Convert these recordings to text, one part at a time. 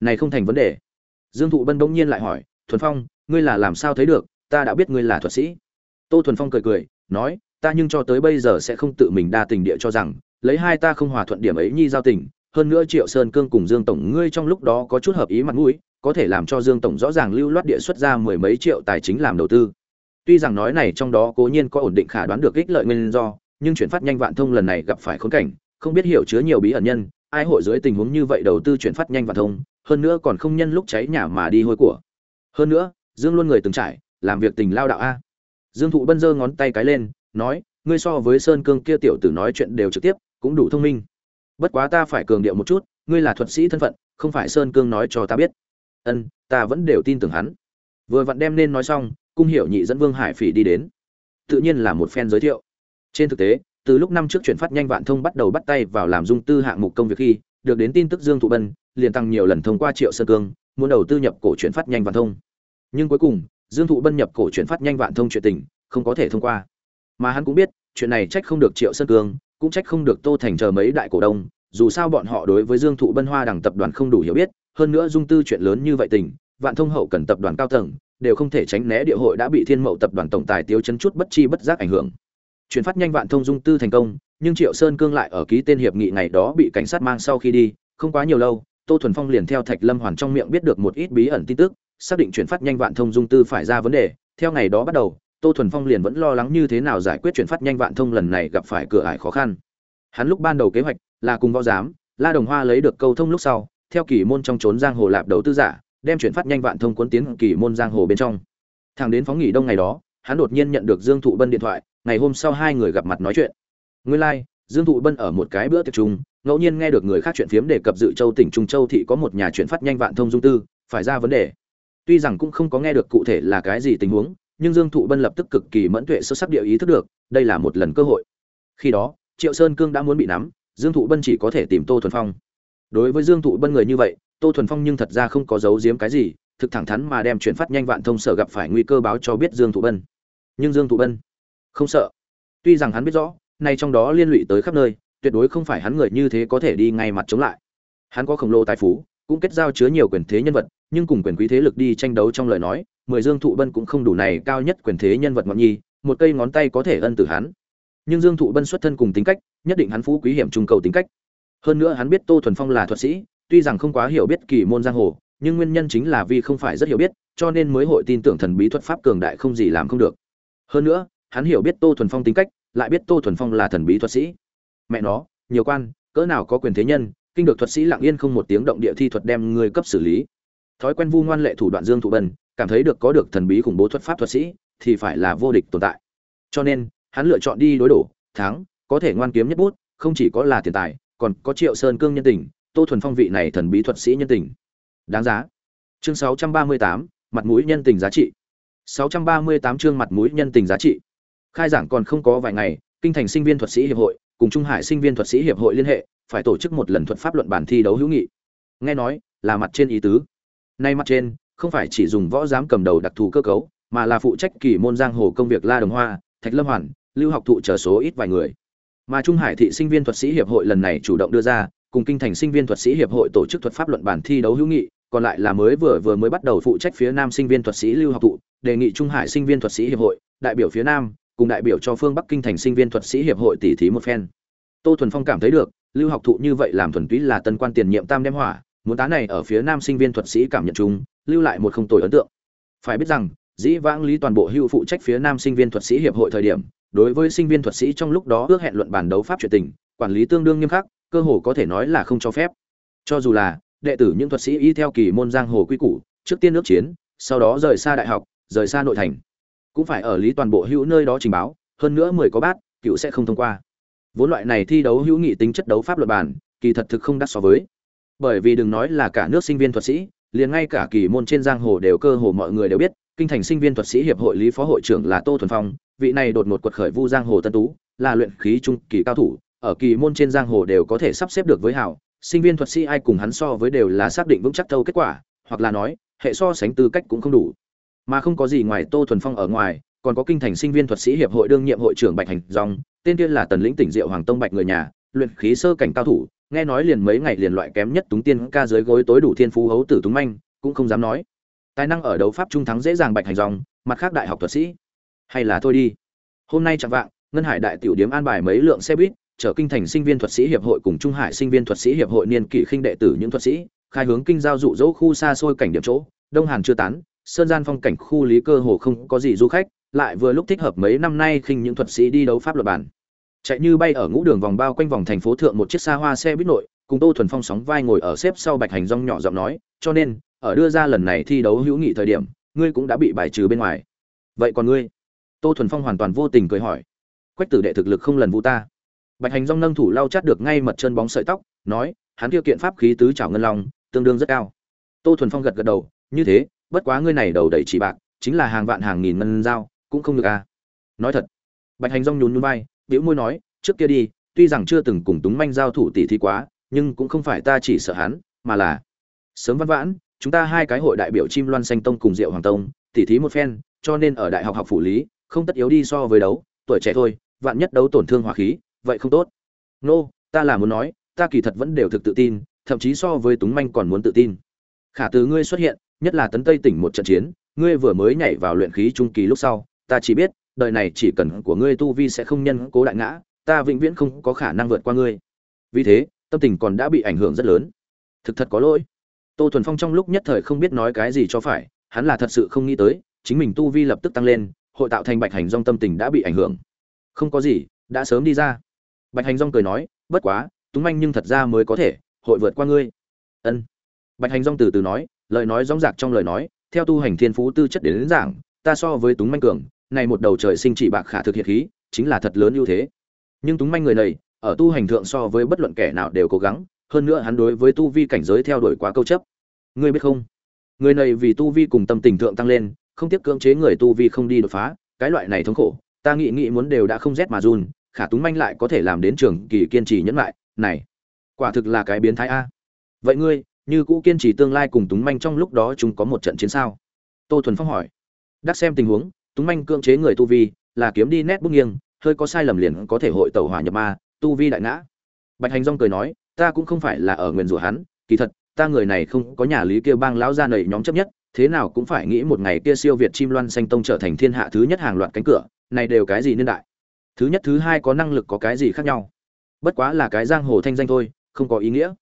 này không thành vấn đề. Dương thụ bân bỗng nhiên lại hỏi, thuần phong, ngươi là làm sao thấy được? Ta đã biết ngươi là thuật sĩ. Tô thuần phong cười cười, nói, ta nhưng cho tới bây giờ sẽ không tự mình đa tình địa cho rằng, lấy hai ta không hòa thuận điểm ấy nhi giao tình, hơn nữa triệu sơn cương cùng dương tổng ngươi trong lúc đó có chút hợp ý mặt mũi, có thể làm cho dương tổng rõ ràng lưu loát địa xuất ra mười mấy triệu tài chính làm đầu tư. Tuy rằng nói này trong đó cố nhiên có ổn định khả đoán được ích lợi nguyên do, nhưng chuyển phát nhanh vạn thông lần này gặp phải khốn cảnh, không biết hiểu chứa nhiều bí ẩn nhân, ai hội dưới tình huống như vậy đầu tư chuyển phát nhanh vạn thông hơn nữa còn không nhân lúc cháy nhà mà đi hôi của. Hơn nữa, dương luôn người từng trải, làm việc tình lao đạo a. Dương thụ bân giơ ngón tay cái lên, nói, ngươi so với sơn cương kia tiểu tử nói chuyện đều trực tiếp, cũng đủ thông minh. Bất quá ta phải cường điệu một chút, ngươi là thuật sĩ thân phận, không phải sơn cương nói cho ta biết. Ân, ta vẫn đều tin tưởng hắn. Vừa vặn đem nên nói xong, cung hiểu nhị dẫn vương hải phỉ đi đến. Tự nhiên là một phen giới thiệu. Trên thực tế, từ lúc năm trước chuyển phát nhanh vạn thông bắt đầu bắt tay vào làm dung tư hạng mục công việc khi, được đến tin tức dương thụ bân liền tăng nhiều lần thông qua triệu sơn cương, muốn đầu tư nhập cổ chuyển phát nhanh vạn thông. Nhưng cuối cùng, dương thụ bân nhập cổ chuyển phát nhanh vạn thông chuyện tình, không có thể thông qua. Mà hắn cũng biết, chuyện này trách không được triệu sơn cương, cũng trách không được tô thành chờ mấy đại cổ đông, dù sao bọn họ đối với dương thụ bân hoa đẳng tập đoàn không đủ hiểu biết, hơn nữa dung tư chuyện lớn như vậy tình, vạn thông hậu cần tập đoàn cao tầng, đều không thể tránh né địa hội đã bị thiên mậu tập đoàn tổng tài tiêu chấn chút bất chi bất giác ảnh hưởng. Chuyển phát nhanh vạn thông dung tư thành công, nhưng triệu sơn cương lại ở ký tên hiệp nghị ngày đó bị cảnh sát mang sau khi đi, không quá nhiều lâu tô thuần phong liền theo thạch lâm hoàn trong miệng biết được một ít bí ẩn tin tức xác định chuyển phát nhanh vạn thông dung tư phải ra vấn đề. Theo ngày đó bắt đầu tô thuần phong liền vẫn lo lắng như thế nào giải quyết chuyển phát nhanh vạn thông lần này gặp phải cửa ải khó khăn. Hắn lúc ban đầu kế hoạch là cùng võ giám la đồng hoa lấy được câu thông lúc sau theo kỳ môn trong trốn giang hồ lạp đầu tư giả đem chuyển phát nhanh vạn thông cuốn tiến kỳ môn giang hồ bên trong. Thằng đến phóng nghỉ đông ngày đó hắn đột nhiên nhận được dương thụ bân điện thoại ngày hôm sau hai người gặp mặt nói chuyện. Nguyên lai like, dương thụ bân ở một cái bữa tiệc chung, ngẫu nhiên nghe được người khác chuyện phiếm đề cập dự châu tỉnh trung châu thị có một nhà chuyển phát nhanh vạn thông dung tư, phải ra vấn đề. Tuy rằng cũng không có nghe được cụ thể là cái gì tình huống, nhưng dương thụ bân lập tức cực kỳ mẫn tuệ sâu sắc địa ý thức được, đây là một lần cơ hội. Khi đó, triệu sơn cương đã muốn bị nắm, dương thụ bân chỉ có thể tìm tô thuần phong. Đối với dương thụ bân người như vậy, tô thuần phong nhưng thật ra không có giấu giếm cái gì, thực thẳng thắn mà đem chuyển phát nhanh vạn thông sở gặp phải nguy cơ báo cho biết dương thụ bân. Nhưng dương thụ bân không sợ. Tuy rằng hắn biết rõ nay trong đó liên lụy tới khắp nơi, tuyệt đối không phải hắn người như thế có thể đi ngay mặt chống lại. Hắn có khổng lồ tài phú, cũng kết giao chứa nhiều quyền thế nhân vật, nhưng cùng quyền quý thế lực đi tranh đấu trong lời nói, mười dương thụ bân cũng không đủ này cao nhất quyền thế nhân vật ngọn nhi, một cây ngón tay có thể ân tử hắn. Nhưng dương thụ bân xuất thân cùng tính cách, nhất định hắn phú quý hiểm trung cầu tính cách. Hơn nữa hắn biết tô thuần phong là thuật sĩ, tuy rằng không quá hiểu biết kỳ môn giang hồ, nhưng nguyên nhân chính là vì không phải rất hiểu biết, cho nên mới hội tin tưởng thần bí thuật pháp cường đại không gì làm không được. Hơn nữa, hắn hiểu biết tô thuần phong tính cách lại biết tô thuần phong là thần bí thuật sĩ. Mẹ nó nhiều quan cỡ nào có quyền thế nhân kinh được thuật sĩ lặng yên không một tiếng động địa thi thuật đem người cấp xử lý. Thói quen vu ngoan lệ thủ đoạn dương thụ bần cảm thấy được có được thần bí khủng bố thuật pháp thuật sĩ thì phải là vô địch tồn tại. Cho nên hắn lựa chọn đi đối đổ thắng có thể ngoan kiếm nhất bút không chỉ có là tiền tài còn có triệu sơn cương nhân tình tô thuần phong vị này thần bí thuật sĩ nhân tình. Đáng giá. Chương 638, mặt mũi nhân tình giá trị. 638 chương mặt mũi nhân tình giá trị khai giảng còn không có vài ngày, kinh thành sinh viên thuật sĩ hiệp hội cùng trung hải sinh viên thuật sĩ hiệp hội liên hệ, phải tổ chức một lần thuật pháp luận bản thi đấu hữu nghị. Nghe nói, là mặt trên ý tứ. Nay mặt trên, không phải chỉ dùng võ giám cầm đầu đặc thù cơ cấu, mà là phụ trách kỳ môn giang hồ công việc la đồng hoa, thạch lâm hoàn, lưu học thụ chờ số ít vài người. Mà trung hải thị sinh viên thuật sĩ hiệp hội lần này chủ động đưa ra, cùng kinh thành sinh viên thuật sĩ hiệp hội tổ chức thuật pháp luận bản thi đấu hữu nghị, còn lại là mới vừa vừa mới bắt đầu phụ trách phía nam sinh viên thuật sĩ lưu học thụ, đề nghị trung hải sinh viên thuật sĩ hiệp hội, đại biểu phía nam cùng đại biểu cho phương bắc kinh thành sinh viên thuật sĩ hiệp hội tỷ thí một phen. Tô thuần phong cảm thấy được, lưu học thụ như vậy làm thuần túy là tân quan tiền nhiệm tam đem hỏa, muốn tá này ở phía nam sinh viên thuật sĩ cảm nhận chung, lưu lại một không tồi ấn tượng. Phải biết rằng, dĩ vãng lý toàn bộ hưu phụ trách phía nam sinh viên thuật sĩ hiệp hội thời điểm, đối với sinh viên thuật sĩ trong lúc đó ước hẹn luận bàn đấu pháp chuyện tình, quản lý tương đương nghiêm khắc, cơ hồ có thể nói là không cho phép. Cho dù là, đệ tử những thuật sĩ y theo kỳ môn giang hồ quy củ, trước tiên nước chiến, sau đó rời xa đại học, rời xa nội thành cũng phải ở lý toàn bộ hữu nơi đó trình báo, hơn nữa mười có bát, cựu sẽ không thông qua. Vốn loại này thi đấu hữu nghị tính chất đấu pháp luật bản, kỳ thật thực không đắt so với. Bởi vì đừng nói là cả nước sinh viên thuật sĩ, liền ngay cả kỳ môn trên giang hồ đều cơ hồ mọi người đều biết, kinh thành sinh viên thuật sĩ hiệp hội lý phó hội trưởng là tô thuần phong, vị này đột ngột quật khởi vu giang hồ tân tú, là luyện khí trung kỳ cao thủ, ở kỳ môn trên giang hồ đều có thể sắp xếp được với hảo, sinh viên thuật sĩ ai cùng hắn so với đều là xác định vững chắc thâu kết quả, hoặc là nói, hệ so sánh tư cách cũng không đủ mà không có gì ngoài tô thuần phong ở ngoài, còn có kinh thành sinh viên thuật sĩ hiệp hội đương nhiệm hội trưởng bạch hành dòng, tên tiên là tần lĩnh tỉnh diệu hoàng tông bạch người nhà, luyện khí sơ cảnh cao thủ, nghe nói liền mấy ngày liền loại kém nhất túng tiên ca dưới gối tối đủ thiên phú hấu tử túng manh, cũng không dám nói. Tài năng ở đấu pháp trung thắng dễ dàng bạch hành dòng, mặt khác đại học thuật sĩ. Hay là thôi đi. Hôm nay chẳng vạng, ngân hải đại tiểu điếm an bài mấy lượng xe buýt, chở kinh thành sinh viên thuật sĩ hiệp hội cùng trung hải sinh viên thuật sĩ hiệp hội niên kỷ khinh đệ tử những thuật sĩ, khai hướng kinh giao dụ dỗ khu xa xôi cảnh điểm chỗ, đông hàn chưa tán sơn gian phong cảnh khu lý cơ hồ không có gì du khách, lại vừa lúc thích hợp mấy năm nay khinh những thuật sĩ đi đấu pháp luật bản. Chạy như bay ở ngũ đường vòng bao quanh vòng thành phố thượng một chiếc xa hoa xe buýt nội, cùng tô thuần phong sóng vai ngồi ở xếp sau bạch hành rong nhỏ giọng nói, cho nên, ở đưa ra lần này thi đấu hữu nghị thời điểm, ngươi cũng đã bị bài trừ bên ngoài. Vậy còn ngươi? Tô thuần phong hoàn toàn vô tình cười hỏi. Quách tử đệ thực lực không lần vu ta. Bạch hành rong nâng thủ lau chát được ngay mật chân bóng sợi tóc, nói, hắn kia kiện pháp khí tứ trảo ngân long, tương đương rất cao. Tô thuần phong gật gật đầu, như thế bất quá ngươi này đầu đầy chỉ bạc chính là hàng vạn hàng nghìn ngân dao cũng không được à. Nói thật bạch hành rong nhún nhún vai biểu môi nói trước kia đi tuy rằng chưa từng cùng túng manh giao thủ tỷ thi quá nhưng cũng không phải ta chỉ sợ hắn mà là sớm văn vãn chúng ta hai cái hội đại biểu chim loan xanh tông cùng diệu hoàng tông tỷ thí một phen cho nên ở đại học học phủ lý không tất yếu đi so với đấu tuổi trẻ thôi vạn nhất đấu tổn thương hỏa khí vậy không tốt. Nô、no, ta là muốn nói ta kỳ thật vẫn đều thực tự tin thậm chí so với túng manh còn muốn tự tin. Khả từ ngươi xuất hiện nhất là tấn tây tỉnh một trận chiến, ngươi vừa mới nhảy vào luyện khí trung kỳ lúc sau, ta chỉ biết, đời này chỉ cần của ngươi tu vi sẽ không nhân cố đại ngã, ta vĩnh viễn không có khả năng vượt qua ngươi. Vì thế, tâm tình còn đã bị ảnh hưởng rất lớn. Thực thật có lỗi. Tô thuần phong trong lúc nhất thời không biết nói cái gì cho phải, hắn là thật sự không nghĩ tới, chính mình tu vi lập tức tăng lên, hội tạo thành bạch hành dong tâm tình đã bị ảnh hưởng. Không có gì, đã sớm đi ra. Bạch hành dong cười nói, bất quá, túng manh nhưng thật ra mới có thể, hội vượt qua ngươi. Ân. Bạch hành dong từ từ nói lời nói dõng rạc trong lời nói theo tu hành thiên phú tư chất đến, đến giảng ta so với túng manh cường này một đầu trời sinh chỉ bạc khả thực hiện khí chính là thật lớn ưu thế. Nhưng túng manh người này ở tu hành thượng so với bất luận kẻ nào đều cố gắng hơn nữa hắn đối với tu vi cảnh giới theo đuổi quá câu chấp. Ngươi biết không? Người này vì tu vi cùng tâm tình thượng tăng lên không tiếp cưỡng chế người tu vi không đi đột phá cái loại này thống khổ ta nghĩ nghĩ muốn đều đã không rét mà run khả túng manh lại có thể làm đến trường kỳ kiên trì nhẫn lại này quả thực là cái biến thái a. Vậy ngươi như cũ kiên trì tương lai cùng túng manh trong lúc đó chúng có một trận chiến sao? Tô thuần phong hỏi. Đắc xem tình huống, túng manh cưỡng chế người tu vi, là kiếm đi nét bút nghiêng, hơi có sai lầm liền có thể hội tẩu hỏa nhập ma, tu vi đại ngã. Bạch hành dong cười nói, ta cũng không phải là ở nguyền rủa hắn, kỳ thật, ta người này không có nhà lý kia bang lão gia nầy nhóm chấp nhất, thế nào cũng phải nghĩ một ngày kia siêu việt chim loan xanh tông trở thành thiên hạ thứ nhất hàng loạt cánh cửa, này đều cái gì niên đại? Thứ nhất, thứ hai có năng lực có cái gì khác nhau? Bất quá là cái giang hồ thanh danh thôi, không có ý nghĩa.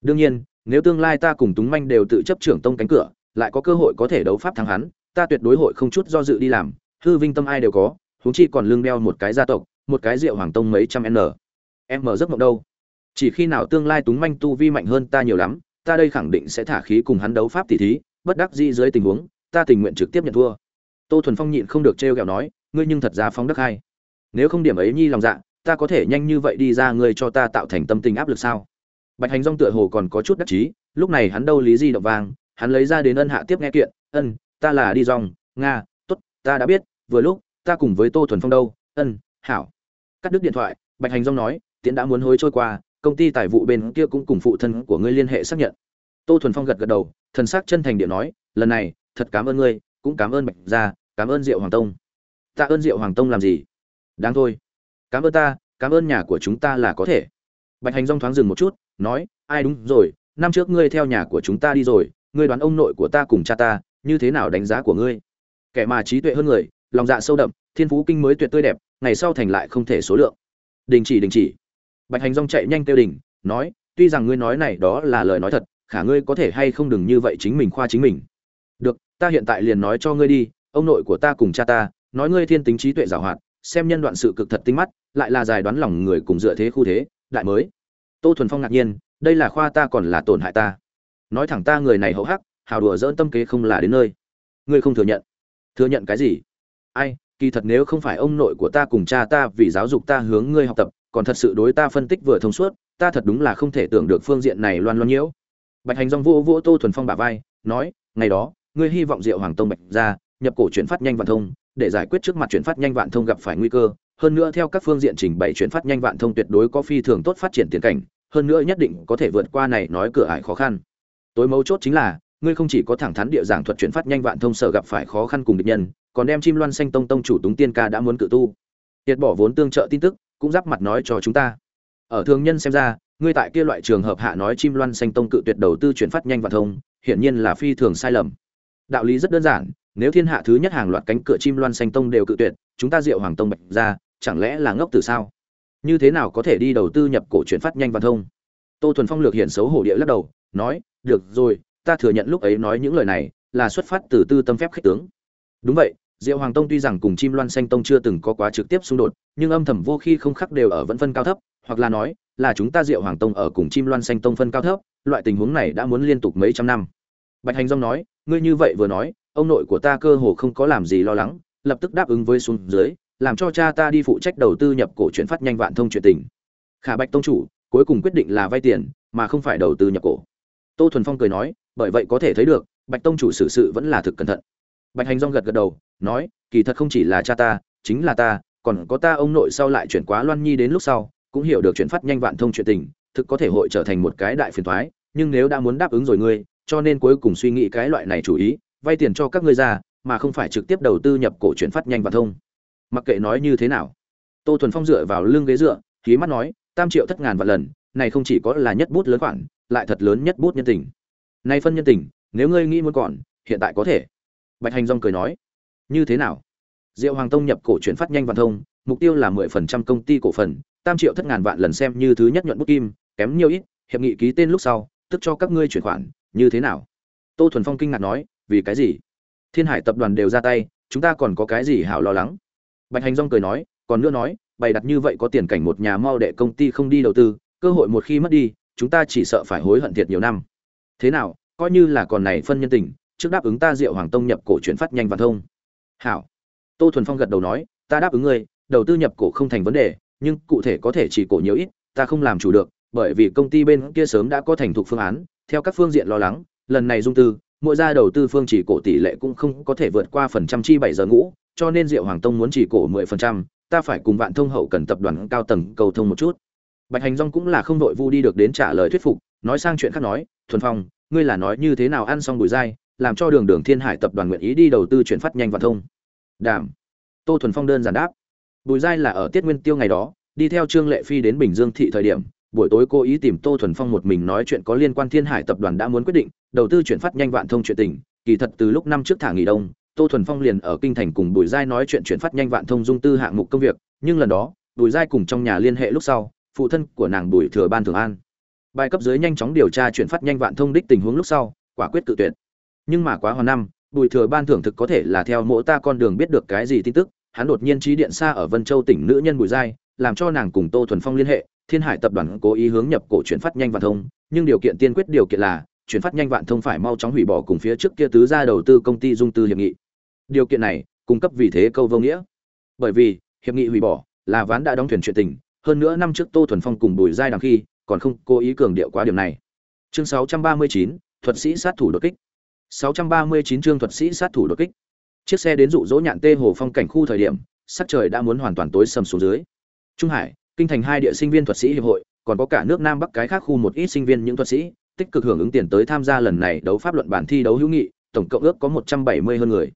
Đương nhiên nếu tương lai ta cùng túng manh đều tự chấp trưởng tông cánh cửa, lại có cơ hội có thể đấu pháp thắng hắn, ta tuyệt đối hội không chút do dự đi làm. Hư vinh tâm ai đều có, huống chi còn lương đeo một cái gia tộc, một cái rượu hoàng tông mấy trăm n. Em mở giấc mộng đâu? Chỉ khi nào tương lai túng manh tu vi mạnh hơn ta nhiều lắm, ta đây khẳng định sẽ thả khí cùng hắn đấu pháp tỷ thí, bất đắc dĩ dưới tình huống, ta tình nguyện trực tiếp nhận thua. Tô thuần phong nhịn không được trêu ghẹo nói, ngươi nhưng thật ra phóng đắc hay. Nếu không điểm ấy nhi lòng dạ ta có thể nhanh như vậy đi ra ngươi cho ta tạo thành tâm tình áp lực sao? Bạch hành Dung tựa hồ còn có chút đắc chí, lúc này hắn đâu lý di động vang, hắn lấy ra đến ân hạ tiếp nghe kiện, ân, ta là đi dòng, nga, tốt, ta đã biết, vừa lúc, ta cùng với tô thuần phong đâu, ân, hảo. Cắt đứt điện thoại, bạch hành Dung nói, tiễn đã muốn hối trôi qua, công ty tài vụ bên kia cũng cùng phụ thân của ngươi liên hệ xác nhận. Tô thuần phong gật gật đầu, thần sắc chân thành điện nói, lần này, thật cảm ơn ngươi, cũng cảm ơn bạch gia, cảm ơn diệu hoàng tông. Ta ơn diệu hoàng tông làm gì? Đáng thôi. Cảm ơn ta, cảm ơn nhà của chúng ta là có thể. Bạch hành Dung thoáng dừng một chút nói, ai đúng rồi, năm trước ngươi theo nhà của chúng ta đi rồi, ngươi đoán ông nội của ta cùng cha ta, như thế nào đánh giá của ngươi? Kẻ mà trí tuệ hơn người, lòng dạ sâu đậm, thiên phú kinh mới tuyệt tươi đẹp, ngày sau thành lại không thể số lượng. Đình chỉ đình chỉ. Bạch hành rong chạy nhanh tiêu đình, nói, tuy rằng ngươi nói này đó là lời nói thật, khả ngươi có thể hay không đừng như vậy chính mình khoa chính mình. Được, ta hiện tại liền nói cho ngươi đi, ông nội của ta cùng cha ta, nói ngươi thiên tính trí tuệ giảo hoạt, xem nhân đoạn sự cực thật tinh mắt, lại là dài đoán lòng người cùng dựa thế khu thế, đại mới tô thuần phong ngạc nhiên, đây là khoa ta còn là tổn hại ta. Nói thẳng ta người này hậu hắc, hào đùa dỡn tâm kế không là đến nơi. Ngươi không thừa nhận. Thừa nhận cái gì? Ai, kỳ thật nếu không phải ông nội của ta cùng cha ta vì giáo dục ta hướng ngươi học tập, còn thật sự đối ta phân tích vừa thông suốt, ta thật đúng là không thể tưởng được phương diện này loan loan nhiễu. Bạch hành dong vô vô tô thuần phong bả vai, nói, ngày đó, ngươi hy vọng diệu hoàng tông bạch ra, nhập cổ chuyển phát nhanh vạn thông, để giải quyết trước mặt chuyển phát nhanh vạn thông gặp phải nguy cơ hơn nữa theo các phương diện trình bày chuyển phát nhanh vạn thông tuyệt đối có phi thường tốt phát triển tiền cảnh, hơn nữa nhất định có thể vượt qua này nói cửa ải khó khăn. Tối mấu chốt chính là, ngươi không chỉ có thẳng thắn địa giảng thuật chuyển phát nhanh vạn thông sở gặp phải khó khăn cùng địch nhân, còn đem chim loan xanh tông tông chủ túng tiên ca đã muốn cự tu. Tiệt bỏ vốn tương trợ tin tức, cũng giáp mặt nói cho chúng ta. Ở thường nhân xem ra, ngươi tại kia loại trường hợp hạ nói chim loan xanh tông cự tuyệt đầu tư chuyển phát nhanh vạn thông, hiển nhiên là phi thường sai lầm. Đạo lý rất đơn giản, nếu thiên hạ thứ nhất hàng loạt cánh cửa chim loan xanh tông đều cự tuyệt, chúng ta diệu hoàng tông bạch ra chẳng lẽ là ngốc từ sao? Như thế nào có thể đi đầu tư nhập cổ chuyển phát nhanh và thông? Tô thuần phong lược hiện xấu hổ địa lắc đầu, nói, được rồi, ta thừa nhận lúc ấy nói những lời này, là xuất phát từ tư tâm phép khích tướng. Đúng vậy, diệu hoàng tông tuy rằng cùng chim loan xanh tông chưa từng có quá trực tiếp xung đột, nhưng âm thầm vô khi không khắc đều ở vẫn phân cao thấp, hoặc là nói, là chúng ta diệu hoàng tông ở cùng chim loan xanh tông phân cao thấp, loại tình huống này đã muốn liên tục mấy trăm năm. Bạch hành dong nói, ngươi như vậy vừa nói, ông nội của ta cơ hồ không có làm gì lo lắng, lập tức đáp ứng với xuống dưới làm cho cha ta đi phụ trách đầu tư nhập cổ chuyển phát nhanh vạn thông chuyện tình. Khả bạch tông chủ, cuối cùng quyết định là vay tiền, mà không phải đầu tư nhập cổ. Tô thuần phong cười nói, bởi vậy có thể thấy được, bạch tông chủ xử sự vẫn là thực cẩn thận. Bạch hành dong gật gật đầu, nói, kỳ thật không chỉ là cha ta, chính là ta, còn có ta ông nội sau lại chuyển quá loan nhi đến lúc sau, cũng hiểu được chuyển phát nhanh vạn thông chuyện tình, thực có thể hội trở thành một cái đại phiền thoái, nhưng nếu đã muốn đáp ứng rồi ngươi, cho nên cuối cùng suy nghĩ cái loại này chủ ý, vay tiền cho các ngươi ra, mà không phải trực tiếp đầu tư nhập cổ chuyển phát nhanh vạn thông mặc kệ nói như thế nào. Tô thuần phong dựa vào lưng ghế dựa khí mắt nói, tam triệu thất ngàn vạn lần, này không chỉ có là nhất bút lớn khoản, lại thật lớn nhất bút nhân tình. Nay phân nhân tình, nếu ngươi nghĩ muốn còn, hiện tại có thể. Bạch hành dong cười nói, như thế nào? Diệu hoàng tông nhập cổ chuyển phát nhanh văn thông, mục tiêu là mười phần trăm công ty cổ phần, tam triệu thất ngàn vạn lần xem như thứ nhất nhuận bút kim, kém nhiều ít, hiệp nghị ký tên lúc sau, tức cho các ngươi chuyển khoản, như thế nào? Tô thuần phong kinh ngạc nói, vì cái gì? Thiên hải tập đoàn đều ra tay, chúng ta còn có cái gì hảo lo lắng? Bạch hành dong cười nói, còn nữa nói, bày đặt như vậy có tiền cảnh một nhà mau đệ công ty không đi đầu tư, cơ hội một khi mất đi, chúng ta chỉ sợ phải hối hận thiệt nhiều năm. Thế nào, coi như là còn này phân nhân tình, trước đáp ứng ta diệu hoàng tông nhập cổ chuyển phát nhanh và thông. Hảo. Tô thuần phong gật đầu nói, ta đáp ứng ngươi, đầu tư nhập cổ không thành vấn đề, nhưng cụ thể có thể chỉ cổ nhiều ít, ta không làm chủ được, bởi vì công ty bên kia sớm đã có thành thục phương án, theo các phương diện lo lắng, lần này dung tư, mỗi gia đầu tư phương chỉ cổ tỷ lệ cũng không có thể vượt qua phần trăm chi bảy giờ ngũ cho nên diệu hoàng tông muốn chỉ cổ mười phần trăm, ta phải cùng vạn thông hậu cần tập đoàn cao tầng cầu thông một chút. Bạch hành Dung cũng là không đội vu đi được đến trả lời thuyết phục, nói sang chuyện khác nói, thuần phong, ngươi là nói như thế nào ăn xong bùi dai, làm cho đường đường thiên hải tập đoàn nguyện ý đi đầu tư chuyển phát nhanh vạn thông? Đảm. Tô thuần phong đơn giản đáp. Bùi dai là ở tiết nguyên tiêu ngày đó, đi theo trương lệ phi đến bình dương thị thời điểm, buổi tối cô ý tìm tô thuần phong một mình nói chuyện có liên quan thiên hải tập đoàn đã muốn quyết định, đầu tư chuyển phát nhanh vạn thông chuyện tình, kỳ thật từ lúc năm trước thả nghỉ đông tô thuần phong liền ở kinh thành cùng bùi giai nói chuyện chuyển phát nhanh vạn thông dung tư hạng mục công việc, nhưng lần đó, bùi giai cùng trong nhà liên hệ lúc sau, phụ thân của nàng bùi thừa ban thường an. Bài cấp dưới nhanh chóng điều tra chuyển phát nhanh vạn thông đích tình huống lúc sau, quả quyết tự tuyệt. Nhưng mà quá hoàn năm, bùi thừa ban thưởng thực có thể là theo mỗi ta con đường biết được cái gì tin tức, hắn đột nhiên trí điện xa ở vân châu tỉnh nữ nhân bùi giai, làm cho nàng cùng tô thuần phong liên hệ, thiên hải tập đoàn cố ý hướng nhập cổ chuyển phát nhanh vạn thông, nhưng điều kiện tiên quyết điều kiện là, chuyển phát nhanh vạn thông phải mau chóng hủy bỏ cùng phía trước kia tứ gia đầu tư công ty dung tư hiệp nghị điều kiện này cung cấp vì thế câu vô nghĩa. Bởi vì hiệp nghị hủy bỏ là ván đã đóng thuyền chuyện tình hơn nữa năm trước tô thuần phong cùng bùi giai đằng khi còn không cố ý cường điệu quá điểm này. Chương 639, thuật sĩ sát thủ đột kích. 639 chương thuật sĩ sát thủ đột kích. Chiếc xe đến dụ dỗ nhạn tê hồ phong cảnh khu thời điểm sắc trời đã muốn hoàn toàn tối sầm xuống dưới. Trung hải kinh thành hai địa sinh viên thuật sĩ hiệp hội còn có cả nước nam bắc cái khác khu một ít sinh viên những thuật sĩ tích cực hưởng ứng tiền tới tham gia lần này đấu pháp luận bản thi đấu hữu nghị tổng cộng ước có 170 hơn người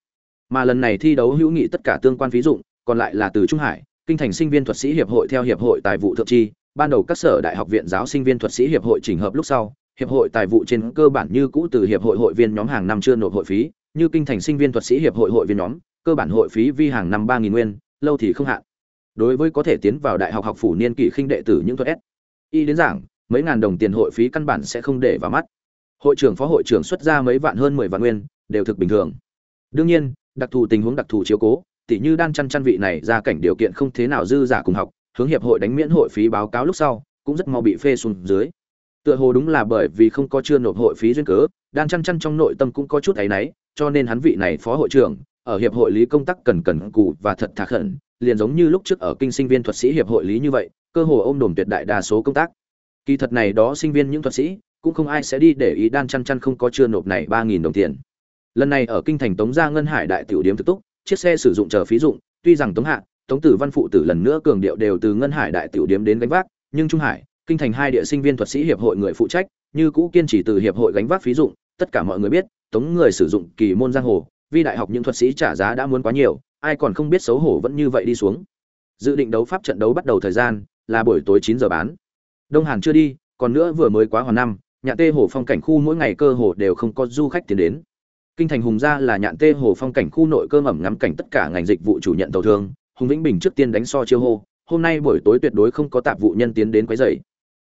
mà lần này thi đấu hữu nghị tất cả tương quan phí dụng, còn lại là từ trung hải, kinh thành sinh viên thuật sĩ hiệp hội theo hiệp hội tài vụ thượng tri ban đầu các sở đại học viện giáo sinh viên thuật sĩ hiệp hội chỉnh hợp lúc sau, hiệp hội tài vụ trên cơ bản như cũ từ hiệp hội hội viên nhóm hàng năm chưa nộp hội phí, như kinh thành sinh viên thuật sĩ hiệp hội hội viên nhóm, cơ bản hội phí vi hàng năm ba nghìn nguyên, lâu thì không hạn. Đối với có thể tiến vào đại học học phủ niên kỷ khinh đệ tử những thuật s, y đến giảng, mấy ngàn đồng tiền hội phí căn bản sẽ không để vào mắt. Hội trưởng phó hội trưởng xuất ra mấy vạn hơn mười vạn nguyên, đều thực bình thường. Đương nhiên đặc thù tình huống đặc thù chiếu cố, tỉ như đan chăn chăn vị này ra cảnh điều kiện không thế nào dư giả cùng học, hướng hiệp hội đánh miễn hội phí báo cáo lúc sau, cũng rất mau bị phê xuống dưới. Tựa hồ đúng là bởi vì không có chưa nộp hội phí duyên cớ, đan chăn chăn trong nội tâm cũng có chút áy náy, cho nên hắn vị này phó hội trưởng, ở hiệp hội lý công tác cần cần cù và thật thà khẩn, liền giống như lúc trước ở kinh sinh viên thuật sĩ hiệp hội lý như vậy, cơ hồ ôm đồm tuyệt đại đa số công tác. Kỳ thật này đó sinh viên những thuật sĩ, cũng không ai sẽ đi để ý đan chăn chăn không có chưa nộp này ba nghìn đồng tiền lần này ở kinh thành tống gia ngân hải đại tiểu điếm thực túc, chiếc xe sử dụng chờ phí dụng, tuy rằng tống hạ, tống tử văn phụ tử lần nữa cường điệu đều từ ngân hải đại tiểu điếm đến gánh vác, nhưng trung hải, kinh thành hai địa sinh viên thuật sĩ hiệp hội người phụ trách, như cũ kiên trì từ hiệp hội gánh vác phí dụng, tất cả mọi người biết, tống người sử dụng kỳ môn giang hồ, vì đại học những thuật sĩ trả giá đã muốn quá nhiều, ai còn không biết xấu hổ vẫn như vậy đi xuống. Dự định đấu pháp trận đấu bắt đầu thời gian là buổi tối chín giờ bán. Đông hàn chưa đi, còn nữa vừa mới quá hoàn năm nhà tê hồ phong cảnh khu mỗi ngày cơ hồ đều không có du khách tiến đến kinh thành hùng gia là nhạn tê hồ phong cảnh khu nội cơ mẩm ngắm cảnh tất cả ngành dịch vụ chủ nhận tàu thương. Hùng vĩnh bình trước tiên đánh so chiêu hô, hôm nay buổi tối tuyệt đối không có tạp vụ nhân tiến đến quấy rầy.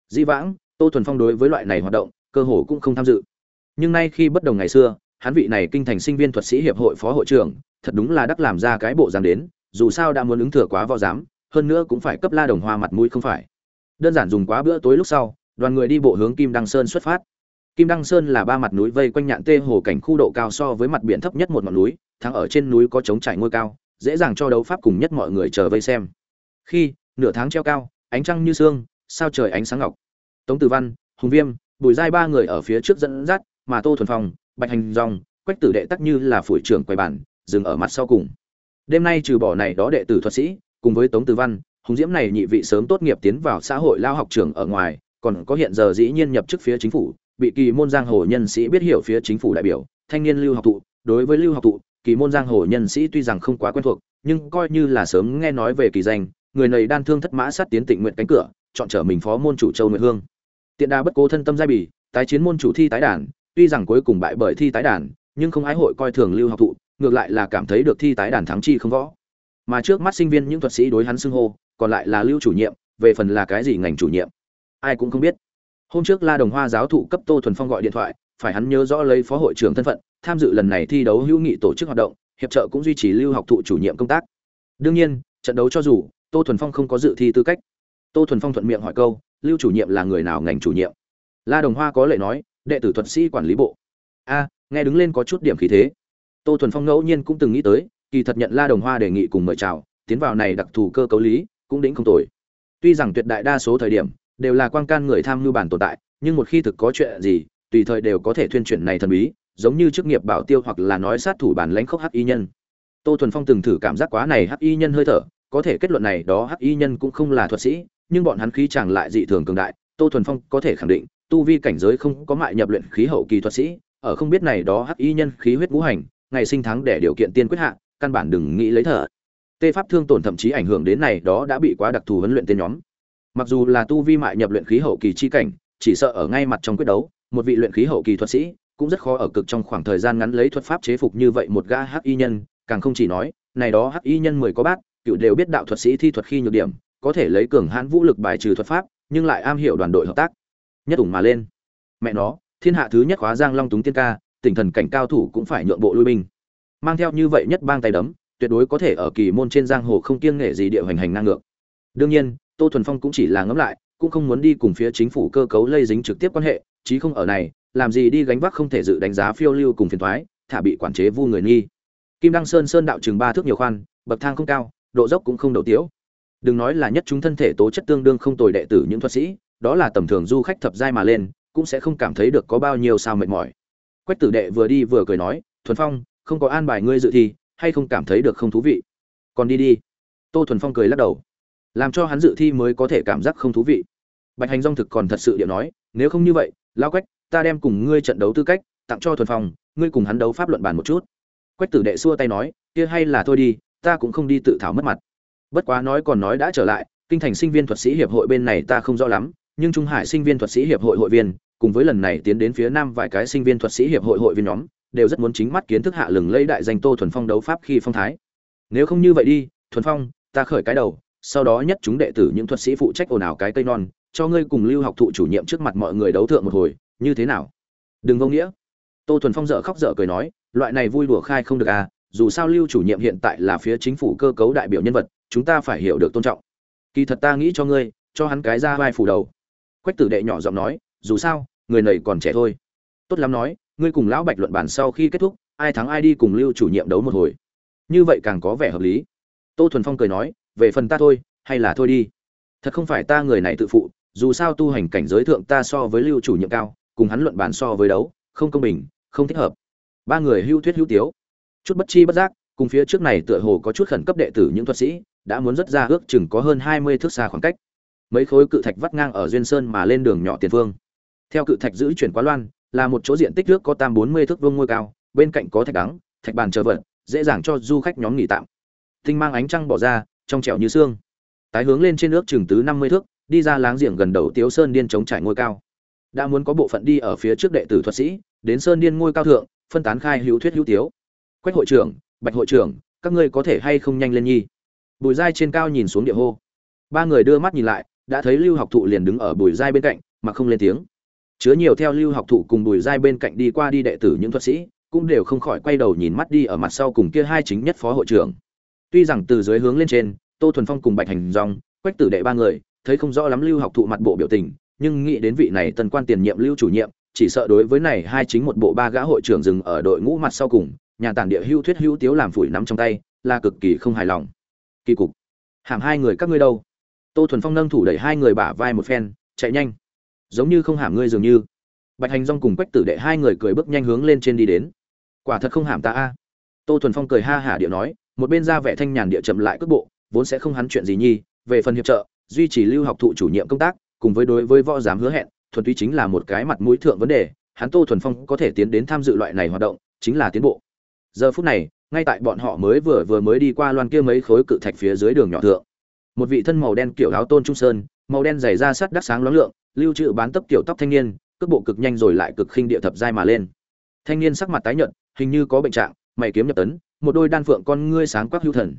Di vãng, tô thuần phong đối với loại này hoạt động, cơ hồ cũng không tham dự. Nhưng nay khi bất đồng ngày xưa, hắn vị này kinh thành sinh viên thuật sĩ hiệp hội phó hội trưởng, thật đúng là đắc làm ra cái bộ dáng đến, dù sao đã muốn ứng thừa quá võ giám, hơn nữa cũng phải cấp la đồng hoa mặt mũi không phải. Đơn giản dùng quá bữa tối lúc sau, đoàn người đi bộ hướng kim đăng sơn xuất phát kim đăng sơn là ba mặt núi vây quanh nhạn tê hồ cảnh khu độ cao so với mặt biển thấp nhất một ngọn núi, thắng ở trên núi có trống trải ngôi cao, dễ dàng cho đấu pháp cùng nhất mọi người chờ vây xem. Khi, nửa tháng treo cao, ánh trăng như sương, sao trời ánh sáng ngọc. Tống tử văn, hùng viêm, bùi giai ba người ở phía trước dẫn dắt, mà tô thuần phong, bạch hành dòng, quách tử đệ tắc như là phủi trưởng quay bản, dừng ở mặt sau cùng. Đêm nay trừ bỏ này đó đệ tử thuật sĩ, cùng với tống tử văn, hùng diễm này nhị vị sớm tốt nghiệp tiến vào xã hội lao học trường ở ngoài, còn có hiện giờ dĩ nhiên nhập chức phía chính phủ bị kỳ môn giang hồ nhân sĩ biết hiểu phía chính phủ đại biểu, thanh niên lưu học thụ. Đối với lưu học thụ, kỳ môn giang hồ nhân sĩ tuy rằng không quá quen thuộc, nhưng coi như là sớm nghe nói về kỳ danh, người này đan thương thất mã sát tiến tịnh nguyện cánh cửa, chọn trở mình phó môn chủ châu nguyệt hương. Tiện đa bất cố thân tâm giai bì, tái chiến môn chủ thi tái đàn, tuy rằng cuối cùng bại bởi thi tái đàn, nhưng không ái hội coi thường lưu học thụ, ngược lại là cảm thấy được thi tái đàn thắng chi không võ. Mà trước mắt sinh viên những thuật sĩ đối hắn xưng hô, còn lại là lưu chủ nhiệm, về phần là cái gì ngành chủ nhiệm, ai cũng không biết hôm trước la đồng hoa giáo thụ cấp tô thuần phong gọi điện thoại, phải hắn nhớ rõ lấy phó hội trưởng thân phận, tham dự lần này thi đấu hữu nghị tổ chức hoạt động, hiệp trợ cũng duy trì lưu học thụ chủ nhiệm công tác. Đương nhiên, trận đấu cho dù, tô thuần phong không có dự thi tư cách. Tô thuần phong thuận miệng hỏi câu, lưu chủ nhiệm là người nào ngành chủ nhiệm? La đồng hoa có lệ nói, đệ tử thuật sĩ quản lý bộ. A, nghe đứng lên có chút điểm khí thế. Tô thuần phong ngẫu nhiên cũng từng nghĩ tới, kỳ thật nhận la đồng hoa đề nghị cùng mời chào, tiến vào này đặc thù cơ cấu lý, cũng đỉnh không tồi. Tuy rằng tuyệt đại đa số thời điểm đều là quan can người tham mưu bản tồn tại, nhưng một khi thực có chuyện gì, tùy thời đều có thể thuyên chuyển này thần bí, giống như chức nghiệp bảo tiêu hoặc là nói sát thủ bản lãnh khốc hắc y nhân. Tô thuần phong từng thử cảm giác quá này hắc y nhân hơi thở, có thể kết luận này đó hắc y nhân cũng không là thuật sĩ, nhưng bọn hắn khí chẳng lại dị thường cường đại, tô thuần phong có thể khẳng định, tu vi cảnh giới không có mại nhập luyện khí hậu kỳ thuật sĩ, ở không biết này đó hắc y nhân khí huyết ngũ hành, ngày sinh tháng để điều kiện tiên quyết hạ, căn bản đừng nghĩ lấy thở. Tê pháp thương tổn thậm chí ảnh hưởng đến này đó đã bị quá đặc thù huấn luyện tên nhóm mặc dù là tu vi mại nhập luyện khí hậu kỳ chi cảnh, chỉ sợ ở ngay mặt trong quyết đấu, một vị luyện khí hậu kỳ thuật sĩ cũng rất khó ở cực trong khoảng thời gian ngắn lấy thuật pháp chế phục như vậy một gã hắc y nhân. Càng không chỉ nói, này đó hắc y nhân mười có bát, cựu đều biết đạo thuật sĩ thi thuật khi nhược điểm, có thể lấy cường hãn vũ lực bài trừ thuật pháp, nhưng lại am hiểu đoàn đội hợp tác. Nhất ủng mà lên. Mẹ nó, thiên hạ thứ nhất khóa giang long túng tiên ca, tỉnh thần cảnh cao thủ cũng phải nhượng bộ lui binh. Mang theo như vậy nhất bang tay đấm, tuyệt đối có thể ở kỳ môn trên giang hồ không kiêng nghệ gì địa hoành hành ngang ngược. Đương nhiên tô thuần phong cũng chỉ là ngẫm lại, cũng không muốn đi cùng phía chính phủ cơ cấu lây dính trực tiếp quan hệ, chí không ở này, làm gì đi gánh vác không thể dự đánh giá phiêu lưu cùng phiền thoái, thả bị quản chế vu người nghi. Kim đăng sơn sơn đạo trường ba thước nhiều khoan, bậc thang không cao, độ dốc cũng không đầu tiếu. Đừng nói là nhất chúng thân thể tố chất tương đương không tồi đệ tử những thuật sĩ, đó là tầm thường du khách thập giai mà lên, cũng sẽ không cảm thấy được có bao nhiêu sao mệt mỏi. Quách tử đệ vừa đi vừa cười nói, thuần phong, không có an bài ngươi dự thi, hay không cảm thấy được không thú vị? Còn đi đi. Tô thuần phong cười lắc đầu làm cho hắn dự thi mới có thể cảm giác không thú vị. Bạch hành dong thực còn thật sự điệu nói, nếu không như vậy lao quách, ta đem cùng ngươi trận đấu tư cách tặng cho thuần phong ngươi cùng hắn đấu pháp luận bàn một chút. Quách tử đệ xua tay nói, kia hay là thôi đi, ta cũng không đi tự thảo mất mặt. Bất quá nói còn nói đã trở lại, kinh thành sinh viên thuật sĩ hiệp hội bên này ta không rõ lắm, nhưng trung hải sinh viên thuật sĩ hiệp hội hội viên, cùng với lần này tiến đến phía nam vài cái sinh viên thuật sĩ hiệp hội hội viên nhóm, đều rất muốn chính mắt kiến thức hạ lừng lấy đại danh tô thuần phong đấu pháp khi phong thái. Nếu không như vậy đi, thuần phong, ta khởi cái đầu sau đó nhất chúng đệ tử những thuật sĩ phụ trách ồn ào cái cây non, cho ngươi cùng lưu học thụ chủ nhiệm trước mặt mọi người đấu thượng một hồi, như thế nào? Đừng vô nghĩa. Tô thuần phong dở khóc dở cười nói, loại này vui đùa khai không được à dù sao lưu chủ nhiệm hiện tại là phía chính phủ cơ cấu đại biểu nhân vật, chúng ta phải hiểu được tôn trọng. Kỳ thật ta nghĩ cho ngươi, cho hắn cái ra vai phủ đầu. Quách tử đệ nhỏ giọng nói, dù sao, người này còn trẻ thôi. Tốt lắm nói, ngươi cùng lão bạch luận bản sau khi kết thúc, ai thắng ai đi cùng lưu chủ nhiệm đấu một hồi. Như vậy càng có vẻ hợp lý. Tô thuần phong cười nói về phần ta thôi, hay là thôi đi. Thật không phải ta người này tự phụ, dù sao tu hành cảnh giới thượng ta so với lưu chủ nhiệm cao, cùng hắn luận bàn so với đấu, không công bình, không thích hợp. Ba người hưu thuyết hữu tiếu. Chút bất chi bất giác, cùng phía trước này tựa hồ có chút khẩn cấp đệ tử những thuật sĩ, đã muốn rất ra ước chừng có hơn hai mươi thước xa khoảng cách. Mấy khối cự thạch vắt ngang ở duyên sơn mà lên đường nhỏ tiền phương. Theo cự thạch giữ chuyển quá loan, là một chỗ diện tích nước có tam bốn mươi thước vuông ngôi cao, bên cạnh có thạch đắng, thạch bàn chờ vật, dễ dàng cho du khách nhóm nghỉ tạm. Tinh mang ánh trăng bỏ ra trong trẻo như xương. Tái hướng lên trên nước chừng tứ năm mươi thước, đi ra láng giềng gần đầu tiếu sơn điên chống trải ngôi cao. Đã muốn có bộ phận đi ở phía trước đệ tử thuật sĩ, đến sơn điên ngôi cao thượng, phân tán khai hữu thuyết hữu tiếu. Quách hội trưởng, bạch hội trưởng, các ngươi có thể hay không nhanh lên nhi? Bùi giai trên cao nhìn xuống địa hô. Ba người đưa mắt nhìn lại, đã thấy lưu học thụ liền đứng ở bùi giai bên cạnh, mà không lên tiếng. Chứa nhiều theo lưu học thụ cùng bùi giai bên cạnh đi qua đi đệ tử những thuật sĩ, cũng đều không khỏi quay đầu nhìn mắt đi ở mặt sau cùng kia hai chính nhất phó hội trưởng tuy rằng từ dưới hướng lên trên, tô thuần phong cùng bạch hành dòng, quách tử đệ ba người, thấy không rõ lắm lưu học thụ mặt bộ biểu tình, nhưng nghĩ đến vị này tần quan tiền nhiệm lưu chủ nhiệm, chỉ sợ đối với này hai chính một bộ ba gã hội trưởng dừng ở đội ngũ mặt sau cùng, nhà tản địa hưu thuyết hưu tiếu làm phủi nắm trong tay, là cực kỳ không hài lòng. Kỳ cục. Hàm hai người các ngươi đâu? Tô thuần phong nâng thủ đẩy hai người bả vai một phen, chạy nhanh. Giống như không hàm ngươi dường như. Bạch hành dong cùng quách tử đệ hai người cười bước nhanh hướng lên trên đi đến. Quả thật không hàm ta a. Tô thuần phong cười ha hả điệu nói một bên ra vẻ thanh nhàn địa chậm lại cước bộ, vốn sẽ không hắn chuyện gì nhi, về phần hiệp trợ, duy trì lưu học thụ chủ nhiệm công tác, cùng với đối với võ giám hứa hẹn, thuần túy chính là một cái mặt mũi thượng vấn đề, hắn tô thuần phong có thể tiến đến tham dự loại này hoạt động, chính là tiến bộ. Giờ phút này, ngay tại bọn họ mới vừa vừa mới đi qua loan kia mấy khối cự thạch phía dưới đường nhỏ thượng. Một vị thân màu đen kiểu áo tôn trung sơn, màu đen dày da sắt đắc sáng loáng lượng, lưu trữ bán tấp kiểu tóc thanh niên, cước bộ cực nhanh rồi lại cực khinh địa thập giai mà lên. Thanh niên sắc mặt tái nhợt, hình như có bệnh trạng, mày kiếm nhập tấn một đôi đan phượng con ngươi sáng quắc hữu thần.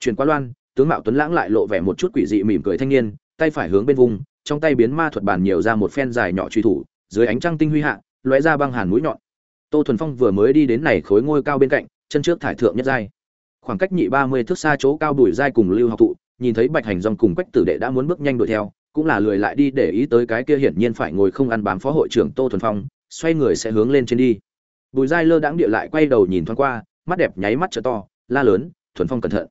Chuyển qua loan, tướng mạo tuấn lãng lại lộ vẻ một chút quỷ dị mỉm cười thanh niên, tay phải hướng bên vùng, trong tay biến ma thuật bàn nhiều ra một phen dài nhỏ truy thủ, dưới ánh trăng tinh huy hạ, lóe ra băng hàn mũi nhọn. Tô thuần phong vừa mới đi đến này khối ngôi cao bên cạnh, chân trước thải thượng nhất giai. Khoảng cách nhị ba mươi thước xa chỗ cao đuổi giai cùng lưu học thụ, nhìn thấy bạch hành dòng cùng quách tử đệ đã muốn bước nhanh đuổi theo, cũng là lười lại đi để ý tới cái kia hiển nhiên phải ngồi không ăn bám phó hội trưởng tô thuần phong, xoay người sẽ hướng lên trên đi. Bùi giai lơ đãng địa lại quay đầu nhìn thoáng qua mắt đẹp nháy mắt trợ to, la lớn, thuần phong cẩn thận.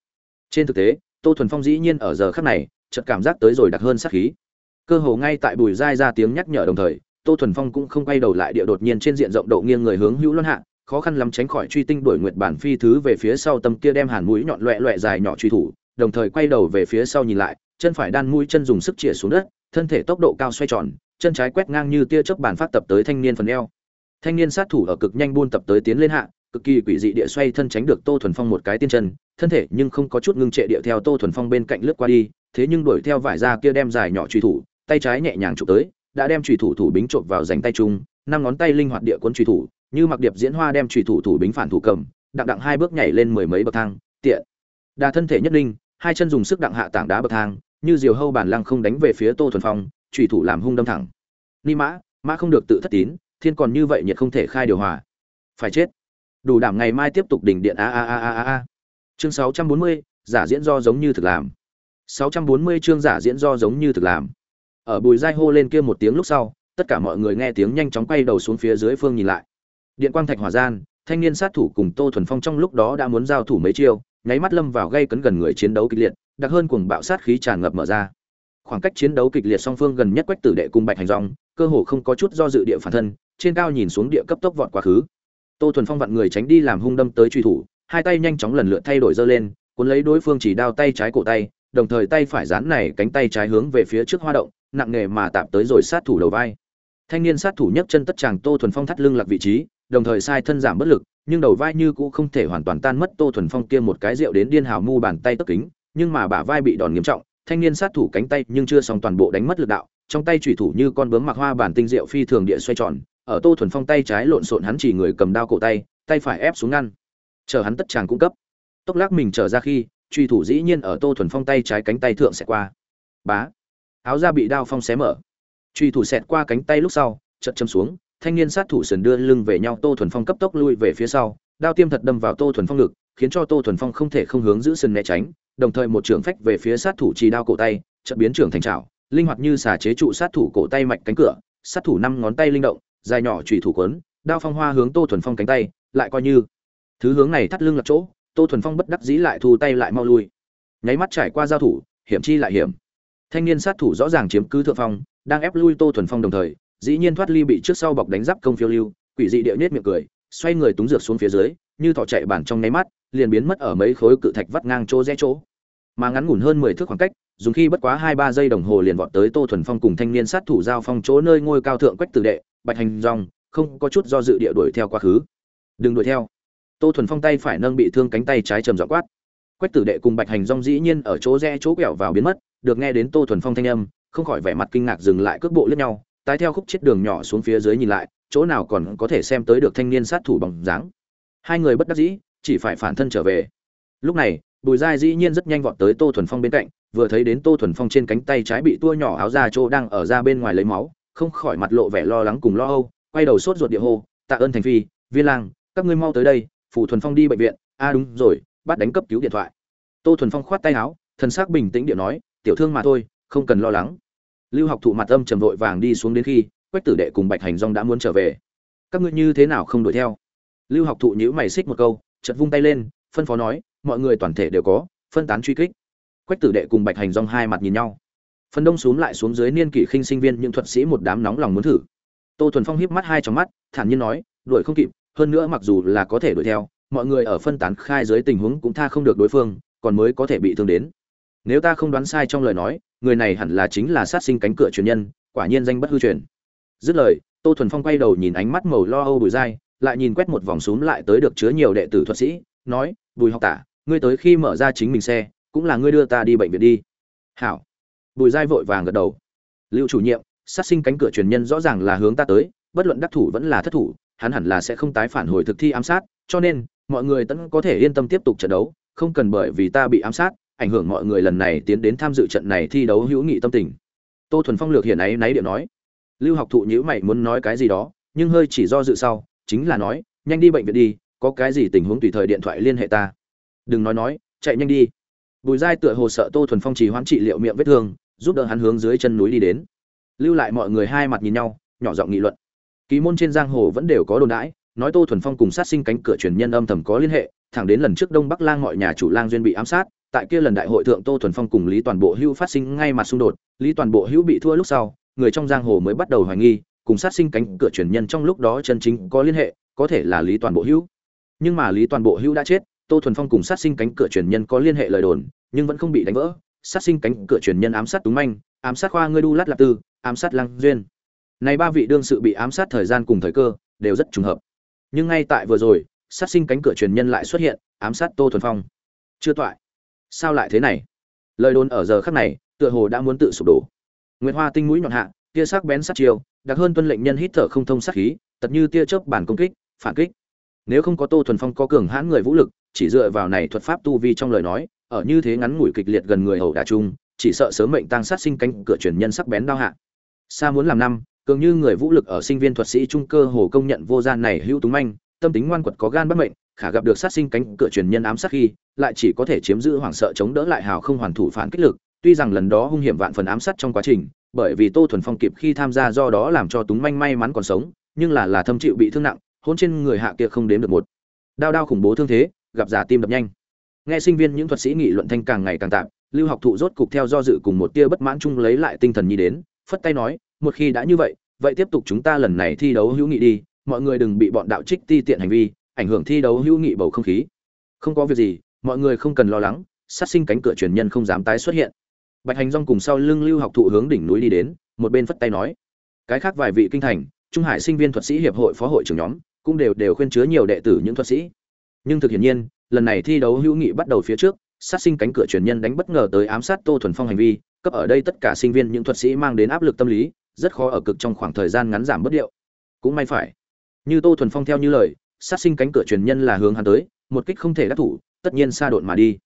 Trên thực tế, tô thuần phong dĩ nhiên ở giờ khắc này, chợt cảm giác tới rồi đặc hơn sát khí. Cơ hồ ngay tại bùi dai ra tiếng nhắc nhở đồng thời, tô thuần phong cũng không quay đầu lại địa đột nhiên trên diện rộng độ nghiêng người hướng hữu luân hạ, khó khăn lắm tránh khỏi truy tinh đuổi nguyệt bản phi thứ về phía sau tầm kia đem hàn mũi nhọn loẹ loẹ dài nhỏ truy thủ, đồng thời quay đầu về phía sau nhìn lại, chân phải đan mũi chân dùng sức chĩa xuống đất, thân thể tốc độ cao xoay tròn, chân trái quét ngang như tia chớp bản phát tập tới thanh niên phần eo. Thanh niên sát thủ ở cực nhanh buôn tập tới tiến lên hạ cực kỳ quỷ dị địa xoay thân tránh được tô thuần phong một cái tiên chân, thân thể nhưng không có chút ngưng trệ địa theo tô thuần phong bên cạnh lướt qua đi, thế nhưng đuổi theo vải da kia đem dài nhỏ truy thủ, tay trái nhẹ nhàng chụp tới, đã đem truy thủ thủ bính trộm vào dành tay chung, năm ngón tay linh hoạt địa quân truy thủ, như mặc điệp diễn hoa đem truy thủ thủ bính phản thủ cầm, đặng đặng hai bước nhảy lên mười mấy bậc thang, tiện. Đa thân thể nhất linh, hai chân dùng sức đặng hạ tảng đá bậc thang, như diều hâu bản lăng không đánh về phía tô thuần phong truy thủ làm hung đâm thẳng. Ni mã mã không được tự thất tín, thiên còn như vậy nhiệt không thể khai điều hòa. Phải chết đủ đảm ngày mai tiếp tục đỉnh điện a a a a a a. Chương sáu trăm bốn mươi, giả diễn do giống như thực làm. Sáu trăm bốn mươi chương giả diễn do giống như thực làm. Ở bùi giai hô lên kia một tiếng lúc sau, tất cả mọi người nghe tiếng nhanh chóng quay đầu xuống phía dưới phương nhìn lại. Điện quang thạch hỏa gian, thanh niên sát thủ cùng tô thuần phong trong lúc đó đã muốn giao thủ mấy chiêu, nháy mắt lâm vào gây cấn gần người chiến đấu kịch liệt, đặc hơn cuồng bạo sát khí tràn ngập mở ra. Khoảng cách chiến đấu kịch liệt song phương gần nhất quách tử đệ cùng bạch hành rong cơ hồ không có chút do dự địa phản thân, trên cao nhìn xuống địa cấp tốc vọt quá khứ tô thuần phong vặn người tránh đi làm hung đâm tới truy thủ, hai tay nhanh chóng lần lượt thay đổi giơ lên, cuốn lấy đối phương chỉ đao tay trái cổ tay, đồng thời tay phải dán này cánh tay trái hướng về phía trước hoa động, nặng nghề mà tạm tới rồi sát thủ đầu vai. Thanh niên sát thủ nhấc chân tất chàng tô thuần phong thắt lưng lạc vị trí, đồng thời sai thân giảm bất lực, nhưng đầu vai như cũ không thể hoàn toàn tan mất tô thuần phong kia một cái rượu đến điên hào mu bàn tay tất kính, nhưng mà bả vai bị đòn nghiêm trọng, thanh niên sát thủ cánh tay nhưng chưa xong toàn bộ đánh mất lực đạo, trong tay chủy thủ như con bướm mặc hoa bản tinh rượu phi thường địa xoay tròn ở tô thuần phong tay trái lộn xộn hắn chỉ người cầm đao cổ tay tay phải ép xuống ngăn. Chờ hắn tất chàng cung cấp. Tốc lắc mình trở ra khi, truy thủ dĩ nhiên ở tô thuần phong tay trái cánh tay thượng sẽ qua. Bá! Áo da bị đao phong xé mở. Truy thủ xẹt qua cánh tay lúc sau chật châm xuống, thanh niên sát thủ sườn đưa lưng về nhau, tô thuần phong cấp tốc lui về phía sau, đao tiêm thật đâm vào tô thuần phong ngực, khiến cho tô thuần phong không thể không hướng giữ sườn né tránh, đồng thời một trường phách về phía sát thủ chỉ đao cổ tay, chợt biến trưởng thành trảo linh hoạt như xà chế trụ sát thủ cổ tay mạch cánh cửa, sát thủ năm ngón tay linh động dài nhỏ chủy thủ quấn đao phong hoa hướng tô thuần phong cánh tay, lại coi như. Thứ hướng này thắt lưng lật chỗ, tô thuần phong bất đắc dĩ lại thu tay lại mau lui. Nháy mắt trải qua giao thủ, hiểm chi lại hiểm. Thanh niên sát thủ rõ ràng chiếm cứ thượng phong, đang ép lui tô thuần phong đồng thời, dĩ nhiên thoát ly bị trước sau bọc đánh giáp công phiêu lưu, quỷ dị địa nết miệng cười, xoay người túng dược xuống phía dưới, như thỏ chạy bản trong nháy mắt, liền biến mất ở mấy khối cự thạch vắt ngang chỗ rẽ chỗ mà ngắn ngủn hơn mười thước khoảng cách, dùng khi bất quá hai ba giây đồng hồ liền vọt tới tô thuần phong cùng thanh niên sát thủ giao phong chỗ nơi ngôi cao thượng quách tử đệ, bạch hành rong không có chút do dự địa đuổi theo quá khứ. Đừng đuổi theo. Tô thuần phong tay phải nâng bị thương cánh tay trái trầm dọ quát. Quách tử đệ cùng bạch hành rong dĩ nhiên ở chỗ rẽ chỗ quẹo vào biến mất, được nghe đến tô thuần phong thanh âm, không khỏi vẻ mặt kinh ngạc dừng lại cước bộ lướt nhau, tái theo khúc chết đường nhỏ xuống phía dưới nhìn lại, chỗ nào còn có thể xem tới được thanh niên sát thủ bằng dáng. Hai người bất đắc dĩ, chỉ phải phản thân trở về. Lúc này bùi giai dĩ nhiên rất nhanh vọt tới tô thuần phong bên cạnh, vừa thấy đến tô thuần phong trên cánh tay trái bị tua nhỏ áo da chỗ đang ở ra bên ngoài lấy máu, không khỏi mặt lộ vẻ lo lắng cùng lo âu, quay đầu sốt ruột địa hô, tạ ơn thành phi, viên lang, các ngươi mau tới đây phủ thuần phong đi bệnh viện. A, đúng rồi, bắt đánh cấp cứu điện thoại. Tô thuần phong khoát tay áo, thần sắc bình tĩnh điện nói, tiểu thương mà thôi, không cần lo lắng. Lưu học thụ mặt âm trầm vội vàng đi xuống đến khi, quách tử đệ cùng bạch hành rong đã muốn trở về. Các ngươi như thế nào không đuổi theo? Lưu học thụ nhữ mày xích một câu chật vung tay lên, phân phó nói mọi người toàn thể đều có, phân tán truy kích. Quách tử đệ cùng bạch hành rong hai mặt nhìn nhau. Phần đông xuống lại xuống dưới niên kỷ khinh sinh viên những thuật sĩ một đám nóng lòng muốn thử. Tô thuần phong híp mắt hai trong mắt, thản nhiên nói, đuổi không kịp, hơn nữa mặc dù là có thể đuổi theo, mọi người ở phân tán khai dưới tình huống cũng tha không được đối phương, còn mới có thể bị thương đến. Nếu ta không đoán sai trong lời nói, người này hẳn là chính là sát sinh cánh cửa truyền nhân, quả nhiên danh bất hư truyền. Dứt lời, tô thuần phong quay đầu nhìn ánh mắt màu lo âu bùi dai, lại nhìn quét một vòng xúm lại tới được chứa nhiều đệ tử thuật sĩ, nói, bùi học tả ngươi tới khi mở ra chính mình xe, cũng là ngươi đưa ta đi bệnh viện đi. Hảo. Bùi giai vội vàng gật đầu. Lưu chủ nhiệm, sát sinh cánh cửa truyền nhân rõ ràng là hướng ta tới, bất luận đắc thủ vẫn là thất thủ, hắn hẳn là sẽ không tái phản hồi thực thi ám sát, cho nên, mọi người tẫn có thể yên tâm tiếp tục trận đấu, không cần bởi vì ta bị ám sát, ảnh hưởng mọi người lần này tiến đến tham dự trận này thi đấu hữu nghị tâm tình. Tô thuần phong lược hiện ấy náy điện nói. Lưu học thụ nhữ mày muốn nói cái gì đó, nhưng hơi chỉ do dự sau, chính là nói, nhanh đi bệnh viện đi, có cái gì tình huống tùy thời điện thoại liên hệ ta đừng nói nói, chạy nhanh đi. Bùi giai tựa hồ sợ tô thuần phong trì hoãn trị liệu miệng vết thương, giúp đỡ hắn hướng dưới chân núi đi đến. Lưu lại mọi người hai mặt nhìn nhau, nhỏ giọng nghị luận. Ký môn trên giang hồ vẫn đều có đồn đãi, nói tô thuần phong cùng sát sinh cánh cửa truyền nhân âm thầm có liên hệ, thẳng đến lần trước đông bắc lang mọi nhà chủ lang duyên bị ám sát, tại kia lần đại hội thượng tô thuần phong cùng lý toàn bộ hữu phát sinh ngay mặt xung đột, lý toàn bộ hữu bị thua lúc sau, người trong giang hồ mới bắt đầu hoài nghi, cùng sát sinh cánh cửa truyền nhân trong lúc đó chân chính có liên hệ, có thể là lý toàn bộ hữu. Nhưng mà lý toàn bộ hữu đã chết tô thuần phong cùng sát sinh cánh cửa truyền nhân có liên hệ lời đồn nhưng vẫn không bị đánh vỡ. Sát sinh cánh cửa truyền nhân ám sát túng manh ám sát khoa ngươi đu lát lạp tư ám sát lăng duyên. Này ba vị đương sự bị ám sát thời gian cùng thời cơ đều rất trùng hợp. Nhưng ngay tại vừa rồi sát sinh cánh cửa truyền nhân lại xuất hiện ám sát tô thuần phong. Chưa toại. Sao lại thế này? Lời đồn ở giờ khắc này tựa hồ đã muốn tự sụp đổ. Nguyệt hoa tinh mũi nhọn hạ tia sắc bén sát chiều, đặc hơn tuân lệnh nhân hít thở không thông sát khí tật như tia chớp bản công kích phản kích. Nếu không có tô thuần phong có cường hãn người vũ lực chỉ dựa vào này thuật pháp tu vi trong lời nói ở như thế ngắn ngủi kịch liệt gần người hầu đả chung, chỉ sợ sớm mệnh tăng sát sinh cánh cửa truyền nhân sắc bén đao hạ. Sa muốn làm năm cường như người vũ lực ở sinh viên thuật sĩ trung cơ hồ công nhận vô gian này hữu túng manh tâm tính ngoan quật có gan bất mệnh khả gặp được sát sinh cánh cửa truyền nhân ám sát khi lại chỉ có thể chiếm giữ hoảng sợ chống đỡ lại hào không hoàn thủ phản kích lực tuy rằng lần đó hung hiểm vạn phần ám sát trong quá trình bởi vì tô thuần phong kịp khi tham gia do đó làm cho túng manh may mắn còn sống nhưng là là thâm chịu bị thương nặng hôn trên người hạ kia không đếm được một. Đao đao khủng bố thương thế gặp giả tim đập nhanh. Nghe sinh viên những thuật sĩ nghị luận thanh càng ngày càng tạm lưu học thụ rốt cục theo do dự cùng một tia bất mãn chung lấy lại tinh thần nhi đến, phất tay nói, một khi đã như vậy vậy tiếp tục chúng ta lần này thi đấu hữu nghị đi, mọi người đừng bị bọn đạo trích ti tiện hành vi, ảnh hưởng thi đấu hữu nghị bầu không khí. Không có việc gì, mọi người không cần lo lắng, sát sinh cánh cửa truyền nhân không dám tái xuất hiện. Bạch hành rong cùng sau lưng lưu học thụ hướng đỉnh núi đi đến, một bên phất tay nói, cái khác vài vị kinh thành, trung hải sinh viên thuật sĩ hiệp hội phó hội trưởng nhóm, cũng đều đều khuyên chứa nhiều đệ tử những thuật sĩ nhưng thực hiện nhiên, lần này thi đấu hữu nghị bắt đầu phía trước, sát sinh cánh cửa truyền nhân đánh bất ngờ tới ám sát tô thuần phong hành vi, cấp ở đây tất cả sinh viên những thuật sĩ mang đến áp lực tâm lý, rất khó ở cực trong khoảng thời gian ngắn giảm bất điệu. Cũng may phải. Như tô thuần phong theo như lời, sát sinh cánh cửa truyền nhân là hướng hắn tới, một kích không thể đắc thủ, tất nhiên xa độn mà đi.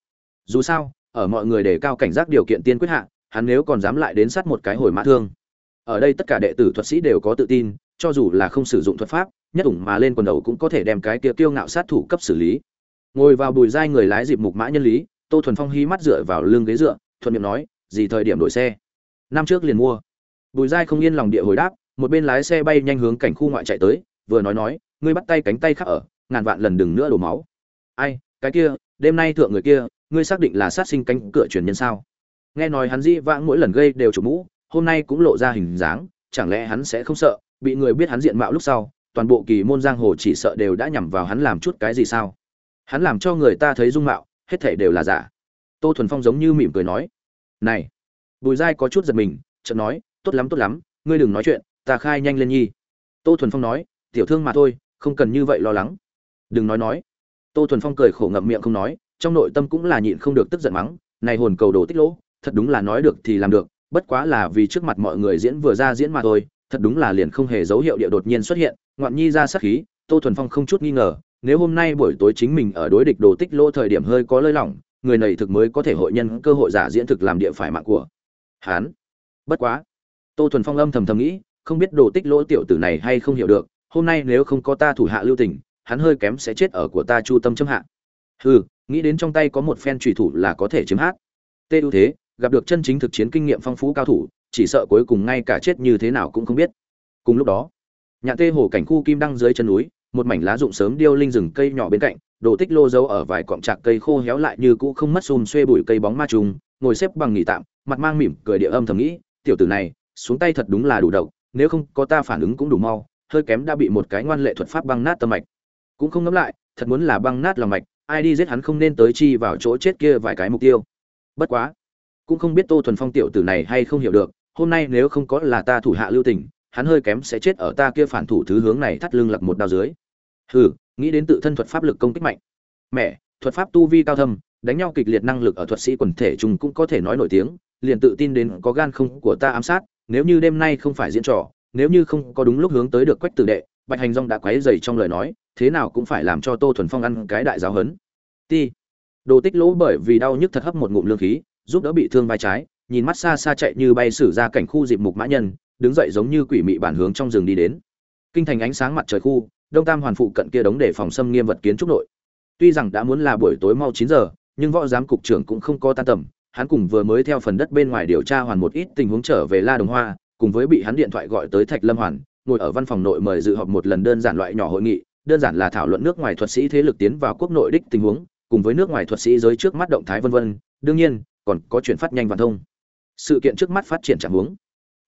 Dù sao, ở mọi người đề cao cảnh giác điều kiện tiên quyết hạ, hắn nếu còn dám lại đến sát một cái hồi mã thương. Ở đây tất cả đệ tử thuật sĩ đều có tự tin, cho dù là không sử dụng thuật pháp nhất ủng mà lên quần đầu cũng có thể đem cái kia tiêu ngạo sát thủ cấp xử lý. Ngồi vào bùi dai người lái dịp mục mã nhân lý, tô thuần phong hí mắt dựa vào lưng ghế dựa, thuận miệng nói, gì thời điểm đổi xe? Năm trước liền mua. Bùi dai không yên lòng địa hồi đáp, một bên lái xe bay nhanh hướng cảnh khu ngoại chạy tới, vừa nói nói, ngươi bắt tay cánh tay khác ở, ngàn vạn lần đừng nữa đổ máu. Ai, cái kia, đêm nay thượng người kia, ngươi xác định là sát sinh cánh cửa truyền nhân sao? Nghe nói hắn dĩ vãng mỗi lần gây đều chủ mũ, hôm nay cũng lộ ra hình dáng, chẳng lẽ hắn sẽ không sợ, bị người biết hắn diện mạo lúc sau toàn bộ kỳ môn giang hồ chỉ sợ đều đã nhằm vào hắn làm chút cái gì sao? Hắn làm cho người ta thấy dung mạo, hết thể đều là giả. Tô thuần phong giống như mỉm cười nói, này. Bùi giai có chút giật mình, chợt nói, tốt lắm tốt lắm, ngươi đừng nói chuyện, ta khai nhanh lên nhi. Tô thuần phong nói, tiểu thương mà thôi, không cần như vậy lo lắng. Đừng nói nói. Tô thuần phong cười khổ ngậm miệng không nói, trong nội tâm cũng là nhịn không được tức giận mắng, này hồn cầu đồ tích lỗ, thật đúng là nói được thì làm được, bất quá là vì trước mặt mọi người diễn vừa ra diễn mà thôi, thật đúng là liền không hề dấu hiệu địa đột nhiên xuất hiện ngoạn nhi ra sát khí, tô thuần phong không chút nghi ngờ, nếu hôm nay buổi tối chính mình ở đối địch đồ tích lỗ thời điểm hơi có lơi lỏng, người này thực mới có thể hội nhân cơ hội giả diễn thực làm địa phải mạng của hán bất quá, tô thuần phong âm thầm thầm nghĩ, không biết đồ tích lỗ tiểu tử này hay không hiểu được, hôm nay nếu không có ta thủ hạ lưu tình, hắn hơi kém sẽ chết ở của ta chu tâm châm hạ. Hừ, nghĩ đến trong tay có một phen trùy thủ là có thể chiếm hát. Tê ưu thế, gặp được chân chính thực chiến kinh nghiệm phong phú cao thủ, chỉ sợ cuối cùng ngay cả chết như thế nào cũng không biết. Cùng lúc đó nhạn tê hồ cảnh khu kim đăng dưới chân núi, một mảnh lá rụng sớm điêu linh rừng cây nhỏ bên cạnh, đồ tích lô dấu ở vài cọng trạc cây khô héo lại như cũ không mất xùm xuê bụi cây bóng ma trùng, ngồi xếp bằng nghỉ tạm, mặt mang mỉm cười địa âm thầm nghĩ, tiểu tử này, xuống tay thật đúng là đủ độc, nếu không có ta phản ứng cũng đủ mau, hơi kém đã bị một cái ngoan lệ thuật pháp băng nát tâm mạch. Cũng không ngẫm lại, thật muốn là băng nát lòng mạch, ai đi giết hắn không nên tới chi vào chỗ chết kia vài cái mục tiêu. Bất quá, cũng không biết tô thuần phong tiểu tử này hay không hiểu được, hôm nay nếu không có là ta thủ hạ lưu tình hắn hơi kém sẽ chết ở ta kia phản thủ thứ hướng này thắt lưng lặc một đao dưới. Hừ, nghĩ đến tự thân thuật pháp lực công kích mạnh. Mẹ, thuật pháp tu vi cao thâm, đánh nhau kịch liệt năng lực ở thuật sĩ quần thể trùng cũng có thể nói nổi tiếng, liền tự tin đến có gan không của ta ám sát, nếu như đêm nay không phải diễn trò, nếu như không có đúng lúc hướng tới được quách tử đệ, bạch hành dong đã quấy dày trong lời nói, thế nào cũng phải làm cho tô thuần phong ăn cái đại giáo hấn. Ti. Đồ tích lỗ bởi vì đau nhức thật hấp một ngụm lương khí, giúp đỡ bị thương vai trái, nhìn mắt xa xa chạy như bay xử ra cảnh khu dịp mục mã nhân đứng dậy giống như quỷ mị bản hướng trong rừng đi đến. Kinh thành ánh sáng mặt trời khu, đông tam hoàn phụ cận kia đống để phòng xâm nghiêm vật kiến trúc nội. Tuy rằng đã muốn là buổi tối mau chín giờ, nhưng võ giám cục trưởng cũng không có tan tầm, hắn cùng vừa mới theo phần đất bên ngoài điều tra hoàn một ít tình huống trở về la đồng hoa, cùng với bị hắn điện thoại gọi tới thạch lâm hoàn, ngồi ở văn phòng nội mời dự họp một lần đơn giản loại nhỏ hội nghị, đơn giản là thảo luận nước ngoài thuật sĩ thế lực tiến vào quốc nội đích tình huống, cùng với nước ngoài thuật sĩ giới trước mắt động thái vân vân, đương nhiên, còn có chuyện phát nhanh và thông. Sự kiện trước mắt phát triển trạng huống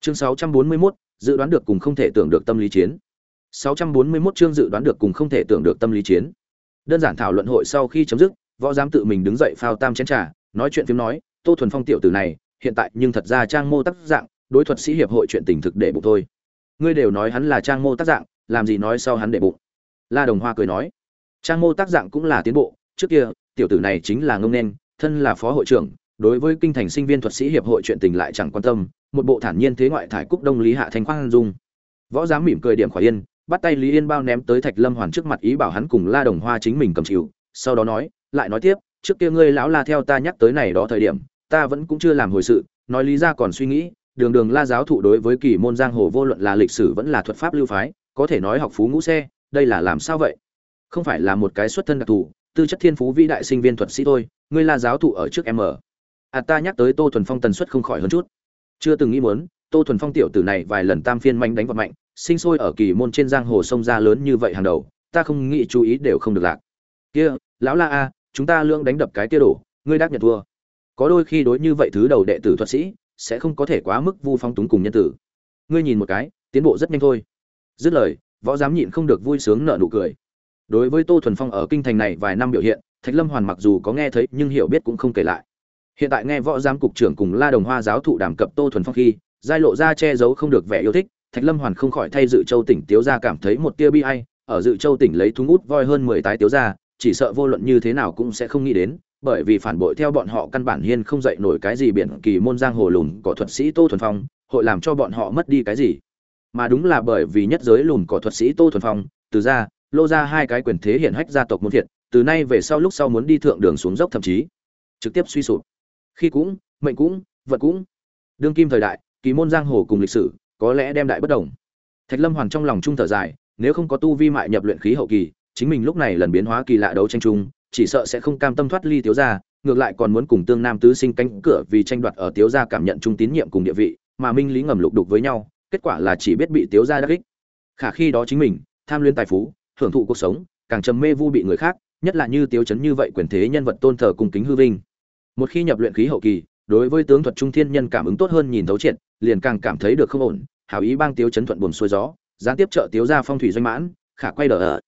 chương 641, dự đoán được cùng không thể tưởng được tâm lý chiến. 641 chương dự đoán được cùng không thể tưởng được tâm lý chiến. Đơn giản thảo luận hội sau khi chấm dứt võ giám tự mình đứng dậy phao tam chén trà nói chuyện phiếm nói tô thuần phong tiểu tử này hiện tại nhưng thật ra trang mô tác dạng đối thuật sĩ hiệp hội chuyện tình thực để bụng thôi. Ngươi đều nói hắn là trang mô tác dạng làm gì nói sau hắn để bụng. La đồng hoa cười nói trang mô tác dạng cũng là tiến bộ trước kia tiểu tử này chính là ngông nên thân là phó hội trưởng đối với kinh thành sinh viên thuật sĩ hiệp hội chuyện tình lại chẳng quan tâm một bộ thản nhiên thế ngoại thải cúc đông lý hạ thanh khoan dung. Võ giám mỉm cười điểm khỏi yên, bắt tay lý yên bao ném tới thạch lâm hoàn trước mặt ý bảo hắn cùng la đồng hoa chính mình cầm chịu, sau đó nói, lại nói tiếp, trước kia ngươi lão la theo ta nhắc tới này đó thời điểm, ta vẫn cũng chưa làm hồi sự, nói lý ra còn suy nghĩ, đường đường la giáo thụ đối với kỳ môn giang hồ vô luận là lịch sử vẫn là thuật pháp lưu phái, có thể nói học phú ngũ xe, đây là làm sao vậy? Không phải là một cái xuất thân đặc thù, tư chất thiên phú vĩ đại sinh viên thuật sĩ thôi, ngươi la giáo thụ ở trước em ở. À ta nhắc tới tô thuần phong tần suất không khỏi hơn chút chưa từng nghĩ muốn, tô thuần phong tiểu tử này vài lần tam phiên manh đánh vật mạnh, sinh sôi ở kỳ môn trên giang hồ sông ra lớn như vậy hàng đầu, ta không nghĩ chú ý đều không được lạc. Kia, lão la a, chúng ta lương đánh đập cái kia đổ, ngươi đáp nhận thua. Có đôi khi đối như vậy thứ đầu đệ tử thuật sĩ, sẽ không có thể quá mức vu phong túng cùng nhân tử. Ngươi nhìn một cái, tiến bộ rất nhanh thôi. Dứt lời, võ giám nhịn không được vui sướng nở nụ cười. Đối với tô thuần phong ở kinh thành này vài năm biểu hiện, thạch lâm hoàn mặc dù có nghe thấy, nhưng hiểu biết cũng không kể lại hiện tại nghe võ giám cục trưởng cùng la đồng hoa giáo thụ đàm cập tô thuần phong khi, giai lộ ra che giấu không được vẻ yêu thích, thạch lâm hoàn không khỏi thay dự châu tỉnh tiếu ra cảm thấy một tia bi ai, ở dự châu tỉnh lấy thúng út voi hơn mười tái tiếu ra chỉ sợ vô luận như thế nào cũng sẽ không nghĩ đến, bởi vì phản bội theo bọn họ căn bản hiên không dậy nổi cái gì biển kỳ môn giang hồ lùn cỏ thuật sĩ tô thuần phong, hội làm cho bọn họ mất đi cái gì. Mà đúng là bởi vì nhất giới lùn cỏ thuật sĩ tô thuần phong, từ ra, lô ra hai cái quyền thế hiển hách gia tộc muốn thiệt, từ nay về sau lúc sau muốn đi thượng đường xuống dốc thậm chí, trực tiếp suy sụp khi cũng, mệnh cũng, vật cũng. Đương kim thời đại, kỳ môn giang hồ cùng lịch sử, có lẽ đem đại bất đồng. Thạch lâm hoàn trong lòng trung thở dài, nếu không có tu vi mại nhập luyện khí hậu kỳ, chính mình lúc này lần biến hóa kỳ lạ đấu tranh chung, chỉ sợ sẽ không cam tâm thoát ly tiếu gia, ngược lại còn muốn cùng tương nam tứ sinh cánh cửa vì tranh đoạt ở tiếu gia cảm nhận trung tín nhiệm cùng địa vị, mà minh lý ngầm lục đục với nhau, kết quả là chỉ biết bị tiếu gia đắc ích. Khả khi đó chính mình, tham luyến tài phú, hưởng thụ cuộc sống, càng trầm mê vu bị người khác, nhất là như tiếu chấn như vậy quyền thế nhân vật tôn thờ cùng kính hư vinh một khi nhập luyện khí hậu kỳ đối với tướng thuật trung thiên nhân cảm ứng tốt hơn nhìn thấu triệt liền càng cảm thấy được không ổn hảo ý bang tiếu chấn thuận buồn xuôi gió gián tiếp trợ tiếu gia phong thủy doanh mãn khả quay đờ ở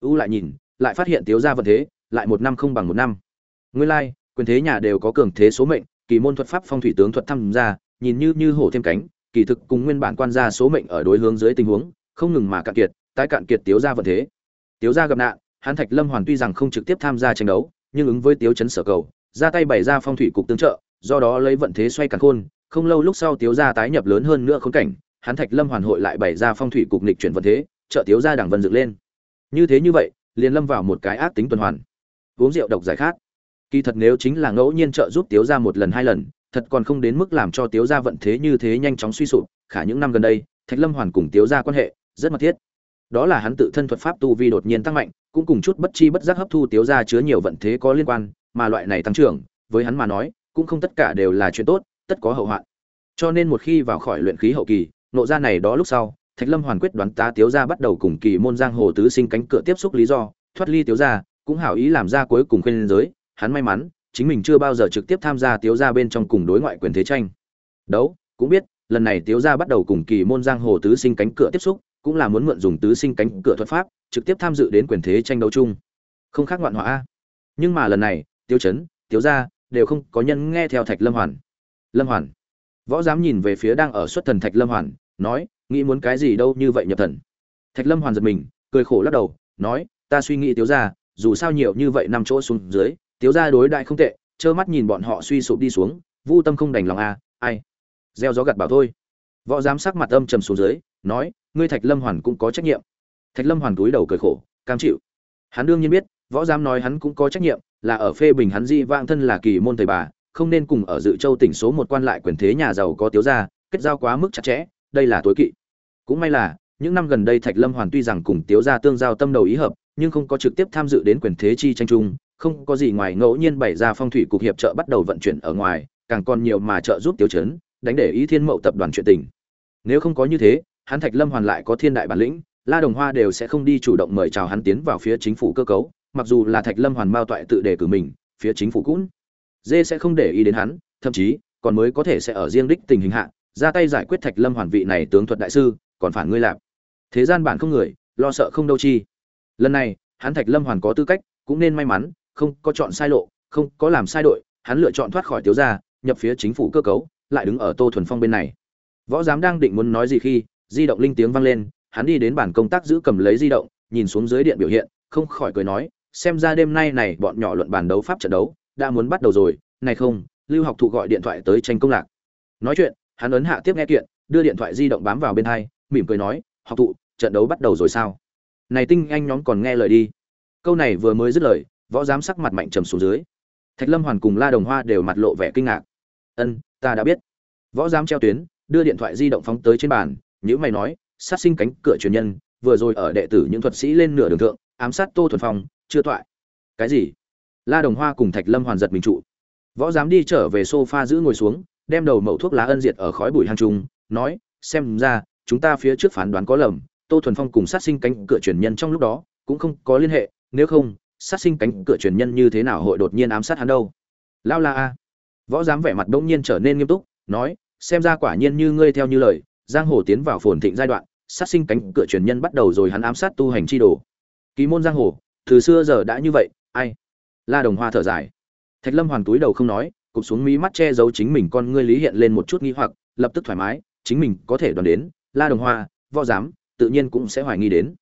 u lại nhìn lại phát hiện tiếu gia vận thế lại một năm không bằng một năm. Nguyên lai like, quyền thế nhà đều có cường thế số mệnh kỳ môn thuật pháp phong thủy tướng thuật tham gia nhìn như như hổ thêm cánh kỳ thực cùng nguyên bản quan gia số mệnh ở đối hướng dưới tình huống không ngừng mà cạn kiệt tái cạn kiệt tiếu gia vận thế. Tiếu gia gặp nạn hán thạch lâm hoàn tuy rằng không trực tiếp tham gia tranh đấu nhưng ứng với tiếu chấn sở cầu ra tay bày ra phong thủy cục tương trợ, do đó lấy vận thế xoay cả khôn, không lâu lúc sau tiếu gia tái nhập lớn hơn nữa khốn cảnh, hắn thạch lâm hoàn hội lại bày ra phong thủy cục nghịch chuyển vận thế, trợ tiếu gia đảng vân dựng lên. Như thế như vậy, liền lâm vào một cái ác tính tuần hoàn. Uống rượu độc giải khát. Kỳ thật nếu chính là ngẫu nhiên trợ giúp tiếu gia một lần hai lần, thật còn không đến mức làm cho tiếu gia vận thế như thế nhanh chóng suy sụp, khả những năm gần đây, thạch lâm hoàn cùng tiếu gia quan hệ rất mật thiết. Đó là hắn tự thân thuật pháp tu vi đột nhiên tăng mạnh, cũng cùng chút bất chi bất giác hấp thu tiếu gia chứa nhiều vận thế có liên quan mà loại này tăng trưởng, với hắn mà nói, cũng không tất cả đều là chuyện tốt, tất có hậu hoạn. Cho nên một khi vào khỏi luyện khí hậu kỳ, nộ ra này đó lúc sau, thạch lâm hoàn quyết đoán tá tiếu gia bắt đầu cùng kỳ môn giang hồ tứ sinh cánh cửa tiếp xúc lý do, thoát ly tiếu gia, cũng hảo ý làm ra cuối cùng khuyên giới, hắn may mắn, chính mình chưa bao giờ trực tiếp tham gia tiếu gia bên trong cùng đối ngoại quyền thế tranh. Đấu, cũng biết, lần này tiếu gia bắt đầu cùng kỳ môn giang hồ tứ sinh cánh cửa tiếp xúc, cũng là muốn mượn dùng tứ sinh cánh cửa thuật pháp, trực tiếp tham dự đến quyền thế tranh đấu chung. Không khác ngoạn họa a. Nhưng mà lần này tiêu chấn tiêu gia, đều không có nhân nghe theo thạch lâm hoàn. Lâm hoàn. Võ dám nhìn về phía đang ở xuất thần thạch lâm hoàn, nói, nghĩ muốn cái gì đâu như vậy nhập thần. Thạch lâm hoàn giật mình, cười khổ lắc đầu, nói, ta suy nghĩ tiêu gia, dù sao nhiều như vậy năm chỗ xuống dưới tiêu gia đối đại không tệ, trơ mắt nhìn bọn họ suy sụp đi xuống, vu tâm không đành lòng à ai? Gieo gió gặt bảo thôi. Võ giám sắc mặt âm trầm xuống dưới, nói, ngươi thạch lâm hoàn cũng có trách nhiệm. Thạch lâm hoàn túi đầu cười khổ, cam chịu. Hắn đương nhiên biết võ giám nói hắn cũng có trách nhiệm, là ở phê bình hắn di vang thân là kỳ môn thầy bà, không nên cùng ở dự châu tỉnh số một quan lại quyền thế nhà giàu có tiếu gia, kết giao quá mức chặt chẽ, đây là tối kỵ. Cũng may là, những năm gần đây thạch lâm hoàn tuy rằng cùng tiếu gia tương giao tâm đầu ý hợp, nhưng không có trực tiếp tham dự đến quyền thế chi tranh chung, không có gì ngoài ngẫu nhiên bày ra phong thủy cục hiệp trợ bắt đầu vận chuyển ở ngoài, càng còn nhiều mà trợ giúp tiêu chấn đánh để ý thiên mậu tập đoàn chuyện tình. Nếu không có như thế, hắn thạch lâm hoàn lại có thiên đại bản lĩnh, la đồng hoa đều sẽ không đi chủ động mời chào hắn tiến vào phía chính phủ cơ cấu mặc dù là thạch lâm hoàn bao toại tự đề cử mình, phía chính phủ cũng dê sẽ không để ý đến hắn, thậm chí còn mới có thể sẽ ở riêng đích tình hình hạ, ra tay giải quyết thạch lâm hoàn vị này tướng thuật đại sư, còn phản ngươi lạp. Thế gian bản không người, lo sợ không đâu chi. Lần này, hắn thạch lâm hoàn có tư cách, cũng nên may mắn, không có chọn sai lộ, không có làm sai đội, hắn lựa chọn thoát khỏi tiếu gia, nhập phía chính phủ cơ cấu, lại đứng ở tô thuần phong bên này. Võ giám đang định muốn nói gì khi, di động linh tiếng vang lên, hắn đi đến bản công tác giữ cầm lấy di động, nhìn xuống dưới điện biểu hiện, không khỏi cười nói xem ra đêm nay này bọn nhỏ luận bàn đấu pháp trận đấu, đã muốn bắt đầu rồi. Này không, lưu học thụ gọi điện thoại tới tranh công lạc. Nói chuyện, hắn ấn hạ tiếp nghe kiện, đưa điện thoại di động bám vào bên hai, mỉm cười nói, học thụ, trận đấu bắt đầu rồi sao? Này tinh, anh nhóm còn nghe lời đi. Câu này vừa mới dứt lời, võ giám sắc mặt mạnh trầm xuống dưới. Thạch lâm hoàn cùng la đồng hoa đều mặt lộ vẻ kinh ngạc. Ân, ta đã biết. Võ giám treo tuyến, đưa điện thoại di động phóng tới trên bàn nhữ mày nói, sát sinh cánh cửa truyền nhân, vừa rồi ở đệ tử những thuật sĩ lên nửa đường thượng, ám sát tô thuần phong chưa toại cái gì? La đồng hoa cùng thạch lâm hoàn giật mình trụ. Võ giám đi trở về sofa giữ ngồi xuống, đem đầu mẩu thuốc lá ân diệt ở khói bụi hang trung, nói, xem ra, chúng ta phía trước phán đoán có lầm, tô thuần phong cùng sát sinh cánh cửa truyền nhân trong lúc đó cũng không có liên hệ, nếu không, sát sinh cánh cửa truyền nhân như thế nào hội đột nhiên ám sát hắn đâu? Lao la a. Võ giám vẻ mặt đông nhiên trở nên nghiêm túc, nói, xem ra quả nhiên như ngươi theo như lời, giang hồ tiến vào phồn thịnh giai đoạn, sát sinh cánh cửa truyền nhân bắt đầu rồi hắn ám sát tu hành chi đồ. Ký môn giang hồ từ xưa giờ đã như vậy, ai? La đồng hoa thở dài. Thạch lâm hoàn túi đầu không nói, cụp xuống mí mắt che giấu chính mình con ngươi lý hiện lên một chút nghi hoặc, lập tức thoải mái, chính mình có thể đoán đến, la đồng hoa, võ giám, tự nhiên cũng sẽ hoài nghi đến.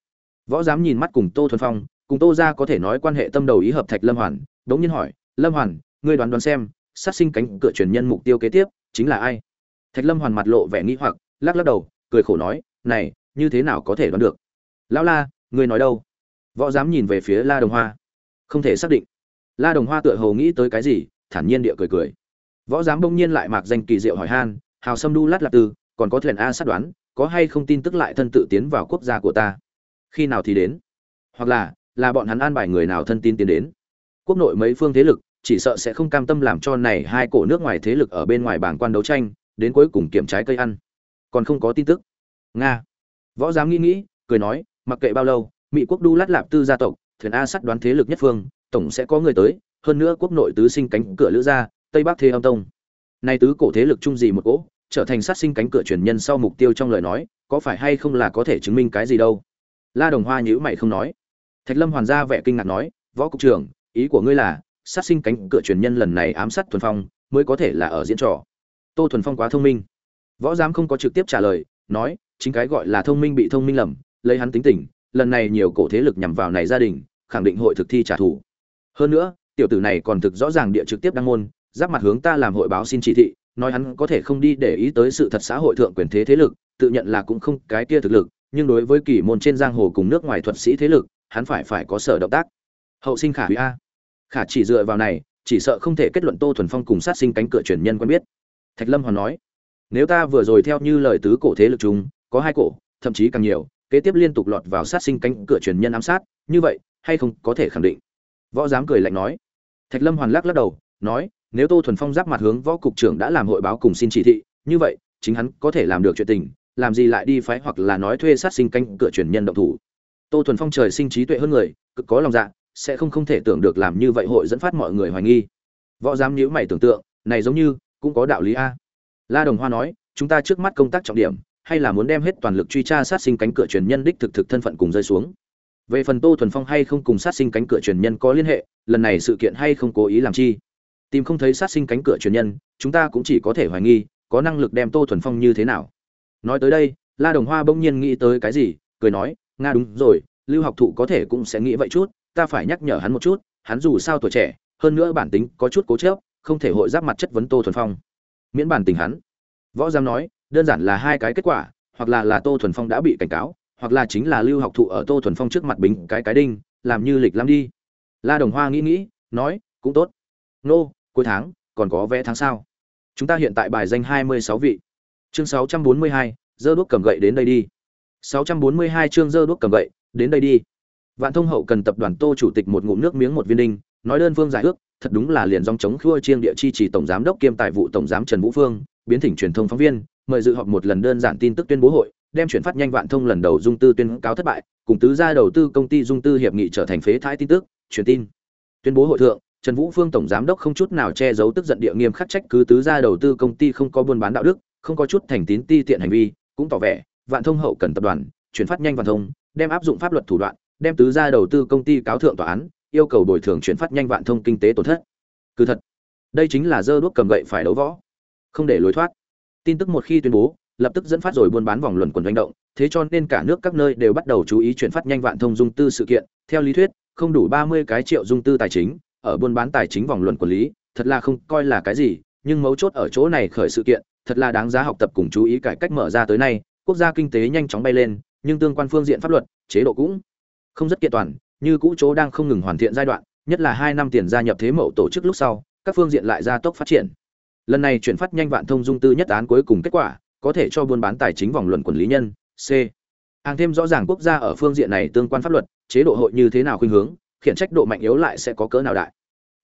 Võ giám nhìn mắt cùng tô thuần phong, cùng tô ra có thể nói quan hệ tâm đầu ý hợp thạch lâm hoàn, đống nhiên hỏi, lâm hoàn, ngươi đoán đoán xem, sát sinh cánh cửa truyền nhân mục tiêu kế tiếp chính là ai? Thạch lâm hoàn mặt lộ vẻ nghi hoặc, lắc lắc đầu, cười khổ nói, này, như thế nào có thể đoán được? Lão la, ngươi nói đâu? Võ dám nhìn về phía la đồng hoa. Không thể xác định. La đồng hoa tựa hồ nghĩ tới cái gì, thản nhiên địa cười cười. Võ dám bỗng nhiên lại mạc danh kỳ diệu hỏi han, hào sâm đu lát lạc tư, còn có thuyền a sát đoán, có hay không tin tức lại thân tự tiến vào quốc gia của ta? Khi nào thì đến? Hoặc là là bọn hắn an bài người nào thân tin tiến đến? Quốc nội mấy phương thế lực, chỉ sợ sẽ không cam tâm làm cho này hai cổ nước ngoài thế lực ở bên ngoài bảng quan đấu tranh, đến cuối cùng kiểm trái cây ăn. Còn không có tin tức. Nga. Võ giám nghĩ nghĩ, cười nói, mặc kệ bao lâu mỹ quốc đu lát lạp tư gia tộc, thuyền a sắt đoán thế lực nhất phương, tổng sẽ có người tới, hơn nữa quốc nội tứ sinh cánh cửa lữ gia, tây bắc thế âm tông. Nay tứ cổ thế lực chung gì một cỗ, trở thành sát sinh cánh cửa truyền nhân sau mục tiêu trong lời nói, có phải hay không là có thể chứng minh cái gì đâu? La đồng hoa nhữ mày không nói. Thạch lâm hoàn gia vẻ kinh ngạc nói, võ cục trưởng, ý của ngươi là, sát sinh cánh cửa truyền nhân lần này ám sát thuần phong, mới có thể là ở diễn trò. Tô thuần phong quá thông minh. Võ giám không có trực tiếp trả lời, nói, chính cái gọi là thông minh bị thông minh lầm, lấy hắn tính tình lần này nhiều cổ thế lực nhằm vào này gia đình, khẳng định hội thực thi trả thù. Hơn nữa, tiểu tử này còn thực rõ ràng địa trực tiếp đăng môn, giáp mặt hướng ta làm hội báo xin chỉ thị, nói hắn có thể không đi để ý tới sự thật xã hội thượng quyền thế thế lực, tự nhận là cũng không cái kia thực lực, nhưng đối với kỳ môn trên giang hồ cùng nước ngoài thuật sĩ thế lực, hắn phải phải có sở động tác. Hậu sinh khả hủy a. Khả chỉ dựa vào này, chỉ sợ không thể kết luận tô thuần phong cùng sát sinh cánh cửa truyền nhân quen biết. Thạch lâm hoàn nói, nếu ta vừa rồi theo như lời tứ cổ thế lực chúng, có hai cổ, thậm chí càng nhiều kế tiếp liên tục lọt vào sát sinh cánh cửa truyền nhân ám sát, như vậy, hay không có thể khẳng định? Võ giám cười lạnh nói. Thạch lâm hoàn lắc lắc đầu, nói, nếu tô thuần phong giáp mặt hướng võ cục trưởng đã làm hội báo cùng xin chỉ thị, như vậy, chính hắn có thể làm được chuyện tình, làm gì lại đi phái hoặc là nói thuê sát sinh cánh cửa truyền nhân động thủ. Tô thuần phong trời sinh trí tuệ hơn người, cực có lòng dạ sẽ không không thể tưởng được làm như vậy hội dẫn phát mọi người hoài nghi. Võ giám nhíu mày tưởng tượng, này giống như, cũng có đạo lý a. La đồng hoa nói, chúng ta trước mắt công tác trọng điểm hay là muốn đem hết toàn lực truy tra sát sinh cánh cửa truyền nhân đích thực thực thân phận cùng rơi xuống. Về phần tô thuần phong hay không cùng sát sinh cánh cửa truyền nhân có liên hệ, lần này sự kiện hay không cố ý làm chi? Tìm không thấy sát sinh cánh cửa truyền nhân, chúng ta cũng chỉ có thể hoài nghi, có năng lực đem tô thuần phong như thế nào. Nói tới đây, la đồng hoa bỗng nhiên nghĩ tới cái gì, cười nói, nga đúng rồi, lưu học thụ có thể cũng sẽ nghĩ vậy chút, ta phải nhắc nhở hắn một chút, hắn dù sao tuổi trẻ, hơn nữa bản tính có chút cố chớp không thể hội giáp mặt chất vấn tô thuần phong. Miễn bản tình hắn. Võ giang nói đơn giản là hai cái kết quả, hoặc là là tô thuần phong đã bị cảnh cáo, hoặc là chính là lưu học thụ ở tô thuần phong trước mặt bình cái cái đinh, làm như lịch lắm đi. La đồng hoa nghĩ nghĩ, nói, cũng tốt. Nô, cuối tháng, còn có vẽ tháng sao chúng ta hiện tại bài danh hai mươi sáu vị. Chương sáu trăm bốn mươi hai, dơ đuốc cầm gậy đến đây đi. sáu trăm bốn mươi hai chương dơ đuốc cầm gậy, đến đây đi. Vạn thông hậu cần tập đoàn tô chủ tịch một ngụm nước miếng một viên đinh, nói đơn phương giải ước, thật đúng là liền dòng chống khua chiêng địa chi chỉ tổng giám đốc kiêm tài vụ tổng giám trần vũ phương, biến thỉnh truyền thông phóng viên mời dự họp một lần đơn giản tin tức tuyên bố hội, đem chuyển phát nhanh vạn thông lần đầu dung tư tuyên cáo thất bại, cùng tứ gia đầu tư công ty dung tư hiệp nghị trở thành phế thái tin tức, truyền tin. Tuyên bố hội thượng, trần vũ phương tổng giám đốc không chút nào che giấu tức giận địa nghiêm khắc trách cứ tứ gia đầu tư công ty không có buôn bán đạo đức, không có chút thành tín ti tiện hành vi, cũng tỏ vẻ, vạn thông hậu cần tập đoàn, chuyển phát nhanh vạn thông, đem áp dụng pháp luật thủ đoạn, đem tứ gia đầu tư công ty cáo thượng tòa án, yêu cầu bồi thường chuyển phát nhanh vạn thông kinh tế tổn thất. Cứ thật, đây chính là dơ đuốc cầm gậy phải đấu võ. Không để lối thoát tin tức một khi tuyên bố, lập tức dẫn phát rồi buôn bán vòng luẩn quần hành động, thế cho nên cả nước các nơi đều bắt đầu chú ý chuyển phát nhanh vạn thông dung tư sự kiện. Theo lý thuyết, không đủ ba mươi cái triệu dung tư tài chính ở buôn bán tài chính vòng luẩn quản lý, thật là không coi là cái gì, nhưng mấu chốt ở chỗ này khởi sự kiện, thật là đáng giá học tập cùng chú ý cải cách mở ra tới nay, quốc gia kinh tế nhanh chóng bay lên, nhưng tương quan phương diện pháp luật, chế độ cũng không rất kiện toàn, như cũ chỗ đang không ngừng hoàn thiện giai đoạn, nhất là hai năm tiền gia nhập thế mậu tổ chức lúc sau, các phương diện lại gia tốc phát triển lần này chuyển phát nhanh vạn thông dung tư nhất án cuối cùng kết quả, có thể cho buôn bán tài chính vòng luận quản lý nhân, c. Hàng thêm rõ ràng quốc gia ở phương diện này tương quan pháp luật, chế độ hội như thế nào khuynh hướng, khiển trách độ mạnh yếu lại sẽ có cỡ nào đại.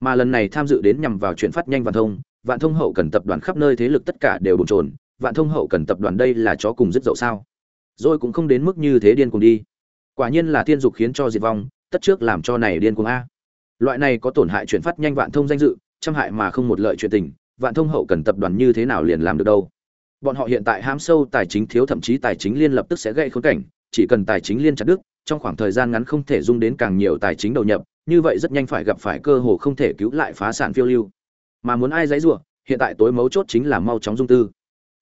Mà lần này tham dự đến nhằm vào chuyển phát nhanh vạn thông vạn thông hậu cần tập đoàn khắp nơi thế lực tất cả đều bồn trồn vạn thông hậu cần tập đoàn đây là chó cùng rất dậu sao? Rồi cũng không đến mức như thế điên cùng đi. Quả nhiên là thiên dục khiến cho diệt vong, tất trước làm cho này điên cuồng a. Loại này có tổn hại chuyển phát nhanh vạn thông danh dự trăm hại mà không một lợi chuyện tình vạn thông hậu cần tập đoàn như thế nào liền làm được đâu. Bọn họ hiện tại ham sâu tài chính thiếu, thậm chí tài chính liên lập tức sẽ gây khốn cảnh, chỉ cần tài chính liên chặt đức trong khoảng thời gian ngắn không thể dung đến càng nhiều tài chính đầu nhập, như vậy rất nhanh phải gặp phải cơ hồ không thể cứu lại phá sản phiêu lưu. Mà muốn ai dãy rủa, hiện tại tối mấu chốt chính là mau chóng dung tư.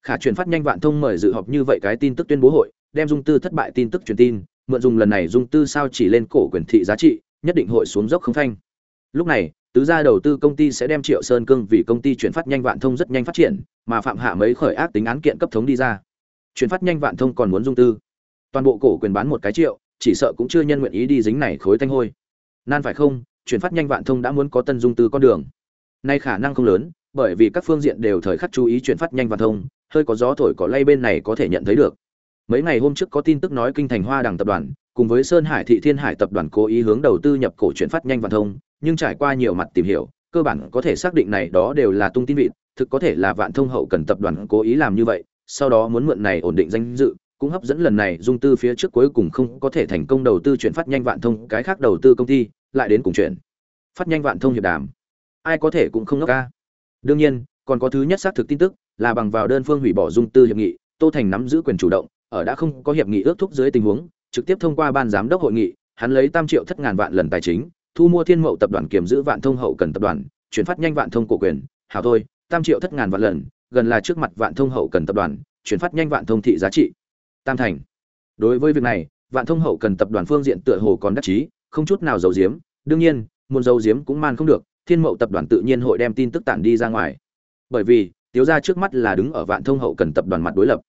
Khả truyền phát nhanh vạn thông mời dự họp như vậy cái tin tức tuyên bố hội, đem dung tư thất bại tin tức truyền tin, mượn dùng lần này dung tư sao chỉ lên cổ quyền thị giá trị, nhất định hội xuống dốc không phanh. Lúc này tứ gia đầu tư công ty sẽ đem triệu sơn cương vì công ty chuyển phát nhanh vạn thông rất nhanh phát triển, mà phạm hạ mấy khởi ác tính án kiện cấp thống đi ra. Chuyển phát nhanh vạn thông còn muốn dung tư. Toàn bộ cổ quyền bán một cái triệu, chỉ sợ cũng chưa nhân nguyện ý đi dính này khối thanh hôi. Nan phải không? Chuyển phát nhanh vạn thông đã muốn có tân dung tư con đường. Nay khả năng không lớn, bởi vì các phương diện đều thời khắc chú ý chuyển phát nhanh vạn thông, hơi có gió thổi có lay bên này có thể nhận thấy được. Mấy ngày hôm trước có tin tức nói kinh thành hoa đằng tập đoàn, cùng với sơn hải thị thiên hải tập đoàn cố ý hướng đầu tư nhập cổ chuyển phát nhanh vạn thông nhưng trải qua nhiều mặt tìm hiểu, cơ bản có thể xác định này đó đều là tung tin vịt, thực có thể là vạn thông hậu cần tập đoàn cố ý làm như vậy, sau đó muốn mượn này ổn định danh dự, cũng hấp dẫn lần này dung tư phía trước cuối cùng không có thể thành công đầu tư chuyển phát nhanh vạn thông, cái khác đầu tư công ty, lại đến cùng chuyện. Phát nhanh vạn thông hiệp đàm. Ai có thể cũng không ngốc ca đương nhiên, còn có thứ nhất xác thực tin tức, là bằng vào đơn phương hủy bỏ dung tư hiệp nghị, tô thành nắm giữ quyền chủ động, ở đã không có hiệp nghị ước thúc dưới tình huống, trực tiếp thông qua ban giám đốc hội nghị, hắn lấy tam triệu thất ngàn vạn lần tài chính thu mua thiên mậu tập đoàn kiểm giữ vạn thông hậu cần tập đoàn, chuyển phát nhanh vạn thông cổ quyền, hảo thôi, tam triệu thất ngàn vạn lần, gần là trước mặt vạn thông hậu cần tập đoàn, chuyển phát nhanh vạn thông thị giá trị. Tam thành. Đối với việc này, vạn thông hậu cần tập đoàn phương diện tựa hồ còn đắc chí, không chút nào giấu giếm, đương nhiên, muốn giấu giếm cũng man không được, thiên mậu tập đoàn tự nhiên hội đem tin tức tản đi ra ngoài. Bởi vì, tiếu ra trước mắt là đứng ở vạn thông hậu cần tập đoàn mặt đối lập.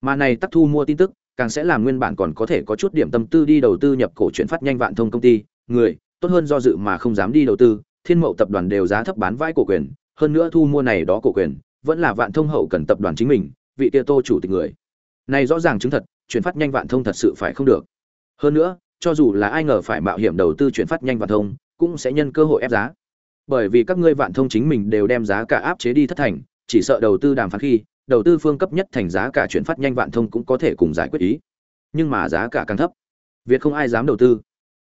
Mà này tắc thu mua tin tức, càng sẽ làm nguyên bản còn có thể có chút điểm tâm tư đi đầu tư nhập cổ chuyển phát nhanh vạn thông công ty, người tốt hơn do dự mà không dám đi đầu tư, thiên mậu tập đoàn đều giá thấp bán vãi cổ quyền, hơn nữa thu mua này đó cổ quyền, vẫn là vạn thông hậu cần tập đoàn chính mình, vị kia tô chủ tịch người. Này rõ ràng chứng thật, chuyển phát nhanh vạn thông thật sự phải không được. Hơn nữa, cho dù là ai ngờ phải mạo hiểm đầu tư chuyển phát nhanh vạn thông, cũng sẽ nhân cơ hội ép giá. Bởi vì các ngươi vạn thông chính mình đều đem giá cả áp chế đi thất thành, chỉ sợ đầu tư đàm phán khi, đầu tư phương cấp nhất thành giá cả chuyển phát nhanh vạn thông cũng có thể cùng giải quyết ý. Nhưng mà giá cả càng thấp, việt không ai dám đầu tư.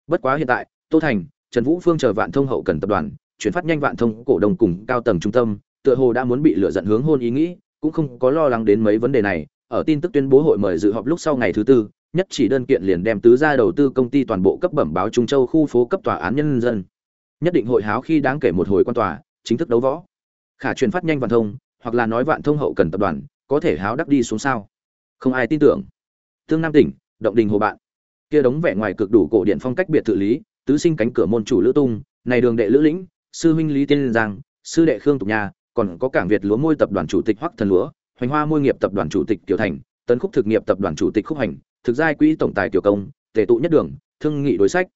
Bất quá hiện tại tô thành, trần vũ phương chờ vạn thông hậu cần tập đoàn, chuyển phát nhanh vạn thông cổ đông cùng cao tầng trung tâm, tựa hồ đã muốn bị lựa dẫn hướng hôn ý nghĩ, cũng không có lo lắng đến mấy vấn đề này. Ở tin tức tuyên bố hội mời dự họp lúc sau ngày thứ tư, nhất chỉ đơn kiện liền đem tứ gia đầu tư công ty toàn bộ cấp bẩm báo trung châu khu phố cấp tòa án nhân dân. Nhất định hội háo khi đáng kể một hồi quan tòa, chính thức đấu võ. Khả truyền phát nhanh vạn thông, hoặc là nói vạn thông hậu cần tập đoàn, có thể háo đắc đi xuống sao? Không ai tin tưởng. Tương nam tỉnh, động đình hồ bạn. Kia đống vẻ ngoài cực đủ cổ điện phong cách biệt tự lý tứ sinh cánh cửa môn chủ lữ tung, này đường đệ lữ lĩnh, sư huynh lý tiên giang, sư đệ khương tục nha, còn có cảng việt lúa môi tập đoàn chủ tịch hoắc thần lúa, hoành hoa môi nghiệp tập đoàn chủ tịch kiều thành, tấn khúc thực nghiệp tập đoàn chủ tịch khúc hành, thực giai quỹ tổng tài tiểu công, tề tụ nhất đường, thương nghị đối sách.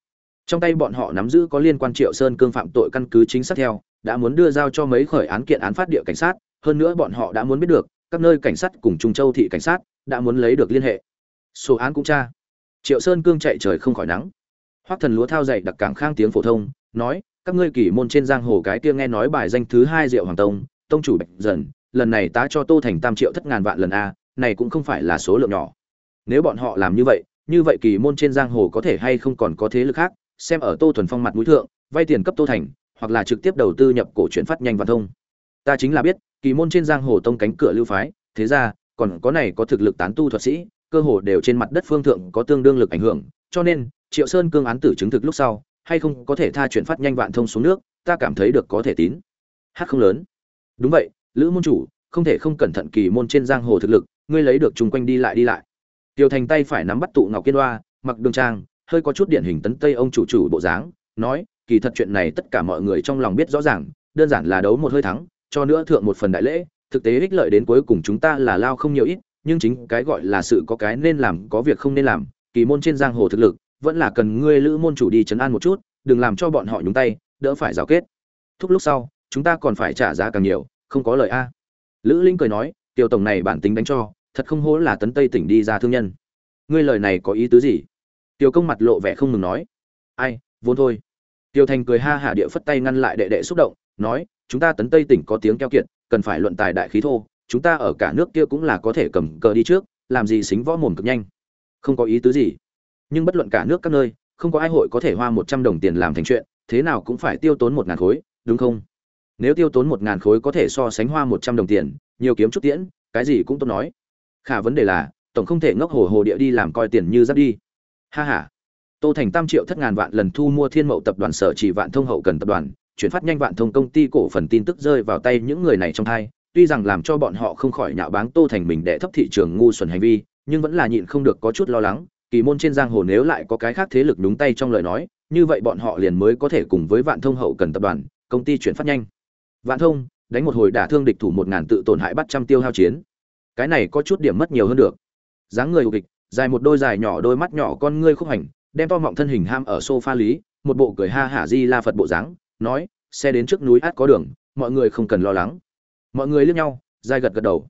Trong tay bọn họ nắm giữ có liên quan triệu sơn cương phạm tội căn cứ chính xác theo, đã muốn đưa giao cho mấy khởi án kiện án phát địa cảnh sát, hơn nữa bọn họ đã muốn biết được, các nơi cảnh sát cùng trung châu thị cảnh sát đã muốn lấy được liên hệ. Số án cũng tra. Triệu sơn cương chạy trời không khỏi nắng hoắc thần lúa thao dạy đặc cảng khang tiếng phổ thông, nói, các ngươi kỳ môn trên giang hồ cái kia nghe nói bài danh thứ hai diệu hoàng tông tông chủ bạch dần, lần này tá cho tô thành tam triệu thất ngàn vạn lần a, này cũng không phải là số lượng nhỏ. Nếu bọn họ làm như vậy như vậy kỳ môn trên giang hồ có thể hay không còn có thế lực khác, xem ở tô thuần phong mặt mũi thượng, vay tiền cấp tô thành, hoặc là trực tiếp đầu tư nhập cổ chuyển phát nhanh và thông. Ta chính là biết kỳ môn trên giang hồ tông cánh cửa lưu phái, thế ra, còn có này có thực lực tán tu thuật sĩ, cơ hồ đều trên mặt đất phương thượng có tương đương lực ảnh hưởng, cho nên triệu sơn cương án tử chứng thực lúc sau hay không có thể tha chuyển phát nhanh vạn thông xuống nước ta cảm thấy được có thể tín. Hát không lớn. Đúng vậy lữ môn chủ không thể không cẩn thận kỳ môn trên giang hồ thực lực ngươi lấy được chung quanh đi lại đi lại. Tiêu Thành tay phải nắm bắt tụ ngọc kiên đoa, mặc đường trang, hơi có chút điển hình tấn tây ông chủ chủ bộ dáng, nói, kỳ thật chuyện này tất cả mọi người trong lòng biết rõ ràng, đơn giản là đấu một hơi thắng, cho nữa thượng một phần đại lễ, thực tế ích lợi đến cuối cùng chúng ta là lao không nhiều ít, nhưng chính cái gọi là sự có cái nên làm, có việc không nên làm, kỳ môn trên giang hồ thực lực, vẫn là cần ngươi lữ môn chủ đi chấn an một chút, đừng làm cho bọn họ nhúng tay, đỡ phải rào kết. Thúc lúc sau, chúng ta còn phải trả giá càng nhiều, không có lời a. Lữ Linh cười nói, tiểu tổng này bản tính đánh cho, thật không hổ là tấn tây tỉnh đi ra thương nhân. Ngươi lời này có ý tứ gì? Tiêu công mặt lộ vẻ không ngừng nói ai vốn thôi. Tiêu thành cười ha hả địa phất tay ngăn lại đệ đệ xúc động nói chúng ta tấn tây tỉnh có tiếng keo kiệt cần phải luận tài đại khí thô chúng ta ở cả nước kia cũng là có thể cầm cờ đi trước làm gì xính võ mồm cực nhanh. Không có ý tứ gì nhưng bất luận cả nước các nơi, không có ai hội có thể hoa một trăm đồng tiền làm thành chuyện, thế nào cũng phải tiêu tốn một ngàn khối, đúng không? Nếu tiêu tốn một ngàn khối có thể so sánh hoa một trăm đồng tiền, nhiều kiếm chút tiễn, cái gì cũng tốt nói. Khả vấn đề là, tổng không thể ngốc hồ hồ địa đi làm coi tiền như giáp đi. Ha ha. Tô thành tam triệu thất ngàn vạn lần thu mua thiên mậu tập đoàn sở chỉ vạn thông hậu cần tập đoàn, chuyển phát nhanh vạn thông công ty cổ phần tin tức rơi vào tay những người này trong thai tuy rằng làm cho bọn họ không khỏi nhạo báng tô thành mình để thấp thị trường ngu xuẩn hành vi, nhưng vẫn là nhịn không được có chút lo lắng kỳ môn trên giang hồ nếu lại có cái khác thế lực đúng tay trong lời nói, như vậy bọn họ liền mới có thể cùng với vạn thông hậu cần tập đoàn, công ty chuyển phát nhanh. Vạn thông, đánh một hồi đả thương địch thủ một ngàn tự tổn hại bắt trăm tiêu hao chiến. Cái này có chút điểm mất nhiều hơn được. Dáng người ục kịch, dài một đôi dài nhỏ đôi mắt nhỏ con ngươi khúc hành, đem to mọng thân hình ham ở sofa lý, một bộ cười ha hả di la phật bộ dáng, nói, xe đến trước núi át có đường, mọi người không cần lo lắng. Mọi người liếc nhau dai gật gật đầu.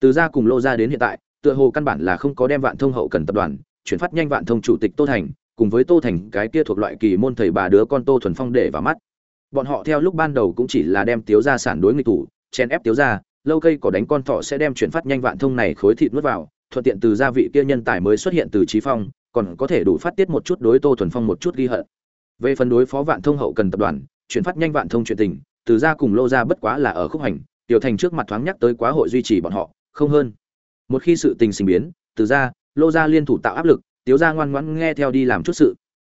Từ ra cùng lô ra đến hiện tại, tựa hồ căn bản là không có đem vạn thông hậu cần tập đoàn chuyển phát nhanh vạn thông chủ tịch tô thành, cùng với tô thành, cái kia thuộc loại kỳ môn thầy bà đứa con tô thuần phong để vào mắt. Bọn họ theo lúc ban đầu cũng chỉ là đem tiếu ra sản đối nghịch thủ chen ép tiếu ra lâu cây có đánh con thỏ sẽ đem chuyển phát nhanh vạn thông này khối thịt nuốt vào, thuận tiện từ gia vị kia nhân tài mới xuất hiện từ trí phong, còn có thể đủ phát tiết một chút đối tô thuần phong một chút ghi hận. Về phần đối phó vạn thông hậu cần tập đoàn, chuyển phát nhanh vạn thông chuyện tình, từ gia cùng lô gia bất quá là ở khúc hành, tiểu thành trước mặt thoáng nhắc tới quá hội duy trì bọn họ, không hơn. Một khi sự tình sinh biến, từ gia lô gia liên thủ tạo áp lực, tiếu gia ngoan ngoãn nghe theo đi làm chút sự.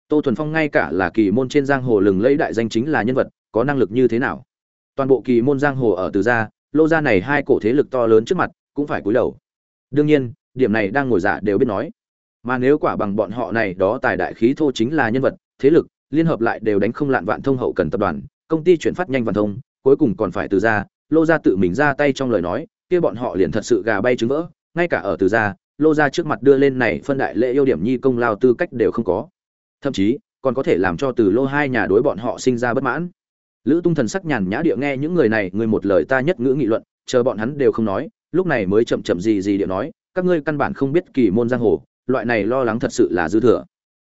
Tô thuần phong ngay cả là kỳ môn trên giang hồ lừng lẫy đại danh chính là nhân vật, có năng lực như thế nào? Toàn bộ kỳ môn giang hồ ở từ gia, lô gia này hai cổ thế lực to lớn trước mặt, cũng phải cúi đầu. Đương nhiên, điểm này đang ngồi giả đều biết nói. Mà nếu quả bằng bọn họ này, đó tài đại khí thô chính là nhân vật, thế lực, liên hợp lại đều đánh không lạn vạn thông hậu cần tập đoàn, công ty chuyển phát nhanh vạn thông, cuối cùng còn phải từ ra lô gia tự mình ra tay trong lời nói, kia bọn họ liền thật sự gà bay trứng vỡ, ngay cả ở từ gia lô gia trước mặt đưa lên này phân đại lễ yêu điểm nhi công lao tư cách đều không có. Thậm chí, còn có thể làm cho từ lô hai nhà đối bọn họ sinh ra bất mãn. Lữ tung thần sắc nhàn nhã địa nghe những người này, người một lời ta nhất ngữ nghị luận, chờ bọn hắn đều không nói, lúc này mới chậm chậm gì gì địa nói, các ngươi căn bản không biết kỳ môn giang hồ, loại này lo lắng thật sự là dư thừa.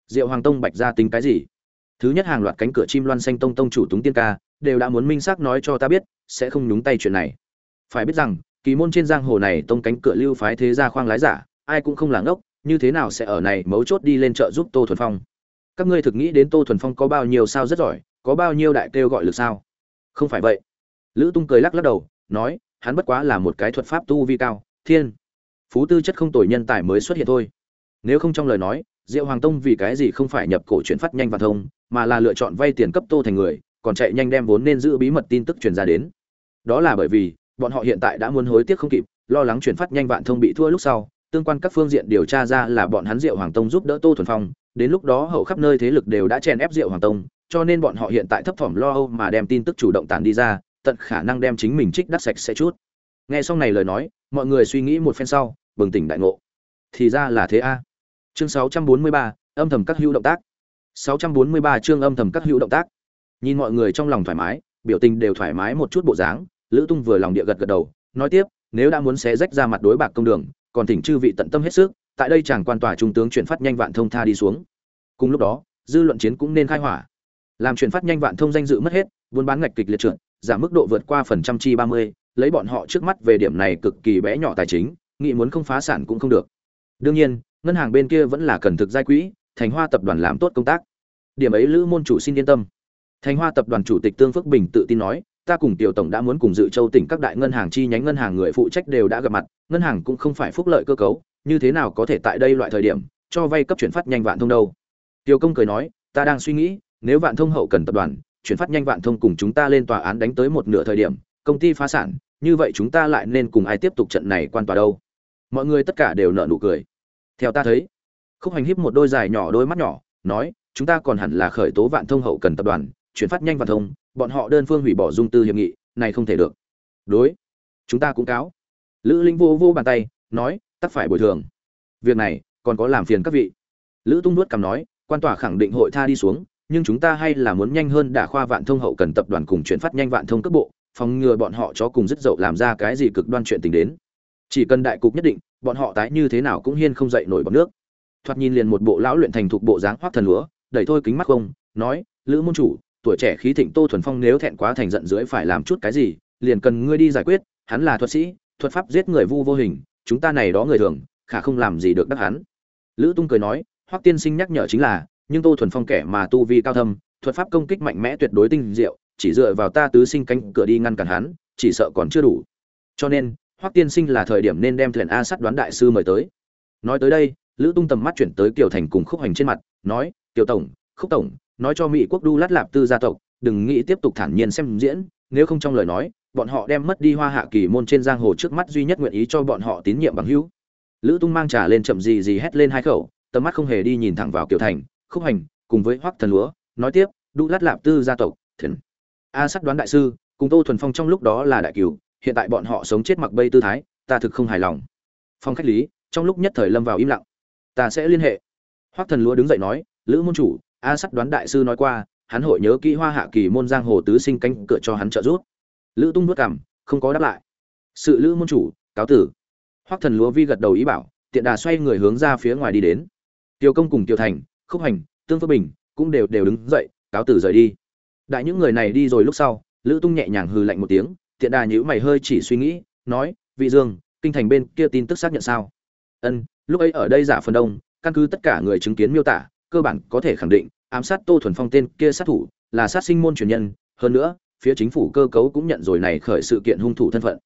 Diệu hoàng tông bạch ra tính cái gì? Thứ nhất hàng loạt cánh cửa chim loan xanh tông tông chủ túng tiên ca, đều đã muốn minh xác nói cho ta biết, sẽ không nhúng tay chuyện này. Phải biết rằng, kỳ môn trên giang hồ này tông cánh cửa lưu phái thế gia khoang lái giả ai cũng không làng ốc như thế nào sẽ ở này mấu chốt đi lên chợ giúp tô thuần phong? Các ngươi thực nghĩ đến tô thuần phong có bao nhiêu sao rất giỏi, có bao nhiêu đại kêu gọi lực sao? Không phải vậy. Lữ tung cười lắc lắc đầu, nói, hắn bất quá là một cái thuật pháp tu vi cao, thiên, phú tư chất không tồi nhân tài mới xuất hiện thôi. Nếu không trong lời nói, diệu hoàng tông vì cái gì không phải nhập cổ chuyển phát nhanh và thông, mà là lựa chọn vay tiền cấp tô thành người, còn chạy nhanh đem vốn nên giữ bí mật tin tức truyền ra đến. Đó là bởi vì, bọn họ hiện tại đã muốn hối tiếc không kịp, lo lắng chuyển phát nhanh vạn thông bị thua lúc sau tương quan các phương diện điều tra ra là bọn hắn diệu hoàng tông giúp đỡ tô thuần phong đến lúc đó hậu khắp nơi thế lực đều đã chèn ép diệu hoàng tông cho nên bọn họ hiện tại thấp thỏm lo âu mà đem tin tức chủ động tản đi ra tận khả năng đem chính mình trích đắc sạch sẽ chút. Nghe xong này lời nói mọi người suy nghĩ một phen sau bừng tỉnh đại ngộ. Thì ra là thế a. Chương 643, âm thầm các hữu động tác. 643 chương âm thầm các hữu động tác. Nhìn mọi người trong lòng thoải mái biểu tình đều thoải mái một chút bộ dáng lữ tung vừa lòng địa gật gật đầu nói tiếp nếu đã muốn xé rách ra mặt đối bạc công đường còn thỉnh chư vị tận tâm hết sức, tại đây chàng quan tòa trung tướng chuyển phát nhanh vạn thông tha đi xuống. Cùng lúc đó, dư luận chiến cũng nên khai hỏa. Làm chuyển phát nhanh vạn thông danh dự mất hết, buôn bán ngạch kịch liệt trượt, giảm mức độ vượt qua phần trăm chi ba mươi, lấy bọn họ trước mắt về điểm này cực kỳ bé nhỏ tài chính nghị muốn không phá sản cũng không được. Đương nhiên, ngân hàng bên kia vẫn là cần thực giai quỹ, thành hoa tập đoàn làm tốt công tác. Điểm ấy lữ môn chủ xin yên tâm. Thành hoa tập đoàn chủ tịch tương phước bình tự tin nói ta cùng tiểu tổng đã muốn cùng dự châu tỉnh các đại ngân hàng chi nhánh ngân hàng người phụ trách đều đã gặp mặt, ngân hàng cũng không phải phúc lợi cơ cấu, như thế nào có thể tại đây loại thời điểm, cho vay cấp chuyển phát nhanh vạn thông đâu. Tiểu công cười nói, ta đang suy nghĩ, nếu vạn thông hậu cần tập đoàn, chuyển phát nhanh vạn thông cùng chúng ta lên tòa án đánh tới một nửa thời điểm, công ty phá sản, như vậy chúng ta lại nên cùng ai tiếp tục trận này quan tòa đâu? Mọi người tất cả đều nở nụ cười. Theo ta thấy, khúc hành híp một đôi dài nhỏ đôi mắt nhỏ, nói, chúng ta còn hẳn là khởi tố vạn thông hậu cần tập đoàn chuyển phát nhanh vạn thông, bọn họ đơn phương hủy bỏ dung tư hiệp nghị, này không thể được. Đối, chúng ta cũng cáo. Lữ linh vô vô bàn tay, nói, tắc phải bồi thường. Việc này, còn có làm phiền các vị. Lữ tung nuốt cằm nói, quan tòa khẳng định hội tha đi xuống, nhưng chúng ta hay là muốn nhanh hơn đả khoa vạn thông hậu cần tập đoàn cùng chuyển phát nhanh vạn thông cấp bộ, phòng ngừa bọn họ cho cùng rất dậu làm ra cái gì cực đoan chuyện tình đến. Chỉ cần đại cục nhất định, bọn họ tái như thế nào cũng hiên không dậy nổi bằng nước. Thoạt nhìn liền một bộ lão luyện thành thục bộ dáng hoắc thần lúa, đẩy thôi kính mắt không, nói, lữ môn chủ tuổi trẻ khí thịnh tô thuần phong nếu thẹn quá thành giận dưới phải làm chút cái gì, liền cần ngươi đi giải quyết, hắn là thuật sĩ, thuật pháp giết người vu vô hình, chúng ta này đó người thường, khả không làm gì được đắc hắn. Lữ tung cười nói, hoắc tiên sinh nhắc nhở chính là, nhưng tô thuần phong kẻ mà tu vi cao thâm, thuật pháp công kích mạnh mẽ tuyệt đối tinh diệu, chỉ dựa vào ta tứ sinh cánh cửa đi ngăn cản hắn, chỉ sợ còn chưa đủ. Cho nên, hoắc tiên sinh là thời điểm nên đem thuyền a sắt đoán đại sư mời tới. Nói tới đây, lữ tung tầm mắt chuyển tới kiều thành cùng khúc hành trên mặt, nói, kiều tổng, khúc tổng nói cho mỹ quốc đu lát lạp tư gia tộc, đừng nghĩ tiếp tục thản nhiên xem diễn, nếu không trong lời nói, bọn họ đem mất đi hoa hạ kỳ môn trên giang hồ trước mắt duy nhất nguyện ý cho bọn họ tín nhiệm bằng hữu. Lữ tung mang trà lên chậm gì gì hét lên hai khẩu, tầm mắt không hề đi nhìn thẳng vào kiều thành, khúc hành, cùng với hoắc thần lúa, nói tiếp, đu lát lạp tư gia tộc thần a sắt đoán đại sư, cùng tô thuần phong trong lúc đó là đại cửu, hiện tại bọn họ sống chết mặc bây tư thái, ta thực không hài lòng. Phong khách lý, trong lúc nhất thời lâm vào im lặng. Ta sẽ liên hệ. Hoắc thần lúa đứng dậy nói, lữ môn chủ a sắt đoán đại sư nói qua, hắn hội nhớ kỹ hoa hạ kỳ môn giang hồ tứ sinh canh cửa cho hắn trợ giúp. Lữ tung nuốt cằm, không có đáp lại. Sự lữ môn chủ, cáo tử. Hoắc thần lúa vi gật đầu ý bảo, tiện đà xoay người hướng ra phía ngoài đi đến. Tiêu công cùng tiêu thành, khúc hành, tương phước bình cũng đều đều đứng dậy, cáo tử rời đi. Đại những người này đi rồi lúc sau, lữ tung nhẹ nhàng hừ lạnh một tiếng, tiện đà nhữ mày hơi chỉ suy nghĩ, nói, vị dương, kinh thành bên kia tin tức xác nhận sao? Ân, lúc ấy ở đây giả phần đông, căn cứ tất cả người chứng kiến miêu tả cơ bản có thể khẳng định, ám sát tô thuần phong tên kia sát thủ là sát sinh môn truyền nhân. Hơn nữa, phía chính phủ cơ cấu cũng nhận rồi này khởi sự kiện hung thủ thân phận.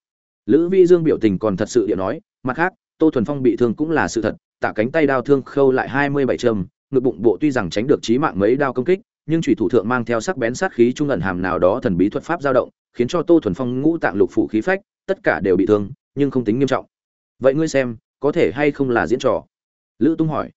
Lữ vi dương biểu tình còn thật sự điện nói, mặt khác, tô thuần phong bị thương cũng là sự thật, tạ cánh tay đao thương khâu lại hai mươi bảy châm, ngực bụng bộ tuy rằng tránh được chí mạng mấy đao công kích, nhưng thủy thủ thượng mang theo sắc bén sát khí trung ẩn hàm nào đó thần bí thuật pháp dao động, khiến cho tô thuần phong ngũ tạng lục phủ khí phách, tất cả đều bị thương, nhưng không tính nghiêm trọng. Vậy ngươi xem, có thể hay không là diễn trò? Lữ tung hỏi.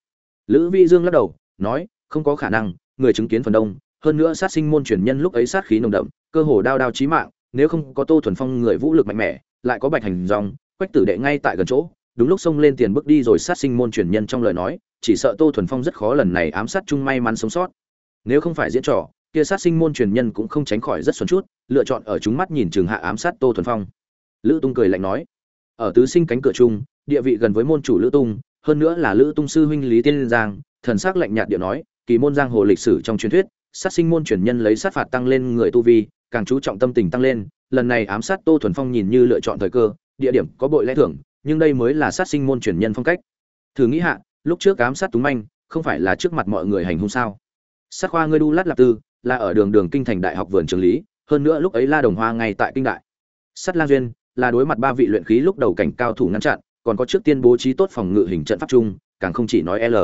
Lữ vi dương lắc đầu nói, không có khả năng, người chứng kiến phần đông, hơn nữa sát sinh môn truyền nhân lúc ấy sát khí nồng đậm, cơ hồ đao đao chí mạng, nếu không có tô thuần phong người vũ lực mạnh mẽ, lại có bạch hành dòng, quách tử đệ ngay tại gần chỗ, đúng lúc xông lên tiền bước đi rồi sát sinh môn truyền nhân trong lời nói, chỉ sợ tô thuần phong rất khó lần này ám sát chung may mắn sống sót. Nếu không phải diễn trò, kia sát sinh môn truyền nhân cũng không tránh khỏi rất xuân chút, lựa chọn ở chúng mắt nhìn trường hạ ám sát tô thuần phong. Lữ tung cười lạnh nói, ở tứ sinh cánh cửa chung, địa vị gần với môn chủ lữ tung, hơn nữa là lữ tung sư huynh lý tiên giang thần sắc lạnh nhạt điệu nói, kỳ môn giang hồ lịch sử trong truyền thuyết, sát sinh môn truyền nhân lấy sát phạt tăng lên người tu vi, càng chú trọng tâm tình tăng lên, lần này ám sát tô thuần phong nhìn như lựa chọn thời cơ, địa điểm có bội lẽ thưởng, nhưng đây mới là sát sinh môn truyền nhân phong cách. Thử nghĩ hạ, lúc trước ám sát túng manh, không phải là trước mặt mọi người hành hung sao? Sát khoa ngươi đu lát lạp tư, là ở đường đường kinh thành đại học vườn trường lý, hơn nữa lúc ấy la đồng hoa ngay tại kinh đại. Sát lang duyên, là đối mặt ba vị luyện khí lúc đầu cảnh cao thủ ngăn chặn, còn có trước tiên bố trí tốt phòng ngự hình trận pháp chung, càng không chỉ nói l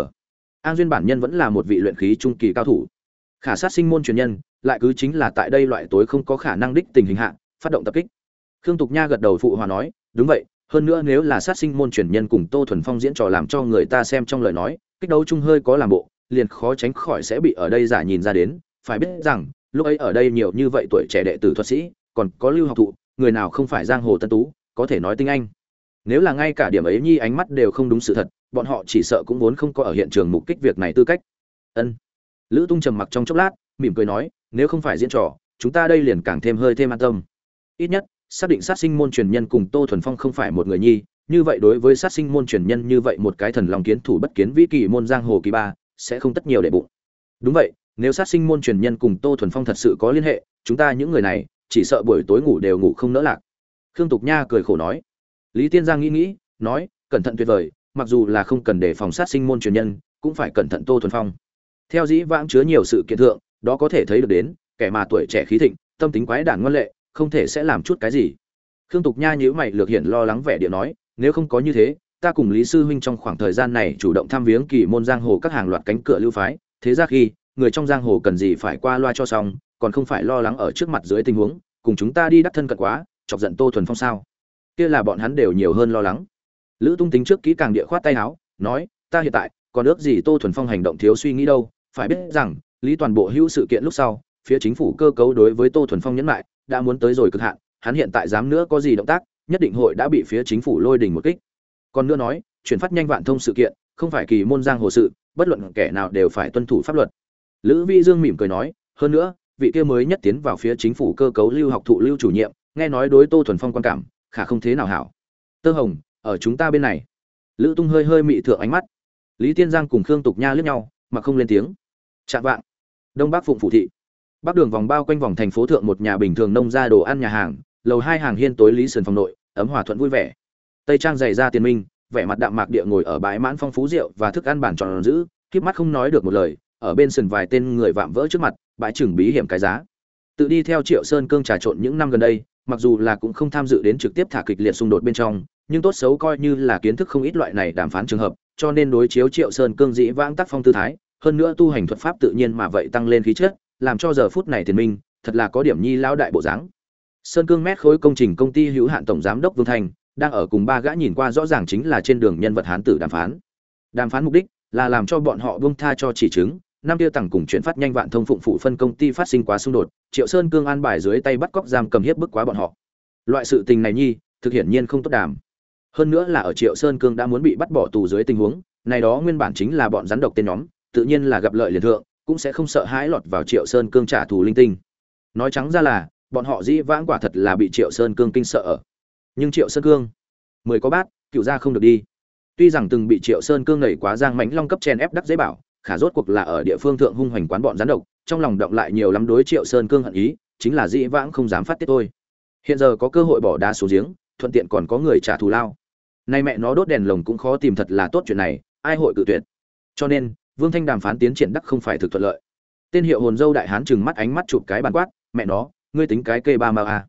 an duyên bản nhân vẫn là một vị luyện khí trung kỳ cao thủ. Khả sát sinh môn truyền nhân, lại cứ chính là tại đây loại tối không có khả năng đích tình hình hạ, phát động tập kích. Khương tục nha gật đầu phụ hòa nói, đúng vậy, hơn nữa nếu là sát sinh môn truyền nhân cùng tô thuần phong diễn trò làm cho người ta xem trong lời nói, kích đấu chung hơi có làm bộ, liền khó tránh khỏi sẽ bị ở đây giả nhìn ra đến. Phải biết rằng, lúc ấy ở đây nhiều như vậy tuổi trẻ đệ tử thuật sĩ, còn có lưu học thụ, người nào không phải giang hồ tân tú, có thể nói tinh anh nếu là ngay cả điểm ấy nhi ánh mắt đều không đúng sự thật, bọn họ chỉ sợ cũng vốn không có ở hiện trường mục kích việc này tư cách. Ân. Lữ tung trầm mặc trong chốc lát, mỉm cười nói, nếu không phải diễn trò, chúng ta đây liền càng thêm hơi thêm an tâm. Ít nhất, xác định sát sinh môn truyền nhân cùng tô thuần phong không phải một người nhi, như vậy đối với sát sinh môn truyền nhân như vậy một cái thần lòng kiến thủ bất kiến vĩ kỳ môn giang hồ kỳ ba, sẽ không tất nhiều để bụng. Đúng vậy, nếu sát sinh môn truyền nhân cùng tô thuần phong thật sự có liên hệ, chúng ta những người này, chỉ sợ buổi tối ngủ đều ngủ không nỡ lạc. Khương tục nha cười khổ nói lý tiên giang nghĩ nghĩ, nói, cẩn thận tuyệt vời, mặc dù là không cần để phòng sát sinh môn truyền nhân, cũng phải cẩn thận tô thuần phong. Theo dĩ vãng chứa nhiều sự kiện thượng, đó có thể thấy được đến, kẻ mà tuổi trẻ khí thịnh, tâm tính quái đản ngoan lệ, không thể sẽ làm chút cái gì. Khương tục nha nhíu mày lược hiện lo lắng vẻ địa nói, nếu không có như thế, ta cùng lý sư huynh trong khoảng thời gian này chủ động tham viếng kỳ môn giang hồ các hàng loạt cánh cửa lưu phái, thế ra khi, người trong giang hồ cần gì phải qua loa cho xong, còn không phải lo lắng ở trước mặt dưới tình huống, cùng chúng ta đi đắc thân cận quá, chọc giận tô thuần phong sao? Kia là bọn hắn đều nhiều hơn lo lắng. Lữ tung tính trước kỹ càng địa khoát tay áo, nói, ta hiện tại, còn ước gì tô thuần phong hành động thiếu suy nghĩ đâu, phải biết rằng, lý toàn bộ hữu sự kiện lúc sau, phía chính phủ cơ cấu đối với tô thuần phong nhấn lại đã muốn tới rồi cực hạn, hắn hiện tại dám nữa có gì động tác, nhất định hội đã bị phía chính phủ lôi đình một kích. Còn nữa nói, chuyển phát nhanh vạn thông sự kiện, không phải kỳ môn giang hồ sự, bất luận kẻ nào đều phải tuân thủ pháp luật. Lữ vi dương mỉm cười nói, hơn nữa, vị kia mới nhất tiến vào phía chính phủ cơ cấu lưu học thụ lưu chủ nhiệm, nghe nói đối tô thuần phong quan cảm khả không thế nào hảo. Tơ hồng, ở chúng ta bên này. Lữ tung hơi hơi mị thượng ánh mắt. Lý tiên giang cùng khương tục nha lướt nhau, mà không lên tiếng. Chạm vạng. Đông bắc phụng phủ thị. Bắc đường vòng bao quanh vòng thành phố thượng một nhà bình thường nông ra đồ ăn nhà hàng, lầu hai hàng hiên tối lý sườn phòng nội, ấm hòa thuận vui vẻ. Tây trang dày ra tiền minh, vẻ mặt đạm mạc địa ngồi ở bãi mãn phong phú rượu và thức ăn bản tròn giữ, khiếp mắt không nói được một lời, ở bên sườn vài tên người vạm vỡ trước mặt, bãi chừng bí hiểm cái giá. Tự đi theo triệu sơn cương trà trộn những năm gần đây mặc dù là cũng không tham dự đến trực tiếp thả kịch liệt xung đột bên trong, nhưng tốt xấu coi như là kiến thức không ít loại này đàm phán trường hợp, cho nên đối chiếu triệu sơn cương dĩ vãng tác phong tư thái, hơn nữa tu hành thuật pháp tự nhiên mà vậy tăng lên khí chất, làm cho giờ phút này tiền minh, thật là có điểm nhi lão đại bộ dáng. Sơn cương mét khối công trình công ty hữu hạn tổng giám đốc vương thành, đang ở cùng ba gã nhìn qua rõ ràng chính là trên đường nhân vật hán tử đàm phán. Đàm phán mục đích là làm cho bọn họ buông tha cho chỉ chứng năm tiêu tặng cùng chuyển phát nhanh vạn thông phụng phụ phân công ty phát sinh quá xung đột, triệu sơn cương an bài dưới tay bắt cóc giam cầm hiếp bức quá bọn họ. Loại sự tình này nhi, thực hiện nhiên không tốt đàm. Hơn nữa là ở triệu sơn cương đã muốn bị bắt bỏ tù dưới tình huống, này đó nguyên bản chính là bọn rắn độc tên nhóm, tự nhiên là gặp lợi liền thượng, cũng sẽ không sợ hãi lọt vào triệu sơn cương trả thù linh tinh. Nói trắng ra là, bọn họ dĩ vãng quả thật là bị triệu sơn cương kinh sợ nhưng triệu sơn cương, mười có bát, cựu ra không được đi. Tuy rằng từng bị triệu sơn cương nảy quá giang mãnh long cấp chen ép đắc dễ bảo khả rốt cuộc là ở địa phương thượng hung hoành quán bọn gián độc, trong lòng động lại nhiều lắm đối triệu sơn cương hận ý, chính là dĩ vãng không dám phát tiết thôi. Hiện giờ có cơ hội bỏ đá xuống giếng, thuận tiện còn có người trả thù lao. Nay mẹ nó đốt đèn lồng cũng khó tìm thật là tốt chuyện này, ai hội cự tuyệt? Cho nên, vương thanh đàm phán tiến triển đắc không phải thực thuận lợi. Tên hiệu hồn dâu đại hán chừng mắt ánh mắt chụp cái bàn quát, mẹ nó, ngươi tính cái kê ba mao à?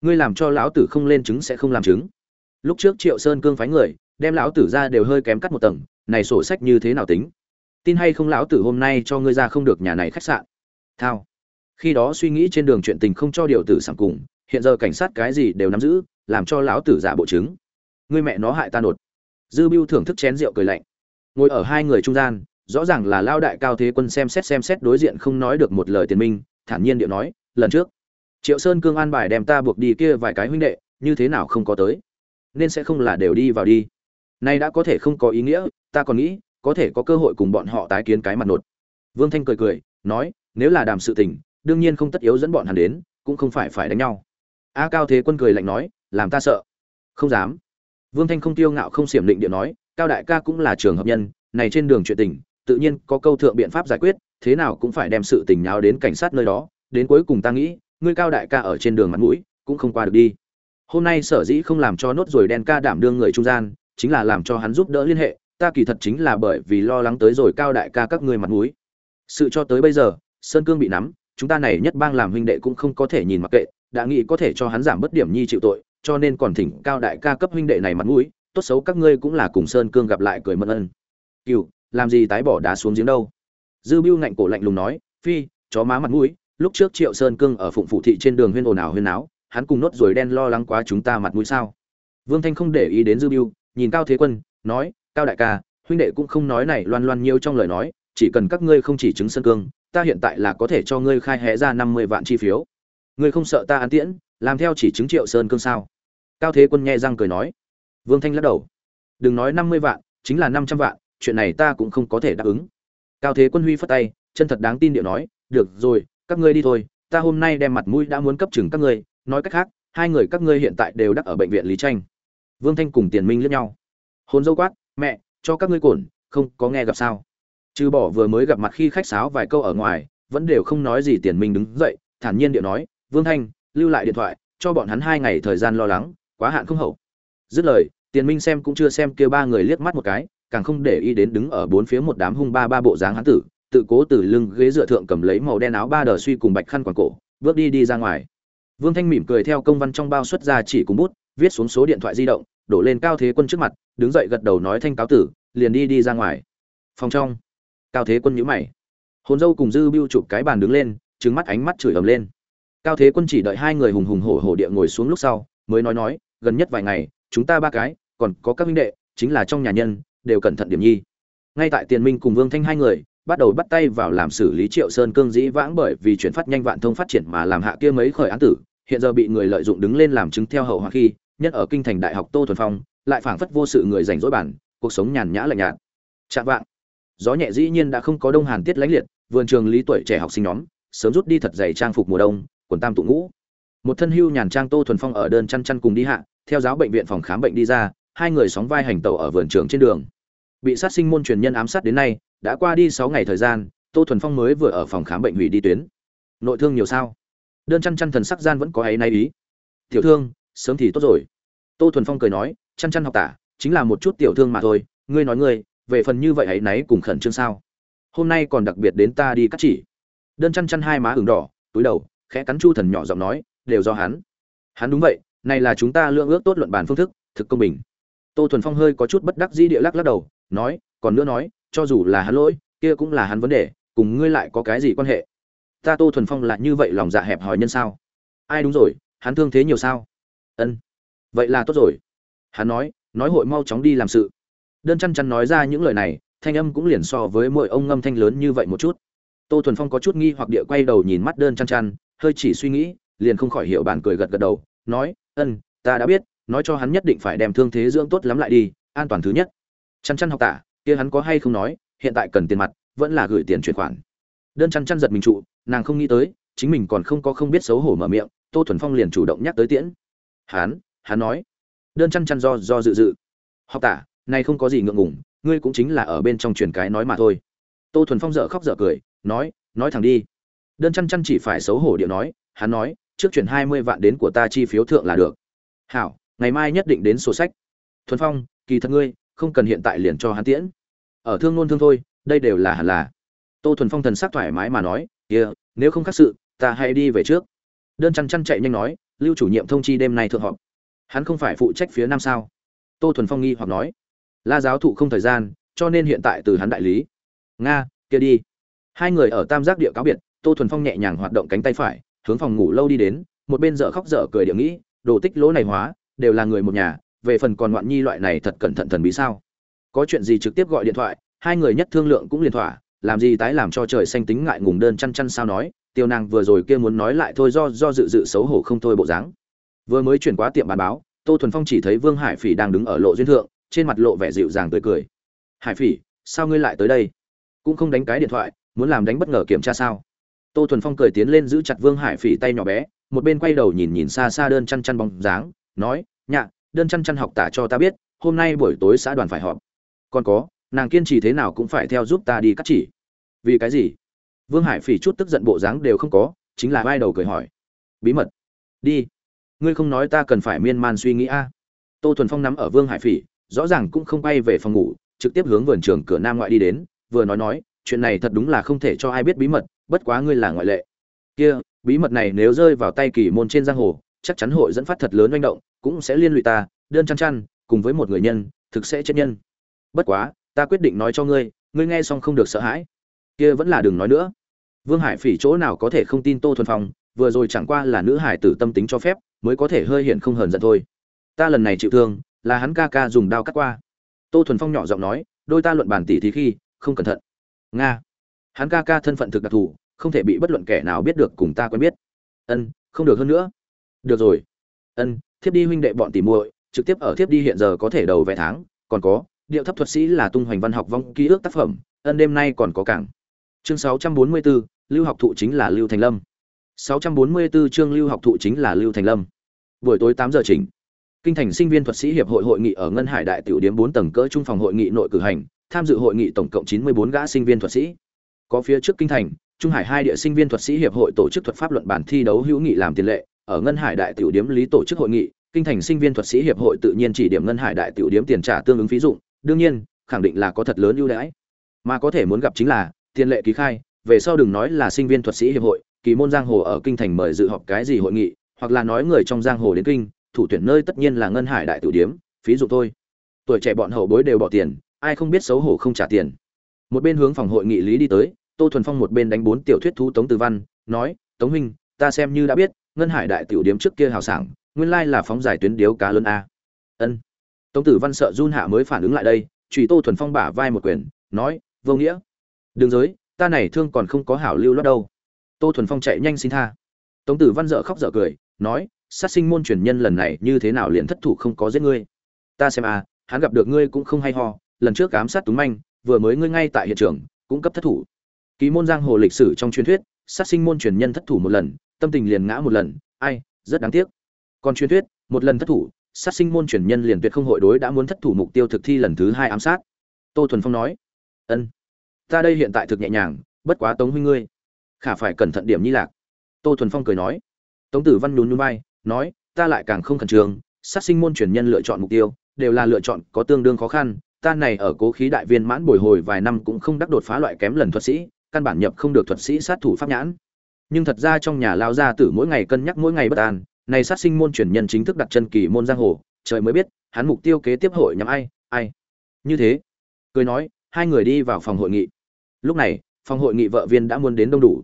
ngươi làm cho lão tử không lên chứng sẽ không làm chứng lúc trước triệu sơn cương phái người, đem lão tử ra đều hơi kém cắt một tầng, này sổ sách như thế nào tính? Tin hay không lão tử hôm nay cho ngươi ra không được nhà này khách sạn. Thao. Khi đó suy nghĩ trên đường chuyện tình không cho điều tử sảng cùng, hiện giờ cảnh sát cái gì đều nắm giữ, làm cho lão tử giả bộ chứng. Ngươi mẹ nó hại ta nột. Dư bưu thưởng thức chén rượu cười lạnh. Ngồi ở hai người trung gian, rõ ràng là lao đại cao thế quân xem xét xem xét đối diện không nói được một lời tiền minh, thản nhiên điệu nói, lần trước, triệu sơn cương an bài đem ta buộc đi kia vài cái huynh đệ, như thế nào không có tới? Nên sẽ không là đều đi vào đi. Nay đã có thể không có ý nghĩa, ta còn nghĩ có thể có cơ hội cùng bọn họ tái kiến cái mặt nột. Vương thanh cười cười, nói, nếu là đàm sự tình, đương nhiên không tất yếu dẫn bọn hắn đến, cũng không phải phải đánh nhau. A cao thế quân cười lạnh nói, làm ta sợ. Không dám. Vương thanh không tiêu ngạo không xiểm định điện nói, cao đại ca cũng là trường hợp nhân, này trên đường chuyện tình, tự nhiên có câu thượng biện pháp giải quyết, thế nào cũng phải đem sự tình nháo đến cảnh sát nơi đó, đến cuối cùng ta nghĩ, ngươi cao đại ca ở trên đường mặt mũi, cũng không qua được đi. Hôm nay sở dĩ không làm cho nốt rồi đen ca đảm đương người trung gian, chính là làm cho hắn giúp đỡ liên hệ ta kỳ thật chính là bởi vì lo lắng tới rồi cao đại ca các ngươi mặt mũi. Sự cho tới bây giờ sơn cương bị nắm chúng ta này nhất bang làm huynh đệ cũng không có thể nhìn mặc kệ đã nghĩ có thể cho hắn giảm bất điểm nhi chịu tội cho nên còn thỉnh cao đại ca cấp huynh đệ này mặt mũi tốt xấu các ngươi cũng là cùng sơn cương gặp lại cười mân ân. Cửu, làm gì tái bỏ đá xuống giếng đâu? Dư bưu ngạnh cổ lạnh lùng nói phi chó má mặt mũi lúc trước triệu sơn cương ở phụng phụ thị trên đường huyên ồn ào huyên náo, hắn cùng nốt rồi đen lo lắng quá chúng ta mặt mũi sao? Vương thanh không để ý đến dư bưu nhìn cao thế quân nói cao đại ca, huynh đệ cũng không nói này loan loan nhiêu trong lời nói, chỉ cần các ngươi không chỉ chứng sơn cương, ta hiện tại là có thể cho ngươi khai hé ra năm mươi vạn chi phiếu. Ngươi không sợ ta ăn tiễn, làm theo chỉ chứng triệu sơn cương sao? Cao thế quân nghe răng cười nói. Vương thanh lắc đầu. Đừng nói năm mươi vạn, chính là năm trăm vạn, chuyện này ta cũng không có thể đáp ứng. Cao thế quân huy phất tay, chân thật đáng tin điệu nói. Được rồi, các ngươi đi thôi, ta hôm nay đem mặt mũi đã muốn cấp chừng các ngươi. Nói cách khác, hai người các ngươi hiện tại đều đắc ở bệnh viện lý tranh vương thanh cùng tiền minh lẫn nhau. Hôn dâu quát mẹ, cho các ngươi cổn, không có nghe gặp sao? Trừ bỏ vừa mới gặp mặt khi khách sáo vài câu ở ngoài, vẫn đều không nói gì tiền minh đứng dậy, thản nhiên điệu nói, vương thanh, lưu lại điện thoại, cho bọn hắn hai ngày thời gian lo lắng, quá hạn không hậu. Dứt lời, tiền minh xem cũng chưa xem kêu ba người liếc mắt một cái, càng không để ý đến đứng ở bốn phía một đám hung ba ba bộ dáng hán tử, tự cố từ lưng ghế dựa thượng cầm lấy màu đen áo ba đờ suy cùng bạch khăn quàng cổ, bước đi đi ra ngoài. Vương thanh mỉm cười theo công văn trong bao xuất ra chỉ cùng bút, viết xuống số điện thoại di động đổ lên cao thế quân trước mặt, đứng dậy gật đầu nói thanh cáo tử, liền đi đi ra ngoài. Phòng trong, cao thế quân nhíu mày. Hồn dâu cùng dư biêu chụp cái bàn đứng lên trứng mắt ánh mắt chửi ầm lên. Cao thế quân chỉ đợi hai người hùng hùng hổ hổ địa ngồi xuống lúc sau, mới nói nói, gần nhất vài ngày, chúng ta ba cái, còn có các minh đệ, chính là trong nhà nhân, đều cẩn thận điểm nhi. Ngay tại tiền minh cùng vương thanh hai người, bắt đầu bắt tay vào làm xử lý triệu sơn cương dĩ vãng bởi vì chuyển phát nhanh vạn thông phát triển mà làm hạ kia mấy khởi án tử, hiện giờ bị người lợi dụng đứng lên làm chứng theo hậu hoa khi nhất ở kinh thành đại học tô thuần phong, lại phảng phất vô sự người rảnh rỗi bản, cuộc sống nhàn nhã lạnh nhạt. Chạm vạng. Gió nhẹ dĩ nhiên đã không có đông hàn tiết lãnh liệt, vườn trường lý tuổi trẻ học sinh nhóm, sớm rút đi thật dày trang phục mùa đông, quần tam tụ ngũ. Một thân hưu nhàn trang tô thuần phong ở đơn chăn chăn cùng đi hạ, theo giáo bệnh viện phòng khám bệnh đi ra, hai người sóng vai hành tàu ở vườn trường trên đường. Bị sát sinh môn truyền nhân ám sát đến nay, đã qua đi sáu ngày thời gian, tô thuần phong mới vừa ở phòng khám bệnh hủy đi tuyến. Nội thương nhiều sao? Đơn chăn chăn thần sắc gian vẫn có ấy nay ý. Tiểu thương sớm thì tốt rồi. Tô thuần phong cười nói, chăn chăn học tả, chính là một chút tiểu thương mà thôi, ngươi nói ngươi, về phần như vậy ấy nấy cùng khẩn trương sao? Hôm nay còn đặc biệt đến ta đi cắt chỉ. Đơn chăn chăn hai má ửng đỏ, túi đầu, khẽ cắn chu thần nhỏ giọng nói, đều do hắn. Hắn đúng vậy, này là chúng ta lượng ước tốt luận bàn phương thức, thực công bình. Tô thuần phong hơi có chút bất đắc dĩ địa lắc lắc đầu, nói, còn nữa nói, cho dù là hắn lỗi, kia cũng là hắn vấn đề, cùng ngươi lại có cái gì quan hệ? Ta tô thuần phong là như vậy lòng dạ hẹp hòi nhân sao? Ai đúng rồi, hắn thương thế nhiều sao? Ân. Vậy là tốt rồi. Hắn nói nói hội mau chóng đi làm sự. Đơn chăn chăn nói ra những lời này, thanh âm cũng liền so với mỗi ông ngâm thanh lớn như vậy một chút. Tô thuần phong có chút nghi hoặc địa quay đầu nhìn mắt đơn chăn chăn, hơi chỉ suy nghĩ, liền không khỏi hiểu bản cười gật gật đầu, nói, ân, ta đã biết, nói cho hắn nhất định phải đem thương thế dưỡng tốt lắm lại đi, an toàn thứ nhất. Chăn chăn học tả, kia hắn có hay không nói, hiện tại cần tiền mặt, vẫn là gửi tiền chuyển khoản. Đơn chăn chăn giật mình trụ, nàng không nghĩ tới, chính mình còn không có không biết xấu hổ mở miệng, tô thuần phong liền chủ động nhắc tới tiễn hắn hắn nói. Đơn chăn chăn do do dự dự. Học tả này không có gì ngượng ngùng ngươi cũng chính là ở bên trong truyền cái nói mà thôi. Tô thuần phong dở khóc dở cười nói nói thẳng đi. Đơn chăn chăn chỉ phải xấu hổ điệu nói hắn nói trước chuyển hai mươi vạn đến của ta chi phiếu thượng là được. Hảo ngày mai nhất định đến sổ sách. Thuần phong kỳ thật ngươi không cần hiện tại liền cho hắn tiễn. Ở thương luôn thương thôi đây đều là hẳn là. Tô thuần phong thần sắc thoải mái mà nói kia、yeah, nếu không khác sự ta hãy đi về trước. Đơn chăn chăn chạy nhanh nói lưu chủ nhiệm thông chi đêm nay thượng họp. Hắn không phải phụ trách phía nam sao? Tô thuần phong nghi hoặc nói. La giáo thụ không thời gian, cho nên hiện tại từ hắn đại lý. Nga, kia đi. Hai người ở tam giác địa cáo biệt, tô thuần phong nhẹ nhàng hoạt động cánh tay phải, hướng phòng ngủ lâu đi đến, một bên dở khóc dở cười địa nghĩ, đồ tích lỗ này hóa, đều là người một nhà, về phần còn ngoạn nhi loại này thật cẩn thận thần bí sao? Có chuyện gì trực tiếp gọi điện thoại, hai người nhất thương lượng cũng liền thỏa, làm gì tái làm cho trời xanh tính ngại ngùng đơn chăn chăn sao nói tiêu nàng vừa rồi kia muốn nói lại thôi do do dự dự xấu hổ không thôi bộ dáng. Vừa mới chuyển qua tiệm bán báo, tô thuần phong chỉ thấy vương hải phỉ đang đứng ở lộ duyên thượng, trên mặt lộ vẻ dịu dàng tươi cười. Hải phỉ, sao ngươi lại tới đây? Cũng không đánh cái điện thoại, muốn làm đánh bất ngờ kiểm tra sao? Tô thuần phong cười tiến lên giữ chặt vương hải phỉ tay nhỏ bé, một bên quay đầu nhìn nhìn xa xa đơn chăn chăn bóng dáng, nói, nhạ, đơn chăn chăn học tả cho ta biết, hôm nay buổi tối xã đoàn phải họp. Còn có, nàng kiên trì thế nào cũng phải theo giúp ta đi cắt chỉ. Vì cái gì? Vương hải phỉ chút tức giận bộ dáng đều không có, chính là vai đầu cười hỏi. Bí mật. Đi. Ngươi không nói ta cần phải miên man suy nghĩ a. Tô thuần phong nắm ở vương hải phỉ, rõ ràng cũng không bay về phòng ngủ, trực tiếp hướng vườn trường cửa nam ngoại đi đến, vừa nói nói, chuyện này thật đúng là không thể cho ai biết bí mật, bất quá ngươi là ngoại lệ. Kia, bí mật này nếu rơi vào tay kỳ môn trên giang hồ, chắc chắn hội dẫn phát thật lớn manh động, cũng sẽ liên lụy ta, đơn chăn chăn, cùng với một người nhân, thực sẽ chết nhân. Bất quá, ta quyết định nói cho ngươi ngươi nghe xong không được sợ hãi kia vẫn là đừng nói nữa. Vương hải phỉ chỗ nào có thể không tin tô thuần phong, vừa rồi chẳng qua là nữ hải tử tâm tính cho phép, mới có thể hơi hiện không hờn giận thôi. Ta lần này chịu thương, là hắn ca ca dùng đao cắt qua. Tô thuần phong nhỏ giọng nói, đôi ta luận bàn tỉ thì khi, không cẩn thận. Nga. Hắn ca ca thân phận thực đặc thù, không thể bị bất luận kẻ nào biết được cùng ta quen biết. Ân, không được hơn nữa. Được rồi. Ân, thiếp đi huynh đệ bọn tỉ muội, trực tiếp ở thiếp đi hiện giờ có thể đầu vài tháng, còn có, điệu thấp thuật sĩ là tung hoành văn học vong ký ức tác phẩm, ân đêm nay còn có cảng chương 644, lưu học thụ chính là lưu thành lâm. 644 chương lưu học thụ chính là lưu thành lâm. Buổi tối 8 giờ chỉnh kinh thành sinh viên thuật sĩ hiệp hội hội nghị ở ngân hải đại tiểu điểm 4 tầng cỡ trung phòng hội nghị nội cử hành tham dự hội nghị tổng cộng 94 gã sinh viên thuật sĩ. Có phía trước kinh thành trung hải hai địa sinh viên thuật sĩ hiệp hội tổ chức thuật pháp luận bản thi đấu hữu nghị làm tiền lệ. Ở ngân hải đại tiểu điểm lý tổ chức hội nghị kinh thành sinh viên thuật sĩ hiệp hội tự nhiên chỉ điểm ngân hải đại tiểu điểm tiền trả tương ứng phí dụng. Đương nhiên khẳng định là có thật lớn ưu đãi. Mà có thể muốn gặp chính là tiền lệ ký khai, về sau đừng nói là sinh viên thuật sĩ hiệp hội, kỳ môn giang hồ ở kinh thành mời dự họp cái gì hội nghị, hoặc là nói người trong giang hồ đến kinh, thủ tuyển nơi tất nhiên là ngân hải đại tử điếm, phí dụ thôi. Tuổi trẻ bọn hậu bối đều bỏ tiền, ai không biết xấu hổ không trả tiền. Một bên hướng phòng hội nghị lý đi tới, tô thuần phong một bên đánh bốn tiểu thuyết thú tống từ văn, nói, tống huynh, ta xem như đã biết, ngân hải đại tiểu điếm trước kia hào sảng, nguyên lai là phóng giải tuyến điếu cá lớn a. Ân. Tống tử văn sợ run hạ mới phản ứng lại đây trùy tô thuần phong bả vai một quyền, nói, vô nghĩa đường giới, ta này thương còn không có hảo lưu lót đâu. Tô thuần phong chạy nhanh xin tha. Tống tử văn dợ khóc dợ cười, nói, sát sinh môn truyền nhân lần này như thế nào liền thất thủ không có giết ngươi. Ta xem à hắn gặp được ngươi cũng không hay ho, lần trước ám sát túng manh, vừa mới ngươi ngay tại hiện trường, cũng cấp thất thủ. Ký môn giang hồ lịch sử trong truyền thuyết, sát sinh môn truyền nhân thất thủ một lần, tâm tình liền ngã một lần, ai, rất đáng tiếc. Còn truyền thuyết, một lần thất thủ, sát sinh môn truyền nhân liền tuyệt không hội đối đã muốn thất thủ mục tiêu thực thi lần thứ hai ám sát. Tô thuần phong nói, ân ta đây hiện tại thực nhẹ nhàng, bất quá tống huynh ngươi, khả phải cẩn thận điểm nhi lạc. Tô thuần phong cười nói. Tống tử văn nhún nhún vai, nói, ta lại càng không khẩn trương, sát sinh môn truyền nhân lựa chọn mục tiêu, đều là lựa chọn có tương đương khó khăn, ta này ở cố khí đại viên mãn bồi hồi vài năm cũng không đắc đột phá loại kém lần thuật sĩ, căn bản nhập không được thuật sĩ sát thủ pháp nhãn. Nhưng thật ra trong nhà lao gia tử mỗi ngày cân nhắc mỗi ngày bất an, này sát sinh môn truyền nhân chính thức đặt chân kỳ môn giang hồ, trời mới biết, hắn mục tiêu kế tiếp hội nhắm ai ai. Như thế, cười nói, hai người đi vào phòng hội nghị lúc này, phòng hội nghị vợ viên đã muốn đến đông đủ.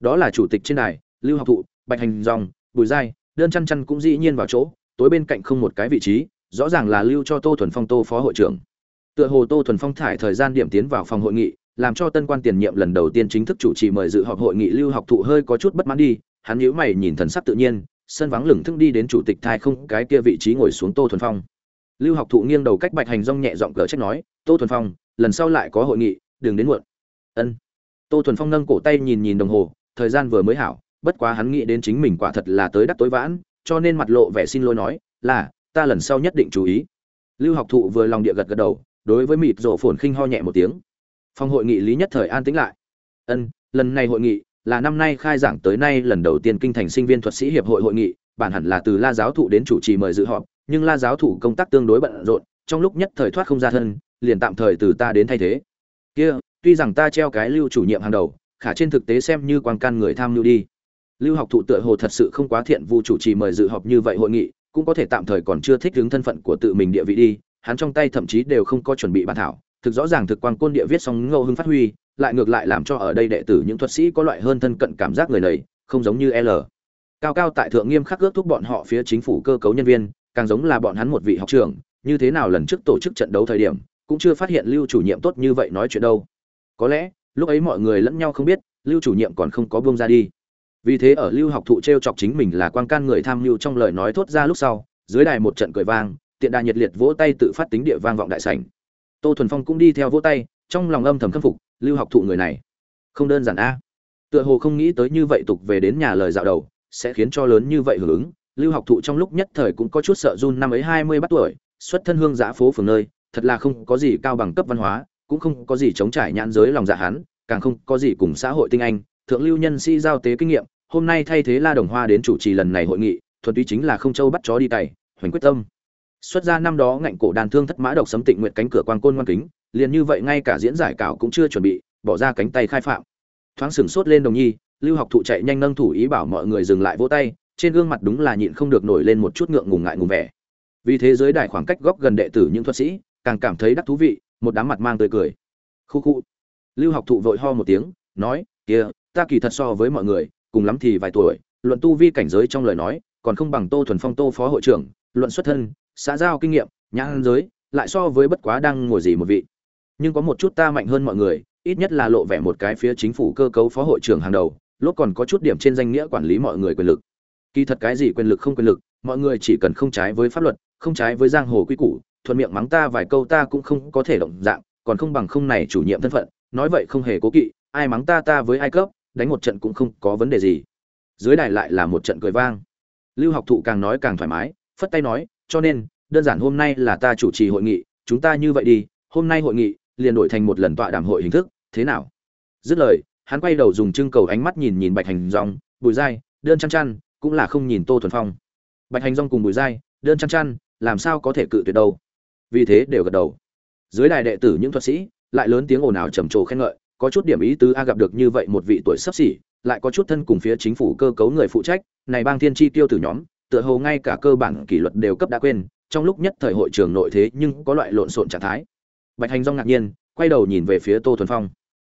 Đó là chủ tịch trên đài, lưu học thụ, bạch hành dòng, bùi giai, đơn chăn chăn cũng dĩ nhiên vào chỗ, tối bên cạnh không một cái vị trí, rõ ràng là lưu cho tô thuần phong tô phó hội trưởng. Tựa hồ tô thuần phong thải thời gian điểm tiến vào phòng hội nghị, làm cho tân quan tiền nhiệm lần đầu tiên chính thức chủ trì mời dự họp hội nghị lưu học thụ hơi có chút bất mãn đi, hắn nhíu mày nhìn thần sắc tự nhiên, sân vắng lửng thức đi đến chủ tịch thai không, cái kia vị trí ngồi xuống tô thuần phong. Lưu học thụ nghiêng đầu cách bạch hành rong nhẹ giọng cờ trách nói, tô thuần phong, lần sau lại có hội nghị, đừng đến muộn ân. Tô thuần phong nâng cổ tay nhìn nhìn đồng hồ, thời gian vừa mới hảo, bất quá hắn nghĩ đến chính mình quả thật là tới đắc tối vãn, cho nên mặt lộ vẻ xin lỗi nói, là, ta lần sau nhất định chú ý. Lưu học thụ vừa lòng địa gật gật đầu, đối với mịt rổ phồn khinh ho nhẹ một tiếng. Phòng hội nghị lý nhất thời an tĩnh lại. Ân, lần này hội nghị là năm nay khai giảng tới nay lần đầu tiên kinh thành sinh viên thuật sĩ hiệp hội hội nghị, bản hẳn là từ la giáo thụ đến chủ trì mời dự họp, nhưng la giáo thụ công tác tương đối bận rộn, trong lúc nhất thời thoát không ra thân, liền tạm thời từ ta đến thay thế. Kia tuy rằng ta treo cái lưu chủ nhiệm hàng đầu, khả trên thực tế xem như quan can người tham lưu đi. Lưu học thụ tựa hồ thật sự không quá thiện vu chủ trì mời dự họp như vậy hội nghị, cũng có thể tạm thời còn chưa thích ứng thân phận của tự mình địa vị đi, hắn trong tay thậm chí đều không có chuẩn bị bản thảo, thực rõ ràng thực quang côn địa viết xong ngẫu hưng phát huy, lại ngược lại làm cho ở đây đệ tử những thuật sĩ có loại hơn thân cận cảm giác người này, không giống như l. Cao cao tại thượng nghiêm khắc ước thúc bọn họ phía chính phủ cơ cấu nhân viên, càng giống là bọn hắn một vị học trưởng, như thế nào lần trước tổ chức trận đấu thời điểm, cũng chưa phát hiện lưu chủ nhiệm tốt như vậy nói chuyện đâu có lẽ, lúc ấy mọi người lẫn nhau không biết, lưu chủ nhiệm còn không có buông ra đi. Vì thế ở lưu học thụ t r e o chọc chính mình là quan can người tham mưu trong lời nói thốt ra lúc sau, dưới đài một trận cười vang, tiện đà nhiệt liệt vỗ tay tự phát tính địa vang vọng đại sảnh. Tô thuần phong cũng đi theo vỗ tay, trong lòng âm thầm khâm phục, lưu học thụ người này, không đơn giản a. Tựa hồ không nghĩ tới như vậy tục về đến nhà lời dạo đầu, sẽ khiến cho lớn như vậy hưởng ứng. Lưu học thụ trong lúc nhất thời cũng có chút sợ run năm ấy hai mươi bắt tuổi, xuất thân hương giã phố phường nơi, thật là không có gì cao bằng cấp văn hóa cũng không có gì chống trải nhãn giới lòng dạ hắn, càng không có gì cùng xã hội tinh anh, thượng lưu nhân sĩ giao tế kinh nghiệm, hôm nay thay thế la đồng hoa đến chủ trì lần này hội nghị, thuần túy chính là không châu bắt chó đi cày, hoành quyết tâm. Xuất ra năm đó ngạnh cổ đàn thương thất mã độc sấm tịnh nguyện cánh cửa quan côn ngoan kính, liền như vậy ngay cả diễn giải cảo cũng chưa chuẩn bị, bỏ ra cánh tay khai phạm. Thoáng sừng sốt lên đồng nhi, lưu học thụ chạy nhanh nâng thủ ý bảo mọi người dừng lại vỗ tay, trên gương mặt đúng là nhịn không được nổi lên một chút ngượng ngùng ngại ngùng vẻ. Vì thế giới đài khoảng cách góc gần đệ tử những thuật sĩ, càng cảm thấy đắc thú vị một đám mặt mang tươi cười. Khu khu. Lưu học thụ vội ho một tiếng, nói kia ta kỳ thật so với mọi người, cùng lắm thì vài tuổi, luận tu vi cảnh giới trong lời nói, còn không bằng tô thuần phong tô phó hội trưởng, luận xuất thân, xã giao kinh nghiệm nhãn giới, lại so với bất quá đang ngồi gì một vị. Nhưng có một chút ta mạnh hơn mọi người, ít nhất là lộ vẻ một cái phía chính phủ cơ cấu phó hội trưởng hàng đầu lốt còn có chút điểm trên danh nghĩa quản lý mọi người quyền lực. Kỳ thật cái gì quyền lực không quyền lực, mọi người chỉ cần không trái với pháp luật, không trái với giang hồ quy củ thuận miệng mắng ta vài câu ta cũng không có thể động dạng, còn không bằng không này chủ nhiệm thân phận, nói vậy không hề cố kỵ, ai mắng ta ta với ai cấp, đánh một trận cũng không có vấn đề gì. Dưới đài lại là một trận cười vang. Lưu học thụ càng nói càng thoải mái, phất tay nói, cho nên, đơn giản hôm nay là ta chủ trì hội nghị, chúng ta như vậy đi, hôm nay hội nghị, liền đổi thành một lần tọa đàm hội hình thức, thế nào? Dứt lời, hắn quay đầu dùng trưng cầu ánh mắt nhìn nhìn bạch hành dòng, bùi dai đơn chăn chăn, cũng là không nhìn tô thuần phong. Bạch hành dòng cùng bùi dai đơn chăn chăn, làm sao có thể cự tuyệt đâu? Vì thế đều gật đầu. Dưới đài đệ tử những thuật sĩ, lại lớn tiếng ồn ào trầm trồ khen ngợi, có chút điểm ý tứ a gặp được như vậy một vị tuổi sắp xỉ, lại có chút thân cùng phía chính phủ cơ cấu người phụ trách, này bang thiên chi tiêu tử nhóm, tựa hồ ngay cả cơ bản kỷ luật đều cấp đã quên, trong lúc nhất thời hội trường nội thế nhưng có loại lộn xộn trạng thái. Bạch hành do ngạc nhiên, quay đầu nhìn về phía tô thuần phong.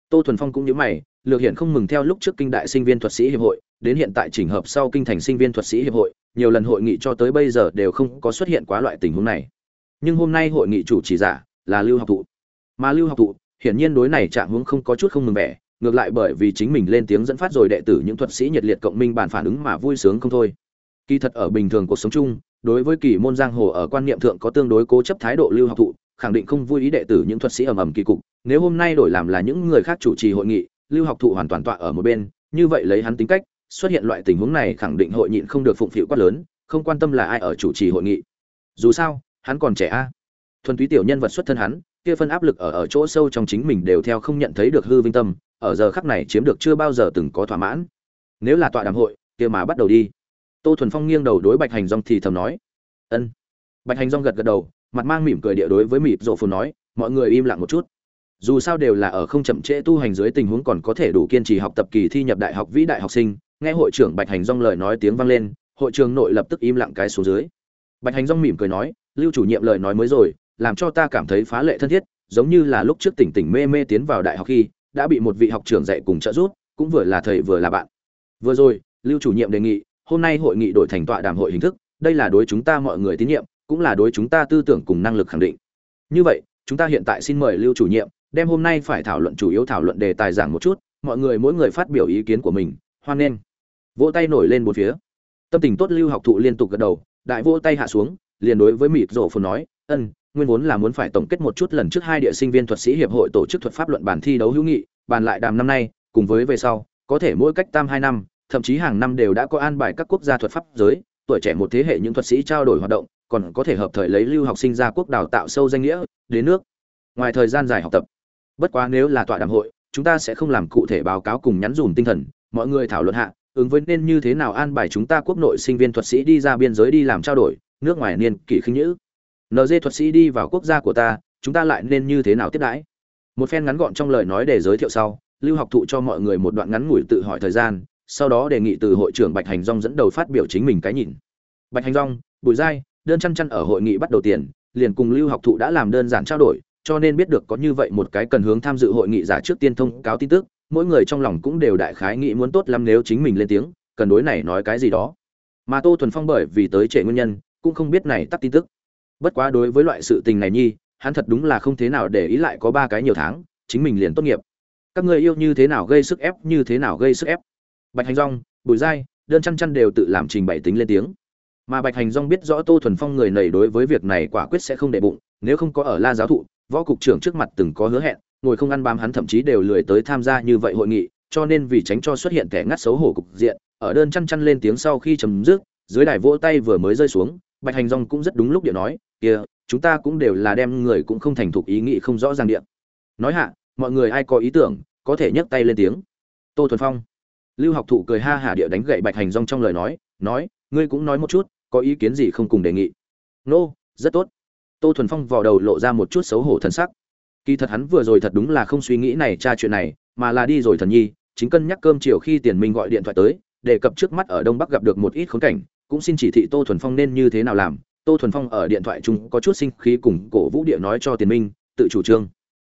Tô thuần phong cũng nhớ mày, lược hiện không mừng theo lúc trước kinh đại sinh viên thuật sĩ hiệp hội, đến hiện tại chỉnh hợp sau kinh thành sinh viên thuật sĩ hiệp hội, nhiều lần hội nghị cho tới bây giờ đều không có xuất hiện quá loại tình huống này nhưng hôm nay hội nghị chủ trì giả là lưu học thụ. Mà lưu học thụ, hiển nhiên đối này trạng huống không có chút không mừng vẻ, ngược lại bởi vì chính mình lên tiếng dẫn phát rồi đệ tử những thuật sĩ nhiệt liệt cộng minh bản phản ứng mà vui sướng không thôi. Kỳ thật ở bình thường cuộc sống chung, đối với kỳ môn giang hồ ở quan niệm thượng có tương đối cố chấp thái độ lưu học thụ, khẳng định không vui ý đệ tử những thuật sĩ ầm ầm kỳ cục. Nếu hôm nay đổi làm là những người khác chủ trì hội nghị, lưu học thụ hoàn toàn tọa ở một bên, như vậy lấy hắn tính cách, xuất hiện loại tình huống này khẳng định hội nhịn không được phụng phịu quát lớn, không quan tâm là ai ở chủ trì hội nghị. Dù sao hắn còn trẻ a. Thuần túy tiểu nhân vật xuất thân hắn, kia phân áp lực ở ở chỗ sâu trong chính mình đều theo không nhận thấy được hư vinh tâm, ở giờ khắc này chiếm được chưa bao giờ từng có thỏa mãn. Nếu là tọa đàm hội, kia mà bắt đầu đi. Tô thuần phong nghiêng đầu đối bạch hành rong thì thầm nói, ân. Bạch hành rong gật gật đầu, mặt mang mỉm cười địa đối với mịp rộ phồn nói, mọi người im lặng một chút. Dù sao đều là ở không chậm trễ tu hành dưới tình huống còn có thể đủ kiên trì học tập kỳ thi nhập đại học vĩ đại học sinh. Nghe hội trưởng bạch hành rong lời nói tiếng vang lên, hội trường nội lập tức im lặng cái xuống dưới. Bạch hành rong mỉm cười nói lưu chủ nhiệm lời nói mới rồi, làm cho ta cảm thấy phá lệ thân thiết, giống như là lúc trước tỉnh tỉnh mê mê tiến vào đại học khi, đã bị một vị học trưởng dạy cùng trợ giúp, cũng vừa là thầy vừa là bạn. Vừa rồi, lưu chủ nhiệm đề nghị, hôm nay hội nghị đổi thành tọa đàm hội hình thức, đây là đối chúng ta mọi người tín nhiệm, cũng là đối chúng ta tư tưởng cùng năng lực khẳng định. Như vậy, chúng ta hiện tại xin mời lưu chủ nhiệm, đem hôm nay phải thảo luận chủ yếu thảo luận đề tài giảng một chút, mọi người mỗi người phát biểu ý kiến của mình, hoan nghênh. Vỗ tay nổi lên một phía. Tâm tình tốt lưu học thụ liên tục gật đầu, đại vỗ tay hạ xuống liền đối với mịt rổ phồn nói, ân, nguyên vốn là muốn phải tổng kết một chút lần trước hai địa sinh viên thuật sĩ hiệp hội tổ chức thuật pháp luận bản thi đấu hữu nghị, bàn lại đàm năm nay, cùng với về sau, có thể mỗi cách tam hai năm, thậm chí hàng năm đều đã có an bài các quốc gia thuật pháp giới, tuổi trẻ một thế hệ những thuật sĩ trao đổi hoạt động, còn có thể hợp thời lấy lưu học sinh ra quốc đào tạo sâu danh nghĩa, đến nước, ngoài thời gian dài học tập. Bất quá nếu là tọa đàm hội, chúng ta sẽ không làm cụ thể báo cáo cùng nhắn dùm tinh thần, mọi người thảo luận hạ, ứng với nên như thế nào an bài chúng ta quốc nội sinh viên thuật sĩ đi ra biên giới đi làm trao đổi nước ngoài niên kỷ khinh nhữ. Nd thuật sĩ đi vào quốc gia của ta, chúng ta lại nên như thế nào tiếp đãi? Một phen ngắn gọn trong lời nói để giới thiệu sau, lưu học thụ cho mọi người một đoạn ngắn ngủi tự hỏi thời gian, sau đó đề nghị từ hội trưởng bạch hành dong dẫn đầu phát biểu chính mình cái nhìn. Bạch hành dong, bùi giai đơn chăn chăn ở hội nghị bắt đầu tiền, liền cùng lưu học thụ đã làm đơn giản trao đổi, cho nên biết được có như vậy một cái cần hướng tham dự hội nghị giả trước tiên thông cáo tin tức, mỗi người trong lòng cũng đều đại khái nghĩ muốn tốt lắm nếu chính mình lên tiếng, cần đối này nói cái gì đó. Mà tô thuần phong bởi vì tới trễ nguyên nhân cũng không biết này tắt tin tức. Bất quá đối với loại sự tình này nhi hắn thật đúng là không thế nào để ý lại có ba cái nhiều tháng chính mình liền tốt nghiệp. Các người yêu như thế nào gây sức ép như thế nào gây sức ép. Bạch hành rong bùi dai, đơn chăn chăn đều tự làm trình bày tính lên tiếng. Mà bạch hành dong biết rõ tô thuần phong người này đối với việc này quả quyết sẽ không để bụng nếu không có ở la giáo thụ võ cục trưởng trước mặt từng có hứa hẹn ngồi không ăn bám hắn thậm chí đều lười tới tham gia như vậy hội nghị cho nên vì tránh cho xuất hiện kẻ ngắt xấu hổ cục diện ở đơn chăn chăn lên tiếng sau khi chấm dứt dưới đài vỗ tay vừa mới rơi xuống bạch hành dong cũng rất đúng lúc điện nói kia chúng ta cũng đều là đem người cũng không thành thục ý nghĩ không rõ ràng điện. Nói hạ mọi người ai có ý tưởng có thể nhấc tay lên tiếng. Tô thuần phong lưu học thụ cười ha hả địa đánh gậy bạch hành rong trong lời nói nói ngươi cũng nói một chút có ý kiến gì không cùng đề nghị? Nô、no, rất tốt. Tô thuần phong vò đầu lộ ra một chút xấu hổ thân sắc. Kỳ thật hắn vừa rồi thật đúng là không suy nghĩ này tra chuyện này mà là đi rồi thần nhi chính cân nhắc cơm chiều khi tiền minh gọi điện thoại tới đề cập trước mắt ở đông bắc gặp được một ít khốn cảnh cũng xin chỉ thị tô thuần phong nên như thế nào làm. Tô thuần phong ở điện thoại chung có chút sinh khí cùng cổ vũ địa nói cho tiền minh, tự chủ trương.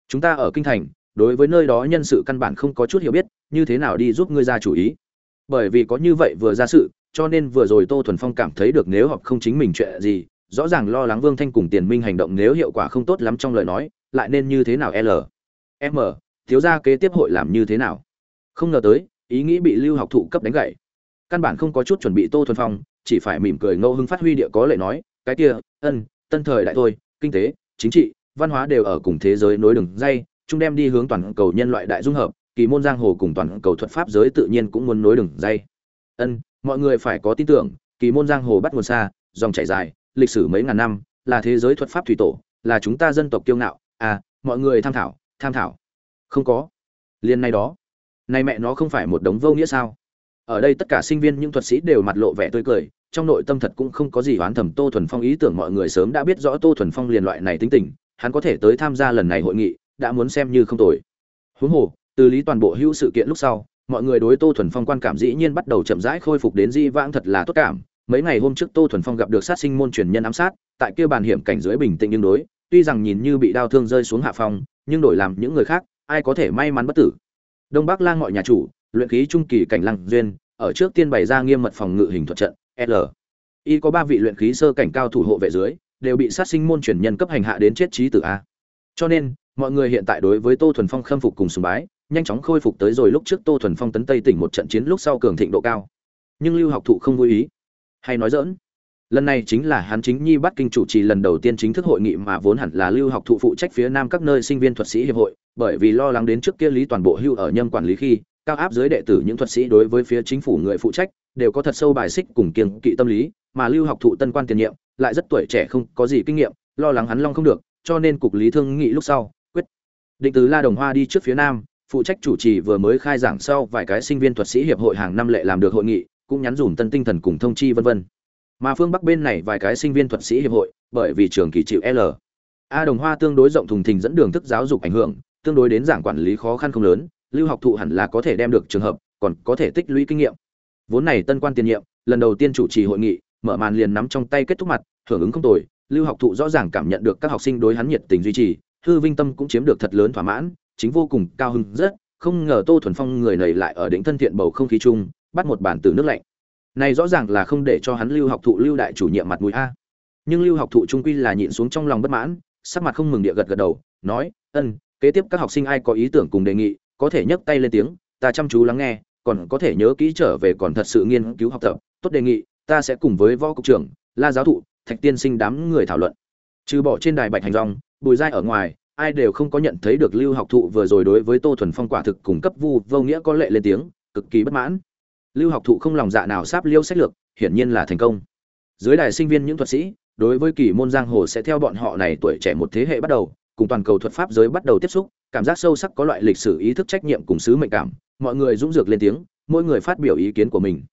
Chúng ta ở kinh thành, đối với nơi đó nhân sự căn bản không có chút hiểu biết, như thế nào đi giúp ngươi ra chủ ý? Bởi vì có như vậy vừa ra sự, cho nên vừa rồi tô thuần phong cảm thấy được nếu họ không chính mình chuyện gì, rõ ràng lo lắng vương thanh cùng tiền minh hành động nếu hiệu quả không tốt lắm trong lời nói, lại nên như thế nào l? M, thiếu gia kế tiếp hội làm như thế nào? Không ngờ tới, ý nghĩ bị lưu học thụ cấp đánh gậy. Căn bản không có chút chuẩn bị tô thuần phong chỉ phải mỉm cười ngẫu hưng phát huy địa có lệ nói, cái kia, ân, tân thời đại thôi, kinh tế, chính trị, văn hóa đều ở cùng thế giới nối đường dây, chúng đem đi hướng toàn cầu nhân loại đại dung hợp, kỳ môn giang hồ cùng toàn cầu thuật pháp giới tự nhiên cũng muốn nối đường dây. Ân, mọi người phải có tin tưởng, kỳ môn giang hồ bắt nguồn xa, dòng chảy dài, lịch sử mấy ngàn năm, là thế giới thuật pháp thủy tổ, là chúng ta dân tộc kiêu ngạo. À mọi người tham thảo tham thảo. Không có. Liên nay đó. Nay mẹ nó không phải một đống vô nghĩa sao? Ở đây tất cả sinh viên, những thuật sĩ đều mặt lộ vẻ tươi cười trong nội tâm thật cũng không có gì oán thầm tô thuần phong. Ý tưởng mọi người sớm đã biết rõ tô thuần phong liền loại này tính tình, hắn có thể tới tham gia lần này hội nghị, đã muốn xem như không tồi. Huống hồ, từ lý toàn bộ hữu sự kiện lúc sau, mọi người đối tô thuần phong quan cảm dĩ nhiên bắt đầu chậm rãi khôi phục đến di vãng thật là tốt cảm. Mấy ngày hôm trước tô thuần phong gặp được sát sinh môn truyền nhân ám sát, tại kia bàn hiểm cảnh dưới bình tĩnh nhưng đối, tuy rằng nhìn như bị đau thương rơi xuống hạ phong, nhưng đổi làm những người khác, ai có thể may mắn bất tử. Đông bắc lang mọi nhà chủ, luyện khí trung kỳ cảnh lăng duyên, ở trước tiên bày ra nghiêm mật phòng ngự hình thuật trận l. Y có ba vị luyện khí sơ cảnh cao thủ hộ vệ dưới, đều bị sát sinh môn truyền nhân cấp hành hạ đến chết trí tử a. Cho nên, mọi người hiện tại đối với tô thuần phong khâm phục cùng sùng bái, nhanh chóng khôi phục tới rồi lúc trước tô thuần phong tấn tây tỉnh một trận chiến lúc sau cường thịnh độ cao. Nhưng lưu học thụ không vui ý. Hay nói dỡn lần này chính là hắn chính nhi bắt kinh chủ trì lần đầu tiên chính thức hội nghị mà vốn hẳn là lưu học thụ phụ trách phía nam các nơi sinh viên thuật sĩ hiệp hội, bởi vì lo lắng đến trước kia lý toàn bộ hưu ở nhâm quản lý khi, cao áp dưới đệ tử những thuật sĩ đối với phía chính phủ người phụ trách đều có thật sâu bài xích cùng kiêng kỵ tâm lý, mà lưu học thụ tân quan tiền nhiệm, lại rất tuổi trẻ không có gì kinh nghiệm, lo lắng hắn long không được, cho nên cục lý thương nghị lúc sau, quyết định từ la đồng hoa đi trước phía nam, phụ trách chủ trì vừa mới khai giảng sau vài cái sinh viên thuật sĩ hiệp hội hàng năm lệ làm được hội nghị, cũng nhắn dùm tân tinh thần cùng thông chi vân vân. Mà phương bắc bên này vài cái sinh viên thuật sĩ hiệp hội, bởi vì trường kỳ chịu l. A đồng hoa tương đối rộng thùng thình dẫn đường thức giáo dục ảnh hưởng, tương đối đến giảng quản lý khó khăn không lớn, lưu học thụ hẳn là có thể đem được trường hợp, còn có thể tích lũy kinh nghiệm vốn này tân quan tiền nhiệm, lần đầu tiên chủ trì hội nghị, mở màn liền nắm trong tay kết thúc mặt, hưởng ứng không tồi, lưu học thụ rõ ràng cảm nhận được các học sinh đối hắn nhiệt tình duy trì, hư vinh tâm cũng chiếm được thật lớn thỏa mãn, chính vô cùng cao hứng rất, không ngờ tô thuần phong người này lại ở đỉnh thân thiện bầu không khí chung, bắt một bản từ nước lạnh. Này rõ ràng là không để cho hắn lưu học thụ lưu đại chủ nhiệm mặt mũi a. Nhưng lưu học thụ trung quy là nhịn xuống trong lòng bất mãn, sắc mặt không mừng địa gật gật đầu, nói, ân, kế tiếp các học sinh ai có ý tưởng cùng đề nghị, có thể nhấc tay lên tiếng, ta chăm chú lắng nghe còn có thể nhớ kỹ trở về còn thật sự nghiên cứu học tập, tốt đề nghị, ta sẽ cùng với võ cục trưởng, la giáo thụ, thạch tiên sinh đám người thảo luận. Trừ bỏ trên đài bạch hành rong bùi giai ở ngoài, ai đều không có nhận thấy được lưu học thụ vừa rồi đối với tô thuần phong quả thực cung cấp vu vô nghĩa có lệ lên tiếng, cực kỳ bất mãn. Lưu học thụ không lòng dạ nào sáp liêu sách lược, hiển nhiên là thành công. Dưới đài sinh viên những thuật sĩ, đối với kỳ môn giang hồ sẽ theo bọn họ này tuổi trẻ một thế hệ bắt đầu, cùng toàn cầu thuật pháp giới bắt đầu tiếp xúc cảm giác sâu sắc có loại lịch sử ý thức trách nhiệm cùng sứ mệnh cảm, mọi người dũng dược lên tiếng, mỗi người phát biểu ý kiến của mình.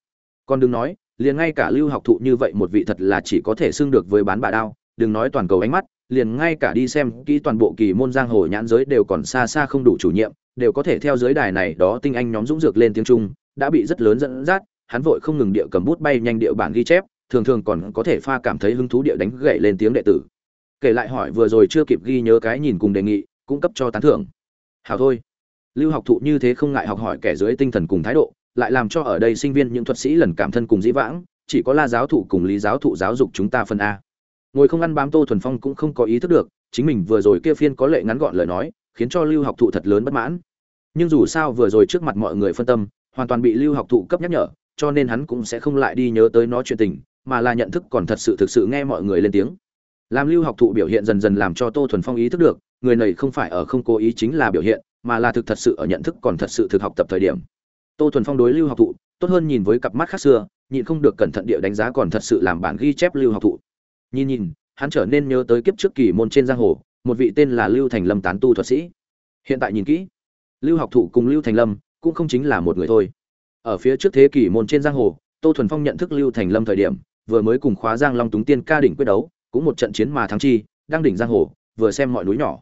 Còn đừng nói, liền ngay cả lưu học thụ như vậy một vị thật là chỉ có thể xưng được với bán bà đao, đừng nói toàn cầu ánh mắt, liền ngay cả đi xem kỹ toàn bộ kỳ môn giang hồ nhãn giới đều còn xa xa không đủ chủ nhiệm, đều có thể theo giới đài này đó tinh anh nhóm dũng dược lên tiếng trung, đã bị rất lớn dẫn dắt, hắn vội không ngừng địa cầm bút bay nhanh địa bản ghi chép, thường thường còn có thể pha cảm thấy hứng thú địa đánh gậy lên tiếng đệ tử. Kể lại hỏi vừa rồi chưa kịp ghi nhớ cái nhìn cùng đề nghị cũng cấp cho tán thưởng. Hào thôi. Lưu học thụ như thế không ngại học hỏi kẻ dưới tinh thần cùng thái độ, lại làm cho ở đây sinh viên những thuật sĩ lần cảm thân cùng dĩ vãng, chỉ có la giáo thụ cùng lý giáo thụ giáo dục chúng ta phân a. Ngồi không ăn bám tô thuần phong cũng không có ý thức được, chính mình vừa rồi kia phiên có lệ ngắn gọn lời nói, khiến cho lưu học thụ thật lớn bất mãn. Nhưng dù sao vừa rồi trước mặt mọi người phân tâm, hoàn toàn bị lưu học thụ cấp nhắc nhở, cho nên hắn cũng sẽ không lại đi nhớ tới nó chuyện tình, mà là nhận thức còn thật sự thực sự nghe mọi người lên tiếng làm lưu học thụ biểu hiện dần dần làm cho tô thuần phong ý thức được, người này không phải ở không cố ý chính là biểu hiện, mà là thực thật sự ở nhận thức còn thật sự thực học tập thời điểm. Tô thuần phong đối lưu học thụ, tốt hơn nhìn với cặp mắt khác xưa, nhịn không được cẩn thận địa đánh giá còn thật sự làm bản ghi chép lưu học thụ. Nhìn nhìn, hắn trở nên nhớ tới kiếp trước kỳ môn trên giang hồ, một vị tên là lưu thành lâm tán tu thuật sĩ. Hiện tại nhìn kỹ, lưu học thụ cùng lưu thành lâm cũng không chính là một người thôi. Ở phía trước thế kỷ môn trên giang hồ, tô thuần phong nhận thức lưu thành lâm thời điểm, vừa mới cùng khóa giang long túng tiên ca đỉnh quyết đấu cũng một trận chiến mà thắng chi, đang đỉnh giang hồ, vừa xem mọi núi nhỏ.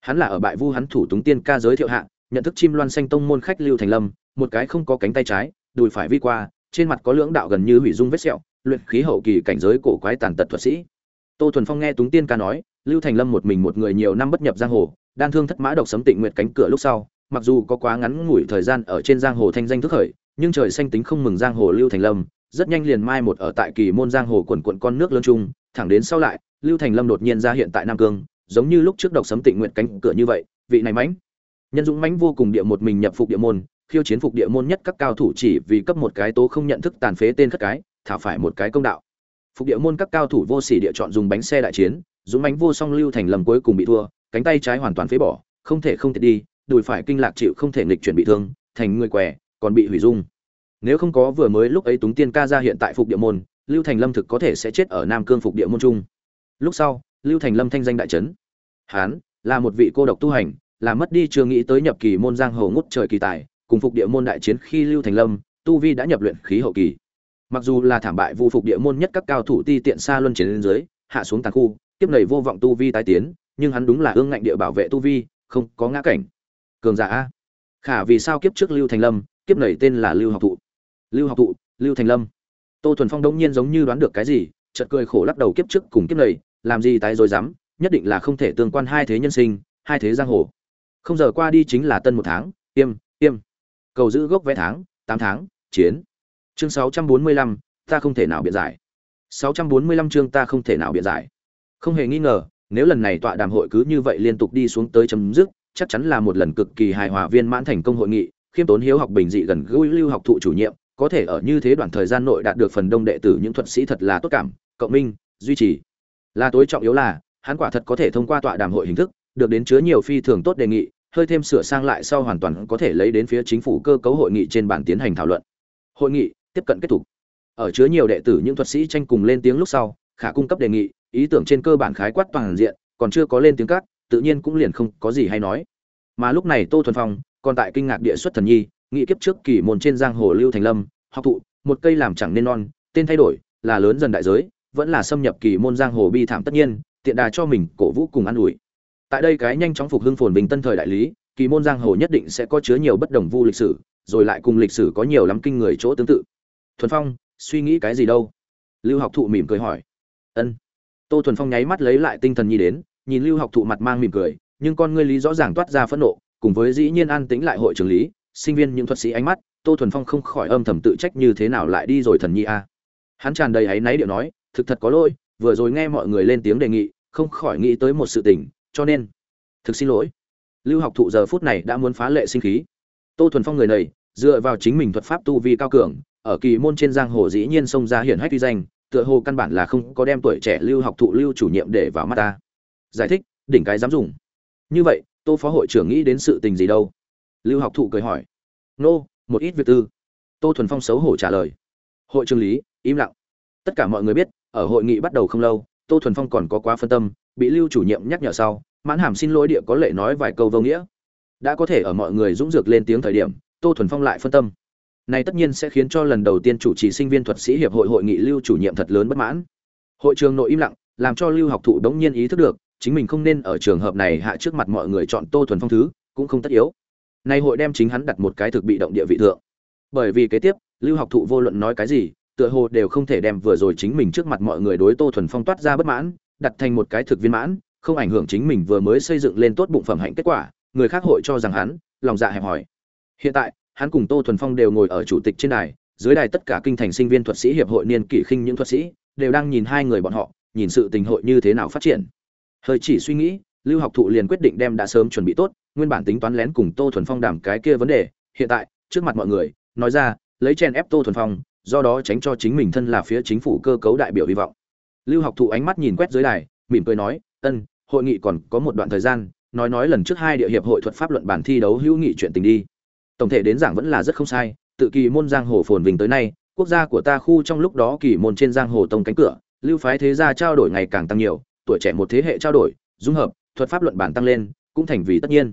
Hắn là ở bại vu hắn thủ túng tiên ca giới thiệu hạng nhận thức chim loan xanh tông môn khách lưu thành lâm, một cái không có cánh tay trái, đùi phải vi qua, trên mặt có lưỡng đạo gần như hủy dung vết sẹo, luyện khí hậu kỳ cảnh giới cổ quái tàn tật thuật sĩ. Tô thuần phong nghe túng tiên ca nói, lưu thành lâm một mình một người nhiều năm bất nhập giang hồ, đan thương thất mã độc sấm tịnh nguyệt cánh cửa lúc sau, mặc dù có quá ngắn ngủi thời gian ở trên giang hồ thanh danh thức khởi, nhưng trời xanh tính không mừng giang hồ lưu thành lâm, rất nhanh liền mai một ở tại kỳ môn giang hồ quần quận con nước lớn trung thẳng đến sau lại, lưu thành lâm đột nhiên ra hiện tại nam cương, giống như lúc trước độc sấm tịnh nguyện cánh cửa như vậy, vị này mãnh, nhân dũng mãnh vô cùng địa một mình nhập phục địa môn, khiêu chiến phục địa môn nhất các cao thủ chỉ vì cấp một cái tố không nhận thức tàn phế tên khất cái, thả phải một cái công đạo. Phục địa môn các cao thủ vô sỉ địa chọn dùng bánh xe đại chiến, dũng mãnh vô song lưu thành lâm cuối cùng bị thua, cánh tay trái hoàn toàn phế bỏ, không thể không thể đi, đùi phải kinh lạc chịu không thể nghịch chuyển bị thương, thành người què, còn bị hủy dung. Nếu không có vừa mới lúc ấy túng tiên ca ra hiện tại phục địa môn lưu thành lâm thực có thể sẽ chết ở nam cương phục địa môn trung. Lúc sau, lưu thành lâm thanh danh đại trấn hán, là một vị cô độc tu hành, là mất đi chưa nghĩ tới nhập kỳ môn giang hồ ngút trời kỳ tài, cùng phục địa môn đại chiến khi lưu thành lâm, tu vi đã nhập luyện khí hậu kỳ. Mặc dù là thảm bại vu phục địa môn nhất các cao thủ ti tiện xa luân chiến lên dưới, hạ xuống tàn khu tiếp nầy vô vọng tu vi tái tiến, nhưng hắn đúng là ương ngạnh địa bảo vệ tu vi, không có ngã cảnh. Cường giả a. Khả vì sao kiếp trước lưu thành lâm, kiếp nầy tên là lưu học thụ. Lưu học thụ, lưu thành lâm tô thuần phong đông nhiên giống như đoán được cái gì, chợt cười khổ lắc đầu kiếp trước cùng kiếp nầy làm gì tái rồi dám nhất định là không thể tương quan hai thế nhân sinh, hai thế giang hồ. Không giờ qua đi chính là tân một tháng, tiêm tiêm. Cầu giữ gốc vé tháng, tám tháng, chiến. Chương sáu trăm bốn mươi lăm, ta không thể nào biện giải. Sáu trăm bốn mươi lăm chương ta không thể nào biện giải. Không hề nghi ngờ, nếu lần này tọa đàm hội cứ như vậy liên tục đi xuống tới chấm dứt, chắc chắn là một lần cực kỳ hài hòa viên mãn thành công hội nghị, khiêm tốn hiếu học bình dị gần gũi lưu học thụ chủ nhiệm có thể ở như thế đoạn thời gian nội đạt được phần đông đệ tử những thuật sĩ thật là tốt cảm, cộng minh, duy trì. Là tối trọng yếu là, hắn quả thật có thể thông qua tọa đàm hội hình thức, được đến chứa nhiều phi thường tốt đề nghị, hơi thêm sửa sang lại sau hoàn toàn có thể lấy đến phía chính phủ cơ cấu hội nghị trên bản tiến hành thảo luận. Hội nghị tiếp cận kết thúc. Ở chứa nhiều đệ tử những thuật sĩ tranh cùng lên tiếng lúc sau, khả cung cấp đề nghị, ý tưởng trên cơ bản khái quát toàn diện, còn chưa có lên tiếng cắt tự nhiên cũng liền không có gì hay nói. Mà lúc này tô thuần phong còn tại kinh ngạc địa xuất thần nhi nghị kiếp trước kỳ môn trên giang hồ lưu thành lâm, học thụ, một cây làm chẳng nên non, tên thay đổi, là lớn dần đại giới, vẫn là xâm nhập kỳ môn giang hồ bi thảm tất nhiên, tiện đà cho mình cổ vũ cùng an ủi. Tại đây cái nhanh chóng phục hưng phồn bình tân thời đại lý, kỳ môn giang hồ nhất định sẽ có chứa nhiều bất đồng vu lịch sử, rồi lại cùng lịch sử có nhiều lắm kinh người chỗ tương tự. Thuần phong, suy nghĩ cái gì đâu? Lưu học thụ mỉm cười hỏi. Ân. Tô thuần phong nháy mắt lấy lại tinh thần nhi đến, nhìn lưu học thụ mặt mang mỉm cười, nhưng con ngươi lý rõ ràng toát ra phẫn nộ, cùng với dĩ nhiên an tĩnh lại hội trưởng lý sinh viên những thuật sĩ ánh mắt, tô thuần phong không khỏi âm thầm tự trách như thế nào lại đi rồi thần nhi a. Hắn tràn đầy áy náy điệu nói, thực thật có lỗi, vừa rồi nghe mọi người lên tiếng đề nghị, không khỏi nghĩ tới một sự tình, cho nên thực xin lỗi. Lưu học thụ giờ phút này đã muốn phá lệ sinh khí. Tô thuần phong người này, dựa vào chính mình thuật pháp tu vi cao cường, ở kỳ môn trên giang hồ dĩ nhiên xông ra hiển hách uy danh, tựa hồ căn bản là không có đem tuổi trẻ lưu học thụ lưu chủ nhiệm để vào mắt ta. Giải thích, đỉnh cái dám dùng. Như vậy, tô phó hội trưởng nghĩ đến sự tình gì đâu? Lưu học thụ cười hỏi. Nô, một ít việc tư. Tô thuần phong xấu hổ trả lời. Hội trường lý, im lặng. Tất cả mọi người biết, ở hội nghị bắt đầu không lâu, tô thuần phong còn có quá phân tâm, bị lưu chủ nhiệm nhắc nhở sau, mãn hàm xin lỗi địa có lệ nói vài câu vô nghĩa. Đã có thể ở mọi người dũng dược lên tiếng thời điểm, tô thuần phong lại phân tâm. Này tất nhiên sẽ khiến cho lần đầu tiên chủ trì sinh viên thuật sĩ hiệp hội hội nghị lưu chủ nhiệm thật lớn bất mãn. Hội trường nội im lặng, làm cho lưu học thụ đống nhiên ý thức được, chính mình không nên ở trường hợp này hạ trước mặt mọi người chọn tô thuần phong thứ, cũng không tất yếu nay hội đem chính hắn đặt một cái thực bị động địa vị thượng. Bởi vì kế tiếp, lưu học thụ vô luận nói cái gì, tựa hồ đều không thể đem vừa rồi chính mình trước mặt mọi người đối tô thuần phong toát ra bất mãn, đặt thành một cái thực viên mãn, không ảnh hưởng chính mình vừa mới xây dựng lên tốt bụng phẩm hạnh kết quả, người khác hội cho rằng hắn, lòng dạ hẹp hòi. Hiện tại, hắn cùng tô thuần phong đều ngồi ở chủ tịch trên đài, dưới đài tất cả kinh thành sinh viên thuật sĩ hiệp hội niên kỷ khinh những thuật sĩ, đều đang nhìn hai người bọn họ, nhìn sự tình hội như thế nào phát triển. Hơi chỉ suy nghĩ, lưu học thụ liền quyết định đem đã sớm chuẩn bị tốt nguyên bản tính toán lén cùng tô thuần phong đảm cái kia vấn đề, hiện tại, trước mặt mọi người, nói ra, lấy chen ép tô thuần phong, do đó tránh cho chính mình thân là phía chính phủ cơ cấu đại biểu hy vọng. Lưu học thụ ánh mắt nhìn quét dưới đài, mỉm cười nói, ân, hội nghị còn có một đoạn thời gian, nói nói lần trước hai địa hiệp hội thuật pháp luận bản thi đấu hữu nghị chuyện tình đi. Tổng thể đến giảng vẫn là rất không sai, tự kỳ môn giang hồ phồn vinh tới nay, quốc gia của ta khu trong lúc đó kỳ môn trên giang hồ tông cánh cửa, lưu phái thế gia trao đổi ngày càng tăng nhiều, tuổi trẻ một thế hệ trao đổi, dung hợp, thuật pháp luận bản tăng lên, cũng thành vì tất nhiên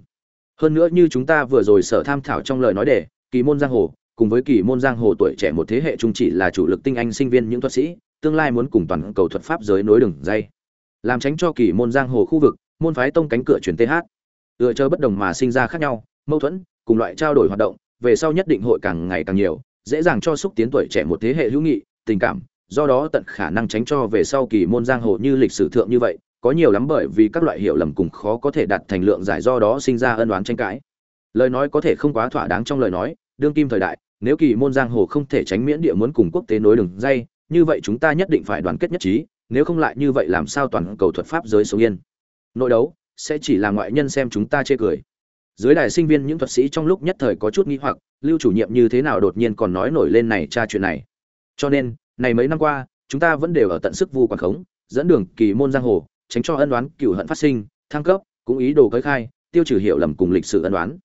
hơn nữa như chúng ta vừa rồi sở tham thảo trong lời nói để kỳ môn giang hồ, cùng với kỳ môn giang hồ tuổi trẻ một thế hệ chung chỉ là chủ lực tinh anh sinh viên những thuật sĩ, tương lai muốn cùng toàn cầu thuật pháp giới nối đường dây. Làm tránh cho kỳ môn giang hồ khu vực, môn phái tông cánh cửa chuyển th ựa chơi bất đồng mà sinh ra khác nhau, mâu thuẫn, cùng loại trao đổi hoạt động, về sau nhất định hội càng ngày càng nhiều, dễ dàng cho xúc tiến tuổi trẻ một thế hệ hữu nghị, tình cảm, do đó tận khả năng tránh cho về sau kỳ môn giang hồ như lịch sử thượng như vậy có nhiều lắm bởi vì các loại hiểu lầm cùng khó có thể đạt thành lượng giải do đó sinh ra ân oán tranh cãi. Lời nói có thể không quá thỏa đáng trong lời nói, đương kim thời đại, nếu kỳ môn giang hồ không thể tránh miễn địa muốn cùng quốc tế nối đường dây, như vậy chúng ta nhất định phải đoàn kết nhất trí, nếu không lại như vậy làm sao toàn cầu thuật pháp giới sống yên. Nội đấu, sẽ chỉ là ngoại nhân xem chúng ta chê cười. Dưới đài sinh viên những thuật sĩ trong lúc nhất thời có chút nghi hoặc, lưu chủ nhiệm như thế nào đột nhiên còn nói nổi lên này tra chuyện này. Cho nên, này mấy năm qua, chúng ta vẫn đều ở tận sức vu quảng khống, dẫn đường kỳ môn giang hồ tránh cho ân đoán cựu hận phát sinh, thăng cấp, cũng ý đồ cới khai, tiêu trừ hiểu lầm cùng lịch sử ân đoán.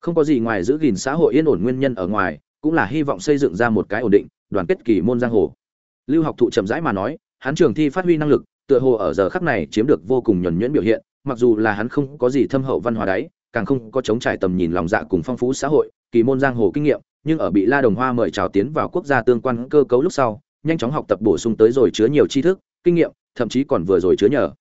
Không có gì ngoài giữ gìn xã hội yên ổn nguyên nhân ở ngoài, cũng là hy vọng xây dựng ra một cái ổn định, đoàn kết kỳ môn giang hồ. Lưu học thụ chậm rãi mà nói, hắn trường thi phát huy năng lực, tựa hồ ở giờ khắc này chiếm được vô cùng nhuẩn nhuyễn biểu hiện, mặc dù là hắn không có gì thâm hậu văn hóa đáy càng không có chống trải tầm nhìn lòng dạ cùng phong phú xã hội, kỳ môn giang hồ kinh nghiệm, nhưng ở bị la đồng hoa mời chào tiến vào quốc gia tương quan cơ cấu lúc sau, nhanh chóng học tập bổ sung tới rồi chứa nhiều tri thức, kinh nghiệm, thậm chí còn vừa rồi chứa nhờ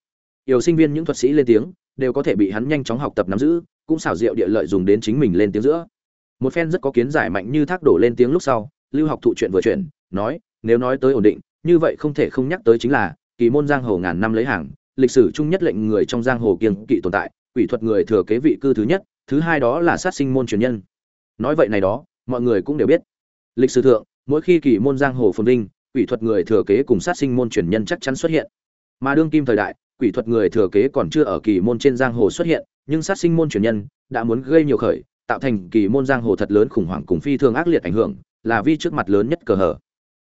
nhiều sinh viên những thuật sĩ lên tiếng, đều có thể bị hắn nhanh chóng học tập nắm giữ, cũng xảo diệu địa lợi dùng đến chính mình lên tiếng giữa. Một phen rất có kiến giải mạnh như thác đổ lên tiếng lúc sau, lưu học thụ chuyện vừa chuyện nói, nếu nói tới ổn định, như vậy không thể không nhắc tới chính là, kỳ môn giang hồ ngàn năm lấy hàng, lịch sử chung nhất lệnh người trong giang hồ kiêng kỵ tồn tại, quỷ thuật người thừa kế vị cư thứ nhất, thứ hai đó là sát sinh môn truyền nhân. Nói vậy này đó, mọi người cũng đều biết. Lịch sử thượng, mỗi khi kỳ môn giang hồ phồn vinh, quỷ thuật người thừa kế cùng sát sinh môn truyền nhân chắc chắn xuất hiện. Mà đương kim thời đại quỷ thuật người thừa kế còn chưa ở kỳ môn trên giang hồ xuất hiện, nhưng sát sinh môn truyền nhân đã muốn gây nhiều khởi, tạo thành kỳ môn giang hồ thật lớn khủng hoảng cùng phi thường ác liệt ảnh hưởng, là vi trước mặt lớn nhất cờ hở.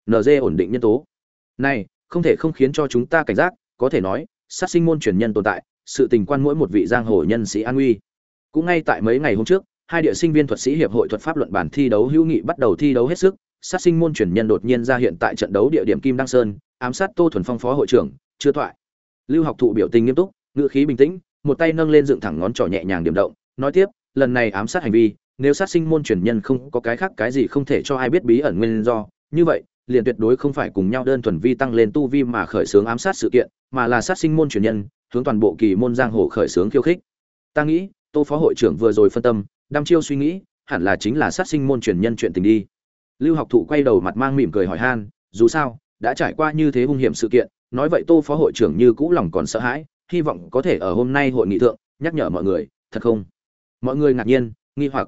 NG ổn định nhân tố. Này, không thể không khiến cho chúng ta cảnh giác, có thể nói, sát sinh môn truyền nhân tồn tại, sự tình quan mỗi một vị giang hồ nhân sĩ an nguy. cũng ngay tại mấy ngày hôm trước, hai địa sinh viên thuật sĩ hiệp hội thuật pháp luận bản thi đấu hữu nghị bắt đầu thi đấu hết sức, sát sinh môn truyền nhân đột nhiên ra hiện tại trận đấu địa điểm kim đăng sơn, ám sát tô thuần phong phó hội trưởng, chưa thoại lưu học thụ biểu tình nghiêm túc, ngữ khí bình tĩnh, một tay nâng lên dựng thẳng ngón trỏ nhẹ nhàng điểm động, nói tiếp, lần này ám sát hành vi, nếu sát sinh môn truyền nhân không có cái khác cái gì không thể cho ai biết bí ẩn nguyên do, như vậy, liền tuyệt đối không phải cùng nhau đơn thuần vi tăng lên tu vi mà khởi xướng ám sát sự kiện, mà là sát sinh môn truyền nhân, hướng toàn bộ kỳ môn giang hồ khởi xướng khiêu khích. Ta nghĩ, tô phó hội trưởng vừa rồi phân tâm, đăm chiêu suy nghĩ, hẳn là chính là sát sinh môn truyền nhân chuyện tình đi. Lưu học thụ quay đầu mặt mang mỉm cười hỏi han, dù sao, đã trải qua như thế hung hiểm sự kiện nói vậy tô phó hội trưởng như cũ lòng còn sợ hãi, hy vọng có thể ở hôm nay hội nghị thượng nhắc nhở mọi người, thật không? Mọi người ngạc nhiên, nghi hoặc.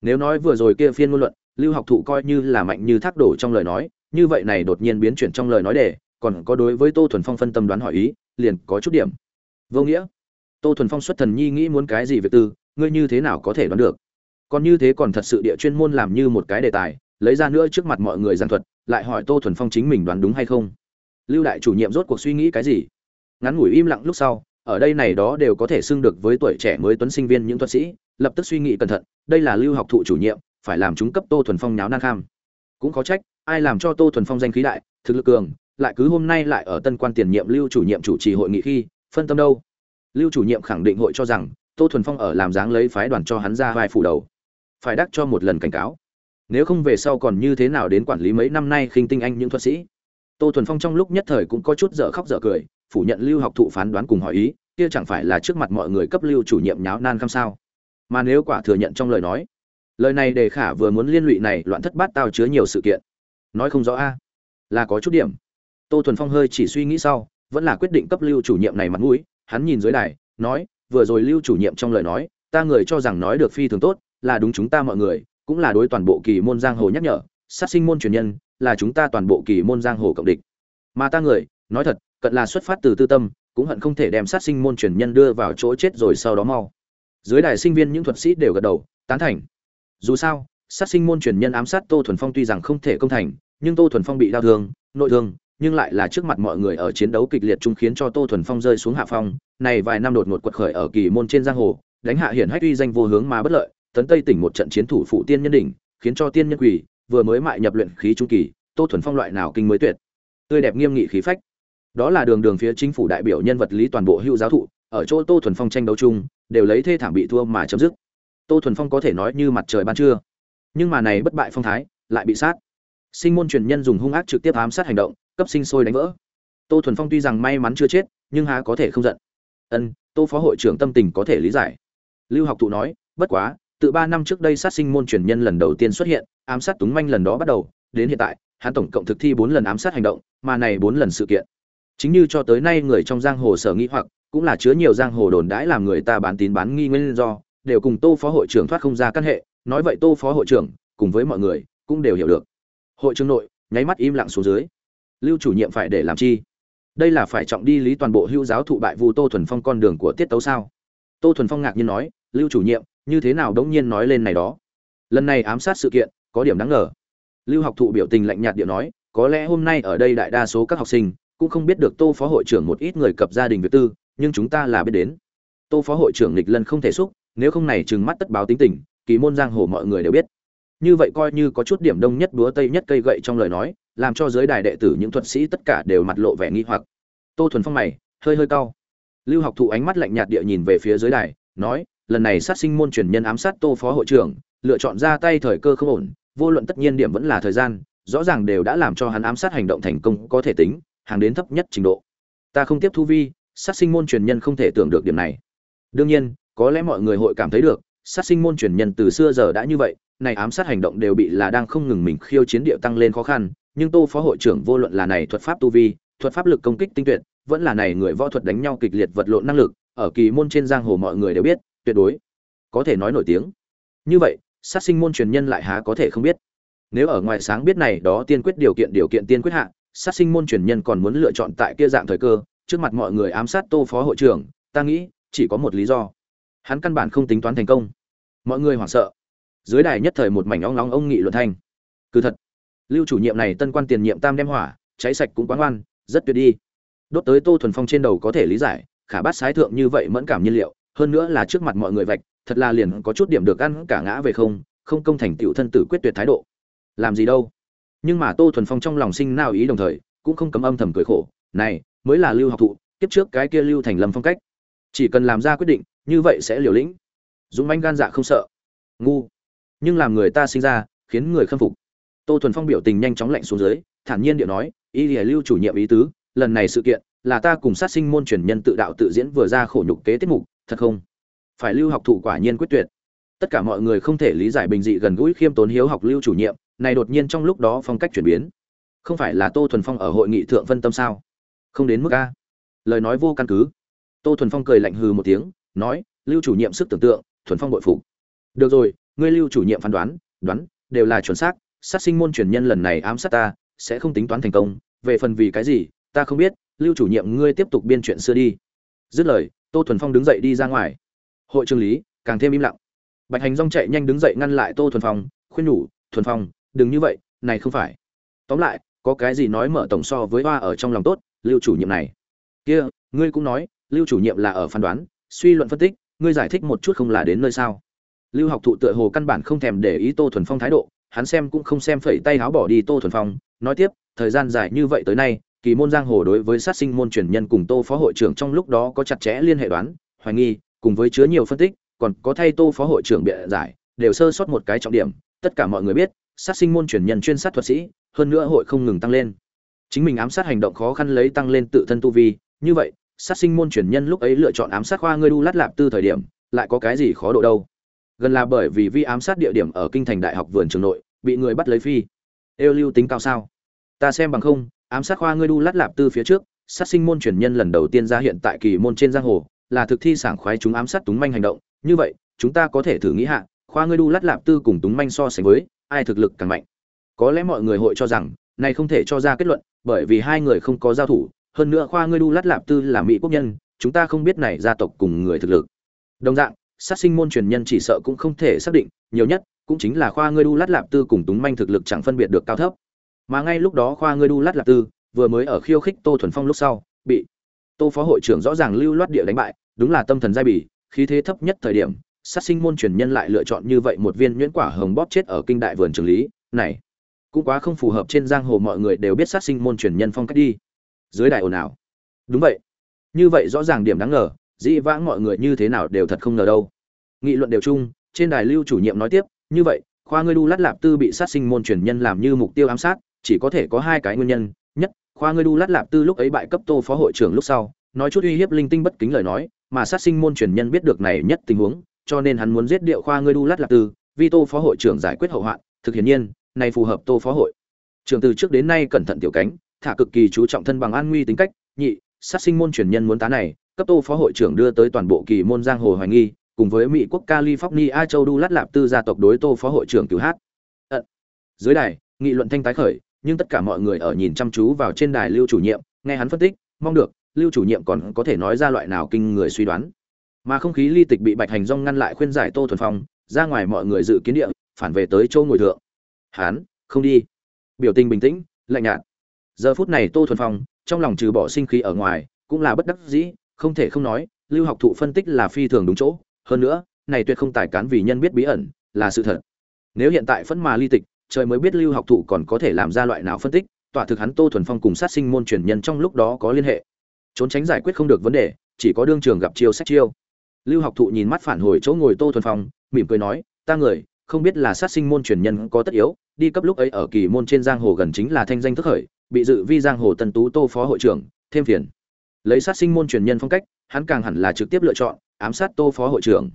Nếu nói vừa rồi kia phiên ngôn luận, lưu học thụ coi như là mạnh như thác đổ trong lời nói, như vậy này đột nhiên biến chuyển trong lời nói để còn có đối với tô thuần phong phân tâm đoán hỏi ý, liền có chút điểm. Vô nghĩa. Tô thuần phong xuất thần nhi nghĩ muốn cái gì việc tư, ngươi như thế nào có thể đoán được? Còn như thế còn thật sự địa chuyên môn làm như một cái đề tài, lấy ra nữa trước mặt mọi người giảng thuật, lại hỏi tô thuần phong chính mình đoán đúng hay không? Lưu đại chủ nhiệm rốt cuộc suy nghĩ cái gì? Ngắn ngủi im lặng lúc sau, ở đây này đó đều có thể xưng được với tuổi trẻ mới tuấn sinh viên những thuật sĩ, lập tức suy nghĩ cẩn thận, đây là lưu học thụ chủ nhiệm, phải làm chúng cấp tô thuần phong nháo nan kham. Cũng có trách, ai làm cho tô thuần phong danh khí đại, thực lực cường, lại cứ hôm nay lại ở tân quan tiền nhiệm lưu chủ nhiệm chủ trì hội nghị khi, phân tâm đâu? Lưu chủ nhiệm khẳng định hội cho rằng, tô thuần phong ở làm dáng lấy phái đoàn cho hắn ra vai phủ đầu. Phải đắc cho một lần cảnh cáo. Nếu không về sau còn như thế nào đến quản lý mấy năm nay khinh tinh anh những thuật sĩ? Tô thuần phong trong lúc nhất thời cũng có chút dở khóc dở cười, phủ nhận lưu học thụ phán đoán cùng hỏi ý, kia chẳng phải là trước mặt mọi người cấp lưu chủ nhiệm nháo nan khăm sao? Mà nếu quả thừa nhận trong lời nói, lời này đề khả vừa muốn liên lụy này, loạn thất bát tao chứa nhiều sự kiện. Nói không rõ a, là có chút điểm. Tô thuần phong hơi chỉ suy nghĩ sau, vẫn là quyết định cấp lưu chủ nhiệm này mặt mũi, hắn nhìn dưới đài, nói, vừa rồi lưu chủ nhiệm trong lời nói, ta người cho rằng nói được phi thường tốt, là đúng chúng ta mọi người, cũng là đối toàn bộ kỳ môn giang hồ nhắc nhở, sát sinh môn truyền nhân là chúng ta toàn bộ kỳ môn giang hồ cộng địch. Mà ta người, nói thật, cận là xuất phát từ tư tâm, cũng hận không thể đem sát sinh môn truyền nhân đưa vào chỗ chết rồi sau đó mau. Dưới đài sinh viên những thuật sĩ đều gật đầu, tán thành. Dù sao, sát sinh môn truyền nhân ám sát tô thuần phong tuy rằng không thể công thành, nhưng tô thuần phong bị đau thương, nội thương, nhưng lại là trước mặt mọi người ở chiến đấu kịch liệt chung khiến cho tô thuần phong rơi xuống hạ phong, này vài năm đột ngột quật khởi ở kỳ môn trên giang hồ, đánh hạ hiển hách uy danh vô hướng mà bất lợi, tấn tây tỉnh một trận chiến thủ phụ tiên nhân đỉnh, khiến cho tiên nhân quỷ vừa mới mại nhập luyện khí trung kỳ, tô thuần phong loại nào kinh mới tuyệt. Tươi đẹp nghiêm nghị khí phách. Đó là đường đường phía chính phủ đại biểu nhân vật lý toàn bộ hữu giáo thụ, ở chỗ tô thuần phong tranh đấu chung, đều lấy thê thảm bị thua mà chấm dứt. Tô thuần phong có thể nói như mặt trời ban trưa. Nhưng mà này bất bại phong thái, lại bị sát. Sinh môn truyền nhân dùng hung ác trực tiếp ám sát hành động, cấp sinh sôi đánh vỡ. Tô thuần phong tuy rằng may mắn chưa chết, nhưng há có thể không giận. Ân, tô phó hội trưởng tâm tình có thể lý giải. Lưu học thụ nói, bất quá từ ba năm trước đây sát sinh môn truyền nhân lần đầu tiên xuất hiện, ám sát túng manh lần đó bắt đầu, đến hiện tại, hắn tổng cộng thực thi bốn lần ám sát hành động, mà này bốn lần sự kiện. Chính như cho tới nay người trong giang hồ sở nghĩ hoặc, cũng là chứa nhiều giang hồ đồn đãi làm người ta bán tín bán nghi nguyên do, đều cùng tô phó hội trưởng thoát không ra căn hệ, nói vậy tô phó hội trưởng, cùng với mọi người, cũng đều hiểu được. Hội trưởng nội, nháy mắt im lặng xuống dưới. Lưu chủ nhiệm phải để làm chi? Đây là phải trọng đi lý toàn bộ hưu giáo thụ bại vu tô thuần phong con đường của tiết tấu sao? Tô thuần phong ngạc nhiên nói, lưu chủ nhiệm như thế nào đống nhiên nói lên này đó? Lần này ám sát sự kiện, có điểm đáng ngờ. Lưu học thụ biểu tình lạnh nhạt điệu nói, có lẽ hôm nay ở đây đại đa số các học sinh cũng không biết được tô phó hội trưởng một ít người cập gia đình việc tư, nhưng chúng ta là biết đến. Tô phó hội trưởng lịch lân không thể xúc, nếu không này trừng mắt tất báo tính tình, kỳ môn giang hồ mọi người đều biết. Như vậy coi như có chút điểm đông nhất búa tây nhất cây gậy trong lời nói, làm cho giới đài đệ tử những thuật sĩ tất cả đều mặt lộ vẻ nghi hoặc. Tô thuần phong mày, hơi hơi cau. Lưu học thụ ánh mắt lạnh nhạt địa nhìn về phía giới đài, nói lần này sát sinh môn truyền nhân ám sát tô phó hội trưởng, lựa chọn ra tay thời cơ không ổn, vô luận tất nhiên điểm vẫn là thời gian, rõ ràng đều đã làm cho hắn ám sát hành động thành công có thể tính, hàng đến thấp nhất trình độ. Ta không tiếp thu vi, sát sinh môn truyền nhân không thể tưởng được điểm này. Đương nhiên, có lẽ mọi người hội cảm thấy được, sát sinh môn truyền nhân từ xưa giờ đã như vậy, này ám sát hành động đều bị là đang không ngừng mình khiêu chiến địa tăng lên khó khăn, nhưng tô phó hội trưởng vô luận là này thuật pháp tu vi, thuật pháp lực công kích tinh tuyệt, vẫn là này người võ thuật đánh nhau kịch liệt vật lộn năng lực, ở kỳ môn trên giang hồ mọi người đều biết tuyệt đối. Có thể nói nổi tiếng. Như vậy, sát sinh môn truyền nhân lại há có thể không biết. Nếu ở ngoài sáng biết này đó tiên quyết điều kiện điều kiện tiên quyết hạ, sát sinh môn truyền nhân còn muốn lựa chọn tại kia dạng thời cơ, trước mặt mọi người ám sát tô phó hội trưởng, ta nghĩ, chỉ có một lý do. Hắn căn bản không tính toán thành công. Mọi người hoảng sợ. Dưới đài nhất thời một mảnh óng nóng ông nghị luận thanh. Cứ thật, lưu chủ nhiệm này tân quan tiền nhiệm tam đem hỏa, cháy sạch cũng quá ngoan, rất tuyệt đi. Đốt tới tô thuần phong trên đầu có thể lý giải, khả bát sái thượng như vậy mẫn cảm nhiên liệu hơn nữa là trước mặt mọi người vạch, thật là liền có chút điểm được ăn cả ngã về không không công thành tựu thân tử quyết tuyệt thái độ. Làm gì đâu? Nhưng mà tô thuần phong trong lòng sinh nao ý đồng thời, cũng không cấm âm thầm cười khổ, này, mới là lưu học thụ, kiếp trước cái kia lưu thành lâm phong cách. Chỉ cần làm ra quyết định, như vậy sẽ liều lĩnh. Dũng manh gan dạ không sợ. Ngu. Nhưng làm người ta sinh ra, khiến người khâm phục. Tô thuần phong biểu tình nhanh chóng lạnh xuống dưới, thản nhiên điệu nói, y lìa lưu chủ nhiệm ý tứ, lần này sự kiện, là ta cùng sát sinh môn truyền nhân tự đạo tự diễn vừa ra khổ nhục kế tiết mục thật không? Phải lưu học thụ quả nhiên quyết tuyệt. Tất cả mọi người không thể lý giải bình dị gần gũi khiêm tốn hiếu học lưu chủ nhiệm, này đột nhiên trong lúc đó phong cách chuyển biến. Không phải là tô thuần phong ở hội nghị thượng phân tâm sao? Không đến mức a. Lời nói vô căn cứ. Tô thuần phong cười lạnh hừ một tiếng, nói, lưu chủ nhiệm sức tưởng tượng, thuần phong bội phục. Được rồi, ngươi lưu chủ nhiệm phán đoán đoán, đều là chuẩn xác, sát sinh môn truyền nhân lần này ám sát ta, sẽ không tính toán thành công. Về phần vì cái gì, ta không biết, lưu chủ nhiệm ngươi tiếp tục biên chuyện xưa đi. Dứt lời tô thuần phong đứng dậy đi ra ngoài. Hội trường lý, càng thêm im lặng. Bạch hành rong chạy nhanh đứng dậy ngăn lại tô thuần phong, khuyên nhủ, thuần phong, đừng như vậy, này không phải. Tóm lại, có cái gì nói mở tổng so với hoa ở trong lòng tốt, lưu chủ nhiệm này. Kia, ngươi cũng nói, lưu chủ nhiệm là ở phán đoán, suy luận phân tích, ngươi giải thích một chút không là đến nơi sao? Lưu học thụ tựa hồ căn bản không thèm để ý tô thuần phong thái độ, hắn xem cũng không xem phẩy tay áo bỏ đi tô thuần phong, nói tiếp, thời gian dài như vậy tới nay kỳ môn giang hồ đối với sát sinh môn truyền nhân cùng tô phó hội trưởng trong lúc đó có chặt chẽ liên hệ đoán, hoài nghi, cùng với chứa nhiều phân tích, còn có thay tô phó hội trưởng bịa giải, đều sơ sót một cái trọng điểm, tất cả mọi người biết, sát sinh môn truyền nhân chuyên sát thuật sĩ, hơn nữa hội không ngừng tăng lên. Chính mình ám sát hành động khó khăn lấy tăng lên tự thân tu vi, như vậy, sát sinh môn truyền nhân lúc ấy lựa chọn ám sát khoa ngươi đu lát lạp tư thời điểm, lại có cái gì khó độ đâu? Gần là bởi vì vi ám sát địa điểm ở kinh thành đại học vườn trường nội, bị người bắt lấy phi. Êu lưu tính cao sao? Ta xem bằng không ám sát khoa ngươi đu lát lạp tư phía trước, sát sinh môn truyền nhân lần đầu tiên ra hiện tại kỳ môn trên giang hồ, là thực thi sảng khoái chúng ám sát túng manh hành động. Như vậy, chúng ta có thể thử nghĩ hạ, khoa ngươi đu lát lạp tư cùng túng manh so sánh với ai thực lực càng mạnh. Có lẽ mọi người hội cho rằng, này không thể cho ra kết luận, bởi vì hai người không có giao thủ, hơn nữa khoa ngươi đu lát lạp tư là mỹ quốc nhân, chúng ta không biết này gia tộc cùng người thực lực. Đồng dạng, sát sinh môn truyền nhân chỉ sợ cũng không thể xác định, nhiều nhất cũng chính là khoa ngươi đu lát lạp tư cùng túng manh thực lực chẳng phân biệt được cao thấp mà ngay lúc đó khoa ngươi đu lát lạc tư, vừa mới ở khiêu khích tô thuần phong lúc sau, bị tô phó hội trưởng rõ ràng lưu loát địa đánh bại, đúng là tâm thần giai bỉ khí thế thấp nhất thời điểm, sát sinh môn truyền nhân lại lựa chọn như vậy một viên nhuyễn quả hồng bóp chết ở kinh đại vườn trường lý, này, cũng quá không phù hợp trên giang hồ mọi người đều biết sát sinh môn truyền nhân phong cách đi. Dưới đại ồn ào. Đúng vậy. Như vậy rõ ràng điểm đáng ngờ, dĩ vãng mọi người như thế nào đều thật không ngờ đâu. Nghị luận đều chung, trên đài lưu chủ nhiệm nói tiếp, như vậy, khoa ngươi đu lát lạp tư bị sát sinh môn truyền nhân làm như mục tiêu ám sát chỉ có thể có hai cái nguyên nhân. Nhất, khoa ngươi đu lát lạp tư lúc ấy bại cấp tô phó hội trưởng lúc sau, nói chút uy hiếp linh tinh bất kính lời nói, mà sát sinh môn truyền nhân biết được này nhất tình huống, cho nên hắn muốn giết điệu khoa ngươi đu lát lạp tư, vì tô phó hội trưởng giải quyết hậu hoạn, thực hiển nhiên, này phù hợp tô phó hội. Trưởng từ trước đến nay cẩn thận tiểu cánh, thả cực kỳ chú trọng thân bằng an nguy tính cách, nhị, sát sinh môn truyền nhân muốn tá này, cấp tô phó hội trưởng đưa tới toàn bộ kỳ môn giang hồ hoài nghi, cùng với mỹ quốc california, châu đu lát lạp tư gia tộc đối tô phó hội trưởng cứu hát. Ận dưới đài, nghị luận thanh tái khởi nhưng tất cả mọi người ở nhìn chăm chú vào trên đài lưu chủ nhiệm, nghe hắn phân tích, mong được, lưu chủ nhiệm còn có thể nói ra loại nào kinh người suy đoán. Mà không khí ly tịch bị bạch hành rong ngăn lại khuyên giải tô thuần phong, ra ngoài mọi người dự kiến địa, phản về tới châu ngồi thượng. Hán không đi. Biểu tình bình tĩnh, lạnh nhạt. Giờ phút này tô thuần phong, trong lòng trừ bỏ sinh khí ở ngoài, cũng là bất đắc dĩ, không thể không nói, lưu học thụ phân tích là phi thường đúng chỗ. Hơn nữa, này tuyệt không tài cán vì nhân biết bí ẩn, là sự thật. Nếu hiện tại phẫn mà ly tịch trời mới biết lưu học thụ còn có thể làm ra loại nào phân tích, tỏa thực hắn tô thuần phong cùng sát sinh môn truyền nhân trong lúc đó có liên hệ. Trốn tránh giải quyết không được vấn đề, chỉ có đương trường gặp chiêu sách chiêu. Lưu học thụ nhìn mắt phản hồi chỗ ngồi tô thuần phong, mỉm cười nói, ta người, không biết là sát sinh môn truyền nhân có tất yếu, đi cấp lúc ấy ở kỳ môn trên giang hồ gần chính là thanh danh thức khởi, bị dự vi giang hồ tân tú tô phó hội trưởng, thêm phiền. Lấy sát sinh môn truyền nhân phong cách, hắn càng hẳn là trực tiếp lựa chọn, ám sát tô phó hội trưởng.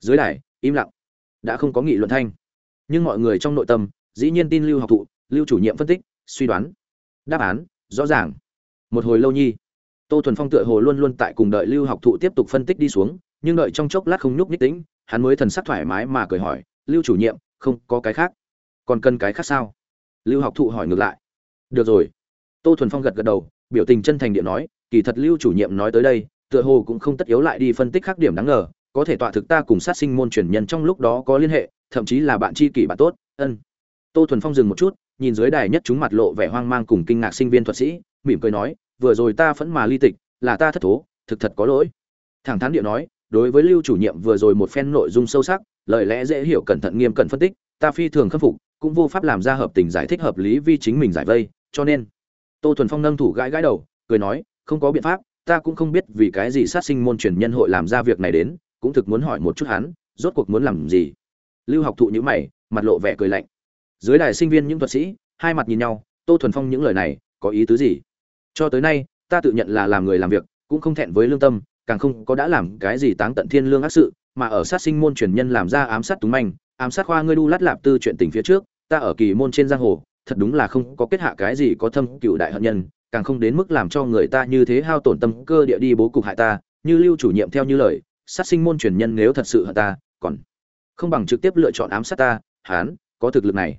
Dưới đài, im lặng. Đã không có nghị luận thanh. Nhưng mọi người trong nội tâm dĩ nhiên tin lưu học thụ, lưu chủ nhiệm phân tích, suy đoán, đáp án, rõ ràng. Một hồi lâu nhi, tô thuần phong tựa hồ luôn luôn tại cùng đợi lưu học thụ tiếp tục phân tích đi xuống, nhưng đợi trong chốc lát không nhúc nhích tĩnh hắn mới thần sắc thoải mái mà cười hỏi, lưu chủ nhiệm, không có cái khác? Còn cần cái khác sao? Lưu học thụ hỏi ngược lại, được rồi. Tô thuần phong gật gật đầu, biểu tình chân thành điện nói, kỳ thật lưu chủ nhiệm nói tới đây, tựa hồ cũng không tất yếu lại đi phân tích khác điểm đáng ngờ, có thể tọa thực ta cùng sát sinh môn truyền nhân trong lúc đó có liên hệ, thậm chí là bạn tri kỷ bạn tốt, ân tô thuần phong dừng một chút, nhìn dưới đài nhất chúng mặt lộ vẻ hoang mang cùng kinh ngạc sinh viên thuật sĩ, mỉm cười nói, vừa rồi ta phẫn mà ly tịch, là ta thất thố, thực thật có lỗi. Thẳng thắn điệu nói, đối với lưu chủ nhiệm vừa rồi một phen nội dung sâu sắc, lời lẽ dễ hiểu cẩn thận nghiêm cẩn phân tích, ta phi thường khâm phục, cũng vô pháp làm ra hợp tình giải thích hợp lý vì chính mình giải vây, cho nên. Tô thuần phong nâng thủ gãi gãi đầu, cười nói, không có biện pháp, ta cũng không biết vì cái gì sát sinh môn truyền nhân hội làm ra việc này đến, cũng thực muốn hỏi một chút hắn, rốt cuộc muốn làm gì? Lưu học thụ nhữ mày, mặt lộ vẻ cười lạnh dưới đài sinh viên những thuật sĩ, hai mặt nhìn nhau, tô thuần phong những lời này, có ý tứ gì? Cho tới nay, ta tự nhận là làm người làm việc, cũng không thẹn với lương tâm, càng không có đã làm cái gì táng tận thiên lương ác sự, mà ở sát sinh môn truyền nhân làm ra ám sát túng manh, ám sát khoa ngươi đu lát lạp tư chuyện tình phía trước, ta ở kỳ môn trên giang hồ, thật đúng là không có kết hạ cái gì có thâm cựu đại hận nhân, càng không đến mức làm cho người ta như thế hao tổn tâm cơ địa đi bố cục hại ta, như lưu chủ nhiệm theo như lời, sát sinh môn truyền nhân nếu thật sự hận ta, còn không bằng trực tiếp lựa chọn ám sát ta, hán, có thực lực này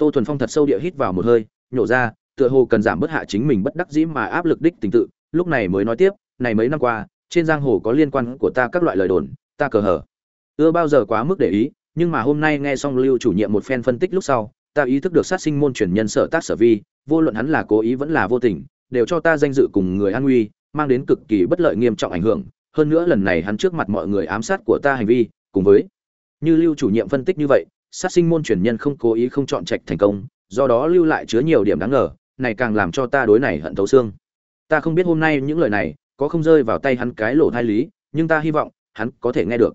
tô thuần phong thật sâu địa hít vào một hơi, nhổ ra, tựa hồ cần giảm bớt hạ chính mình bất đắc dĩ mà áp lực đích tình tự, lúc này mới nói tiếp, này mấy năm qua, trên giang hồ có liên quan của ta các loại lời đồn, ta cờ hở ưa bao giờ quá mức để ý, nhưng mà hôm nay nghe xong lưu chủ nhiệm một phen phân tích lúc sau, ta ý thức được sát sinh môn truyền nhân sở tác sở vi, vô luận hắn là cố ý vẫn là vô tình, đều cho ta danh dự cùng người an nguy mang đến cực kỳ bất lợi nghiêm trọng ảnh hưởng. Hơn nữa lần này hắn trước mặt mọi người ám sát của ta hành vi, cùng với như lưu chủ nhiệm phân tích như vậy sát sinh môn truyền nhân không cố ý không chọn trạch thành công, do đó lưu lại chứa nhiều điểm đáng ngờ, này càng làm cho ta đối này hận thấu xương. Ta không biết hôm nay những lời này có không rơi vào tay hắn cái lỗ thai lý, nhưng ta hy vọng hắn có thể nghe được.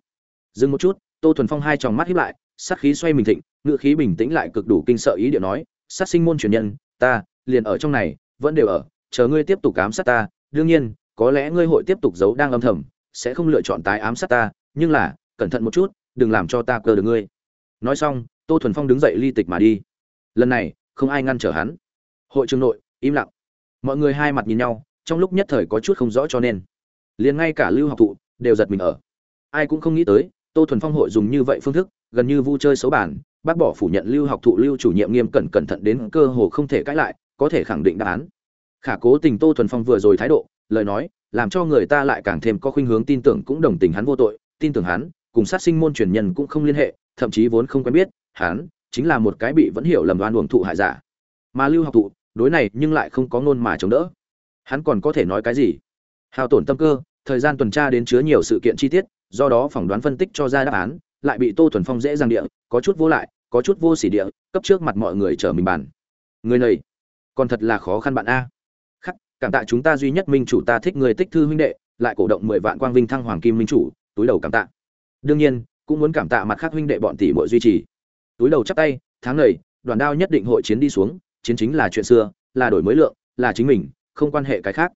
Dừng một chút, tô thuần phong hai tròng mắt híp lại, sát khí xoay mình thịnh ngựa khí bình tĩnh lại cực đủ kinh sợ ý điệu nói, sát sinh môn truyền nhân, ta liền ở trong này, vẫn đều ở, chờ ngươi tiếp tục ám sát ta. Đương nhiên, có lẽ ngươi hội tiếp tục giấu đang âm thầm, sẽ không lựa chọn tái ám sát ta, nhưng là, cẩn thận một chút, đừng làm cho ta cơ được ngươi nói xong, tô thuần phong đứng dậy ly tịch mà đi. Lần này, không ai ngăn trở hắn. Hội trường nội, im lặng. Mọi người hai mặt nhìn nhau, trong lúc nhất thời có chút không rõ cho nên. Liền ngay cả lưu học thụ đều giật mình ở. Ai cũng không nghĩ tới, tô thuần phong hội dùng như vậy phương thức, gần như vu chơi xấu bản, bác bỏ phủ nhận lưu học thụ lưu chủ nhiệm nghiêm cẩn cẩn thận đến cơ hồ không thể cãi lại, có thể khẳng định đáp án. Khả cố tình tô thuần phong vừa rồi thái độ, lời nói, làm cho người ta lại càng thêm có khuynh hướng tin tưởng cũng đồng tình hắn vô tội, tin tưởng hắn, cùng sát sinh môn truyền nhân cũng không liên hệ thậm chí vốn không quen biết, hắn chính là một cái bị vẫn hiểu lầm đoan uổng thụ hại giả. Mà lưu học thụ, đối này nhưng lại không có ngôn mà chống đỡ. Hắn còn có thể nói cái gì? Hao tổn tâm cơ, thời gian tuần tra đến chứa nhiều sự kiện chi tiết, do đó phỏng đoán phân tích cho ra đáp án, lại bị tô thuần phong dễ dàng địa, có chút vô lại, có chút vô sỉ địa, cấp trước mặt mọi người trở mình bàn. Người này, còn thật là khó khăn bạn a. Khắc, cảm tạ chúng ta duy nhất minh chủ ta thích người tích thư huynh đệ, lại cổ động mười vạn quang vinh thăng hoàng kim minh chủ, túi đầu cảm tạ. Đương nhiên cũng muốn cảm tạ mặt khác huynh đệ bọn tỷ muội duy trì. Túi đầu chắp tay tháng này đoàn đao nhất định hội chiến đi xuống chiến chính là chuyện xưa là đổi mới lượng là chính mình không quan hệ cái khác.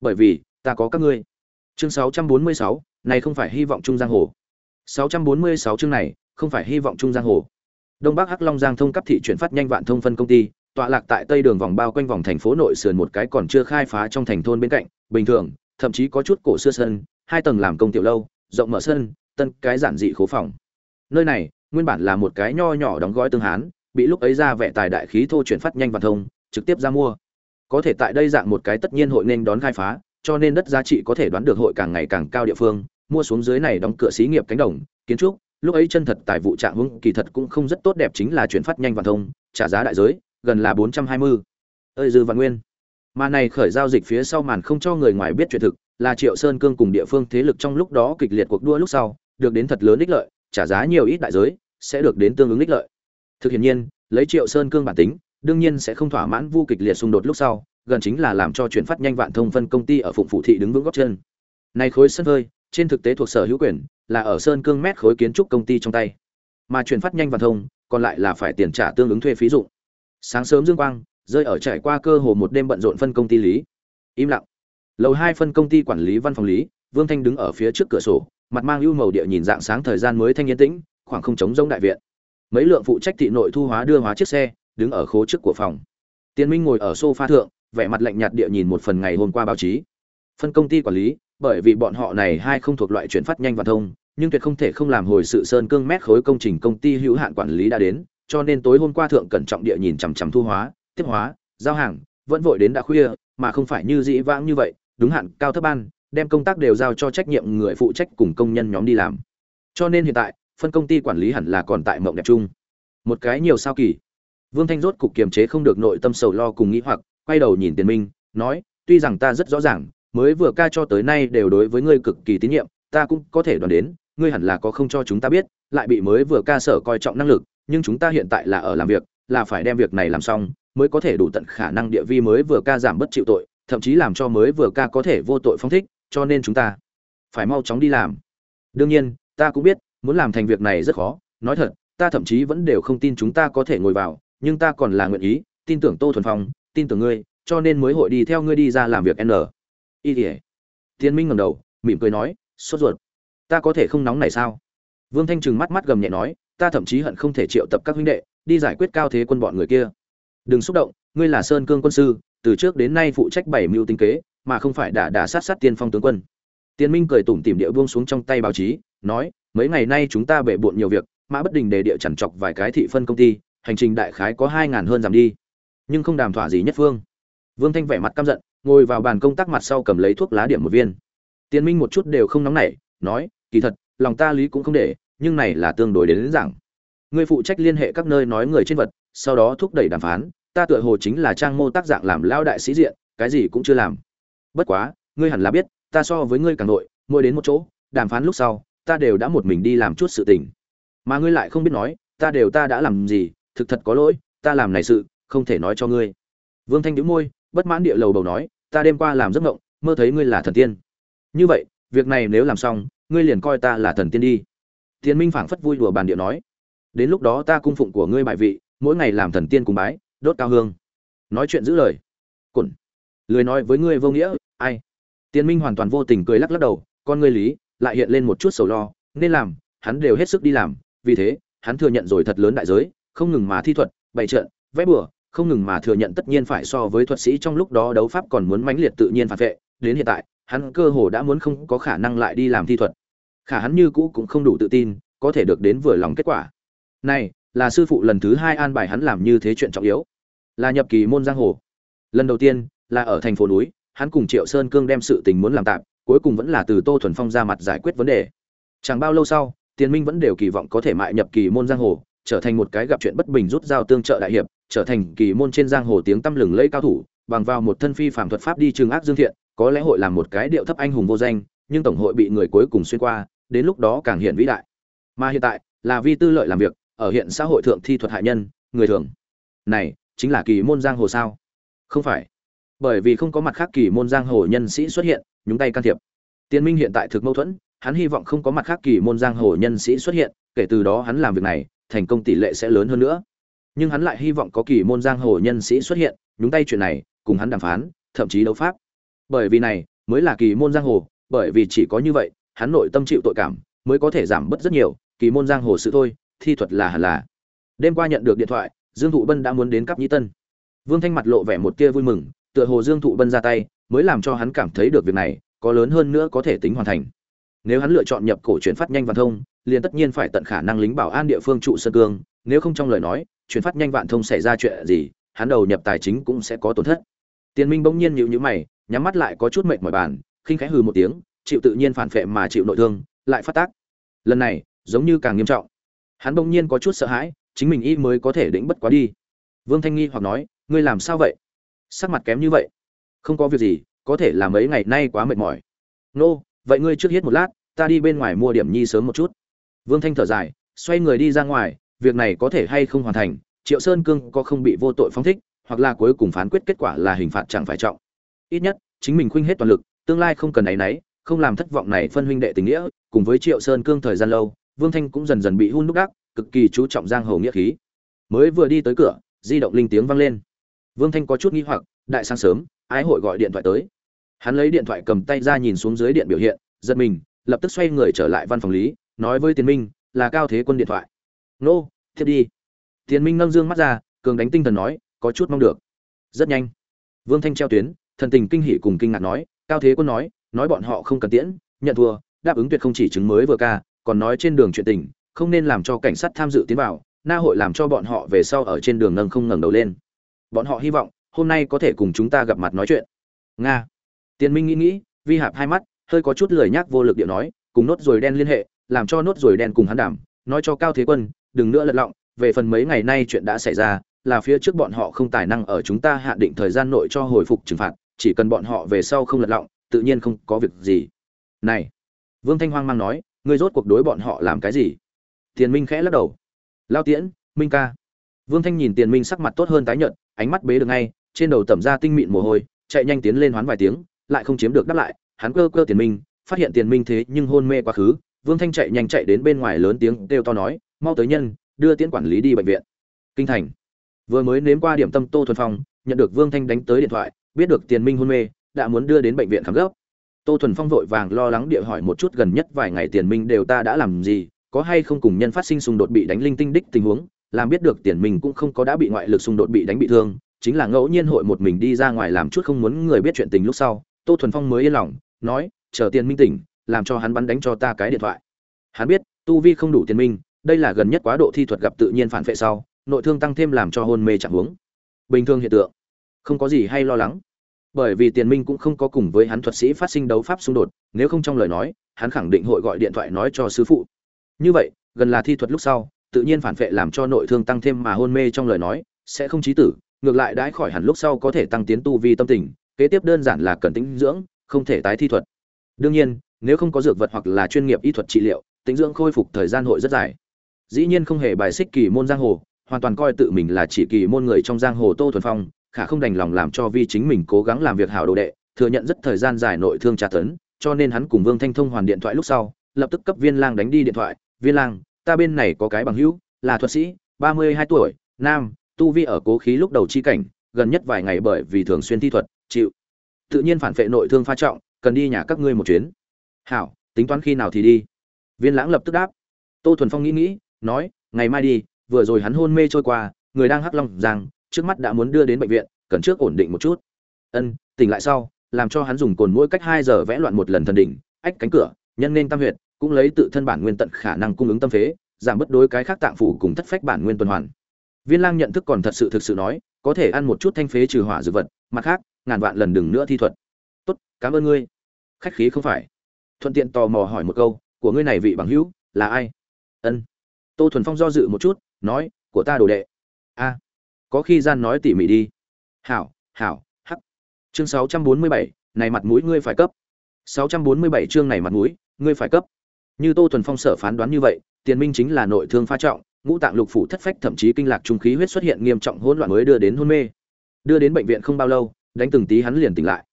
Bởi vì ta có các ngươi. Chương 646, này không phải hy vọng trung giang hồ. 646 chương này không phải hy vọng trung giang hồ. Đông bắc hắc long giang thông cấp thị chuyển phát nhanh vạn thông phân công ty tọa lạc tại tây đường vòng bao quanh vòng thành phố nội sườn một cái còn chưa khai phá trong thành thôn bên cạnh bình thường thậm chí có chút cổ xưa sân hai tầng làm công tiểu lâu rộng mở sân tân cái giản dị khố phòng. Nơi này, nguyên bản là một cái nho nhỏ đóng gói tương hán, bị lúc ấy ra vẻ tài đại khí thô chuyển phát nhanh và thông, trực tiếp ra mua. Có thể tại đây dạng một cái tất nhiên hội nên đón khai phá, cho nên đất giá trị có thể đoán được hội càng ngày càng cao địa phương, mua xuống dưới này đóng cửa xí nghiệp cánh đồng, kiến trúc, lúc ấy chân thật tài vụ trạng vững kỳ thật cũng không rất tốt đẹp chính là chuyển phát nhanh và thông, trả giá đại giới, gần là bốn trăm hai mươi. Ơi dư văn nguyên. Mà này khởi giao dịch phía sau màn không cho người ngoài biết chuyện thực, là triệu sơn cương cùng địa phương thế lực trong lúc đó kịch liệt cuộc đua lúc sau được đến thật lớn ích lợi trả giá nhiều ít đại giới sẽ được đến tương ứng ích lợi. Thực hiện nhiên lấy triệu sơn cương bản tính đương nhiên sẽ không thỏa mãn vu kịch liệt xung đột lúc sau gần chính là làm cho chuyển phát nhanh vạn thông phân công ty ở phụng phủ thị đứng vững gót chân. Này khối sân hơi, trên thực tế thuộc sở hữu quyền là ở sơn cương mét khối kiến trúc công ty trong tay. Mà chuyển phát nhanh vạn thông còn lại là phải tiền trả tương ứng thuê phí dụng. Sáng sớm dương quang rơi ở trải qua cơ hồ một đêm bận rộn phân công ty lý. Im lặng. Lầu hai phân công ty quản lý văn phòng lý vương thanh đứng ở phía trước cửa sổ mặt mang ưu màu địa nhìn dạng sáng thời gian mới thanh yên tĩnh, khoảng không chống giống đại viện. Mấy lượng phụ trách thị nội thu hóa đưa hóa chiếc xe, đứng ở khố trước của phòng. Tiên minh ngồi ở sofa thượng, vẻ mặt lạnh nhạt địa nhìn một phần ngày hôm qua báo chí. Phân công ty quản lý, bởi vì bọn họ này hai không thuộc loại chuyển phát nhanh và thông, nhưng tuyệt không thể không làm hồi sự sơn cương mét khối công trình công ty hữu hạn quản lý đã đến, cho nên tối hôm qua thượng cẩn trọng địa nhìn chằm chằm thu hóa, tiếp hóa, giao hàng, vẫn vội đến đã khuya, mà không phải như dĩ vãng như vậy, đúng hạn cao thấp ban đem công tác đều giao cho trách nhiệm người phụ trách cùng công nhân nhóm đi làm. Cho nên hiện tại, phân công ty quản lý hẳn là còn tại mộng đẹp chung một cái nhiều sao kỳ. Vương thanh rốt cục kiềm chế không được nội tâm sầu lo cùng nghĩ hoặc, quay đầu nhìn tiền minh, nói, tuy rằng ta rất rõ ràng, mới vừa ca cho tới nay đều đối với ngươi cực kỳ tín nhiệm, ta cũng có thể đoán đến, ngươi hẳn là có không cho chúng ta biết, lại bị mới vừa ca sở coi trọng năng lực, nhưng chúng ta hiện tại là ở làm việc, là phải đem việc này làm xong, mới có thể đủ tận khả năng địa vi mới vừa ca giảm bất chịu tội, thậm chí làm cho mới vừa ca có thể vô tội phong thích cho nên chúng ta phải mau chóng đi làm. Đương nhiên, ta cũng biết, muốn làm thành việc này rất khó. Nói thật, ta thậm chí vẫn đều không tin chúng ta có thể ngồi vào, nhưng ta còn là nguyện ý. Tin tưởng tô thuần phong, tin tưởng ngươi, cho nên mới hội đi theo ngươi đi ra làm việc n. Y tỉa Tiên minh ngẩng đầu, mỉm cười nói, sốt ruột. Ta có thể không nóng này sao? Vương thanh trừng mắt mắt gầm nhẹ nói, ta thậm chí hận không thể triệu tập các huynh đệ, đi giải quyết cao thế quân bọn người kia. Đừng xúc động, ngươi là sơn cương quân sư, từ trước đến nay phụ trách bảy mưu tinh kế mà không phải đả đả sát sát tiên phong tướng quân. Tiên minh cười tủm tỉm địa buông xuống trong tay báo chí nói mấy ngày nay chúng ta bể bộn nhiều việc mã bất đình đề địa chằn chọc vài cái thị phân công ty hành trình đại khái có hai ngàn hơn giảm đi. Nhưng không đàm thỏa gì nhất phương. Vương thanh vẻ mặt căm giận ngồi vào bàn công tác mặt sau cầm lấy thuốc lá điểm một viên. Tiên minh một chút đều không nóng nảy nói kỳ thật lòng ta lý cũng không để nhưng này là tương đối đến, đến rằng người phụ trách liên hệ các nơi nói người trên vật sau đó thúc đẩy đàm phán ta tựa hồ chính là trang mô tác dạng làm lao đại sĩ diện cái gì cũng chưa làm bất quá, ngươi hẳn là biết, ta so với ngươi càng nội, mỗi đến một chỗ, đàm phán lúc sau, ta đều đã một mình đi làm chút sự tình. Mà ngươi lại không biết nói, ta đều ta đã làm gì, thực thật có lỗi, ta làm này sự, không thể nói cho ngươi. Vương thanh đĩu môi, bất mãn địa lầu bầu nói, ta đêm qua làm giấc mộng, mơ thấy ngươi là thần tiên. Như vậy, việc này nếu làm xong, ngươi liền coi ta là thần tiên đi. Tiến minh phảng phất vui đùa bàn địa nói, đến lúc đó ta cung phụng của ngươi bại vị, mỗi ngày làm thần tiên cùng bái, đốt cao hương. Nói chuyện giữ lời. Cẩn lười nói với ngươi vô nghĩa, ai? Tiên minh hoàn toàn vô tình cười lắc lắc đầu, con ngươi lý, lại hiện lên một chút sầu lo, nên làm, hắn đều hết sức đi làm, vì thế, hắn thừa nhận rồi thật lớn đại giới, không ngừng mà thi thuật, bày trận, vẽ bừa, không ngừng mà thừa nhận tất nhiên phải so với thuật sĩ trong lúc đó đấu pháp còn muốn mãnh liệt tự nhiên phản vệ, đến hiện tại, hắn cơ hồ đã muốn không có khả năng lại đi làm thi thuật. Khả hắn như cũ cũng không đủ tự tin, có thể được đến vừa lòng kết quả. Này, là sư phụ lần thứ hai an bài hắn làm như thế chuyện trọng yếu. Là nhập kỳ môn giang hồ. Lần đầu tiên là ở thành phố núi, hắn cùng triệu sơn cương đem sự tình muốn làm tạm, cuối cùng vẫn là từ tô thuần phong ra mặt giải quyết vấn đề. Chẳng bao lâu sau, tiền minh vẫn đều kỳ vọng có thể mại nhập kỳ môn giang hồ, trở thành một cái gặp chuyện bất bình rút dao tương trợ đại hiệp, trở thành kỳ môn trên giang hồ tiếng tăm lừng lẫy cao thủ, bằng vào một thân phi phạm thuật pháp đi trường ác dương thiện, có lẽ hội làm một cái điệu thấp anh hùng vô danh, nhưng tổng hội bị người cuối cùng xuyên qua, đến lúc đó càng hiện vĩ đại. Mà hiện tại, là vi tư lợi làm việc, ở hiện xã hội thượng thi thuật hại nhân, người thường. Này, chính là kỳ môn giang hồ sao? Không phải bởi vì không có mặt khác kỳ môn giang hồ nhân sĩ xuất hiện, nhúng tay can thiệp. Tiên minh hiện tại thực mâu thuẫn, hắn hy vọng không có mặt khác kỳ môn giang hồ nhân sĩ xuất hiện, kể từ đó hắn làm việc này, thành công tỷ lệ sẽ lớn hơn nữa. Nhưng hắn lại hy vọng có kỳ môn giang hồ nhân sĩ xuất hiện, nhúng tay chuyện này, cùng hắn đàm phán, thậm chí đấu pháp. Bởi vì này, mới là kỳ môn giang hồ, bởi vì chỉ có như vậy, hắn nội tâm chịu tội cảm, mới có thể giảm bớt rất nhiều, kỳ môn giang hồ sự thôi, thi thuật là hẳn là. Đêm qua nhận được điện thoại, dương thụ bân đã muốn đến cắp nhĩ tân. Vương thanh mặt lộ vẻ một tia vui mừng tựa hồ dương thụ bân ra tay, mới làm cho hắn cảm thấy được việc này, có lớn hơn nữa có thể tính hoàn thành. Nếu hắn lựa chọn nhập cổ chuyển phát nhanh vạn thông, liền tất nhiên phải tận khả năng lính bảo an địa phương trụ sơn cương, nếu không trong lời nói, chuyển phát nhanh vạn thông xảy ra chuyện gì, hắn đầu nhập tài chính cũng sẽ có tổn thất. Tiền minh bỗng nhiên nhíu nhíu mày, nhắm mắt lại có chút mệt mỏi bàn, khinh khẽ hừ một tiếng, chịu tự nhiên phản phệ mà chịu nội thương, lại phát tác. Lần này, giống như càng nghiêm trọng. Hắn bỗng nhiên có chút sợ hãi, chính mình y mới có thể đĩnh bất quá đi. Vương thanh nghi hoặc nói, ngươi làm sao vậy? Sắc mặt kém như vậy. Không có việc gì, có thể là mấy ngày nay quá mệt mỏi. Nô, vậy ngươi trước hết một lát, ta đi bên ngoài mua điểm nhi sớm một chút. Vương thanh thở dài, xoay người đi ra ngoài, việc này có thể hay không hoàn thành, triệu sơn cương có không bị vô tội phóng thích, hoặc là cuối cùng phán quyết kết quả là hình phạt chẳng phải trọng. Ít nhất, chính mình khuynh hết toàn lực, tương lai không cần áy náy, không làm thất vọng này phân huynh đệ tình nghĩa, cùng với triệu sơn cương thời gian lâu, vương thanh cũng dần dần bị hun đúc đắc, cực kỳ chú trọng giang hồ nghĩa khí. Mới vừa đi tới cửa, di động linh tiếng vang lên vương thanh có chút nghi hoặc, đại sáng sớm, ái hội gọi điện thoại tới. Hắn lấy điện thoại cầm tay ra nhìn xuống dưới điện biểu hiện, giật mình, lập tức xoay người trở lại văn phòng lý, nói với tiền minh, là cao thế quân điện thoại. Nô tiếp đi. Tiền minh nâng dương mắt ra, cường đánh tinh thần nói, có chút mong được. Rất nhanh. Vương thanh treo tuyến, thần tình kinh hỉ cùng kinh ngạc nói, cao thế quân nói nói bọn họ không cần tiễn, nhận thua, đáp ứng tuyệt không chỉ chứng mới vừa ca, còn nói trên đường chuyện tình, không nên làm cho cảnh sát tham dự tiến vào, na hội làm cho bọn họ về sau ở trên đường nâng không ngẩng đầu lên bọn họ hy vọng hôm nay có thể cùng chúng ta gặp mặt nói chuyện. Nga. Tiền minh nghĩ nghĩ, vi hạp hai mắt, hơi có chút lười nhác vô lực điệu nói, cùng nốt rồi đen liên hệ, làm cho nốt rồi đen cùng hắn đảm, nói cho cao thế quân, đừng nữa lật lọng, về phần mấy ngày nay chuyện đã xảy ra, là phía trước bọn họ không tài năng ở chúng ta hạn định thời gian nội cho hồi phục trừng phạt, chỉ cần bọn họ về sau không lật lọng, tự nhiên không có việc gì. Này. Vương thanh hoang mang nói, ngươi rốt cuộc đối bọn họ làm cái gì? Tiền minh khẽ lắc đầu. Lao tiễn, minh ca. Vương thanh nhìn tiền minh sắc mặt tốt hơn tái nhợt ánh mắt bế được ngay, trên đầu tẩm ra tinh mịn mồ hôi, chạy nhanh tiến lên hoán vài tiếng, lại không chiếm được đáp lại, hắn cơ cơ tiền minh, phát hiện tiền minh thế nhưng hôn mê quá khứ, vương thanh chạy nhanh chạy đến bên ngoài lớn tiếng kêu to nói, mau tới nhân, đưa tiễn quản lý đi bệnh viện. Kinh thành. Vừa mới nếm qua điểm tâm tô thuần phong, nhận được vương thanh đánh tới điện thoại, biết được tiền minh hôn mê, đã muốn đưa đến bệnh viện khám gấp. Tô thuần phong vội vàng lo lắng địa hỏi một chút gần nhất vài ngày tiền minh đều ta đã làm gì, có hay không cùng nhân phát sinh xung đột bị đánh linh tinh đích tình huống làm biết được tiền minh cũng không có đã bị ngoại lực xung đột bị đánh bị thương, chính là ngẫu nhiên hội một mình đi ra ngoài làm chút không muốn người biết chuyện tình lúc sau, tô thuần phong mới yên lòng, nói, chờ tiền minh tỉnh, làm cho hắn bắn đánh cho ta cái điện thoại. Hắn biết, tu vi không đủ tiền minh, đây là gần nhất quá độ thi thuật gặp tự nhiên phản vệ sau, nội thương tăng thêm làm cho hôn mê chẳng huống. Bình thường hiện tượng, không có gì hay lo lắng. Bởi vì tiền minh cũng không có cùng với hắn thuật sĩ phát sinh đấu pháp xung đột, nếu không trong lời nói, hắn khẳng định hội gọi điện thoại nói cho sư phụ. Như vậy, gần là thi thuật lúc sau tự nhiên phản vệ làm cho nội thương tăng thêm mà hôn mê trong lời nói, sẽ không chí tử, ngược lại đãi khỏi hẳn lúc sau có thể tăng tiến tu vi tâm tình, kế tiếp đơn giản là cần tĩnh dưỡng, không thể tái thi thuật. Đương nhiên, nếu không có dược vật hoặc là chuyên nghiệp y thuật trị liệu, tĩnh dưỡng khôi phục thời gian hội rất dài. Dĩ nhiên không hề bài xích kỳ môn giang hồ, hoàn toàn coi tự mình là chỉ kỳ môn người trong giang hồ tô thuần phong, khả không đành lòng làm cho vi chính mình cố gắng làm việc hảo đồ đệ, thừa nhận rất thời gian dài nội thương tra tấn, cho nên hắn cùng vương thanh thông hoàn điện thoại lúc sau, lập tức cấp viên lang đánh đi điện thoại, viên lang ta bên này có cái bằng hữu, là thuật sĩ, ba mươi hai tuổi, nam, tu vi ở cố khí lúc đầu chi cảnh, gần nhất vài ngày bởi vì thường xuyên thi thuật, chịu. Tự nhiên phản vệ nội thương pha trọng, cần đi nhà các ngươi một chuyến. Hảo, tính toán khi nào thì đi. Viên lãng lập tức đáp. Tô thuần phong nghĩ nghĩ, nói, ngày mai đi, vừa rồi hắn hôn mê trôi qua, người đang hắc long rằng, trước mắt đã muốn đưa đến bệnh viện, cần trước ổn định một chút. Ân, tỉnh lại sau, làm cho hắn dùng cồn mỗi cách hai giờ vẽ loạn một lần thần đỉnh, ách cánh cửa, nhân nên tam huyệt cũng lấy tự thân bản nguyên tận khả năng cung ứng tâm phế giảm bất đối cái khác tạng phủ cùng thất phách bản nguyên tuần hoàn. Viên lang nhận thức còn thật sự thực sự nói có thể ăn một chút thanh phế trừ hỏa dược vật mặt khác ngàn vạn lần đừng nữa thi thuật. Tốt cảm ơn ngươi. Khách khí không phải. Thuận tiện tò mò hỏi một câu của ngươi này vị bằng hữu là ai? Ân. Tô thuần phong do dự một chút nói của ta đồ đệ. A. Có khi gian nói tỉ mỉ đi. Hảo hảo hắc. Chương 647, này mặt mũi ngươi phải cấp. 647 chương này mặt mũi ngươi phải cấp như tô thuần phong sở phán đoán như vậy, tiền minh chính là nội thương pha trọng, ngũ tạng lục phủ thất phách thậm chí kinh lạc trung khí huyết xuất hiện nghiêm trọng hỗn loạn mới đưa đến hôn mê. Đưa đến bệnh viện không bao lâu, đánh từng tí hắn liền tỉnh lại.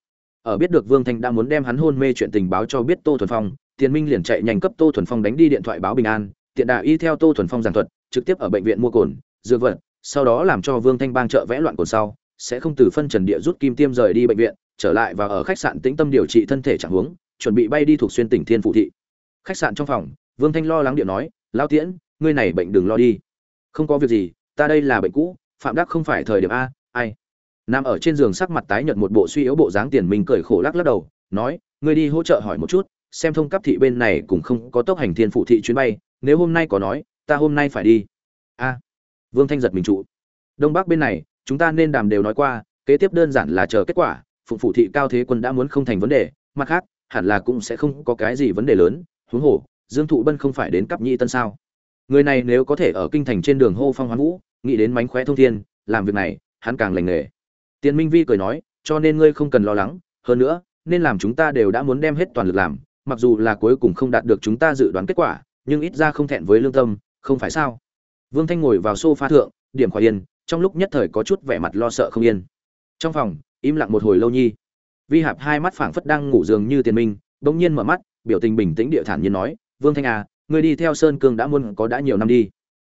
Ở biết được vương thanh đã muốn đem hắn hôn mê chuyện tình báo cho biết tô thuần phong, tiền minh liền chạy nhanh cấp tô thuần phong đánh đi điện thoại báo bình an, tiện đà y theo tô thuần phong giảng thuật, trực tiếp ở bệnh viện mua cồn, dược vật, sau đó làm cho vương thanh bang trợ vẽ loạn cồn sau, sẽ không từ phân trần địa rút kim tiêm rời đi bệnh viện, trở lại và ở khách sạn tĩnh tâm điều trị thân thể trạng huống, chuẩn bị bay đi thuộc xuyên tỉnh thiên phụ thị khách sạn trong phòng, vương thanh lo lắng điện nói lao tiễn, ngươi này bệnh đừng lo đi. Không có việc gì, ta đây là bệnh cũ, phạm đắc không phải thời điểm a, ai? Nằm ở trên giường sắc mặt tái nhợt một bộ suy yếu bộ dáng tiền mình cười khổ lắc lắc đầu, nói, ngươi đi hỗ trợ hỏi một chút, xem thông cấp thị bên này cũng không có tốc hành thiên phụ thị chuyến bay, nếu hôm nay có nói, ta hôm nay phải đi. A. Vương thanh giật mình trụ. Đông bắc bên này, chúng ta nên đàm đều nói qua, kế tiếp đơn giản là chờ kết quả, phụ phụ thị cao thế quân đã muốn không thành vấn đề, mặt khác, hẳn là cũng sẽ không có cái gì vấn đề lớn huống hồ, dương thụ bân không phải đến cấp nhị tân sao? Người này nếu có thể ở kinh thành trên đường hô phong hoán vũ, nghĩ đến mánh khóe thông thiên, làm việc này, hắn càng lành nghề. Tiền minh vi cười nói, cho nên ngươi không cần lo lắng, hơn nữa, nên làm chúng ta đều đã muốn đem hết toàn lực làm, mặc dù là cuối cùng không đạt được chúng ta dự đoán kết quả, nhưng ít ra không thẹn với lương tâm, không phải sao? Vương thanh ngồi vào sofa thượng, điểm khỏi yên, trong lúc nhất thời có chút vẻ mặt lo sợ không yên. Trong phòng, im lặng một hồi lâu nhi. Vi hạp hai mắt phảng phất đang ngủ giường như tiền minh, bỗng nhiên mở mắt biểu tình bình tĩnh địa thản nhiên nói, vương thanh à ngươi đi theo sơn cương đã muôn có đã nhiều năm đi.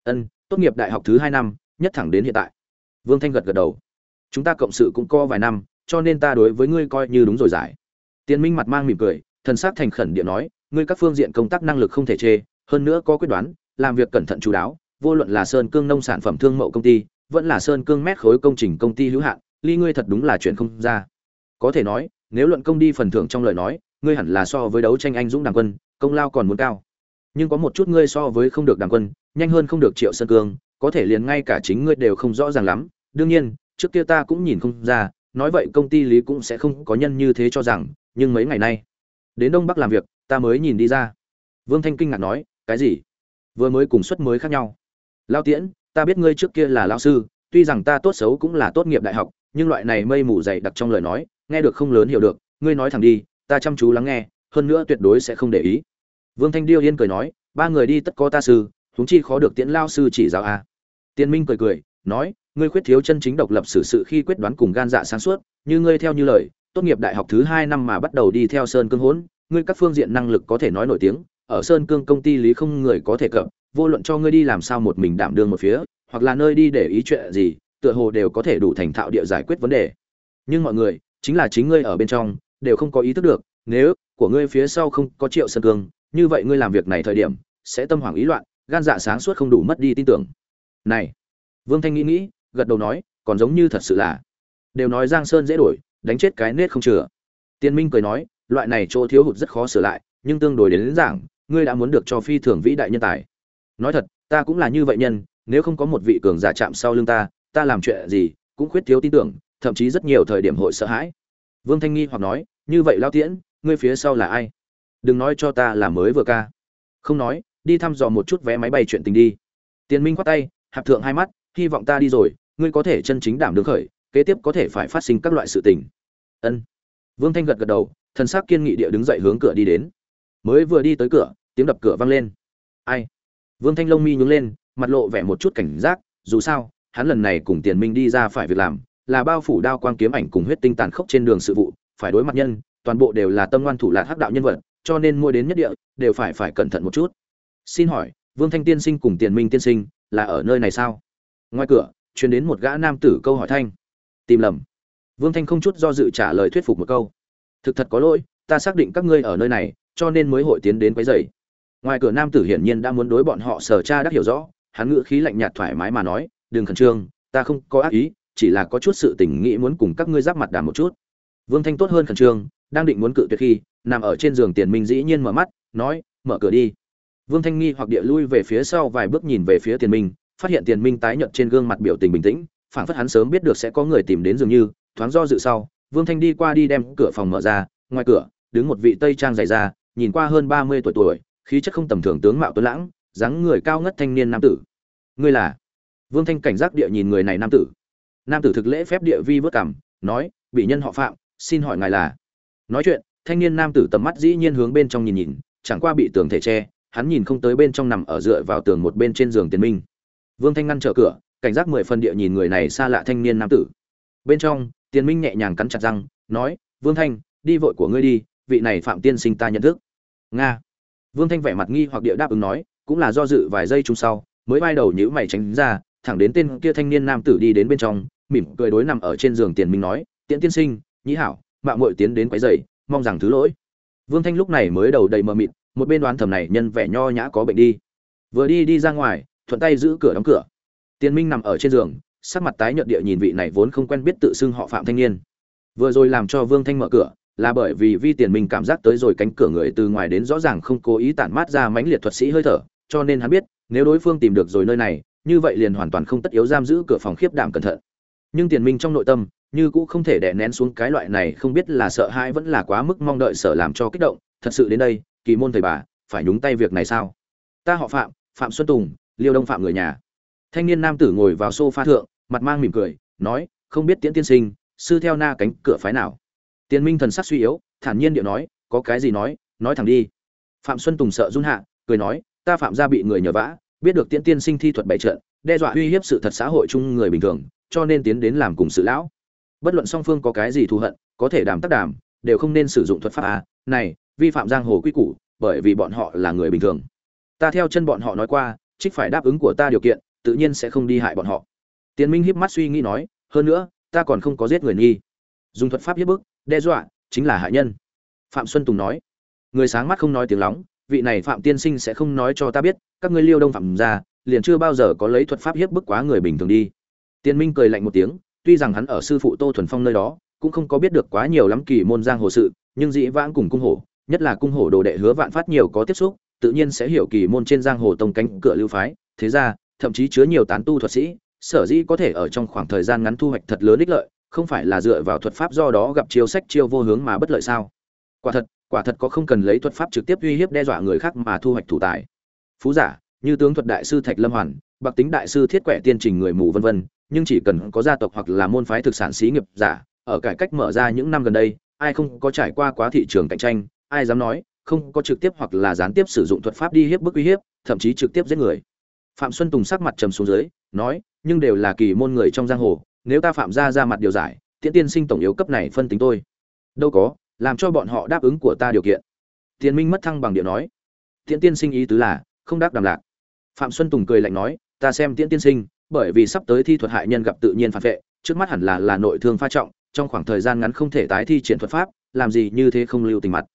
Ân, tốt nghiệp đại học thứ hai năm, nhất thẳng đến hiện tại. Vương thanh gật gật đầu. Chúng ta cộng sự cũng có vài năm, cho nên ta đối với ngươi coi như đúng rồi giải. Tiến minh mặt mang mỉm cười, thần sắc thành khẩn địa nói, ngươi các phương diện công tác năng lực không thể chê, hơn nữa có quyết đoán, làm việc cẩn thận chú đáo, vô luận là sơn cương nông sản phẩm thương mậu công ty, vẫn là sơn cương mét khối công trình công ty hữu hạn, ly ngươi thật đúng là chuyện không ra. Có thể nói, nếu luận công đi phần thưởng trong lời nói ngươi hẳn là so với đấu tranh anh dũng đàng quân, công lao còn muốn cao. Nhưng có một chút ngươi so với không được đàng quân, nhanh hơn không được triệu sơn cương, có thể liền ngay cả chính ngươi đều không rõ ràng lắm. Đương nhiên, trước kia ta cũng nhìn không ra, nói vậy công ty lý cũng sẽ không có nhân như thế cho rằng, nhưng mấy ngày nay, đến đông bắc làm việc, ta mới nhìn đi ra. Vương thanh kinh ngạc nói, cái gì? Vừa mới cùng suất mới khác nhau. Lao tiễn, ta biết ngươi trước kia là lao sư, tuy rằng ta tốt xấu cũng là tốt nghiệp đại học, nhưng loại này mây mù dày đặc trong lời nói, nghe được không lớn hiểu được, ngươi nói thẳng đi ta chăm chú lắng nghe, hơn nữa tuyệt đối sẽ không để ý vương thanh điêu yên cười nói, ba người đi tất có ta sư, huống chi khó được tiễn lao sư chỉ giáo a à. tiên minh cười cười, nói, ngươi khuyết thiếu chân chính độc lập xử sự khi quyết đoán cùng gan dạ sáng suốt, như ngươi theo như lời, tốt nghiệp đại học thứ hai năm mà bắt đầu đi theo sơn cương hỗn, ngươi các phương diện năng lực có thể nói nổi tiếng, ở sơn cương công ty lý không người có thể cập, vô luận cho ngươi đi làm sao một mình đảm đương một phía, hoặc là nơi đi để ý chuyện gì, tựa hồ đều có thể đủ thành thạo địa giải quyết vấn đề nhưng mọi người, chính là chính ngươi ở bên trong đều không có ý thức được nếu của ngươi phía sau không có triệu sơn cương như vậy ngươi làm việc này thời điểm sẽ tâm hoảng ý loạn gan dạ sáng suốt không đủ mất đi tin tưởng. Này vương thanh nghĩ nghĩ gật đầu nói còn giống như thật sự là đều nói giang sơn dễ đổi đánh chết cái nết không chừa. Tiên minh cười nói loại này chỗ thiếu hụt rất khó sửa lại nhưng tương đối đến, đến giảng ngươi đã muốn được cho phi thường vĩ đại nhân tài. Nói thật ta cũng là như vậy nhân nếu không có một vị cường giả chạm sau lưng ta ta làm chuyện gì cũng khuyết thiếu tin tưởng thậm chí rất nhiều thời điểm hội sợ hãi vương thanh nghi hoặc nói, như vậy lao tiễn, ngươi phía sau là ai? Đừng nói cho ta là mới vừa ca. Không nói, đi thăm dò một chút vé máy bay chuyện tình đi. Tiền minh khoát tay, hạp thượng hai mắt, hy vọng ta đi rồi, ngươi có thể chân chính đảm đương khởi, kế tiếp có thể phải phát sinh các loại sự tình. Ân. Vương thanh gật gật đầu, thần sắc kiên nghị địa đứng dậy hướng cửa đi đến. Mới vừa đi tới cửa, tiếng đập cửa vang lên. Ai? Vương thanh lông mi nhướng lên, mặt lộ vẻ một chút cảnh giác, dù sao, hắn lần này cùng tiền minh đi ra phải việc làm là bao phủ đao quang kiếm ảnh cùng huyết tinh tàn khốc trên đường sự vụ, phải đối mặt nhân, toàn bộ đều là tâm ngoan thủ lạt hắc đạo nhân vật, cho nên mua đến nhất địa, đều phải phải cẩn thận một chút. Xin hỏi, vương thanh tiên sinh cùng tiền minh tiên sinh là ở nơi này sao? Ngoài cửa, truyền đến một gã nam tử câu hỏi thanh. Tìm lầm. Vương thanh không chút do dự trả lời thuyết phục một câu. Thực thật có lỗi, ta xác định các ngươi ở nơi này, cho nên mới hội tiến đến quấy rầy. Ngoài cửa nam tử hiển nhiên đã muốn đối bọn họ sở tra đắc hiểu rõ, hắn ngữ khí lạnh nhạt thoải mái mà nói, đừng khẩn trương, ta không có ác ý chỉ là có chút sự tình nghĩ muốn cùng các ngươi giáp mặt đàm một chút. Vương thanh tốt hơn khẩn trương, đang định muốn cự tuyệt khi, nằm ở trên giường tiền minh dĩ nhiên mở mắt, nói, mở cửa đi. Vương thanh nghi hoặc địa lui về phía sau vài bước nhìn về phía tiền minh, phát hiện tiền minh tái nhợt trên gương mặt biểu tình bình tĩnh, phảng phất hắn sớm biết được sẽ có người tìm đến dường như, thoáng do dự sau, vương thanh đi qua đi đem cửa phòng mở ra, ngoài cửa, đứng một vị tây trang dày da, nhìn qua hơn ba mươi tuổi tuổi, khí chất không tầm thường tướng mạo tuấn lãng, dáng người cao ngất thanh niên nam tử. Ngươi là? Vương thanh cảnh giác địa nhìn người này nam tử nam tử thực lễ phép địa vi vớt cảm, nói bị nhân họ phạm, xin hỏi ngài là? Nói chuyện, thanh niên nam tử tầm mắt dĩ nhiên hướng bên trong nhìn nhìn, chẳng qua bị tường thể che, hắn nhìn không tới bên trong nằm ở dựa vào tường một bên trên giường tiền minh. Vương thanh ngăn trở cửa, cảnh giác mười phần địa nhìn người này xa lạ thanh niên nam tử. Bên trong, tiền minh nhẹ nhàng cắn chặt răng, nói, vương thanh, đi vội của ngươi đi, vị này phạm tiên sinh ta nhận thức. Nga. Vương thanh vẻ mặt nghi hoặc địa đáp ứng nói, cũng là do dự vài giây chung sau, mới bay đầu nhữ mày tránh ra, thẳng đến tên kia thanh niên nam tử đi đến bên trong mỉm cười đối nằm ở trên giường tiền minh nói, tiễn tiên sinh, nhĩ hảo. Mạ muội tiến đến quấy rầy, mong rằng thứ lỗi. Vương thanh lúc này mới đầu đầy mờ mịt, một bên đoán thầm này nhân vẻ nho nhã có bệnh đi. Vừa đi đi ra ngoài, thuận tay giữ cửa đóng cửa. Tiền minh nằm ở trên giường, sắc mặt tái nhợt địa nhìn vị này vốn không quen biết tự xưng họ phạm thanh niên. Vừa rồi làm cho vương thanh mở cửa, là bởi vì vi tiền minh cảm giác tới rồi cánh cửa người từ ngoài đến rõ ràng không cố ý tản mát ra mãnh liệt thuật sĩ hơi thở, cho nên hắn biết, nếu đối phương tìm được rồi nơi này, như vậy liền hoàn toàn không tất yếu giam giữ cửa phòng khiếp đảm cẩn thận nhưng tiền minh trong nội tâm, như cũng không thể đè nén xuống cái loại này không biết là sợ hãi vẫn là quá mức mong đợi sở làm cho kích động. Thật sự đến đây, kỳ môn thầy bà, phải nhúng tay việc này sao? Ta họ phạm phạm xuân tùng, liêu đông phạm người nhà. Thanh niên nam tử ngồi vào sofa thượng, mặt mang mỉm cười, nói, không biết tiễn tiên sinh, sư theo na cánh cửa phái nào? Tiền minh thần sắc suy yếu, thản nhiên điệu nói, có cái gì nói nói thẳng đi. Phạm xuân tùng sợ run hạ, cười nói, ta phạm gia bị người nhờ vã, biết được tiễn tiên sinh thi thuật bày trận, đe dọa uy hiếp sự thật xã hội chung người bình thường cho nên tiến đến làm cùng sự lão. Bất luận song phương có cái gì thù hận, có thể đàm tác đàm, đều không nên sử dụng thuật pháp a. Này, vi phạm giang hồ quy củ, bởi vì bọn họ là người bình thường. Ta theo chân bọn họ nói qua, trích phải đáp ứng của ta điều kiện, tự nhiên sẽ không đi hại bọn họ. Tiến minh híp mắt suy nghĩ nói, hơn nữa, ta còn không có giết người nghi. Dùng thuật pháp hiếp bức, đe dọa, chính là hại nhân. Phạm xuân tùng nói, người sáng mắt không nói tiếng lóng, vị này phạm tiên sinh sẽ không nói cho ta biết, các ngươi liêu đông phạm ra liền chưa bao giờ có lấy thuật pháp hiếp bức quá người bình thường đi tiên minh cười lạnh một tiếng, tuy rằng hắn ở sư phụ tô thuần phong nơi đó, cũng không có biết được quá nhiều lắm kỳ môn giang hồ sự, nhưng dĩ vãng cùng cung hổ, nhất là cung hổ đồ đệ hứa vạn phát nhiều có tiếp xúc, tự nhiên sẽ hiểu kỳ môn trên giang hồ tông cánh cửa lưu phái. Thế ra, thậm chí chứa nhiều tán tu thuật sĩ, sở dĩ có thể ở trong khoảng thời gian ngắn thu hoạch thật lớn ích lợi, không phải là dựa vào thuật pháp do đó gặp chiêu sách chiêu vô hướng mà bất lợi sao? Quả thật quả thật có không cần lấy thuật pháp trực tiếp uy hiếp đe dọa người khác mà thu hoạch thủ tài. Phú giả, như tướng thuật đại sư thạch lâm hoàn, bạc tính đại sư thiết quẻ tiên trình người mù vân vân nhưng chỉ cần có gia tộc hoặc là môn phái thực sản xí nghiệp giả, ở cải cách mở ra những năm gần đây, ai không có trải qua quá thị trường cạnh tranh, ai dám nói, không có trực tiếp hoặc là gián tiếp sử dụng thuật pháp đi hiếp bức uy hiếp, thậm chí trực tiếp giết người. Phạm xuân tùng sắc mặt trầm xuống dưới, nói, nhưng đều là kỳ môn người trong giang hồ, nếu ta phạm ra ra mặt điều giải, tiễn tiên sinh tổng yếu cấp này phân tính tôi. Đâu có, làm cho bọn họ đáp ứng của ta điều kiện. Tiền minh mất thăng bằng điệu nói. Tiễn tiên sinh ý tứ là, không đáp đàm lạc. Phạm xuân tùng cười lạnh nói, ta xem tiễn tiên sinh bởi vì sắp tới thi thuật hại nhân gặp tự nhiên phản vệ, trước mắt hẳn là là nội thương pha trọng, trong khoảng thời gian ngắn không thể tái thi triển thuật pháp, làm gì như thế không lưu tình mặt.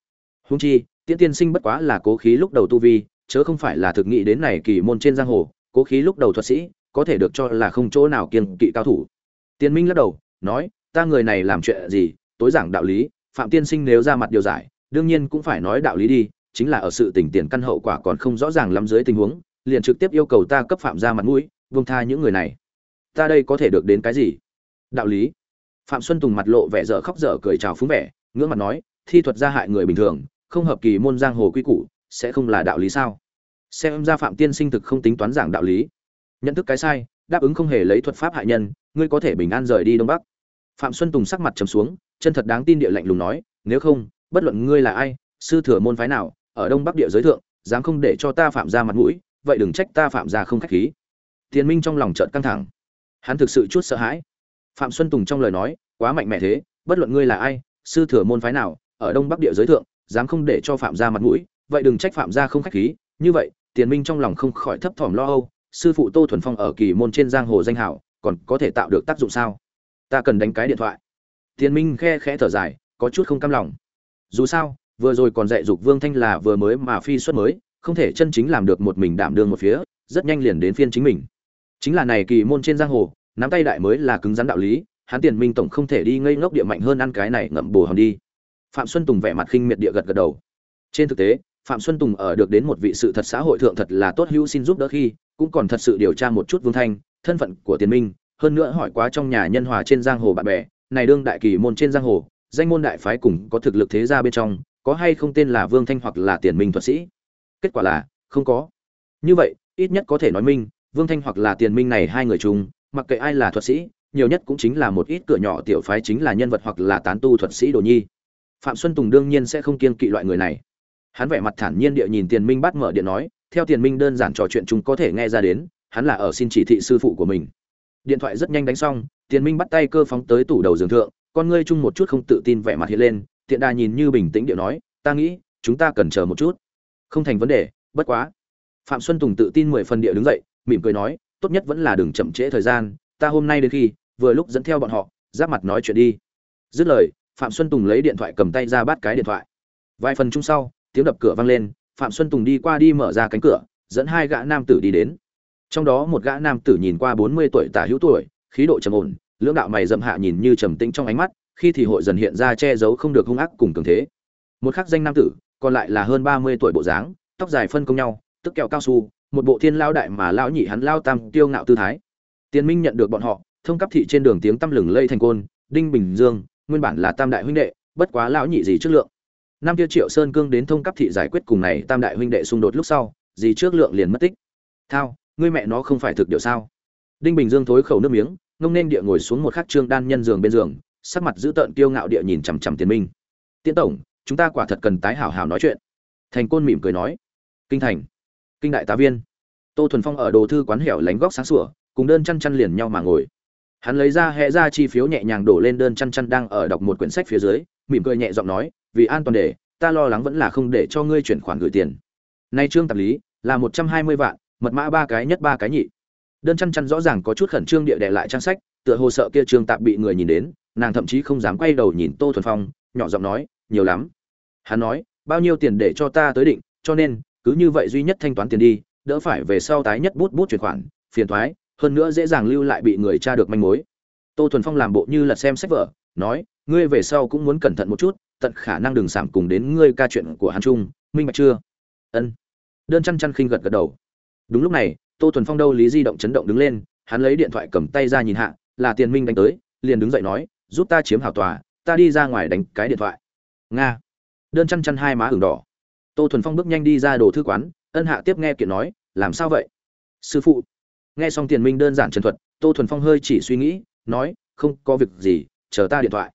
Huống chi, tiễn tiên sinh bất quá là cố khí lúc đầu tu vi, chớ không phải là thực nghị đến này kỳ môn trên giang hồ, cố khí lúc đầu thuật sĩ, có thể được cho là không chỗ nào kiên kỵ cao thủ. Tiên minh lắc đầu, nói, ta người này làm chuyện gì? Tối giảng đạo lý, phạm tiên sinh nếu ra mặt điều giải, đương nhiên cũng phải nói đạo lý đi, chính là ở sự tình tiền căn hậu quả còn không rõ ràng lắm dưới tình huống, liền trực tiếp yêu cầu ta cấp phạm ra mặt mũi buông tha những người này. Ta đây có thể được đến cái gì? Đạo lý. Phạm xuân tùng mặt lộ vẻ dở khóc dở cười chào phúng vẻ, ngưỡng mặt nói, thi thuật gia hại người bình thường, không hợp kỳ môn giang hồ quy củ, sẽ không là đạo lý sao? Xem ra phạm tiên sinh thực không tính toán giảng đạo lý. Nhận thức cái sai, đáp ứng không hề lấy thuật pháp hại nhân, ngươi có thể bình an rời đi đông bắc. Phạm xuân tùng sắc mặt trầm xuống, chân thật đáng tin địa lạnh lùng nói, nếu không, bất luận ngươi là ai, sư thừa môn phái nào, ở đông bắc địa giới thượng, dám không để cho ta phạm ra mặt mũi, vậy đừng trách ta phạm ra không khách khí tiền minh trong lòng chợt căng thẳng. Hắn thực sự chút sợ hãi. Phạm xuân tùng trong lời nói, quá mạnh mẽ thế, bất luận ngươi là ai, sư thừa môn phái nào, ở đông bắc địa giới thượng, dám không để cho phạm gia mặt mũi, vậy đừng trách phạm gia không khách khí. Như vậy, tiền minh trong lòng không khỏi thấp thỏm lo âu, sư phụ tô thuần phong ở kỳ môn trên giang hồ danh hảo, còn có thể tạo được tác dụng sao? Ta cần đánh cái điện thoại. Tiền minh khe khẽ thở dài, có chút không cam lòng. Dù sao, vừa rồi còn dạy dục vương thanh là vừa mới mà phi xuất mới, không thể chân chính làm được một mình đảm đương một phía, rất nhanh liền đến phiên chính mình chính là này kỳ môn trên giang hồ, nắm tay đại mới là cứng rắn đạo lý, hắn tiền minh tổng không thể đi ngây ngốc địa mạnh hơn ăn cái này ngậm bồ hòn đi. Phạm xuân tùng vẻ mặt khinh miệt địa gật gật đầu. Trên thực tế, phạm xuân tùng ở được đến một vị sự thật xã hội thượng thật là tốt hữu xin giúp đỡ khi, cũng còn thật sự điều tra một chút vương thanh, thân phận của tiền minh, hơn nữa hỏi quá trong nhà nhân hòa trên giang hồ bạn bè, này đương đại kỳ môn trên giang hồ, danh môn đại phái cùng có thực lực thế gia bên trong, có hay không tên là vương thanh hoặc là tiền minh thuật sĩ? Kết quả là, không có. Như vậy, ít nhất có thể nói minh vương thanh hoặc là tiền minh này hai người chung, mặc kệ ai là thuật sĩ, nhiều nhất cũng chính là một ít cửa nhỏ tiểu phái chính là nhân vật hoặc là tán tu thuật sĩ đồ nhi. Phạm xuân tùng đương nhiên sẽ không kiên kỵ loại người này. Hắn vẻ mặt thản nhiên địa nhìn tiền minh bắt mở điện nói, theo tiền minh đơn giản trò chuyện chúng có thể nghe ra đến, hắn là ở xin chỉ thị sư phụ của mình. Điện thoại rất nhanh đánh xong, tiền minh bắt tay cơ phóng tới tủ đầu giường thượng, con ngươi chung một chút không tự tin vẻ mặt hiện lên, tiện đà nhìn như bình tĩnh điệu nói, ta nghĩ, chúng ta cần chờ một chút. Không thành vấn đề, bất quá. Phạm xuân tùng tự tin mười phần địa đứng dậy mỉm cười nói, tốt nhất vẫn là đừng chậm trễ thời gian, ta hôm nay đến khi, vừa lúc dẫn theo bọn họ, giáp mặt nói chuyện đi. Dứt lời, phạm xuân tùng lấy điện thoại cầm tay ra bắt cái điện thoại. Vài phần chung sau, tiếng đập cửa vang lên, phạm xuân tùng đi qua đi mở ra cánh cửa, dẫn hai gã nam tử đi đến. Trong đó một gã nam tử nhìn qua bốn mươi tuổi tả hữu tuổi, khí độ trầm ổn, lưỡng đạo mày dậm hạ nhìn như trầm tĩnh trong ánh mắt, khi thì hội dần hiện ra che giấu không được hung ác cùng cường thế. Một khắc danh nam tử, còn lại là hơn ba mươi tuổi bộ dáng, tóc dài phân công nhau, tức kẹo cao su một bộ thiên lao đại mà lão nhị hắn lao tam tiêu ngạo tư thái. Tiên minh nhận được bọn họ, thông cấp thị trên đường tiếng tăm lừng lây thành côn, đinh bình dương, nguyên bản là tam đại huynh đệ, bất quá lão nhị gì trước lượng. Năm kia triệu sơn cương đến thông cấp thị giải quyết cùng này tam đại huynh đệ xung đột lúc sau, gì trước lượng liền mất tích. Thao, ngươi mẹ nó không phải thực điều sao? Đinh bình dương thối khẩu nước miếng, ngông nên địa ngồi xuống một khắc trương đan nhân giường bên giường, sắc mặt giữ tợn kiêu ngạo địa nhìn chằm chằm tiền minh. Tiến tổng, chúng ta quả thật cần tái hảo hảo nói chuyện. Thành côn mỉm cười nói. Kinh thành kinh đại tá viên. Tô thuần phong ở đồ thư quán hẻo lánh góc sáng sủa, cùng đơn chăn chăn liền nhau mà ngồi. Hắn lấy ra hệ ra chi phiếu nhẹ nhàng đổ lên đơn chăn chăn đang ở đọc một quyển sách phía dưới, mỉm cười nhẹ giọng nói, vì an toàn để, ta lo lắng vẫn là không để cho ngươi chuyển khoản gửi tiền. Nay trương tạp lý là một trăm hai mươi vạn, mật mã ba cái nhất ba cái nhị. Đơn chăn chăn rõ ràng có chút khẩn trương địa đệ lại trang sách, tựa hồ sợ kia trương tạp bị người nhìn đến, nàng thậm chí không dám quay đầu nhìn tô thuần phong, nhỏ giọng nói, nhiều lắm. Hắn nói, bao nhiêu tiền để cho ta tới định, cho nên cứ như vậy duy nhất thanh toán tiền đi, đỡ phải về sau tái nhất bút bút chuyển khoản, phiền thoái, hơn nữa dễ dàng lưu lại bị người tra được manh mối. Tô thuần phong làm bộ như là xem sách vở, nói, ngươi về sau cũng muốn cẩn thận một chút, tận khả năng đừng sảm cùng đến ngươi ca chuyện của hàn trung minh bạch chưa? Ân. Đơn chăn chăn khinh gật gật đầu. Đúng lúc này, tô thuần phong đâu lý di động chấn động đứng lên, hắn lấy điện thoại cầm tay ra nhìn hạ, là tiền minh đánh tới, liền đứng dậy nói, giúp ta chiếm hảo tòa, ta đi ra ngoài đánh cái điện thoại. Nga. Đơn chăn chăn hai má ửng đỏ tô thuần phong bước nhanh đi ra đồ thư quán, ân hạ tiếp nghe kiện nói, làm sao vậy? Sư phụ. Nghe xong tiền minh đơn giản trần thuật, tô thuần phong hơi chỉ suy nghĩ, nói, không có việc gì, chờ ta điện thoại.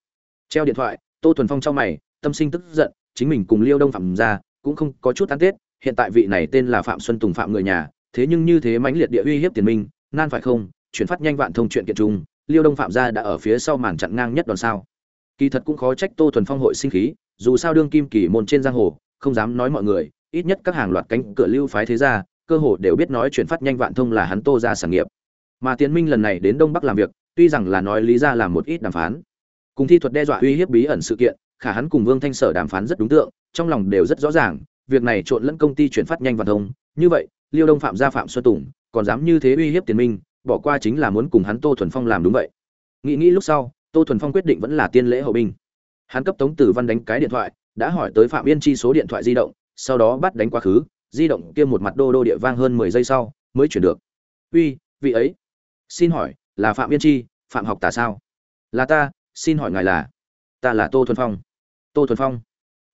Treo điện thoại, tô thuần phong trong mày, tâm sinh tức giận, chính mình cùng liêu đông phạm ra cũng không có chút tán tết, hiện tại vị này tên là phạm xuân tùng phạm người nhà, thế nhưng như thế mãnh liệt địa uy hiếp tiền minh, nan phải không? Chuyển phát nhanh vạn thông chuyện kiện trung liêu đông phạm gia đã ở phía sau màn chặn ngang nhất đoàn sao. Kỳ thật cũng khó trách tô thuần phong hội sinh khí, dù sao đương kim kỳ môn trên giang hồ không dám nói mọi người, ít nhất các hàng loạt cánh cửa lưu phái thế gia, cơ hồ đều biết nói chuyện phát nhanh vạn thông là hắn tô ra sản nghiệp. Mà tiến minh lần này đến đông bắc làm việc, tuy rằng là nói lý ra làm một ít đàm phán, cùng thi thuật đe dọa uy hiếp bí ẩn sự kiện, khả hắn cùng vương thanh sở đàm phán rất đúng tượng, trong lòng đều rất rõ ràng, việc này trộn lẫn công ty chuyển phát nhanh vạn thông, như vậy, liêu đông phạm gia phạm xuân tùng, còn dám như thế uy hiếp tiền minh, bỏ qua chính là muốn cùng hắn tô thuần phong làm đúng vậy. Nghĩ nghĩ lúc sau, tô thuần phong quyết định vẫn là tiên lễ hậu binh. Hắn cấp tống tử văn đánh cái điện thoại đã hỏi tới phạm yên chi số điện thoại di động, sau đó bắt đánh quá khứ, di động kia một mặt đô đô địa vang hơn mười giây sau, mới chuyển được. Uy, vị ấy? Xin hỏi, là phạm yên chi, phạm học tả sao? Là ta, xin hỏi ngài là? Ta là tô thuần phong. Tô thuần phong?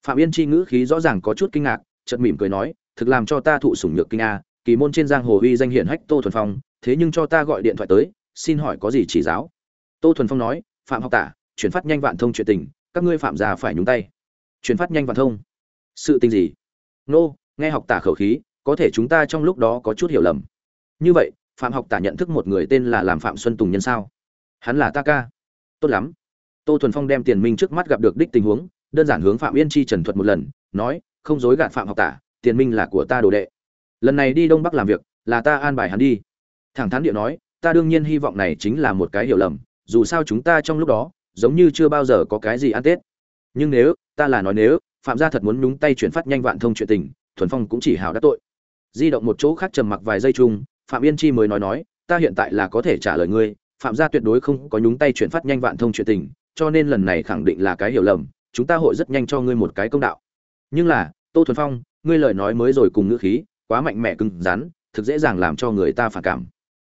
Phạm yên chi ngữ khí rõ ràng có chút kinh ngạc, chợt mỉm cười nói, thực làm cho ta thụ sủng nhược kinh a, kỳ môn trên giang hồ uy danh hiển hách tô thuần phong, thế nhưng cho ta gọi điện thoại tới, xin hỏi có gì chỉ giáo? Tô thuần phong nói, phạm học tả chuyển phát nhanh vạn thông chuyện tình, các ngươi phạm già phải nhúng tay chuyển phát nhanh và thông. Sự tình gì? Nô, nghe học tả khẩu khí, có thể chúng ta trong lúc đó có chút hiểu lầm. Như vậy, phạm học tả nhận thức một người tên là làm phạm xuân tùng nhân sao? Hắn là ta ca. Tốt lắm. Tô thuần phong đem tiền minh trước mắt gặp được đích tình huống, đơn giản hướng phạm yên chi trần thuật một lần, nói, không dối gạt phạm học tả, tiền minh là của ta đồ đệ. Lần này đi đông bắc làm việc, là ta an bài hắn đi. Thẳng thắn điệu nói, ta đương nhiên hy vọng này chính là một cái hiểu lầm, dù sao chúng ta trong lúc đó, giống như chưa bao giờ có cái gì ăn tết nhưng nếu, ta là nói nếu, phạm gia thật muốn nhúng tay chuyển phát nhanh vạn thông chuyện tình, thuần phong cũng chỉ hào đắc tội. Di động một chỗ khác trầm mặc vài giây chung, phạm yên chi mới nói nói, ta hiện tại là có thể trả lời ngươi, phạm gia tuyệt đối không có nhúng tay chuyển phát nhanh vạn thông chuyện tình, cho nên lần này khẳng định là cái hiểu lầm, chúng ta hội rất nhanh cho ngươi một cái công đạo. Nhưng là, tô thuần phong, ngươi lời nói mới rồi cùng ngữ khí, quá mạnh mẽ cứng rắn, thực dễ dàng làm cho người ta phản cảm.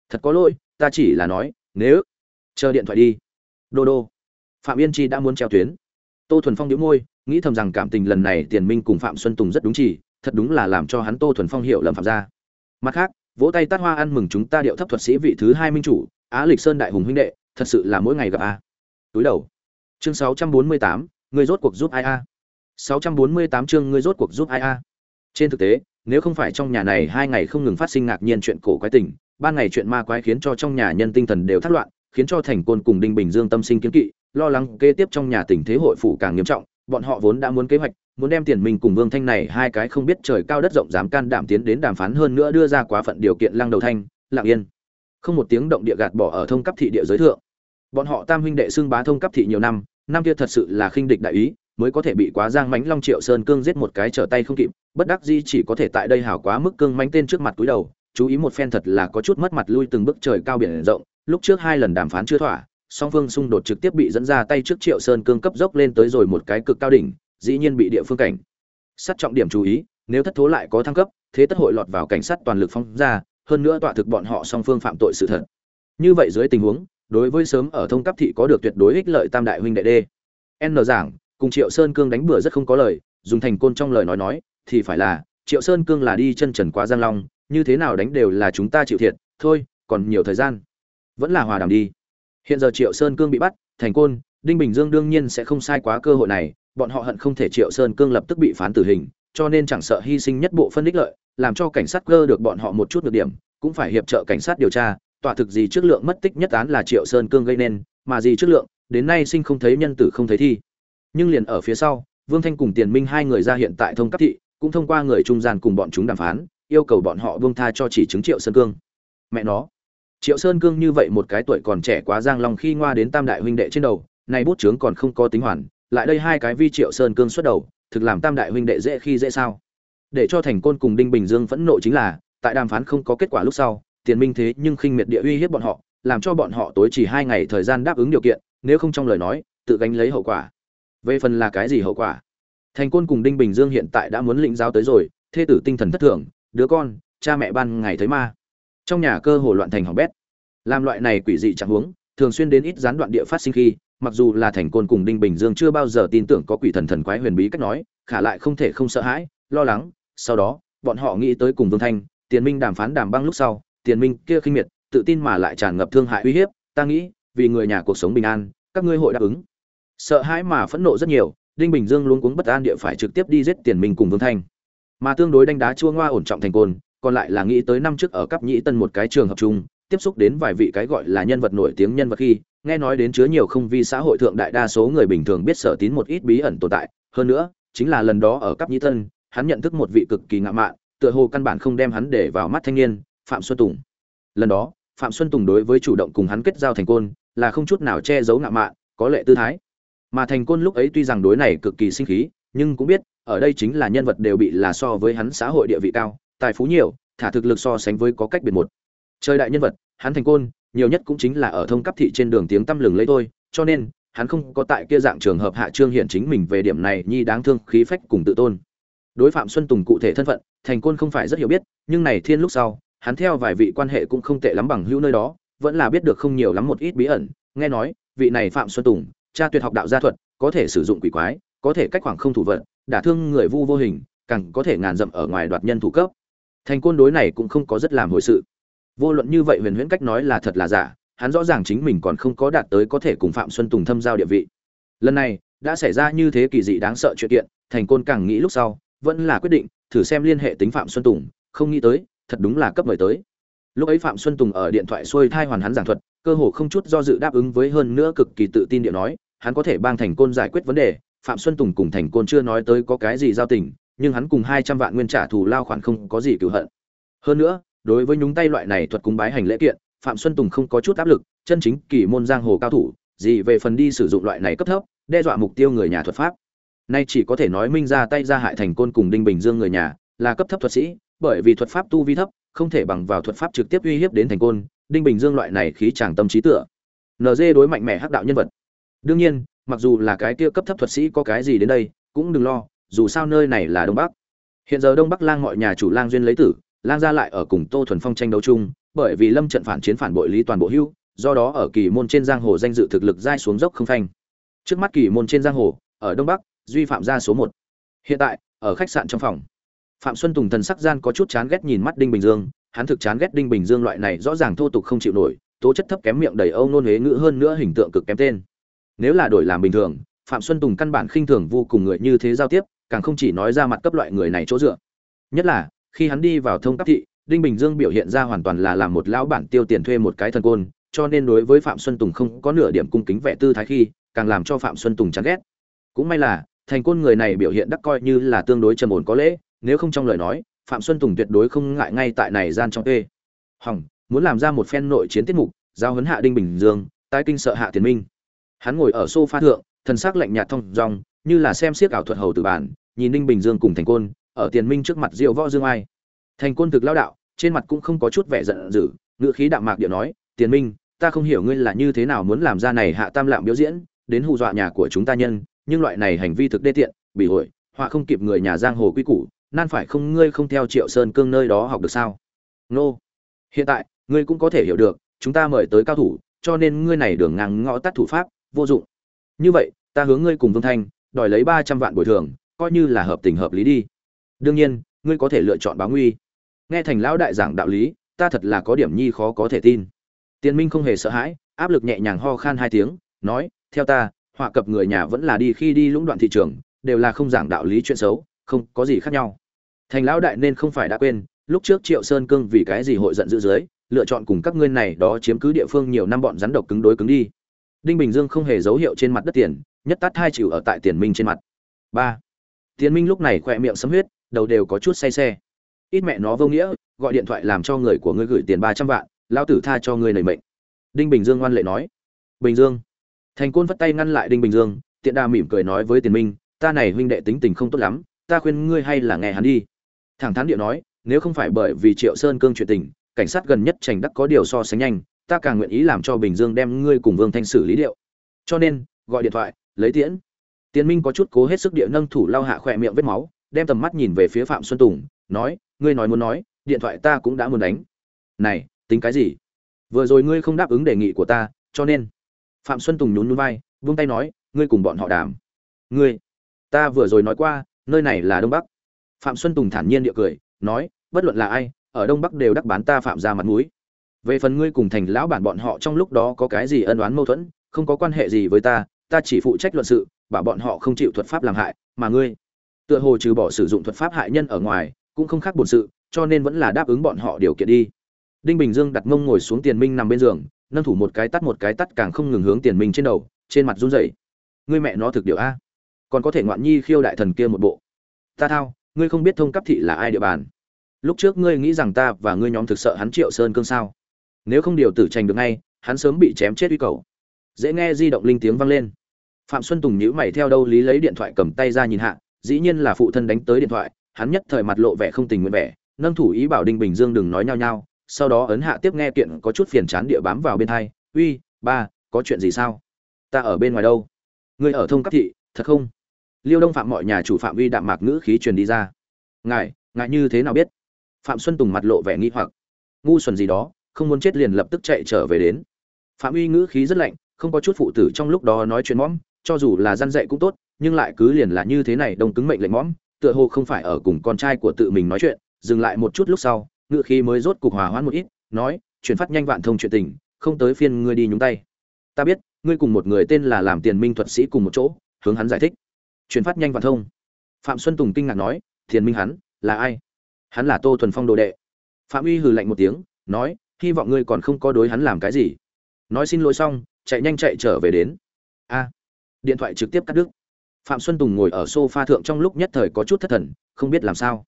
Thật có lỗi, ta chỉ là nói, nếu, chờ điện thoại đi. Đô đô. Phạm yên chi đã muốn treo tuyến tô thuần phong đĩu môi nghĩ thầm rằng cảm tình lần này tiền minh cùng phạm xuân tùng rất đúng chỉ thật đúng là làm cho hắn tô thuần phong hiểu lầm phạm ra mặt khác vỗ tay tát hoa ăn mừng chúng ta điệu thấp thuật sĩ vị thứ hai minh chủ á lịch sơn đại hùng huynh đệ thật sự là mỗi ngày gặp a. Túi đầu. Chương 648, người rốt cuộc giúp ai a? 648 chương người rốt cuộc giúp ai a? Trên thực tế nếu không phải trong nhà này hai ngày không ngừng phát sinh ngạc nhiên chuyện cổ quái tình ban ngày chuyện ma quái khiến cho trong nhà nhân tinh thần đều thất loạn khiến cho thành côn cùng đinh bình dương tâm sinh kiến kỵ lo lắng kế tiếp trong nhà tình thế hội phủ càng nghiêm trọng, bọn họ vốn đã muốn kế hoạch, muốn đem tiền mình cùng vương thanh này hai cái không biết trời cao đất rộng dám can đảm tiến đến đàm phán hơn nữa đưa ra quá phận điều kiện lăng đầu thanh lạng yên. Không một tiếng động địa gạt bỏ ở thông cấp thị địa giới thượng. Bọn họ tam huynh đệ xưng bá thông cấp thị nhiều năm năm kia thật sự là khinh địch đại ý, mới có thể bị quá giang mánh long triệu sơn cương giết một cái trở tay không kịp, bất đắc di chỉ có thể tại đây hảo quá mức cương mánh tên trước mặt túi đầu, chú ý một phen thật là có chút mất mặt lui từng bước trời cao biển rộng, lúc trước hai lần đàm phán chưa thỏa song phương xung đột trực tiếp bị dẫn ra tay trước triệu sơn cương cấp dốc lên tới rồi một cái cực cao đỉnh, dĩ nhiên bị địa phương cảnh. Sát trọng điểm chú ý, nếu thất thố lại có thăng cấp, thế tất hội lọt vào cảnh sát toàn lực phong ra, hơn nữa tọa thực bọn họ song phương phạm tội sự thật. Như vậy dưới tình huống, đối với sớm ở thông cấp thị có được tuyệt đối ích lợi tam đại huynh đệ đê n giảng, cùng triệu sơn cương đánh bừa rất không có lời, dùng thành côn trong lời nói nói, thì phải là, triệu sơn cương là đi chân trần quá giang long, như thế nào đánh đều là chúng ta chịu thiệt, thôi, còn nhiều thời gian. Vẫn là hòa đàm đi hiện giờ triệu sơn cương bị bắt, thành côn, đinh bình dương đương nhiên sẽ không sai quá cơ hội này, bọn họ hận không thể triệu sơn cương lập tức bị phán tử hình, cho nên chẳng sợ hy sinh nhất bộ phân đích lợi, làm cho cảnh sát cơ được bọn họ một chút được điểm, cũng phải hiệp trợ cảnh sát điều tra tọa thực gì trước lượng mất tích nhất án là triệu sơn cương gây nên, mà gì trước lượng, đến nay sinh không thấy nhân tử không thấy thi. Nhưng liền ở phía sau, vương thanh cùng tiền minh hai người ra hiện tại thông cấp thị, cũng thông qua người trung gian cùng bọn chúng đàm phán, yêu cầu bọn họ buông tha cho chỉ chứng triệu sơn cương. Mẹ nó triệu sơn cương như vậy một cái tuổi còn trẻ quá giang long khi ngoa đến tam đại huynh đệ trên đầu nay bút chướng còn không có tính hoàn, lại đây hai cái vi triệu sơn cương xuất đầu, thực làm tam đại huynh đệ dễ khi dễ sao? Để cho thành côn cùng đinh bình dương phẫn nộ chính là, tại đàm phán không có kết quả lúc sau, tiền minh thế nhưng khinh miệt địa uy hiếp bọn họ, làm cho bọn họ tối chỉ hai ngày thời gian đáp ứng điều kiện, nếu không trong lời nói, tự gánh lấy hậu quả. Về phần là cái gì hậu quả? Thành côn cùng đinh bình dương hiện tại đã muốn lĩnh giáo tới rồi, thê tử tinh thần thất thường, đứa con, cha mẹ ban ngày thấy ma trong nhà cơ hồ loạn thành hỏng bét. Làm loại này quỷ dị chẳng huống, thường xuyên đến ít gián đoạn địa phát sinh khi, mặc dù là thành côn cùng đinh bình dương chưa bao giờ tin tưởng có quỷ thần thần quái huyền bí cách nói, khả lại không thể không sợ hãi, lo lắng. Sau đó, bọn họ nghĩ tới cùng vương thanh, tiền minh đàm phán đàm băng lúc sau, tiền minh kia khinh miệt, tự tin mà lại tràn ngập thương hại uy hiếp. Ta nghĩ, vì người nhà cuộc sống bình an, các ngươi hội đáp ứng. Sợ hãi mà phẫn nộ rất nhiều, đinh bình dương luôn cuống bất an địa phải trực tiếp đi giết tiền minh cùng vương thanh. Mà tương đối đánh đá chua ngoa ổn trọng thành côn còn lại là nghĩ tới năm trước ở cấp nhĩ tân một cái trường hợp chung, tiếp xúc đến vài vị cái gọi là nhân vật nổi tiếng nhân vật khi, nghe nói đến chứa nhiều không vi xã hội thượng đại đa số người bình thường biết sở tín một ít bí ẩn tồn tại. Hơn nữa, chính là lần đó ở cấp nhĩ tân, hắn nhận thức một vị cực kỳ ngạo mạn, tựa hồ căn bản không đem hắn để vào mắt thanh niên, phạm xuân tùng. Lần đó, phạm xuân tùng đối với chủ động cùng hắn kết giao thành côn, là không chút nào che giấu ngạo mạn, có lệ tư thái. Mà thành côn lúc ấy tuy rằng đối này cực kỳ sinh khí, nhưng cũng biết, ở đây chính là nhân vật đều bị là so với hắn xã hội địa vị cao tài phú nhiều, thả thực lực so sánh với có cách biệt một. Trời đại nhân vật, hắn thành côn, nhiều nhất cũng chính là ở thông cấp thị trên đường tiếng tăm lừng lấy thôi, cho nên, hắn không có tại kia dạng trường hợp hạ trương hiện chính mình về điểm này nhi đáng thương khí phách cùng tự tôn. Đối phạm xuân tùng cụ thể thân phận, thành côn không phải rất hiểu biết, nhưng này thiên lúc sau, hắn theo vài vị quan hệ cũng không tệ lắm bằng hữu nơi đó, vẫn là biết được không nhiều lắm một ít bí ẩn. Nghe nói, vị này phạm xuân tùng, cha tuyệt học đạo gia thuật, có thể sử dụng quỷ quái, có thể cách khoảng không thủ vận, đả thương người vu vô hình, càng có thể ngàn dặm ở ngoài đoạt nhân thủ cấp thành côn đối này cũng không có rất làm hồi sự. Vô luận như vậy huyền huyễn cách nói là thật là giả, hắn rõ ràng chính mình còn không có đạt tới có thể cùng phạm xuân tùng thâm giao địa vị. Lần này, đã xảy ra như thế kỳ dị đáng sợ chuyện kiện, thành côn càng nghĩ lúc sau, vẫn là quyết định thử xem liên hệ tính phạm xuân tùng, không nghĩ tới, thật đúng là cấp mời tới. Lúc ấy phạm xuân tùng ở điện thoại xuôi thai hoàn hắn giảng thuật, cơ hồ không chút do dự đáp ứng với hơn nữa cực kỳ tự tin điện nói, hắn có thể bang thành côn giải quyết vấn đề, phạm xuân tùng cùng thành côn chưa nói tới có cái gì giao tình nhưng hắn cùng hai trăm vạn nguyên trả thù lao khoản không có gì cửu hận. Hơn nữa, đối với nhúng tay loại này thuật cúng bái hành lễ kiện, phạm xuân tùng không có chút áp lực, chân chính kỳ môn giang hồ cao thủ, gì về phần đi sử dụng loại này cấp thấp, đe dọa mục tiêu người nhà thuật pháp. Nay chỉ có thể nói minh ra tay ra hại thành côn cùng đinh bình dương người nhà, là cấp thấp thuật sĩ, bởi vì thuật pháp tu vi thấp, không thể bằng vào thuật pháp trực tiếp uy hiếp đến thành côn, đinh bình dương loại này khí chàng tâm trí tựa. NZ đối mạnh mẽ hắc đạo nhân vật. Đương nhiên, mặc dù là cái kia cấp thấp thuật sĩ có cái gì đến đây, cũng đừng lo dù sao nơi này là đông bắc. Hiện giờ đông bắc lang mọi nhà chủ lang duyên lấy tử, lang gia lại ở cùng tô thuần phong tranh đấu chung, bởi vì lâm trận phản chiến phản bội lý toàn bộ hưu, do đó ở kỳ môn trên giang hồ danh dự thực lực dai xuống dốc không phanh. Trước mắt kỳ môn trên giang hồ, ở đông bắc, duy phạm gia số một. Hiện tại, ở khách sạn trong phòng, phạm xuân tùng thần sắc gian có chút chán ghét nhìn mắt đinh bình dương, hắn thực chán ghét đinh bình dương loại này rõ ràng thô tục không chịu nổi, tố chất thấp kém miệng đầy âu nôn huế ngữ hơn nữa hình tượng cực kém tên. Nếu là đổi làm bình thường, phạm xuân tùng căn bản khinh thường vô cùng người như thế giao tiếp càng không chỉ nói ra mặt cấp loại người này chỗ dựa. Nhất là, khi hắn đi vào thông cấp thị, đinh bình dương biểu hiện ra hoàn toàn là làm một lão bản tiêu tiền thuê một cái thần côn, cho nên đối với phạm xuân tùng không có nửa điểm cung kính vẻ tư thái khi, càng làm cho phạm xuân tùng chán ghét. Cũng may là, thành côn người này biểu hiện đắc coi như là tương đối trầm ổn có lễ, nếu không trong lời nói, phạm xuân tùng tuyệt đối không ngại ngay tại này gian trong tê. Hỏng, muốn làm ra một phen nội chiến tiết mục, giao huấn hạ đinh bình dương, tái kinh sợ hạ tiền minh. Hắn ngồi ở sofa thượng, thần sắc lạnh nhạt thông dong, như là xem xiếc ảo thuật hầu từ bản nhìn ninh bình dương cùng thành côn, ở tiền minh trước mặt diệu võ dương ai. Thành côn thực lao đạo, trên mặt cũng không có chút vẻ giận dữ, ngữ khí đạm mạc điệu nói, tiền minh, ta không hiểu ngươi là như thế nào muốn làm ra này hạ tam lạm biểu diễn, đến hù dọa nhà của chúng ta nhân, nhưng loại này hành vi thực đê tiện, bị hội họa không kịp người nhà giang hồ quy củ, nan phải không ngươi không theo triệu sơn cương nơi đó học được sao? Nô, hiện tại, ngươi cũng có thể hiểu được, chúng ta mời tới cao thủ, cho nên ngươi này đường ngang ngõ tắt thủ pháp, vô dụng. Như vậy, ta hướng ngươi cùng vương thanh, đòi lấy ba trăm vạn bồi thường coi như là hợp tình hợp lý đi. Đương nhiên, ngươi có thể lựa chọn báo nguy. Nghe thành lão đại giảng đạo lý, ta thật là có điểm nhi khó có thể tin. Tiên minh không hề sợ hãi, áp lực nhẹ nhàng ho khan hai tiếng, nói, theo ta, họa cập người nhà vẫn là đi khi đi lũng đoạn thị trường, đều là không giảng đạo lý chuyện xấu, không có gì khác nhau. Thành lão đại nên không phải đã quên, lúc trước triệu sơn cương vì cái gì hội giận dữ dưới, lựa chọn cùng các ngươi này đó chiếm cứ địa phương nhiều năm bọn rắn độc cứng đối cứng đi. Đinh bình dương không hề dấu hiệu trên mặt đất tiền, nhất tát hai chịu ở tại tiền minh trên mặt. Ba tiền minh lúc này khỏe miệng sấm huyết, đầu đều có chút say xe. Ít mẹ nó vô nghĩa, gọi điện thoại làm cho người của ngươi gửi tiền ba trăm vạn, lão tử tha cho ngươi nảy mệnh. Đinh bình dương ngoan lệ nói. Bình dương. Thành côn vất tay ngăn lại đinh bình dương, tiện đà mỉm cười nói với tiền minh, ta này huynh đệ tính tình không tốt lắm, ta khuyên ngươi hay là nghe hắn đi. Thẳng thắn điệu nói, nếu không phải bởi vì triệu sơn cương chuyện tình, cảnh sát gần nhất trành đắc có điều so sánh nhanh, ta càng nguyện ý làm cho bình dương đem ngươi cùng vương thanh xử lý điệu. Cho nên, gọi điện thoại, lấy tiễn tiến minh có chút cố hết sức địa nâng thủ lao hạ khỏe miệng vết máu, đem tầm mắt nhìn về phía phạm xuân tùng, nói, ngươi nói muốn nói, điện thoại ta cũng đã muốn đánh. Này, tính cái gì? Vừa rồi ngươi không đáp ứng đề nghị của ta, cho nên. Phạm xuân tùng nhún nhún vai buông tay nói, ngươi cùng bọn họ đàm. Ngươi, ta vừa rồi nói qua, nơi này là đông bắc. Phạm xuân tùng thản nhiên địa cười, nói, bất luận là ai, ở đông bắc đều đắc bán ta phạm ra mặt mũi. Về phần ngươi cùng thành lão bản bọn họ trong lúc đó có cái gì ân oán mâu thuẫn, không có quan hệ gì với ta ta chỉ phụ trách luận sự bảo bọn họ không chịu thuật pháp làm hại, mà ngươi, tựa hồ trừ bỏ sử dụng thuật pháp hại nhân ở ngoài, cũng không khác bổn sự, cho nên vẫn là đáp ứng bọn họ điều kiện đi. Đinh bình dương đặt mông ngồi xuống tiền minh nằm bên giường, nâng thủ một cái tắt một cái tắt càng không ngừng hướng tiền minh trên đầu, trên mặt run rẩy. Ngươi mẹ nó thực điều a. Còn có thể ngoạn nhi khiêu đại thần kia một bộ. Ta thao, ngươi không biết thông cấp thị là ai địa bàn. Lúc trước ngươi nghĩ rằng ta và ngươi nhóm thực sợ hắn triệu sơn cương sao? Nếu không điều tử tranh được ngay, hắn sớm bị chém chết uy cầu. Dễ nghe di động linh tiếng vang lên phạm xuân tùng nhíu mày theo đâu lý lấy điện thoại cầm tay ra nhìn hạ, dĩ nhiên là phụ thân đánh tới điện thoại, hắn nhất thời mặt lộ vẻ không tình nguyện vẻ, nâng thủ ý bảo đinh bình dương đừng nói nhao nhao. sau đó ấn hạ tiếp nghe kiện có chút phiền chán địa bám vào bên thai uy, ba, có chuyện gì sao? Ta ở bên ngoài đâu? Ngươi ở thông cấp thị, thật không? Liêu đông phạm mọi nhà chủ phạm vi đạm mạc ngữ khí truyền đi ra. Ngài ngài như thế nào biết? Phạm xuân tùng mặt lộ vẻ nghi hoặc. Ngu xuẩn gì đó, không muốn chết liền lập tức chạy trở về đến. Phạm uy ngữ khí rất lạnh, không có chút phụ tử trong lúc đó nói chuyện mõm cho dù là gian dạy cũng tốt, nhưng lại cứ liền là như thế này đông cứng mệnh lệnh mõm, tựa hồ không phải ở cùng con trai của tự mình nói chuyện, dừng lại một chút lúc sau ngựa khí mới rốt cục hòa hoãn một ít, nói, chuyển phát nhanh vạn thông chuyện tình, không tới phiên ngươi đi nhúng tay. Ta biết, ngươi cùng một người tên là làm tiền minh thuật sĩ cùng một chỗ, hướng hắn giải thích. Chuyển phát nhanh vạn thông. Phạm xuân tùng kinh ngạc nói thiền minh hắn, là ai? Hắn là tô thuần phong đồ đệ. Phạm uy hừ lạnh một tiếng, nói, hy vọng ngươi còn không có đối hắn làm cái gì. Nói xin lỗi xong, chạy nhanh chạy trở về đến. A điện thoại trực tiếp cắt đứt. Phạm xuân tùng ngồi ở sofa thượng trong lúc nhất thời có chút thất thần, không biết làm sao.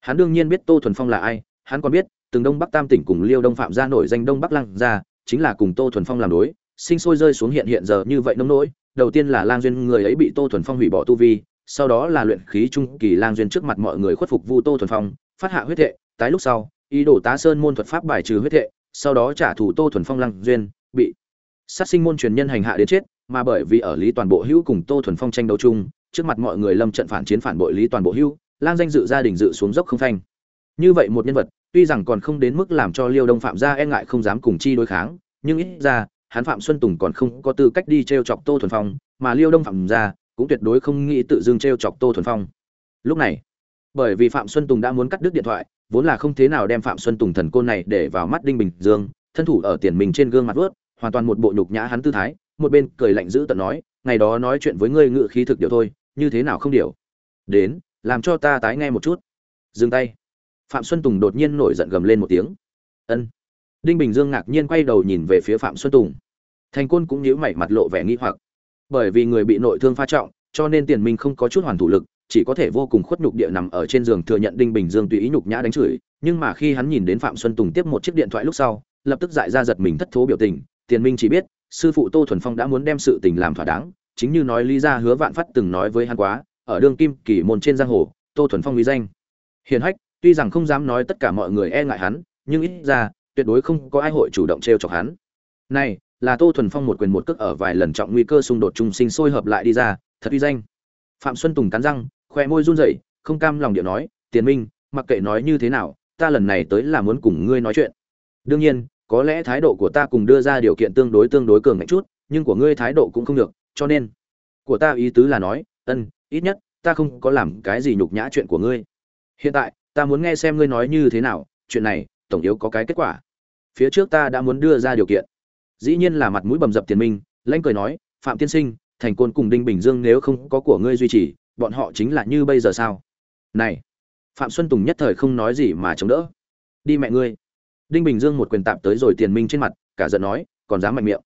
Hắn đương nhiên biết tô thuần phong là ai, hắn còn biết, từng đông bắc tam tỉnh cùng liêu đông phạm gia nổi danh đông bắc lăng gia chính là cùng tô thuần phong làm đối. Sinh sôi rơi xuống hiện hiện giờ như vậy nông nỗi, đầu tiên là lang duyên người ấy bị tô thuần phong hủy bỏ tu vi, sau đó là luyện khí trung kỳ lang duyên trước mặt mọi người khuất phục vu tô thuần phong, phát hạ huyết hệ tái lúc sau, ý đồ tá sơn môn thuật pháp bài trừ huyết hệ sau đó trả thù tô thuần phong Lang duyên, bị sát sinh môn truyền nhân hành hạ đến chết mà bởi vì ở lý toàn bộ hữu cùng tô thuần phong tranh đấu chung, trước mặt mọi người lâm trận phản chiến phản bội lý toàn bộ hữu, lang danh dự gia đình dự xuống dốc không phanh. Như vậy một nhân vật, tuy rằng còn không đến mức làm cho liêu đông phạm gia e ngại không dám cùng chi đối kháng, nhưng ít ra, hắn phạm xuân tùng còn không có tư cách đi t r e o chọc tô thuần phong, mà liêu đông phạm gia cũng tuyệt đối không nghĩ tự dưng t r e o chọc tô thuần phong. Lúc này, bởi vì phạm xuân tùng đã muốn cắt đứt điện thoại, vốn là không thế nào đem phạm xuân tùng thần côn này để vào mắt đinh bình dương, thân thủ ở tiền mình trên gương mặt vớt hoàn toàn một bộ nhục nhã hắn tư thái một bên cười lạnh giữ tận nói, ngày đó nói chuyện với ngươi ngự khí thực điều thôi, như thế nào không điều đến, làm cho ta tái nghe một chút. Dừng tay. Phạm xuân tùng đột nhiên nổi giận gầm lên một tiếng. Ân. Đinh bình dương ngạc nhiên quay đầu nhìn về phía phạm xuân tùng. Thành côn cũng nhíu mày mặt lộ vẻ nghi hoặc. Bởi vì người bị nội thương pha trọng, cho nên tiền minh không có chút hoàn thủ lực, chỉ có thể vô cùng khuất nhục địa nằm ở trên giường thừa nhận đinh bình dương tùy ý nhục nhã đánh chửi. Nhưng mà khi hắn nhìn đến phạm xuân tùng tiếp một chiếc điện thoại lúc sau, lập tức dại ra giật mình thất thố biểu tình. Tiền minh chỉ biết sư phụ tô thuần phong đã muốn đem sự tình làm thỏa đáng, chính như nói lý ra hứa vạn phát từng nói với hắn quá, ở đương kim kỳ môn trên giang hồ, tô thuần phong uy danh. Hiền hách, tuy rằng không dám nói tất cả mọi người e ngại hắn, nhưng ít ra, tuyệt đối không có ai hội chủ động t chọc hắn. Này, là tô thuần phong một quyền một cước ở vài lần trọng nguy cơ xung đột trung sinh sôi hợp lại đi ra, thật uy danh. Phạm xuân tùng cắn răng khoe môi run rẩy, không cam lòng điệu nói, tiền minh, mặc kệ nói như thế nào, ta lần này tới là muốn cùng ngươi nói chuyện. Đương nhiên có lẽ thái độ của ta cùng đưa ra điều kiện tương đối tương đối cường ngạnh chút, nhưng của ngươi thái độ cũng không được, cho nên, của ta ý tứ là nói, ân, ít nhất, ta không có làm cái gì nhục nhã chuyện của ngươi. Hiện tại, ta muốn nghe xem ngươi nói như thế nào, chuyện này, tổng yếu có cái kết quả. Phía trước ta đã muốn đưa ra điều kiện. Dĩ nhiên là mặt mũi bầm dập tiền minh lanh cười nói, phạm tiên sinh, thành côn cùng đinh bình dương nếu không có của ngươi duy trì, bọn họ chính là như bây giờ sao? Này, phạm xuân tùng nhất thời không nói gì mà chống đỡ. Đi mẹ ngươi đinh bình dương một quyền tạm tới rồi tiền minh trên mặt, cả giận nói, còn dám mạnh miệng.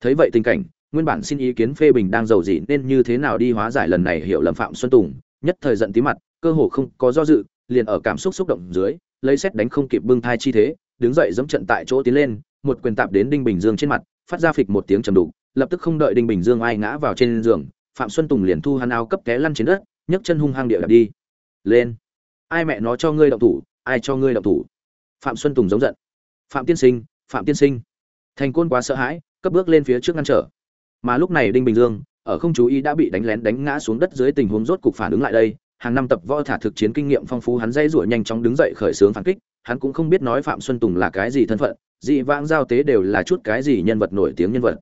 Thấy vậy tình cảnh, nguyên bản xin ý kiến phê bình đang giàu gì nên như thế nào đi hóa giải lần này hiểu lầm phạm xuân tùng, nhất thời giận tí mặt, cơ hồ không có do dự, liền ở cảm xúc xúc động dưới, lấy xét đánh không kịp bưng thai chi thế, đứng dậy dẫm trận tại chỗ tiến lên, một quyền tạp đến đinh bình dương trên mặt, phát ra phịch một tiếng trầm đục, lập tức không đợi đinh bình dương ai ngã vào trên giường, phạm xuân tùng liền thu hắn áo cấp té lăn trên đất, nhấc chân hung hăng địa đạp đi. Lên. Ai mẹ nó cho ngươi động thủ, ai cho ngươi động thủ? Phạm xuân tùng giống giận phạm tiên sinh, phạm tiên sinh. Thành côn quá sợ hãi cấp bước lên phía trước ngăn trở. Mà lúc này đinh bình dương, ở không chú ý đã bị đánh lén đánh ngã xuống đất dưới tình huống rốt cục phản ứng lại đây. Hàng năm tập võ thả thực chiến kinh nghiệm phong phú, hắn dây rủa nhanh chóng đứng dậy khởi xướng phản kích. Hắn cũng không biết nói phạm xuân tùng là cái gì thân phận, dị vãng giao tế đều là chút cái gì nhân vật nổi tiếng nhân vật.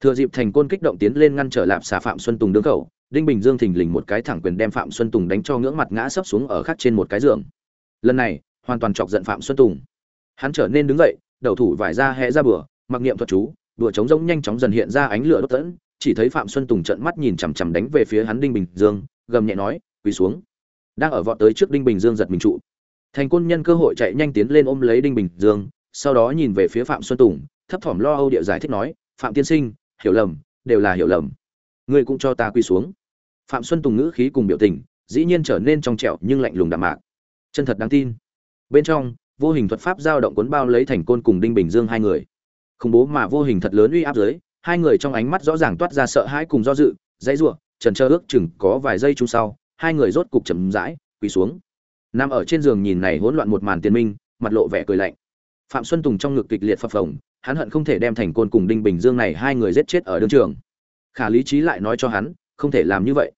Thừa dịp thành côn kích động tiến lên ngăn trở lạp xà phạm xuân tùng đứng khẩu, đinh bình dương thình lình một cái thẳng quyền đem phạm xuân tùng đánh cho ngưỡng mặt ngã sấp xuống ở khắc trên một cái giường. Lần này, hoàn toàn chọc giận phạm xuân tùng hắn trở nên đứng dậy, đầu thủ vải ra hẹ ra bừa, mặc niệm thuật chú, đùa trống rỗng nhanh chóng dần hiện ra ánh lửa đốt tẫn, chỉ thấy phạm xuân tùng trợn mắt nhìn chằm chằm đánh về phía hắn đinh bình dương, gầm nhẹ nói, quỳ xuống. Đang ở vọt tới trước đinh bình dương giật mình trụ. Thành côn nhân cơ hội chạy nhanh tiến lên ôm lấy đinh bình dương, sau đó nhìn về phía phạm xuân tùng, thấp thỏm lo âu địa giải thích nói, phạm tiên sinh, hiểu lầm, đều là hiểu lầm. Ngươi cũng cho ta quy xuống. Phạm xuân tùng ngữ khí cùng biểu tình, dĩ nhiên trở nên trong trẻo nhưng lạnh lùng đạm mạc. Chân thật đáng tin. Bên trong vô hình thuật pháp giao động cuốn bao lấy thành côn cùng đinh bình dương hai người. Khủng bố mà vô hình thật lớn uy áp dưới, hai người trong ánh mắt rõ ràng toát ra sợ hãi cùng do dự, dãy giụa trần trơ ước chừng có vài giây chung sau, hai người rốt cục chậm rãi, quỳ xuống. Nằm ở trên giường nhìn này hỗn loạn một màn tiên minh, mặt lộ vẻ cười lạnh. Phạm xuân tùng trong ngực kịch liệt phập phồng, hắn hận không thể đem thành côn cùng đinh bình dương này hai người giết chết ở đương trường. Khả lý trí lại nói cho hắn, không thể làm như vậy.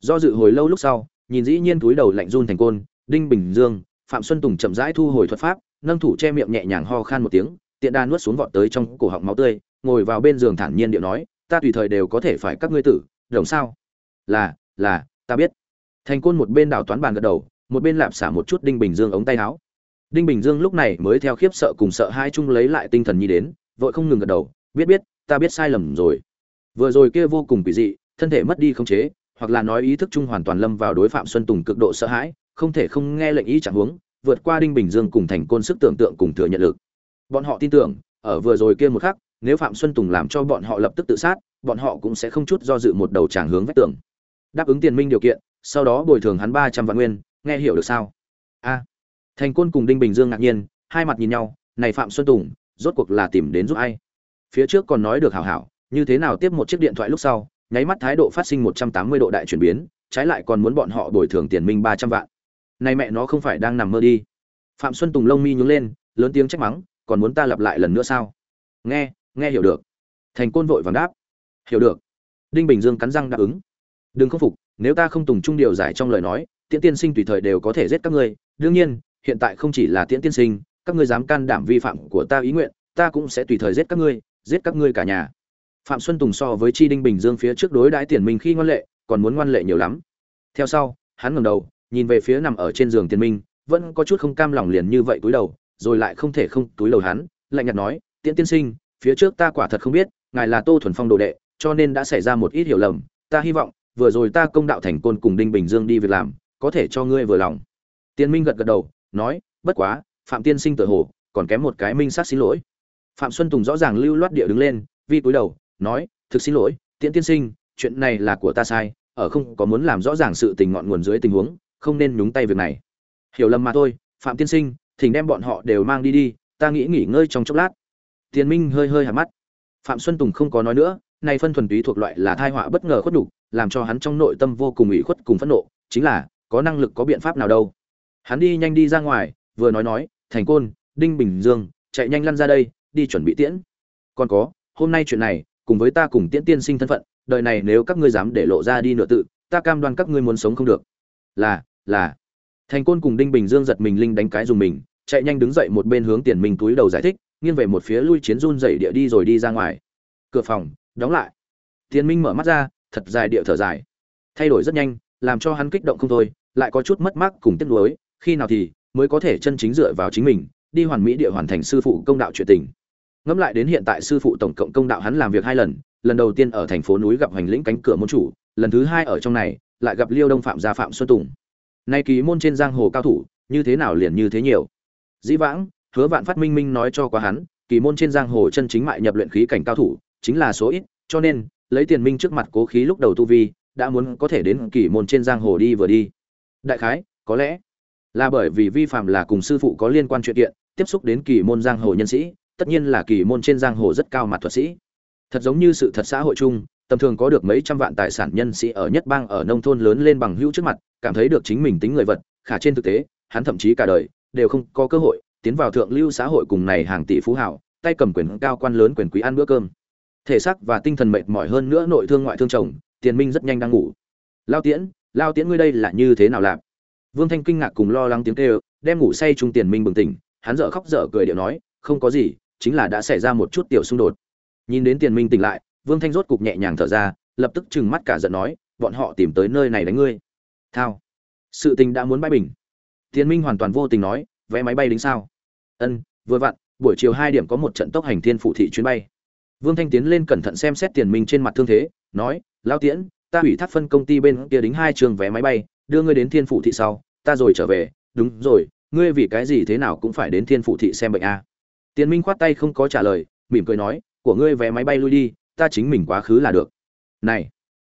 Do dự hồi lâu lúc sau, nhìn dĩ nhiên túi đầu lạnh run thành côn, đinh bình dương phạm xuân tùng chậm rãi thu hồi thuật pháp, nâng thủ che miệng nhẹ nhàng ho khan một tiếng, tiện đa nuốt xuống vọt tới trong cổ họng máu tươi, ngồi vào bên giường thản nhiên điệu nói, ta tùy thời đều có thể phải các ngươi tử, đồng sao? Là là, ta biết. Thành côn một bên đảo toán bàn gật đầu, một bên lạp xả một chút đinh bình dương ống tay áo. Đinh bình dương lúc này mới theo khiếp sợ cùng sợ hai chung lấy lại tinh thần nhi đến, vội không ngừng gật đầu, biết biết, ta biết sai lầm rồi. Vừa rồi kia vô cùng quỷ dị, thân thể mất đi không chế, hoặc là nói ý thức chung hoàn toàn lâm vào đối phạm xuân tùng cực độ sợ hãi không thể không nghe lệnh ý chẳng huống, vượt qua đinh bình dương cùng thành côn sức tưởng tượng cùng thừa nhận lực. Bọn họ tin tưởng, ở vừa rồi kia một khắc, nếu phạm xuân tùng làm cho bọn họ lập tức tự sát, bọn họ cũng sẽ không chút do dự một đầu tràng hướng vách tường. Đáp ứng tiền minh điều kiện, sau đó bồi thường hắn ba trăm vạn nguyên, nghe hiểu được sao? A. Thành côn cùng đinh bình dương ngạc nhiên, hai mặt nhìn nhau, này phạm xuân tùng, rốt cuộc là tìm đến giúp ai? Phía trước còn nói được hảo hảo, như thế nào tiếp một chiếc điện thoại lúc sau, nháy mắt thái độ phát sinh một trăm tám mươi độ đại chuyển biến, trái lại còn muốn bọn họ bồi thường tiền minh ba trăm vạn này mẹ nó không phải đang nằm mơ đi. Phạm xuân tùng lông mi nhúng lên, lớn tiếng trách mắng, còn muốn ta lặp lại lần nữa sao? Nghe nghe hiểu được. Thành côn vội vàng đáp. Hiểu được. Đinh bình dương cắn răng đáp ứng. Đừng khâm phục, nếu ta không tùng trung điều giải trong lời nói, tiễn tiên sinh tùy thời đều có thể giết các ngươi. Đương nhiên, hiện tại không chỉ là tiễn tiên sinh, các ngươi dám can đảm vi phạm của ta ý nguyện, ta cũng sẽ tùy thời giết các ngươi, giết các ngươi cả nhà. Phạm xuân tùng so với chi đinh bình dương phía trước đối đãi tiền minh khi ngoan lệ, còn muốn ngoan lệ nhiều lắm. Theo sau, hắn ngẩng đầu nhìn về phía nằm ở trên giường tiền minh, vẫn có chút không cam lòng liền như vậy túi đầu, rồi lại không thể không túi đầu hắn, lạnh nhạt nói, tiễn tiên sinh, phía trước ta quả thật không biết, ngài là tô thuần phong đồ đệ, cho nên đã xảy ra một ít hiểu lầm, ta hy vọng, vừa rồi ta công đạo thành côn cùng đinh bình dương đi việc làm, có thể cho ngươi vừa lòng. Tiên minh gật gật đầu, nói, bất quá, phạm tiên sinh tự hồ, còn kém một cái minh sát xin lỗi. Phạm xuân tùng rõ ràng lưu loát địa đứng lên, vi cúi đầu, nói, thực xin lỗi, tiễn tiên sinh, chuyện này là của ta sai, ở không có muốn làm rõ ràng sự tình ngọn nguồn dưới tình huống không nên nhúng tay việc này. Hiểu lầm mà thôi phạm tiên sinh thỉnh đem bọn họ đều mang đi đi ta nghĩ nghỉ ngơi trong chốc lát. Tiền minh hơi hơi hạt mắt. Phạm xuân tùng không có nói nữa nay phân thuần túy thuộc loại là thai họa bất ngờ khuất đủ, làm cho hắn trong nội tâm vô cùng ủy khuất cùng phẫn nộ chính là có năng lực có biện pháp nào đâu. Hắn đi nhanh đi ra ngoài vừa nói nói thành côn đinh bình dương chạy nhanh lăn ra đây đi chuẩn bị tiễn. Còn có hôm nay chuyện này cùng với ta cùng tiễn tiên sinh thân phận đời này nếu các ngươi dám để lộ ra đi nửa tự ta cam đoan các ngươi muốn sống không được là là. Thành côn cùng đinh bình dương giật mình linh đánh cái dùng mình, chạy nhanh đứng dậy một bên hướng tiền minh túi đầu giải thích, nghiêng về một phía lui chiến run dậy địa đi rồi đi ra ngoài. Cửa phòng, đóng lại. Tiền minh mở mắt ra, thật dài địa thở dài. Thay đổi rất nhanh, làm cho hắn kích động không thôi, lại có chút mất mát cùng tiếc nuối, khi nào thì mới có thể chân chính dựa vào chính mình, đi hoàn mỹ địa hoàn thành sư phụ công đạo chuyện tình. Ngẫm lại đến hiện tại sư phụ tổng cộng công đạo hắn làm việc hai lần lần đầu tiên ở thành phố núi gặp hoành lĩnh cánh cửa môn chủ, lần thứ hai ở trong này lại gặp liêu đông phạm gia phạm xuân tùng. Nay kỳ môn trên giang hồ cao thủ, như thế nào liền như thế nhiều? Dĩ vãng, hứa vạn phát minh minh nói cho quá hắn kỳ môn trên giang hồ chân chính mại nhập luyện khí cảnh cao thủ, chính là số ít, cho nên, lấy tiền minh trước mặt cố khí lúc đầu tu vi, đã muốn có thể đến kỳ môn trên giang hồ đi vừa đi. Đại khái, có lẽ là bởi vì vi phạm là cùng sư phụ có liên quan chuyện kiện, tiếp xúc đến kỳ môn giang hồ nhân sĩ, tất nhiên là kỳ môn trên giang hồ rất cao mặt thuật sĩ. Thật giống như sự thật xã hội chung tầm thường có được mấy trăm vạn tài sản nhân sĩ ở nhất bang ở nông thôn lớn lên bằng hữu trước mặt, cảm thấy được chính mình tính người vật, khả trên thực tế, hắn thậm chí cả đời đều không có cơ hội tiến vào thượng lưu xã hội cùng này hàng tỷ phú hảo, tay cầm quyền cao quan lớn quyền quý ăn bữa cơm. Thể xác và tinh thần mệt mỏi hơn nữa nội thương ngoại thương chồng, tiền minh rất nhanh đang ngủ. Lao tiễn lao tiễn ngươi đây là như thế nào làm? Vương thanh kinh ngạc cùng lo lắng tiếng kêu, đem ngủ say trung tiền minh bừng tỉnh, hắn dở khóc dở cười điệu nói, không có gì, chính là đã xảy ra một chút tiểu xung đột. Nhìn đến tiền minh tỉnh lại vương thanh rốt cục nhẹ nhàng thở ra, lập tức trừng mắt cả giận nói, bọn họ tìm tới nơi này đánh ngươi. Thao. Sự tình đã muốn bãi bình. Tiên minh hoàn toàn vô tình nói, vé máy bay đến sao? Ân, vừa vặn, buổi chiều hai điểm có một trận tốc hành thiên phụ thị chuyến bay. Vương thanh tiến lên cẩn thận xem xét tiền minh trên mặt thương thế, nói lao tiễn, ta ủy thác phân công ty bên kia đính hai trường vé máy bay, đưa ngươi đến thiên phụ thị sau, ta rồi trở về. Đúng rồi, ngươi vì cái gì thế nào cũng phải đến thiên phụ thị xem bệnh a à? tiền minh khoát tay không có trả lời, mỉm cười nói, của ngươi vé máy bay lui đi ta chính mình quá khứ là được. Này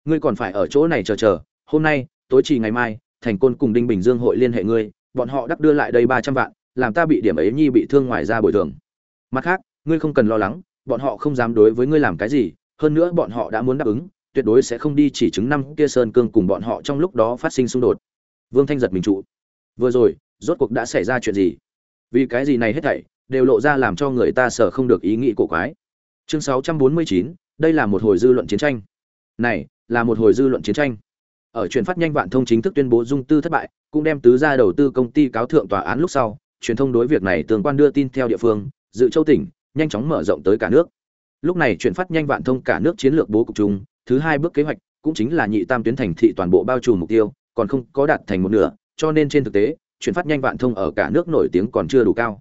ngươi còn phải ở chỗ này chờ chờ hôm nay tối trì ngày mai thành côn cùng đinh bình dương hội liên hệ ngươi bọn họ đắc đưa lại đây ba trăm vạn làm ta bị điểm ấy nhi bị thương ngoài ra bồi thường. Mặt khác ngươi không cần lo lắng bọn họ không dám đối với ngươi làm cái gì hơn nữa bọn họ đã muốn đáp ứng tuyệt đối sẽ không đi chỉ chứng năm kia sơn cương cùng bọn họ trong lúc đó phát sinh xung đột. Vương thanh giật mình trụ. Vừa rồi rốt cuộc đã xảy ra chuyện gì? Vì cái gì này hết thảy đều lộ ra làm cho người ta sợ không được ý nghĩ cổ quái. Chương 649, đây là một hồi dư luận chiến tranh. Này, là một hồi dư luận chiến tranh. Ở truyền phát nhanh vạn thông chính thức tuyên bố dung tư thất bại, cũng đem tứ ra đầu tư công ty cáo thượng tòa án lúc sau, truyền thông đối việc này tương quan đưa tin theo địa phương, dự châu tỉnh, nhanh chóng mở rộng tới cả nước. Lúc này truyền phát nhanh vạn thông cả nước chiến lược bố cục chung, thứ hai bước kế hoạch cũng chính là nhị tam tuyến thành thị toàn bộ bao trùm mục tiêu, còn không có đạt thành một nửa, cho nên trên thực tế, truyền phát nhanh vạn thông ở cả nước nổi tiếng còn chưa đủ cao.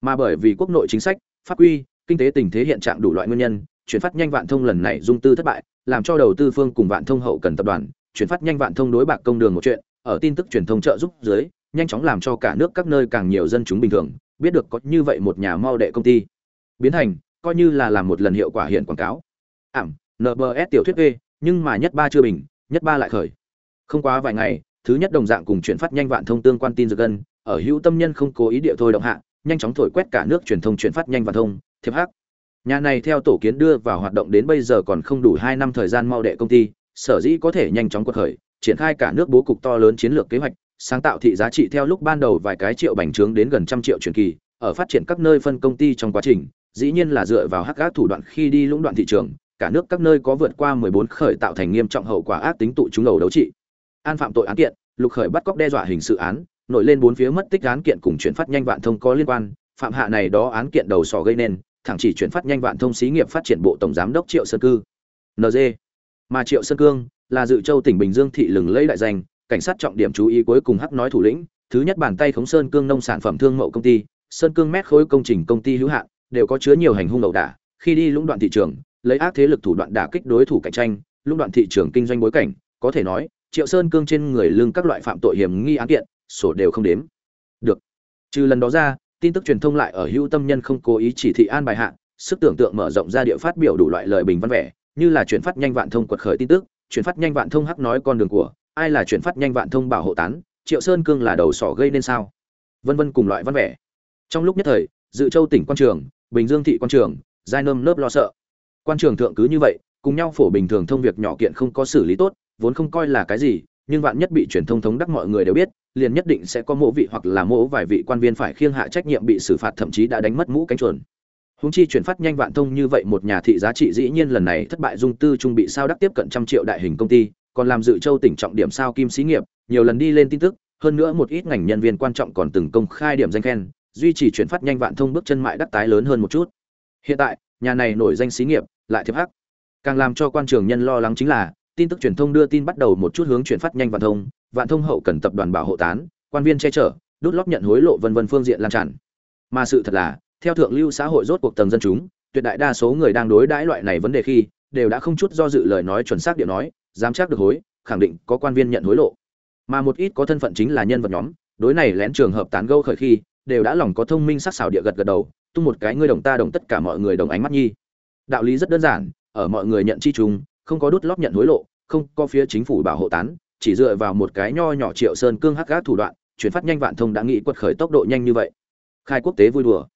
Mà bởi vì quốc nội chính sách, pháp quy, kinh tế tình thế hiện trạng đủ loại nguyên nhân chuyển phát nhanh vạn thông lần này dung tư thất bại làm cho đầu tư phương cùng vạn thông hậu cần tập đoàn chuyển phát nhanh vạn thông đối bạc công đường một chuyện ở tin tức truyền thông trợ giúp dưới nhanh chóng làm cho cả nước các nơi càng nhiều dân chúng bình thường biết được có như vậy một nhà mau đệ công ty. Biến thành coi như là làm một lần hiệu quả hiện quảng cáo. Ảm nbs tiểu thuyết e nhưng mà nhất ba chưa bình nhất ba lại khởi. Không quá vài ngày thứ nhất đồng dạng cùng chuyển phát nhanh vạn thông tương quan tin dược gần, ở hữu tâm nhân không cố ý địa thôi động hạ nhanh chóng thổi quét cả nước truyền thông chuyển phát nhanh vạn thông thiệp hắc nhà này theo tổ kiến đưa vào hoạt động đến bây giờ còn không đủ hai năm thời gian mau đệ công ty, sở dĩ có thể nhanh chóng quật khởi, triển khai cả nước bố cục to lớn chiến lược kế hoạch, sáng tạo thị giá trị theo lúc ban đầu vài cái triệu bành trướng đến gần trăm triệu truyền kỳ, ở phát triển các nơi phân công ty trong quá trình, dĩ nhiên là dựa vào hắc ác thủ đoạn khi đi lũng đoạn thị trường, cả nước các nơi có vượt qua 14 khởi tạo thành nghiêm trọng hậu quả ác tính tụ chúng đầu đấu trị. An phạm tội án kiện, lục khởi bắt cóc đe dọa hình sự án, nổi lên bốn phía mất tích án kiện cùng chuyển phát nhanh vạn thông có liên quan, phạm hạ này đó án kiện đầu sỏ gây nên thẳng chỉ chuyển phát nhanh vạn thông xí nghiệp phát triển bộ tổng giám đốc triệu sơn cư. Nd mà triệu sơn cương là dự châu tỉnh bình dương thị lừng lấy đại danh, cảnh sát trọng điểm chú ý cuối cùng hắc nói thủ lĩnh, thứ nhất bàn tay khống sơn cương nông sản phẩm thương mậu công ty, sơn cương mét khối công trình công ty hữu hạn, đều có chứa nhiều hành hung ẩu đả, khi đi lũng đoạn thị trường, lấy ác thế lực thủ đoạn đả kích đối thủ cạnh tranh, lũng đoạn thị trường kinh doanh bối cảnh, có thể nói, triệu sơn cương trên người lương các loại phạm tội hiểm nghi án kiện, sổ đều không đếm. Được. Trừ lần đó ra tin tức truyền thông lại ở hữu tâm nhân không cố ý chỉ thị an bài hạng sức tưởng tượng mở rộng ra địa phát biểu đủ loại lời bình văn vẻ, như là chuyển phát nhanh vạn thông quật khởi tin tức, chuyển phát nhanh vạn thông hắc nói con đường của, ai là chuyển phát nhanh vạn thông bảo hộ tán, triệu sơn cương là đầu sỏ gây nên sao? Vân vân cùng loại văn vẻ. Trong lúc nhất thời, dự châu tỉnh quan trường, bình dương thị quan trường, giai nơm nớp lo sợ. Quan trường thượng cứ như vậy, cùng nhau phổ bình thường thông việc nhỏ kiện không có xử lý tốt, vốn không coi là cái gì nhưng vạn nhất bị truyền thông thống đắc mọi người đều biết, liền nhất định sẽ có mỗ vị hoặc là mỗ vài vị quan viên phải khiêng hạ trách nhiệm bị xử phạt, thậm chí đã đánh mất mũ cánh chuồn. Húng chi chuyển phát nhanh vạn thông như vậy một nhà thị giá trị dĩ nhiên lần này thất bại dung tư trung bị sao đắc tiếp cận trăm triệu đại hình công ty, còn làm dự châu tỉnh trọng điểm sao kim xí nghiệp, nhiều lần đi lên tin tức, hơn nữa một ít ngành nhân viên quan trọng còn từng công khai điểm danh khen, duy trì chuyển phát nhanh vạn thông bước chân mại đắc tái lớn hơn một chút. Hiện tại, nhà này nổi danh xí nghiệp, lại thiệp hắc. Càng làm cho quan trường nhân lo lắng chính là tin tức truyền thông đưa tin bắt đầu một chút hướng chuyển phát nhanh vạn thông vạn thông hậu cần tập đoàn bảo hộ tán, quan viên che chở đút lót nhận hối lộ vân vân phương diện lan tràn. Mà sự thật là, theo thượng lưu xã hội rốt cuộc tầng dân chúng, tuyệt đại đa số người đang đối đãi loại này vấn đề khi, đều đã không chút do dự lời nói chuẩn xác điệu nói dám chắc được hối, khẳng định có quan viên nhận hối lộ. Mà một ít có thân phận chính là nhân vật nhóm, đối này lén trường hợp tán gẫu khởi khi, đều đã lòng có thông minh sắc sảo địa gật gật đầu, tung một cái ngươi đồng ta đồng tất cả mọi người đồng ánh mắt nhi. Đạo lý rất đơn giản, ở mọi người nhận chi chung không có đút lót nhận hối lộ, không có phía chính phủ bảo hộ tán, chỉ dựa vào một cái nho nhỏ triệu sơn cương hắc gác thủ đoạn, chuyển phát nhanh vạn thông đã nghĩ quật khởi tốc độ nhanh như vậy. Khai quốc tế vui đùa.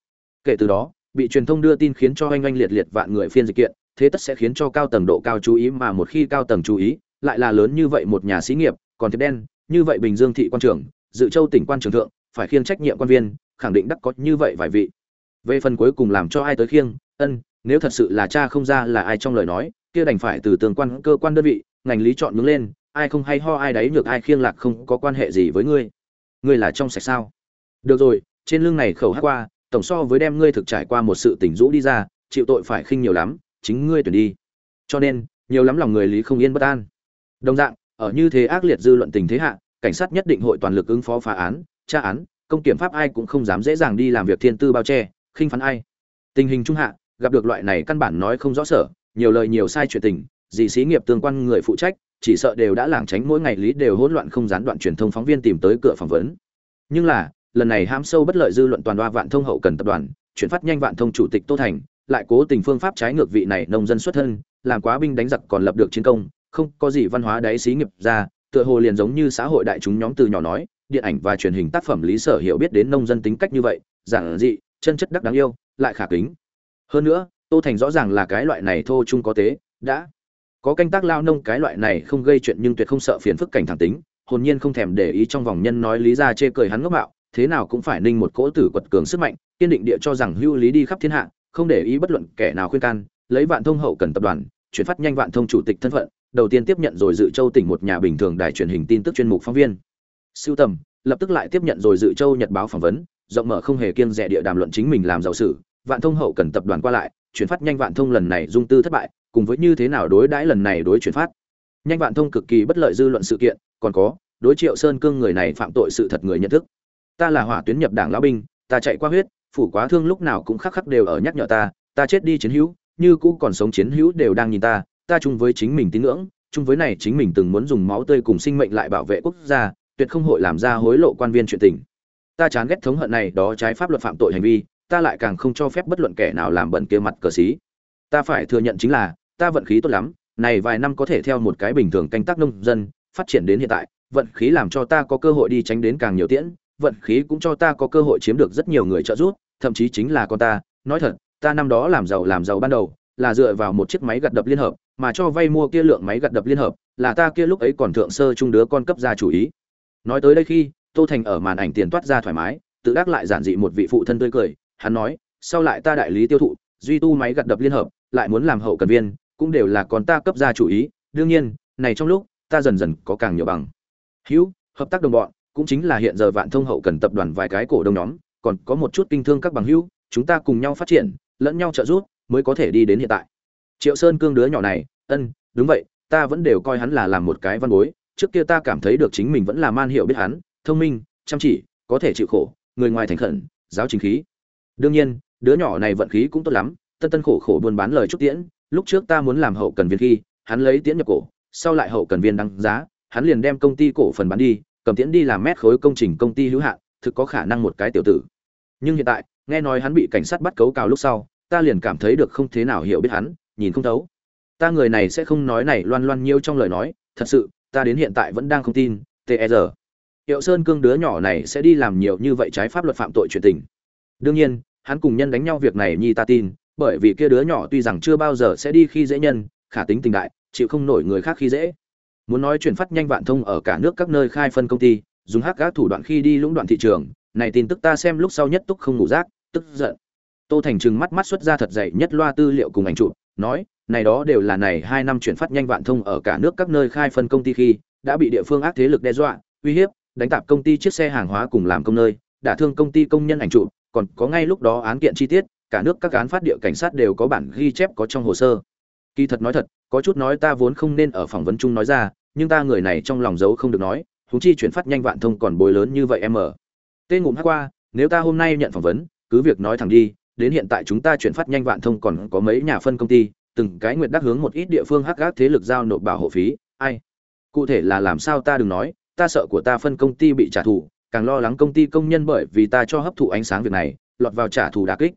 Kể từ đó, bị truyền thông đưa tin khiến cho oanh oanh liệt liệt vạn người phiên dịch kiện, thế tất sẽ khiến cho cao tầng độ cao chú ý mà một khi cao tầng chú ý, lại là lớn như vậy một nhà xí nghiệp, còn thiệp đen, như vậy bình dương thị quan trưởng, dự châu tỉnh quan trưởng thượng, phải khiêng trách nhiệm quan viên, khẳng định đắc có như vậy vài vị. Về phần cuối cùng làm cho ai tới khiêng, ân, nếu thật sự là cha không ra là ai trong lời nói kia đành phải từ tương quan cơ quan đơn vị, ngành lý chọn đứng lên, ai không hay ho, ai đấy nhược, ai khiêng lạc không có quan hệ gì với ngươi. Ngươi là trong sạch sao? Được rồi, trên lưng này khẩu hát qua, tổng so với đem ngươi thực trải qua một sự tỉnh rũ đi ra, chịu tội phải khinh nhiều lắm, chính ngươi tuyển đi. Cho nên, nhiều lắm lòng người lý không yên bất an. Đồng dạng, ở như thế ác liệt dư luận tình thế hạ, cảnh sát nhất định hội toàn lực ứng phó phá án, tra án, công kiểm pháp ai cũng không dám dễ dàng đi làm việc thiên tư bao che, khinh phán ai. Tình hình trung hạ, gặp được loại này căn bản nói không rõ sở nhiều lời nhiều sai chuyện tình gì xí nghiệp tương quan người phụ trách, chỉ sợ đều đã lảng tránh mỗi ngày lý đều hỗn loạn không gián đoạn truyền thông phóng viên tìm tới cửa phỏng vấn. Nhưng là, lần này ham sâu bất lợi dư luận toàn đoa vạn thông hậu cần tập đoàn, chuyển phát nhanh vạn thông chủ tịch tô thành, lại cố tình phương pháp trái ngược vị này nông dân xuất thân, làm quá binh đánh giặc còn lập được chiến công, không có gì văn hóa đáy xí nghiệp ra, tựa hồ liền giống như xã hội đại chúng nhóm từ nhỏ nói, điện ảnh và truyền hình tác phẩm lý sở hiểu biết đến nông dân tính cách như vậy, giản dị, chân chất đắc đáng yêu, lại khả kính. Hơn nữa tô thành rõ ràng là cái loại này thô chung có tế, đã có canh tác lao nông, cái loại này không gây chuyện nhưng tuyệt không sợ phiền phức cảnh thẳng tính, hồn nhiên không thèm để ý trong vòng nhân nói lý ra chê cười hắn ngốc mạo, thế nào cũng phải ninh một cỗ tử quật cường sức mạnh, kiên định địa cho rằng hưu lý đi khắp thiên hạ, không để ý bất luận kẻ nào khuyên can, lấy vạn thông hậu cần tập đoàn, chuyển phát nhanh vạn thông chủ tịch thân phận, đầu tiên tiếp nhận rồi dự châu tỉnh một nhà bình thường đài truyền hình tin tức chuyên mục phóng viên. Siêu tầm lập tức lại tiếp nhận rồi dự châu nhật báo phỏng vấn, rộng mở không hề kiêng rẻ địa đàm luận chính mình làm giàu sử vạn thông hậu cần tập đoàn qua lại chuyển phát nhanh vạn thông lần này dung tư thất bại, cùng với như thế nào đối đãi lần này đối chuyển phát. Nhanh vạn thông cực kỳ bất lợi dư luận sự kiện, còn có, đối triệu sơn cương người này phạm tội sự thật người nhận thức. Ta là hỏa tuyến nhập đảng lão binh, ta chạy qua huyết, phủ quá thương lúc nào cũng khắc khắc đều ở nhắc nhở ta ta chết đi chiến hữu, như cũ còn sống chiến hữu đều đang nhìn ta ta chung với chính mình tín ngưỡng, chung với này chính mình từng muốn dùng máu tươi cùng sinh mệnh lại bảo vệ quốc gia, tuyệt không hội làm ra hối lộ quan viên chuyện tình. Ta chán ghét thống hận này đó trái pháp luật phạm tội hành vi ta lại càng không cho phép bất luận kẻ nào làm bẩn kia mặt cờ xí. Ta phải thừa nhận chính là, ta vận khí tốt lắm, này vài năm có thể theo một cái bình thường canh tác nông dân, phát triển đến hiện tại, vận khí làm cho ta có cơ hội đi tránh đến càng nhiều tiễn, vận khí cũng cho ta có cơ hội chiếm được rất nhiều người trợ giúp, thậm chí chính là con ta. Nói thật, ta năm đó làm giàu làm giàu ban đầu, là dựa vào một chiếc máy gặt đập liên hợp, mà cho vay mua kia lượng máy gặt đập liên hợp, là ta kia lúc ấy còn thượng sơ trung đứa con cấp ra chủ ý. Nói tới đây khi, tô thành ở màn ảnh tiền toát ra thoải mái, tự đắc lại giản dị một vị phụ thân tươi cười hắn nói, sau lại ta đại lý tiêu thụ, duy tu máy gặt đập liên hợp, lại muốn làm hậu cần viên, cũng đều là con ta cấp ra chủ ý, đương nhiên, này trong lúc, ta dần dần có càng nhiều bằng. Hữu, hợp tác đồng bọn, cũng chính là hiện giờ vạn thông hậu cần tập đoàn vài cái cổ đông nhóm, còn có một chút kinh thương các bằng hữu, chúng ta cùng nhau phát triển, lẫn nhau trợ giúp, mới có thể đi đến hiện tại. Triệu sơn cương đứa nhỏ này, ân, đúng vậy, ta vẫn đều coi hắn là làm một cái văn bối, trước kia ta cảm thấy được chính mình vẫn là man hiệu biết hắn, thông minh, chăm chỉ, có thể chịu khổ, người ngoài thành khẩn, giáo chính khí đương nhiên, đứa nhỏ này vận khí cũng tốt lắm, tân tân khổ khổ buôn bán lời trúc tiễn, lúc trước ta muốn làm hậu cần viên khi, hắn lấy tiễn nhập cổ, sau lại hậu cần viên đăng giá, hắn liền đem công ty cổ phần bán đi, cầm tiễn đi làm mét khối công trình công ty hữu hạn, thực có khả năng một cái tiểu tử. Nhưng hiện tại, nghe nói hắn bị cảnh sát bắt cấu cào lúc sau, ta liền cảm thấy được không thế nào hiểu biết hắn, nhìn không thấu. Ta người này sẽ không nói này loan loan nhiêu trong lời nói, thật sự, ta đến hiện tại vẫn đang không tin tr e hiệu sơn cương đứa nhỏ này sẽ đi làm nhiều như vậy trái pháp luật phạm tội chuyện tình đương nhiên, hắn cùng nhân đánh nhau việc này nhi ta tin, bởi vì kia đứa nhỏ tuy rằng chưa bao giờ sẽ đi khi dễ nhân, khả tính tình đại, chịu không nổi người khác khi dễ. Muốn nói chuyển phát nhanh vạn thông ở cả nước các nơi khai phân công ty, dùng hắc gác thủ đoạn khi đi lũng đoạn thị trường, này tin tức ta xem lúc sau nhất túc không ngủ rác, tức giận. Tô thành trừng mắt mắt xuất ra thật dày nhất loa tư liệu cùng ảnh chụp, nói, này đó đều là này hai năm chuyển phát nhanh vạn thông ở cả nước các nơi khai phân công ty khi, đã bị địa phương ác thế lực đe dọa, uy hiếp, đánh tạp công ty chiếc xe hàng hóa cùng làm công nơi, đả thương công ty công nhân ảnh chụp còn có ngay lúc đó án kiện chi tiết, cả nước các án phát địa cảnh sát đều có bản ghi chép có trong hồ sơ. Kỳ thật nói thật, có chút nói ta vốn không nên ở phỏng vấn chung nói ra, nhưng ta người này trong lòng giấu không được nói thú chi chuyển phát nhanh vạn thông còn bồi lớn như vậy em ở. Tên ngụm hát qua, nếu ta hôm nay nhận phỏng vấn, cứ việc nói thẳng đi, đến hiện tại chúng ta chuyển phát nhanh vạn thông còn có mấy nhà phân công ty, từng cái nguyện đắc hướng một ít địa phương hắc gác thế lực giao nộp bảo hộ phí. Ai? Cụ thể là làm sao ta đừng nói, ta sợ của ta phân công ty bị trả thù càng lo lắng công ty công nhân bởi vì ta cho hấp thụ ánh sáng việc này, lọt vào trả thù đà kích.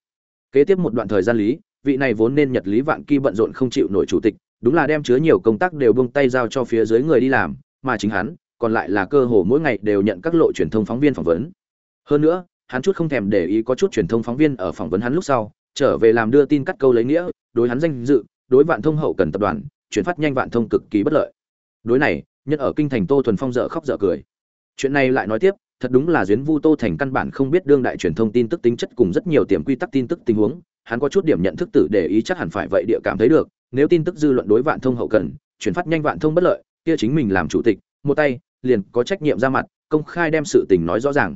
Kế tiếp một đoạn thời gian lý, vị này vốn nên nhật lý vạn kỳ bận rộn không chịu nổi chủ tịch, đúng là đem chứa nhiều công tác đều buông tay giao cho phía dưới người đi làm, mà chính hắn, còn lại là cơ hồ mỗi ngày đều nhận các lộ truyền thông phóng viên phỏng vấn. Hơn nữa, hắn chút không thèm để ý có chút truyền thông phóng viên ở phỏng vấn hắn lúc sau, trở về làm đưa tin cắt câu lấy nghĩa, đối hắn danh dự, đối vạn thông hậu cần tập đoàn, chuyển phát nhanh vạn thông cực kỳ bất lợi. Đối này nhân ở kinh thành tô thuần phong dở khóc dở cười. Chuyện này lại nói tiếp thật đúng là duyên vu tô thành căn bản không biết đương đại truyền thông tin tức tính chất cùng rất nhiều tiềm quy tắc tin tức tình huống, hắn có chút điểm nhận thức tử để ý chắc hẳn phải vậy địa cảm thấy được, nếu tin tức dư luận đối vạn thông hậu cần, chuyển phát nhanh vạn thông bất lợi, kia chính mình làm chủ tịch, một tay, liền có trách nhiệm ra mặt, công khai đem sự tình nói rõ ràng.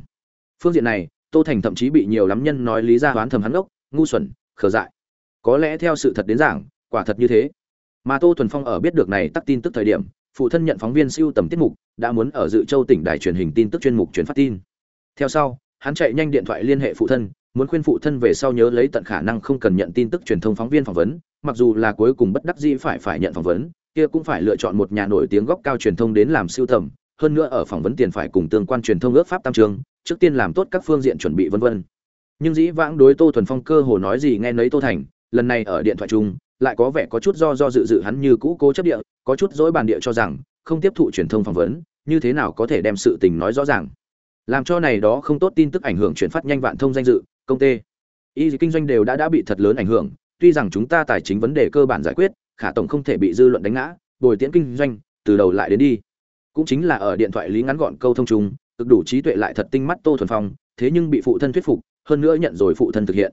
Phương diện này, tô thành thậm chí bị nhiều lắm nhân nói lý ra oán thầm hắn ốc, ngu xuẩn, khờ dại. Có lẽ theo sự thật đến giảng, quả thật như thế. Mà tô thuần phong ở biết được này tắt tin tức thời điểm phụ thân nhận phóng viên siêu tầm tiết mục, đã muốn ở dự châu tỉnh đài truyền hình tin tức chuyên mục truyền phát tin. Theo sau, hắn chạy nhanh điện thoại liên hệ phụ thân, muốn khuyên phụ thân về sau nhớ lấy tận khả năng không cần nhận tin tức truyền thông phóng viên phỏng vấn, mặc dù là cuối cùng bất đắc dĩ phải phải nhận phỏng vấn, kia cũng phải lựa chọn một nhà nổi tiếng góc cao truyền thông đến làm siêu tầm, hơn nữa ở phỏng vấn tiền phải cùng tương quan truyền thông ước pháp tam trường, trước tiên làm tốt các phương diện chuẩn bị vân vân. Nhưng dĩ vãng đối tô thuần phong cơ hồ nói gì nghe nấy tô thành, lần này ở điện thoại chung lại có vẻ có chút do do dự dự hắn như cũ cố chấp địa, có chút dối bàn địa cho rằng, không tiếp thụ truyền thông phỏng vấn, như thế nào có thể đem sự tình nói rõ ràng. Làm cho này đó không tốt tin tức ảnh hưởng chuyển phát nhanh vạn thông danh dự, công ty y kinh doanh đều đã đã bị thật lớn ảnh hưởng, tuy rằng chúng ta tài chính vấn đề cơ bản giải quyết, khả tổng không thể bị dư luận đánh ngã, bồi tiễn kinh doanh, từ đầu lại đến đi. Cũng chính là ở điện thoại lý ngắn gọn câu thông trùng cực đủ trí tuệ lại thật tinh mắt tô thuần phong, thế nhưng bị phụ thân thuyết phục, hơn nữa nhận rồi phụ thân thực hiện.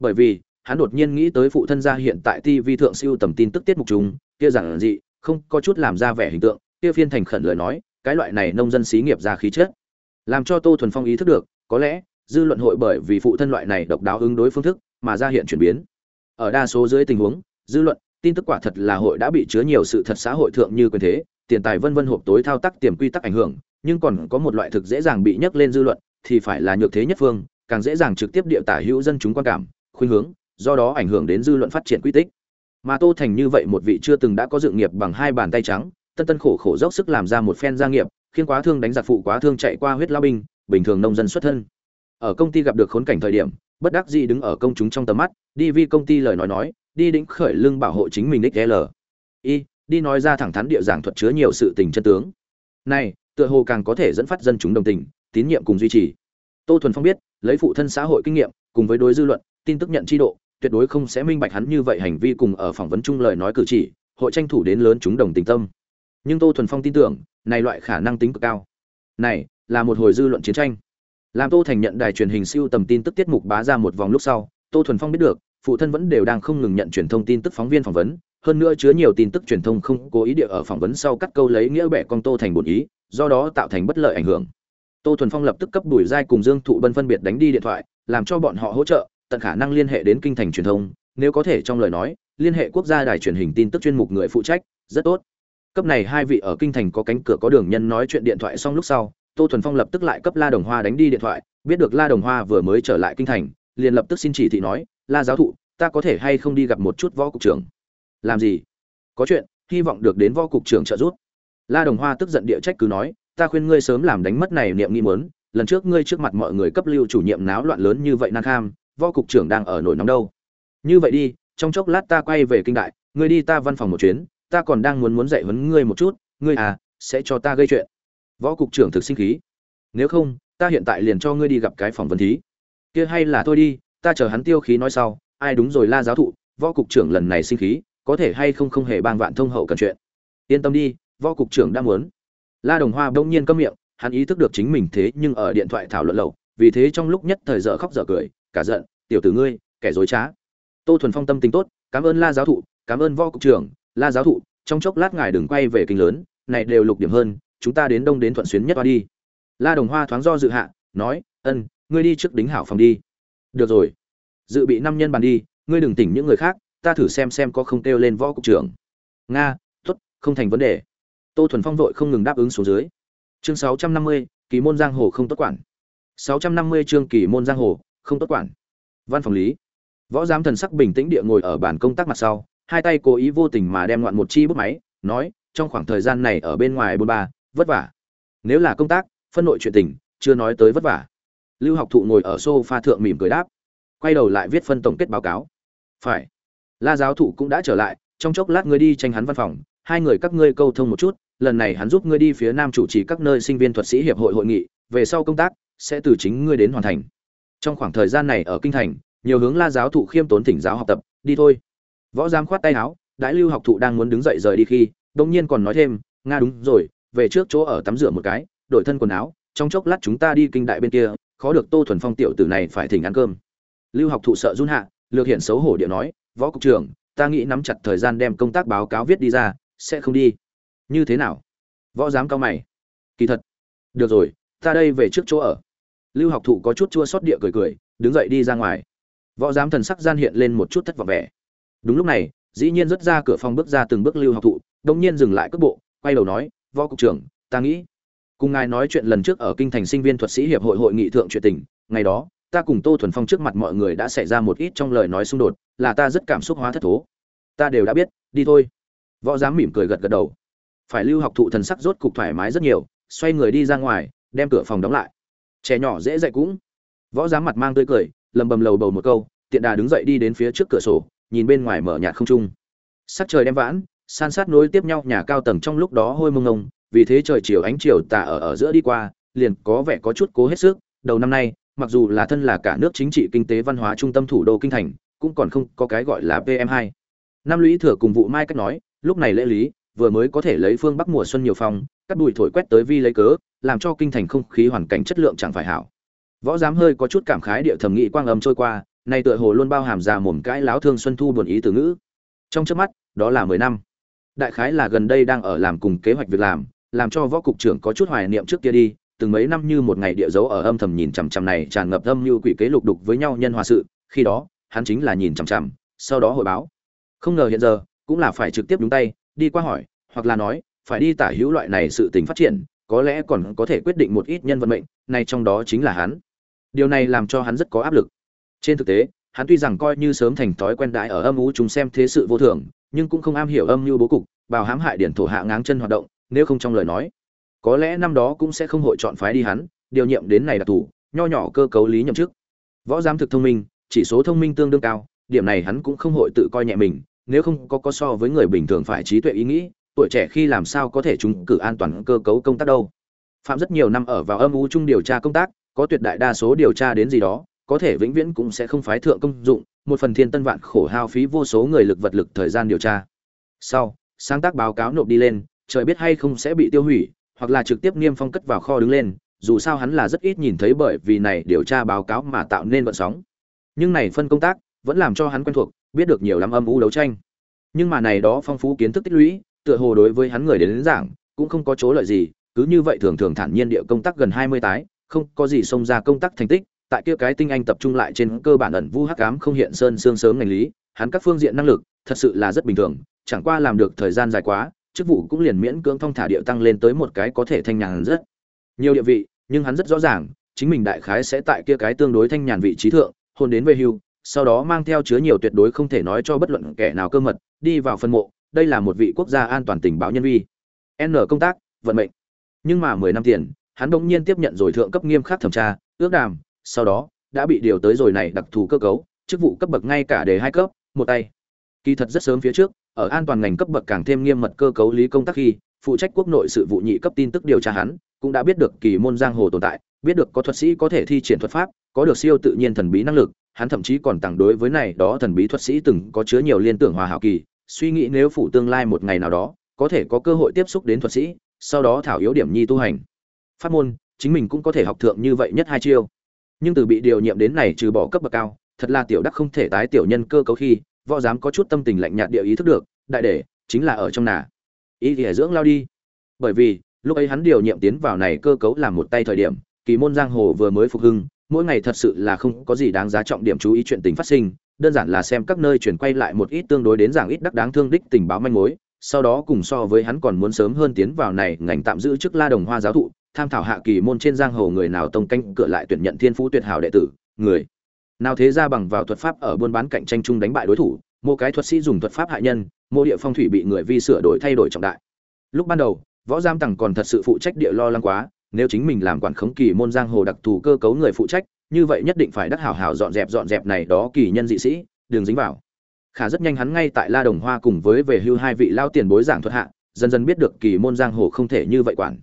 Bởi vì hắn đột nhiên nghĩ tới phụ thân gia hiện tại TV thượng siêu tầm tin tức tiết mục chúng, kia rằng gì, không có chút làm ra vẻ hình tượng, kia phiên thành khẩn lời nói, cái loại này nông dân xí nghiệp ra khí chất. Làm cho Tô Thuần Phong ý thức được, có lẽ dư luận hội bởi vì phụ thân loại này độc đáo ứng đối phương thức mà ra hiện chuyển biến. Ở đa số dưới tình huống, dư luận, tin tức quả thật là hội đã bị chứa nhiều sự thật xã hội thượng như quyền thế, tiền tài vân vân hộp tối thao tác tiềm quy tắc ảnh hưởng, nhưng còn có một loại thực dễ dàng bị nhắc lên dư luận, thì phải là nhược thế nhất phương, càng dễ dàng trực tiếp địa tả hữu dân chúng quan cảm, khuynh hướng, do đó ảnh hưởng đến dư luận phát triển quy tích. Mà tô thành như vậy một vị chưa từng đã có dự nghiệp bằng hai bàn tay trắng, tân tân khổ khổ dốc sức làm ra một phen gia nghiệp, khiến quá thương đánh giặc phụ quá thương chạy qua huyết lao binh, bình thường nông dân xuất thân. Ở công ty gặp được khốn cảnh thời điểm, bất đắc dĩ đứng ở công chúng trong tầm mắt, đi vi công ty lời nói nói, đi đĩnh khởi lưng bảo hộ chính mình đích l. Y, đi nói ra thẳng thắn địa giảng thuật chứa nhiều sự tình chân tướng. Này, tựa hồ càng có thể dẫn phát dân chúng đồng tình, tín nhiệm cùng duy trì. Tô thuần phong biết, lấy phụ thân xã hội kinh nghiệm, cùng với đối dư luận, tin tức nhận chi độ tuyệt đối không sẽ minh bạch hắn như vậy hành vi cùng ở phỏng vấn chung lời nói cử chỉ, hội tranh thủ đến lớn chúng đồng tình tâm. Nhưng tô thuần phong tin tưởng, này loại khả năng tính cực cao. Này, là một hồi dư luận chiến tranh. Làm tô thành nhận đài truyền hình siêu tầm tin tức tiết mục bá ra một vòng lúc sau, tô thuần phong biết được, phụ thân vẫn đều đang không ngừng nhận truyền thông tin tức phóng viên phỏng vấn, hơn nữa chứa nhiều tin tức truyền thông không cố ý địa ở phỏng vấn sau cắt câu lấy nghĩa bẻ con tô thành buồn ý, do đó tạo thành bất lợi ảnh hưởng. Tô thuần phong lập tức cấp bùi giai cùng dương thụ bân phân biệt đánh đi điện thoại, làm cho bọn họ hỗ trợ tận khả năng liên hệ đến kinh thành truyền thông, nếu có thể trong lời nói, liên hệ quốc gia đài truyền hình tin tức chuyên mục người phụ trách, rất tốt. Cấp này hai vị ở kinh thành có cánh cửa có đường nhân nói chuyện điện thoại xong lúc sau, tô thuần phong lập tức lại cấp la đồng hoa đánh đi điện thoại, biết được la đồng hoa vừa mới trở lại kinh thành, liền lập tức xin chỉ thị nói, la giáo thụ, ta có thể hay không đi gặp một chút võ cục trưởng? Làm gì? Có chuyện, hy vọng được đến võ cục trưởng trợ giúp. La đồng hoa tức giận địa trách cứ nói, ta khuyên ngươi sớm làm đánh mất này niệm nghi muốn, lần trước ngươi trước mặt mọi người cấp lưu chủ nhiệm náo loạn lớn như vậy nan kham võ cục trưởng đang ở nổi nóng đâu. Như vậy đi, trong chốc lát ta quay về kinh đại, ngươi đi ta văn phòng một chuyến, ta còn đang muốn muốn dạy huấn ngươi một chút, ngươi à sẽ cho ta gây chuyện. Võ cục trưởng thực sinh khí. Nếu không, ta hiện tại liền cho ngươi đi gặp cái phòng vấn thí. Kia hay là thôi đi, ta chờ hắn tiêu khí nói sau, ai đúng rồi la giáo thụ, võ cục trưởng lần này sinh khí, có thể hay không không hề bang vạn thông hậu cần chuyện. Yên tâm đi, võ cục trưởng đã muốn. La đồng hoa bỗng nhiên câm miệng, hắn ý thức được chính mình thế nhưng ở điện thoại thảo luận lậu, vì thế trong lúc nhất thời dở khóc dở cười cả giận, tiểu tử ngươi, kẻ dối trá. Tô thuần phong tâm tính tốt, cảm ơn la giáo thụ, cảm ơn võ cục trưởng, la giáo thụ, trong chốc lát ngài đừng quay về kinh lớn, này đều lục điểm hơn, chúng ta đến đông đến thuận xuyến nhất qua đi. La đồng hoa thoáng do dự hạ, nói, ân, ngươi đi trước đính hảo phòng đi. Được rồi. Dự bị năm nhân bàn đi, ngươi đừng tỉnh những người khác, ta thử xem xem có không kêu lên võ cục trưởng. Nga, tốt, không thành vấn đề. Tô thuần phong vội không ngừng đáp ứng xuống dưới. Chương sáu trăm năm mươi, kỳ môn giang hồ không tốt quản. Sáu trăm năm mươi chương kỳ môn giang hồ không tốt quản. Văn phòng lý. Võ giám thần sắc bình tĩnh địa ngồi ở bàn công tác mặt sau, hai tay cố ý vô tình mà đem loạn một chi bút máy, nói, trong khoảng thời gian này ở bên ngoài bôn ba, vất vả. Nếu là công tác, phân nội chuyện tình, chưa nói tới vất vả. Lưu học thụ ngồi ở sofa thượng mỉm cười đáp. Quay đầu lại viết phân tổng kết báo cáo. Phải. La giáo thụ cũng đã trở lại, trong chốc lát ngươi đi tranh hắn văn phòng, hai người các ngươi câu thông một chút, lần này hắn giúp ngươi đi phía nam chủ trì các nơi sinh viên thuật sĩ hiệp hội hội nghị, về sau công tác, sẽ từ chính ngươi đến hoàn thành trong khoảng thời gian này ở kinh thành, nhiều hướng la giáo thụ khiêm tốn thỉnh giáo học tập, đi thôi. Võ giám khoát tay áo, đại lưu học thụ đang muốn đứng dậy rời đi khi đông nhiên còn nói thêm, nga đúng rồi, về trước chỗ ở tắm rửa một cái, đổi thân quần áo, trong chốc lát chúng ta đi kinh đại bên kia, khó được tô thuần phong tiểu tử này phải thỉnh ăn cơm. Lưu học thụ sợ run hạ, lược hiện xấu hổ điện nói, võ cục trưởng, ta nghĩ nắm chặt thời gian đem công tác báo cáo viết đi ra, sẽ không đi. Như thế nào? Võ giám cao mày. Kỳ thật. Được rồi, ta đây về trước chỗ ở lưu học thụ có chút chua xót địa cười cười, đứng dậy đi ra ngoài. Võ giám thần sắc gian hiện lên một chút thất vọng vẻ. Đúng lúc này, dĩ nhiên rất ra cửa phòng bước ra từng bước lưu học thụ, đông nhiên dừng lại cước bộ, quay đầu nói, võ cục trưởng, ta nghĩ cùng ngài nói chuyện lần trước ở kinh thành sinh viên thuật sĩ hiệp hội hội nghị thượng chuyện tình, ngày đó, ta cùng tô thuần phong trước mặt mọi người đã xảy ra một ít trong lời nói xung đột, là ta rất cảm xúc hóa thất thố. Ta đều đã biết, đi thôi. Võ giám mỉm cười gật gật đầu. Phải lưu học thụ thần sắc rốt cục thoải mái rất nhiều, xoay người đi ra ngoài, đem cửa phòng đóng lại trẻ nhỏ dễ dạy cũng. Võ giám mặt mang tươi cười, lầm bầm lầu bầu một câu, tiện đà đứng dậy đi đến phía trước cửa sổ, nhìn bên ngoài mở nhạt không trung. Sắc trời đem vãn, san sát nối tiếp nhau nhà cao tầng trong lúc đó hôi mông ngông, vì thế trời chiều ánh chiều tà ở ở giữa đi qua, liền có vẻ có chút cố hết sức. Đầu năm nay, mặc dù là thân là cả nước chính trị kinh tế văn hóa trung tâm thủ đô kinh thành, cũng còn không có cái gọi là pm 2 năm lũy thừa cùng vụ mai cách nói, lúc này lễ lý, vừa mới có thể lấy phương bắc mùa xuân nhiều phong, cắt bụi thổi quét tới vi lấy cớ làm cho kinh thành không khí hoàn cảnh chất lượng chẳng phải hảo. Võ giám hơi có chút cảm khái địa thẩm nghị quang âm trôi qua, nay tựa hồ luôn bao hàm già mồm cãi láo thương xuân thu buồn ý từ ngữ. Trong trước mắt, đó là mười năm. Đại khái là gần đây đang ở làm cùng kế hoạch việc làm làm cho võ cục trưởng có chút hoài niệm trước kia đi, từng mấy năm như một ngày địa dấu ở âm thầm nhìn chằm chằm này tràn ngập âm như quỷ kế lục đục với nhau nhân hòa sự, khi đó, hắn chính là nhìn chằm chằm, sau đó hội báo. Không ngờ hiện giờ, cũng là phải trực tiếp đúng tay, đi qua hỏi, hoặc là nói, phải đi tả hữu loại này sự tình phát triển có lẽ còn có thể quyết định một ít nhân vận mệnh này trong đó chính là hắn. Điều này làm cho hắn rất có áp lực. Trên thực tế hắn tuy rằng coi như sớm thành thói quen đãi ở âm u chúng xem thế sự vô thường nhưng cũng không am hiểu âm mưu bố cục bào hãm hại điển thổ hạ ngáng chân hoạt động nếu không trong lời nói có lẽ năm đó cũng sẽ không hội chọn phái đi hắn điều nhiệm đến này là tù, nho nhỏ cơ cấu lý nhậm chức. Võ giám thực thông minh chỉ số thông minh tương đương cao điểm này hắn cũng không hội tự coi nhẹ mình nếu không có có so với người bình thường phải trí tuệ ý nghĩ tuổi trẻ khi làm sao có thể trúng cử an toàn cơ cấu công tác đâu. Phạm rất nhiều năm ở vào âm u chung điều tra công tác, có tuyệt đại đa số điều tra đến gì đó, có thể vĩnh viễn cũng sẽ không phái thượng công dụng, một phần thiên tân vạn khổ hao phí vô số người lực vật lực thời gian điều tra. Sau, sáng tác báo cáo nộp đi lên, trời biết hay không sẽ bị tiêu hủy, hoặc là trực tiếp niêm phong cất vào kho đứng lên, dù sao hắn là rất ít nhìn thấy bởi vì này điều tra báo cáo mà tạo nên vận sóng. Nhưng này phân công tác vẫn làm cho hắn quen thuộc, biết được nhiều lắm âm u đấu tranh. Nhưng mà này đó phong phú kiến thức tích lũy tựa hồ đối với hắn người đến, đến giảng cũng không có chỗ lợi gì cứ như vậy thường thường thản nhiên địa công tác gần hai mươi tái không có gì xông ra công tác thành tích tại kia cái tinh anh tập trung lại trên cơ bản ẩn vu hắc ám không hiện sơn xương sớm ngành lý hắn các phương diện năng lực thật sự là rất bình thường chẳng qua làm được thời gian dài quá chức vụ cũng liền miễn cưỡng thong thả địa tăng lên tới một cái có thể thanh nhàn rất nhiều địa vị nhưng hắn rất rõ ràng chính mình đại khái sẽ tại kia cái tương đối thanh nhàn vị trí thượng hôn đến về hưu sau đó mang theo chứa nhiều tuyệt đối không thể nói cho bất luận kẻ nào cơ mật đi vào phân mộ đây là một vị quốc gia an toàn tình báo nhân vi. N công tác, vận mệnh. Nhưng mà mười năm tiền, hắn bỗng nhiên tiếp nhận rồi thượng cấp nghiêm khắc thẩm tra, ước đàm, sau đó, đã bị điều tới rồi này đặc thù cơ cấu, chức vụ cấp bậc ngay cả đề hai cấp, một tay. Kỳ thật rất sớm phía trước, ở an toàn ngành cấp bậc càng thêm nghiêm mật cơ cấu lý công tác khi, phụ trách quốc nội sự vụ nhị cấp tin tức điều tra hắn, cũng đã biết được kỳ môn giang hồ tồn tại, biết được có thuật sĩ có thể thi triển thuật pháp, có được siêu tự nhiên thần bí năng lực, hắn thậm chí còn tặng đối với này đó thần bí thuật sĩ từng có chứa nhiều liên tưởng hòa hảo kỳ suy nghĩ nếu phủ tương lai một ngày nào đó, có thể có cơ hội tiếp xúc đến thuật sĩ, sau đó thảo yếu điểm nhi tu hành. Phát môn, chính mình cũng có thể học thượng như vậy nhất hai chiêu. Nhưng từ bị điều nhiệm đến này trừ bỏ cấp bậc cao, thật là tiểu đắc không thể tái tiểu nhân cơ cấu khi, võ dám có chút tâm tình lạnh nhạt địa ý thức được, đại để, chính là ở trong nà. Ý thì dưỡng lao đi. Bởi vì, lúc ấy hắn điều nhiệm tiến vào này cơ cấu làm một tay thời điểm, kỳ môn giang hồ vừa mới phục hưng, mỗi ngày thật sự là không có gì đáng giá trọng điểm chú ý chuyện tình phát sinh đơn giản là xem các nơi chuyển quay lại một ít tương đối đến giảng ít đắc đáng thương đích tình báo manh mối, sau đó cùng so với hắn còn muốn sớm hơn tiến vào này ngành tạm giữ chức la đồng hoa giáo thụ, tham thảo hạ kỳ môn trên giang hồ người nào tông canh cửa lại tuyển nhận thiên phú tuyệt hảo đệ tử, người nào thế ra bằng vào thuật pháp ở buôn bán cạnh tranh chung đánh bại đối thủ, mô cái thuật sĩ dùng thuật pháp hại nhân, mô địa phong thủy bị người vi sửa đổi thay đổi trọng đại. Lúc ban đầu, võ giam tằng còn thật sự phụ trách địa lo lắng quá, nếu chính mình làm quản khống kỳ môn giang hồ đặc thù cơ cấu người phụ trách như vậy nhất định phải đắc hảo hảo dọn dẹp dọn dẹp này đó kỳ nhân dị sĩ, đường dính vào. Khả rất nhanh hắn ngay tại la đồng hoa cùng với về hưu hai vị lao tiền bối giảng thuật hạ, dần dần biết được kỳ môn giang hồ không thể như vậy quản.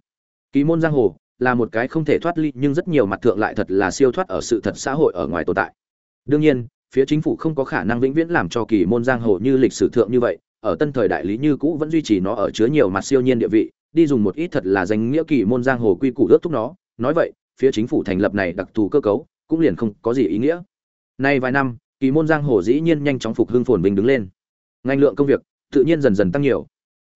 Kỳ môn giang hồ là một cái không thể thoát ly, nhưng rất nhiều mặt thượng lại thật là siêu thoát ở sự thật xã hội ở ngoài tồn tại. Đương nhiên, phía chính phủ không có khả năng vĩnh viễn làm cho kỳ môn giang hồ như lịch sử thượng như vậy, ở tân thời đại lý như cũ vẫn duy trì nó ở chứa nhiều mặt siêu nhiên địa vị, đi dùng một ít thật là danh nghĩa kỳ môn giang hồ quy củ ước thúc nó. Nói vậy, phía chính phủ thành lập này đặc thù cơ cấu cũng liền không có gì ý nghĩa. Nay vài năm, kỳ môn giang hồ dĩ nhiên nhanh chóng phục hưng phồn bình đứng lên. Ngành lượng công việc, tự nhiên dần dần tăng nhiều.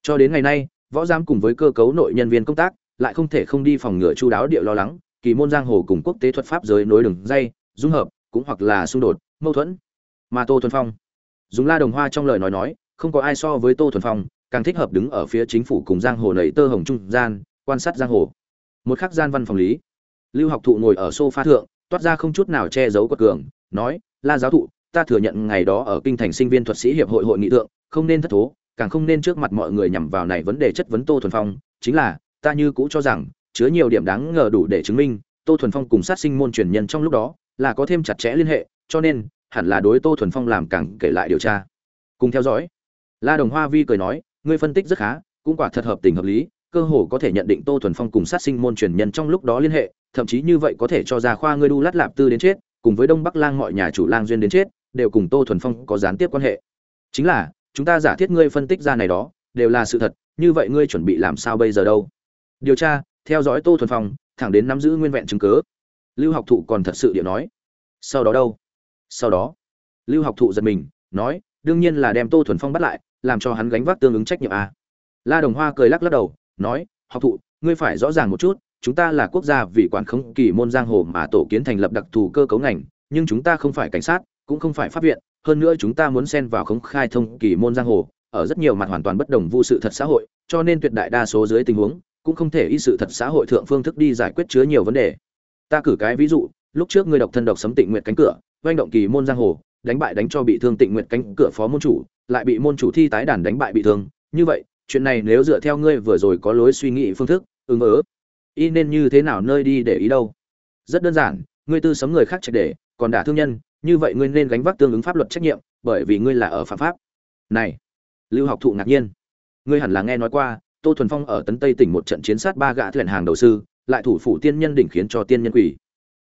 Cho đến ngày nay, võ giám cùng với cơ cấu nội nhân viên công tác, lại không thể không đi phòng ngừa chu đáo địa lo lắng, kỳ môn giang hồ cùng quốc tế thuật pháp giới nối đường dây, dung hợp, cũng hoặc là xung đột, mâu thuẫn. Mà tô thuần phong, dùng la đồng hoa trong lời nói nói, không có ai so với tô thuần phong, càng thích hợp đứng ở phía chính phủ cùng giang hồ nầy tơ hồng trung gian, quan sát giang hồ. Một khắc gian văn phòng lý. Lưu học thụ ngồi ở sofa thượng toát ra không chút nào che giấu quật cường, nói, la giáo thụ, ta thừa nhận ngày đó ở kinh thành sinh viên thuật sĩ hiệp hội hội nghị thượng, không nên thất thố, càng không nên trước mặt mọi người nhằm vào này vấn đề chất vấn tô thuần phong, chính là, ta như cũ cho rằng, chứa nhiều điểm đáng ngờ đủ để chứng minh, tô thuần phong cùng sát sinh môn truyền nhân trong lúc đó, là có thêm chặt chẽ liên hệ, cho nên, hẳn là đối tô thuần phong làm càng kể lại điều tra. Cùng theo dõi, la đồng hoa vi cười nói, ngươi phân tích rất khá, cũng quả thật hợp tình hợp lý, cơ hồ có thể nhận định tô thuần phong cùng sát sinh môn truyền nhân trong lúc đó liên hệ thậm chí như vậy có thể cho ra khoa ngươi đu lát lạp tư đến chết, cùng với đông bắc lang mọi nhà chủ lang duyên đến chết, đều cùng tô thuần phong có gián tiếp quan hệ. Chính là, chúng ta giả thiết ngươi phân tích ra này đó, đều là sự thật, như vậy ngươi chuẩn bị làm sao bây giờ đâu? Điều tra, theo dõi tô thuần phong, thẳng đến nắm giữ nguyên vẹn chứng cớ lưu học thụ còn thật sự điện nói. Sau đó đâu? Sau đó, lưu học thụ giật mình, nói, đương nhiên là đem tô thuần phong bắt lại, làm cho hắn gánh vác tương ứng trách nhiệm a la đồng hoa cười lắc lắc đầu, nói, học thụ, ngươi phải rõ ràng một chút chúng ta là quốc gia vì quản khống kỳ môn giang hồ mà tổ kiến thành lập đặc thù cơ cấu ngành, nhưng chúng ta không phải cảnh sát, cũng không phải pháp viện, hơn nữa chúng ta muốn xen vào khống khai thông kỳ môn giang hồ, ở rất nhiều mặt hoàn toàn bất đồng vu sự thật xã hội, cho nên tuyệt đại đa số dưới tình huống, cũng không thể y sự thật xã hội thượng phương thức đi giải quyết chứa nhiều vấn đề. Ta cử cái ví dụ, lúc trước ngươi độc thân độc sấm tịnh nguyện cánh cửa doanh động kỳ môn giang hồ, đánh bại đánh cho bị thương tịnh nguyện cánh cửa phó môn chủ, lại bị môn chủ thi tái đàn đánh bại bị thương. Như vậy, chuyện này nếu dựa theo ngươi vừa rồi có lối suy nghĩ phương thức, ứng ớ y nên như thế nào nơi đi để ý đâu? Rất đơn giản, ngươi tư sấm người khác trạch để, còn đả thương nhân, như vậy ngươi nên gánh vác tương ứng pháp luật trách nhiệm, bởi vì ngươi là ở phạm pháp. Này, lưu học thụ ngạc nhiên. Ngươi hẳn là nghe nói qua, tô thuần phong ở tấn tây tỉnh một trận chiến sát ba gã thuyền hàng đầu sư, lại thủ phủ tiên nhân đỉnh khiến cho tiên nhân quỷ.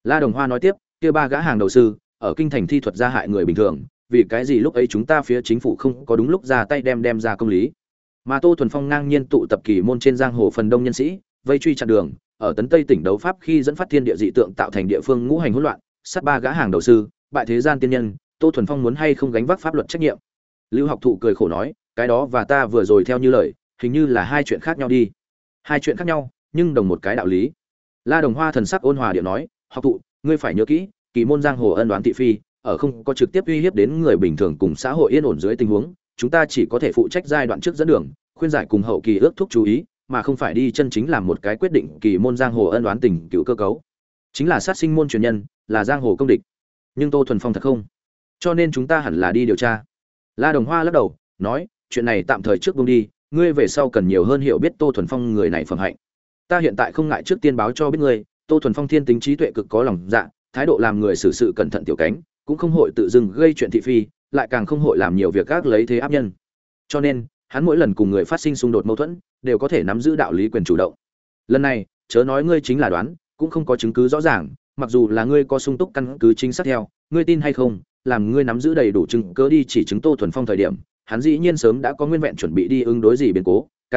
La đồng hoa nói tiếp, kia ba gã hàng đầu sư, ở kinh thành thi thuật gia hại người bình thường, vì cái gì lúc ấy chúng ta phía chính phủ không có đúng lúc ra tay đem đem ra công lý? Mà tô thuần phong ngang nhiên tụ tập kỳ môn trên giang hồ phần đông nhân sĩ vây truy chặn đường, ở tấn tây tỉnh đấu pháp khi dẫn phát thiên địa dị tượng tạo thành địa phương ngũ hành hỗn loạn, sát ba gã hàng đầu sư, bại thế gian tiên nhân, tô thuần phong muốn hay không gánh vác pháp luật trách nhiệm? Lưu học thụ cười khổ nói, cái đó và ta vừa rồi theo như lời, hình như là hai chuyện khác nhau đi. Hai chuyện khác nhau, nhưng đồng một cái đạo lý. La đồng hoa thần sắc ôn hòa điện nói, học thụ, ngươi phải nhớ kỹ, kỳ môn giang hồ ân đoán thị phi, ở không có trực tiếp uy hiếp đến người bình thường cùng xã hội yên ổn dưới tình huống, chúng ta chỉ có thể phụ trách giai đoạn trước dẫn đường, khuyên giải cùng hậu kỳ ước thúc chú ý mà không phải đi chân chính làm một cái quyết định kỳ môn giang hồ ân đoán tình cựu cơ cấu. Chính là sát sinh môn truyền nhân, là giang hồ công địch. Nhưng tô thuần phong thật không. Cho nên chúng ta hẳn là đi điều tra. La đồng hoa lắc đầu, nói, chuyện này tạm thời trước bông đi, ngươi về sau cần nhiều hơn hiểu biết tô thuần phong người này phẩm hạnh. Ta hiện tại không ngại trước tiên báo cho biết ngươi, tô thuần phong thiên tính trí tuệ cực có lòng dạ thái độ làm người xử sự cẩn thận tiểu cánh, cũng không hội tự dưng gây chuyện thị phi, lại càng không hội làm nhiều việc gác lấy thế áp nhân. Cho nên hắn mỗi lần cùng người phát sinh xung đột mâu thuẫn, đều có thể nắm giữ đạo lý quyền chủ động. Lần này, chớ nói ngươi chính là đoán, cũng không có chứng cứ rõ ràng, mặc dù là ngươi có sung túc căn cứ chính xác theo, ngươi tin hay không, làm ngươi nắm giữ đầy đủ chứng cớ đi chỉ chứng tô thuần phong thời điểm, hắn dĩ nhiên sớm đã có nguyên vẹn chuẩn bị đi ứng đối gì biến cố k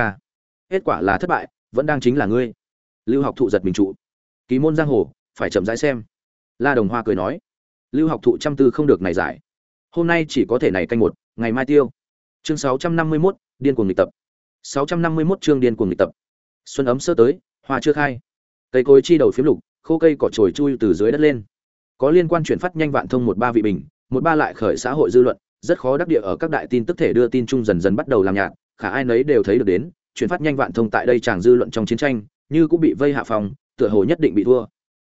kết quả là thất bại, vẫn đang chính là ngươi. Lưu học thụ giật mình trụ. Ký môn giang hồ, phải chậm rãi xem. La đồng hoa cười nói. Lưu học thụ trăm tư không được này giải. Hôm nay chỉ có thể này canh một, ngày mai tiêu chương sáu trăm năm mươi 651, điên cuồng nghịch tập. sáu trăm năm mươi 651 chương điên cuồng nghịch tập. Xuân ấm sơ tới hoa chưa khai. Cây cối chi đầu phiếm lục khô cây cỏ trồi chui từ dưới đất lên. Có liên quan chuyển phát nhanh vạn thông một ba vị bình một ba lại khởi xã hội dư luận rất khó đắc địa ở các đại tin tức thể đưa tin chung dần dần bắt đầu làm nhạt khả ai nấy đều thấy được đến chuyển phát nhanh vạn thông tại đây chàng dư luận trong chiến tranh như cũng bị vây hạ phòng tựa hồ nhất định bị thua.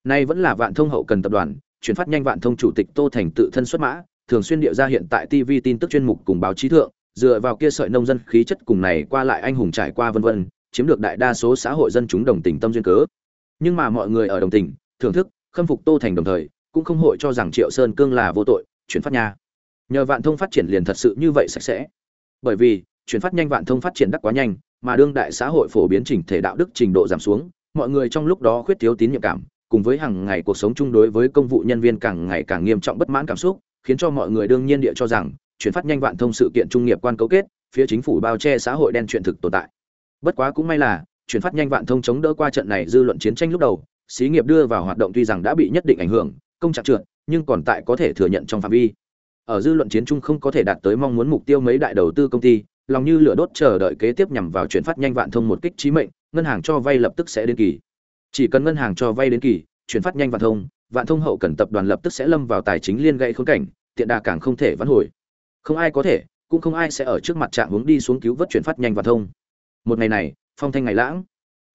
Nay vẫn là vạn thông hậu cần tập đoàn chuyển phát nhanh vạn thông chủ tịch tô thành tự thân xuất mã thường xuyên địa ra hiện tại tv tin tức chuyên mục cùng báo chí thượng dựa vào kia sợi nông dân khí chất cùng này qua lại anh hùng trải qua vân vân, chiếm được đại đa số xã hội dân chúng đồng tình tâm duyên cớ. Nhưng mà mọi người ở đồng tình, thưởng thức, khâm phục tô thành đồng thời, cũng không hội cho rằng triệu sơn cương là vô tội, chuyển phát nha. Nhờ vạn thông phát triển liền thật sự như vậy sạch sẽ. Bởi vì, chuyển phát nhanh vạn thông phát triển đắc quá nhanh, mà đương đại xã hội phổ biến chỉnh thể đạo đức trình độ giảm xuống, mọi người trong lúc đó khuyết thiếu tín nhiệm cảm, cùng với hàng ngày cuộc sống chung đối với công vụ nhân viên càng ngày càng nghiêm trọng bất mãn cảm xúc, khiến cho mọi người đương nhiên địa cho rằng chuyển phát nhanh vạn thông sự kiện trung nghiệp quan cấu kết, phía chính phủ bao che xã hội đen chuyện thực tồn tại. Bất quá cũng may là, chuyển phát nhanh vạn thông chống đỡ qua trận này dư luận chiến tranh lúc đầu, xí nghiệp đưa vào hoạt động tuy rằng đã bị nhất định ảnh hưởng, công trạng trượt, nhưng còn tại có thể thừa nhận trong phạm vi. Ở dư luận chiến trung không có thể đạt tới mong muốn mục tiêu mấy đại đầu tư công ty, lòng như lửa đốt chờ đợi kế tiếp nhằm vào chuyển phát nhanh vạn thông một kích chí mệnh, ngân hàng cho vay lập tức sẽ đến kỳ. Chỉ cần ngân hàng cho vay đến kỳ, chuyển phát nhanh vạn thông vạn thông hậu cần tập đoàn lập tức sẽ lâm vào tài chính liên gãy khốn cảnh, tiện đà càng không thể vãn hồi không ai có thể, cũng không ai sẽ ở trước mặt trạng hướng đi xuống cứu vớt chuyển phát nhanh và thông. Một ngày này, phong thanh ngày lãng.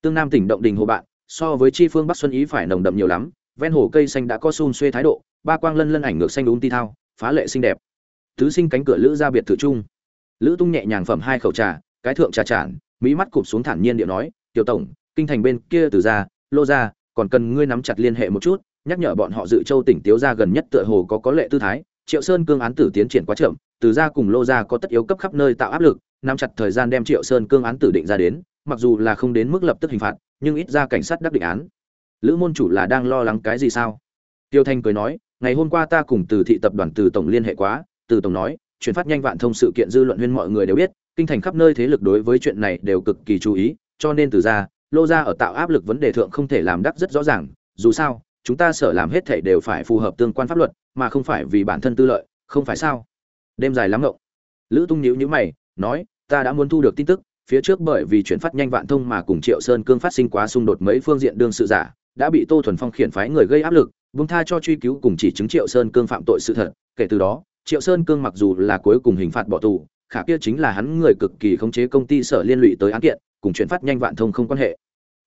Tương nam tỉnh động đình hồ bạn, so với chi phương bắc xuân ý phải nồng đậm nhiều lắm, ven hồ cây xanh đã có xun xuê thái độ, ba quang lân lân ảnh ngược xanh đúng ti thao, phá lệ xinh đẹp. Tứ sinh cánh cửa lữ ra biệt thự trung lữ tung nhẹ nhàng phẩm hai khẩu trà, cái thượng trà tràn mỹ mắt cụp xuống thản nhiên điệu nói, tiểu tổng, kinh thành bên kia từ ra, lô ra, còn cần ngươi nắm chặt liên hệ một chút, nhắc nhở bọn họ dự châu tỉnh tiếu ra gần nhất tựa hồ có có lệ tư thái, triệu sơn cương án tử tiến triển quá chậm từ gia cùng lô gia có tất yếu cấp khắp nơi tạo áp lực, nắm chặt thời gian đem triệu sơn cương án tử định ra đến, mặc dù là không đến mức lập tức hình phạt, nhưng ít ra cảnh sát đắc định án. Lữ môn chủ là đang lo lắng cái gì sao? Tiêu thanh cười nói, ngày hôm qua ta cùng từ thị tập đoàn từ tổng liên hệ quá, từ tổng nói, chuyển phát nhanh vạn thông sự kiện dư luận huyên mọi người đều biết, kinh thành khắp nơi thế lực đối với chuyện này đều cực kỳ chú ý, cho nên từ ra lô ra ở tạo áp lực vấn đề thượng không thể làm đắc rất rõ ràng, dù sao, chúng ta sợ làm hết thể đều phải phù hợp tương quan pháp luật, mà không phải vì bản thân tư lợi, không phải sao? Đêm dài lắm ngộng lữ tung nhíu nhíu mày, nói, ta đã muốn thu được tin tức, phía trước bởi vì chuyển phát nhanh vạn thông mà cùng triệu sơn cương phát sinh quá xung đột mấy phương diện đương sự giả, đã bị tô thuần phong khiển phái người gây áp lực bung tha cho truy cứu cùng chỉ chứng triệu sơn cương phạm tội sự thật. Kể từ đó, triệu sơn cương mặc dù là cuối cùng hình phạt bỏ tù, khả kia chính là hắn người cực kỳ khống chế công ty sở liên lụy tới án kiện, cùng chuyển phát nhanh vạn thông không quan hệ.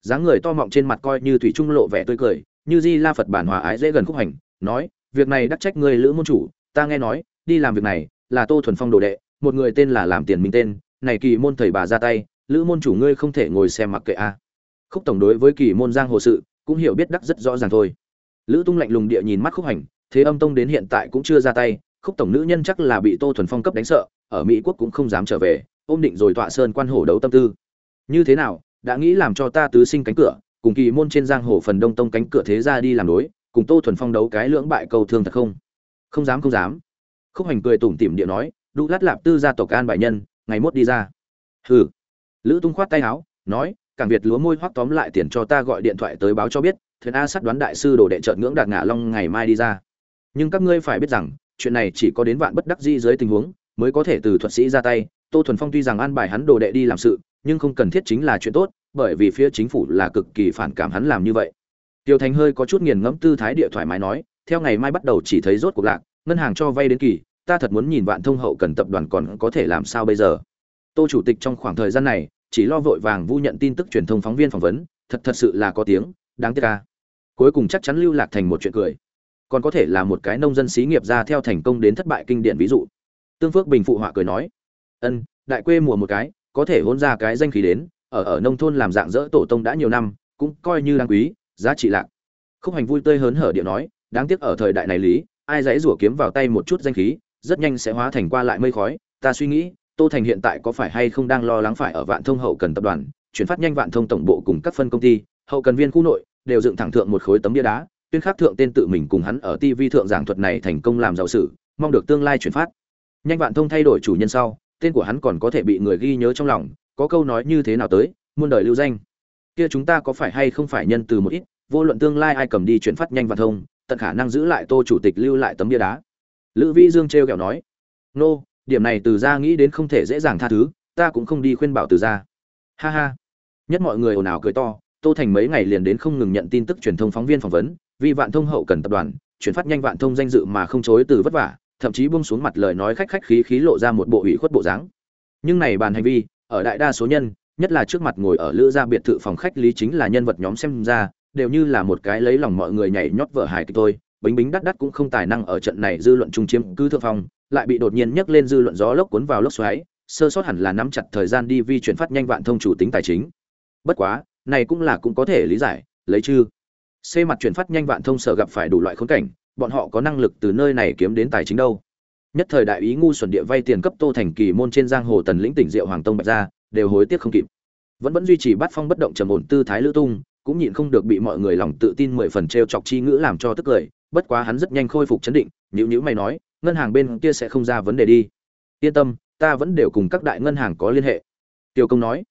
Dáng người to mọng trên mặt coi như thủy trung lộ vẻ tươi cười, như di la phật bản hòa ái dễ gần khúc hành, nói, việc này đắc trách người lữ môn chủ, ta nghe nói, đi làm việc này là tô thuần phong đồ đệ, một người tên là làm tiền minh tên, này kỳ môn thầy bà ra tay, lữ môn chủ ngươi không thể ngồi xem mặc kệ a. Khúc tổng đối với kỳ môn giang hồ sự, cũng hiểu biết đắc rất rõ ràng thôi. Lữ tung lạnh lùng địa nhìn mắt khúc hành, thế âm tông đến hiện tại cũng chưa ra tay, khúc tổng nữ nhân chắc là bị tô thuần phong cấp đánh sợ, ở mỹ quốc cũng không dám trở về, ôm định rồi tọa sơn quan hổ đấu tâm tư. Như thế nào, đã nghĩ làm cho ta tứ sinh cánh cửa, cùng kỳ môn trên giang hồ phần đông tông cánh cửa thế ra đi làm đối, cùng tô thuần phong đấu cái lưỡng bại cầu thương thật không? Không dám không dám khúc hành cười tủm tỉm địa nói, đu lát lạp tư gia tộc an bài nhân, ngày mốt đi ra. Hừ. Lữ tung khoát tay áo, nói cảng việt lúa môi hoắc tóm lại tiền cho ta gọi điện thoại tới báo cho biết, thuyền a sát đoán đại sư đồ đệ trợn ngưỡng đạt ngã long ngày mai đi ra. Nhưng các ngươi phải biết rằng, chuyện này chỉ có đến vạn bất đắc dĩ dưới tình huống, mới có thể từ thuật sĩ ra tay. Tô thuần phong tuy rằng an bài hắn đồ đệ đi làm sự, nhưng không cần thiết chính là chuyện tốt, bởi vì phía chính phủ là cực kỳ phản cảm hắn làm như vậy. Tiêu thành hơi có chút nghiền ngẫm tư thái địa thoải mái nói, theo ngày mai bắt đầu chỉ thấy rốt cuộc lạc ngân hàng cho vay đến kỳ, ta thật muốn nhìn vạn thông hậu cần tập đoàn còn có thể làm sao bây giờ. Tô chủ tịch trong khoảng thời gian này, chỉ lo vội vàng vu nhận tin tức truyền thông phóng viên phỏng vấn, thật thật sự là có tiếng, đáng tiếc ca cuối cùng chắc chắn lưu lạc thành một chuyện cười. Còn có thể là một cái nông dân xí nghiệp ra theo thành công đến thất bại kinh điển ví dụ. Tương phước bình phụ họa cười nói, ân, đại quê mùa một cái, có thể hôn ra cái danh khí đến, ở ở nông thôn làm dạng dỡ tổ tông đã nhiều năm, cũng coi như đáng quý, giá trị lạc. Khúc hành vui tươi hớn hở điệu nói, đáng tiếc ở thời đại này lý ai dãy rủa kiếm vào tay một chút danh khí, rất nhanh sẽ hóa thành qua lại mây khói. Ta suy nghĩ, tô thành hiện tại có phải hay không đang lo lắng phải ở vạn thông hậu cần tập đoàn, chuyển phát nhanh vạn thông tổng bộ cùng các phân công ty, hậu cần viên khu nội, đều dựng thẳng thượng một khối tấm bia đá, tuyên khắc thượng tên tự mình cùng hắn ở tv thượng giảng thuật này thành công làm giàu sự, mong được tương lai chuyển phát. Nhanh vạn thông thay đổi chủ nhân sau, tên của hắn còn có thể bị người ghi nhớ trong lòng, có câu nói như thế nào tới, muôn đời lưu danh. Kia chúng ta có phải hay không phải nhân từ một ít, vô luận tương lai ai cầm đi chuyển phát nhanh vạn thông tận khả năng giữ lại tô chủ tịch lưu lại tấm bia đá. Lữ vĩ dương trêu kẹo nói, nô, điểm này từ ra nghĩ đến không thể dễ dàng tha thứ, ta cũng không đi khuyên bảo từ ra ha ha. Nhất mọi người ồn ào cười to, tô thành mấy ngày liền đến không ngừng nhận tin tức truyền thông phóng viên phỏng vấn, vì vạn thông hậu cần tập đoàn, chuyển phát nhanh vạn thông danh dự mà không chối từ vất vả, thậm chí buông xuống mặt lời nói khách khách khí khí lộ ra một bộ ủy khuất bộ dáng. Nhưng này bàn hành vi, ở đại đa số nhân, nhất là trước mặt ngồi ở lữ gia biệt thự phòng khách lý chính là nhân vật nhóm xem ra đều như là một cái lấy lòng mọi người nhảy nhót vợ hài kịch tôi bính bính đắt đắt cũng không tài năng ở trận này dư luận trung chiếm cứ thượng phong, lại bị đột nhiên nhấc lên dư luận gió lốc cuốn vào lốc xoáy, sơ sót hẳn là nắm chặt thời gian đi vi chuyển phát nhanh vạn thông chủ tính tài chính. Bất quá, này cũng là cũng có thể lý giải, lấy chứ. C mặt chuyển phát nhanh vạn thông sở gặp phải đủ loại khốn cảnh, bọn họ có năng lực từ nơi này kiếm đến tài chính đâu. Nhất thời đại ý ngu xuẩn địa vay tiền cấp tô thành kỳ môn trên giang hồ tần lĩnh tỉnh diệu hoàng tông bạch ra, đều hối tiếc không kịp. Vẫn vẫn duy trì bát phong bất động trầm ổn tư thái lữ tung cũng nhịn không được bị mọi người lòng tự tin mười phần t chọc chi ngữ làm cho tức cười, bất quá hắn rất nhanh khôi phục chấn định nhữ nhữ mày nói, ngân hàng bên kia sẽ không ra vấn đề đi. Yên tâm, ta vẫn đều cùng các đại ngân hàng có liên hệ. Tiêu công nói,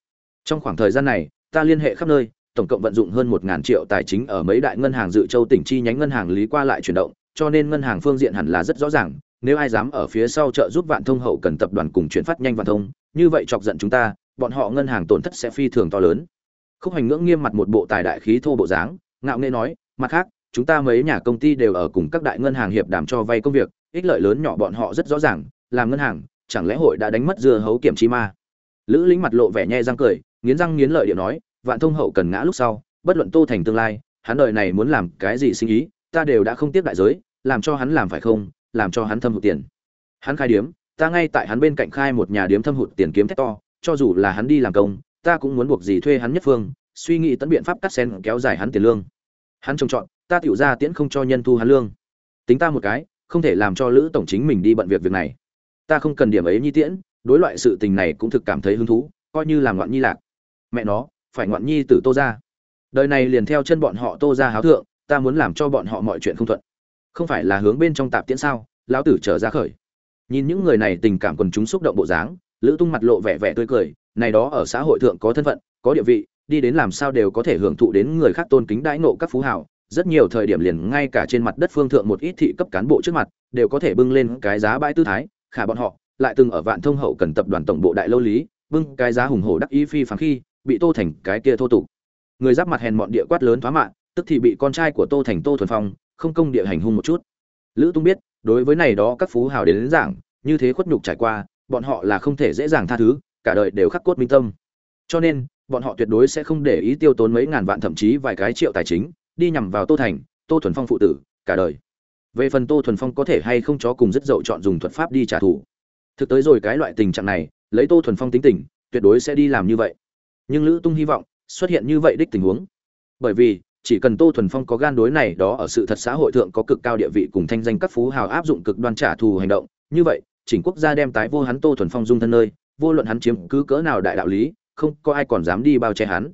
trong khoảng thời gian này, ta liên hệ khắp nơi, tổng cộng vận dụng hơn một ngàn triệu tài chính ở mấy đại ngân hàng dự châu tỉnh chi nhánh ngân hàng lý qua lại chuyển động, cho nên ngân hàng phương diện hẳn là rất rõ ràng, nếu ai dám ở phía sau trợ giúp vạn thông hậu cần tập đoàn cùng chuyển phát nhanh vạn thông, như vậy chọc giận chúng ta, bọn họ ngân hàng tổn thất sẽ phi thường to lớn khúc hành ngưỡng nghiêm mặt một bộ tài đại khí thô bộ dáng, ngạo nghễ nói, mặt khác, chúng ta mấy nhà công ty đều ở cùng các đại ngân hàng hiệp đàm cho vay công việc, ích lợi lớn nhỏ bọn họ rất rõ ràng, làm ngân hàng, chẳng lẽ hội đã đánh mất dưa hấu kiểm chi ma? Lữ lĩnh mặt lộ vẻ nhe răng cười, nghiến răng nghiến lợi điệu nói, vạn thông hậu cần ngã lúc sau, bất luận tô thành tương lai, hắn đời này muốn làm cái gì sinh ý, ta đều đã không tiếp đại giới, làm cho hắn làm phải không, làm cho hắn thâm hụt tiền. Hắn khai điếm, ta ngay tại hắn bên cạnh khai một nhà điếm thâm hụt tiền kiếm thét to, cho dù là hắn đi làm công ta cũng muốn buộc gì thuê hắn nhất phương, suy nghĩ tận biện pháp cắt sen kéo dài hắn tiền lương. Hắn trông chọn, ta tiểu ra tiễn không cho nhân thu hắn lương. Tính ta một cái, không thể làm cho lữ tổng chính mình đi bận việc việc này. Ta không cần điểm ấy nhi tiễn, đối loại sự tình này cũng thực cảm thấy hứng thú, coi như làm ngoạn nhi lạc. Mẹ nó, phải ngoạn nhi tử tô ra đời này liền theo chân bọn họ tô ra háo thượng, ta muốn làm cho bọn họ mọi chuyện không thuận. Không phải là hướng bên trong tạp tiễn sao? Lão tử trở ra khởi. Nhìn những người này tình cảm quần chúng xúc động bộ dáng lữ tung mặt lộ vẻ vẻ tươi cười này đó ở xã hội thượng có thân phận có địa vị đi đến làm sao đều có thể hưởng thụ đến người khác tôn kính đãi nộ các phú hào. Rất nhiều thời điểm liền ngay cả trên mặt đất phương thượng một ít thị cấp cán bộ trước mặt đều có thể bưng lên cái giá bãi tư thái khả bọn họ lại từng ở vạn thông hậu cần tập đoàn tổng bộ đại lâu lý bưng cái giá hùng hổ đắc ý phi phán khi bị tô thành cái kia thô tục. Người giáp mặt hèn mọn địa quát lớn thoá mạ tức thì bị con trai của tô thành tô thuần phong không công địa hành hung một chút. Lữ tung biết đối với này đó các phú hào đến, đến giảng như thế khuất nhục trải qua bọn họ là không thể dễ dàng tha thứ, cả đời đều khắc cốt minh tâm. Cho nên, bọn họ tuyệt đối sẽ không để ý tiêu tốn mấy ngàn vạn thậm chí vài cái triệu tài chính, đi nhằm vào tô thành, tô thuần phong phụ tử, cả đời. Về phần tô thuần phong có thể hay không chó cùng rất dậu chọn dùng thuật pháp đi trả thù. Thực tới rồi cái loại tình trạng này, lấy tô thuần phong tính tình, tuyệt đối sẽ đi làm như vậy. Nhưng lữ tung hy vọng, xuất hiện như vậy đích tình huống. Bởi vì, chỉ cần tô thuần phong có gan đối này đó ở sự thật xã hội thượng có cực cao địa vị cùng thanh danh các phú hào áp dụng cực đoan trả thù hành động, như vậy chỉnh quốc gia đem tái vô hắn tô thuần phong dung thân nơi, vô luận hắn chiếm cứ cỡ nào đại đạo lý, không có ai còn dám đi bao che hắn.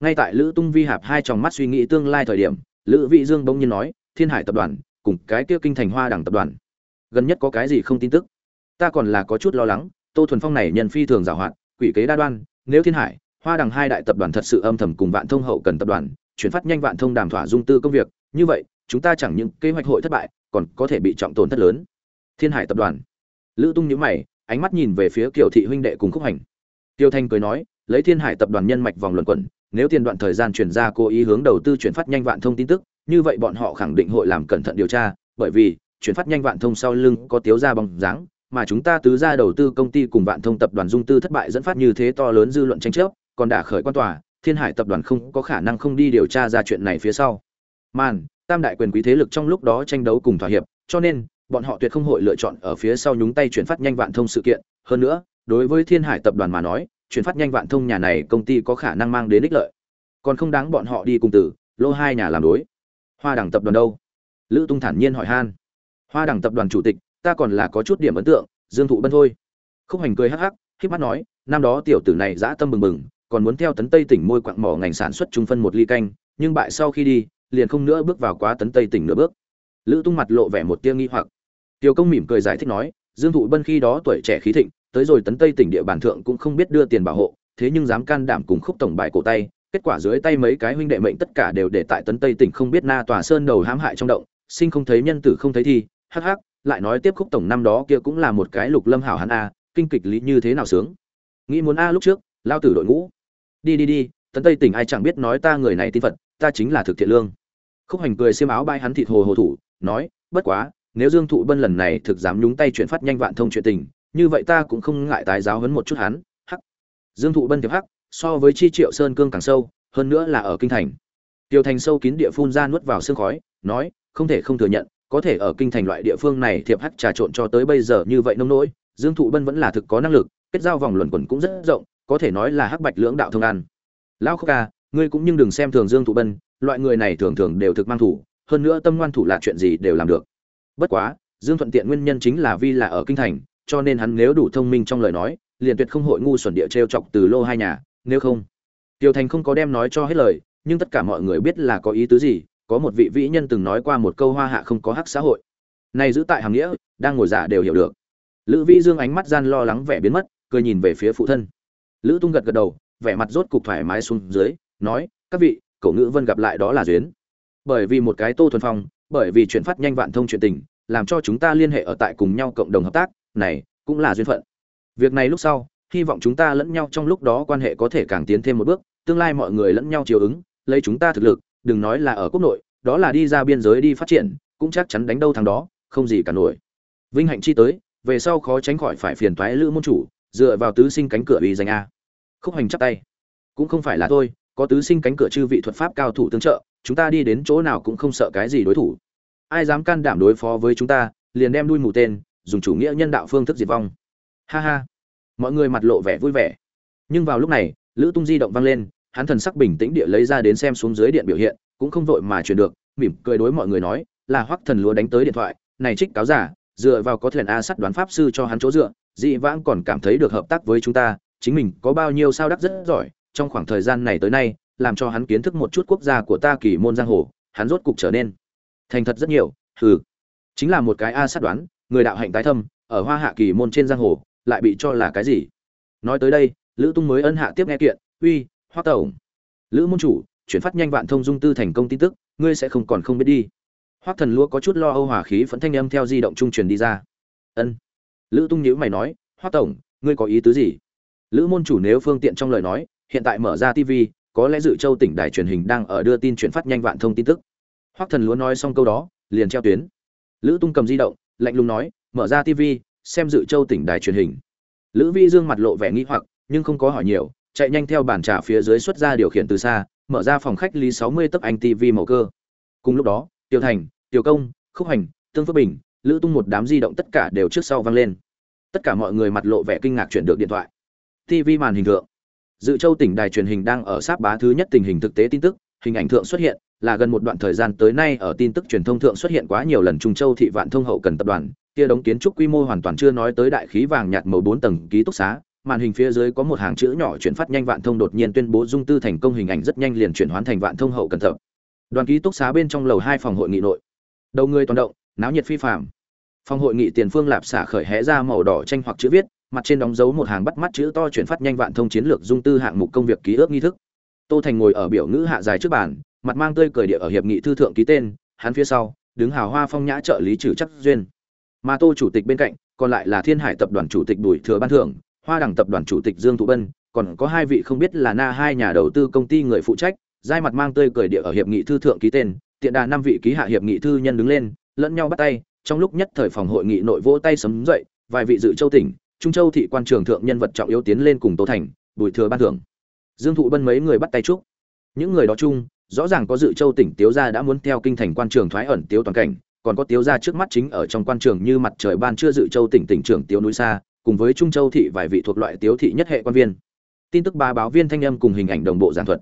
Ngay tại lữ tung vi hạp hai tròng mắt suy nghĩ tương lai thời điểm, lữ vị dương bỗng nhiên nói, thiên hải tập đoàn, cùng cái kia kinh thành hoa đẳng tập đoàn, gần nhất có cái gì không tin tức? Ta còn là có chút lo lắng, tô thuần phong này nhân phi thường giảo hoạt quỷ kế đa đoan, nếu thiên hải, hoa đằng hai đại tập đoàn thật sự âm thầm cùng vạn thông hậu cần tập đoàn, chuyển phát nhanh vạn thông đàm thỏa dung tư công việc, như vậy, chúng ta chẳng những kế hoạch hội thất bại, còn có thể bị trọng tổn thất lớn. Thiên hải tập đoàn lữ tung nhíu mày, ánh mắt nhìn về phía kiều thị huynh đệ cùng khúc hành. Tiêu thanh cười nói, lấy thiên hải tập đoàn nhân mạch vòng luận quẩn, nếu tiền đoạn thời gian chuyển ra cố ý hướng đầu tư chuyển phát nhanh vạn thông tin tức, như vậy bọn họ khẳng định hội làm cẩn thận điều tra, bởi vì, chuyển phát nhanh vạn thông sau lưng có tiếu ra bóng dáng, mà chúng ta tứ ra đầu tư công ty cùng vạn thông tập đoàn dung tư thất bại dẫn phát như thế to lớn dư luận tranh chấp, còn đã khởi quan tòa, thiên hải tập đoàn không có khả năng không đi điều tra ra chuyện này phía sau. Màn, tam đại quyền quý thế lực trong lúc đó tranh đấu cùng thỏa hiệp, cho nên bọn họ tuyệt không hội lựa chọn ở phía sau nhúng tay chuyển phát nhanh vạn thông sự kiện. Hơn nữa, đối với thiên hải tập đoàn mà nói, chuyển phát nhanh vạn thông nhà này công ty có khả năng mang đến ích lợi. Còn không đáng bọn họ đi cùng tử lô hai nhà làm đối. Hoa đẳng tập đoàn đâu? Lữ tung thản nhiên hỏi han. Hoa đẳng tập đoàn chủ tịch, ta còn là có chút điểm ấn tượng, dương thụ bân thôi. Khúc hành cười hắc hắc khiếp mắt nói, năm đó tiểu tử này dã tâm bừng bừng, còn muốn theo tấn tây tỉnh môi quặng mỏ ngành sản xuất trung phân một ly canh, nhưng bại sau khi đi, liền không nữa bước vào quá tấn tây tỉnh nửa bước. Lữ tung mặt lộ vẻ một tia nghi hoặc. Tiêu công mỉm cười giải thích nói, dương thụ bân khi đó tuổi trẻ khí thịnh, tới rồi tấn tây tỉnh địa bàn thượng cũng không biết đưa tiền bảo hộ, thế nhưng dám can đảm cùng khúc tổng bài cổ tay, kết quả dưới tay mấy cái huynh đệ mệnh tất cả đều để tại tấn tây tỉnh không biết na tòa sơn đầu hãm hại trong động, sinh không thấy nhân tử không thấy thi, hắc hắc, lại nói tiếp khúc tổng năm đó kia cũng là một cái lục lâm hảo hắn a, kinh kịch lý như thế nào sướng. Nghĩ muốn a lúc trước, lao tử đội ngũ. Đi đi đi, tấn tây tỉnh ai chẳng biết nói ta người này tin phật, ta chính là thực thiện lương. Khúc hành cười xiêm áo bay hắn thịt hồ hồ thủ, nói, bất quá nếu dương thụ bân lần này thực dám nhúng tay chuyện phát nhanh vạn thông chuyện tình, như vậy ta cũng không ngại tái giáo huấn một chút hắn. Hắc. Dương thụ bân thiệp hắc, so với chi triệu sơn cương càng sâu, hơn nữa là ở kinh thành. Tiêu thành sâu kín địa phun ra nuốt vào sương khói, nói, không thể không thừa nhận, có thể ở kinh thành loại địa phương này thiệp hắc trà trộn cho tới bây giờ như vậy nông nỗi, dương thụ bân vẫn là thực có năng lực, kết giao vòng luẩn quẩn cũng rất rộng, có thể nói là hắc bạch lưỡng đạo thông ăn lão khúc ca, ngươi cũng nhưng đừng xem thường dương thụ bân, loại người này thường thường đều thực mang thủ, hơn nữa tâm ngoan thủ là chuyện gì đều làm được bất quá, dương thuận tiện nguyên nhân chính là vi là ở kinh thành, cho nên hắn nếu đủ thông minh trong lời nói, liền tuyệt không hội ngu xuẩn địa trêu chọc từ lô hai nhà, nếu không. Tiểu thành không có đem nói cho hết lời, nhưng tất cả mọi người biết là có ý tứ gì, có một vị vĩ nhân từng nói qua một câu hoa hạ không có hắc xã hội. Này giữ tại hàng nghĩa, đang ngồi giả đều hiểu được. Lữ vĩ dương ánh mắt gian lo lắng vẻ biến mất, cười nhìn về phía phụ thân. Lữ tung gật gật đầu, vẻ mặt rốt cục thoải mái xuống dưới, nói, các vị, cậu ngữ vân gặp lại đó là duyên. Bởi vì một cái tô thuần phong bởi vì chuyển phát nhanh vạn thông chuyện tình, làm cho chúng ta liên hệ ở tại cùng nhau cộng đồng hợp tác, này, cũng là duyên phận. Việc này lúc sau, hy vọng chúng ta lẫn nhau trong lúc đó quan hệ có thể càng tiến thêm một bước, tương lai mọi người lẫn nhau chiều ứng, lấy chúng ta thực lực, đừng nói là ở quốc nội, đó là đi ra biên giới đi phát triển, cũng chắc chắn đánh đâu thằng đó, không gì cả nổi. Vinh hạnh chi tới, về sau khó tránh khỏi phải phiền toái lữ môn chủ, dựa vào tứ sinh cánh cửa uy danh a. Khúc hành chắp tay. Cũng không phải là tôi có tứ sinh cánh cửa chư vị thuật pháp cao thủ tương trợ, chúng ta đi đến chỗ nào cũng không sợ cái gì đối thủ. Ai dám can đảm đối phó với chúng ta, liền đem đuôi mù tên, dùng chủ nghĩa nhân đạo phương thức diệt vong. Ha ha. Mọi người mặt lộ vẻ vui vẻ. Nhưng vào lúc này, lữ tung di động vang lên, hắn thần sắc bình tĩnh địa lấy ra đến xem xuống dưới điện biểu hiện, cũng không vội mà chuyển được, mỉm cười đối mọi người nói, là hoắc thần lúa đánh tới điện thoại, này trích cáo giả, dựa vào có thuyền a sắt đoán pháp sư cho hắn chỗ dựa, dị vãng còn cảm thấy được hợp tác với chúng ta, chính mình có bao nhiêu sao đắc rất giỏi trong khoảng thời gian này tới nay, làm cho hắn kiến thức một chút quốc gia của ta kỳ môn giang hồ, hắn rốt cục trở nên thành thật rất nhiều, hừ. Chính là một cái a sát đoán, người đạo hạnh tái thâm, ở hoa hạ kỳ môn trên giang hồ, lại bị cho là cái gì? Nói tới đây, lữ tung mới ân hạ tiếp nghe kiện, uy, hoa tổng lữ môn chủ, chuyển phát nhanh vạn thông dung tư thành công tin tức, ngươi sẽ không còn không biết đi. Hoắc thần lúa có chút lo âu hòa khí phẫn thanh âm theo di động trung truyền đi ra. Ân. Lữ tung nhíu mày nói hoắc tổng, ngươi có ý tứ gì? Lữ môn chủ nếu phương tiện trong lời nói hiện tại mở ra tv có lẽ dự châu tỉnh đài truyền hình đang ở đưa tin chuyển phát nhanh vạn thông tin tức. Hoắc thần lúa nói xong câu đó, liền treo tuyến. Lữ tung cầm di động, lạnh lùng nói, mở ra tv xem dự châu tỉnh đài truyền hình. Lữ vi dương mặt lộ vẻ nghi hoặc, nhưng không có hỏi nhiều, chạy nhanh theo bàn trà phía dưới xuất ra điều khiển từ xa, mở ra phòng khách lý sáu mươi tấc anh tv màu cơ. Cùng lúc đó tiêu thành tiêu công, khúc hành, tương phước bình, lữ tung một đám di động tất cả đều trước sau vang lên. Tất cả mọi người mặt lộ vẻ kinh ngạc chuyển được điện thoại. tv màn hình thượng dự châu tỉnh đài truyền hình đang ở sáp bá thứ nhất tình hình thực tế tin tức, hình ảnh thượng xuất hiện, là gần một đoạn thời gian tới nay ở tin tức truyền thông thượng xuất hiện quá nhiều lần trung châu thị vạn thông hậu cần tập đoàn, kia đống kiến trúc quy mô hoàn toàn chưa nói tới đại khí vàng nhạt màu bốn tầng ký túc xá, màn hình phía dưới có một hàng chữ nhỏ chuyển phát nhanh vạn thông đột nhiên tuyên bố dung tư thành công hình ảnh rất nhanh liền chuyển hoán thành vạn thông hậu cần tập. Đoàn ký túc xá bên trong lầu hai phòng hội nghị nội. Đầu người toàn động, náo nhiệt phi phạm phòng hội nghị tiền phương lạp xả khởi hé ra màu đỏ tranh hoặc chữ viết mặt trên đóng dấu một hàng bắt mắt chữ to chuyển phát nhanh vạn thông chiến lược dung tư hạng mục công việc ký ước nghi thức. Tô thành ngồi ở biểu ngữ hạ dài trước bàn, mặt mang tươi cười địa ở hiệp nghị thư thượng ký tên, hắn phía sau, đứng hào hoa phong nhã trợ lý trừ chắc duyên. Mà tô chủ tịch bên cạnh, còn lại là thiên hải tập đoàn chủ tịch bùi thừa ban thưởng hoa đẳng tập đoàn chủ tịch dương thụ bân, còn có hai vị không biết là na hai nhà đầu tư công ty người phụ trách, giai mặt mang tươi cười địa ở hiệp nghị thư thượng ký tên, tiện đà năm vị ký hạ hiệp nghị thư nhân đứng lên, lẫn nhau bắt tay, trong lúc nhất thời phòng hội nghị nội vỗ tay sấm dậy, vài vị dự châu tỉnh trung châu thị quan trường thượng nhân vật trọng yếu tiến lên cùng tô thành, bùi thừa ban thưởng. Dương thụ bân mấy người bắt tay chúc. Những người đó chung, rõ ràng có dự châu tỉnh tiếu gia đã muốn theo kinh thành quan trường thoái ẩn tiếu toàn cảnh, còn có tiếu gia trước mắt chính ở trong quan trường như mặt trời ban chưa dự châu tỉnh tỉnh trưởng tiếu núi xa, cùng với trung châu thị vài vị thuộc loại tiếu thị nhất hệ quan viên. Tin tức ba báo viên thanh âm cùng hình ảnh đồng bộ giảng thuật.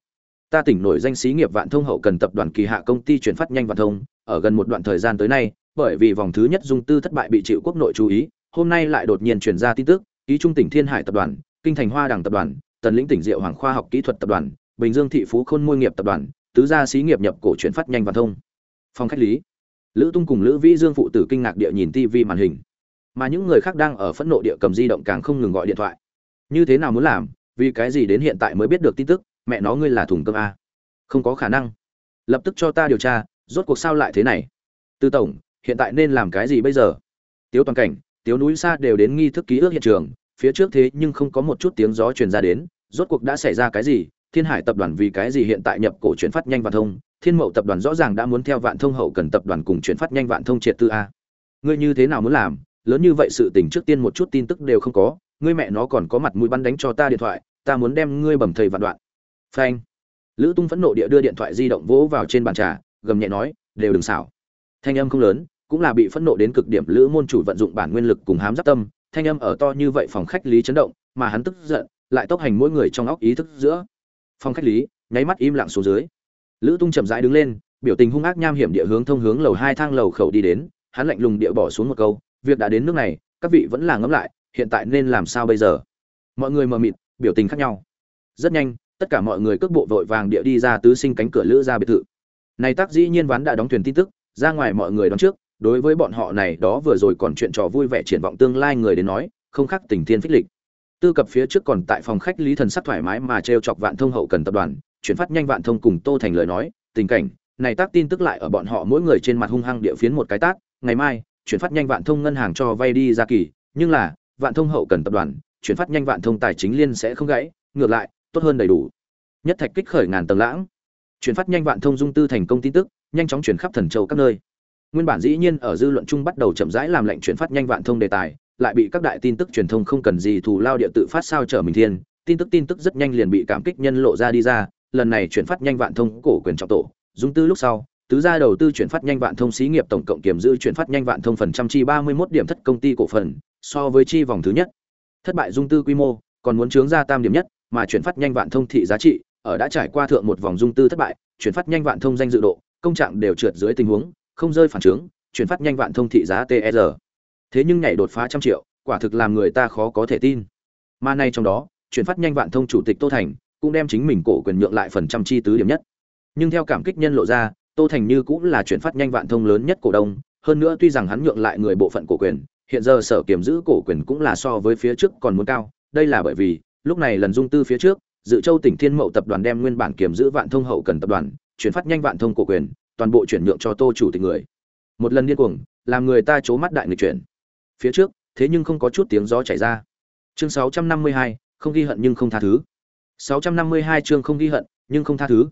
Ta tỉnh nổi danh xí nghiệp vạn thông hậu cần tập đoàn kỳ hạ công ty chuyển phát nhanh vạn thông, ở gần một đoạn thời gian tới nay, bởi vì vòng thứ nhất dung tư thất bại bị chịu quốc nội chú ý hôm nay lại đột nhiên truyền ra tin tức, ký trung tỉnh thiên hải tập đoàn, kinh thành hoa đằng tập đoàn, tần lĩnh tỉnh diệu hoàng khoa học kỹ thuật tập đoàn, bình dương thị phú khôn môi nghiệp tập đoàn, tứ gia xí nghiệp nhập cổ chuyển phát nhanh và thông. Phòng khách lý. Lữ tung cùng lữ vĩ dương phụ tử kinh ngạc địa nhìn tv màn hình. Mà những người khác đang ở phẫn nộ địa cầm di động càng không ngừng gọi điện thoại. Như thế nào muốn làm? Vì cái gì đến hiện tại mới biết được tin tức? Mẹ nó ngươi là thùng cơm a. Không có khả năng. Lập tức cho ta điều tra, rốt cuộc sao lại thế này? Tư tổng, hiện tại nên làm cái gì bây giờ? Tiếu toàn cảnh tiếu núi xa đều đến nghi thức ký ước hiện trường, phía trước thế nhưng không có một chút tiếng gió truyền ra đến, rốt cuộc đã xảy ra cái gì, thiên hải tập đoàn vì cái gì hiện tại nhập cổ chuyển phát nhanh vạn thông, thiên mậu tập đoàn rõ ràng đã muốn theo vạn thông hậu cần tập đoàn cùng chuyển phát nhanh vạn thông triệt tư a. Ngươi như thế nào muốn làm? Lớn như vậy sự tình trước tiên một chút tin tức đều không có, ngươi mẹ nó còn có mặt mũi bắn đánh cho ta điện thoại, ta muốn đem ngươi bầm thầy vạn đoạn. Phanh. Lữ tung phẫn nộ địa đưa điện thoại di động vỗ vào trên bàn trà, gầm nhẹ nói, đều đừng xảo. Thanh âm không lớn cũng là bị phẫn nộ đến cực điểm, lữ môn chủ vận dụng bản nguyên lực cùng hám giáp tâm, thanh âm ở to như vậy phòng khách lý chấn động, mà hắn tức giận, lại tốc hành mỗi người trong óc ý thức giữa. Phòng khách lý, nháy mắt im lặng xuống dưới. Lữ tung chậm rãi đứng lên, biểu tình hung ác nham hiểm địa hướng thông hướng lầu hai thang lầu khẩu đi đến, hắn lạnh lùng địa bỏ xuống một câu, việc đã đến nước này, các vị vẫn là ngẫm lại, hiện tại nên làm sao bây giờ? Mọi người mờ mịt, biểu tình khác nhau. Rất nhanh, tất cả mọi người cước bộ vội vàng địa đi ra tứ sinh cánh cửa lữ ra biệt thự. Này tác dĩ nhiên ván đã đóng thuyền tin tức, ra ngoài mọi người đón trước đối với bọn họ này, đó vừa rồi còn chuyện trò vui vẻ triển vọng tương lai người đến nói, không khác tình thiên phích lịch. Tư cập phía trước còn tại phòng khách lý thần sắc thoải mái mà trêu chọc vạn thông hậu cần tập đoàn, chuyển phát nhanh vạn thông cùng tô thành lời nói, tình cảnh, này tác tin tức lại ở bọn họ mỗi người trên mặt hung hăng địa phiến một cái tác ngày mai, chuyển phát nhanh vạn thông ngân hàng cho vay đi ra kỳ, nhưng là, vạn thông hậu cần tập đoàn, chuyển phát nhanh vạn thông tài chính liên sẽ không gãy, ngược lại, tốt hơn đầy đủ. Nhất thạch kích khởi ngàn tầng lãng. Chuyển phát nhanh vạn thông dung tư thành công tin tức, nhanh chóng chuyển khắp thần châu các nơi nguyên bản dĩ nhiên ở dư luận chung bắt đầu chậm rãi làm lệnh chuyển phát nhanh vạn thông đề tài, lại bị các đại tin tức truyền thông không cần gì thù lao địa tự phát sao trở mình thiên. Tin tức tin tức rất nhanh liền bị cảm kích nhân lộ ra đi ra, lần này chuyển phát nhanh vạn thông cổ quyền trọng tổ. Dung tư lúc sau, tứ gia đầu tư chuyển phát nhanh vạn thông xí nghiệp tổng cộng kiểm giữ chuyển phát nhanh vạn thông phần trăm chi ba mươi 31 điểm thất công ty cổ phần, so với chi vòng thứ nhất. Thất bại dung tư quy mô, còn muốn chướng ra tam điểm nhất, mà chuyển phát nhanh vạn thông thị giá trị, ở đã trải qua thượng một vòng dung tư thất bại, chuyển phát nhanh vạn thông danh dự độ, công trạng đều trượt dưới tình huống không rơi phản trướng, chuyển phát nhanh vạn thông thị giá TR. Thế nhưng nhảy đột phá trăm triệu, quả thực làm người ta khó có thể tin mà nay trong đó, chuyển phát nhanh vạn thông chủ tịch tô thành, cũng đem chính mình cổ quyền nhượng lại phần trăm chi tứ điểm nhất nhưng theo cảm kích nhân lộ ra, tô thành như cũng là chuyển phát nhanh vạn thông lớn nhất cổ đông, hơn nữa tuy rằng hắn nhượng lại người bộ phận cổ quyền, hiện giờ sở kiểm giữ cổ quyền cũng là so với phía trước còn muốn cao, đây là bởi vì, lúc này lần dung tư phía trước, dự châu tỉnh thiên mậu tập đoàn đem nguyên bản kiểm giữ vạn thông hậu cần tập đoàn, chuyển phát nhanh vạn thông cổ quyền toàn bộ chuyển nhượng cho tô chủ tịch người. Một lần điên cuồng làm người ta c mắt đại người chuyển. Phía trước thế nhưng không có chút tiếng gió chảy ra. Chương 652, không ghi hận nhưng không tha thứ. 652 chương không ghi hận nhưng không tha thứ.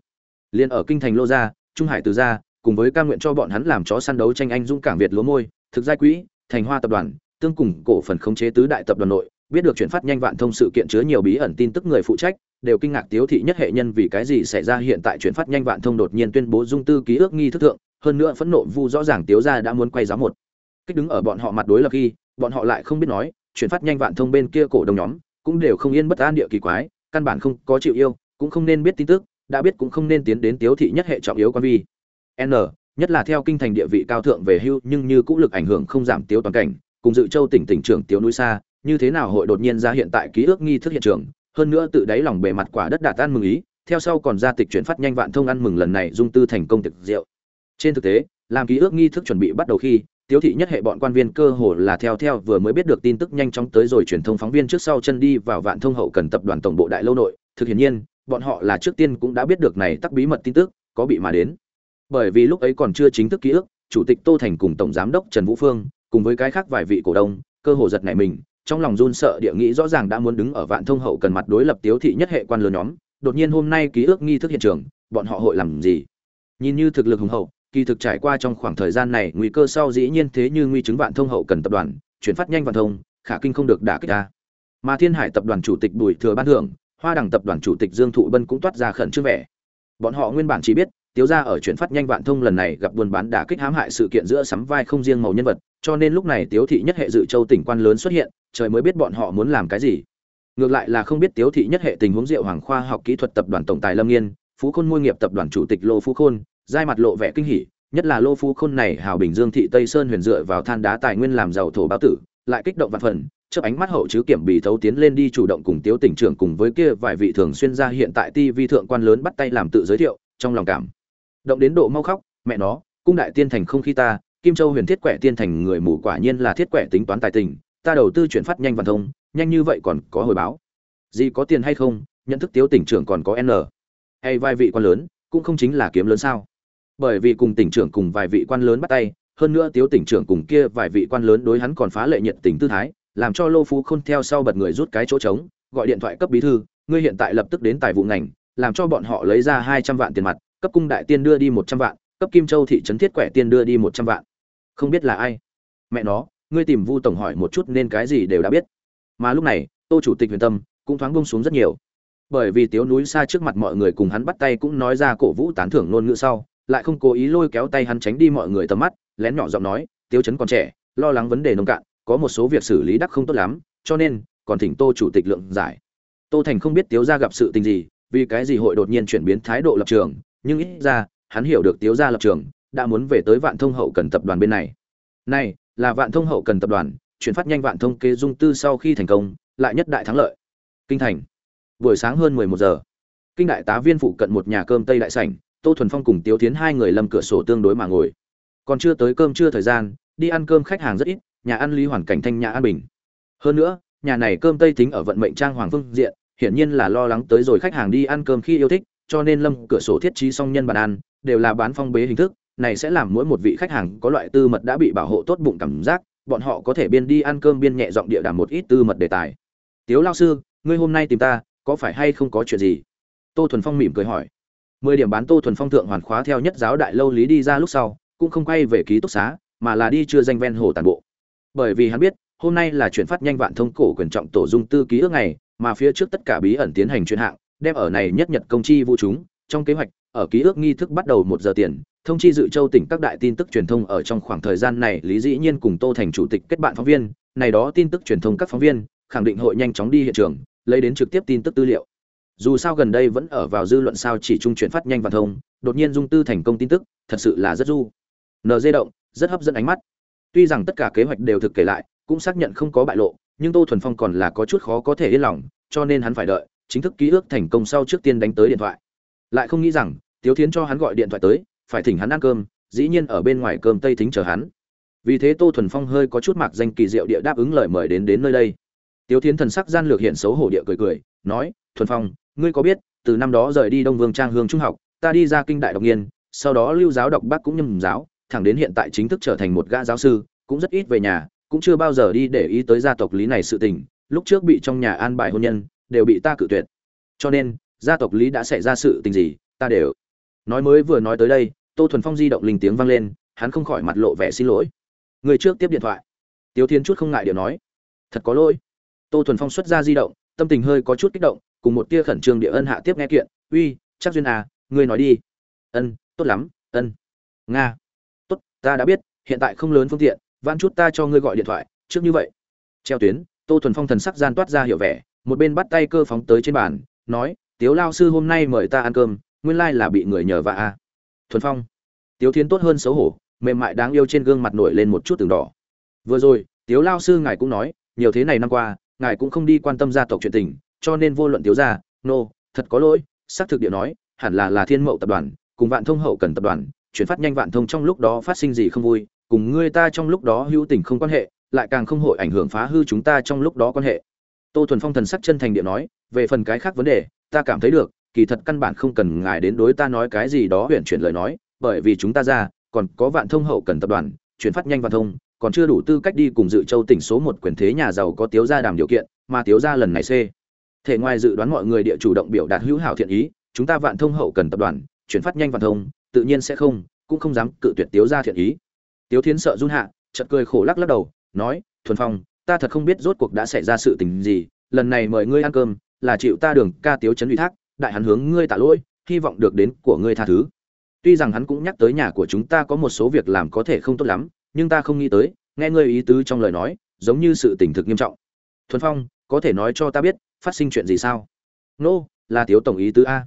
Liền ở kinh thành lô gia trung hải từ gia cùng với ca nguyện cho bọn hắn làm chó săn đấu tranh anh dũng cảng việt lúa môi thực giai quỹ thành hoa tập đoàn tương cùng cổ phần khống chế tứ đại tập đoàn nội biết được chuyển phát nhanh vạn thông sự kiện chứa nhiều bí ẩn tin tức người phụ trách đều kinh ngạc tiếu thị nhất hệ nhân vì cái gì xảy ra hiện tại chuyển phát nhanh vạn thông đột nhiên tuyên bố dung tư ký ước nghi thức thượng, hơn nữa phẫn nộ vu rõ ràng tiếu gia đã muốn quay giá một. Cách đứng ở bọn họ mặt đối lập khi, bọn họ lại không biết nói, chuyển phát nhanh vạn thông bên kia cổ đông nhóm, cũng đều không yên bất an địa kỳ quái, căn bản không có chịu yêu, cũng không nên biết tin tức, đã biết cũng không nên tiến đến tiếu thị nhất hệ trọng yếu quan vi. N, nhất là theo kinh thành địa vị cao thượng về hưu, nhưng như cũng lực ảnh hưởng không giảm tiếu toàn cảnh, cùng dự châu tỉnh tỉnh trưởng tiếu núi xa, như thế nào hội đột nhiên ra hiện tại ký ước nghi thức hiện trường hơn nữa tự đáy lòng bề mặt quả đất đạt tan mừng ý, theo sau còn ra tịch chuyển phát nhanh vạn thông ăn mừng lần này dung tư thành công thực rượu. Trên thực tế, làm ký ước nghi thức chuẩn bị bắt đầu khi, tiếu thị nhất hệ bọn quan viên cơ hồ là theo theo vừa mới biết được tin tức nhanh chóng tới rồi truyền thông phóng viên trước sau chân đi vào vạn thông hậu cần tập đoàn tổng bộ đại lâu nội. Thực hiện nhiên, bọn họ là trước tiên cũng đã biết được này tắc bí mật tin tức, có bị mà đến. Bởi vì lúc ấy còn chưa chính thức ký ức, chủ tịch tô thành cùng tổng giám đốc trần vũ phương, cùng với cái khác vài vị cổ đông, cơ hồ giật nảy mình trong lòng run sợ địa nghĩ rõ ràng đã muốn đứng ở vạn thông hậu cần mặt đối lập tiếu thị nhất hệ quan lớn nhóm, đột nhiên hôm nay ký ức nghi thức hiện trường, bọn họ hội làm gì? Nhìn như thực lực hùng hậu, kỳ thực trải qua trong khoảng thời gian này nguy cơ sau dĩ nhiên thế như nguy chứng vạn thông hậu cần tập đoàn, chuyển phát nhanh vạn thông, khả kinh không được đả kích ra mà thiên hải tập đoàn chủ tịch bùi thừa ban thưởng, hoa đẳng tập đoàn chủ tịch dương thụ bân cũng toát ra khẩn trương vẻ. Bọn họ nguyên bản chỉ biết, tiếu ra ở chuyển phát nhanh vạn thông lần này gặp buôn bán đả kích hãm hại sự kiện giữa sắm vai không riêng màu nhân vật, cho nên lúc này tiếu thị nhất hệ dự châu tỉnh quan lớn xuất hiện trời mới biết bọn họ muốn làm cái gì. Ngược lại là không biết tiếu thị nhất hệ tình huống diệu hoàng khoa học kỹ thuật tập đoàn tổng tài lâm nghiên, phú khôn môi nghiệp tập đoàn chủ tịch lô phú khôn giai mặt lộ vẻ kinh hỉ, nhất là lô phú khôn này hào bình dương thị tây sơn huyền dựa vào than đá tài nguyên làm giàu thổ báo tử, lại kích động vạn phần, chớp ánh mắt hậu chứ kiểm bì thấu tiến lên đi chủ động cùng tiếu tỉnh trưởng cùng với kia vài vị thường xuyên ra hiện tại ti vi thượng quan lớn bắt tay làm tự giới thiệu, trong lòng cảm động đến độ mau khóc, mẹ nó, cung đại tiên thành không khi ta, kim châu huyền thiết quẻ tiên thành người mù quả nhiên là thiết quẻ tính toán tài tình ta đầu tư chuyển phát nhanh văn thông, nhanh như vậy còn có hồi báo. Gì có tiền hay không, nhận thức tiếu tỉnh trưởng còn có n. Hay vài vị quan lớn, cũng không chính là kiếm lớn sao? Bởi vì cùng tỉnh trưởng cùng vài vị quan lớn bắt tay, hơn nữa tiếu tỉnh trưởng cùng kia vài vị quan lớn đối hắn còn phá lệ nhiệt tình tư thái, làm cho lô phú khôn theo sau bật người rút cái chỗ trống, gọi điện thoại cấp bí thư, ngươi hiện tại lập tức đến tài vụ ngành, làm cho bọn họ lấy ra hai trăm vạn tiền mặt, cấp cung đại tiên đưa đi một trăm vạn, cấp kim châu thị trấn thiết quẻ tiên đưa đi một trăm vạn. Không biết là ai? Mẹ nó ngươi tìm vu tổng hỏi một chút nên cái gì đều đã biết. Mà lúc này, tô chủ tịch huyền tâm cũng thoáng buông xuống rất nhiều. Bởi vì tiếu núi xa trước mặt mọi người cùng hắn bắt tay cũng nói ra cổ vũ tán thưởng luôn ngữ sau, lại không cố ý lôi kéo tay hắn tránh đi mọi người tầm mắt, lén nhỏ giọng nói, tiếu Trấn còn trẻ, lo lắng vấn đề nông cạn, có một số việc xử lý đắc không tốt lắm, cho nên còn thỉnh tô chủ tịch lượng giải. Tô thành không biết tiếu gia gặp sự tình gì, vì cái gì hội đột nhiên chuyển biến thái độ lập trường, nhưng ít ra, hắn hiểu được tiếu gia lập trường, đã muốn về tới vạn thông hậu cần tập đoàn bên này. Này là vạn thông hậu cần tập đoàn, chuyển phát nhanh vạn thông kế dung tư sau khi thành công, lại nhất đại thắng lợi. Kinh thành. Buổi sáng hơn mười một giờ. Kinh đại tá viên phụ cận một nhà cơm tây đại sảnh, tô thuần phong cùng tiếu tiến hai người lâm cửa sổ tương đối mà ngồi. Còn chưa tới cơm trưa thời gian, đi ăn cơm khách hàng rất ít, nhà ăn lý hoàn cảnh thanh, nhà an bình. Hơn nữa, nhà này cơm tây tính ở vận mệnh trang hoàng phương diện, hiển nhiên là lo lắng tới rồi khách hàng đi ăn cơm khi yêu thích, cho nên lâm cửa sổ thiết trí song nhân bàn ăn, đều là bán phong bế hình thức này sẽ làm mỗi một vị khách hàng có loại tư mật đã bị bảo hộ tốt bụng cảm giác, bọn họ có thể biên đi ăn cơm biên nhẹ giọng địa đàm một ít tư mật đề tài. Tiếu lao sư, ngươi hôm nay tìm ta, có phải hay không có chuyện gì? Tô thuần phong mỉm cười hỏi. Mười điểm bán tô thuần phong thượng hoàn khóa theo nhất giáo đại lâu lý đi ra lúc sau, cũng không quay về ký túc xá, mà là đi chưa danh ven hồ tàn bộ. Bởi vì hắn biết, hôm nay là chuyển phát nhanh vạn thông cổ quyền trọng tổ dung tư ký ước ngày, mà phía trước tất cả bí ẩn tiến hành chuyên hạng, đem ở này nhất nhật công chi vũ chúng, trong kế hoạch, ở ký ước nghi thức bắt đầu một giờ tiền thông chi dự châu tỉnh các đại tin tức truyền thông ở trong khoảng thời gian này, lý dĩ nhiên cùng tô thành chủ tịch kết bạn phóng viên, này đó tin tức truyền thông các phóng viên, khẳng định hội nhanh chóng đi hiện trường, lấy đến trực tiếp tin tức tư liệu. Dù sao gần đây vẫn ở vào dư luận sao chỉ trung chuyển phát nhanh và thông, đột nhiên dung tư thành công tin tức, thật sự là rất du. Nd động, rất hấp dẫn ánh mắt. Tuy rằng tất cả kế hoạch đều thực kể lại, cũng xác nhận không có bại lộ, nhưng tô thuần phong còn là có chút khó có thể yên lòng, cho nên hắn phải đợi, chính thức ký ước thành công sau trước tiên đánh tới điện thoại. Lại không nghĩ rằng, tiếu thiến cho hắn gọi điện thoại tới phải thỉnh hắn ăn cơm, dĩ nhiên ở bên ngoài cơm tây thính chờ hắn. Vì thế tô thuần phong hơi có chút mạc danh kỳ diệu địa đáp ứng lời mời đến đến nơi đây. Tiếu thiến thần sắc gian lược hiện xấu hổ địa cười cười, nói, thuần phong, ngươi có biết, từ năm đó rời đi đông vương trang hương trung học, ta đi ra kinh đại độc nghiên, sau đó lưu giáo đọc bác cũng nhầm giáo, thẳng đến hiện tại chính thức trở thành một gã giáo sư, cũng rất ít về nhà, cũng chưa bao giờ đi để ý tới gia tộc lý này sự tình, lúc trước bị trong nhà an bài hôn nhân, đều bị ta cự tuyệt. Cho nên, gia tộc lý đã xảy ra sự tình gì, ta đều nói mới vừa nói tới đây, tô thuần phong di động linh tiếng vang lên, hắn không khỏi mặt lộ vẻ xin lỗi. Người trước tiếp điện thoại. Tiếu thiên chút không ngại điều nói. Thật có lỗi. Tô thuần phong xuất ra di động, tâm tình hơi có chút kích động, cùng một tia khẩn trương địa ân hạ tiếp nghe kiện. Uy, chắc duyên à ngươi nói đi. Ân, tốt lắm, ân. Nga. Tốt, ta đã biết, hiện tại không lớn phương tiện van chút ta cho ngươi gọi điện thoại, trước như vậy. Treo tuyến, tô thuần phong thần sắc gian toát ra hiệu vẻ, một bên bắt tay cơ phóng tới trên bàn, nói, tiếu lao sư hôm nay mời ta ăn cơm nguyên lai là bị người nhờ vạ a. Thuần phong. Tiếu thiên tốt hơn xấu hổ, mềm mại đáng yêu trên gương mặt nổi lên một chút từng đỏ. Vừa rồi, tiếu lao sư ngài cũng nói, nhiều thế này năm qua, ngài cũng không đi quan tâm gia tộc chuyện tình, cho nên vô luận tiếu gia, nô, thật có lỗi, xác thực địa nói, hẳn là là thiên mậu tập đoàn, cùng vạn thông hậu cần tập đoàn, chuyển phát nhanh vạn thông trong lúc đó phát sinh gì không vui, cùng ngươi ta trong lúc đó hữu tình không quan hệ, lại càng không hội ảnh hưởng phá hư chúng ta trong lúc đó quan hệ. Tô thuần phong thần sắc chân thành địa nói, về phần cái khác vấn đề, ta cảm thấy được kỳ thật căn bản không cần ngài đến đối ta nói cái gì đó huyện chuyển lời nói, bởi vì chúng ta ra, còn có vạn thông hậu cần tập đoàn, chuyển phát nhanh vạn thông, còn chưa đủ tư cách đi cùng dự châu tỉnh số một quyền thế nhà giàu có tiếu gia đàm điều kiện, mà tiếu gia lần này c. Thể ngoài dự đoán mọi người địa chủ động biểu đạt hữu hảo thiện ý, chúng ta vạn thông hậu cần tập đoàn, chuyển phát nhanh vạn thông, tự nhiên sẽ không, cũng không dám cự tuyệt tiếu gia thiện ý. Tiếu thiến sợ run hạ, chợt cười khổ lắc lắc đầu, nói, thuần phong, ta thật không biết rốt cuộc đã xảy ra sự tình gì, lần này mời ngươi ăn cơm, là chịu ta đường ca tiếu chấn ủy thác đại hắn hướng ngươi tạ lỗi hy vọng được đến của ngươi tha thứ. Tuy rằng hắn cũng nhắc tới nhà của chúng ta có một số việc làm có thể không tốt lắm nhưng ta không nghĩ tới nghe ngươi ý tứ trong lời nói giống như sự tỉnh thực nghiêm trọng. Thuần phong có thể nói cho ta biết phát sinh chuyện gì sao? Nô、no, là thiếu tổng ý tứ a.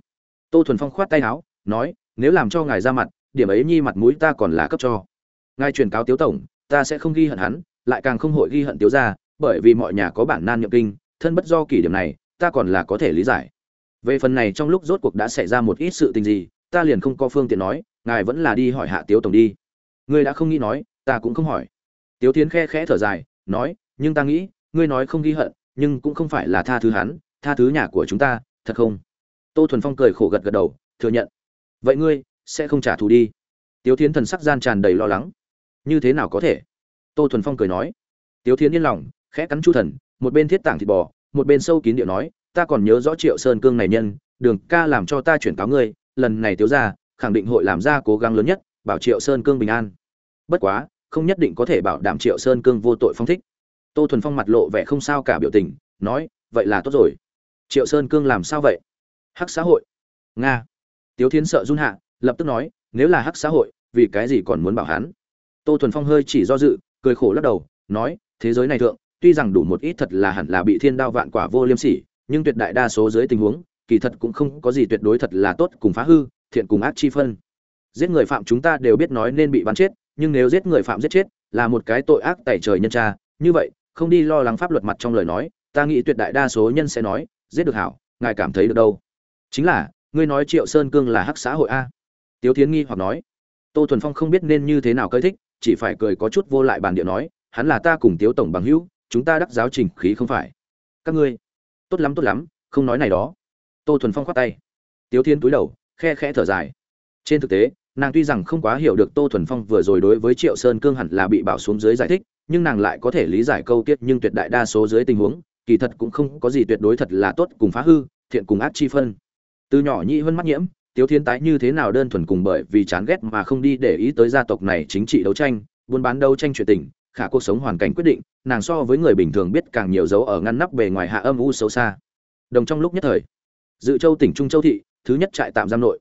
Tô thuần phong khoát tay áo nói nếu làm cho ngài ra mặt điểm ấy nhi mặt mũi ta còn là cấp cho. Ngài truyền cáo tiếu tổng ta sẽ không ghi hận hắn lại càng không hội ghi hận tiếu ra bởi vì mọi nhà có bản nan nhậm kinh thân bất do kỷ điểm này ta còn là có thể lý giải về phần này trong lúc rốt cuộc đã xảy ra một ít sự tình gì, ta liền không có phương tiện nói, ngài vẫn là đi hỏi hạ tiếu tổng đi. Ngươi đã không nghĩ nói, ta cũng không hỏi. Tiếu tiến khe khẽ thở dài, nói, nhưng ta nghĩ, ngươi nói không ghi hận, nhưng cũng không phải là tha thứ hắn, tha thứ nhà của chúng ta, thật không? Tô thuần phong cười khổ gật gật đầu, thừa nhận. Vậy ngươi, sẽ không trả thù đi. Tiếu tiến thần sắc gian tràn đầy lo lắng. Như thế nào có thể? Tô thuần phong cười nói. Tiếu tiến yên lòng, khẽ cắn chu thần, một bên thiết tảng thịt bò, một bên sâu kín điệu nói ta còn nhớ rõ triệu sơn cương này nhân, đường ca làm cho ta chuyển cáo ngươi, lần này tiếu ra khẳng định hội làm ra cố gắng lớn nhất, bảo triệu sơn cương bình an. Bất quá, không nhất định có thể bảo đảm triệu sơn cương vô tội phong thích. Tô thuần phong mặt lộ vẻ không sao cả biểu tình, nói, vậy là tốt rồi. Triệu sơn cương làm sao vậy? Hắc xã hội. Nga. Tiếu thiến sợ run hạ, lập tức nói, nếu là hắc xã hội, vì cái gì còn muốn bảo hắn? Tô thuần phong hơi chỉ do dự, cười khổ lắc đầu, nói, thế giới này thượng, tuy rằng đủ một ít thật là hẳn là bị thiên đao vạn quả vô liêm sỉ nhưng tuyệt đại đa số dưới tình huống, kỳ thật cũng không có gì tuyệt đối thật là tốt cùng phá hư, thiện cùng ác chi phân. Giết người phạm chúng ta đều biết nói nên bị bắn chết, nhưng nếu giết người phạm giết chết, là một cái tội ác tẩy trời nhân tra như vậy, không đi lo lắng pháp luật mặt trong lời nói, ta nghĩ tuyệt đại đa số nhân sẽ nói, giết được hảo, ngài cảm thấy được đâu. Chính là, ngươi nói triệu sơn cương là hắc xã hội a. Tiếu thiến nghi hoặc nói, tô thuần phong không biết nên như thế nào cơi thích, chỉ phải cười có chút vô lại bàn địa nói, hắn là ta cùng tiếu tổng bằng hữu, chúng ta đắc giáo trình khí không phải. Các ngươi tốt lắm tốt lắm, không nói này đó. Tô thuần phong khoát tay. Tiếu thiên túi đầu, khe khẽ thở dài. Trên thực tế, nàng tuy rằng không quá hiểu được tô thuần phong vừa rồi đối với triệu sơn cương hẳn là bị bảo xuống dưới giải thích, nhưng nàng lại có thể lý giải câu tiết nhưng tuyệt đại đa số dưới tình huống, kỳ thật cũng không có gì tuyệt đối thật là tốt cùng phá hư, thiện cùng ác chi phân. Từ nhỏ nhị hơn mắt nhiễm, tiếu thiên tái như thế nào đơn thuần cùng bởi vì chán ghét mà không đi để ý tới gia tộc này chính trị đấu tranh, buôn bán đấu tranh chuyện tình khả cuộc sống hoàn cảnh quyết định, nàng so với người bình thường biết càng nhiều dấu ở ngăn nắp bề ngoài hạ âm u xấu xa. Đồng trong lúc nhất thời, dự châu tỉnh trung châu thị, thứ nhất trại tạm giam nội.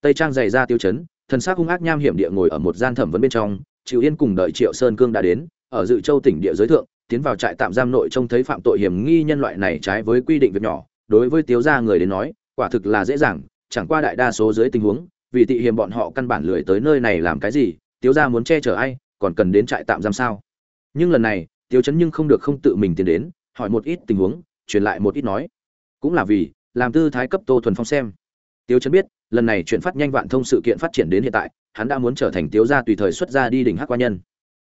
Tây trang dày ra tiêu chấn, thần sắc hung ác nham hiểm địa ngồi ở một gian thẩm vấn bên trong chịu yên cùng đợi triệu sơn cương đã đến, ở dự châu tỉnh địa giới thượng, tiến vào trại tạm giam nội trông thấy phạm tội hiểm nghi nhân loại này trái với quy định việc nhỏ, đối với tiếu gia người đến nói, quả thực là dễ dàng, chẳng qua đại đa số dưới tình huống, vì tị hiểm bọn họ căn bản lười tới nơi này làm cái gì, tiếu gia muốn che chở ai, còn cần đến trại tạm giam sao? Nhưng lần này tiêu chấn nhưng không được không tự mình tiến đến, hỏi một ít tình huống, truyền lại một ít nói. Cũng là vì, làm tư thái cấp tô thuần phong xem. Tiêu chấn biết, lần này chuyện phát nhanh vạn thông sự kiện phát triển đến hiện tại, hắn đã muốn trở thành tiếu gia tùy thời xuất ra đi đỉnh hắc qua nhân.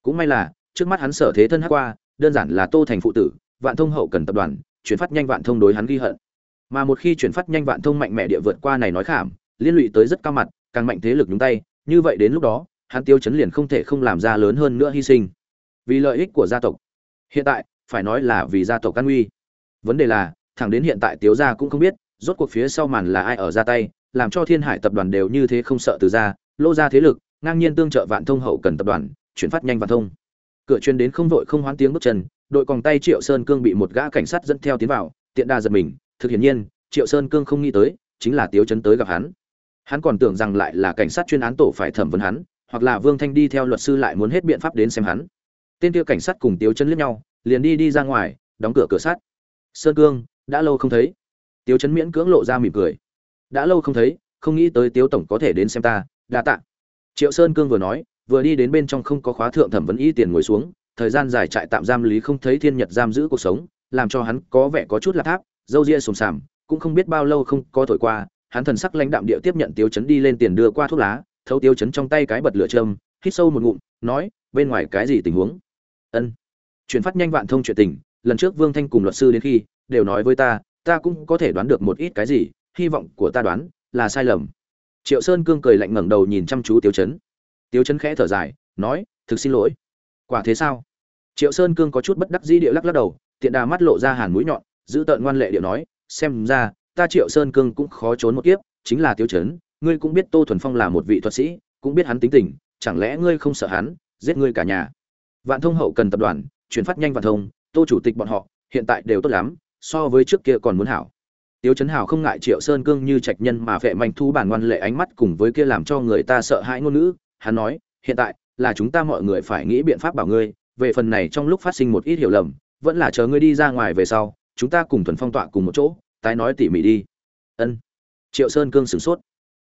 Cũng may là, trước mắt hắn sở thế thân hắc qua, đơn giản là tô thành phụ tử, vạn thông hậu cần tập đoàn, chuyển phát nhanh vạn thông đối hắn ghi hận. Mà một khi chuyển phát nhanh vạn thông mạnh mẽ địa vượt qua này nói khảm, liên lụy tới rất cao mặt, càng mạnh thế lực nhúng tay, như vậy đến lúc đó, hắn tiêu chấn liền không thể không làm ra lớn hơn nữa hy sinh vì lợi ích của gia tộc. Hiện tại, phải nói là vì gia tộc căn nguy. Vấn đề là, thẳng đến hiện tại tiếu gia cũng không biết, rốt cuộc phía sau màn là ai ở ra tay, làm cho thiên hải tập đoàn đều như thế không sợ từ gia lô ra thế lực, ngang nhiên tương trợ vạn thông hậu cần tập đoàn, chuyển phát nhanh vạn thông. Cửa chuyên đến không vội không hoán tiếng bước chân, đội còng tay triệu sơn cương bị một gã cảnh sát dẫn theo tiến vào, tiện đa giật mình, thực hiển nhiên, triệu sơn cương không nghĩ tới, chính là tiếu chấn tới gặp hắn. Hắn còn tưởng rằng lại là cảnh sát chuyên án tổ phải thẩm vấn hắn, hoặc là vương thanh đi theo luật sư lại muốn hết biện pháp đến xem hắn tên kia cảnh sát cùng tiếu chấn liếc nhau, liền đi đi ra ngoài, đóng cửa cửa sắt. Sơn cương, đã lâu không thấy. Tiếu chấn miễn cưỡng lộ ra mỉm cười. Đã lâu không thấy, không nghĩ tới tiếu tổng có thể đến xem ta, đa tạ. Triệu sơn cương vừa nói, vừa đi đến bên trong không có khóa thượng thẩm vấn y tiền ngồi xuống, thời gian dài trại tạm giam lý không thấy thiên nhật giam giữ cuộc sống, làm cho hắn có vẻ có chút là tháp dâu ria sùng sàm, cũng không biết bao lâu không có thổi qua, hắn thần sắc lãnh đạm địa tiếp nhận tiêu chấn đi lên tiền đưa qua thuốc lá, thấu tiêu chấn trong tay cái bật lửa châm, hít sâu một ngụm, nói, bên ngoài cái gì tình huống? Ân. Chuyển phát nhanh vạn thông chuyện tình, lần trước vương thanh cùng luật sư đến khi, đều nói với ta ta cũng có thể đoán được một ít cái gì, hy vọng của ta đoán là sai lầm. Triệu sơn cương cười lạnh ngẩng đầu nhìn chăm chú tiêu chấn. Tiêu chấn khẽ thở dài, nói, thực xin lỗi. Quả thế sao? Triệu sơn cương có chút bất đắc dĩ địa lắc lắc đầu, tiện đà mắt lộ ra hàn mũi nhọn, giữ tợn ngoan lệ địa nói, xem ra, ta triệu sơn cương cũng khó trốn một kiếp, chính là tiêu chấn, ngươi cũng biết tô thuần phong là một vị thuật sĩ, cũng biết hắn tính tình, chẳng lẽ ngươi không sợ hắn, giết ngươi cả nhà? Vạn thông hậu cần tập đoàn chuyển phát nhanh vạn thông tô chủ tịch bọn họ hiện tại đều tốt lắm so với trước kia còn muốn hảo Tiêu Chấn Hào không ngại Triệu Sơn Cương như trạch nhân mà vẻ manh thu bản ngoan lệ ánh mắt cùng với kia làm cho người ta sợ hãi ngôn ngữ, hắn nói, hiện tại là chúng ta mọi người phải nghĩ biện pháp bảo ngươi, về phần này trong lúc phát sinh một ít hiểu lầm, vẫn là chờ ngươi đi ra ngoài về sau, chúng ta cùng thuần phong tọa cùng một chỗ, tái nói tỉ mỉ đi. Ân. Triệu Sơn Cương sửng sốt.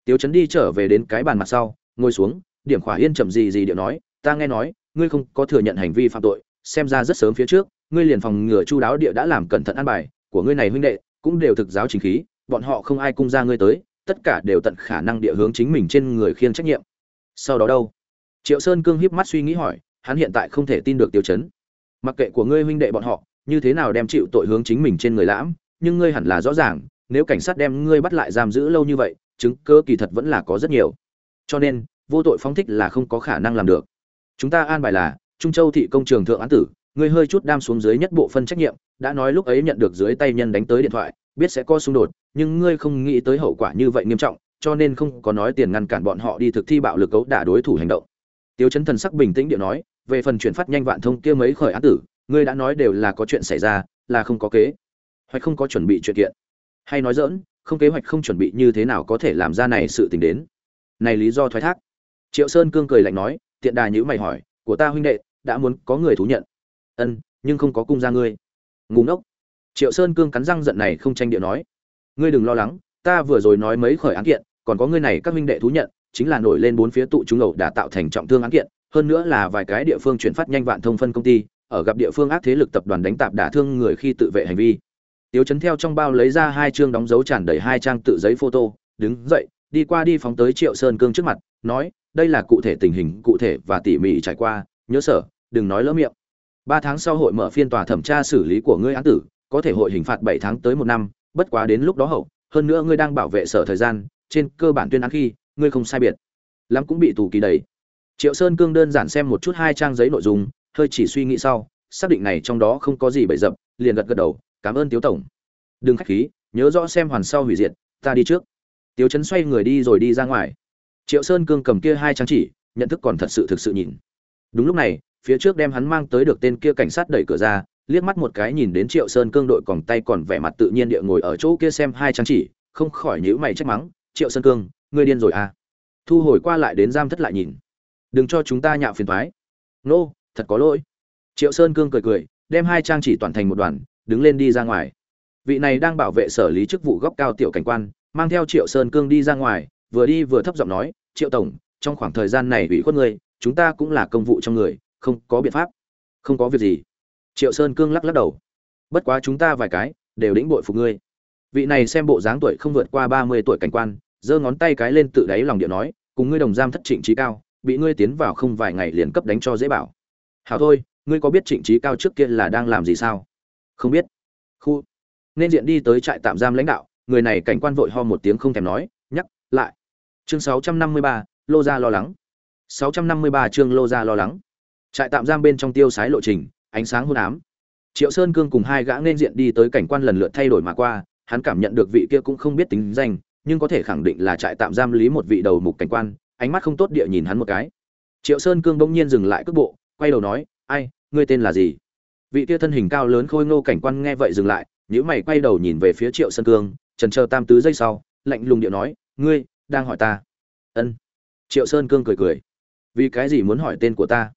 Tiêu Chấn đi trở về đến cái bàn mặt sau, ngồi xuống, điểm khỏa yên chậm gì gì điệu nói, ta nghe nói, ngươi không có thừa nhận hành vi phạm tội, xem ra rất sớm phía trước, ngươi liền phòng ngừa chu đáo địa đã làm cẩn thận an bài, của ngươi này huynh đệ, cũng đều thực giáo chính khí, bọn họ không ai cung ra ngươi tới, tất cả đều tận khả năng địa hướng chính mình trên người khiêng trách nhiệm. Sau đó đâu? Triệu Sơn Cương híp mắt suy nghĩ hỏi, hắn hiện tại không thể tin được Tiêu Chấn. Mặc kệ của ngươi huynh đệ bọn họ, như thế nào đem chịu tội hướng chính mình trên người lãm, nhưng ngươi hẳn là rõ ràng, nếu cảnh sát đem ngươi bắt lại giam giữ lâu như vậy, chứng cứ kỳ thật vẫn là có rất nhiều. Cho nên, vô tội phóng thích là không có khả năng làm được. Chúng ta an bài là, Trung Châu thị công trường thượng án tử, ngươi hơi chút đam xuống dưới nhất bộ phân trách nhiệm, đã nói lúc ấy nhận được dưới tay nhân đánh tới điện thoại, biết sẽ có xung đột, nhưng ngươi không nghĩ tới hậu quả như vậy nghiêm trọng, cho nên không có nói tiền ngăn cản bọn họ đi thực thi bạo lực cấu đả đối thủ hành động. Tiêu Chấn thần sắc bình tĩnh điện nói, về phần chuyển phát nhanh vạn thông kia mấy khởi án tử, ngươi đã nói đều là có chuyện xảy ra, là không có kế, hoặc không có chuẩn bị chuyện kiện. Hay nói dỡn, không kế hoạch không chuẩn bị như thế nào có thể làm ra này sự tình đến. Này lý do thoái thác. Triệu Sơn cương cười lạnh nói, tiện đà nhữ mày hỏi, của ta huynh đệ, đã muốn có người thú nhận. Ân, nhưng không có cung ra ngươi. Ngu ngốc. Triệu Sơn cương cắn răng giận này không tranh địa nói, ngươi đừng lo lắng, ta vừa rồi nói mấy khởi án kiện, còn có ngươi này các huynh đệ thú nhận, chính là nổi lên bốn phía tụ chúng ẩu đã tạo thành trọng thương án kiện, hơn nữa là vài cái địa phương chuyển phát nhanh vạn thông phân công ty, ở gặp địa phương ác thế lực tập đoàn đánh tạp đả thương người khi tự vệ hành vi. Tiêu Chấn theo trong bao lấy ra hai chương đóng dấu tràn đầy hai trang tự giấy photo, đứng dậy, đi qua đi phóng tới Triệu Sơn Cương trước mặt, nói, đây là cụ thể tình hình cụ thể và tỉ mỉ trải qua, nhớ sở, đừng nói lỡ miệng. Ba tháng sau hội mở phiên tòa thẩm tra xử lý của ngươi án tử, có thể hội hình phạt bảy tháng tới một năm, bất quá đến lúc đó hậu, hơn nữa ngươi đang bảo vệ sở thời gian, trên cơ bản tuyên án khi, ngươi không sai biệt, lắm cũng bị tù kỳ đầy. Triệu Sơn Cương đơn giản xem một chút hai trang giấy nội dung, hơi chỉ suy nghĩ sau, xác định này trong đó không có gì bậy dập, liền gật gật đầu, cảm ơn Tiếu tổng. Đừng khách khí, nhớ rõ xem hoàn sau hủy diệt, ta đi trước. Tiếu Chấn xoay người đi rồi đi ra ngoài. Triệu Sơn Cương cầm kia hai trang chỉ, nhận thức còn thật sự thực sự nhìn. Đúng lúc này, phía trước đem hắn mang tới được tên kia cảnh sát đẩy cửa ra, liếc mắt một cái nhìn đến Triệu Sơn Cương đội còn tay còn vẻ mặt tự nhiên địa ngồi ở chỗ kia xem hai trang chỉ, không khỏi nhíu mày trách mắng, "Triệu Sơn Cương, ngươi điên rồi à?" Thu hồi qua lại đến giam thất lại nhìn. "Đừng cho chúng ta nhạo phiền thoái "Nô, thật có lỗi." Triệu Sơn Cương cười cười, đem hai trang chỉ toàn thành một đoàn, đứng lên đi ra ngoài. Vị này đang bảo vệ sở lý chức vụ góc cao tiểu cảnh quan, mang theo Triệu Sơn Cương đi ra ngoài, vừa đi vừa thấp giọng nói, "Triệu tổng, trong khoảng thời gian này ủy khuất ngươi, chúng ta cũng là công vụ trong người, không có biện pháp." "Không có việc gì." Triệu Sơn Cương lắc lắc đầu. "Bất quá chúng ta vài cái đều lĩnh bội phục ngươi." Vị này xem bộ dáng tuổi không vượt qua ba mươi tuổi cảnh quan, giơ ngón tay cái lên tự đáy lòng điệu nói, "Cùng ngươi đồng giam thất trịnh trí cao, bị ngươi tiến vào không vài ngày liền cấp đánh cho dễ bảo." "Hảo thôi, ngươi có biết trịnh trí cao trước kia là đang làm gì sao?" "Không biết." Khu nên diện đi tới trại tạm giam lãnh đạo người này cảnh quan vội ho một tiếng không thèm nói nhắc lại chương 653, lô ra lo lắng. 653 chương lô ra lo lắng. Trại tạm giam bên trong tiêu sái lộ trình ánh sáng hôn ám. Triệu sơn cương cùng hai gã nên diện đi tới cảnh quan lần lượt thay đổi mà qua hắn cảm nhận được vị kia cũng không biết tính danh nhưng có thể khẳng định là trại tạm giam lý một vị đầu mục cảnh quan ánh mắt không tốt địa nhìn hắn một cái. Triệu sơn cương bỗng nhiên dừng lại cước bộ quay đầu nói ai ngươi tên là gì? Vị kia thân hình cao lớn khôi ngô cảnh quan nghe vậy dừng lại nếu mày quay đầu nhìn về phía Triệu Sơn Cương, trần chờ tam tứ giây sau, lạnh lùng điệu nói, "Ngươi đang hỏi ta?" Ân. Triệu Sơn Cương cười cười. "Vì cái gì muốn hỏi tên của ta?"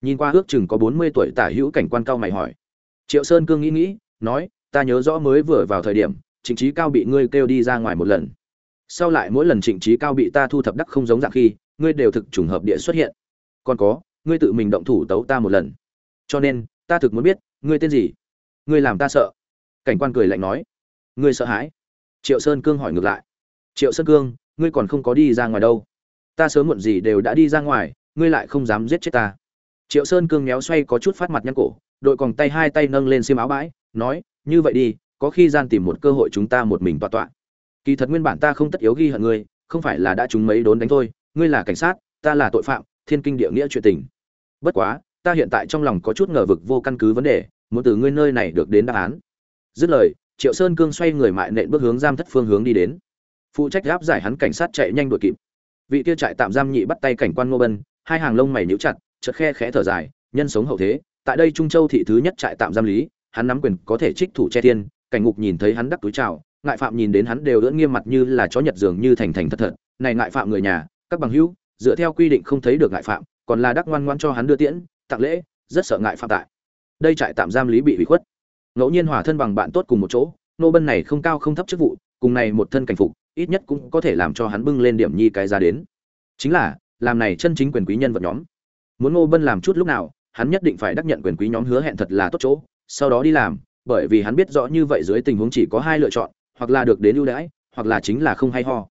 Nhìn qua ước chừng có bốn mươi tuổi tả hữu cảnh quan cao mày hỏi. Triệu Sơn Cương nghĩ nghĩ, nói, "Ta nhớ rõ mới vừa vào thời điểm, Trịnh Chí Cao bị ngươi kêu đi ra ngoài một lần. Sau lại mỗi lần Trịnh Chí Cao bị ta thu thập đắc không giống dạng khi, ngươi đều thực trùng hợp địa xuất hiện. Còn có, ngươi tự mình động thủ tấu ta một lần. Cho nên, ta thực muốn biết, ngươi tên gì? Ngươi làm ta sợ." cảnh quan cười lạnh nói ngươi sợ hãi triệu sơn cương hỏi ngược lại triệu sơn cương ngươi còn không có đi ra ngoài đâu. Ta sớm muộn gì đều đã đi ra ngoài, ngươi lại không dám giết chết ta. Triệu sơn cương méo xoay có chút phát mặt nhăn cổ, đội còn tay hai tay nâng lên xiêm áo bãi, nói, như vậy đi, có khi gian tìm một cơ hội chúng ta một mình tọa tọa. Kỳ thật nguyên bản ta không tất yếu ghi hận ngươi, không phải là đã chúng mấy đốn đánh thôi, ngươi là cảnh sát, ta là tội phạm, thiên kinh địa nghĩa chuyện tình. Bất quá, ta hiện tại trong lòng có chút ngờ vực vô căn cứ vấn đề, muốn từ ngươi nơi này được đến đáp án. Dứt lời, triệu sơn cương xoay người mại nện bước hướng giam thất phương hướng đi đến phụ trách gáp giải hắn cảnh sát chạy nhanh đuổi kịp. Vị kia trại tạm giam nhị bắt tay cảnh quan ngô bân hai hàng lông mày nhíu chặt chợt khe khẽ thở dài nhân sống hậu thế tại đây trung châu thị thứ nhất trại tạm giam lý hắn nắm quyền có thể trích thủ che thiên cảnh ngục nhìn thấy hắn đắc túi chào, ngại phạm nhìn đến hắn đều ưỡn nghiêm mặt như là chó nhật dường như thành thành thật thật này ngại phạm người nhà các bằng hữu dựa theo quy định không thấy được ngại phạm còn là đắc ngoan ngoan cho hắn đưa tiễn tặng lễ rất sợ ngại phạm tại. Đây trại tạm giam lý bị hủy khuất. Ngẫu nhiên hòa thân bằng bạn tốt cùng một chỗ nô bân này không cao không thấp chức vụ cùng này một thân cảnh phục ít nhất cũng có thể làm cho hắn bưng lên điểm nhi cái ra đến. Chính là, làm này chân chính quyền quý nhân vật nhóm. Muốn Ngô bân làm chút lúc nào, hắn nhất định phải đắc nhận quyền quý nhóm hứa hẹn thật là tốt chỗ, sau đó đi làm, bởi vì hắn biết rõ như vậy dưới tình huống chỉ có hai lựa chọn, hoặc là được đến ưu đãi, hoặc là chính là không hay ho.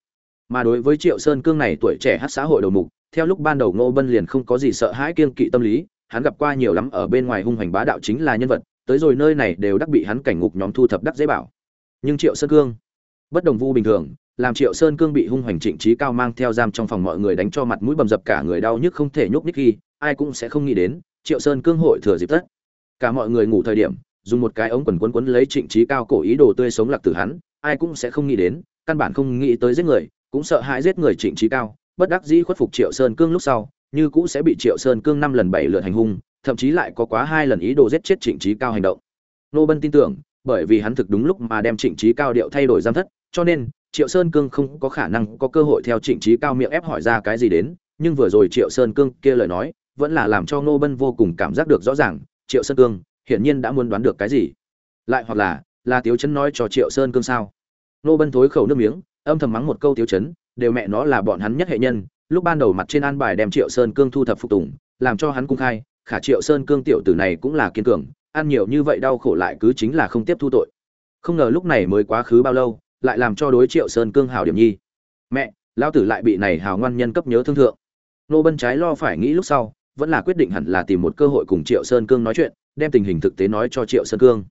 Mà đối với triệu sơn cương này tuổi trẻ hát xã hội đầu mục, theo lúc ban đầu ngô bân liền không có gì sợ hãi kiên kỵ tâm lý, hắn gặp qua nhiều lắm ở bên ngoài hung hành bá đạo chính là nhân vật, tới rồi nơi này đều đắc bị hắn cảnh ngục nhóm thu thập đắc dễ bảo. Nhưng triệu sơn cương, bất đồng vu bình thường làm triệu sơn cương bị hung hoành trịnh trí cao mang theo giam trong phòng mọi người đánh cho mặt mũi bầm dập cả người đau nhức không thể nhúc nhích khi, ai cũng sẽ không nghĩ đến, triệu sơn cương hội thừa dịp tất. Cả mọi người ngủ thời điểm, dùng một cái ống quần quấn quấn lấy trịnh trí cao cổ ý đồ tươi sống lạc từ hắn, ai cũng sẽ không nghĩ đến, căn bản không nghĩ tới giết người, cũng sợ hãi giết người trịnh trí cao, bất đắc dĩ khuất phục triệu sơn cương lúc sau, như cũ sẽ bị triệu sơn cương năm lần bảy lượt hành hung, thậm chí lại có quá hai lần ý đồ giết chết trịnh trí cao hành động. Nô bân tin tưởng, bởi vì hắn thực đúng lúc mà đem trịnh trí cao điệu thay đổi giam thất, cho nên triệu sơn cương không có khả năng có cơ hội theo trịnh trí cao miệng ép hỏi ra cái gì đến, nhưng vừa rồi triệu sơn cương kia lời nói, vẫn là làm cho nô bân vô cùng cảm giác được rõ ràng, triệu sơn cương, hiển nhiên đã muốn đoán được cái gì? Lại hoặc là là tiếu chấn nói cho triệu sơn cương sao? Nô bân thối khẩu nước miếng, âm thầm mắng một câu tiếu chấn, đều mẹ nó là bọn hắn nhất hệ nhân, lúc ban đầu mặt trên an bài đem triệu sơn cương thu thập phục tùng, làm cho hắn cung khai, khả triệu sơn cương tiểu tử này cũng là kiên cường, ăn nhiều như vậy đau khổ lại cứ chính là không tiếp thu tội. Không ngờ lúc này mới quá khứ bao lâu lại làm cho đối triệu sơn cương hào điểm nhi. Mẹ lao tử lại bị này hào ngoan nhân cấp nhớ thương thượng. Nô bân trái lo phải nghĩ lúc sau, vẫn là quyết định hẳn là tìm một cơ hội cùng triệu sơn cương nói chuyện, đem tình hình thực tế nói cho triệu sơn cương.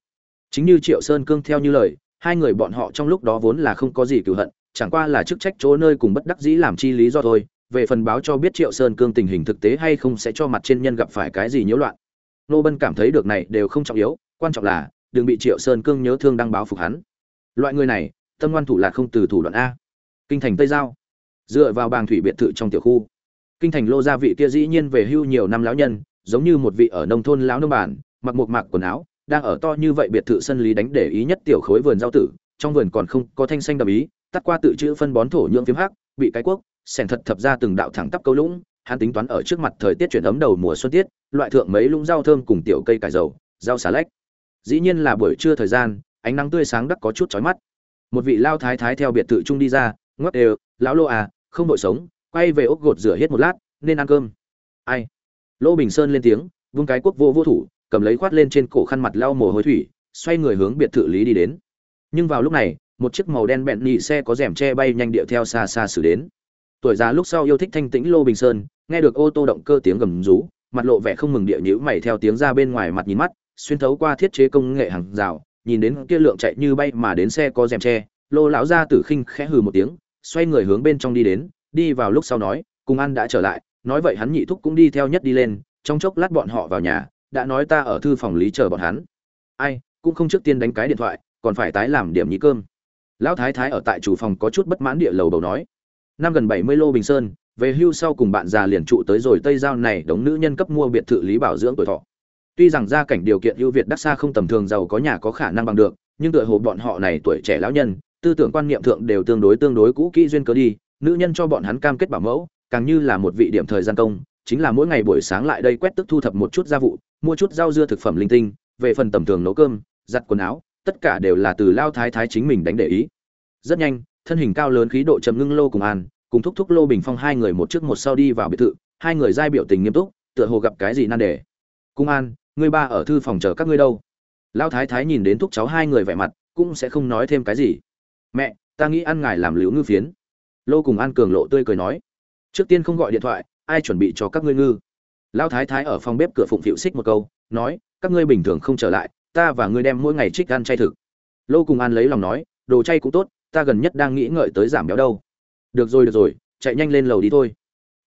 Chính như triệu sơn cương theo như lời, hai người bọn họ trong lúc đó vốn là không có gì cựu hận, chẳng qua là chức trách chỗ nơi cùng bất đắc dĩ làm chi lý do thôi, về phần báo cho biết triệu sơn cương tình hình thực tế hay không sẽ cho mặt trên nhân gặp phải cái gì nhiễu loạn. Nô bân cảm thấy được này đều không trọng yếu, quan trọng là, đừng bị triệu sơn cương nhớ thương đăng báo phục hắn. Loại người này tâm ngoan thủ lạc không từ thủ đoạn a. Kinh thành tây giao. Dựa vào bàng thủy biệt thự trong tiểu khu. Kinh thành lô gia vị kia dĩ nhiên về hưu nhiều năm lão nhân, giống như một vị ở nông thôn lão nông bản, mặc một mạc quần áo, đang ở to như vậy biệt thự sân lý đánh để ý nhất tiểu khối vườn rau tử, trong vườn còn không có thanh xanh đầm ý, tắt qua tự chữ phân bón thổ nhưỡng phiếm hắc, bị cái quốc sẻn thật thập ra từng đạo thẳng tắp câu lũng, hắn tính toán ở trước mặt thời tiết chuyển ấm đầu mùa xuân tiết, loại thượng mấy lũng rau thơm cùng tiểu cây cải dầu, rau xà lách. Dĩ nhiên là buổi trưa thời gian, ánh nắng tươi sáng đắc có chút chói mắt một vị lao thái thái theo biệt thự trung đi ra ngoắc đều, lão lô à không đội sống, quay về ốc gột rửa hết một lát, nên ăn cơm. Ai? Lô bình sơn lên tiếng, vung cái quốc vô vô thủ, cầm lấy khoát lên trên cổ khăn mặt lau mồ hôi thủy, xoay người hướng biệt thự lý đi đến. Nhưng vào lúc này, một chiếc màu đen bẹn nhị xe có rèm che bay nhanh điệu theo xa xa xử đến. Tuổi già lúc sau yêu thích thanh tĩnh lô bình sơn, nghe được ô tô động cơ tiếng gầm rú, mặt lộ vẻ không mừng địa nhữ mày theo tiếng ra bên ngoài mặt nhìn mắt, xuyên thấu qua thiết chế công nghệ hàng rào nhìn đến kia lượng chạy như bay mà đến xe có rèm che lô lão ra tử khinh khẽ hừ một tiếng, xoay người hướng bên trong đi đến, đi vào lúc sau nói, cùng ăn đã trở lại, nói vậy hắn nhị thúc cũng đi theo nhất đi lên, trong chốc lát bọn họ vào nhà, đã nói ta ở thư phòng lý chờ bọn hắn. Ai, cũng không trước tiên đánh cái điện thoại, còn phải tái làm điểm nhí cơm. Lão thái thái ở tại chủ phòng có chút bất mãn địa lầu đầu nói, năm gần bảy mươi lô bình sơn, về hưu sau cùng bạn già liền trụ tới rồi tây giao này đống nữ nhân cấp mua biệt thự lý bảo dưỡng tuổi thọ tuy rằng gia cảnh điều kiện ưu việt đắc xa không tầm thường giàu có nhà có khả năng bằng được, nhưng tựa hồ bọn họ này tuổi trẻ lão nhân, tư tưởng quan niệm thượng đều tương đối tương đối cũ kỹ duyên cớ đi, nữ nhân cho bọn hắn cam kết bảo mẫu, càng như là một vị điểm thời gian công, chính là mỗi ngày buổi sáng lại đây quét tức thu thập một chút gia vụ, mua chút rau dưa thực phẩm linh tinh, về phần tầm thường nấu cơm, giặt quần áo, tất cả đều là từ lao thái thái chính mình đánh để ý. Rất nhanh, thân hình cao lớn khí độ trầm ngưng lô cùng an, cùng thúc thúc lô bình phong hai người một trước một sau đi vào biệt thự, hai người giai biểu tình nghiêm túc, tựa hồ gặp cái gì nan đề. Cung an ngươi ba ở thư phòng chờ các ngươi đâu? Lão thái thái nhìn đến thúc cháu hai người vẻ mặt, cũng sẽ không nói thêm cái gì. Mẹ, ta nghĩ ăn ngài làm liễu ngư phiến. Lô cùng an cường lộ tươi cười nói. Trước tiên không gọi điện thoại, ai chuẩn bị cho các ngươi ngư? Lão thái thái ở phòng bếp cửa phụng phịu xích một câu, nói, các ngươi bình thường không trở lại, ta và ngươi đem mỗi ngày trích ăn chay thực. Lô cùng an lấy lòng nói, đồ chay cũng tốt, ta gần nhất đang nghĩ ngợi tới giảm béo đâu. Được rồi được rồi, chạy nhanh lên lầu đi thôi.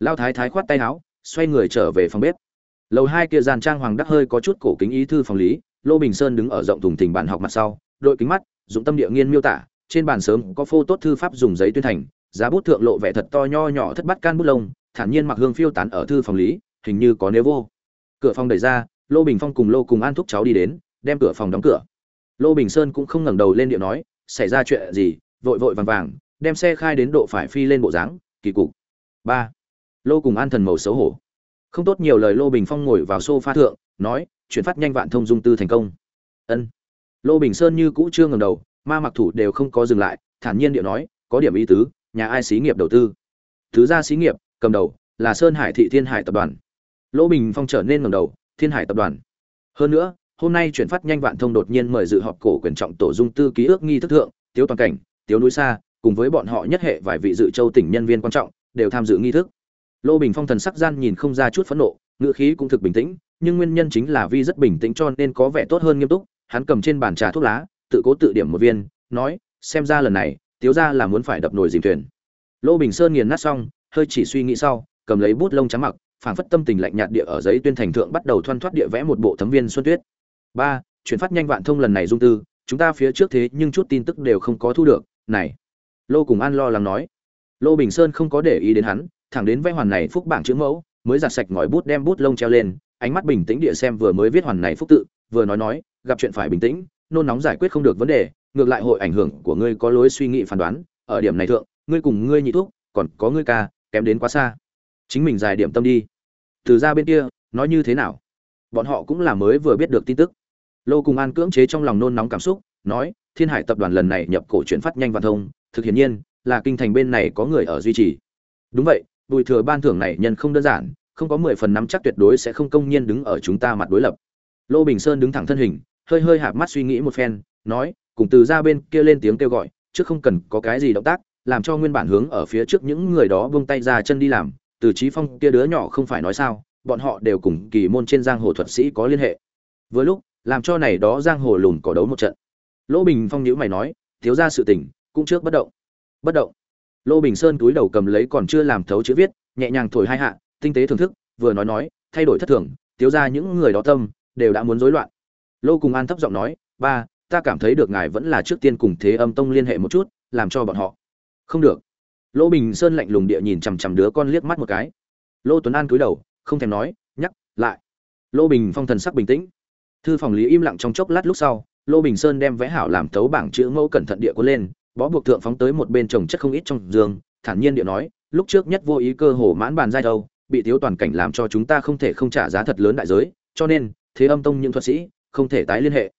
Lao thái thái khoát tay áo, xoay người trở về phòng bếp lầu hai kia gian trang hoàng đắc hơi có chút cổ kính ý thư phòng lý, lô bình sơn đứng ở rộng thùng thình bàn học mặt sau, đội kính mắt, dụng tâm địa nghiên miêu tả, trên bàn sớm có phô tốt thư pháp dùng giấy tuyên thành, giá bút thượng lộ vẻ thật to nho nhỏ thất bắt can bút lông, thản nhiên mặc hương phiêu tán ở thư phòng lý, hình như có nếu vô. Cửa phòng đẩy ra, lô bình phong cùng lô cùng an thúc cháu đi đến, đem cửa phòng đóng cửa. Lô bình sơn cũng không ngẩng đầu lên điệu nói, xảy ra chuyện gì? Vội vội vàng vàng, đem xe khai đến độ phải phi lên bộ dáng, kỳ cục. Ba. Lô cùng an thần màu xấu hổ không tốt nhiều lời lô bình phong ngồi vào sofa thượng, nói, chuyển phát nhanh vạn thông dung tư thành công. Ân. Lô bình sơn như cũ chưa ngầm đầu, ma mặc thủ đều không có dừng lại, thản nhiên điệu nói, có điểm ý tứ, nhà ai xí nghiệp đầu tư? Thứ gia xí nghiệp, cầm đầu, là sơn hải thị thiên hải tập đoàn. Lô bình phong trở nên ngầm đầu, thiên hải tập đoàn. Hơn nữa, hôm nay chuyển phát nhanh vạn thông đột nhiên mời dự họp cổ quyền trọng tổ dung tư ký ước nghi thức thượng, tiếu toàn cảnh, tiếu núi xa cùng với bọn họ nhất hệ vài vị dự châu tỉnh nhân viên quan trọng, đều tham dự nghi thức lô bình phong thần sắc gian nhìn không ra chút phẫn nộ ngựa khí cũng thực bình tĩnh, nhưng nguyên nhân chính là vi rất bình tĩnh cho nên có vẻ tốt hơn nghiêm túc, hắn cầm trên bàn trà thuốc lá, tự cố tự điểm một viên, nói, xem ra lần này tiếu ra là muốn phải đập nồi dìm thuyền. Lô bình sơn nghiền nát xong, hơi chỉ suy nghĩ sau, cầm lấy bút lông trắng mặc, phảng phất tâm tình lạnh nhạt địa ở giấy tuyên thành thượng bắt đầu thoăn thoát địa vẽ một bộ thấm viên xuân tuyết. Ba, chuyển phát nhanh vạn thông lần này dung tư, chúng ta phía trước thế nhưng chút tin tức đều không có thu được, này. Lô cùng an lo lắng nói. Lô bình sơn không có để ý đến hắn thẳng đến vẽ hoàn này phúc bảng chữ mẫu, mới giặt sạch ngòi bút đem bút lông treo lên, ánh mắt bình tĩnh địa xem vừa mới viết hoàn này phúc tự, vừa nói nói, gặp chuyện phải bình tĩnh, nôn nóng giải quyết không được vấn đề, ngược lại hội ảnh hưởng của ngươi có lối suy nghĩ phán đoán, ở điểm này thượng, ngươi cùng ngươi nhị thuốc còn có ngươi ca, kém đến quá xa. Chính mình giải điểm tâm đi. Từ ra bên kia, nói như thế nào? Bọn họ cũng là mới vừa biết được tin tức. Lô cùng an cưỡng chế trong lòng nôn nóng cảm xúc, nói, thiên hải tập đoàn lần này nhập cổ chuyển phát nhanh và thông, thực hiện nhiên, là kinh thành bên này có người ở duy trì. Đúng vậy bùi thừa ban thưởng này nhân không đơn giản, không có mười phần năm chắc tuyệt đối sẽ không công nhiên đứng ở chúng ta mặt đối lập. Lô bình sơn đứng thẳng thân hình, hơi hơi hạp mắt suy nghĩ một phen, nói, cùng từ ra bên kia lên tiếng kêu gọi, chứ không cần có cái gì động tác, làm cho nguyên bản hướng ở phía trước những người đó buông tay ra chân đi làm, từ trí phong kia đứa nhỏ không phải nói sao, bọn họ đều cùng kỳ môn trên giang hồ thuật sĩ có liên hệ. Vừa lúc, làm cho này đó giang hồ lùn cỏ đấu một trận. Lỗ bình phong nhữ mày nói, thiếu ra sự tình, cũng trước bất động. Bất động lô bình sơn túi đầu cầm lấy còn chưa làm thấu chữ viết, nhẹ nhàng thổi hai hạ, tinh tế thưởng thức, vừa nói nói, thay đổi thất thường, thiếu ra những người đó tâm, đều đã muốn rối loạn. Lô cùng an thấp giọng nói, ba, ta cảm thấy được ngài vẫn là trước tiên cùng thế âm tông liên hệ một chút, làm cho bọn họ. Không được. Lô bình sơn lạnh lùng địa nhìn chằm chằm đứa con liếc mắt một cái. Lô tuấn an cúi đầu, không thèm nói, nhắc lại. Lô bình phong thần sắc bình tĩnh. Thư phòng lý im lặng trong chốc lát lúc sau, lô bình sơn đem vẽ hảo làm tấu bảng chữ mẫu cẩn thận địa cuốn lên bó buộc thượng phóng tới một bên trồng chất không ít trong giường thản nhiên địa nói, lúc trước nhất vô ý cơ hồ mãn bàn giai đâu, bị thiếu toàn cảnh làm cho chúng ta không thể không trả giá thật lớn đại giới, cho nên, thế âm tông những thuật sĩ, không thể tái liên hệ.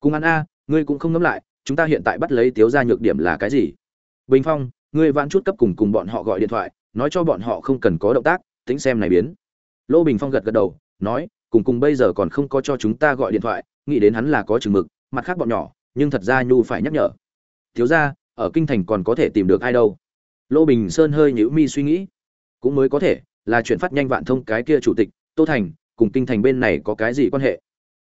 Cùng ăn a, ngươi cũng không ngẫm lại, chúng ta hiện tại bắt lấy tiếu ra nhược điểm là cái gì? Bình phong, ngươi vãn chút cấp cùng cùng bọn họ gọi điện thoại, nói cho bọn họ không cần có động tác, tính xem này biến. Lô bình phong gật gật đầu, nói, cùng cùng bây giờ còn không có cho chúng ta gọi điện thoại, nghĩ đến hắn là có chừng mực, mặt khác bọn nhỏ, nhưng thật ra nhu phải nhắc nhở. Thiếu ra ở kinh thành còn có thể tìm được ai đâu. Lô bình sơn hơi nhữ mi suy nghĩ. Cũng mới có thể, là chuyện phát nhanh vạn thông cái kia chủ tịch, tô thành, cùng kinh thành bên này có cái gì quan hệ?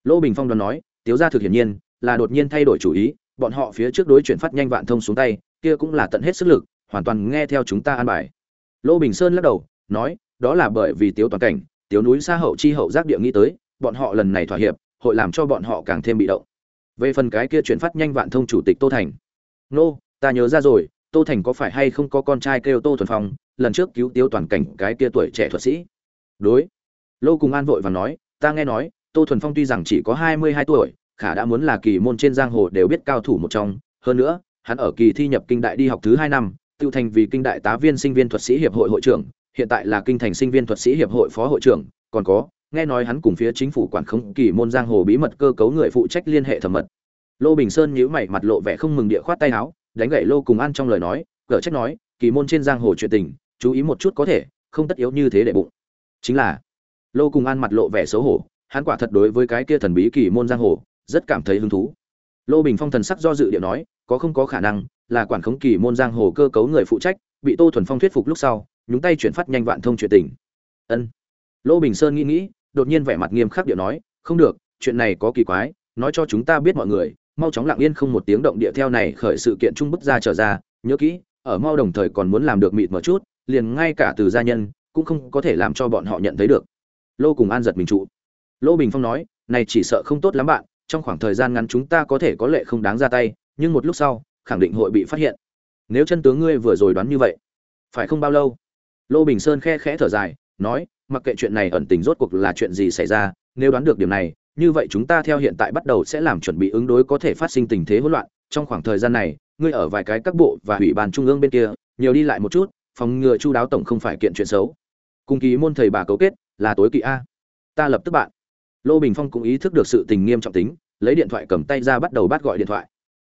Lô bình phong đoán nói, tiếu ra thực hiển nhiên, là đột nhiên thay đổi chủ ý, bọn họ phía trước đối chuyển phát nhanh vạn thông xuống tay, kia cũng là tận hết sức lực, hoàn toàn nghe theo chúng ta an bài. Lô bình sơn lắc đầu, nói, đó là bởi vì tiếu toàn cảnh, tiếu núi xa hậu chi hậu giác địa nghĩ tới, bọn họ lần này thỏa hiệp, hội làm cho bọn họ càng thêm bị động. Về phần cái kia chuyển phát nhanh vạn thông chủ tịch tô thành, nô ta nhớ ra rồi, tô thành có phải hay không có con trai kêu tô thuần phong, lần trước cứu Tiêu toàn cảnh cái kia tuổi trẻ thuật sĩ? Đối. Lô cùng an vội và nói, ta nghe nói, tô thuần phong tuy rằng chỉ có hai mươi hai tuổi, khả đã muốn là kỳ môn trên giang hồ đều biết cao thủ một trong. Hơn nữa, hắn ở kỳ thi nhập kinh đại đi học thứ hai năm, tự thành vì kinh đại tá viên sinh viên thuật sĩ hiệp hội hội trưởng, hiện tại là kinh thành sinh viên thuật sĩ hiệp hội phó hội trưởng. Còn có, nghe nói hắn cùng phía chính phủ quản khống kỳ môn giang hồ bí mật cơ cấu người phụ trách liên hệ thẩm mật. Lô bình sơn nhíu mày mặt lộ vẻ không mừng địa khoát tay áo đánh gậy lô cùng ăn trong lời nói cở trách nói, kỳ môn trên giang hồ chuyện tình, chú ý một chút có thể, không tất yếu như thế để bụng. Chính là, lô cùng ăn mặt lộ vẻ xấu hổ, hắn quả thật đối với cái kia thần bí kỳ môn giang hồ, rất cảm thấy hứng thú. Lô bình phong thần sắc do dự điệu nói, có không có khả năng, là quản khống kỳ môn giang hồ cơ cấu người phụ trách, bị tô thuần phong thuyết phục lúc sau, nhúng tay chuyển phát nhanh vạn thông chuyện tình. Ân. Lô bình sơn nghĩ nghĩ, đột nhiên vẻ mặt nghiêm khắc điệu nói, không được, chuyện này có kỳ quái, nói cho chúng ta biết mọi người mau chóng lặng yên không một tiếng động địa theo này khởi sự kiện trung bức ra trở ra, nhớ kỹ, ở mau đồng thời còn muốn làm được mịt một chút, liền ngay cả từ gia nhân, cũng không có thể làm cho bọn họ nhận thấy được. Lô cùng an giật mình trụ. Lô bình phong nói, này chỉ sợ không tốt lắm bạn, trong khoảng thời gian ngắn chúng ta có thể có lệ không đáng ra tay, nhưng một lúc sau, khẳng định hội bị phát hiện. Nếu chân tướng ngươi vừa rồi đoán như vậy, phải không bao lâu? Lô bình sơn khe khẽ thở dài, nói, mặc kệ chuyện này ẩn tình rốt cuộc là chuyện gì xảy ra, nếu đoán được điểm này như vậy chúng ta theo hiện tại bắt đầu sẽ làm chuẩn bị ứng đối có thể phát sinh tình thế hỗn loạn. Trong khoảng thời gian này, ngươi ở vài cái các bộ và ủy ban trung ương bên kia, nhiều đi lại một chút, phòng ngừa chu đáo tổng không phải kiện chuyện xấu. Cùng ký môn thầy bà cấu kết, là tối kỵ a. Ta lập tức bạn. Lô bình phong cũng ý thức được sự tình nghiêm trọng tính, lấy điện thoại cầm tay ra bắt đầu bắt gọi điện thoại.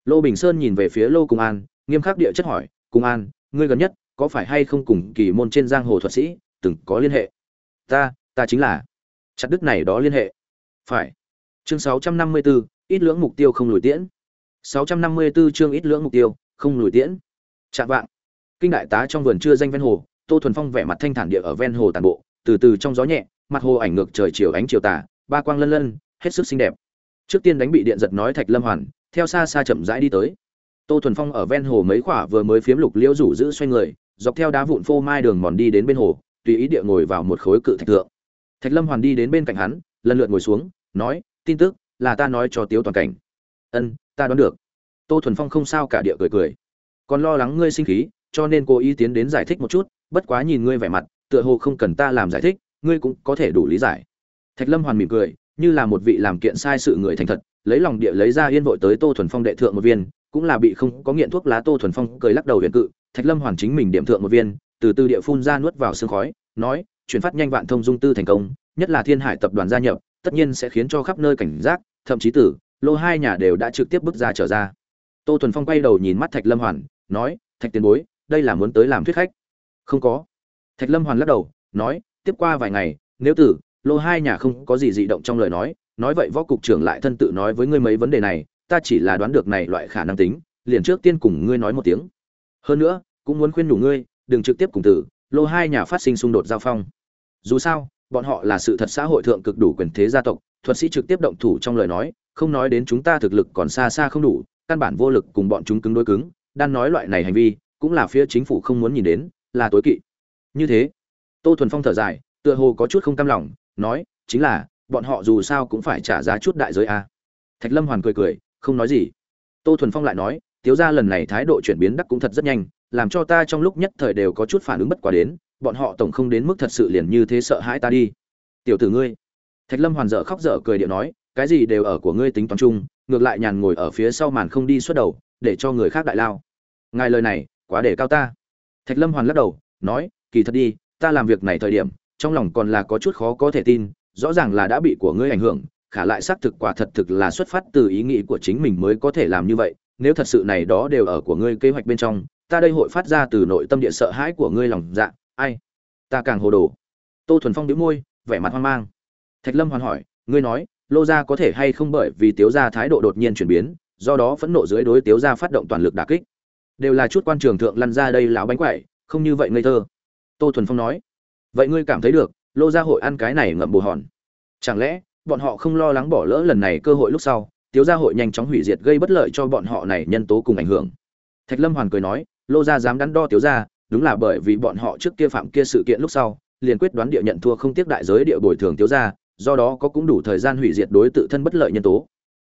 Lô bình sơn nhìn về phía lô công an, nghiêm khắc địa chất hỏi công an, ngươi gần nhất có phải hay không cùng kỳ môn trên giang hồ thuật sĩ từng có liên hệ? Ta ta chính là. Chặt đứt này đó liên hệ phải. Chương 654, ít lưỡng mục tiêu không lùi tiễn. 654 chương ít lưỡng mục tiêu không lùi tiễn. Trạm vạng. Kinh đại tá trong vườn chưa danh ven hồ tô thuần phong vẻ mặt thanh thản địa ở ven hồ tản bộ từ từ trong gió nhẹ mặt hồ ảnh ngược trời chiều ánh chiều tà ba quang lân lân hết sức xinh đẹp. Trước tiên đánh bị điện giật nói thạch lâm hoàn theo xa xa chậm rãi đi tới. Tô thuần phong ở ven hồ mấy khỏa vừa mới phiếm lục liễu rủ giữ xoay người dọc theo đá vụn phô mai đường mòn đi đến bên hồ tùy ý địa ngồi vào một khối cự thạch thượng. Thạch lâm hoàn đi đến bên cạnh hắn lần lượt ngồi xuống, nói, tin tức, là ta nói cho tiếu toàn cảnh. Ân, ta đoán được. Tô thuần phong không sao cả địa cười cười. Còn lo lắng ngươi sinh khí, cho nên cô ý tiến đến giải thích một chút, bất quá nhìn ngươi vẻ mặt, tựa hồ không cần ta làm giải thích, ngươi cũng có thể đủ lý giải. Thạch lâm hoàn mỉm cười, như là một vị làm kiện sai sự người thành thật, lấy lòng địa lấy ra yên vội tới tô thuần phong đệ thượng một viên, cũng là bị không có nghiện thuốc lá tô thuần phong cười lắc đầu huyền cự, thạch lâm hoàn chính mình điểm thượng một viên, từ từ địa phun ra nuốt vào sương khói, nói, chuyển phát nhanh vạn thông dung tư thành công nhất là thiên hải tập đoàn gia nhập, tất nhiên sẽ khiến cho khắp nơi cảnh giác, thậm chí tử lô hai nhà đều đã trực tiếp bước ra trở ra. Tô thuần phong quay đầu nhìn mắt thạch lâm hoàn, nói, thạch tiền bối, đây là muốn tới làm thuyết khách? Không có. Thạch lâm hoàn lắc đầu, nói, tiếp qua vài ngày, nếu tử lô hai nhà không có gì dị động trong lời nói nói vậy võ cục trưởng lại thân tự nói với ngươi mấy vấn đề này, ta chỉ là đoán được này loại khả năng tính, liền trước tiên cùng ngươi nói một tiếng. Hơn nữa, cũng muốn khuyên nhủ ngươi, đừng trực tiếp cùng tử lô hai nhà phát sinh xung đột giao phong. Dù sao bọn họ là sự thật xã hội thượng cực đủ quyền thế gia tộc, thuật sĩ trực tiếp động thủ trong lời nói, không nói đến chúng ta thực lực còn xa xa không đủ, căn bản vô lực cùng bọn chúng cứng đối cứng đang nói loại này hành vi, cũng là phía chính phủ không muốn nhìn đến, là tối kỵ. Như thế, tô thuần phong thở dài, tựa hồ có chút không cam lòng, nói, chính là, bọn họ dù sao cũng phải trả giá chút đại giới a. Thạch lâm hoàn cười cười, không nói gì. Tô thuần phong lại nói tiếu ra lần này thái độ chuyển biến đắc cũng thật rất nhanh, làm cho ta trong lúc nhất thời đều có chút phản ứng bất quá đến bọn họ tổng không đến mức thật sự liền như thế sợ hãi ta đi. Tiểu tử ngươi. Thạch lâm hoàn dở khóc dở cười điệu nói, cái gì đều ở của ngươi tính toán chung, ngược lại nhàn ngồi ở phía sau màn không đi xuất đầu, để cho người khác đại lao. Ngài lời này, quá để cao ta. Thạch lâm hoàn lắc đầu, nói, kỳ thật đi, ta làm việc này thời điểm, trong lòng còn là có chút khó có thể tin, rõ ràng là đã bị của ngươi ảnh hưởng, khả lại xác thực quả thật thực là xuất phát từ ý nghĩ của chính mình mới có thể làm như vậy, nếu thật sự này đó đều ở của ngươi kế hoạch bên trong, ta đây hội phát ra từ nội tâm địa sợ hãi của ngươi lòng dạ ai? Ta càng hồ đồ. Tô thuần phong đĩu môi, vẻ mặt hoang mang. Thạch lâm hoàn hỏi, ngươi nói, lô gia có thể hay không bởi vì tiếu gia thái độ đột nhiên chuyển biến, do đó phẫn nộ dưới đối tiếu gia phát động toàn lực đả kích. Đều là chút quan trường thượng lăn ra đây lão bánh quậy không như vậy ngây thơ. Tô thuần phong nói, vậy ngươi cảm thấy được, lô gia hội ăn cái này ngậm bù hòn. Chẳng lẽ, bọn họ không lo lắng bỏ lỡ lần này cơ hội lúc sau, tiếu gia hội nhanh chóng hủy diệt gây bất lợi cho bọn họ này nhân tố cùng ảnh hưởng. Thạch lâm hoàn cười nói, lô gia dám đắn đo tiếu gia đúng là bởi vì bọn họ trước kia phạm kia sự kiện lúc sau, liền quyết đoán địa nhận thua không tiếc đại giới địa bồi thường thiếu gia, do đó có cũng đủ thời gian hủy diệt đối tự thân bất lợi nhân tố.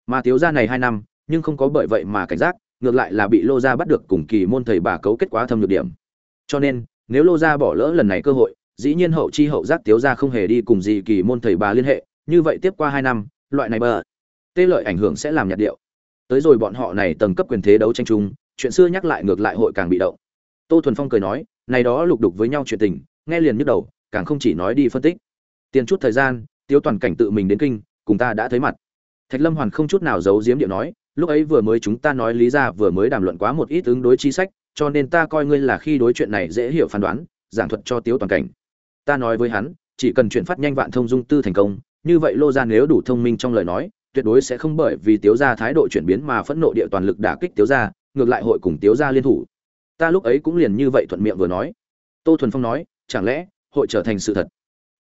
Mà thiếu gia này hai năm, nhưng không có bởi vậy mà cảnh giác, ngược lại là bị lô gia bắt được cùng kỳ môn thầy bà cấu kết quá thâm nhược điểm. Cho nên, nếu lô gia bỏ lỡ lần này cơ hội, dĩ nhiên hậu chi hậu giác thiếu gia không hề đi cùng gì kỳ môn thầy bà liên hệ, như vậy tiếp qua hai năm, loại này bờ, tê lợi ảnh hưởng sẽ làm nhạt điệu. Tới rồi bọn họ này tầng cấp quyền thế đấu tranh chung, chuyện xưa nhắc lại ngược lại hội càng bị động tô thuần phong cười nói, này đó lục đục với nhau chuyện tình, nghe liền nhức đầu, càng không chỉ nói đi phân tích. Tiền chút thời gian, tiếu toàn cảnh tự mình đến kinh, cùng ta đã thấy mặt. Thạch lâm hoàn không chút nào giấu giếm điệu nói, lúc ấy vừa mới chúng ta nói lý ra vừa mới đàm luận quá một ít ứng đối chi sách, cho nên ta coi ngươi là khi đối chuyện này dễ hiểu phán đoán, giảng thuật cho tiếu toàn cảnh. Ta nói với hắn, chỉ cần chuyển phát nhanh vạn thông dung tư thành công, như vậy lô ra nếu đủ thông minh trong lời nói, tuyệt đối sẽ không bởi vì tiếu ra thái độ chuyển biến mà phẫn nộ địa toàn lực đả kích tiếu ra ngược lại hội cùng tiếu ra liên thủ ta lúc ấy cũng liền như vậy thuận miệng vừa nói. Tô thuần phong nói, chẳng lẽ, hội trở thành sự thật?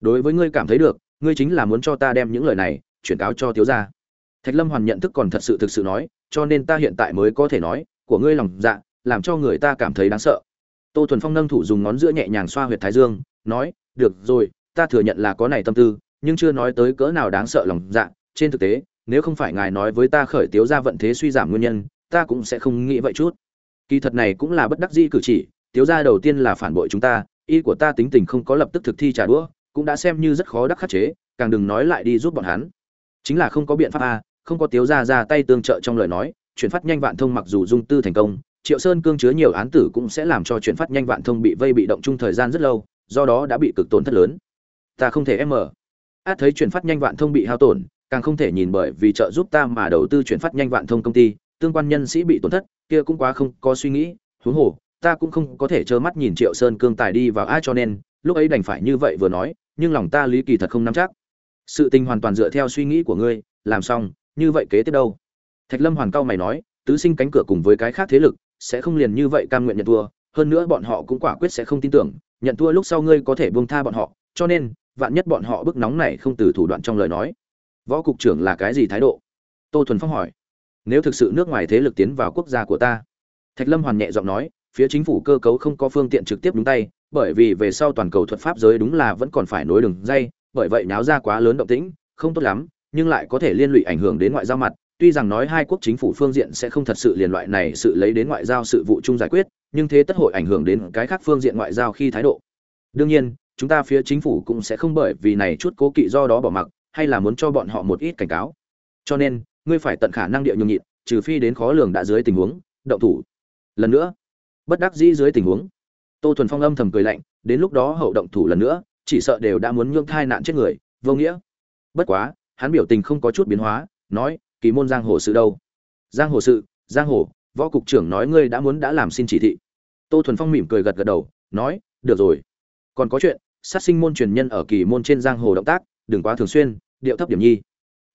Đối với ngươi cảm thấy được, ngươi chính là muốn cho ta đem những lời này, chuyển cáo cho thiếu gia. thạch lâm hoàn nhận thức còn thật sự thực sự nói, cho nên ta hiện tại mới có thể nói, của ngươi lòng dạ làm cho người ta cảm thấy đáng sợ. Tô thuần phong nâng thủ dùng ngón giữa nhẹ nhàng xoa huyệt thái dương, nói, được rồi, ta thừa nhận là có này tâm tư, nhưng chưa nói tới cỡ nào đáng sợ lòng dạ. Trên thực tế, nếu không phải ngài nói với ta khởi tiếu ra vận thế suy giảm nguyên nhân, ta cũng sẽ không nghĩ vậy chút kỳ thật này cũng là bất đắc dĩ cử chỉ tiếu gia đầu tiên là phản bội chúng ta y của ta tính tình không có lập tức thực thi trả đũa, cũng đã xem như rất khó đắc khắc chế, càng đừng nói lại đi giúp bọn hắn. Chính là không có biện pháp a, không có tiếu gia ra tay tương trợ trong lời nói, chuyển phát nhanh vạn thông mặc dù dung tư thành công, triệu sơn cương chứa nhiều án tử cũng sẽ làm cho chuyển phát nhanh vạn thông bị vây bị động chung thời gian rất lâu, do đó đã bị cực tổn thất lớn. Ta không thể em mở át thấy chuyển phát nhanh vạn thông bị hao tổn, càng không thể nhìn bởi vì trợ giúp ta mà đầu tư chuyển phát nhanh vạn thông công ty tương quan nhân sĩ bị tổn thất, kia cũng quá không có suy nghĩ, huống hồ, ta cũng không có thể trơ mắt nhìn triệu sơn cương tài đi vào ai cho nên, lúc ấy đành phải như vậy vừa nói, nhưng lòng ta lý kỳ thật không nắm chắc. Sự tình hoàn toàn dựa theo suy nghĩ của ngươi, làm xong, như vậy kế tiếp đâu? Thạch lâm hoàn cao mày nói, tứ sinh cánh cửa cùng với cái khác thế lực, sẽ không liền như vậy cam nguyện nhận thua, hơn nữa bọn họ cũng quả quyết sẽ không tin tưởng, nhận thua lúc sau ngươi có thể buông tha bọn họ, cho nên, vạn nhất bọn họ bức nóng này không từ thủ đoạn trong lời nói. Võ cục trưởng là cái gì thái độ? Tô thuần phong hỏi nếu thực sự nước ngoài thế lực tiến vào quốc gia của ta. Thạch lâm hoàn nhẹ giọng nói, phía chính phủ cơ cấu không có phương tiện trực tiếp đúng tay, bởi vì về sau toàn cầu thuật pháp giới đúng là vẫn còn phải nối đường dây, bởi vậy náo ra quá lớn động tĩnh, không tốt lắm, nhưng lại có thể liên lụy ảnh hưởng đến ngoại giao mặt. Tuy rằng nói hai quốc chính phủ phương diện sẽ không thật sự liền loại này sự lấy đến ngoại giao sự vụ chung giải quyết, nhưng thế tất hội ảnh hưởng đến cái khác phương diện ngoại giao khi thái độ. Đương nhiên, chúng ta phía chính phủ cũng sẽ không bởi vì này chút cố kỵ do đó bỏ mặc, hay là muốn cho bọn họ một ít cảnh cáo. Cho nên ngươi phải tận khả năng địa nhường nhịn, trừ phi đến khó lường đã dưới tình huống, động thủ. Lần nữa, bất đắc dĩ dưới tình huống. Tô thuần phong âm thầm cười lạnh, đến lúc đó hậu động thủ lần nữa, chỉ sợ đều đã muốn nhượng thai nạn chết người, vô nghĩa. Bất quá, hắn biểu tình không có chút biến hóa, nói, kỳ môn giang hồ sự đâu? Giang hồ sự, giang hồ, võ cục trưởng nói ngươi đã muốn đã làm xin chỉ thị. Tô thuần phong mỉm cười gật gật đầu, nói, được rồi. Còn có chuyện, sát sinh môn truyền nhân ở kỳ môn trên giang hồ động tác, đừng quá thường xuyên, điệu thấp điểm nhi.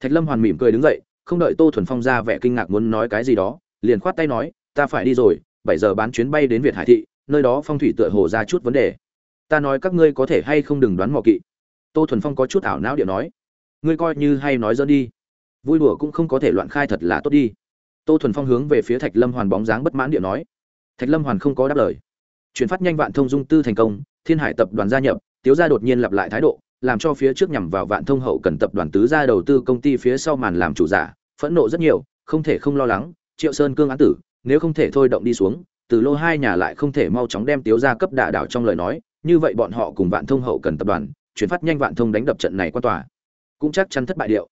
Thạch lâm hoàn mỉm cười đứng dậy không đợi tô thuần phong ra vẻ kinh ngạc muốn nói cái gì đó, liền khoát tay nói, ta phải đi rồi, bảy giờ bán chuyến bay đến việt hải thị, nơi đó phong thủy tựa hồ ra chút vấn đề. Ta nói các ngươi có thể hay không đừng đoán mò kỵ. Tô thuần phong có chút ảo não điệu nói, ngươi coi như hay nói dẫn đi. Vui đùa cũng không có thể loạn khai thật là tốt đi. Tô thuần phong hướng về phía thạch lâm hoàn bóng dáng bất mãn điệu nói. Thạch lâm hoàn không có đáp lời. Chuyển phát nhanh vạn thông dung tư thành công, thiên hải tập đoàn gia nhập, tiếu gia đột nhiên lặp lại thái độ làm cho phía trước nhằm vào vạn thông hậu cần tập đoàn tứ gia đầu tư công ty phía sau màn làm chủ giả, phẫn nộ rất nhiều, không thể không lo lắng, triệu sơn cương án tử, nếu không thể thôi động đi xuống, từ lô hai nhà lại không thể mau chóng đem tiếu gia cấp đả đảo trong lời nói, như vậy bọn họ cùng vạn thông hậu cần tập đoàn, chuyển phát nhanh vạn thông đánh đập trận này qua tòa. Cũng chắc chắn thất bại điệu.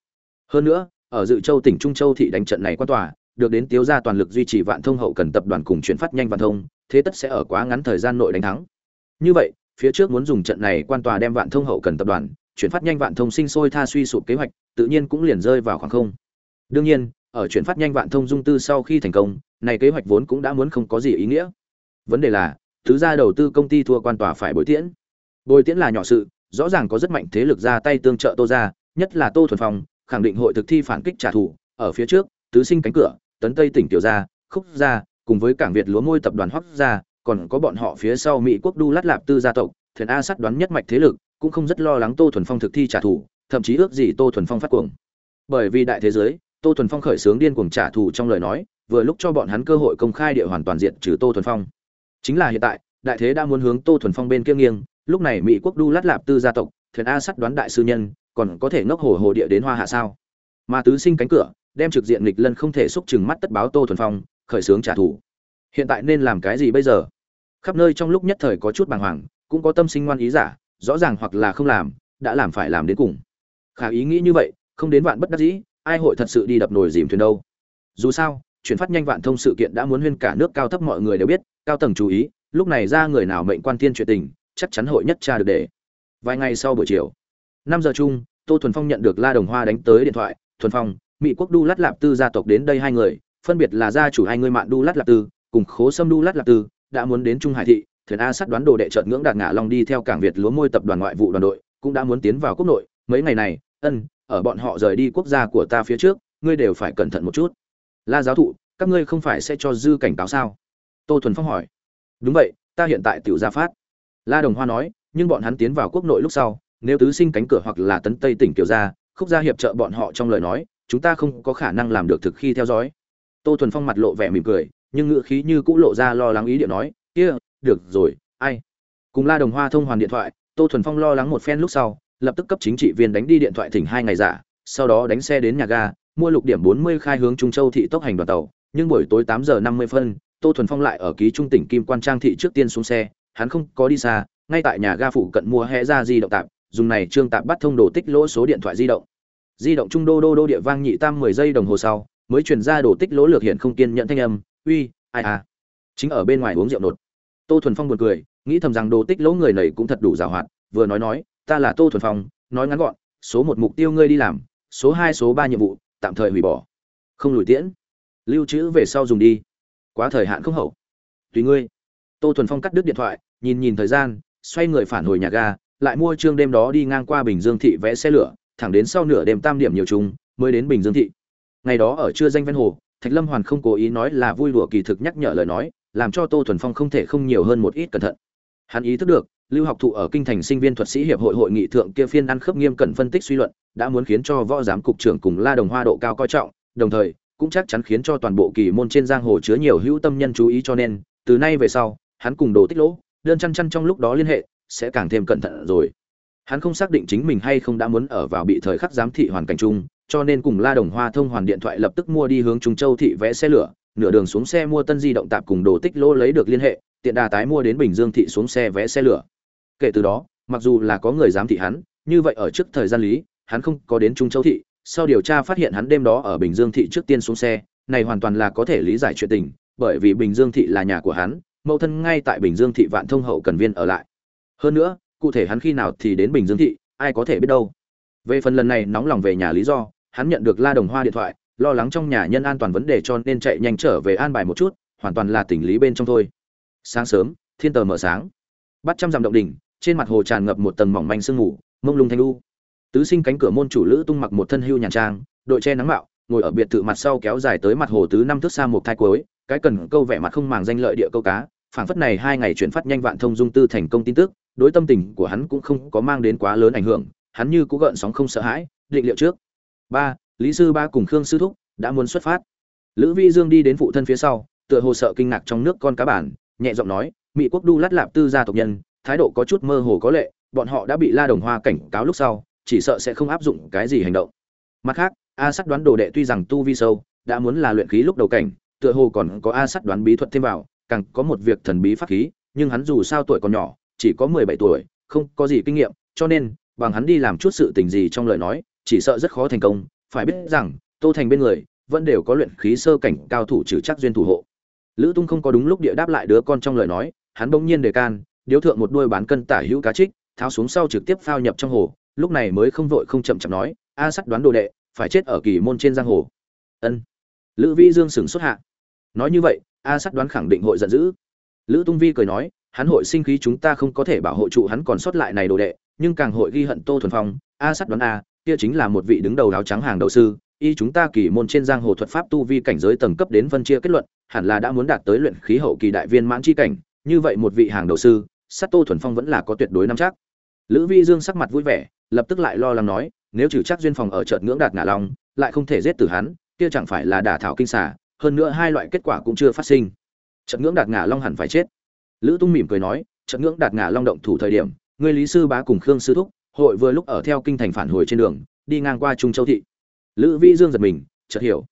Hơn nữa, ở dự châu tỉnh trung châu thị đánh trận này qua tòa, được đến tiếu gia toàn lực duy trì vạn thông hậu cần tập đoàn cùng chuyển phát nhanh vạn thông, thế tất sẽ ở quá ngắn thời gian nội đánh thắng. Như vậy phía trước muốn dùng trận này quan tòa đem vạn thông hậu cần tập đoàn, chuyển phát nhanh vạn thông sinh sôi tha suy sụp kế hoạch, tự nhiên cũng liền rơi vào khoảng không. Đương nhiên, ở chuyển phát nhanh vạn thông dung tư sau khi thành công, này kế hoạch vốn cũng đã muốn không có gì ý nghĩa. Vấn đề là, thứ gia đầu tư công ty thua quan tòa phải bồi tiễn. Bồi tiễn là nhỏ sự, rõ ràng có rất mạnh thế lực ra tay tương trợ tô ra nhất là tô thuần phong, khẳng định hội thực thi phản kích trả thù, ở phía trước, tứ sinh cánh cửa, tấn tây tỉnh tiểu gia, khúc gia, cùng với cảng việt lúa môi tập đoàn hoắc gia còn có bọn họ phía sau mỹ quốc đu lát lạp tư gia tộc, thuyền a sắt đoán nhất mạch thế lực, cũng không rất lo lắng tô thuần phong thực thi trả thù, thậm chí ước gì tô thuần phong phát cuồng. Bởi vì đại thế giới, tô thuần phong khởi xướng điên cuồng trả thù trong lời nói, vừa lúc cho bọn hắn cơ hội công khai địa hoàn toàn diện trừ tô thuần phong. Chính là hiện tại, đại thế đã muốn hướng tô thuần phong bên kia nghiêng, lúc này mỹ quốc đu lát lạp tư gia tộc, thuyền a sắt đoán đại sư nhân, còn có thể ngốc hồ hồ địa đến hoa hạ sao? Mà tứ sinh cánh cửa, đem trực diện nghịch lân không thể xúc chừng mắt tất báo tô thuần phong, khởi xướng trả thù. Hiện tại nên làm cái gì bây giờ? Khắp nơi trong lúc nhất thời có chút bàng hoàng, cũng có tâm sinh ngoan ý giả, rõ ràng hoặc là không làm, đã làm phải làm đến cùng. Khả ý nghĩ như vậy, không đến vạn bất đắc dĩ, ai hội thật sự đi đập nồi dìm thuyền đâu. Dù sao, chuyển phát nhanh vạn thông sự kiện đã muốn huyên cả nước cao thấp mọi người đều biết, cao tầng chú ý, lúc này ra người nào mệnh quan thiên chuyện tình, chắc chắn hội nhất tra được để. Vài ngày sau buổi chiều, năm giờ chung, tô thuần phong nhận được la đồng hoa đánh tới điện thoại, thuần phong, mỹ quốc đu lát lạp tư gia tộc đến đây hai người, phân biệt là gia chủ hai người mạng đu lát lạp tư cùng khố sâm đu lát lạp tư đã muốn đến trung hải thị, thuyền a sắt đoán đồ đệ trợn ngưỡng đạt ngã long đi theo cảng việt lúa môi tập đoàn ngoại vụ đoàn đội, cũng đã muốn tiến vào quốc nội. Mấy ngày này, ân, ở bọn họ rời đi quốc gia của ta phía trước, ngươi đều phải cẩn thận một chút. La giáo thụ, các ngươi không phải sẽ cho dư cảnh cáo sao? Tô thuần phong hỏi. Đúng vậy, ta hiện tại tiểu gia phát. La đồng hoa nói, nhưng bọn hắn tiến vào quốc nội lúc sau, nếu tứ sinh cánh cửa hoặc là tấn tây tỉnh kiểu ra khúc gia hiệp trợ bọn họ trong lời nói, chúng ta không có khả năng làm được thực khi theo dõi. Tô thuần phong mặt lộ vẻ mỉm cười nhưng ngựa khí như cũ lộ ra lo lắng ý điện nói, kia, được rồi, ai? Cùng la đồng hoa thông hoàn điện thoại, tô thuần phong lo lắng một phen lúc sau, lập tức cấp chính trị viên đánh đi điện thoại thỉnh hai ngày giả, sau đó đánh xe đến nhà ga, mua lục điểm bốn mươi khai hướng trung châu thị tốc hành đoàn tàu. Nhưng buổi tối tám giờ năm mươi phân, tô thuần phong lại ở ký trung tỉnh kim quan trang thị trước tiên xuống xe, hắn không có đi xa, ngay tại nhà ga phụ cận mua hẽ ra di động tạp, dùng này trương tạp bắt thông đồ tích lỗ số điện thoại di động. Di động trung đô đô đô địa vang nhị tam mười giây đồng hồ sau, mới truyền ra đồ tích lỗ lược hiện không kiên nhận thanh âm uy, ai à. Chính ở bên ngoài uống rượu nột. Tô thuần phong buồn cười, nghĩ thầm rằng đồ tích lỗ người này cũng thật đủ giàu hoạt, vừa nói nói, ta là tô thuần phong, nói ngắn gọn, số một mục tiêu ngươi đi làm, số hai, số ba nhiệm vụ, tạm thời hủy bỏ. Không lùi tiễn. Lưu trữ về sau dùng đi. Quá thời hạn không hậu. Tùy ngươi. Tô thuần phong cắt đứt điện thoại, nhìn nhìn thời gian, xoay người phản hồi nhà ga, lại mua trương đêm đó đi ngang qua bình dương thị vẽ xe lửa, thẳng đến sau nửa đêm tam điểm nhiều trùng mới đến bình dương thị. Ngày đó ở trưa danh ven hồ thạch lâm hoàn không cố ý nói là vui đùa kỳ thực nhắc nhở lời nói, làm cho tô thuần phong không thể không nhiều hơn một ít cẩn thận. Hắn ý thức được, lưu học thụ ở kinh thành sinh viên thuật sĩ hiệp hội hội nghị thượng kia phiên ăn khớp nghiêm cẩn phân tích suy luận, đã muốn khiến cho võ giám cục trưởng cùng la đồng hoa độ cao coi trọng, đồng thời, cũng chắc chắn khiến cho toàn bộ kỳ môn trên giang hồ chứa nhiều hữu tâm nhân chú ý cho nên, từ nay về sau, hắn cùng đồ tích lỗ, đơn chăn chăn trong lúc đó liên hệ, sẽ càng thêm cẩn thận rồi. Hắn không xác định chính mình hay không đã muốn ở vào bị thời khắc giám thị hoàn cảnh chung cho nên cùng la đồng hoa thông hoàn điện thoại lập tức mua đi hướng trung châu thị vẽ xe lửa, nửa đường xuống xe mua tân di động tạp cùng đồ tích lô lấy được liên hệ, tiện đà tái mua đến bình dương thị xuống xe vẽ xe lửa. Kể từ đó, mặc dù là có người giám thị hắn, như vậy ở trước thời gian lý, hắn không có đến trung châu thị, sau điều tra phát hiện hắn đêm đó ở bình dương thị trước tiên xuống xe, này hoàn toàn là có thể lý giải chuyện tình, bởi vì bình dương thị là nhà của hắn, mẫu thân ngay tại bình dương thị vạn thông hậu cần viên ở lại. Hơn nữa, cụ thể hắn khi nào thì đến bình dương thị, ai có thể biết đâu. Về phần lần này nóng lòng về nhà lý do hắn nhận được la đồng hoa điện thoại, lo lắng trong nhà nhân an toàn vấn đề cho nên chạy nhanh trở về an bài một chút, hoàn toàn là tình lý bên trong thôi. Sáng sớm, thiên tờ mở sáng. Bắt trăm dặm động đỉnh, trên mặt hồ tràn ngập một tầng mỏng manh sương ngủ mông lung thanh lu tứ sinh cánh cửa môn chủ lữ tung mặc một thân hưu nhàn trang, đội che nắng mạo, ngồi ở biệt thự mặt sau kéo dài tới mặt hồ tứ năm thước xa một thai cuối, cái cần câu vẻ mặt không màng danh lợi địa câu cá. Phảng phất này hai ngày chuyển phát nhanh vạn thông dung tư thành công tin tức, đối tâm tình của hắn cũng không có mang đến quá lớn ảnh hưởng, hắn như cũ gợn sóng không sợ hãi, định liệu trước ba, lý sư ba cùng khương sư thúc đã muốn xuất phát. Lữ vi dương đi đến phụ thân phía sau, tựa hồ sợ kinh ngạc trong nước con cá bản, nhẹ giọng nói mỹ quốc đu lát lạp tư gia tộc nhân, thái độ có chút mơ hồ có lệ, bọn họ đã bị la đồng hoa cảnh cáo lúc sau, chỉ sợ sẽ không áp dụng cái gì hành động. Mặt khác, a sắt đoán đồ đệ tuy rằng tu vi sâu, đã muốn là luyện khí lúc đầu cảnh, tựa hồ còn có a sắt đoán bí thuật thêm vào, càng có một việc thần bí pháp khí, nhưng hắn dù sao tuổi còn nhỏ, chỉ có mười bảy tuổi, không có gì kinh nghiệm, cho nên, bằng hắn đi làm chút sự tình gì trong lời nói chỉ sợ rất khó thành công, phải biết rằng, tô thành bên người, vẫn đều có luyện khí sơ cảnh cao thủ trừ chắc duyên thủ hộ. Lữ tung không có đúng lúc địa đáp lại đứa con trong lời nói, hắn bỗng nhiên đề can, điếu thượng một đuôi bán cân tả hữu cá trích, tháo xuống sau trực tiếp phao nhập trong hồ, lúc này mới không vội không chậm chậm nói, a sắt đoán đồ đệ, phải chết ở kỳ môn trên giang hồ. Ân. Lữ vi dương sửng xuất hạ. Nói như vậy, a sắt đoán khẳng định hội giận dữ. Lữ tung vi cười nói, hắn hội sinh khí chúng ta không có thể bảo hộ trụ hắn còn sót lại này đồ đệ, nhưng càng hội ghi hận tô thuần phong, a sắt đoán a kia chính là một vị đứng đầu áo trắng hàng đầu sư, y chúng ta kỳ môn trên giang hồ thuật pháp tu vi cảnh giới tầng cấp đến phân chia kết luận, hẳn là đã muốn đạt tới luyện khí hậu kỳ đại viên mãn chi cảnh, như vậy một vị hàng đầu sư, sát tô thuần phong vẫn là có tuyệt đối nắm chắc. Lữ vi dương sắc mặt vui vẻ, lập tức lại lo lắng nói, nếu trừ chắc duyên phòng ở chợt ngưỡng đạt ngả long, lại không thể giết tử hắn, kia chẳng phải là đả thảo kinh xả hơn nữa hai loại kết quả cũng chưa phát sinh. Chợt ngưỡng đạt ngả long hẳn phải chết. Lữ tung mỉm cười nói, chợt ngưỡng đạt ngả long động thủ thời điểm, ngươi lý sư bá cùng khương sư thúc hội vừa lúc ở theo kinh thành phản hồi trên đường, đi ngang qua trung châu thị. Lữ Vĩ dương giật mình, chợt hiểu.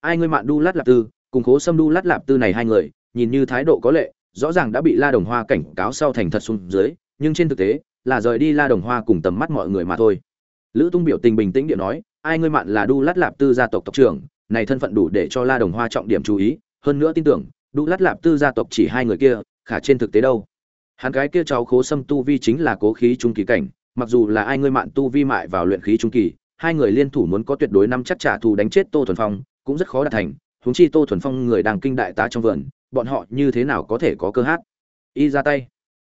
Ai ngươi mạn đu lát lạp tư, cùng cố xâm đu lát lạp tư này hai người, nhìn như thái độ có lệ, rõ ràng đã bị la đồng hoa cảnh cáo sau thành thật xuống dưới, nhưng trên thực tế, là rời đi la đồng hoa cùng tầm mắt mọi người mà thôi. Lữ tung biểu tình bình tĩnh điện nói, ai ngươi mạn là đu lát lạp tư gia tộc tộc trưởng, này thân phận đủ để cho la đồng hoa trọng điểm chú ý, hơn nữa tin tưởng, đu lát lạp tư gia tộc chỉ hai người kia, khả trên thực tế đâu. Hắn cái kia cháu Cố xâm tu vi chính là cố khí trung kỳ cảnh mặc dù là ai ngươi mạn tu vi mại vào luyện khí trung kỳ, hai người liên thủ muốn có tuyệt đối năm chắc trả thù đánh chết tô thuần phong, cũng rất khó đạt thành. Huống chi tô thuần phong người đang kinh đại tá trong vườn, bọn họ như thế nào có thể có cơ hát? Y ra tay.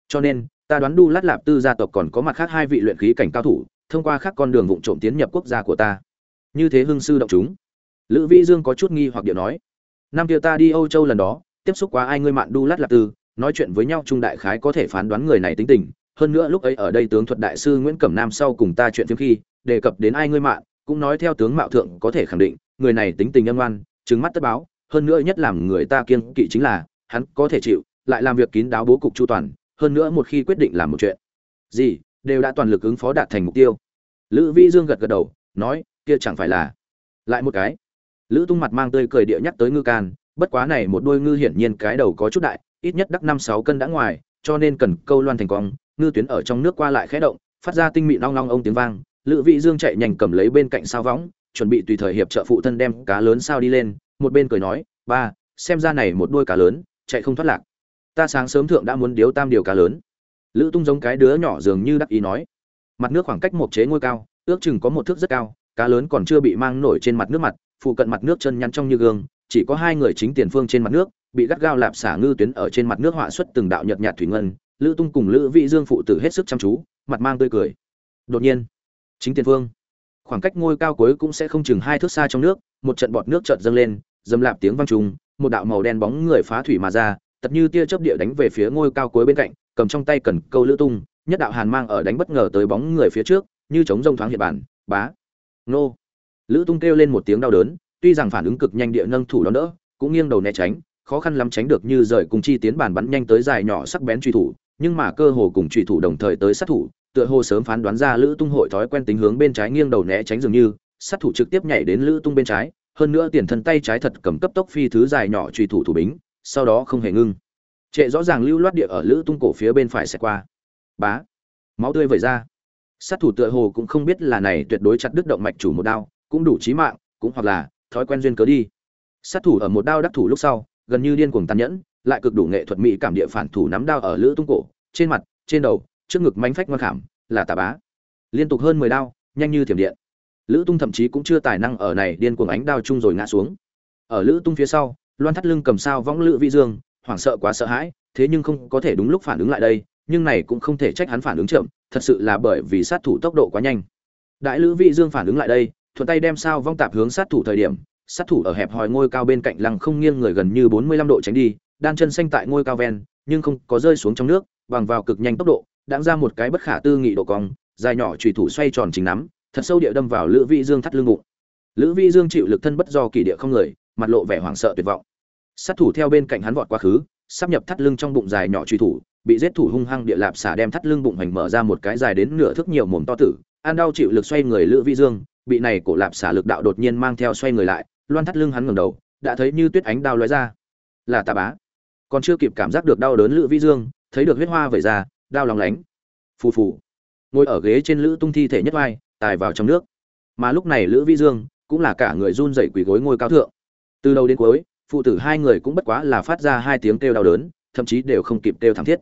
Cho nên, ta đoán đu lát lạp tư gia tộc còn có mặt khác hai vị luyện khí cảnh cao thủ, thông qua khác con đường vụng trộm tiến nhập quốc gia của ta. Như thế hưng sư động chúng. Lữ vĩ dương có chút nghi hoặc điệu nói. Năm kia ta đi âu châu lần đó, tiếp xúc quá ai ngươi mạn đu lát lạp tư, nói chuyện với nhau trung đại khái có thể phán đoán người này tính tình hơn nữa lúc ấy ở đây tướng thuật đại sư nguyễn cẩm nam sau cùng ta chuyện phiếm khi, đề cập đến ai ngươi mạn cũng nói theo tướng mạo thượng có thể khẳng định, người này tính tình âm ngoan trứng mắt tất báo, hơn nữa nhất làm người ta kiêng kỵ chính là, hắn có thể chịu, lại làm việc kín đáo bố cục chu toàn, hơn nữa một khi quyết định làm một chuyện. Gì, đều đã toàn lực ứng phó đạt thành mục tiêu. Lữ vĩ dương gật gật đầu, nói, kia chẳng phải là. Lại một cái. Lữ tung mặt mang tươi cười địa nhắc tới ngư can, bất quá này một đôi ngư hiển nhiên cái đầu có chút đại, ít nhất đắc năm sáu cân đã ngoài, cho nên cần câu loan thành cong ngư tuyến ở trong nước qua lại khẽ động, phát ra tinh mịn long long ông tiếng vang, lữ Vị dương chạy nhanh cầm lấy bên cạnh sao võng, chuẩn bị tùy thời hiệp trợ phụ thân đem cá lớn sao đi lên, một bên cười nói, ba, xem ra này một đôi cá lớn, chạy không thoát lạc. Ta sáng sớm thượng đã muốn điếu tam điều cá lớn. Lữ tung giống cái đứa nhỏ dường như đắc ý nói. Mặt nước khoảng cách một chế ngôi cao, ước chừng có một thước rất cao, cá lớn còn chưa bị mang nổi trên mặt nước mặt, phụ cận mặt nước chân nhăn trong như gương chỉ có hai người chính tiền phương trên mặt nước, bị gắt gao lạp xả ngư tuyến ở trên mặt nước họa xuất từng đạo nhợt nhạt thủy ngân, lữ tung cùng lữ vị dương phụ tử hết sức chăm chú, mặt mang tươi cười. Đột nhiên, chính tiền phương, khoảng cách ngôi cao cuối cũng sẽ không chừng hai thước xa trong nước, một trận bọt nước chợt dâng lên, dầm lạp tiếng vang trùng, một đạo màu đen bóng người phá thủy mà ra, tật như tia chớp địa đánh về phía ngôi cao cuối bên cạnh, cầm trong tay cần câu lữ tung, nhất đạo hàn mang ở đánh bất ngờ tới bóng người phía trước, như chống rông thoáng hiện bản, bá, nô. Lữ tung kêu lên một tiếng đau đớn tuy rằng phản ứng cực nhanh địa nâng thủ đón đỡ, cũng nghiêng đầu né tránh, khó khăn lắm tránh được như rời cùng chi tiến bàn bắn nhanh tới dài nhỏ sắc bén truy thủ, nhưng mà cơ hồ cùng truy thủ đồng thời tới sát thủ, tựa hồ sớm phán đoán ra lữ tung hội thói quen tính hướng bên trái nghiêng đầu né tránh dường như, sát thủ trực tiếp nhảy đến lữ tung bên trái, hơn nữa tiền thân tay trái thật cầm cấp tốc phi thứ dài nhỏ truy thủ thủ bính, sau đó không hề ngưng. Trệ rõ ràng lưu loát địa ở lữ tung cổ phía bên phải sẽ qua. Bá. Máu tươi vẩy ra. Sát thủ tựa hồ cũng không biết là này tuyệt đối chặt đứt động mạch chủ một đao, cũng đủ chí mạng, cũng hoặc là thói quen duyên cớ đi. Sát thủ ở một đao đắc thủ lúc sau, gần như điên cuồng tàn nhẫn, lại cực đủ nghệ thuật mỹ cảm địa phản thủ nắm đao ở lữ tung cổ, trên mặt, trên đầu, trước ngực mánh phách ngoan khảm, là tà bá. Liên tục hơn mười đao, nhanh như thiểm điện. Lữ tung thậm chí cũng chưa tài năng ở này điên cuồng ánh đao chung rồi ngã xuống. Ở lữ tung phía sau, loan thắt lưng cầm sao võng lữ vị dương, hoảng sợ quá sợ hãi, thế nhưng không có thể đúng lúc phản ứng lại đây, nhưng này cũng không thể trách hắn phản ứng chậm, thật sự là bởi vì sát thủ tốc độ quá nhanh. Đại lữ vị dương phản ứng lại đây thuận tay đem sao vong tạp hướng sát thủ thời điểm, sát thủ ở hẹp hòi ngôi cao bên cạnh lăng không nghiêng người gần như bốn mươi lăm độ tránh đi, đan chân xanh tại ngôi cao ven, nhưng không có rơi xuống trong nước, bằng vào cực nhanh tốc độ đãng ra một cái bất khả tư nghị độ cong, dài nhỏ trùy thủ xoay tròn chính nắm, thật sâu địa đâm vào lữ vị dương thắt lưng bụng. Lữ vị dương chịu lực thân bất do kỳ địa không người, mặt lộ vẻ hoảng sợ tuyệt vọng. Sát thủ theo bên cạnh hắn vọt quá khứ, sắp nhập thắt lưng trong bụng dài nhỏ truy thủ, bị giết thủ hung hăng địa lạp xả đem thắt lưng bụng hoành mở ra một cái dài đến nửa thước nhiều mồm to tử an đau chịu lực xoay người lữ vi dương bị này cổ lạp xả lực đạo đột nhiên mang theo xoay người lại, loan thắt lưng hắn ngẩng đầu, đã thấy như tuyết ánh đao lóe ra. Là tà bá. Còn chưa kịp cảm giác được đau đớn lữ vi dương, thấy được huyết hoa vẩy ra đau lòng lánh. Phù phù. Ngồi ở ghế trên lữ tung thi thể nhất vai, tài vào trong nước. Mà lúc này lữ vi dương cũng là cả người run rẩy quỳ gối ngôi cao thượng. Từ đầu đến cuối, phụ tử hai người cũng bất quá là phát ra hai tiếng kêu đau đớn, thậm chí đều không kịp kêu thảm thiết.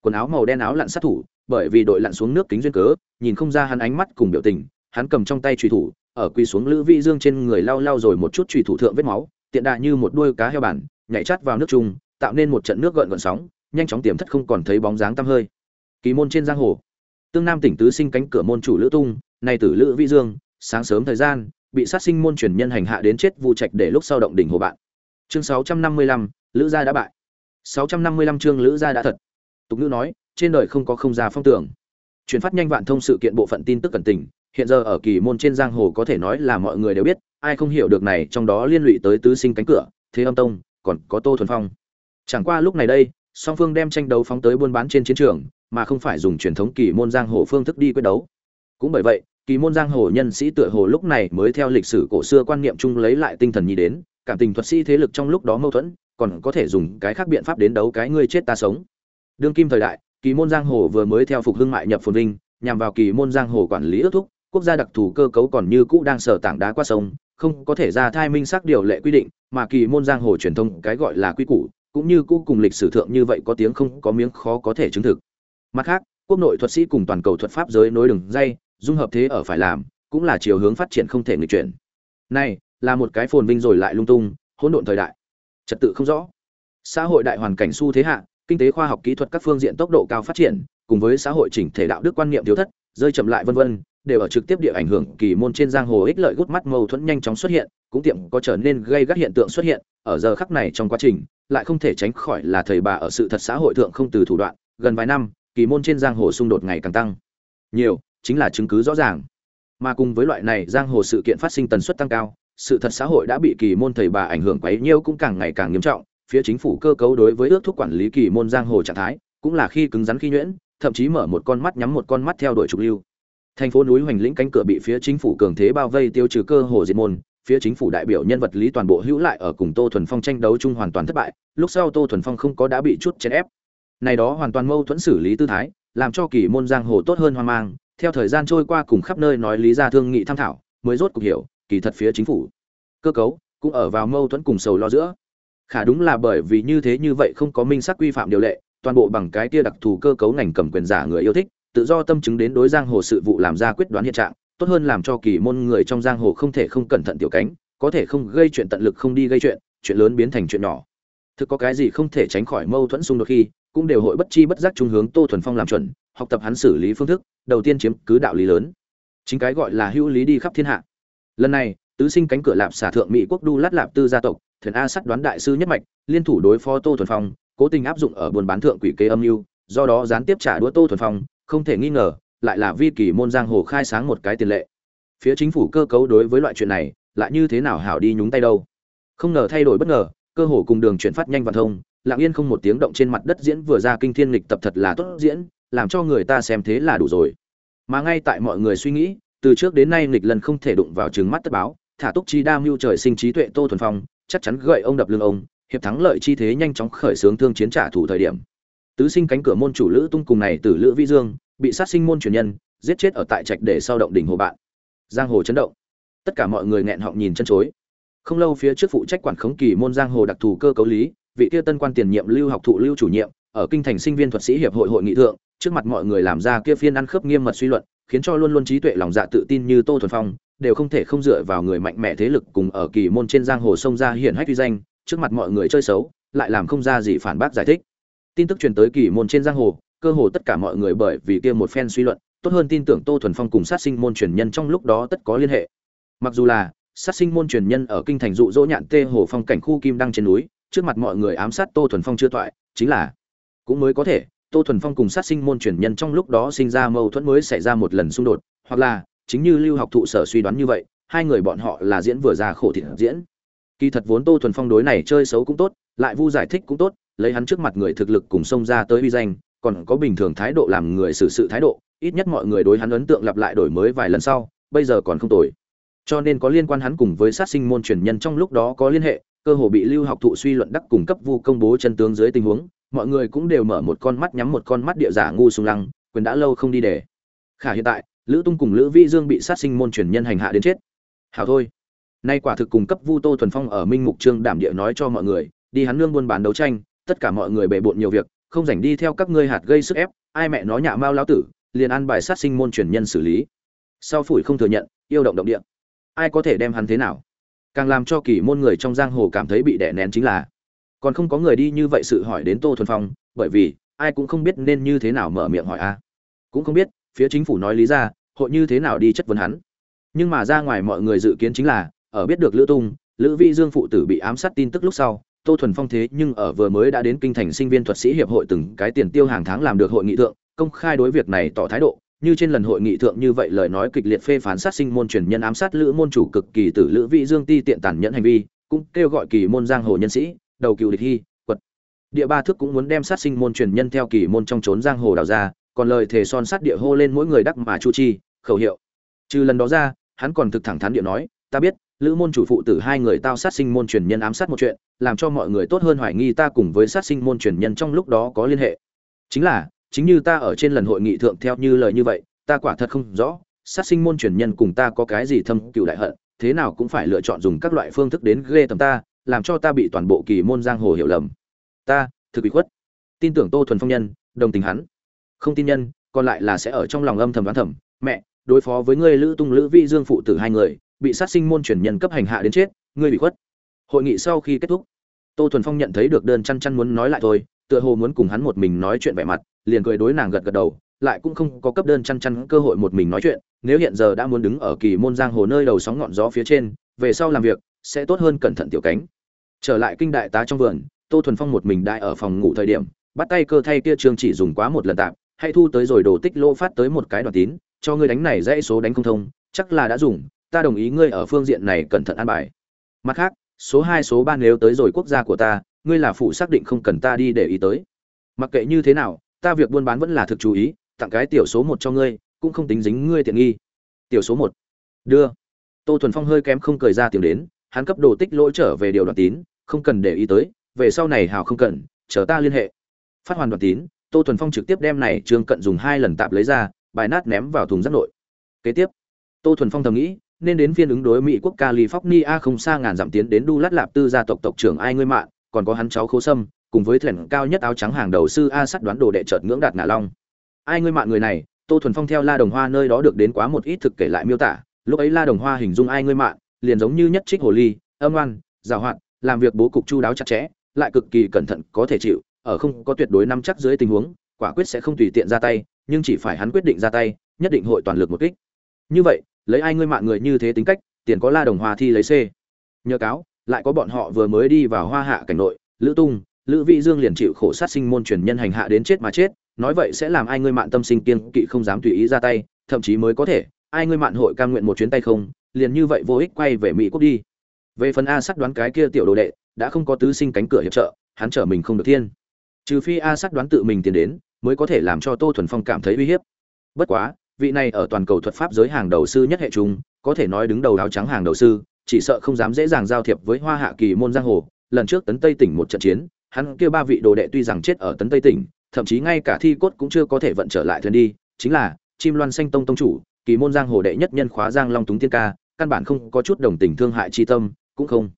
Quần áo màu đen áo lặn sát thủ, bởi vì đội lặn xuống nước kính duyên cớ, nhìn không ra hắn ánh mắt cùng biểu tình hắn cầm trong tay truy thủ ở quỳ xuống lữ vị dương trên người lau lau rồi một chút truy thủ thượng vết máu tiện đà như một đuôi cá heo bản nhảy chát vào nước chung tạo nên một trận nước gợn gợn sóng nhanh chóng tiềm thất không còn thấy bóng dáng tăm hơi. Kỳ môn trên giang hồ. Tương nam tỉnh tứ sinh cánh cửa môn chủ lữ tung nay tử lữ vị dương sáng sớm thời gian bị sát sinh môn truyền nhân hành hạ đến chết vu trạch để lúc sau động đỉnh hồ bạn. Chương 655, lữ gia đã bại. 655 chương lữ gia đã thật. Tục nữ nói trên đời không có không gia phong tưởng. Truyền phát nhanh vạn thông sự kiện bộ phận tin tức cẩn tình hiện giờ ở kỳ môn trên giang hồ có thể nói là mọi người đều biết, ai không hiểu được này, trong đó liên lụy tới tứ sinh cánh cửa, thế âm tông, còn có tô thuần phong. Chẳng qua lúc này đây, song phương đem tranh đấu phóng tới buôn bán trên chiến trường, mà không phải dùng truyền thống kỳ môn giang hồ phương thức đi quyết đấu. Cũng bởi vậy, kỳ môn giang hồ nhân sĩ tựa hồ lúc này mới theo lịch sử cổ xưa quan niệm chung lấy lại tinh thần nhị đến, cảm tình thuật sĩ thế lực trong lúc đó mâu thuẫn, còn có thể dùng cái khác biện pháp đến đấu cái ngươi chết ta sống. Đương kim thời đại, kỳ môn giang hồ vừa mới theo phục hưng mại nhập phồn vinh, nhằm vào kỳ môn giang hồ quản lý ước thúc quốc gia đặc thù cơ cấu còn như cũ đang sở tảng đá qua sông, không có thể ra thai minh xác điều lệ quy định, mà kỳ môn giang hồ truyền thông cái gọi là quy củ, cũng như cũ cùng lịch sử thượng như vậy có tiếng không có miếng khó có thể chứng thực. Mặt khác, quốc nội thuật sĩ cùng toàn cầu thuật pháp giới nối đường dây, dung hợp thế ở phải làm, cũng là chiều hướng phát triển không thể nghịch chuyển. Này, là một cái phồn vinh rồi lại lung tung, hỗn độn thời đại. Trật tự không rõ. Xã hội đại hoàn cảnh xu thế hạ, kinh tế khoa học kỹ thuật các phương diện tốc độ cao phát triển, cùng với xã hội chỉnh thể đạo đức quan niệm thiếu thất, rơi chậm lại vân vân đều ở trực tiếp địa ảnh hưởng kỳ môn trên giang hồ ích lợi gút mắt mâu thuẫn nhanh chóng xuất hiện, cũng tiệm có trở nên gây gắt hiện tượng xuất hiện, ở giờ khắc này trong quá trình, lại không thể tránh khỏi là thầy bà ở sự thật xã hội thượng không từ thủ đoạn, gần vài năm, kỳ môn trên giang hồ xung đột ngày càng tăng. Nhiều, chính là chứng cứ rõ ràng. Mà cùng với loại này giang hồ sự kiện phát sinh tần suất tăng cao, sự thật xã hội đã bị kỳ môn thầy bà ảnh hưởng quấy nhiêu cũng càng ngày càng nghiêm trọng, phía chính phủ cơ cấu đối với ước thúc quản lý kỳ môn giang hồ trạng thái, cũng là khi cứng rắn khi nhuyễn, thậm chí mở một con mắt nhắm một con mắt theo đuổi trục lưu thành phố núi hoành lĩnh cánh cửa bị phía chính phủ cường thế bao vây tiêu trừ cơ hồ diệt môn, phía chính phủ đại biểu nhân vật lý toàn bộ hữu lại ở cùng tô thuần phong tranh đấu chung hoàn toàn thất bại, lúc sau tô thuần phong không có đã bị chút chèn ép. Này đó hoàn toàn mâu thuẫn xử lý tư thái, làm cho kỳ môn giang hồ tốt hơn hoang mang, theo thời gian trôi qua cùng khắp nơi nói lý ra thương nghị tham thảo, mới rốt cuộc hiểu, kỳ thật phía chính phủ cơ cấu cũng ở vào mâu thuẫn cùng sầu lo giữa. Khả đúng là bởi vì như thế như vậy không có minh xác quy phạm điều lệ, toàn bộ bằng cái kia đặc thù cơ cấu ngành cầm quyền giả người yêu thích tự do tâm chứng đến đối giang hồ sự vụ làm ra quyết đoán hiện trạng, tốt hơn làm cho kỳ môn người trong giang hồ không thể không cẩn thận tiểu cánh, có thể không gây chuyện tận lực không đi gây chuyện chuyện lớn biến thành chuyện nhỏ. Thực có cái gì không thể tránh khỏi mâu thuẫn xung đột khi, cũng đều hội bất chi bất giác trung hướng tô thuần phong làm chuẩn, học tập hắn xử lý phương thức, đầu tiên chiếm cứ đạo lý lớn. Chính cái gọi là hữu lý đi khắp thiên hạ. Lần này, tứ sinh cánh cửa lạp xả thượng mỹ quốc đu lát lạp tư gia tộc, thuyền a sắt đoán đại sư nhất mạch, liên thủ đối phó tô thuần phong, cố tình áp dụng ở buôn bán thượng quỷ kế âm mưu, do đó gián tiếp trả đũa tô thuần phong không thể nghi ngờ, lại là vi kỳ môn giang hồ khai sáng một cái tiền lệ. Phía chính phủ cơ cấu đối với loại chuyện này, lại như thế nào hảo đi nhúng tay đâu? Không ngờ thay đổi bất ngờ, cơ hồ cùng đường chuyển phát nhanh và thông, lặng yên không một tiếng động trên mặt đất diễn vừa ra kinh thiên lịch tập thật là tốt diễn, làm cho người ta xem thế là đủ rồi. Mà ngay tại mọi người suy nghĩ, từ trước đến nay nghịch lần không thể đụng vào trừng mắt tất báo, thả túc chi đa mưu trời sinh trí tuệ tô thuần phong, chắc chắn gợi ông đập lưng ông, hiệp thắng lợi chi thế nhanh chóng khởi xướng thương chiến trả thủ thời điểm tứ sinh cánh cửa môn chủ lữ tung cùng này từ lữ vi dương, bị sát sinh môn truyền nhân, giết chết ở tại trạch để sau động đỉnh hồ bạn. Giang hồ chấn động. Tất cả mọi người nghẹn họng nhìn chân chối. Không lâu phía trước phụ trách quản khống kỳ môn giang hồ đặc thù cơ cấu lý, vị kia tân quan tiền nhiệm lưu học thụ lưu chủ nhiệm, ở kinh thành sinh viên thuật sĩ hiệp hội hội nghị thượng, trước mặt mọi người làm ra kia phiên ăn khớp nghiêm mật suy luận, khiến cho luôn luôn trí tuệ lòng dạ tự tin như tô thuần phong, đều không thể không dựa vào người mạnh mẽ thế lực cùng ở kỳ môn trên giang hồ sông ra hiển hách uy danh, trước mặt mọi người chơi xấu, lại làm không ra gì phản bác giải thích tin tức truyền tới kỳ môn trên giang hồ, cơ hồ tất cả mọi người bởi vì kia một phen suy luận, tốt hơn tin tưởng tô thuần phong cùng sát sinh môn truyền nhân trong lúc đó tất có liên hệ. Mặc dù là, sát sinh môn truyền nhân ở kinh thành dụ dỗ nhạn tê hồ phong cảnh khu kim đăng trên núi, trước mặt mọi người ám sát tô thuần phong chưa toại, chính là, cũng mới có thể, tô thuần phong cùng sát sinh môn truyền nhân trong lúc đó sinh ra mâu thuẫn mới xảy ra một lần xung đột, hoặc là, chính như lưu học thụ sở suy đoán như vậy, hai người bọn họ là diễn vừa ra khổ thiện diễn. Kỳ thật vốn tô thuần phong đối này chơi xấu cũng tốt, lại vu giải thích cũng tốt lấy hắn trước mặt người thực lực cùng xông ra tới uy danh, còn có bình thường thái độ làm người xử sự thái độ, ít nhất mọi người đối hắn ấn tượng lặp lại đổi mới vài lần sau, bây giờ còn không tồi. Cho nên có liên quan hắn cùng với sát sinh môn truyền nhân trong lúc đó có liên hệ, cơ hồ bị lưu học thụ suy luận đắc cùng cấp vu công bố chân tướng dưới tình huống, mọi người cũng đều mở một con mắt nhắm một con mắt địa giả ngu sung lăng, quyền đã lâu không đi để. Khả hiện tại, lữ tung cùng lữ vĩ dương bị sát sinh môn truyền nhân hành hạ đến chết. Hảo thôi. Nay quả thực cùng cấp vu tô thuần phong ở minh mục trương đảm địa nói cho mọi người, đi hắn nương buôn bán đấu tranh tất cả mọi người bề bộn nhiều việc, không rảnh đi theo các ngươi hạt gây sức ép, ai mẹ nó nhạ mao lão tử, liền ăn bài sát sinh môn truyền nhân xử lý. Sau phủi không thừa nhận, yêu động động địa. Ai có thể đem hắn thế nào? Càng làm cho kỳ môn người trong giang hồ cảm thấy bị đè nén chính là, còn không có người đi như vậy sự hỏi đến tô thuần phong, bởi vì, ai cũng không biết nên như thế nào mở miệng hỏi a. Cũng không biết, phía chính phủ nói lý ra, hội như thế nào đi chất vấn hắn. Nhưng mà ra ngoài mọi người dự kiến chính là, ở biết được lữ tung, lữ vi dương phụ tử bị ám sát tin tức lúc sau tô thuần phong thế nhưng ở vừa mới đã đến kinh thành sinh viên thuật sĩ hiệp hội từng cái tiền tiêu hàng tháng làm được hội nghị thượng, công khai đối việc này tỏ thái độ. Như trên lần hội nghị thượng như vậy lời nói kịch liệt phê phán sát sinh môn truyền nhân ám sát lữ môn chủ cực kỳ tử lữ vị dương ti tiện tàn nhẫn hành vi, cũng kêu gọi kỳ môn giang hồ nhân sĩ, đầu cựu địch hy, quật. Địa ba Thước cũng muốn đem sát sinh môn truyền nhân theo kỳ môn trong trốn giang hồ đào ra, còn lời thề son sát địa hô lên mỗi người đắc mà chu chi, khẩu hiệu. Trừ lần đó ra, hắn còn thực thẳng thắn địa nói, ta biết lữ môn chủ phụ tử hai người tao sát sinh môn truyền nhân ám sát một chuyện, làm cho mọi người tốt hơn hoài nghi ta cùng với sát sinh môn truyền nhân trong lúc đó có liên hệ. Chính là, chính như ta ở trên lần hội nghị thượng theo như lời như vậy, ta quả thật không rõ, sát sinh môn truyền nhân cùng ta có cái gì thâm cựu đại hận, thế nào cũng phải lựa chọn dùng các loại phương thức đến ghê tầm ta, làm cho ta bị toàn bộ kỳ môn giang hồ hiểu lầm. Ta, thực bị khuất. Tin tưởng tô thuần phong nhân, đồng tình hắn. Không tin nhân, còn lại là sẽ ở trong lòng âm thầm đoán thầm. Mẹ, đối phó với ngươi lữ tung lữ vi dương phụ tử hai người bị sát sinh môn truyền nhân cấp hành hạ đến chết, ngươi bị khuất. Hội nghị sau khi kết thúc, tô thuần phong nhận thấy được đơn chăn chăn muốn nói lại thôi, tựa hồ muốn cùng hắn một mình nói chuyện vẻ mặt, liền cười đối nàng gật gật đầu, lại cũng không có cấp đơn chăn chăn cơ hội một mình nói chuyện, nếu hiện giờ đã muốn đứng ở kỳ môn giang hồ nơi đầu sóng ngọn gió phía trên, về sau làm việc, sẽ tốt hơn cẩn thận tiểu cánh. Trở lại kinh đại tá trong vườn, tô thuần phong một mình đại ở phòng ngủ thời điểm, bắt tay cơ thay kia trương chỉ dùng quá một lần tạm, hay thu tới rồi đồ tích lô phát tới một cái đoạn tín, cho ngươi đánh này dãy số đánh không thông, chắc là đã dùng ta đồng ý ngươi ở phương diện này cẩn thận an bài. Mặt khác, số hai, số ba nếu tới rồi quốc gia của ta, ngươi là phụ xác định không cần ta đi để ý tới. Mặc kệ như thế nào, ta việc buôn bán vẫn là thực chú ý, tặng cái tiểu số một cho ngươi, cũng không tính dính ngươi tiện nghi. Tiểu số một. Đưa. Tô thuần phong hơi kém không cười ra tiếng đến, hắn cấp đồ tích lỗi trở về điều đoàn tín, không cần để ý tới, về sau này hào không cần, chờ ta liên hệ. Phát hoàn đoàn tín, tô thuần phong trực tiếp đem này trương cận dùng hai lần tạp lấy ra, bài nát ném vào thùng rác nội. Kế tiếp, tô thuần phong thầm nghĩ nên đến phiên ứng đối mỹ quốc california không xa ngàn dặm tiến đến đu lát lạp tư gia tộc tộc trưởng ai ngươi mạng, còn có hắn cháu khố sâm, cùng với thuyền cao nhất áo trắng hàng đầu sư a sắt đoán đồ đệ chợt ngưỡng đạt ngạ long. Ai ngươi mạng người này, tô thuần phong theo la đồng hoa nơi đó được đến quá một ít thực kể lại miêu tả. Lúc ấy la đồng hoa hình dung ai ngươi mạng, liền giống như nhất trích hồ ly, âm ngoan giàu hoạt, làm việc bố cục chu đáo chặt chẽ, lại cực kỳ cẩn thận, có thể chịu, ở không có tuyệt đối nắm chắc dưới tình huống, quả quyết sẽ không tùy tiện ra tay, nhưng chỉ phải hắn quyết định ra tay, nhất định hội toàn lực một kích. Như vậy lấy ai ngươi mạng người như thế tính cách, tiền có la đồng hoa thi lấy c. Nhờ cáo, lại có bọn họ vừa mới đi vào hoa hạ cảnh nội, lữ tung, lữ vị dương liền chịu khổ sát sinh môn truyền nhân hành hạ đến chết mà chết, nói vậy sẽ làm ai ngươi mạng tâm sinh kiên kỵ không dám tùy ý ra tay, thậm chí mới có thể, ai ngươi mạng hội cam nguyện một chuyến tay không, liền như vậy vô ích quay về mỹ quốc đi. Về phần a sắc đoán cái kia tiểu đồ đệ, đã không có tứ sinh cánh cửa hiệp trợ, hắn trở mình không được thiên. Trừ phi a sắc đoán tự mình tiến đến, mới có thể làm cho tô thuần phong cảm thấy uy hiếp. Bất quá vị này ở toàn cầu thuật pháp giới hàng đầu sư nhất hệ trung, có thể nói đứng đầu áo trắng hàng đầu sư, chỉ sợ không dám dễ dàng giao thiệp với hoa hạ kỳ môn giang hồ. Lần trước tấn tây tỉnh một trận chiến, hắn kia ba vị đồ đệ tuy rằng chết ở tấn tây tỉnh, thậm chí ngay cả thi cốt cũng chưa có thể vận trở lại thuyền đi, chính là chim loan xanh tông tông chủ, kỳ môn giang hồ đệ nhất nhân khóa giang long túng tiên ca, căn bản không có chút đồng tình thương hại chi tâm, cũng không.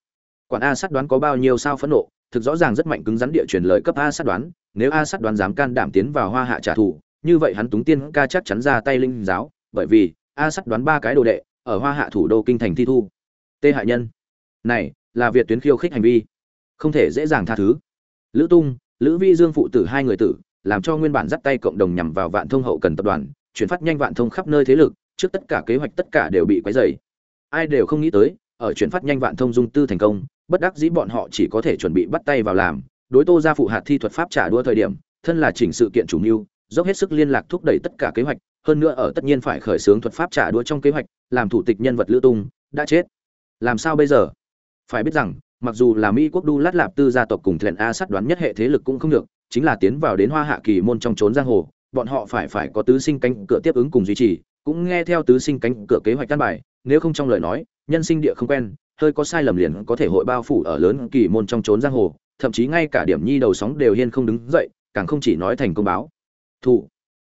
Quản a sát đoán có bao nhiêu sao phẫn nộ, thực rõ ràng rất mạnh cứng rắn địa truyền lời cấp a sát đoán, nếu a sát đoán dám can đảm tiến vào hoa hạ trả thù như vậy hắn túng tiên ca chắc chắn ra tay linh giáo, bởi vì a sát đoán ba cái đồ đệ ở hoa hạ thủ đô kinh thành thi thu. Tê hại nhân. Này, là việt tuyến khiêu khích hành vi. Không thể dễ dàng tha thứ. Lữ tung, lữ vi dương phụ tử hai người tử, làm cho nguyên bản dắt tay cộng đồng nhằm vào vạn thông hậu cần tập đoàn, chuyển phát nhanh vạn thông khắp nơi thế lực, trước tất cả kế hoạch tất cả đều bị quấy dày ai đều không nghĩ tới, ở chuyển phát nhanh vạn thông dung tư thành công, bất đắc dĩ bọn họ chỉ có thể chuẩn bị bắt tay vào làm. Đối tô ra phụ hạt thi thuật pháp trả đua thời điểm, thân là chỉnh sự kiện chủ mưu dốc hết sức liên lạc thúc đẩy tất cả kế hoạch, hơn nữa ở tất nhiên phải khởi xướng thuật pháp trả đũa trong kế hoạch, làm thủ tịch nhân vật lữ tung, đã chết. Làm sao bây giờ? Phải biết rằng, mặc dù là mỹ quốc đu lát lạp tư gia tộc cùng thuyền a sát đoán nhất hệ thế lực cũng không được, chính là tiến vào đến hoa hạ kỳ môn trong trốn giang hồ, bọn họ phải phải có tứ sinh cánh cửa tiếp ứng cùng duy trì, cũng nghe theo tứ sinh cánh cửa kế hoạch căn bài, nếu không trong lời nói, nhân sinh địa không quen, hơi có sai lầm liền có thể hội bao phủ ở lớn kỳ môn trong trốn giang hồ, thậm chí ngay cả điểm nhi đầu sóng đều hiên không đứng dậy, càng không chỉ nói thành công báo thủ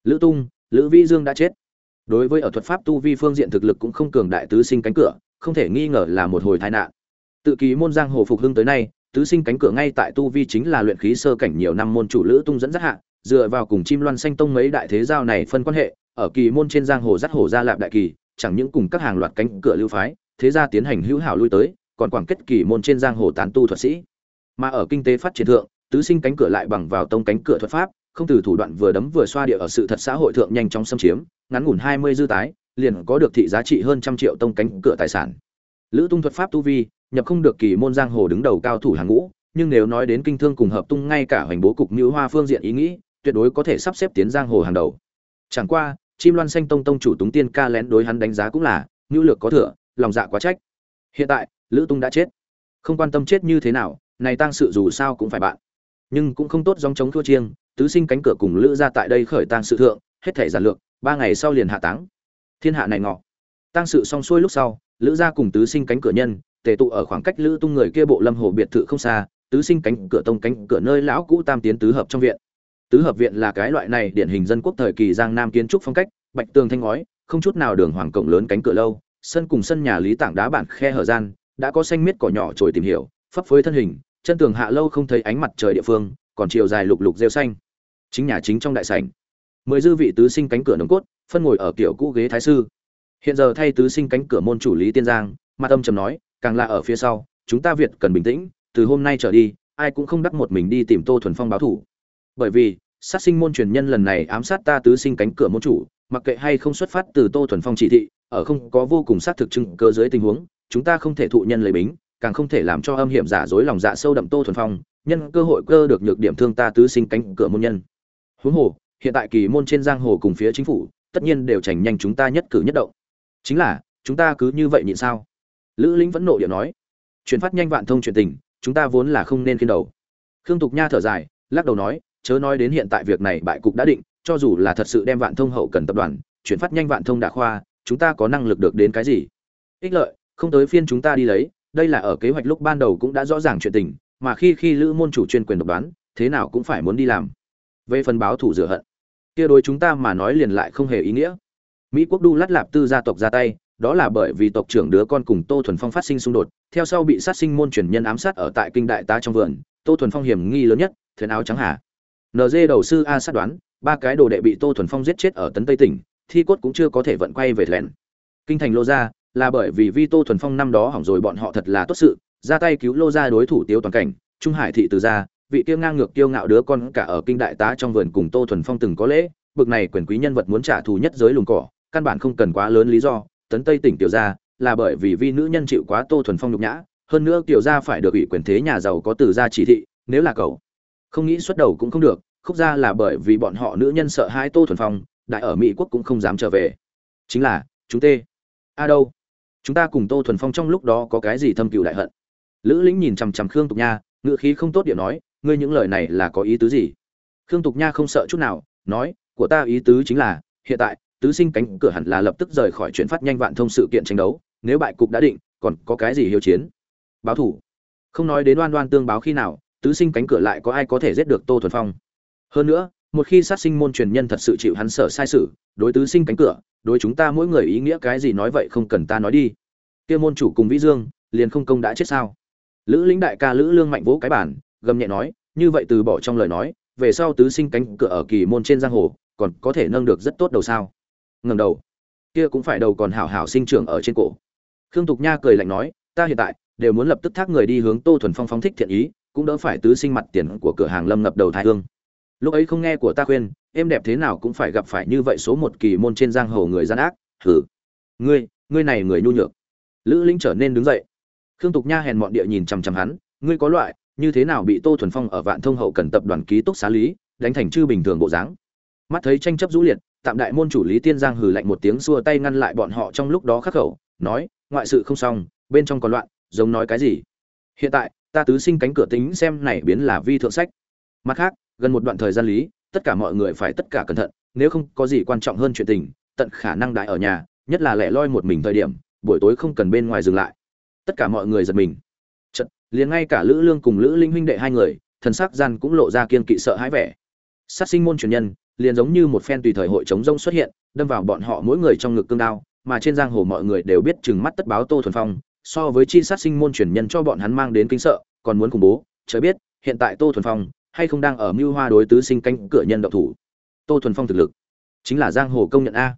lữ tung, lữ vĩ dương đã chết. Đối với ở thuật pháp tu vi phương diện thực lực cũng không cường đại tứ sinh cánh cửa, không thể nghi ngờ là một hồi tai nạn. Tự ký môn giang hồ phục hưng tới nay, tứ sinh cánh cửa ngay tại tu vi chính là luyện khí sơ cảnh nhiều năm môn chủ lữ tung dẫn dắt hạ, dựa vào cùng chim loan xanh tông mấy đại thế giao này phân quan hệ, ở kỳ môn trên giang hồ dắt hồ gia lạp đại kỳ, chẳng những cùng các hàng loạt cánh cửa lưu phái, thế gia tiến hành hữu hảo lui tới, còn quảng kết kỳ môn trên giang hồ tán tu thuật sĩ. Mà ở kinh tế phát triển thượng, tứ sinh cánh cửa lại bằng vào tông cánh cửa thuật pháp không từ thủ đoạn vừa đấm vừa xoa địa ở sự thật xã hội thượng nhanh chóng xâm chiếm, ngắn ngủn hai mươi dư tái, liền có được thị giá trị hơn trăm triệu tông cánh cửa tài sản. Lữ tung thuật pháp tu vi, nhập không được kỳ môn giang hồ đứng đầu cao thủ hàng ngũ, nhưng nếu nói đến kinh thương cùng hợp tung ngay cả hoành bố cục như hoa phương diện ý nghĩ, tuyệt đối có thể sắp xếp tiến giang hồ hàng đầu. Chẳng qua, chim loan xanh tông tông chủ túng tiên ca lén đối hắn đánh giá cũng là ngữ lược có thừa, lòng dạ quá trách. Hiện tại, lữ tung đã chết. Không quan tâm chết như thế nào, này tăng sự dù sao cũng phải bạn. Nhưng cũng không tốt dòng chống thua chiêng tứ sinh cánh cửa cùng lữ ra tại đây khởi tang sự thượng, hết thể giản lược, ba ngày sau liền hạ táng. Thiên hạ này ngọ. Tang sự xong xuôi lúc sau, lữ gia cùng tứ sinh cánh cửa nhân, tề tụ ở khoảng cách lữ tung người kia bộ lâm hồ biệt thự không xa, tứ sinh cánh cửa tông cánh cửa nơi lão cũ tam tiến tứ hợp trong viện. Tứ hợp viện là cái loại này điển hình dân quốc thời kỳ giang nam kiến trúc phong cách, bạch tường thanh ngói, không chút nào đường hoàng cộng lớn cánh cửa lâu, sân cùng sân nhà lý tảng đá bản khe hở gian, đã có xanh miết cỏ nhỏ trồi tìm hiểu, phấp phới thân hình, chân tường hạ lâu không thấy ánh mặt trời địa phương, còn chiều dài lục lục rêu xanh chính nhà chính trong đại sảnh. Mười dư vị tứ sinh cánh cửa nồng cốt, phân ngồi ở kiểu cũ ghế thái sư. Hiện giờ thay tứ sinh cánh cửa môn chủ lý tiên giang, mặt âm trầm nói, càng là ở phía sau, chúng ta việt cần bình tĩnh, từ hôm nay trở đi, ai cũng không đắc một mình đi tìm tô thuần phong báo thủ. Bởi vì, sát sinh môn truyền nhân lần này ám sát ta tứ sinh cánh cửa môn chủ, mặc kệ hay không xuất phát từ tô thuần phong chỉ thị, ở không có vô cùng xác thực chứng cơ dưới tình huống, chúng ta không thể thụ nhân lấy bính, càng không thể làm cho âm hiểm giả dối lòng dạ sâu đậm tô thuần phong, nhân cơ hội cơ được nhược điểm thương ta tứ sinh cánh cửa môn nhân huống hồ, hiện tại kỳ môn trên giang hồ cùng phía chính phủ, tất nhiên đều chành nhanh chúng ta nhất cử nhất động. Chính là, chúng ta cứ như vậy nhịn sao? Lữ lĩnh vẫn nộ điệu nói. Chuyển phát nhanh vạn thông chuyện tình, chúng ta vốn là không nên khiên đầu. Khương tục nha thở dài, lắc đầu nói, chớ nói đến hiện tại việc này bại cục đã định, cho dù là thật sự đem vạn thông hậu cần tập đoàn, chuyển phát nhanh vạn thông đà khoa, chúng ta có năng lực được đến cái gì? Ích lợi, không tới phiên chúng ta đi lấy, đây là ở kế hoạch lúc ban đầu cũng đã rõ ràng chuyện tình, mà khi khi lữ môn chủ chuyên quyền độc đoán, thế nào cũng phải muốn đi làm về phần báo thủ rửa hận. Kia đối chúng ta mà nói liền lại không hề ý nghĩa. Mỹ quốc đu lát lạp tư gia tộc ra tay, đó là bởi vì tộc trưởng đứa con cùng tô thuần phong phát sinh xung đột, theo sau bị sát sinh môn truyền nhân ám sát ở tại kinh đại ta trong vườn, tô thuần phong hiểm nghi lớn nhất, thuyền áo trắng hà. Nd đầu sư a sát đoán, ba cái đồ đệ bị tô thuần phong giết chết ở tấn tây tỉnh, thi cốt cũng chưa có thể vận quay về lẹn. Kinh thành lô gia, là bởi vì vi tô thuần phong năm đó hỏng rồi bọn họ thật là tốt sự, ra tay cứu lô gia đối thủ tiêu toàn cảnh, trung hải thị từ gia vị tiêu ngang ngược tiêu ngạo đứa con cả ở kinh đại tá trong vườn cùng tô thuần phong từng có lễ, bực này quyền quý nhân vật muốn trả thù nhất giới lùng cỏ, căn bản không cần quá lớn lý do, tấn tây tỉnh tiểu gia là bởi vì vi nữ nhân chịu quá tô thuần phong nhục nhã, hơn nữa tiểu gia phải được ủy quyền thế nhà giàu có từ gia chỉ thị, nếu là cậu không nghĩ xuất đầu cũng không được, khúc gia là bởi vì bọn họ nữ nhân sợ hãi tô thuần phong, đại ở mỹ quốc cũng không dám trở về. Chính là, chúng tê. A đâu? Chúng ta cùng tô thuần phong trong lúc đó có cái gì thâm cừu đại hận? Lữ lĩnh nhìn chằm chằm khương tục nha ngựa khí không tốt điệu nói ngươi những lời này là có ý tứ gì? Khương tục nha không sợ chút nào, nói, của ta ý tứ chính là, hiện tại, tứ sinh cánh cửa hẳn là lập tức rời khỏi chuyển phát nhanh vạn thông sự kiện tranh đấu, nếu bại cục đã định, còn có cái gì hiếu chiến? Báo thủ. Không nói đến oan oan tương báo khi nào, tứ sinh cánh cửa lại có ai có thể giết được tô thuần phong? Hơn nữa, một khi sát sinh môn truyền nhân thật sự chịu hắn sở sai sự, đối tứ sinh cánh cửa, đối chúng ta mỗi người ý nghĩa cái gì nói vậy không cần ta nói đi. Kia môn chủ cùng vĩ dương, liền không công đã chết sao? Lữ lĩnh đại ca lữ lương mạnh vỗ cái bản gầm nhẹ nói như vậy từ bỏ trong lời nói về sau tứ sinh cánh cửa ở kỳ môn trên giang hồ còn có thể nâng được rất tốt đầu sao? Ngầm đầu. Kia cũng phải đầu còn hảo hảo sinh trưởng ở trên cổ. Khương tục nha cười lạnh nói ta hiện tại đều muốn lập tức thác người đi hướng tô thuần phong phóng thích thiện ý cũng đỡ phải tứ sinh mặt tiền của cửa hàng lâm ngập đầu thái hương. Lúc ấy không nghe của ta khuyên em đẹp thế nào cũng phải gặp phải như vậy số một kỳ môn trên giang hồ người gian ác Thử, ngươi ngươi này người nhu nhược. Lữ linh trở nên đứng dậy. Khương tục nha hèn mọn địa nhìn chằm chằm hắn ngươi có loại như thế nào bị tô thuần phong ở vạn thông hậu cần tập đoàn ký túc xá lý, đánh thành chư bình thường bộ dáng. Mắt thấy tranh chấp rũ liệt, tạm đại môn chủ lý tiên giang hừ lạnh một tiếng xua tay ngăn lại bọn họ trong lúc đó khắc khẩu, nói, ngoại sự không xong, bên trong còn loạn, giống nói cái gì? Hiện tại, ta tứ sinh cánh cửa tính xem này biến là vi thượng sách. Mặt khác, gần một đoạn thời gian lý, tất cả mọi người phải tất cả cẩn thận, nếu không có gì quan trọng hơn chuyện tình, tận khả năng đại ở nhà, nhất là lẻ loi một mình thời điểm, buổi tối không cần bên ngoài dừng lại. Tất cả mọi người giật mình liền ngay cả lữ lương cùng lữ linh huynh đệ hai người, thần sắc gian cũng lộ ra kiên kỵ sợ hãi vẻ. Sát sinh môn truyền nhân, liền giống như một phen tùy thời hội chống rông xuất hiện, đâm vào bọn họ mỗi người trong ngực cương đao, mà trên giang hồ mọi người đều biết chừng mắt tất báo tô thuần phong, so với chi sát sinh môn truyền nhân cho bọn hắn mang đến kinh sợ, còn muốn khủng bố chớ biết, hiện tại tô thuần phong hay không đang ở mưu hoa đối tứ sinh canh cửa nhân độc thủ. Tô thuần phong thực lực chính là giang hồ công nhận a.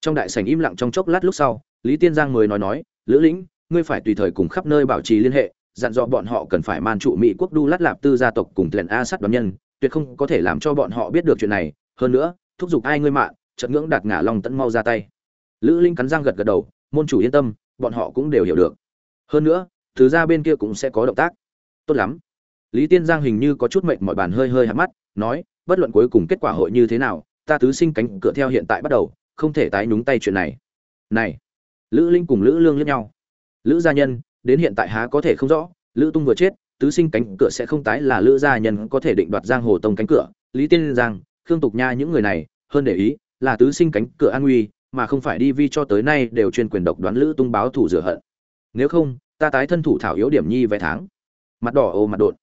Trong đại sảnh im lặng trong chốc lát lúc sau, lý tiên giang mới nói nói, lữ lĩnh, ngươi phải tùy thời cùng khắp nơi bảo trì liên hệ dặn dò bọn họ cần phải man trụ mỹ quốc đu lát lạp tư gia tộc cùng tlen a sát đoàn nhân, tuyệt không có thể làm cho bọn họ biết được chuyện này. Hơn nữa, thúc giục ai ngươi mạng trận ngưỡng đạt ngả lòng tẫn mau ra tay. Lữ linh cắn răng gật gật đầu, môn chủ yên tâm, bọn họ cũng đều hiểu được. Hơn nữa, thứ ra bên kia cũng sẽ có động tác. Tốt lắm. Lý tiên giang hình như có chút mệnh mọi bàn hơi hơi hạt mắt, nói, bất luận cuối cùng kết quả hội như thế nào, ta tứ sinh cánh cửa theo hiện tại bắt đầu, không thể tái nhúng tay chuyện này. Này. Lữ linh cùng lữ lương lẫn nhau. Lữ gia nhân đến hiện tại há có thể không rõ lữ tung vừa chết tứ sinh cánh cửa sẽ không tái là lữ gia nhân có thể định đoạt giang hồ tông cánh cửa lý tiên giang khương tục nha những người này hơn để ý là tứ sinh cánh cửa an nguy mà không phải đi vi cho tới nay đều chuyên quyền độc đoán lữ tung báo thủ rửa hận. Nếu không ta tái thân thủ thảo yếu điểm nhi vài tháng. Mặt đỏ ô mặt đột.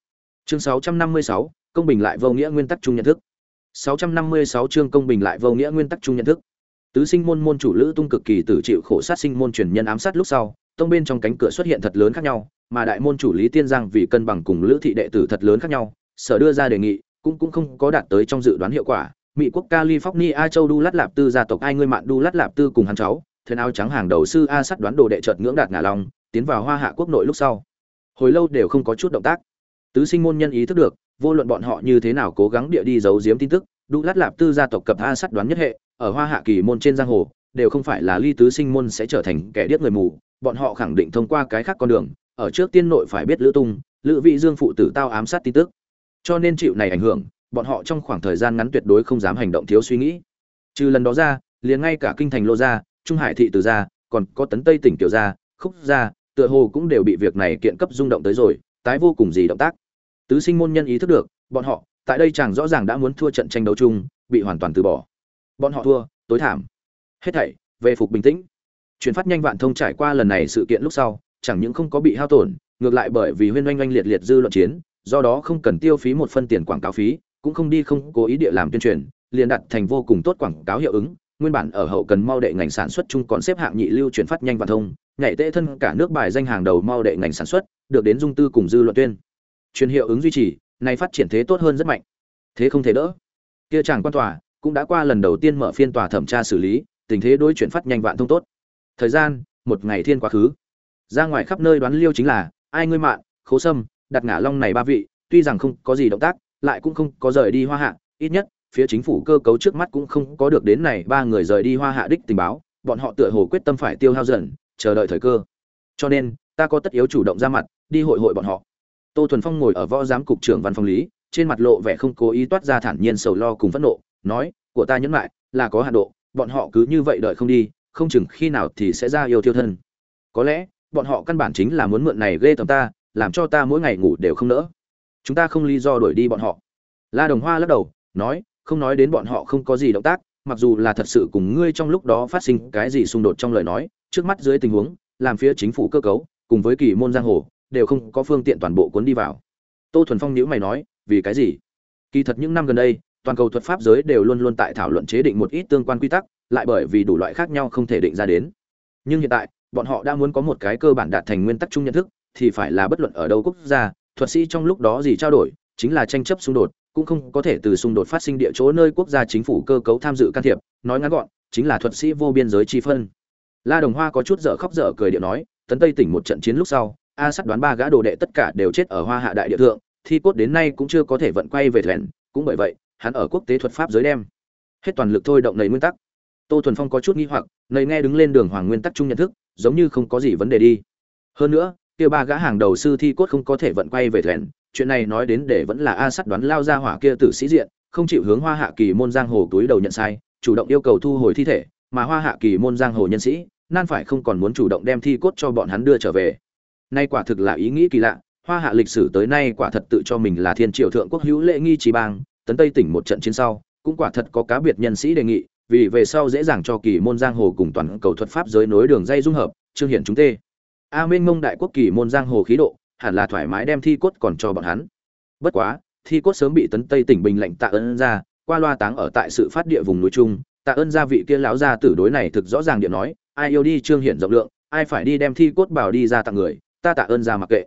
Chương 656, công bình lại vô nghĩa nguyên tắc chung nhận thức. 656 chương công bình lại vô nghĩa nguyên tắc chung nhận thức tứ sinh môn môn chủ lữ tung cực kỳ tử chịu khổ sát sinh môn truyền nhân ám sát lúc sau, tông bên trong cánh cửa xuất hiện thật lớn khác nhau, mà đại môn chủ lý tiên giang vì cân bằng cùng lữ thị đệ tử thật lớn khác nhau, sở đưa ra đề nghị, cũng cũng không có đạt tới trong dự đoán hiệu quả. Mỹ quốc california, châu đu lát lạp tư gia tộc ai ngươi mạn đu lát lạp tư cùng hắn cháu thuyền áo trắng hàng đầu sư a sắt đoán đồ đệ trợt ngưỡng đạt ngả lòng, tiến vào hoa hạ quốc nội lúc sau. Hồi lâu đều không có chút động tác. Tứ sinh môn nhân ý thức được, vô luận bọn họ như thế nào cố gắng địa đi giấu giếm tin tức, đu lát lạp tư gia tộc cập a sắt đoán nhất hệ ở hoa hạ kỳ môn trên giang hồ, đều không phải là ly tứ sinh môn sẽ trở thành kẻ điếc người mù, bọn họ khẳng định thông qua cái khác con đường, ở trước tiên nội phải biết lữ tung, lữ vị dương phụ tử tao ám sát tin tức. Cho nên chịu này ảnh hưởng, bọn họ trong khoảng thời gian ngắn tuyệt đối không dám hành động thiếu suy nghĩ. Trừ lần đó ra, liền ngay cả kinh thành lô gia, trung hải thị từ gia, còn có tấn tây tỉnh tiểu gia, khúc gia, tựa hồ cũng đều bị việc này kiện cấp rung động tới rồi, tái vô cùng gì động tác. Tứ sinh môn nhân ý thức được, bọn họ, tại đây chàng rõ ràng đã muốn thua trận tranh đấu chung, bị hoàn toàn từ bỏ bọn họ thua, tối thảm. Hết thảy, về phục bình tĩnh. Chuyển phát nhanh vạn thông trải qua lần này sự kiện lúc sau, chẳng những không có bị hao tổn, ngược lại bởi vì huyên oanh oanh liệt liệt dư luận chiến, do đó không cần tiêu phí một phân tiền quảng cáo phí, cũng không đi không cố ý địa làm tuyên truyền, liền đặt thành vô cùng tốt quảng cáo hiệu ứng. Nguyên bản ở hậu cần mau đệ ngành sản xuất chung còn xếp hạng nhị lưu chuyển phát nhanh và thông, nhảy tệ thân cả nước bài danh hàng đầu mau đệ ngành sản xuất, được đến dung tư cùng dư luận tuyên. Truyền hiệu ứng duy trì, nay phát triển thế tốt hơn rất mạnh. Thế không thể đỡ. Kia chàng quan tòa cũng đã qua lần đầu tiên mở phiên tòa thẩm tra xử lý, tình thế đối chuyển phát nhanh vạn thông tốt. Thời gian, một ngày thiên quá khứ. Ra ngoài khắp nơi đoán liêu chính là, ai ngươi mạn, khố sâm, đặt ngả long này ba vị, tuy rằng không có gì động tác, lại cũng không có rời đi hoa hạ, ít nhất, phía chính phủ cơ cấu trước mắt cũng không có được đến này ba người rời đi hoa hạ đích tình báo, bọn họ tựa hồ quyết tâm phải tiêu hao dần, chờ đợi thời cơ. Cho nên, ta có tất yếu chủ động ra mặt, đi hội hội bọn họ. Tô thuần phong ngồi ở võ giám cục trưởng văn phòng lý, trên mặt lộ vẻ không cố ý toát ra thản nhiên sầu lo cùng phẫn nộ nói, của ta nhẫn lại là có hạn độ, bọn họ cứ như vậy đợi không đi, không chừng khi nào thì sẽ ra yêu tiêu thân. Có lẽ, bọn họ căn bản chính là muốn mượn này ghê tầm ta, làm cho ta mỗi ngày ngủ đều không nỡ. Chúng ta không lý do đuổi đi bọn họ. La đồng hoa lắc đầu, nói, không nói đến bọn họ không có gì động tác, mặc dù là thật sự cùng ngươi trong lúc đó phát sinh cái gì xung đột trong lời nói, trước mắt dưới tình huống, làm phía chính phủ cơ cấu, cùng với kỳ môn giang hồ, đều không có phương tiện toàn bộ cuốn đi vào. Tô thuần phong nhữ mày nói, vì cái gì? Kỳ thật những năm gần đây toàn cầu thuật pháp giới đều luôn luôn tại thảo luận chế định một ít tương quan quy tắc, lại bởi vì đủ loại khác nhau không thể định ra đến. Nhưng hiện tại, bọn họ đã muốn có một cái cơ bản đạt thành nguyên tắc chung nhận thức, thì phải là bất luận ở đâu quốc gia, thuật sĩ trong lúc đó gì trao đổi, chính là tranh chấp xung đột, cũng không có thể từ xung đột phát sinh địa chỗ nơi quốc gia chính phủ cơ cấu tham dự can thiệp, nói ngắn gọn, chính là thuật sĩ vô biên giới chi phân. La đồng hoa có chút dở khóc dở cười điệu nói, tấn tây tỉnh một trận chiến lúc sau, a sắt đoán ba gã đồ đệ tất cả đều chết ở hoa hạ đại địa thượng, thi cốt đến nay cũng chưa có thể vận quay về thuyền, cũng bởi vậy hắn ở quốc tế thuật pháp giới đem. Hết toàn lực thôi động nầy nguyên tắc. Tô thuần phong có chút nghi hoặc, nầy nghe đứng lên đường hoàng nguyên tắc chung nhận thức, giống như không có gì vấn đề đi. Hơn nữa, kia ba gã hàng đầu sư thi cốt không có thể vận quay về thuyền, chuyện này nói đến để vẫn là a sắt đoán lao ra hỏa kia tử sĩ diện, không chịu hướng hoa hạ kỳ môn giang hồ túi đầu nhận sai, chủ động yêu cầu thu hồi thi thể, mà hoa hạ kỳ môn giang hồ nhân sĩ, nan phải không còn muốn chủ động đem thi cốt cho bọn hắn đưa trở về. Nay quả thực là ý nghĩ kỳ lạ, hoa hạ lịch sử tới nay quả thật tự cho mình là thiên triều thượng quốc hữu lệ nghi trí bang tấn tây tỉnh một trận chiến sau, cũng quả thật có cá biệt nhân sĩ đề nghị, vì về sau dễ dàng cho kỳ môn giang hồ cùng toàn cầu thuật pháp giới nối đường dây dung hợp, trương hiển chúng tê. A minh mông đại quốc kỳ môn giang hồ khí độ, hẳn là thoải mái đem thi cốt còn cho bọn hắn. Bất quá, thi cốt sớm bị tấn tây tỉnh bình lệnh tạ ơn ra, qua loa táng ở tại sự phát địa vùng núi trung, tạ ơn gia vị kia lão gia tử đối này thực rõ ràng điện nói, ai yêu đi trương hiển rộng lượng, ai phải đi đem thi cốt bảo đi ra tặng người, ta tạ ơn ra mặc kệ.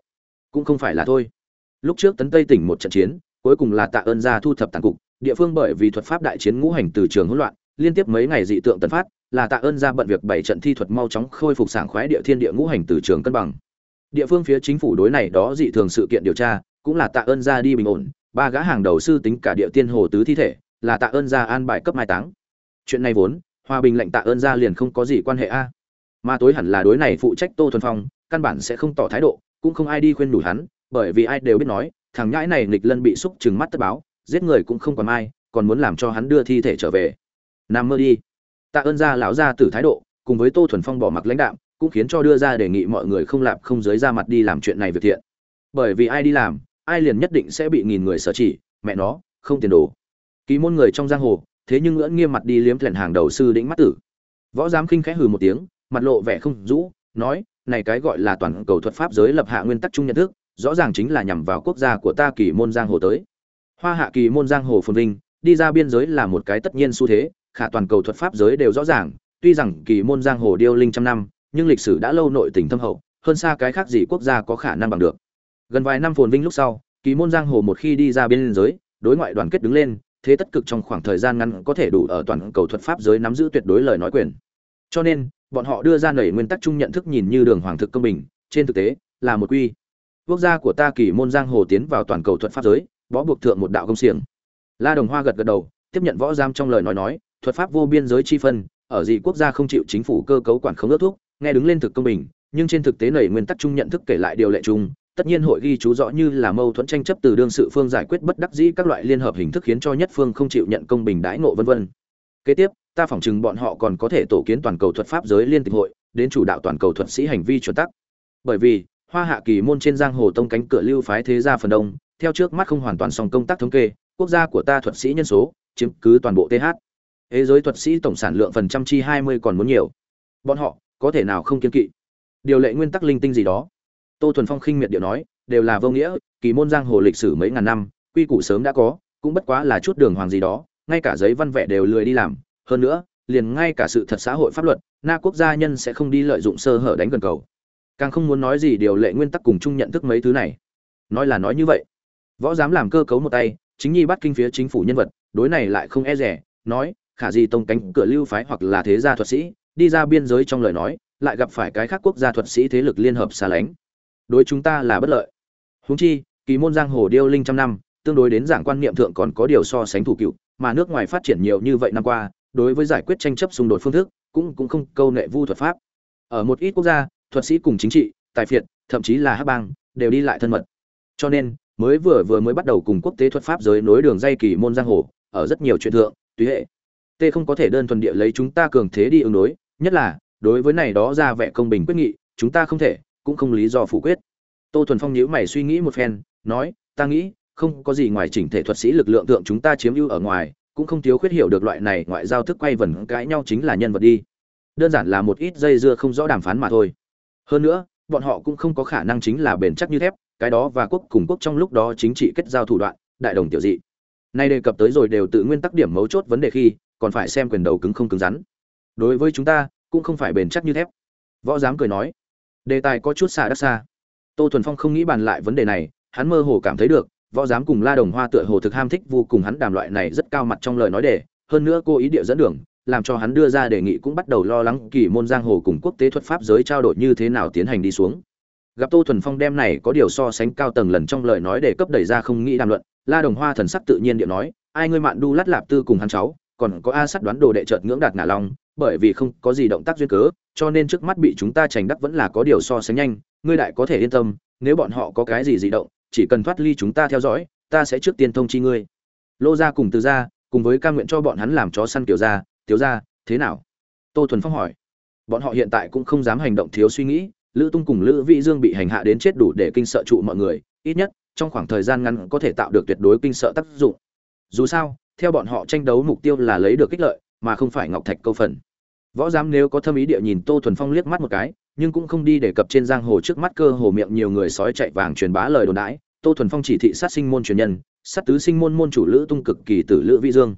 Cũng không phải là thôi. Lúc trước tấn tây tỉnh một trận chiến cuối cùng là tạ ơn Gia thu thập tàn cục, địa phương bởi vì thuật pháp đại chiến ngũ hành từ trường hỗn loạn, liên tiếp mấy ngày dị tượng tấn phát, là tạ ơn Gia bận việc bảy trận thi thuật mau chóng khôi phục sảng khoái địa thiên địa ngũ hành từ trường cân bằng. Địa phương phía chính phủ đối này đó dị thường sự kiện điều tra, cũng là tạ ơn Gia đi bình ổn, ba gã hàng đầu sư tính cả địa tiên hồ tứ thi thể, là tạ ơn Gia an bài cấp mai táng. Chuyện này vốn, hòa bình lệnh tạ ơn Gia liền không có gì quan hệ a. Mà tối hẳn là đối này phụ trách tô thuần phong, căn bản sẽ không tỏ thái độ, cũng không ai đi khuyên đủ hắn, bởi vì ai đều biết nói thằng nhãi này nghịch lân bị xúc trừng mắt tất báo, giết người cũng không còn ai, còn muốn làm cho hắn đưa thi thể trở về. Nằm mơ đi. Tạ ơn ra lão ra từ thái độ, cùng với tô thuần phong bỏ mặc lãnh đạo cũng khiến cho đưa ra đề nghị mọi người không lạp không giới ra mặt đi làm chuyện này việc thiện. Bởi vì ai đi làm, ai liền nhất định sẽ bị nghìn người sở chỉ, mẹ nó, không tiền đồ. Ký môn người trong giang hồ, thế nhưng ngưỡng nghiêm mặt đi liếm thuyền hàng đầu sư đĩnh mắt tử. Võ giám khinh khẽ hừ một tiếng, mặt lộ vẻ không rũ nói, này cái gọi là toàn cầu thuật pháp giới lập hạ nguyên tắc chung nhận thức rõ ràng chính là nhằm vào quốc gia của ta kỳ môn giang hồ tới. Hoa hạ kỳ môn giang hồ phồn vinh, đi ra biên giới là một cái tất nhiên xu thế, khả toàn cầu thuật pháp giới đều rõ ràng, tuy rằng kỳ môn giang hồ điêu linh trăm năm, nhưng lịch sử đã lâu nội tình thâm hậu, hơn xa cái khác gì quốc gia có khả năng bằng được. Gần vài năm phồn vinh lúc sau, kỳ môn giang hồ một khi đi ra biên giới, đối ngoại đoàn kết đứng lên, thế tất cực trong khoảng thời gian ngắn có thể đủ ở toàn cầu thuật pháp giới nắm giữ tuyệt đối lời nói quyền. Cho nên, bọn họ đưa ra nảy nguyên tắc chung nhận thức nhìn như đường hoàng thực công bình, trên thực tế, là một quy quốc gia của ta kỳ môn giang hồ tiến vào toàn cầu thuật pháp giới võ buộc thượng một đạo công xiềng la đồng hoa gật gật đầu tiếp nhận võ giam trong lời nói nói thuật pháp vô biên giới chi phân ở gì quốc gia không chịu chính phủ cơ cấu quản khống ước thuốc nghe đứng lên thực công bình nhưng trên thực tế nảy nguyên tắc chung nhận thức kể lại điều lệ chung tất nhiên hội ghi chú rõ như là mâu thuẫn tranh chấp từ đương sự phương giải quyết bất đắc dĩ các loại liên hợp hình thức khiến cho nhất phương không chịu nhận công bình đãi ngộ vân vân. Kế tiếp, ta phỏng chừng bọn họ còn có thể tổ kiến toàn cầu thuật pháp giới liên tịch hội, đến chủ đạo toàn cầu thuật sĩ hành vi chuẩn tắc. Bởi vì, Hoa Hạ Kỳ môn trên giang hồ tông cánh cửa lưu phái thế gia phần đông, theo trước mắt không hoàn toàn xong công tác thống kê, quốc gia của ta thuật sĩ nhân số chiếm cứ toàn bộ TH. Thế giới thuật sĩ tổng sản lượng phần trăm chi 20 còn muốn nhiều. Bọn họ có thể nào không kiên kỵ? Điều lệ nguyên tắc linh tinh gì đó. Tô Thuần Phong khinh miệt điệu nói, đều là vô nghĩa, kỳ môn giang hồ lịch sử mấy ngàn năm, quy củ sớm đã có, cũng bất quá là chút đường hoàng gì đó, ngay cả giấy văn vẽ đều lười đi làm, hơn nữa, liền ngay cả sự thật xã hội pháp luật, na quốc gia nhân sẽ không đi lợi dụng sơ hở đánh gần cầu. Càng không muốn nói gì điều lệ nguyên tắc cùng chung nhận thức mấy thứ này. Nói là nói như vậy. võ dám làm cơ cấu một tay, chính nhi bắt kinh phía chính phủ nhân vật, đối này lại không e rẻ, nói, khả gì tông cánh cửa lưu phái hoặc là thế gia thuật sĩ, đi ra biên giới trong lời nói, lại gặp phải cái khác quốc gia thuật sĩ thế lực liên hợp xa lánh đối chúng ta là bất lợi huống chi, kỳ môn giang hồ điêu linh trăm năm, tương đối đến giảng quan niệm thượng còn có điều so sánh thủ cựu, mà nước ngoài phát triển nhiều như vậy năm qua, đối với giải quyết tranh chấp xung đột phương thức, cũng cũng không câu nệ vu thuật pháp ở một ít quốc gia thuật sĩ cùng chính trị, tài phiệt, thậm chí là hắc bang, đều đi lại thân mật. Cho nên, mới vừa vừa mới bắt đầu cùng quốc tế thuật pháp giới nối đường dây kỳ môn giang hồ, ở rất nhiều chuyện thượng, tùy hệ. T không có thể đơn thuần địa lấy chúng ta cường thế đi ứng đối, nhất là, đối với này đó ra vẻ công bình quyết nghị, chúng ta không thể, cũng không lý do phủ quyết. Tô thuần phong nhíu mày suy nghĩ một phen, nói, ta nghĩ, không có gì ngoài chỉnh thể thuật sĩ lực lượng thượng chúng ta chiếm ưu ở ngoài, cũng không thiếu khuyết hiểu được loại này ngoại giao thức quay vần cãi nhau chính là nhân vật đi. Đơn giản là một ít dây dưa không rõ đàm phán mà thôi hơn nữa, bọn họ cũng không có khả năng chính là bền chắc như thép, cái đó và quốc cùng quốc trong lúc đó chính trị kết giao thủ đoạn, đại đồng tiểu dị. Nay đề cập tới rồi đều tự nguyên tắc điểm mấu chốt vấn đề khi, còn phải xem quyền đầu cứng không cứng rắn. Đối với chúng ta, cũng không phải bền chắc như thép. Võ giám cười nói, đề tài có chút xa đắt xa. Tô thuần phong không nghĩ bàn lại vấn đề này, hắn mơ hồ cảm thấy được, võ giám cùng la đồng hoa tựa hồ thực ham thích vô cùng hắn đàm loại này rất cao mặt trong lời nói đề, hơn nữa cô ý địa dẫn đường làm cho hắn đưa ra đề nghị cũng bắt đầu lo lắng kỳ môn giang hồ cùng quốc tế thuật pháp giới trao đổi như thế nào tiến hành đi xuống. Gặp tô thuần phong đem này có điều so sánh cao tầng lần trong lời nói để cấp đẩy ra không nghĩ đàm luận, la đồng hoa thần sắc tự nhiên điệu nói, ai ngươi mạn đu lát lạp tư cùng hắn cháu, còn có a sắt đoán đồ đệ chợt ngưỡng đạt ngả long bởi vì không có gì động tác duyên cớ, cho nên trước mắt bị chúng ta tránh đắc vẫn là có điều so sánh nhanh, ngươi đại có thể yên tâm, nếu bọn họ có cái gì dị động, chỉ cần thoát ly chúng ta theo dõi, ta sẽ trước tiên thông chi ngươi. Lô gia cùng từ gia, cùng với ca nguyện cho bọn hắn làm chó săn kiểu gia thiếu gia, thế nào? Tô thuần phong hỏi. Bọn họ hiện tại cũng không dám hành động thiếu suy nghĩ, lữ tung cùng lữ vĩ dương bị hành hạ đến chết đủ để kinh sợ trụ mọi người, ít nhất, trong khoảng thời gian ngắn có thể tạo được tuyệt đối kinh sợ tác dụng. Dù sao, theo bọn họ tranh đấu mục tiêu là lấy được kích lợi, mà không phải ngọc thạch câu phần. Võ giám nếu có thâm ý địa nhìn tô thuần phong liếc mắt một cái, nhưng cũng không đi đề cập trên giang hồ trước mắt cơ hồ miệng nhiều người sói chạy vàng truyền bá lời đồn đãi, tô thuần phong chỉ thị sát sinh môn truyền nhân, sát tứ sinh môn môn chủ lữ tung cực kỳ tử lữ vĩ dương.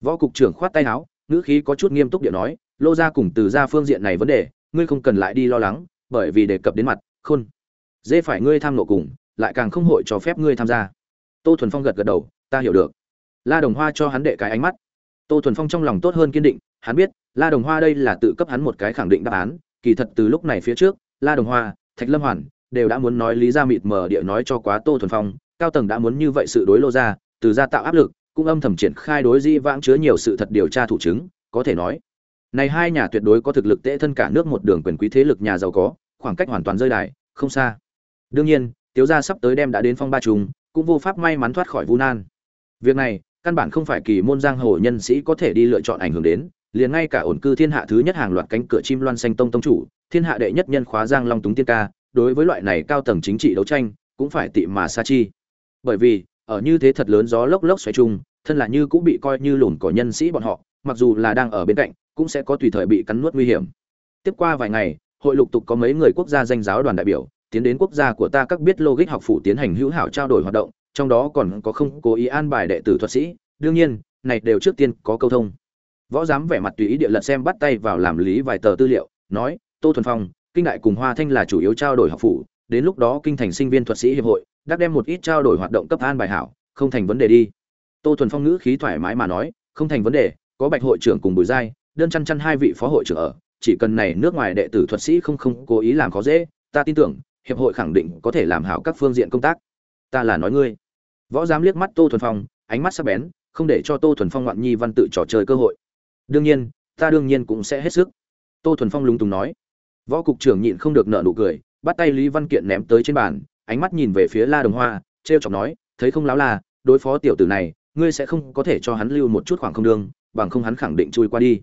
Võ cục trưởng khoát tay áo ngữ khí có chút nghiêm túc địa nói, lô ra cùng từ ra phương diện này vấn đề, ngươi không cần lại đi lo lắng, bởi vì đề cập đến mặt, khôn. Dễ phải ngươi tham nộ cùng, lại càng không hội cho phép ngươi tham gia. Tô thuần phong gật gật đầu, ta hiểu được. La đồng hoa cho hắn đệ cái ánh mắt. Tô thuần phong trong lòng tốt hơn kiên định, hắn biết, la đồng hoa đây là tự cấp hắn một cái khẳng định đáp án, kỳ thật từ lúc này phía trước, la đồng hoa, thạch lâm hoàn đều đã muốn nói lý ra mịt mờ địa nói cho quá tô thuần phong, cao tầng đã muốn như vậy sự đối lô ra, từ ra tạo áp lực cũng âm thầm triển khai đối di vãng chứa nhiều sự thật điều tra thủ chứng, có thể nói, này hai nhà tuyệt đối có thực lực tệ thân cả nước một đường quyền quý thế lực nhà giàu có, khoảng cách hoàn toàn rơi đài, không xa. Đương nhiên, tiếu gia sắp tới đem đã đến phong ba trùng, cũng vô pháp may mắn thoát khỏi vu nan. Việc này, căn bản không phải kỳ môn giang hồ nhân sĩ có thể đi lựa chọn ảnh hưởng đến, liền ngay cả ổn cư thiên hạ thứ nhất hàng loạt cánh cửa chim loan xanh tông tông chủ, thiên hạ đệ nhất nhân khóa giang long túng tiên ca, đối với loại này cao tầng chính trị đấu tranh, cũng phải tị mà sa chi. Bởi vì, ở như thế thật lớn gió lốc lốc xoáy chung thân là như cũng bị coi như lùn cỏ nhân sĩ bọn họ, mặc dù là đang ở bên cạnh, cũng sẽ có tùy thời bị cắn nuốt nguy hiểm. Tiếp qua vài ngày, hội lục tục có mấy người quốc gia danh giáo đoàn đại biểu, tiến đến quốc gia của ta các biết logic học phủ tiến hành hữu hảo trao đổi hoạt động, trong đó còn có không cố ý an bài đệ tử thuật sĩ. Đương nhiên, này đều trước tiên có câu thông. Võ giám vẻ mặt tùy ý địa lật xem bắt tay vào làm lý vài tờ tư liệu, nói, tô thuần phong, kinh đại cùng hoa thanh là chủ yếu trao đổi học phủ, đến lúc đó kinh thành sinh viên thuật sĩ hiệp hội đã đem một ít trao đổi hoạt động cấp an bài hảo, không thành vấn đề đi tô thuần phong ngữ khí thoải mái mà nói, không thành vấn đề, có bạch hội trưởng cùng bùi giai, đơn chăn chăn hai vị phó hội trưởng ở, chỉ cần này nước ngoài đệ tử thuật sĩ không không cố ý làm khó dễ, ta tin tưởng, hiệp hội khẳng định có thể làm hảo các phương diện công tác. Ta là nói ngươi. Võ giám liếc mắt tô thuần phong, ánh mắt sắc bén, không để cho tô thuần phong ngoạn nhi văn tự trò chơi cơ hội. Đương nhiên, ta đương nhiên cũng sẽ hết sức. Tô thuần phong lúng túng nói. Võ cục trưởng nhịn không được nợ nụ cười, bắt tay lý văn kiện ném tới trên bàn, ánh mắt nhìn về phía la đồng hoa t r e o chọc nói, thấy không láo là đối phó tiểu tử này ngươi sẽ không có thể cho hắn lưu một chút khoảng không đường, bằng không hắn khẳng định chui qua đi.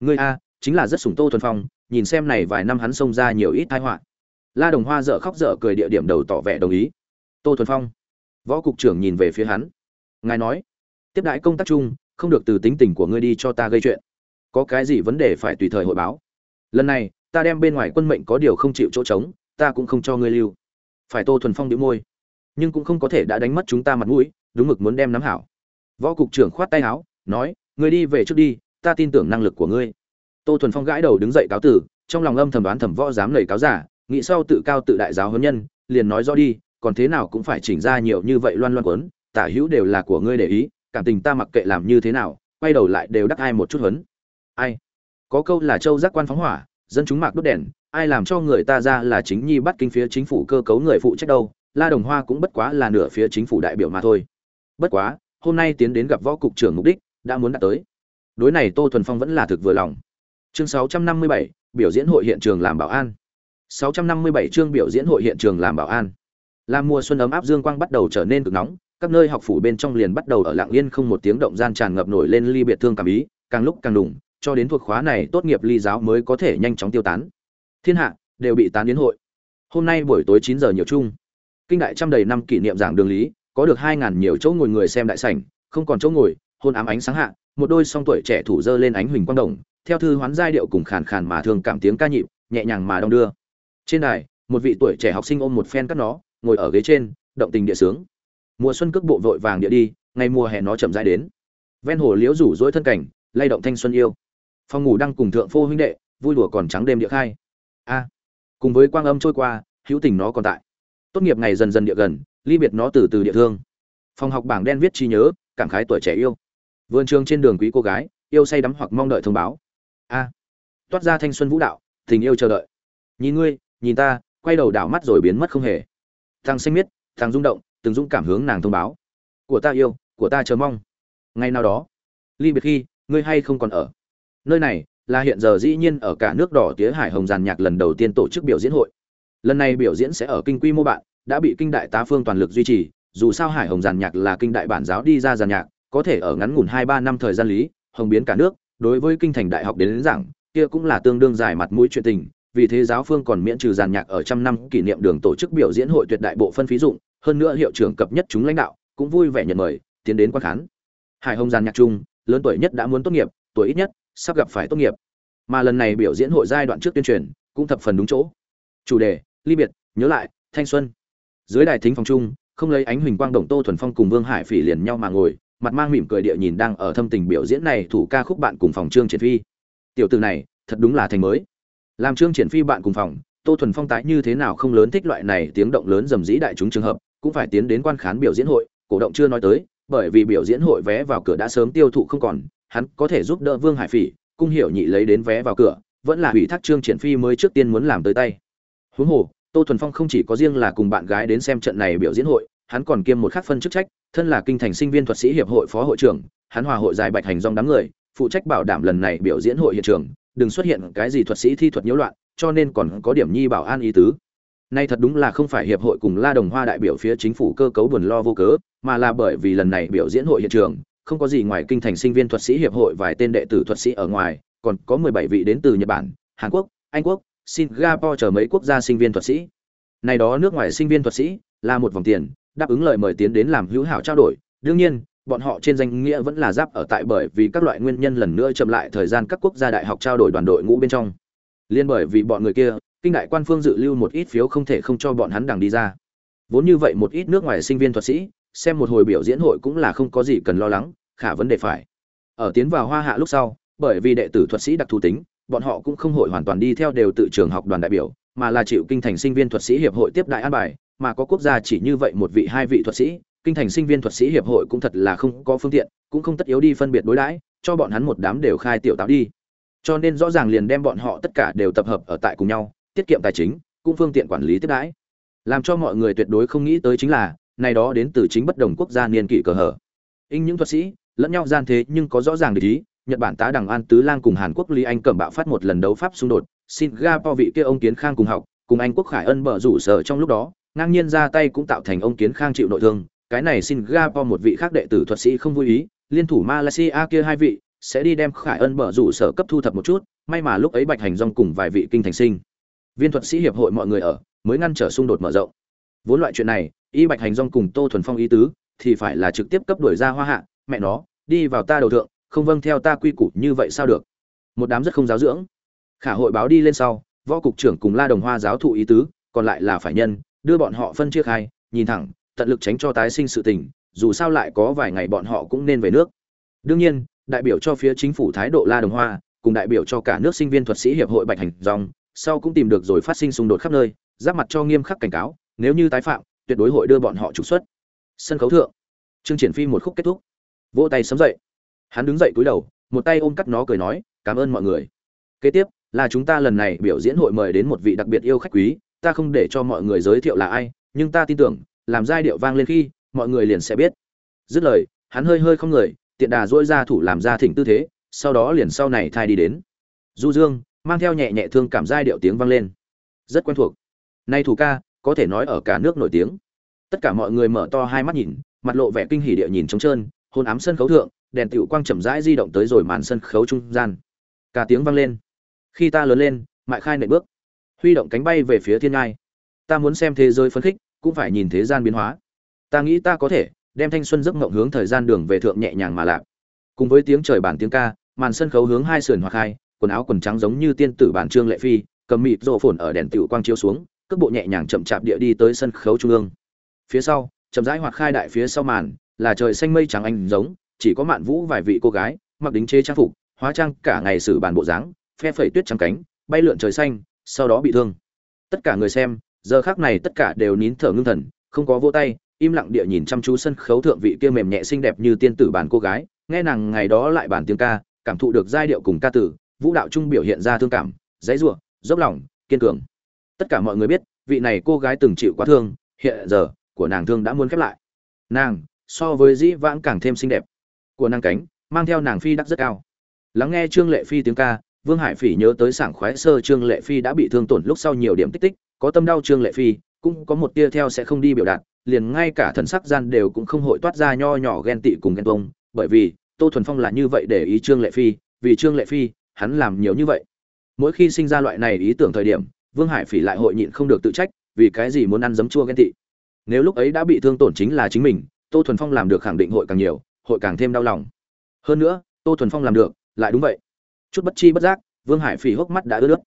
Ngươi a chính là rất sủng tô thuần phong nhìn xem này vài năm hắn xông ra nhiều ít tai họa. La đồng hoa dở khóc dở cười địa điểm đầu tỏ vẻ đồng ý. Tô thuần phong võ cục trưởng nhìn về phía hắn. Ngài nói tiếp đãi công tác chung không được từ tính tình của ngươi đi cho ta gây chuyện. Có cái gì vấn đề phải tùy thời hội báo. Lần này ta đem bên ngoài quân mệnh có điều không chịu chỗ trống ta cũng không cho ngươi lưu. Phải tô thuần phong đĩu môi. Nhưng cũng không có thể đã đánh mất chúng ta mặt mũi đúng mực muốn đem nắm hảo võ cục trưởng khoát tay áo, nói, ngươi đi về trước đi, ta tin tưởng năng lực của ngươi. Tô thuần phong gãi đầu đứng dậy cáo tử, trong lòng âm thầm đoán thầm võ dám lầy cáo giả, nghĩ sau tự cao tự đại giáo huấn nhân, liền nói rõ đi, còn thế nào cũng phải chỉnh ra nhiều như vậy loan loan quấn, tả hữu đều là của ngươi để ý, cảm tình ta mặc kệ làm như thế nào, quay đầu lại đều đắc ai một chút huấn. ai? Có câu là châu giác quan phóng hỏa, dân chúng mạc đốt đèn, ai làm cho người ta ra là chính nhi bắt kinh phía chính phủ cơ cấu người phụ trách đâu, la đồng hoa cũng bất quá là nửa phía chính phủ đại biểu mà thôi. Bất quá hôm nay tiến đến gặp võ cục trưởng mục đích đã muốn đạt tới. Đối này tô thuần phong vẫn là thực vừa lòng. Chương 657, biểu diễn hội hiện trường làm bảo an. 657 chương biểu diễn hội hiện trường làm bảo an. Làm mùa xuân ấm áp dương quang bắt đầu trở nên cực nóng các nơi học phủ bên trong liền bắt đầu ở lạng yên không một tiếng động gian tràn ngập nổi lên ly biệt thương cảm ý càng lúc càng đủng cho đến thuộc khóa này tốt nghiệp ly giáo mới có thể nhanh chóng tiêu tán. Thiên hạ đều bị tán đến hội. Hôm nay buổi tối 9 giờ nhiều chung. Kinh đại trăm đầy năm kỷ niệm giảng đường lý có được hai ngàn nhiều chỗ ngồi người xem đại sảnh, không còn chỗ ngồi, hôn ám ánh sáng hạ, một đôi song tuổi trẻ thủ dơ lên ánh huỳnh quang đồng, theo thư hoán giai điệu cùng khàn khàn mà thường cảm tiếng ca nhịp, nhẹ nhàng mà đong đưa. Trên đài, một vị tuổi trẻ học sinh ôm một phen cắt nó, ngồi ở ghế trên, động tình địa sướng. Mùa xuân cước bộ vội vàng địa đi, ngày mùa hè nó chậm rãi đến. Ven hồ liễu rủ rỗi thân cảnh, lay động thanh xuân yêu. Phòng ngủ đang cùng thượng phu huynh đệ, vui đùa còn trắng đêm địa khai. A, cùng với quang âm trôi qua, hữu tình nó còn tại. Tốt nghiệp ngày dần dần địa gần ly biệt nó từ từ địa thương. Phòng học bảng đen viết chi nhớ, cảm khái tuổi trẻ yêu. Vườn trường trên đường quý cô gái, yêu say đắm hoặc mong đợi thông báo. A. Toát ra thanh xuân vũ đạo, tình yêu chờ đợi. Nhìn ngươi, nhìn ta, quay đầu đảo mắt rồi biến mất không hề. Thằng xanh miết, thằng rung động, từng dũng cảm hướng nàng thông báo. Của ta yêu, của ta chờ mong. Ngày nào đó, ly biệt khi, ngươi hay không còn ở. Nơi này là hiện giờ dĩ nhiên ở cả nước đỏ tía hải hồng giàn nhạc lần đầu tiên tổ chức biểu diễn hội. Lần này biểu diễn sẽ ở kinh quy mô bạn đã bị kinh đại tá phương toàn lực duy trì dù sao hải hồng giàn nhạc là kinh đại bản giáo đi ra giàn nhạc có thể ở ngắn ngủn hai ba năm thời gian lý hồng biến cả nước đối với kinh thành đại học đến, đến giảng kia cũng là tương đương dài mặt mũi chuyện tình vì thế giáo phương còn miễn trừ giàn nhạc ở trăm năm kỷ niệm đường tổ chức biểu diễn hội tuyệt đại bộ phân phí dụng hơn nữa hiệu trưởng cập nhất chúng lãnh đạo cũng vui vẻ nhận mời tiến đến quan khán. Hải hồng giàn nhạc chung lớn tuổi nhất đã muốn tốt nghiệp tuổi ít nhất sắp gặp phải tốt nghiệp. Mà lần này biểu diễn hội giai đoạn trước tuyên truyền cũng thập phần đúng chỗ. Chủ đề ly biệt nhớ lại thanh xuân dưới đài thính phòng chung, không lấy ánh huỳnh quang đồng tô thuần phong cùng vương hải phỉ liền nhau mà ngồi, mặt mang mỉm cười địa nhìn đang ở thâm tình biểu diễn này thủ ca khúc bạn cùng phòng trương triển phi. Tiểu từ này, thật đúng là thành mới. Làm trương triển phi bạn cùng phòng, tô thuần phong tái như thế nào không lớn thích loại này tiếng động lớn dầm dĩ đại chúng trường hợp, cũng phải tiến đến quan khán biểu diễn hội, cổ động chưa nói tới, bởi vì biểu diễn hội vé vào cửa đã sớm tiêu thụ không còn, hắn có thể giúp đỡ vương hải phỉ, cung hiểu nhị lấy đến vé vào cửa, vẫn là ủy thác trương triển phi mới trước tiên muốn làm tới tay. Huống hồ tô thuần phong không chỉ có riêng là cùng bạn gái đến xem trận này biểu diễn hội, hắn còn kiêm một khác phân chức trách, thân là kinh thành sinh viên thuật sĩ hiệp hội phó hội trưởng, hắn hòa hội dài bạch hành dòng đám người, phụ trách bảo đảm lần này biểu diễn hội hiện trường, đừng xuất hiện cái gì thuật sĩ thi thuật nhiễu loạn, cho nên còn có điểm nhi bảo an ý tứ. Nay thật đúng là không phải hiệp hội cùng la đồng hoa đại biểu phía chính phủ cơ cấu buồn lo vô cớ, mà là bởi vì lần này biểu diễn hội hiện trường, không có gì ngoài kinh thành sinh viên thuật sĩ hiệp hội vài tên đệ tử thuật sĩ ở ngoài, còn có mười bảy vị đến từ nhật bản, hàn quốc, anh quốc singapore chờ mấy quốc gia sinh viên thuật sĩ. Này đó nước ngoài sinh viên thuật sĩ, là một vòng tiền, đáp ứng lời mời tiến đến làm hữu hảo trao đổi. Đương nhiên, bọn họ trên danh nghĩa vẫn là giáp ở tại bởi vì các loại nguyên nhân lần nữa chậm lại thời gian các quốc gia đại học trao đổi đoàn đội ngũ bên trong. Liên bởi vì bọn người kia, kinh đại quan phương dự lưu một ít phiếu không thể không cho bọn hắn đằng đi ra. Vốn như vậy một ít nước ngoài sinh viên thuật sĩ, xem một hồi biểu diễn hội cũng là không có gì cần lo lắng, khả vấn đề phải. Ở tiến vào hoa hạ lúc sau, bởi vì đệ tử thuật sĩ đặc thù tính bọn họ cũng không hội hoàn toàn đi theo đều tự trường học đoàn đại biểu, mà là chịu kinh thành sinh viên thuật sĩ hiệp hội tiếp đại an bài, mà có quốc gia chỉ như vậy một vị hai vị thuật sĩ, kinh thành sinh viên thuật sĩ hiệp hội cũng thật là không có phương tiện, cũng không tất yếu đi phân biệt đối đãi, cho bọn hắn một đám đều khai tiểu táo đi. Cho nên rõ ràng liền đem bọn họ tất cả đều tập hợp ở tại cùng nhau, tiết kiệm tài chính, cũng phương tiện quản lý tiếp đãi. Làm cho mọi người tuyệt đối không nghĩ tới chính là, này đó đến từ chính bất đồng quốc gia niên kỷ cờ hở. In những thuật sĩ, lẫn nhau gian thế nhưng có rõ ràng để ý nhật bản tá đằng an tứ lang cùng hàn quốc lý anh cẩm bạo phát một lần đấu pháp xung đột. Singapore vị kia ông kiến khang cùng học, cùng anh quốc khải ân bở rủ sở trong lúc đó, ngang nhiên ra tay cũng tạo thành ông kiến khang chịu nội thương. Cái này singapore một vị khác đệ tử thuật sĩ không vui ý, liên thủ malaysia kia hai vị, sẽ đi đem khải ân bở rủ sở cấp thu thập một chút, may mà lúc ấy bạch hành Dung cùng vài vị kinh thành sinh. Viên thuật sĩ hiệp hội mọi người ở, mới ngăn trở xung đột mở rộng. Vốn loại chuyện này, y bạch hành Dung cùng tô thuần phong ý tứ, thì phải là trực tiếp cấp đuổi ra hoa hạ, mẹ nó, đi vào ta đầu thượng không vâng theo ta quy củ như vậy sao được? Một đám rất không giáo dưỡng. Khả hội báo đi lên sau, võ cục trưởng cùng la đồng hoa giáo thụ ý tứ, còn lại là phải nhân, đưa bọn họ phân chia khai, nhìn thẳng, tận lực tránh cho tái sinh sự tình, dù sao lại có vài ngày bọn họ cũng nên về nước. Đương nhiên, đại biểu cho phía chính phủ thái độ la đồng hoa, cùng đại biểu cho cả nước sinh viên thuật sĩ hiệp hội bạch hành dòng, sau cũng tìm được rồi phát sinh xung đột khắp nơi, giáp mặt cho nghiêm khắc cảnh cáo, nếu như tái phạm, tuyệt đối hội đưa bọn họ trục xuất. Sân khấu thượng. Chương triển phi một khúc kết thúc. Vỗ tay sấm dậy hắn đứng dậy cúi đầu, một tay ôm cắt nó cười nói, cảm ơn mọi người. Kế tiếp, là chúng ta lần này biểu diễn hội mời đến một vị đặc biệt yêu khách quý, ta không để cho mọi người giới thiệu là ai, nhưng ta tin tưởng, làm giai điệu vang lên khi, mọi người liền sẽ biết. Dứt lời, hắn hơi hơi không người, tiện đà dỗi ra thủ làm ra thỉnh tư thế, sau đó liền sau này thai đi đến. Du dương, mang theo nhẹ nhẹ thương cảm giai điệu tiếng vang lên. Rất quen thuộc. Nay thủ ca, có thể nói ở cả nước nổi tiếng. Tất cả mọi người mở to hai mắt nhìn, mặt lộ vẻ kinh hỉ địa nhìn trống trơn, hôn ám sân khấu thượng đèn tiểu quang chậm rãi di động tới rồi màn sân khấu trung gian. Cả tiếng vang lên. Khi ta lớn lên, mại khai nệ bước. Huy động cánh bay về phía thiên ngai. Ta muốn xem thế giới phấn khích, cũng phải nhìn thế gian biến hóa. Ta nghĩ ta có thể đem thanh xuân giấc mộng hướng thời gian đường về thượng nhẹ nhàng mà lạc. Cùng với tiếng trời bản tiếng ca, màn sân khấu hướng hai sườn hoặc hai, quần áo quần trắng giống như tiên tử bản trương lệ phi, cầm mịt rộ phồn ở đèn tiểu quang chiếu xuống, cước bộ nhẹ nhàng chậm chạp địa đi tới sân khấu trung ương. Phía sau, chậm rãi hoặc khai đại phía sau màn, là trời xanh mây trắng anh giống chỉ có mạn vũ vài vị cô gái, mặc đính chế trang phục, hóa trang cả ngày xử bàn bộ dáng, phe phẩy tuyết trắng cánh, bay lượn trời xanh, sau đó bị thương. Tất cả người xem, giờ khác này tất cả đều nín thở ngưng thần, không có vô tay, im lặng địa nhìn chăm chú sân khấu thượng vị kia mềm nhẹ xinh đẹp như tiên tử bản cô gái, nghe nàng ngày đó lại bản tiếng ca, cảm thụ được giai điệu cùng ca tử, vũ đạo trung biểu hiện ra thương cảm, dãy giụa dốc lòng, kiên cường. Tất cả mọi người biết, vị này cô gái từng chịu quá thương, hiện giờ, của nàng thương đã muốn khép lại. Nàng, so với dĩ vãng càng thêm xinh đẹp của nàng cánh, mang theo nàng phi đắc rất cao. Lắng nghe trương lệ phi tiếng ca, vương hải phỉ nhớ tới sảng khoái sơ trương lệ phi đã bị thương tổn lúc sau nhiều điểm tích tích, có tâm đau trương lệ phi, cũng có một tia theo sẽ không đi biểu đạt, liền ngay cả thần sắc gian đều cũng không hội toát ra nho nhỏ ghen tị cùng ghen tuông, bởi vì tô thuần phong là như vậy để ý trương lệ phi, vì trương lệ phi, hắn làm nhiều như vậy. Mỗi khi sinh ra loại này ý tưởng thời điểm, vương hải phỉ lại hội nhịn không được tự trách, vì cái gì muốn ăn giấm chua ghen tị. Nếu lúc ấy đã bị thương tổn chính là chính mình, tô thuần phong làm được khẳng định hội càng nhiều hội càng thêm đau lòng. Hơn nữa, tô thuần phong làm được, lại đúng vậy. Chút bất chi bất giác, vương hải phỉ hốc mắt đã ướt nước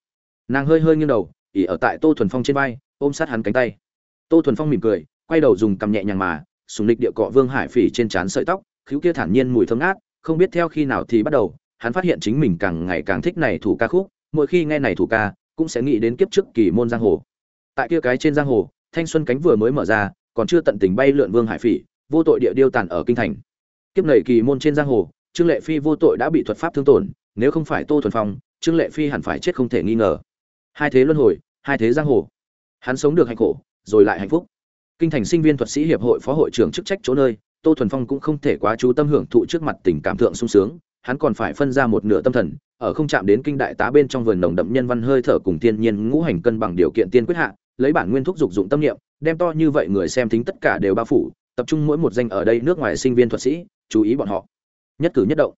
nàng hơi hơi nghiêng đầu, ỉ ở tại tô thuần phong trên vai, ôm sát hắn cánh tay. Tô thuần phong mỉm cười, quay đầu dùng cầm nhẹ nhàng mà, sùng lịch địa cọ vương hải phỉ trên trán sợi tóc khiếu kia thản nhiên mùi thơm ngát, không biết theo khi nào thì bắt đầu, hắn phát hiện chính mình càng ngày càng thích này thủ ca khúc, mỗi khi nghe này thủ ca, cũng sẽ nghĩ đến kiếp trước kỳ môn giang hồ. Tại kia cái trên giang hồ, thanh xuân cánh vừa mới mở ra, còn chưa tận tình bay lượn vương hải phỉ, vô tội địa điêu tàn ở kinh thành kiếp nảy kỳ môn trên giang hồ, trương lệ phi vô tội đã bị thuật pháp thương tổn, nếu không phải tô thuần phong, trương lệ phi hẳn phải chết không thể nghi ngờ. Hai thế luân hồi, hai thế giang hồ. Hắn sống được hạnh khổ, rồi lại hạnh phúc. Kinh thành sinh viên thuật sĩ hiệp hội phó hội trưởng chức trách chỗ nơi, tô thuần phong cũng không thể quá chú tâm hưởng thụ trước mặt tình cảm thượng sung sướng, hắn còn phải phân ra một nửa tâm thần, ở không chạm đến kinh đại tá bên trong vườn nồng đậm nhân văn hơi thở cùng thiên nhiên ngũ hành cân bằng điều kiện tiên quyết hạ, lấy bản nguyên thúc dục dụng tâm niệm, đem to như vậy người xem thính tất cả đều bao phủ, tập trung mỗi một danh ở đây nước ngoài sinh viên thuật sĩ chú ý bọn họ. Nhất cử nhất động.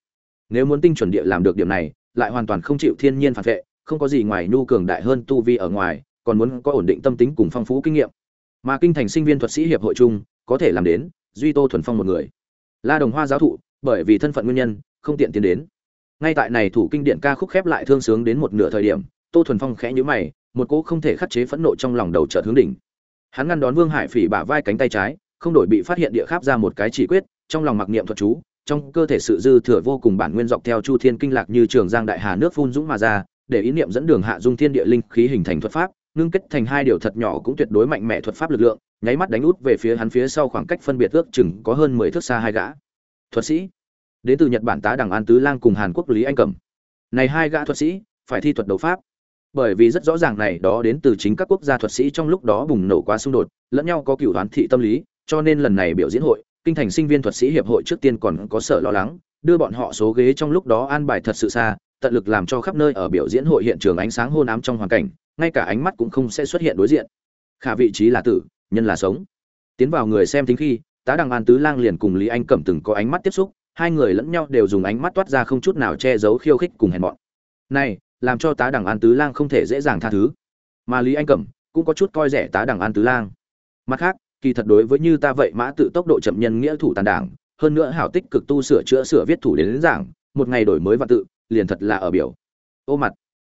Nếu muốn tinh chuẩn địa làm được điểm này, lại hoàn toàn không chịu thiên nhiên phản vệ, không có gì ngoài nhu cường đại hơn tu vi ở ngoài, còn muốn có ổn định tâm tính cùng phong phú kinh nghiệm. Mà kinh thành sinh viên thuật sĩ hiệp hội chung, có thể làm đến, duy tô thuần phong một người. La đồng hoa giáo thụ, bởi vì thân phận nguyên nhân, không tiện tiến đến. Ngay tại này thủ kinh điện ca khúc khép lại thương sướng đến một nửa thời điểm, tô thuần phong khẽ nhíu mày, một cỗ không thể khắc chế phẫn nộ trong lòng đầu chợt hướng đỉnh. Hắn ngăn đón vương hải phỉ bả vai cánh tay trái, không đổi bị phát hiện địa khắp ra một cái chỉ quyết trong lòng mặc niệm thuật chú, trong cơ thể sự dư thừa vô cùng bản nguyên dọc theo chu thiên kinh lạc như trường giang đại hà nước phun dũng mà ra, để ý niệm dẫn đường hạ dung thiên địa linh khí hình thành thuật pháp, ngưng kết thành hai điều thật nhỏ cũng tuyệt đối mạnh mẽ thuật pháp lực lượng, nháy mắt đánh út về phía hắn phía sau khoảng cách phân biệt ước chừng có hơn mười thước xa hai gã. Thuật sĩ. Đến từ nhật bản tá đằng an tứ lang cùng hàn quốc lý anh cẩm. Này hai gã thuật sĩ, phải thi thuật đấu pháp. Bởi vì rất rõ ràng này đó đến từ chính các quốc gia thuật sĩ trong lúc đó bùng nổ quá xung đột, lẫn nhau có cựu đoán thị tâm lý, cho nên lần này biểu diễn hội kinh thành sinh viên thuật sĩ hiệp hội trước tiên còn có sợ lo lắng, đưa bọn họ số ghế trong lúc đó an bài thật sự xa, tận lực làm cho khắp nơi ở biểu diễn hội hiện trường ánh sáng hôn ám trong hoàn cảnh, ngay cả ánh mắt cũng không sẽ xuất hiện đối diện. Khả vị trí là tử, nhân là sống. Tiến vào người xem thính khi, tá đằng an tứ lang liền cùng lý anh cẩm từng có ánh mắt tiếp xúc, hai người lẫn nhau đều dùng ánh mắt toát ra không chút nào che giấu khiêu khích cùng hèn mọn. Này, làm cho tá đằng an tứ lang không thể dễ dàng tha thứ. Mà lý anh cẩm cũng có chút coi rẻ tá đằng an tứ lang. Mặt khác kỳ thật đối với như ta vậy mã tự tốc độ chậm nhân nghĩa thủ tàn đảng hơn nữa hảo tích cực tu sửa chữa sửa viết thủ đến, đến giảng một ngày đổi mới và tự liền thật là ở biểu. Ô mặt.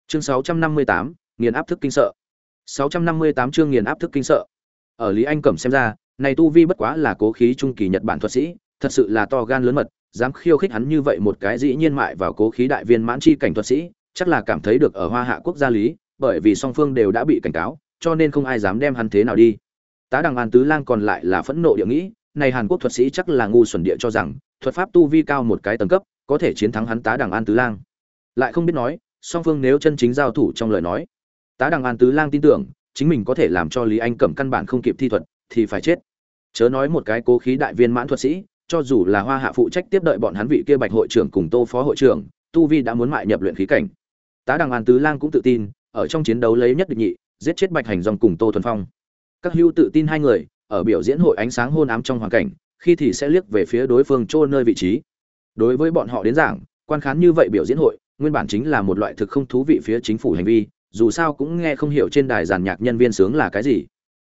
Chương 658, nghiền áp thức kinh sợ. 658 chương nghiền áp thức kinh sợ. Ở lý anh cẩm xem ra này tu vi bất quá là cố khí trung kỳ nhật bản thuật sĩ thật sự là to gan lớn mật dám khiêu khích hắn như vậy một cái dĩ nhiên mại vào cố khí đại viên mãn chi cảnh thuật sĩ chắc là cảm thấy được ở hoa hạ quốc gia lý bởi vì song phương đều đã bị cảnh cáo cho nên không ai dám đem hắn thế nào đi tá đằng an tứ lang còn lại là phẫn nộ địa nghĩ, này hàn quốc thuật sĩ chắc là ngu xuẩn địa cho rằng, thuật pháp tu vi cao một cái tầng cấp, có thể chiến thắng hắn tá đằng an tứ lang. Lại không biết nói, song phương nếu chân chính giao thủ trong lời nói, tá đằng an tứ lang tin tưởng, chính mình có thể làm cho lý anh cẩm căn bản không kịp thi thuật, thì phải chết. Chớ nói một cái cố khí đại viên mãn thuật sĩ, cho dù là hoa hạ phụ trách tiếp đợi bọn hắn vị kia bạch hội trưởng cùng tô phó hội trưởng, tu vi đã muốn mại nhập luyện khí cảnh. Tá đằng an tứ lang cũng tự tin, ở trong chiến đấu lấy nhất định nhị, giết chết bạch hành dòng cùng tô thuần phong các hưu tự tin hai người, ở biểu diễn hội ánh sáng hôn ám trong hoàn cảnh, khi thì sẽ liếc về phía đối phương chôn nơi vị trí. Đối với bọn họ đến giảng, quan khán như vậy biểu diễn hội, nguyên bản chính là một loại thực không thú vị phía chính phủ hành vi, dù sao cũng nghe không hiểu trên đài giàn nhạc nhân viên sướng là cái gì.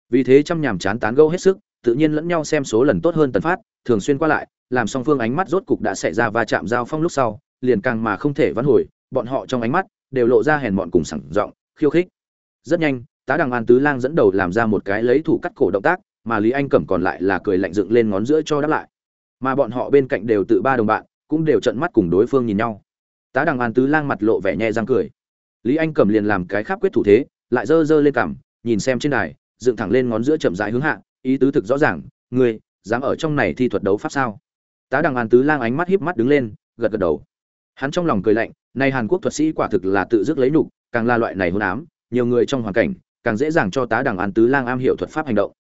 Vì thế chăm nhàm chán tán gẫu hết sức, tự nhiên lẫn nhau xem số lần tốt hơn tần phát, thường xuyên qua lại, làm song phương ánh mắt rốt cục đã xảy ra va chạm giao phong lúc sau, liền càng mà không thể vãn hồi, bọn họ trong ánh mắt đều lộ ra hèn mọn cùng sẳng giọng, khiêu khích. Rất nhanh tá đằng an tứ lang dẫn đầu làm ra một cái lấy thủ cắt cổ động tác, mà lý anh cẩm còn lại là cười lạnh dựng lên ngón giữa cho đáp lại. Mà bọn họ bên cạnh đều tự ba đồng bạn, cũng đều trận mắt cùng đối phương nhìn nhau. Tá đằng an tứ lang mặt lộ vẻ nhẹ răng cười. Lý anh cẩm liền làm cái khác quyết thủ thế, lại giơ giơ lên cằm, nhìn xem trên đài, dựng thẳng lên ngón giữa chậm rãi hướng hạ, ý tứ thực rõ ràng người dám ở trong này thi thuật đấu pháp sao? Tá đằng an tứ lang ánh mắt híp mắt đứng lên, gật gật đầu. Hắn trong lòng cười lạnh, nay hàn quốc thuật sĩ quả thực là tự dứt lấy nục càng là loại này hôn ám, nhiều người trong hoàn cảnh càng dễ dàng cho tá đằng an tứ lang am hiểu thuật pháp hành động.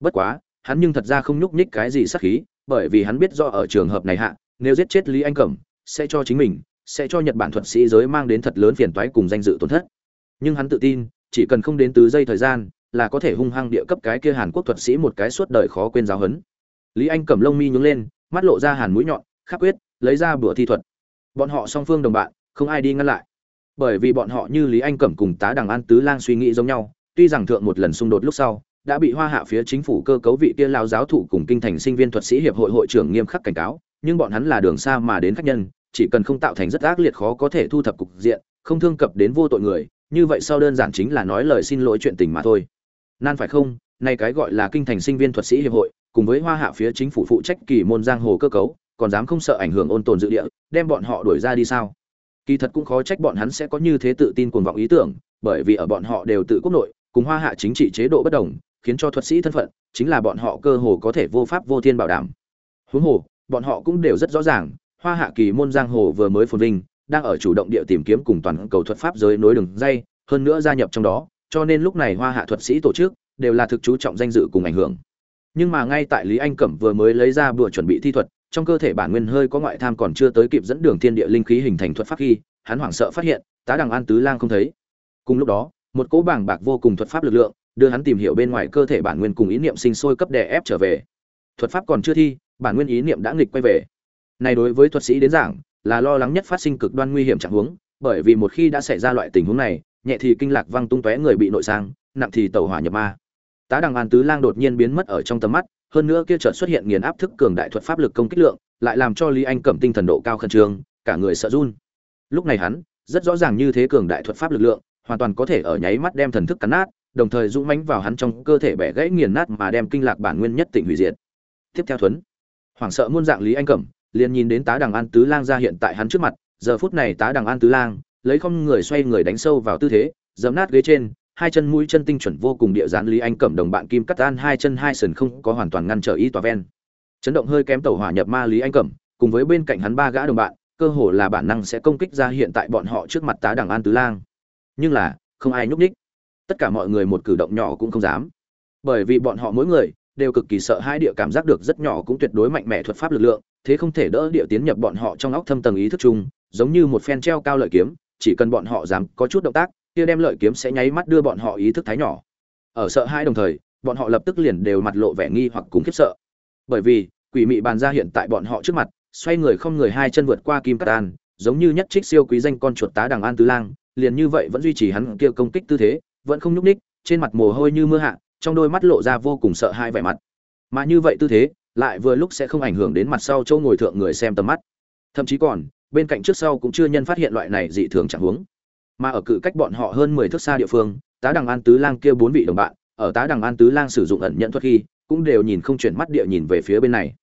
Bất quá, hắn nhưng thật ra không nhúc nhích cái gì sắc khí, bởi vì hắn biết do ở trường hợp này hạ, nếu giết chết lý anh cẩm, sẽ cho chính mình, sẽ cho nhật bản thuật sĩ giới mang đến thật lớn phiền toái cùng danh dự tổn thất. Nhưng hắn tự tin, chỉ cần không đến từ giây thời gian, là có thể hung hăng địa cấp cái kia hàn quốc thuật sĩ một cái suốt đời khó quên giáo hấn lý anh cẩm lông mi nhướng lên, mắt lộ ra hàn mũi nhọn, khắc quyết, lấy ra bữa thi thuật. Bọn họ song phương đồng bạn, không ai đi ngăn lại. Bởi vì bọn họ như lý anh cẩm cùng tá đằng an tứ lang suy nghĩ giống nhau tuy rằng thượng một lần xung đột lúc sau, đã bị hoa hạ phía chính phủ cơ cấu vị kia lao giáo thủ cùng kinh thành sinh viên thuật sĩ hiệp hội hội trưởng nghiêm khắc cảnh cáo, nhưng bọn hắn là đường xa mà đến khách nhân, chỉ cần không tạo thành rất ác liệt khó có thể thu thập cục diện, không thương cập đến vô tội người, như vậy sau đơn giản chính là nói lời xin lỗi chuyện tình mà thôi. Nan phải không? Nay cái gọi là kinh thành sinh viên thuật sĩ hiệp hội, cùng với hoa hạ phía chính phủ phụ trách kỳ môn giang hồ cơ cấu, còn dám không sợ ảnh hưởng ôn tồn dự địa, đem bọn họ đuổi ra đi sao? Kỳ thật cũng khó trách bọn hắn sẽ có như thế tự tin cuồng vọng ý tưởng, bởi vì ở bọn họ đều tự quốc nội cùng hoa hạ chính trị chế độ bất đồng, khiến cho thuật sĩ thân phận chính là bọn họ cơ hồ có thể vô pháp vô thiên bảo đảm. Huống hồ, bọn họ cũng đều rất rõ ràng, hoa hạ kỳ môn giang hồ vừa mới phồn vinh, đang ở chủ động địa tìm kiếm cùng toàn cầu thuật pháp giới nối đường dây, hơn nữa gia nhập trong đó, cho nên lúc này hoa hạ thuật sĩ tổ chức đều là thực chú trọng danh dự cùng ảnh hưởng. Nhưng mà ngay tại lý anh cẩm vừa mới lấy ra bữa chuẩn bị thi thuật, trong cơ thể bản nguyên hơi có ngoại tham còn chưa tới kịp dẫn đường thiên địa linh khí hình thành thuật pháp khi, hắn hoảng sợ phát hiện, tá đằng an tứ lang không thấy. Cùng lúc đó một cỗ bảng bạc vô cùng thuật pháp lực lượng, đưa hắn tìm hiểu bên ngoài cơ thể bản nguyên cùng ý niệm sinh sôi cấp đè ép trở về. Thuật pháp còn chưa thi, bản nguyên ý niệm đã nghịch quay về. Này đối với thuật sĩ đến giảng, là lo lắng nhất phát sinh cực đoan nguy hiểm trạng huống, bởi vì một khi đã xảy ra loại tình huống này, nhẹ thì kinh lạc văng tung tóe người bị nội sang, nặng thì tẩu hỏa nhập ma. Tá đằng an tứ lang đột nhiên biến mất ở trong tầm mắt, hơn nữa kia chợt xuất hiện nghiền áp thức cường đại thuật pháp lực công kích lượng, lại làm cho lý anh cẩm tinh thần độ cao khẩn trương, cả người sợ run. Lúc này hắn, rất rõ ràng như thế cường đại thuật pháp lực lượng hoàn toàn có thể ở nháy mắt đem thần thức cắn nát, đồng thời dũng mãnh vào hắn trong cơ thể bẻ gãy nghiền nát mà đem kinh lạc bản nguyên nhất tỉnh hủy diệt. Tiếp theo thuấn, hoảng sợ muôn dạng lý anh cẩm, liền nhìn đến tá đằng an tứ lang ra hiện tại hắn trước mặt, giờ phút này tá đằng an tứ lang, lấy không người xoay người đánh sâu vào tư thế, giẫm nát ghế trên, hai chân mũi chân tinh chuẩn vô cùng địa dán lý anh cẩm đồng bạn kim cắt an hai chân hai sườn không có hoàn toàn ngăn trở ý tòa ven. Chấn động hơi kém tàu hỏa nhập ma lý anh cẩm, cùng với bên cạnh hắn ba gã đồng bạn, cơ hồ là bản năng sẽ công kích ra hiện tại bọn họ trước mặt tá đằng an tứ lang nhưng là, không ai nhúc nhích. Tất cả mọi người một cử động nhỏ cũng không dám. Bởi vì bọn họ mỗi người đều cực kỳ sợ hai địa cảm giác được rất nhỏ cũng tuyệt đối mạnh mẽ thuật pháp lực lượng, thế không thể đỡ địa tiến nhập bọn họ trong óc thâm tầng ý thức chung, giống như một phen treo cao lợi kiếm, chỉ cần bọn họ dám có chút động tác, kia đem lợi kiếm sẽ nháy mắt đưa bọn họ ý thức thái nhỏ. Ở sợ hai đồng thời, bọn họ lập tức liền đều mặt lộ vẻ nghi hoặc cùng khiếp sợ. Bởi vì, quỷ mị bàn ra hiện tại bọn họ trước mặt, xoay người không người hai chân vượt qua kim cát an, giống như nhất trích siêu quý danh con chuột tá đằng an tứ lang liền như vậy vẫn duy trì hắn kia công kích tư thế vẫn không nhúc nhích, trên mặt mồ hôi như mưa hạ trong đôi mắt lộ ra vô cùng sợ hãi vẻ mặt. Mà như vậy tư thế lại vừa lúc sẽ không ảnh hưởng đến mặt sau châu ngồi thượng người xem tầm mắt. Thậm chí còn bên cạnh trước sau cũng chưa nhân phát hiện loại này dị thường chẳng huống. Mà ở cự cách bọn họ hơn mười thước xa địa phương tá đằng an tứ lang kia bốn vị đồng bạn ở tá đằng an tứ lang sử dụng ẩn nhận thuật khi cũng đều nhìn không chuyển mắt địa nhìn về phía bên này.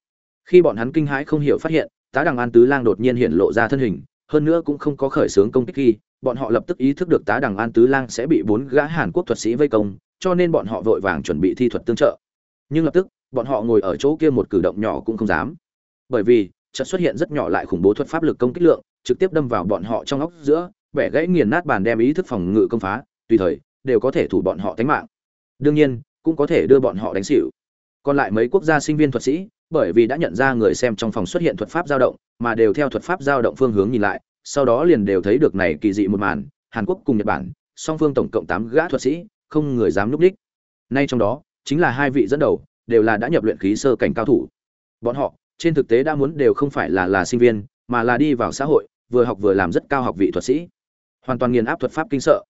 Khi bọn hắn kinh hãi không hiểu phát hiện tá đằng an tứ lang đột nhiên hiện lộ ra thân hình hơn nữa cũng không có khởi xướng công kích khi bọn họ lập tức ý thức được tá đằng an tứ lang sẽ bị bốn gã hàn quốc thuật sĩ vây công, cho nên bọn họ vội vàng chuẩn bị thi thuật tương trợ. Nhưng lập tức, bọn họ ngồi ở chỗ kia một cử động nhỏ cũng không dám. Bởi vì, chợt xuất hiện rất nhỏ lại khủng bố thuật pháp lực công kích lượng, trực tiếp đâm vào bọn họ trong óc giữa bẻ gãy nghiền nát bàn đem ý thức phòng ngự công phá, tùy thời, đều có thể thủ bọn họ tánh mạng. Đương nhiên, cũng có thể đưa bọn họ đánh xỉu. Còn lại mấy quốc gia sinh viên thuật sĩ, bởi vì đã nhận ra người xem trong phòng xuất hiện thuật pháp dao động, mà đều theo thuật pháp dao động phương hướng nhìn lại sau đó liền đều thấy được này kỳ dị một màn, hàn quốc cùng nhật bản, song phương tổng cộng tám gã thuật sĩ, không người dám núp đích. Nay trong đó, chính là hai vị dẫn đầu, đều là đã nhập luyện khí sơ cảnh cao thủ. Bọn họ, trên thực tế đã muốn đều không phải là là sinh viên, mà là đi vào xã hội, vừa học vừa làm rất cao học vị thuật sĩ. Hoàn toàn nghiền áp thuật pháp kinh sợ.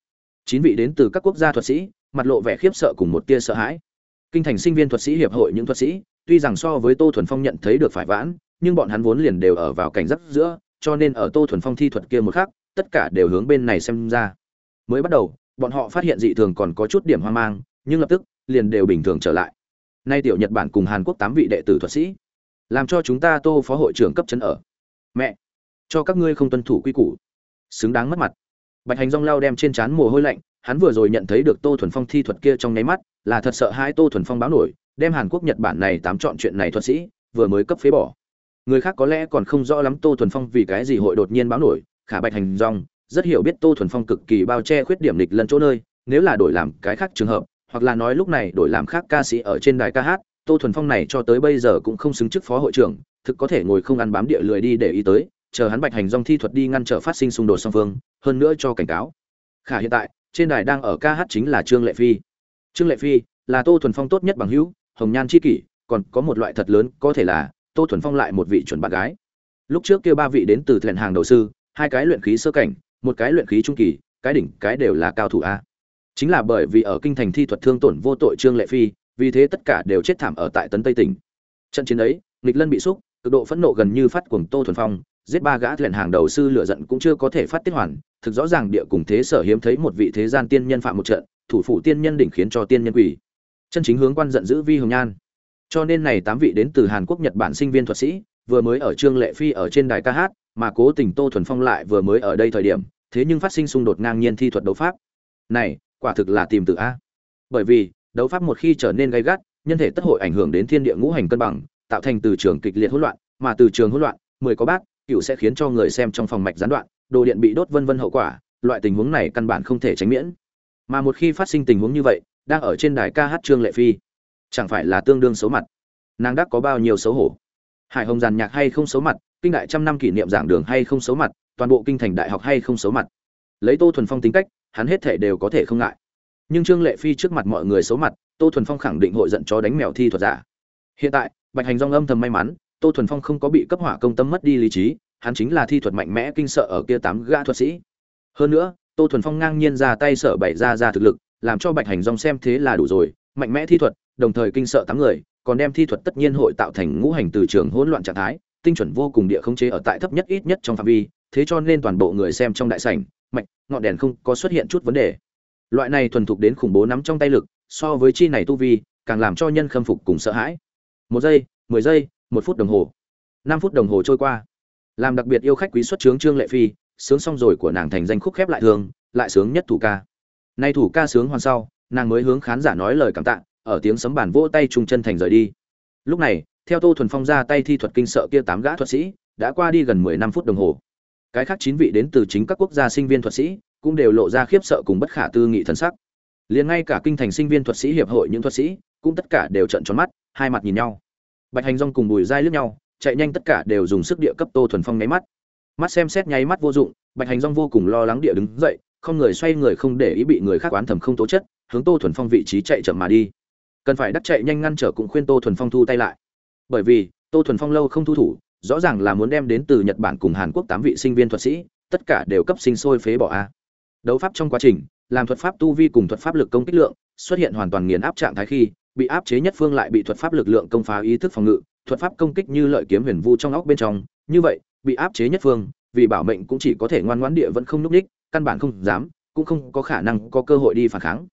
Chín vị đến từ các quốc gia thuật sĩ, mặt lộ vẻ khiếp sợ cùng một tia sợ hãi. Kinh thành sinh viên thuật sĩ hiệp hội những thuật sĩ, tuy rằng so với tô thuần phong nhận thấy được phải vãn, nhưng bọn hắn vốn liền đều ở vào cảnh giác giữa cho nên ở tô thuần phong thi thuật kia một khắc, tất cả đều hướng bên này xem ra. Mới bắt đầu, bọn họ phát hiện dị thường còn có chút điểm hoang mang, nhưng lập tức, liền đều bình thường trở lại. Nay tiểu nhật bản cùng hàn quốc tám vị đệ tử thuật sĩ, làm cho chúng ta tô phó hội trưởng cấp chân ở. Mẹ, cho các ngươi không tuân thủ quy củ. Xứng đáng mất mặt. Bạch hành rong lao đem trên trán mồ hôi lạnh, hắn vừa rồi nhận thấy được tô thuần phong thi thuật kia trong nháy mắt, là thật sợ hai tô thuần phong báo nổi, đem hàn quốc nhật bản này tám chọn chuyện này thuật sĩ, vừa mới cấp phế bỏ người khác có lẽ còn không rõ lắm tô thuần phong vì cái gì hội đột nhiên báo nổi, khả bạch hành rong rất hiểu biết tô thuần phong cực kỳ bao che khuyết điểm lịch lân chỗ nơi, nếu là đổi làm cái khác trường hợp, hoặc là nói lúc này đổi làm khác ca sĩ ở trên đài ca hát, tô thuần phong này cho tới bây giờ cũng không xứng chức phó hội trưởng, thực có thể ngồi không ăn bám địa lười đi để ý tới, chờ hắn bạch hành rong thi thuật đi ngăn trở phát sinh xung đột song phương, hơn nữa cho cảnh cáo. Khả hiện tại, trên đài đang ở ca hát chính là trương lệ phi. Trương lệ phi là tô thuần phong tốt nhất bằng hữu, hồng nhan c kỷ, còn có một loại thật lớn, có thể là tô thuần phong lại một vị chuẩn bạn gái. Lúc trước kia ba vị đến từ thuyền hàng đầu sư, hai cái luyện khí sơ cảnh, một cái luyện khí trung kỳ, cái đỉnh, cái đều là cao thủ a. Chính là bởi vì ở kinh thành thi thuật thương tổn vô tội trương lệ phi, vì thế tất cả đều chết thảm ở tại tấn tây tỉnh. Trận chiến ấy, nghịch lân bị xúc, cực độ phẫn nộ gần như phát cuồng tô thuần phong, giết ba gã thuyền hàng đầu sư lựa giận cũng chưa có thể phát tiết hoàn, thực rõ ràng địa cùng thế sở hiếm thấy một vị thế gian tiên nhân phạm một trận, thủ phủ tiên nhân đỉnh khiến cho tiên nhân quỷ chân chính hướng quan giận giữ vi hồng nhan cho nên này tám vị đến từ hàn quốc, nhật bản sinh viên thuật sĩ, vừa mới ở trương lệ phi ở trên đài ca hát, mà cố tình tô thuần phong lại vừa mới ở đây thời điểm, thế nhưng phát sinh xung đột ngang nhiên thi thuật đấu pháp. Này, quả thực là tìm từ a. Bởi vì, đấu pháp một khi trở nên gay gắt, nhân thể tất hội ảnh hưởng đến thiên địa ngũ hành cân bằng, tạo thành từ trường kịch liệt hỗn loạn, mà từ trường hỗn loạn, mười có bác cựu sẽ khiến cho người xem trong phòng mạch gián đoạn, đồ điện bị đốt vân vân hậu quả, loại tình huống này căn bản không thể tránh miễn. Mà một khi phát sinh tình huống như vậy, đang ở trên đài ca hát trương lệ phi chẳng phải là tương đương xấu mặt. Nàng đắc có bao nhiêu xấu hổ? Hải hồng giàn nhạc hay không xấu mặt, kinh đại trăm năm kỷ niệm giảng đường hay không xấu mặt, toàn bộ kinh thành đại học hay không xấu mặt. Lấy tô thuần phong tính cách, hắn hết thể đều có thể không ngại. Nhưng trương lệ phi trước mặt mọi người xấu mặt, tô thuần phong khẳng định hội giận chó đánh mèo thi thuật giả. Hiện tại, bạch hành dong âm thầm may mắn, tô thuần phong không có bị cấp hỏa công tâm mất đi lý trí, hắn chính là thi thuật mạnh mẽ kinh sợ ở kia tám gã thuật sĩ. Hơn nữa, tô thuần phong ngang nhiên ra tay sở bày ra ra thực lực, làm cho bạch hành dong xem thế là đủ rồi, mạnh mẽ thi thuật đồng thời kinh sợ tám người, còn đem thi thuật tất nhiên hội tạo thành ngũ hành từ trường hỗn loạn trạng thái, tinh chuẩn vô cùng địa khống chế ở tại thấp nhất ít nhất trong phạm vi, thế cho nên toàn bộ người xem trong đại sảnh, mạch, ngọn đèn không có xuất hiện chút vấn đề. Loại này thuần thục đến khủng bố nắm trong tay lực, so với chi này tu vi, càng làm cho nhân khâm phục cùng sợ hãi. Một giây, mười giây, một phút đồng hồ. Năm phút đồng hồ trôi qua. Làm đặc biệt yêu khách quý xuất trướng trương lệ phi, sướng xong rồi của nàng thành danh khúc khép lại thường, lại sướng nhất thủ ca. Nay thủ ca sướng hoàn sau, nàng mới hướng khán giả nói lời cảm tạ ở tiếng sấm bàn vỗ tay trung chân thành rời đi. Lúc này, theo tô thuần phong ra tay thi thuật kinh sợ kia tám gã thuật sĩ, đã qua đi gần mười năm phút đồng hồ. Cái khác chín vị đến từ chính các quốc gia sinh viên thuật sĩ cũng đều lộ ra khiếp sợ cùng bất khả tư nghị thần sắc. Liền ngay cả kinh thành sinh viên thuật sĩ hiệp hội những thuật sĩ cũng tất cả đều trợn tròn mắt, hai mặt nhìn nhau. Bạch hành rong cùng bùi dai lướt nhau, chạy nhanh tất cả đều dùng sức địa cấp tô thuần phong nháy mắt. Mắt xem xét nháy mắt vô dụng, bạch hành rong vô cùng lo lắng địa đứng dậy, không người xoay người không để ý bị người khác oán thầm không tố chất, hướng tô thuần phong vị trí chạy chậm mà đi cần phải đắc chạy nhanh ngăn trở cũng khuyên tô thuần phong thu tay lại. Bởi vì, tô thuần phong lâu không thu thủ, rõ ràng là muốn đem đến từ nhật bản cùng hàn quốc tám vị sinh viên thuật sĩ, tất cả đều cấp sinh sôi phế bỏ a. Đấu pháp trong quá trình, làm thuật pháp tu vi cùng thuật pháp lực công kích lượng xuất hiện hoàn toàn nghiền áp trạng thái khi, bị áp chế nhất phương lại bị thuật pháp lực lượng công phá ý thức phòng ngự, thuật pháp công kích như lợi kiếm huyền vu trong óc bên trong. Như vậy, bị áp chế nhất phương, vì bảo mệnh cũng chỉ có thể ngoan ngoãn địa vẫn không núp đích căn bản không dám, cũng không có khả năng có cơ hội đi phản kháng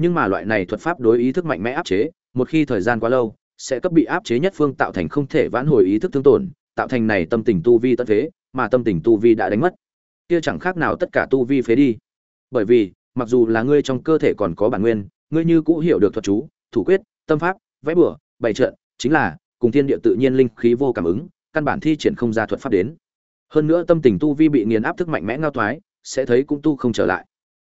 nhưng mà loại này thuật pháp đối ý thức mạnh mẽ áp chế, một khi thời gian quá lâu, sẽ cấp bị áp chế nhất phương tạo thành không thể vãn hồi ý thức thương tổn, tạo thành này tâm tình tu vi tất phế, mà tâm tình tu vi đã đánh mất. Kia chẳng khác nào tất cả tu vi phế đi. Bởi vì, mặc dù là ngươi trong cơ thể còn có bản nguyên, ngươi như cũ hiểu được thuật chú, thủ quyết, tâm pháp, vẽ bừa, bày trận chính là, cùng thiên địa tự nhiên linh khí vô cảm ứng, căn bản thi triển không ra thuật pháp đến. Hơn nữa tâm tình tu vi bị nghiền áp thức mạnh mẽ ngao toái sẽ thấy cũng tu không trở lại.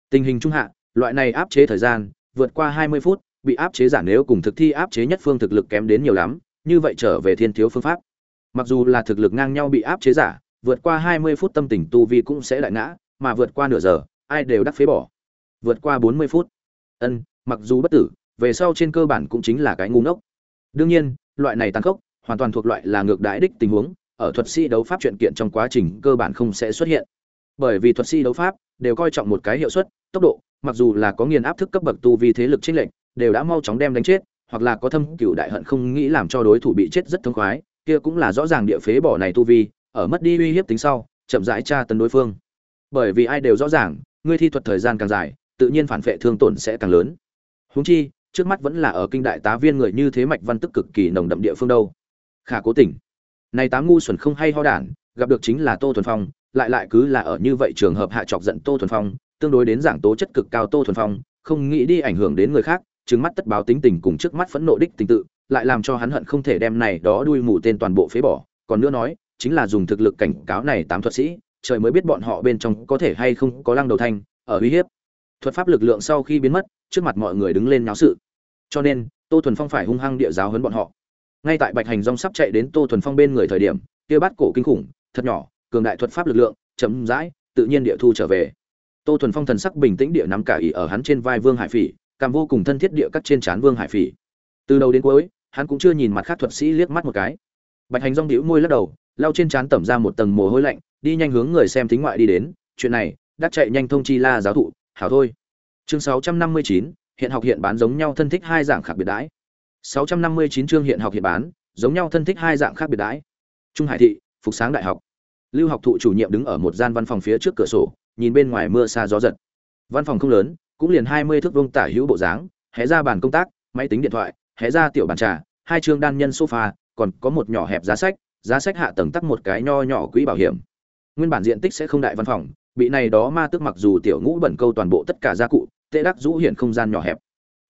Tình hình trung hạ, loại này áp chế thời gian vượt qua 20 phút, bị áp chế giả nếu cùng thực thi áp chế nhất phương thực lực kém đến nhiều lắm, như vậy trở về thiên thiếu phương pháp. Mặc dù là thực lực ngang nhau bị áp chế giả, vượt qua 20 phút tâm tình tu vi cũng sẽ lại ngã, mà vượt qua nửa giờ, ai đều đắc phế bỏ. Vượt qua 40 phút. Ân, mặc dù bất tử, về sau trên cơ bản cũng chính là cái ngu ngốc. Đương nhiên, loại này tàn khốc hoàn toàn thuộc loại là ngược đãi đích tình huống, ở thuật sĩ đấu pháp chuyện kiện trong quá trình cơ bản không sẽ xuất hiện. Bởi vì thuật sĩ đấu pháp đều coi trọng một cái hiệu suất, tốc độ mặc dù là có nghiền áp thức cấp bậc tu vi thế lực chênh lệnh đều đã mau chóng đem đánh chết, hoặc là có thâm cửu đại hận không nghĩ làm cho đối thủ bị chết rất thống khoái, kia cũng là rõ ràng địa phế bỏ này tu vi, ở mất đi uy hiếp tính sau, chậm rãi tra tấn đối phương. Bởi vì ai đều rõ ràng, ngươi thi thuật thời gian càng dài, tự nhiên phản vệ thương tổn sẽ càng lớn. Huống chi, trước mắt vẫn là ở kinh đại tá viên người như thế mạch văn tức cực kỳ nồng đậm địa phương đâu. Khả cố tình. Này tám ngu xuẩn không hay ho đản, gặp được chính là tô thuần phong, lại lại cứ là ở như vậy trường hợp hạ chọc giận tô thuần phong tương đối đến giảng tố chất cực cao tô thuần phong, không nghĩ đi ảnh hưởng đến người khác, trừng mắt tất báo tính tình cùng trước mắt phẫn nộ đích tình tự, lại làm cho hắn hận không thể đem này đó đuôi mù tên toàn bộ phế bỏ. Còn nữa nói, chính là dùng thực lực cảnh cáo này tám thuật sĩ, trời mới biết bọn họ bên trong có thể hay không có lăng đầu thanh, ở uy hiếp. Thuật pháp lực lượng sau khi biến mất, trước mặt mọi người đứng lên náo sự. Cho nên, tô thuần phong phải hung hăng địa giáo hấn bọn họ. Ngay tại bạch hành rong sắp chạy đến tô thuần phong bên người thời điểm, kia bắt cổ kinh khủng, thật nhỏ, cường đại thuật pháp lực lượng chấm dãi tự nhiên địa thu trở về tô thuần phong thần sắc bình tĩnh địa nắm cả ý ở hắn trên vai vương hải phỉ cảm vô cùng thân thiết địa cắt trên trán vương hải phỉ. Từ đầu đến cuối hắn cũng chưa nhìn mặt khác thuật sĩ liếc mắt một cái. Bạch hành rong đĩu môi lắc đầu lau trên trán tẩm ra một tầng mồ hôi lạnh đi nhanh hướng người xem thính ngoại đi đến chuyện này đắc chạy nhanh thông chi la giáo thụ hảo thôi. Chương 659, hiện học hiện bán giống nhau thân thích hai dạng khác biệt đãi. 659 chương hiện học hiện bán giống nhau thân thích hai dạng khác biệt đãi. Trung hải thị phục sáng đại học. Lưu học thụ chủ nhiệm đứng ở một gian văn phòng phía trước cửa sổ nhìn bên ngoài mưa xa gió giật. Văn phòng không lớn, cũng liền 20 thước vuông tả hữu bộ dáng, hé ra bàn công tác, máy tính điện thoại, hé ra tiểu bàn trà, hai chương đan nhân sofa, còn có một nhỏ hẹp giá sách giá sách hạ tầng tắc một cái nho nhỏ quỹ bảo hiểm. Nguyên bản diện tích sẽ không đại văn phòng, bị này đó ma tức mặc dù tiểu ngũ bẩn câu toàn bộ tất cả gia cụ, tệ đắc rũ hiện không gian nhỏ hẹp.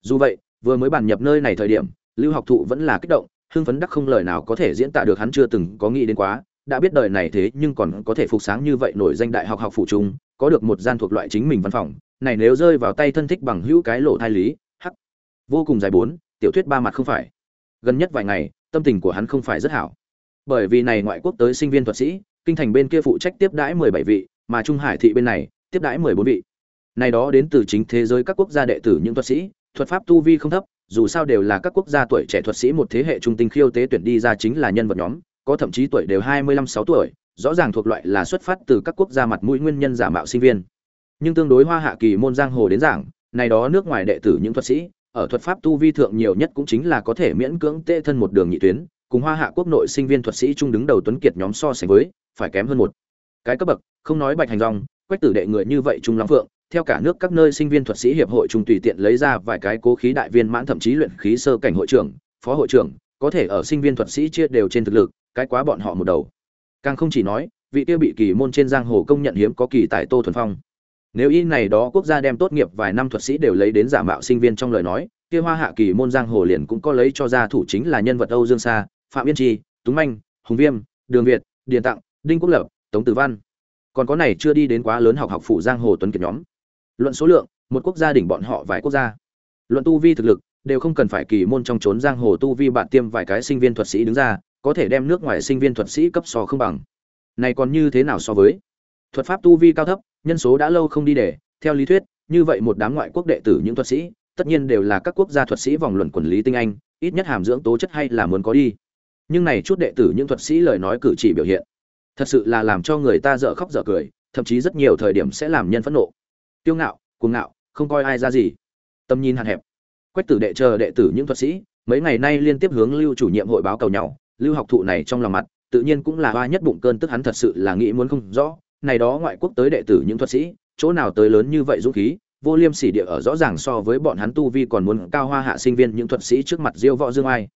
Dù vậy, vừa mới bàn nhập nơi này thời điểm, lưu học thụ vẫn là kích động, hưng phấn đắc không lời nào có thể diễn tả được hắn chưa từng có nghĩ đến quá đã biết đời này thế nhưng còn có thể phục sáng như vậy nổi danh đại học học phụ trung, có được một gian thuộc loại chính mình văn phòng. Này nếu rơi vào tay thân thích bằng hữu cái lộ thai lý, hắc. Vô cùng dài bốn, tiểu thuyết ba mặt không phải. Gần nhất vài ngày, tâm tình của hắn không phải rất hảo. Bởi vì này ngoại quốc tới sinh viên thuật sĩ, kinh thành bên kia phụ trách tiếp đãi mười bảy vị, mà trung hải thị bên này, tiếp đãi mười bốn vị. Này đó đến từ chính thế giới các quốc gia đệ tử những thuật sĩ, thuật pháp tu vi không thấp, dù sao đều là các quốc gia tuổi trẻ thuật sĩ một thế hệ trung tinh khiêu tế tuyển đi ra chính là nhân vật nhóm có thậm chí tuổi đều hai mươi lăm sáu tuổi, rõ ràng thuộc loại là xuất phát từ các quốc gia mặt mũi nguyên nhân giả mạo sinh viên. Nhưng tương đối hoa hạ kỳ môn giang hồ đến giảng, này đó nước ngoài đệ tử những thuật sĩ, ở thuật pháp tu vi thượng nhiều nhất cũng chính là có thể miễn cưỡng tê thân một đường nhị tuyến, cùng hoa hạ quốc nội sinh viên thuật sĩ trung đứng đầu tuấn kiệt nhóm so sánh với, phải kém hơn một. Cái cấp bậc, không nói bạch hành rong quách tử đệ người như vậy trung lắm phượng, theo cả nước các nơi sinh viên thuật sĩ hiệp hội trung tùy tiện lấy ra vài cái cố khí đại viên mãn thậm chí luyện khí sơ cảnh hội trưởng, phó hội trưởng có thể ở sinh viên thuật sĩ chia đều trên thực lực, cái quá bọn họ một đầu. Càng không chỉ nói, vị tiêu bị kỳ môn trên giang hồ công nhận hiếm có kỳ tại tô thuần phong. Nếu y này đó quốc gia đem tốt nghiệp vài năm thuật sĩ đều lấy đến giả mạo sinh viên trong lời nói, kia hoa hạ kỳ môn giang hồ liền cũng có lấy cho ra thủ chính là nhân vật âu dương sa, phạm yên chi, túng manh, hùng viêm, đường việt, điền tặng, đinh quốc lập, tống tử văn. Còn có này chưa đi đến quá lớn học học phụ giang hồ tuấn kiệt nhóm. Luận số lượng, một quốc gia đỉnh bọn họ vài quốc gia. Luận tu vi thực lực đều không cần phải kỳ môn trong trốn giang hồ tu vi bạn tiêm vài cái sinh viên thuật sĩ đứng ra, có thể đem nước ngoài sinh viên thuật sĩ cấp so không bằng. Này còn như thế nào so với? Thuật pháp tu vi cao thấp, nhân số đã lâu không đi để, theo lý thuyết, như vậy một đám ngoại quốc đệ tử những thuật sĩ, tất nhiên đều là các quốc gia thuật sĩ vòng luận quản lý tinh anh, ít nhất hàm dưỡng tố chất hay là muốn có đi. Nhưng này chút đệ tử những thuật sĩ lời nói cử chỉ biểu hiện, thật sự là làm cho người ta dở khóc dở cười, thậm chí rất nhiều thời điểm sẽ làm nhân phẫn nộ. Tiêu ngạo, cuồng ngạo, không coi ai ra gì. Tầm nhìn hạn hẹp quách tử đệ chờ đệ tử những thuật sĩ, mấy ngày nay liên tiếp hướng lưu chủ nhiệm hội báo cầu nhau, lưu học thụ này trong lòng mặt, tự nhiên cũng là hoa nhất bụng cơn tức hắn thật sự là nghĩ muốn không rõ, này đó ngoại quốc tới đệ tử những thuật sĩ, chỗ nào tới lớn như vậy dũng khí, vô liêm sỉ địa ở rõ ràng so với bọn hắn tu vi còn muốn cao hoa hạ sinh viên những thuật sĩ trước mặt diêu võ dương ai.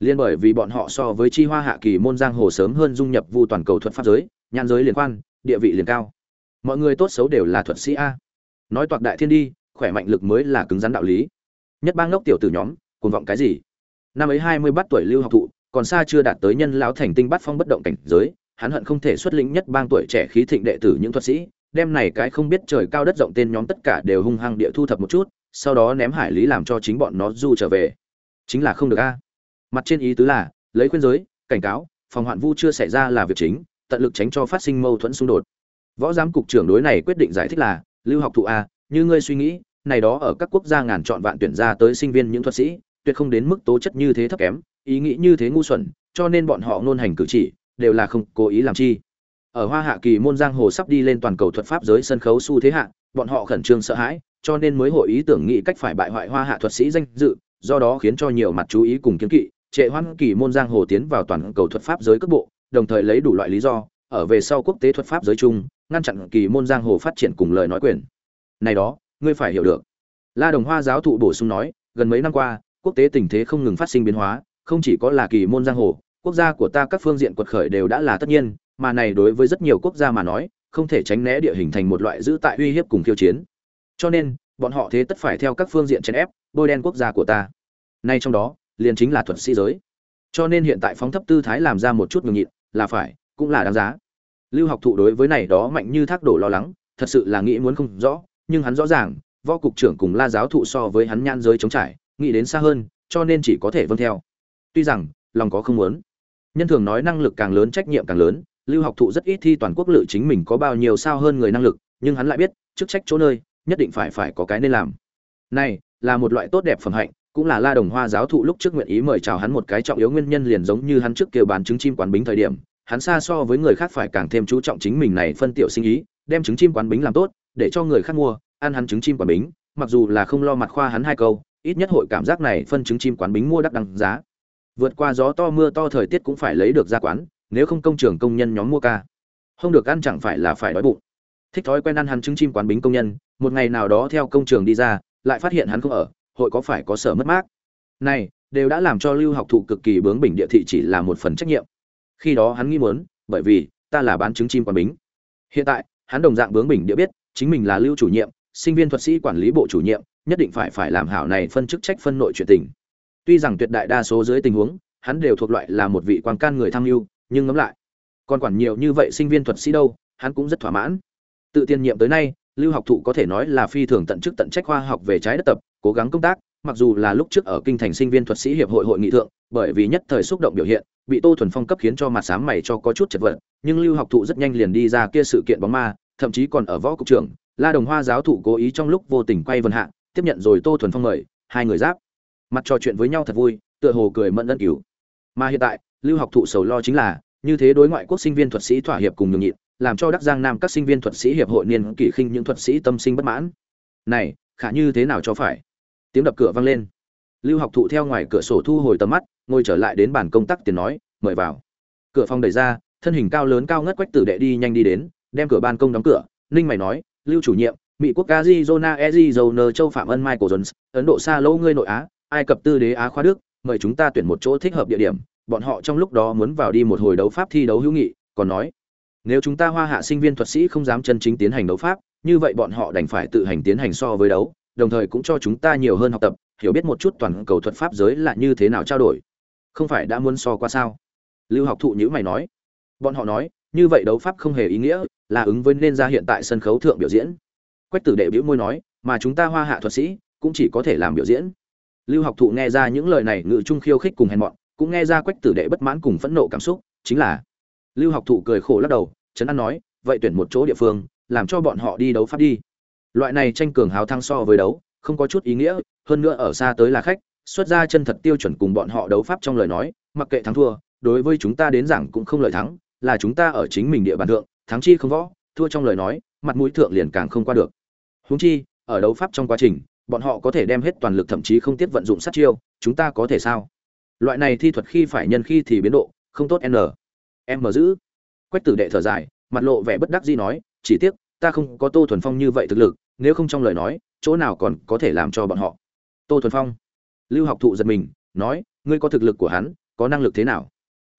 Liên bởi vì bọn họ so với chi hoa hạ kỳ môn giang hồ sớm hơn dung nhập vu toàn cầu thuật pháp giới, nhãn giới liên quan địa vị liền cao. Mọi người tốt xấu đều là thuật sĩ a. Nói toạc đại thiên đi, khỏe mạnh lực mới là cứng rắn đạo lý nhất bang ngốc tiểu tử nhóm, cuồng vọng cái gì? Năm ấy hai mươi bắt tuổi lưu học thụ, còn xa chưa đạt tới nhân lão thành tinh bắt phong bất động cảnh giới, hắn hận không thể xuất lĩnh nhất bang tuổi trẻ khí thịnh đệ tử những thuật sĩ, đem này cái không biết trời cao đất rộng tên nhóm tất cả đều hung hăng địa thu thập một chút, sau đó ném hải lý làm cho chính bọn nó du trở về. Chính là không được a. Mặt trên ý tứ là, lấy khuyên giới, cảnh cáo, phòng hoạn vu chưa xảy ra là việc chính, tận lực tránh cho phát sinh mâu thuẫn xung đột. Võ giám cục trưởng đối này quyết định giải thích là, lưu học thụ a như ngươi suy nghĩ này đó ở các quốc gia ngàn chọn vạn tuyển ra tới sinh viên những thuật sĩ, tuyệt không đến mức tố chất như thế thấp kém, ý nghĩ như thế ngu xuẩn, cho nên bọn họ ngôn hành cử chỉ, đều là không cố ý làm chi. Ở hoa hạ kỳ môn giang hồ sắp đi lên toàn cầu thuật pháp giới sân khấu xu thế hạ, bọn họ khẩn trương sợ hãi, cho nên mới hội ý tưởng nghĩ cách phải bại hoại hoa hạ thuật sĩ danh dự, do đó khiến cho nhiều mặt chú ý cùng kiến kỵ, trệ hoan kỳ môn giang hồ tiến vào toàn cầu thuật pháp giới cấp bộ, đồng thời lấy đủ loại lý do, ở về sau quốc tế thuật pháp giới chung, ngăn chặn kỳ môn giang hồ phát triển cùng lời nói quyền. Này đó ngươi phải hiểu được. La đồng hoa giáo thụ bổ sung nói, gần mấy năm qua, quốc tế tình thế không ngừng phát sinh biến hóa, không chỉ có là kỳ môn giang hồ, quốc gia của ta các phương diện quật khởi đều đã là tất nhiên, mà này đối với rất nhiều quốc gia mà nói, không thể tránh né địa hình thành một loại giữ tại uy hiếp cùng khiêu chiến. Cho nên, bọn họ thế tất phải theo các phương diện chèn ép, bôi đen quốc gia của ta. Nay trong đó, liền chính là thuật sĩ giới. Cho nên hiện tại phóng thấp tư thái làm ra một chút ngừng nhịn, là phải, cũng là đáng giá. Lưu học thụ đối với này đó mạnh như thác đổ lo lắng, thật sự là nghĩ muốn không rõ nhưng hắn rõ ràng, võ cục trưởng cùng la giáo thụ so với hắn nhan giới chống trải, nghĩ đến xa hơn, cho nên chỉ có thể vâng theo. Tuy rằng, lòng có không muốn. Nhân thường nói năng lực càng lớn trách nhiệm càng lớn, lưu học thụ rất ít thi toàn quốc lự chính mình có bao nhiêu sao hơn người năng lực, nhưng hắn lại biết, chức trách chỗ nơi, nhất định phải phải có cái nên làm. Này, là một loại tốt đẹp phẩm hạnh, cũng là la đồng hoa giáo thụ lúc trước nguyện ý mời chào hắn một cái trọng yếu nguyên nhân liền giống như hắn trước kêu bán trứng chim quán bính thời điểm, hắn xa so với người khác phải càng thêm chú trọng chính mình này phân tiểu sinh ý, đem trứng chim quán bính làm tốt để cho người khác mua, ăn hắn trứng chim quả bính. Mặc dù là không lo mặt khoa hắn hai câu, ít nhất hội cảm giác này phân trứng chim quán bính mua đắt đăng giá. Vượt qua gió to mưa to thời tiết cũng phải lấy được ra quán, nếu không công trường công nhân nhóm mua ca. Không được ăn chẳng phải là phải đói bụng. Thích thói quen ăn hắn trứng chim quán bính công nhân, một ngày nào đó theo công trường đi ra, lại phát hiện hắn không ở, hội có phải có sở mất mát? Này, đều đã làm cho lưu học thụ cực kỳ bướng bỉnh địa thị chỉ là một phần trách nhiệm. Khi đó hắn nghĩ muốn, bởi vì ta là bán trứng chim quán bính. Hiện tại, hắn đồng dạng bướng bỉnh địa biết chính mình là lưu chủ nhiệm, sinh viên thuật sĩ quản lý bộ chủ nhiệm, nhất định phải phải làm hảo này phân chức trách phân nội chuyện tình. Tuy rằng tuyệt đại đa số dưới tình huống, hắn đều thuộc loại là một vị quan can người tham mưu, nhưng ngẫm lại, còn quản nhiều như vậy sinh viên thuật sĩ đâu, hắn cũng rất thỏa mãn. Tự tiên nhiệm tới nay, lưu học thụ có thể nói là phi thường tận chức tận trách khoa học về trái đất tập, cố gắng công tác, mặc dù là lúc trước ở kinh thành sinh viên thuật sĩ hiệp hội hội nghị thượng, bởi vì nhất thời xúc động biểu hiện, bị tô thuần phong cấp khiến cho mặt sám mày cho có chút chật vật, nhưng lưu học thụ rất nhanh liền đi ra kia sự kiện bóng ma thậm chí còn ở võ cục trưởng, la đồng hoa giáo thụ cố ý trong lúc vô tình quay vân hạ, tiếp nhận rồi tô thuần phong mời, hai người giáp. Mặt trò chuyện với nhau thật vui, tựa hồ cười mẫn ân cứu. Mà hiện tại, lưu học thụ sầu lo chính là, như thế đối ngoại quốc sinh viên thuật sĩ thỏa hiệp cùng nhường nhịn, làm cho đắc giang nam các sinh viên thuật sĩ hiệp hội niên kỷ khinh những thuật sĩ tâm sinh bất mãn. Này, khả như thế nào cho phải? Tiếng đập cửa vang lên. Lưu học thụ theo ngoài cửa sổ thu hồi tầm mắt, ngồi trở lại đến bàn công tác tiền nói, mời vào. Cửa phòng đẩy ra, thân hình cao lớn cao ngất quách tử đệ đi nhanh đi đến đem cửa ban công đóng cửa, ninh mày nói, lưu chủ nhiệm, mỹ quốc arizona arizona châu phạm ân michael jones, ấn độ xa lỗ ngươi nội á, ai cập tư đế á khoa đức, mời chúng ta tuyển một chỗ thích hợp địa điểm. Bọn họ trong lúc đó muốn vào đi một hồi đấu pháp thi đấu hữu nghị, còn nói, nếu chúng ta hoa hạ sinh viên thuật sĩ không dám chân chính tiến hành đấu pháp, như vậy bọn họ đành phải tự hành tiến hành so với đấu, đồng thời cũng cho chúng ta nhiều hơn học tập, hiểu biết một chút toàn cầu thuật pháp giới là như thế nào trao đổi. Không phải đã muốn so qua sao? Lưu học thụ nhữ mày nói. Bọn họ nói, như vậy đấu pháp không hề ý nghĩa là ứng với nên ra hiện tại sân khấu thượng biểu diễn. Quách tử đệ biểu môi nói, mà chúng ta hoa hạ thuật sĩ, cũng chỉ có thể làm biểu diễn. Lưu học thụ nghe ra những lời này ngự trung khiêu khích cùng hèn mọn, cũng nghe ra quách tử đệ bất mãn cùng phẫn nộ cảm xúc, chính là lưu học thụ cười khổ lắc đầu, trấn an nói, vậy tuyển một chỗ địa phương, làm cho bọn họ đi đấu pháp đi. Loại này tranh cường hào thăng so với đấu, không có chút ý nghĩa, hơn nữa ở xa tới là khách, xuất ra chân thật tiêu chuẩn cùng bọn họ đấu pháp trong lời nói, mặc kệ thắng thua, đối với chúng ta đến giảng cũng không lợi thắng, là chúng ta ở chính mình địa bàn thượng thắng chi không võ, thua trong lời nói, mặt mũi thượng liền càng không qua được. Huống chi, ở đấu pháp trong quá trình, bọn họ có thể đem hết toàn lực thậm chí không tiếc vận dụng sát chiêu, chúng ta có thể sao? Loại này thi thuật khi phải nhân khi thì biến độ, không tốt n. Em mở giữ. Quách tử đệ thở dài, mặt lộ vẻ bất đắc dĩ nói, chỉ tiếc, ta không có tô thuần phong như vậy thực lực, nếu không trong lời nói, chỗ nào còn có thể làm cho bọn họ. Tô thuần phong. Lưu học thụ giật mình, nói, ngươi có thực lực của hắn, có năng lực thế nào?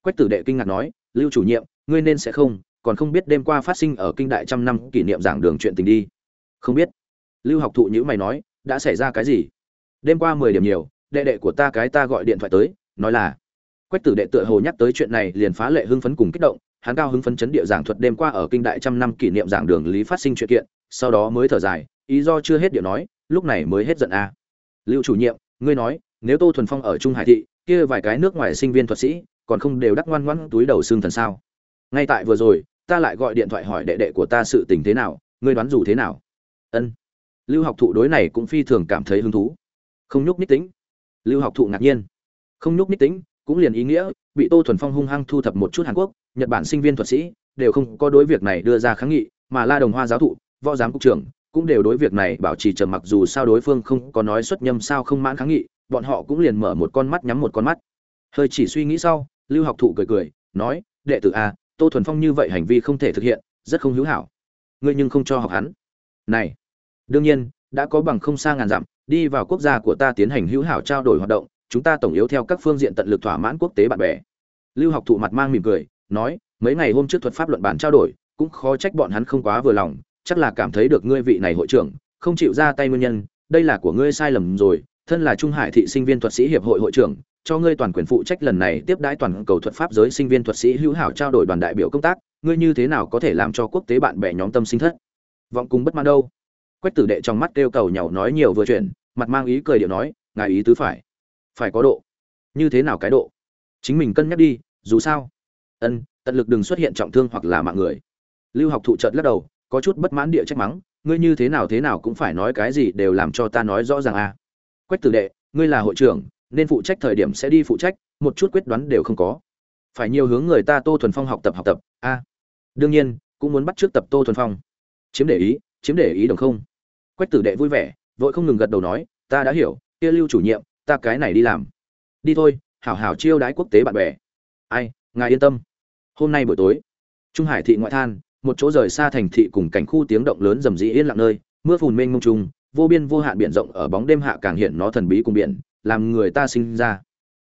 Quách tử đệ kinh ngạc nói, lưu chủ nhiệm, ngươi nên sẽ không còn không biết đêm qua phát sinh ở kinh đại trăm năm kỷ niệm giảng đường chuyện tình đi. Không biết. Lưu học thụ nhữ mày nói, đã xảy ra cái gì? Đêm qua mười điểm nhiều, đệ đệ của ta cái ta gọi điện thoại tới, nói là, quách tử đệ tựa hồ nhắc tới chuyện này liền phá lệ hưng phấn cùng kích động, hắn cao hưng phấn chấn địa giảng thuật đêm qua ở kinh đại trăm năm kỷ niệm giảng đường lý phát sinh chuyện kiện, sau đó mới thở dài, ý do chưa hết điệu nói, lúc này mới hết giận a. Lưu chủ nhiệm, ngươi nói, nếu tô thuần phong ở trung hải thị, kia vài cái nước ngoài sinh viên thuật sĩ, còn không đều đắc ngoan ngoãn túi đầu xương thần sao? Ngay tại vừa rồi ta lại gọi điện thoại hỏi đệ đệ của ta sự tình thế nào, ngươi đoán dù thế nào? Ân. Lưu học thụ đối này cũng phi thường cảm thấy hứng thú. Không nhúc ních tính. Lưu học thụ ngạc nhiên. Không nhúc ních tính, cũng liền ý nghĩa, bị tô thuần phong hung hăng thu thập một chút hàn quốc, nhật bản sinh viên thuật sĩ, đều không có đối việc này đưa ra kháng nghị, mà la đồng hoa giáo thụ, võ giám cục trưởng, cũng đều đối việc này bảo trì trầm mặc dù sao đối phương không có nói xuất nhâm sao không mãn kháng nghị, bọn họ cũng liền mở một con mắt nhắm một con mắt. Hơi chỉ suy nghĩ sau, lưu học thụ cười cười, nói, đệ tử a tô thuần phong như vậy hành vi không thể thực hiện, rất không hữu hảo. Ngươi nhưng không cho học hắn. Này, đương nhiên, đã có bằng không xa ngàn dặm, đi vào quốc gia của ta tiến hành hữu hảo trao đổi hoạt động, chúng ta tổng yếu theo các phương diện tận lực thỏa mãn quốc tế bạn bè. Lưu học thụ mặt mang mỉm cười, nói, mấy ngày hôm trước thuật pháp luận bản trao đổi, cũng khó trách bọn hắn không quá vừa lòng, chắc là cảm thấy được ngươi vị này hội trưởng, không chịu ra tay nguyên nhân, đây là của ngươi sai lầm rồi, thân là trung hải thị sinh viên thuật sĩ hiệp hội hội trưởng cho ngươi toàn quyền phụ trách lần này tiếp đãi toàn cầu thuật pháp giới sinh viên thuật sĩ hữu hảo trao đổi đoàn đại biểu công tác, ngươi như thế nào có thể làm cho quốc tế bạn bè nhóm tâm sinh thất? Vọng cùng bất mãn đâu? Quách tử đệ trong mắt kêu cầu nhàu nói nhiều vừa chuyện mặt mang ý cười điệu nói, ngài ý tứ phải. Phải có độ. Như thế nào cái độ? Chính mình cân nhắc đi, dù sao. Ân, tận lực đừng xuất hiện trọng thương hoặc là mạng người. Lưu học thụ trợt lắc đầu, có chút bất mãn địa trách mắng, ngươi như thế nào thế nào cũng phải nói cái gì đều làm cho ta nói rõ ràng a à. quách tử đệ, ngươi là hội trưởng nên phụ trách thời điểm sẽ đi phụ trách, một chút quyết đoán đều không có. Phải nhiều hướng người ta tô thuần phong học tập học tập, a. Đương nhiên, cũng muốn bắt trước tập tô thuần phong. Chiếm để ý, chiếm để ý đồng không? Quách tử đệ vui vẻ, vội không ngừng gật đầu nói, ta đã hiểu, kia lưu chủ nhiệm, ta cái này đi làm. Đi thôi, hảo hảo chiêu đái quốc tế bạn bè. Ai, ngài yên tâm. Hôm nay buổi tối, trung hải thị ngoại than, một chỗ rời xa thành thị cùng cảnh khu tiếng động lớn rầm rĩ yên lặng nơi, mưa phùn mênh mông trùng, vô biên vô hạn biển rộng ở bóng đêm hạ càng hiện nó thần bí cùng biển làm người ta sinh ra.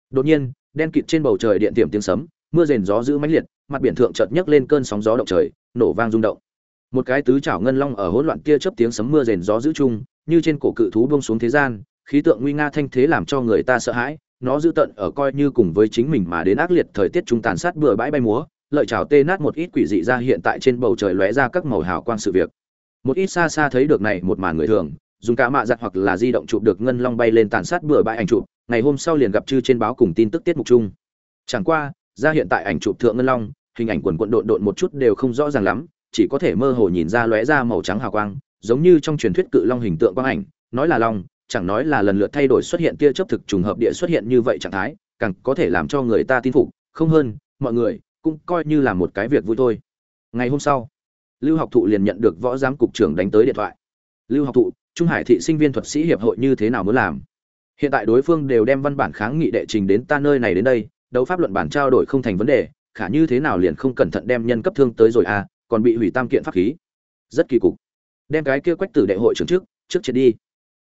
Đột nhiên, đen kịt trên bầu trời điện tiệm tiếng sấm, mưa rền gió dữ mãnh liệt, mặt biển thượng chợt nhấc lên cơn sóng gió động trời, nổ vang rung động. Một cái tứ chảo ngân long ở hỗn loạn kia chớp tiếng sấm mưa rền gió dữ chung, như trên cổ cự thú buông xuống thế gian, khí tượng nguy nga thanh thế làm cho người ta sợ hãi, nó giữ tận ở coi như cùng với chính mình mà đến ác liệt thời tiết trung tàn sát bừa bãi bay múa, lợi chảo tê nát một ít quỷ dị ra hiện tại trên bầu trời lóe ra các màu hào quang sự việc. Một ít xa xa thấy được này một màn người thường dùng cả mạ giặt hoặc là di động chụp được ngân long bay lên tàn sát bừa bãi ảnh chụp, ngày hôm sau liền gặp chư trên báo cùng tin tức tiết mục chung. Chẳng qua, ra hiện tại ảnh chụp thượng ngân long, hình ảnh quần quận độn độn một chút đều không rõ ràng lắm, chỉ có thể mơ hồ nhìn ra lóe ra màu trắng hào quang, giống như trong truyền thuyết cự long hình tượng quang ảnh, nói là long, chẳng nói là lần lượt thay đổi xuất hiện kia chấp thực trùng hợp địa xuất hiện như vậy trạng thái, càng có thể làm cho người ta tin phục, không hơn, mọi người cũng coi như là một cái việc vui thôi. Ngày hôm sau, lưu học thụ liền nhận được võ giám cục trưởng đánh tới điện thoại. Lưu học thụ trung hải thị sinh viên thuật sĩ hiệp hội như thế nào muốn làm? Hiện tại đối phương đều đem văn bản kháng nghị đệ trình đến ta nơi này đến đây, đấu pháp luận bản trao đổi không thành vấn đề, khả như thế nào liền không cẩn thận đem nhân cấp thương tới rồi à còn bị hủy tam kiện pháp khí. Rất kỳ cục. Đem cái kia quách tử đệ hội trưởng trước trước chết đi.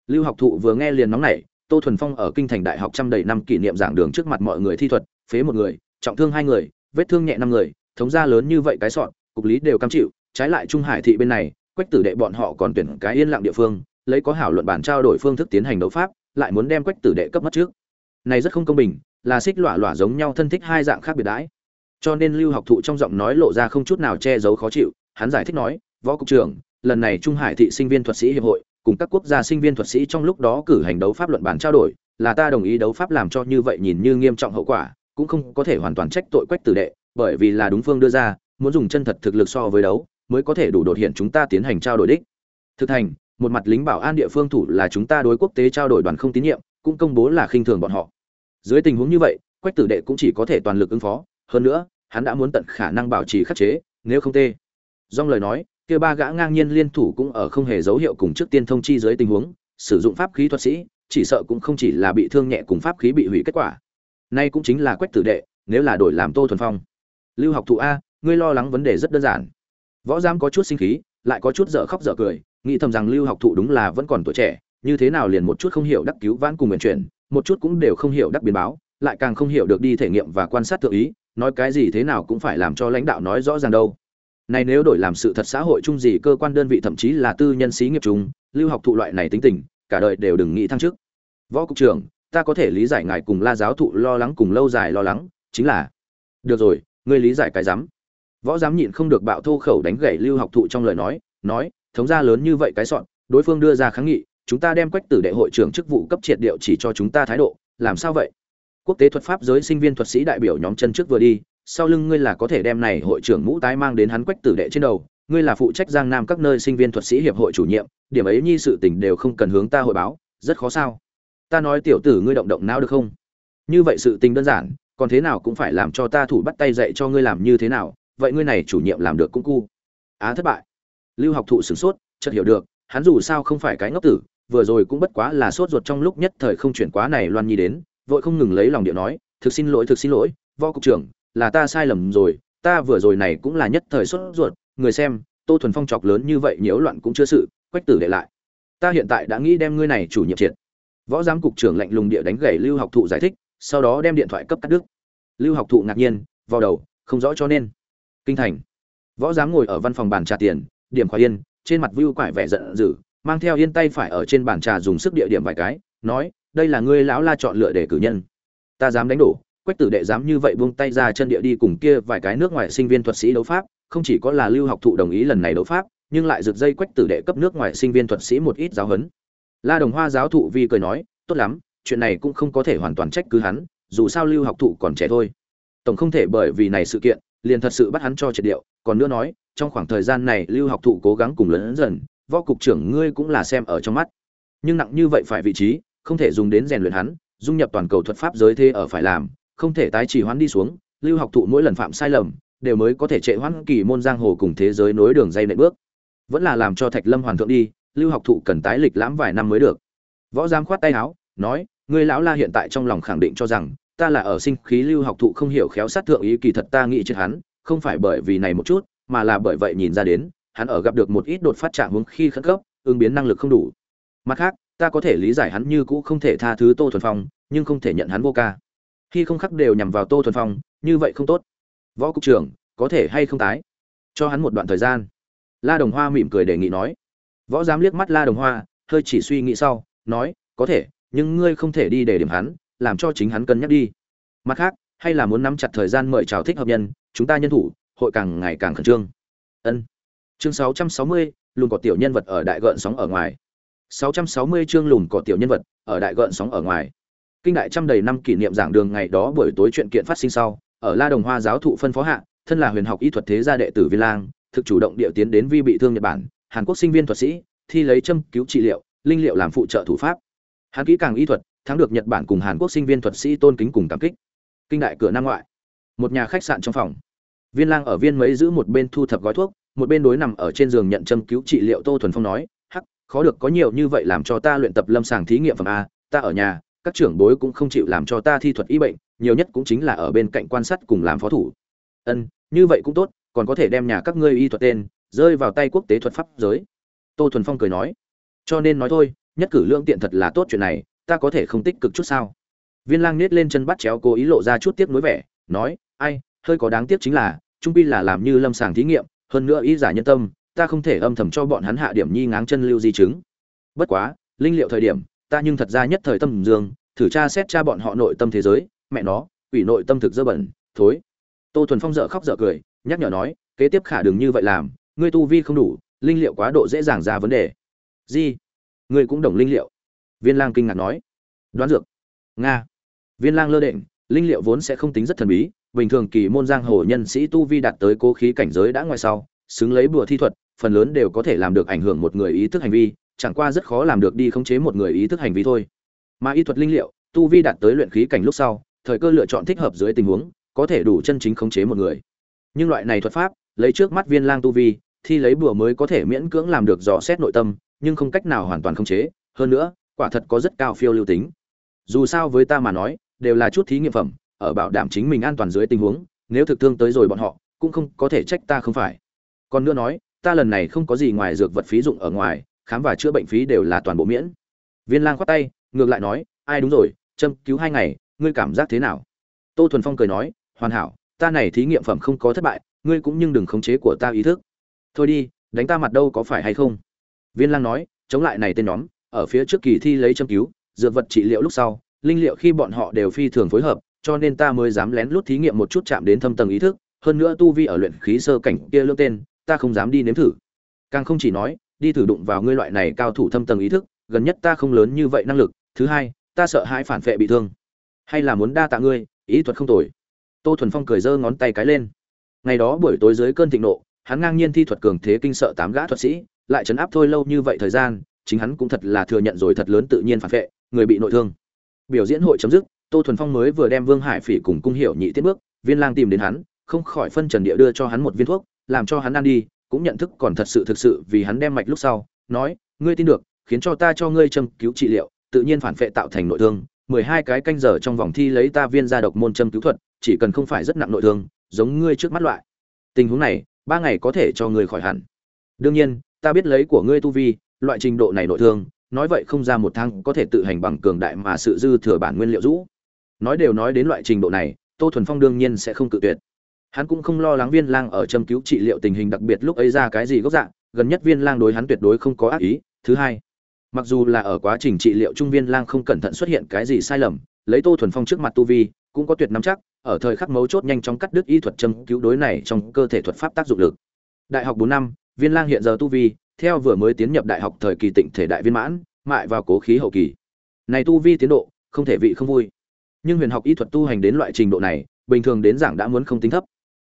Lưu học thụ vừa nghe liền nóng nảy, tô thuần phong ở kinh thành đại học trăm đầy năm kỷ niệm giảng đường trước mặt mọi người thi thuật, phế một người, trọng thương hai người, vết thương nhẹ năm người, thống gia lớn như vậy cái sọn, cục lý đều cam chịu, trái lại trung hải thị bên này, quách tử đệ bọn họ còn tuyển cái yên lặng địa phương lấy có hảo luận bản trao đổi phương thức tiến hành đấu pháp, lại muốn đem quách tử đệ cấp mất trước. Này rất không công bình, là xích lỏa lỏa giống nhau thân thích hai dạng khác biệt đãi. Cho nên lưu học thụ trong giọng nói lộ ra không chút nào che giấu khó chịu, hắn giải thích nói, võ cục trưởng, lần này trung hải thị sinh viên thuật sĩ hiệp hội, cùng các quốc gia sinh viên thuật sĩ trong lúc đó cử hành đấu pháp luận bản trao đổi, là ta đồng ý đấu pháp làm cho như vậy nhìn như nghiêm trọng hậu quả, cũng không có thể hoàn toàn trách tội quách tử đệ, bởi vì là đúng phương đưa ra, muốn dùng chân thật thực lực so với đấu, mới có thể đủ đột hiện chúng ta tiến hành trao đổi đích. Thực thành một mặt lính bảo an địa phương thủ là chúng ta đối quốc tế trao đổi đoàn không tín nhiệm, cũng công bố là khinh thường bọn họ. Dưới tình huống như vậy, quách tử đệ cũng chỉ có thể toàn lực ứng phó, hơn nữa, hắn đã muốn tận khả năng bảo trì khắc chế, nếu không tê. Dong lời nói, kia ba gã ngang nhiên liên thủ cũng ở không hề dấu hiệu cùng trước tiên thông chi dưới tình huống, sử dụng pháp khí thuật sĩ, chỉ sợ cũng không chỉ là bị thương nhẹ cùng pháp khí bị hủy kết quả. Nay cũng chính là quách tử đệ, nếu là đổi làm tô thuần phong. Lưu học thụ a, ngươi lo lắng vấn đề rất đơn giản. Võ giám có chút sinh khí, lại có chút dở khóc dở cười nghĩ thầm rằng lưu học thụ đúng là vẫn còn tuổi trẻ, như thế nào liền một chút không hiểu đắc cứu vãn cùng nguyện chuyển, một chút cũng đều không hiểu đắc biến báo, lại càng không hiểu được đi thể nghiệm và quan sát tự ý, nói cái gì thế nào cũng phải làm cho lãnh đạo nói rõ ràng đâu. Này nếu đổi làm sự thật xã hội chung gì cơ quan đơn vị thậm chí là tư nhân xí nghiệp chung, lưu học thụ loại này tính tình, cả đời đều đừng nghĩ thăng chức. Võ cục trưởng, ta có thể lý giải ngài cùng la giáo thụ lo lắng cùng lâu dài lo lắng, chính là, được rồi, ngươi lý giải cái dám võ giám nhịn không được bạo thô khẩu đánh gậy lưu học thụ trong lời nói nói thống gia lớn như vậy cái soạn, đối phương đưa ra kháng nghị, chúng ta đem quách tử đệ hội trưởng chức vụ cấp triệt điệu chỉ cho chúng ta thái độ, làm sao vậy? Quốc tế thuật pháp giới sinh viên thuật sĩ đại biểu nhóm chân trước vừa đi, sau lưng ngươi là có thể đem này hội trưởng mũ tái mang đến hắn quách tử đệ trên đầu, ngươi là phụ trách giang nam các nơi sinh viên thuật sĩ hiệp hội chủ nhiệm, điểm ấy nhi sự tình đều không cần hướng ta hội báo, rất khó sao? Ta nói tiểu tử ngươi động động não được không? Như vậy sự tình đơn giản, còn thế nào cũng phải làm cho ta thủ bắt tay dạy cho ngươi làm như thế nào, vậy ngươi này chủ nhiệm làm được cũng cu. Á thất bại lưu học thụ sửng sốt, chợt hiểu được, hắn dù sao không phải cái ngốc tử, vừa rồi cũng bất quá là sốt ruột trong lúc nhất thời không chuyển quá này loan nhi đến, vội không ngừng lấy lòng điệu nói, thực xin lỗi, thực xin lỗi, võ cục trưởng, là ta sai lầm rồi, ta vừa rồi này cũng là nhất thời sốt ruột, người xem, tô thuần phong chọc lớn như vậy nhiễu loạn cũng chưa sự, quách tử để lại. Ta hiện tại đã nghĩ đem ngươi này chủ nhiệm triệt. Võ giám cục trưởng lạnh lùng địa đánh gậy lưu học thụ giải thích, sau đó đem điện thoại cấp cắt đứt. Lưu học thụ ngạc nhiên vào đầu, không rõ cho nên. Kinh thành. Võ giám ngồi ở văn phòng bàn trà tiền điểm khoa yên, trên mặt vưu quải vẻ giận dữ, mang theo yên tay phải ở trên bàn trà dùng sức địa điểm vài cái, nói, đây là ngươi lão la chọn lựa để cử nhân. Ta dám đánh đổ, quách tử đệ dám như vậy buông tay ra chân địa đi cùng kia vài cái nước ngoài sinh viên thuật sĩ đấu pháp, không chỉ có là lưu học thụ đồng ý lần này đấu pháp, nhưng lại rực dây quách tử đệ cấp nước ngoài sinh viên thuật sĩ một ít giáo huấn. La đồng hoa giáo thụ vi cười nói, tốt lắm, chuyện này cũng không có thể hoàn toàn trách cứ hắn, dù sao lưu học thụ còn trẻ thôi. Tổng không thể bởi vì này sự kiện, liền thật sự bắt hắn cho triệt điệu, còn nữa nói trong khoảng thời gian này lưu học thụ cố gắng cùng lớn dần, võ cục trưởng ngươi cũng là xem ở trong mắt. Nhưng nặng như vậy phải vị trí, không thể dùng đến rèn luyện hắn, dung nhập toàn cầu thuật pháp giới thế ở phải làm, không thể tái trì hoãn đi xuống, lưu học thụ mỗi lần phạm sai lầm, đều mới có thể trệ hoãn kỳ môn giang hồ cùng thế giới nối đường dây nệ bước. Vẫn là làm cho thạch lâm hoàn thượng đi, lưu học thụ cần tái lịch lãm vài năm mới được. Võ giám khoát tay áo, nói, ngươi lão la hiện tại trong lòng khẳng định cho rằng, ta là ở sinh khí lưu học thụ không hiểu khéo sát thượng ý kỳ thật ta nghĩ chết hắn, không phải bởi vì này một chút mà là bởi vậy nhìn ra đến, hắn ở gặp được một ít đột phát trạng huống khi khẩn cấp, ứng biến năng lực không đủ. Mặt khác, ta có thể lý giải hắn như cũ không thể tha thứ tô thuần phong, nhưng không thể nhận hắn vô ca. Khi không khắc đều nhằm vào tô thuần phong, như vậy không tốt. Võ cục trưởng, có thể hay không tái? Cho hắn một đoạn thời gian. La đồng hoa mỉm cười đề nghị nói. Võ giám liếc mắt la đồng hoa, hơi chỉ suy nghĩ sau, nói, có thể, nhưng ngươi không thể đi để điểm hắn, làm cho chính hắn cân nhắc đi. Mặt khác, hay là muốn nắm chặt thời gian mời chào thích hợp nhân, chúng ta nhân thủ hội càng ngày càng khẩn trương. Ân. Chương 660, lùn có tiểu nhân vật ở đại gợn sóng ở ngoài. 660 chương lùn có tiểu nhân vật ở đại gợn sóng ở ngoài. Kinh đại trăm đầy năm kỷ niệm giảng đường ngày đó buổi tối chuyện kiện phát sinh sau ở la đồng hoa giáo thụ phân phó hạ thân là huyền học y thuật thế gia đệ tử vi lang thực chủ động địa tiến đến vi bị thương nhật bản hàn quốc sinh viên thuật sĩ thi lấy châm cứu trị liệu linh liệu làm phụ trợ thủ pháp. Hắn kỹ càng y thuật thắng được nhật bản cùng hàn quốc sinh viên thuật sĩ tôn kính cùng cảm kích. Kinh đại cửa nam ngoại một nhà khách sạn trong phòng viên lang ở viên mấy giữ một bên thu thập gói thuốc, một bên đối nằm ở trên giường nhận châm cứu trị liệu tô thuần phong nói, hắc, khó được có nhiều như vậy làm cho ta luyện tập lâm sàng thí nghiệm phẩm a, ta ở nhà, các trưởng bối cũng không chịu làm cho ta thi thuật y bệnh, nhiều nhất cũng chính là ở bên cạnh quan sát cùng làm phó thủ. Ân, như vậy cũng tốt, còn có thể đem nhà các ngươi y thuật tên, rơi vào tay quốc tế thuật pháp giới. Tô thuần phong cười nói, cho nên nói thôi, nhất cử lương tiện thật là tốt chuyện này, ta có thể không tích cực chút sao? Viên lang nết lên chân bắt chéo cố ý lộ ra chút tiếc nuối vẻ, nói, ai hơi có đáng tiếc chính là, trung pi là làm như lâm sàng thí nghiệm, hơn nữa ý giả nhân tâm, ta không thể âm thầm cho bọn hắn hạ điểm nhi ngáng chân lưu di chứng. Bất quá, linh liệu thời điểm, ta nhưng thật ra nhất thời tâm dương, thử tra xét tra bọn họ nội tâm thế giới, mẹ nó ủy nội tâm thực dơ bẩn, thối. Tô thuần phong dợ khóc dợ cười, nhắc nhở nói, kế tiếp khả đừng như vậy làm, ngươi tu vi không đủ, linh liệu quá độ dễ dàng ra vấn đề. Gì ngươi cũng đồng linh liệu. Viên lang kinh ngạc nói. Đoán dược. Nga. Viên lang lơ định linh liệu vốn sẽ không tính rất thần bí bình thường kỳ môn giang hồ nhân sĩ tu vi đạt tới cố khí cảnh giới đã ngoài sau, xứng lấy bùa thi thuật, phần lớn đều có thể làm được ảnh hưởng một người ý thức hành vi, chẳng qua rất khó làm được đi khống chế một người ý thức hành vi thôi. Mà y thuật linh liệu, tu vi đạt tới luyện khí cảnh lúc sau, thời cơ lựa chọn thích hợp dưới tình huống, có thể đủ chân chính khống chế một người. Nhưng loại này thuật pháp, lấy trước mắt viên lang tu vi, thi lấy bùa mới có thể miễn cưỡng làm được dò xét nội tâm, nhưng không cách nào hoàn toàn khống chế, hơn nữa, quả thật có rất cao phiêu lưu tính. Dù sao với ta mà nói, đều là chút thí nghiệm phẩm ở bảo đảm chính mình an toàn dưới tình huống, nếu thực thương tới rồi bọn họ, cũng không có thể trách ta không phải. Còn nữa nói, ta lần này không có gì ngoài dược vật phí dụng ở ngoài, khám và chữa bệnh phí đều là toàn bộ miễn. Viên lang khoát tay, ngược lại nói, ai đúng rồi, châm cứu hai ngày, ngươi cảm giác thế nào? Tô thuần phong cười nói, hoàn hảo, ta này thí nghiệm phẩm không có thất bại, ngươi cũng nhưng đừng khống chế của ta ý thức. Thôi đi, đánh ta mặt đâu có phải hay không? Viên lang nói, chống lại này tên nhóm, ở phía trước kỳ thi lấy châm cứu, dược vật trị liệu lúc sau, linh liệu khi bọn họ đều phi thường phối hợp cho nên ta mới dám lén lút thí nghiệm một chút chạm đến thâm tầng ý thức, hơn nữa tu vi ở luyện khí sơ cảnh kia lưỡng tên, ta không dám đi nếm thử. Càng không chỉ nói, đi thử đụng vào ngươi loại này cao thủ thâm tầng ý thức, gần nhất ta không lớn như vậy năng lực, thứ hai, ta sợ hãi phản vệ bị thương. Hay là muốn đa tạ ngươi, ý thuật không tồi. Tô thuần phong cười giơ ngón tay cái lên. Ngày đó buổi tối dưới cơn thịnh nộ, hắn ngang nhiên thi thuật cường thế kinh sợ tám gã thuật sĩ, lại chấn áp thôi lâu như vậy thời gian, chính hắn cũng thật là thừa nhận rồi thật lớn tự nhiên phản vệ, người bị nội thương. Biểu diễn hội chấm dứt tô thuần phong mới vừa đem vương hải phỉ cùng cung hiệu nhị tiết bước, viên lang tìm đến hắn, không khỏi phân trần địa đưa cho hắn một viên thuốc, làm cho hắn ăn đi, cũng nhận thức còn thật sự thực sự vì hắn đem mạch lúc sau, nói, ngươi tin được, khiến cho ta cho ngươi châm cứu trị liệu, tự nhiên phản vệ tạo thành nội thương, mười hai cái canh giờ trong vòng thi lấy ta viên gia độc môn châm cứu thuật, chỉ cần không phải rất nặng nội thương, giống ngươi trước mắt loại. Tình huống này, ba ngày có thể cho ngươi khỏi hẳn. Đương nhiên, ta biết lấy của ngươi tu vi, loại trình độ này nội thương, nói vậy không ra một tháng có thể tự hành bằng cường đại mà sự dư thừa bản nguyên liệu rũ nói đều nói đến loại trình độ này, tô thuần phong đương nhiên sẽ không cự tuyệt. Hắn cũng không lo lắng viên lang ở châm cứu trị liệu tình hình đặc biệt lúc ấy ra cái gì gốc dạng gần nhất viên lang đối hắn tuyệt đối không có ác ý. Thứ hai, mặc dù là ở quá trình trị liệu trung viên lang không cẩn thận xuất hiện cái gì sai lầm, lấy tô thuần phong trước mặt tu vi, cũng có tuyệt nắm chắc, ở thời khắc mấu chốt nhanh chóng cắt đứt y thuật châm cứu đối này trong cơ thể thuật pháp tác dụng lực. Đại học bốn năm, viên lang hiện giờ tu vi, theo vừa mới tiến nhập đại học thời kỳ tịnh thể đại viên mãn mại vào cố khí hậu kỳ. Này tu vi tiến độ, không thể vị không vui nhưng huyền học y thuật tu hành đến loại trình độ này, bình thường đến giảng đã muốn không tính thấp.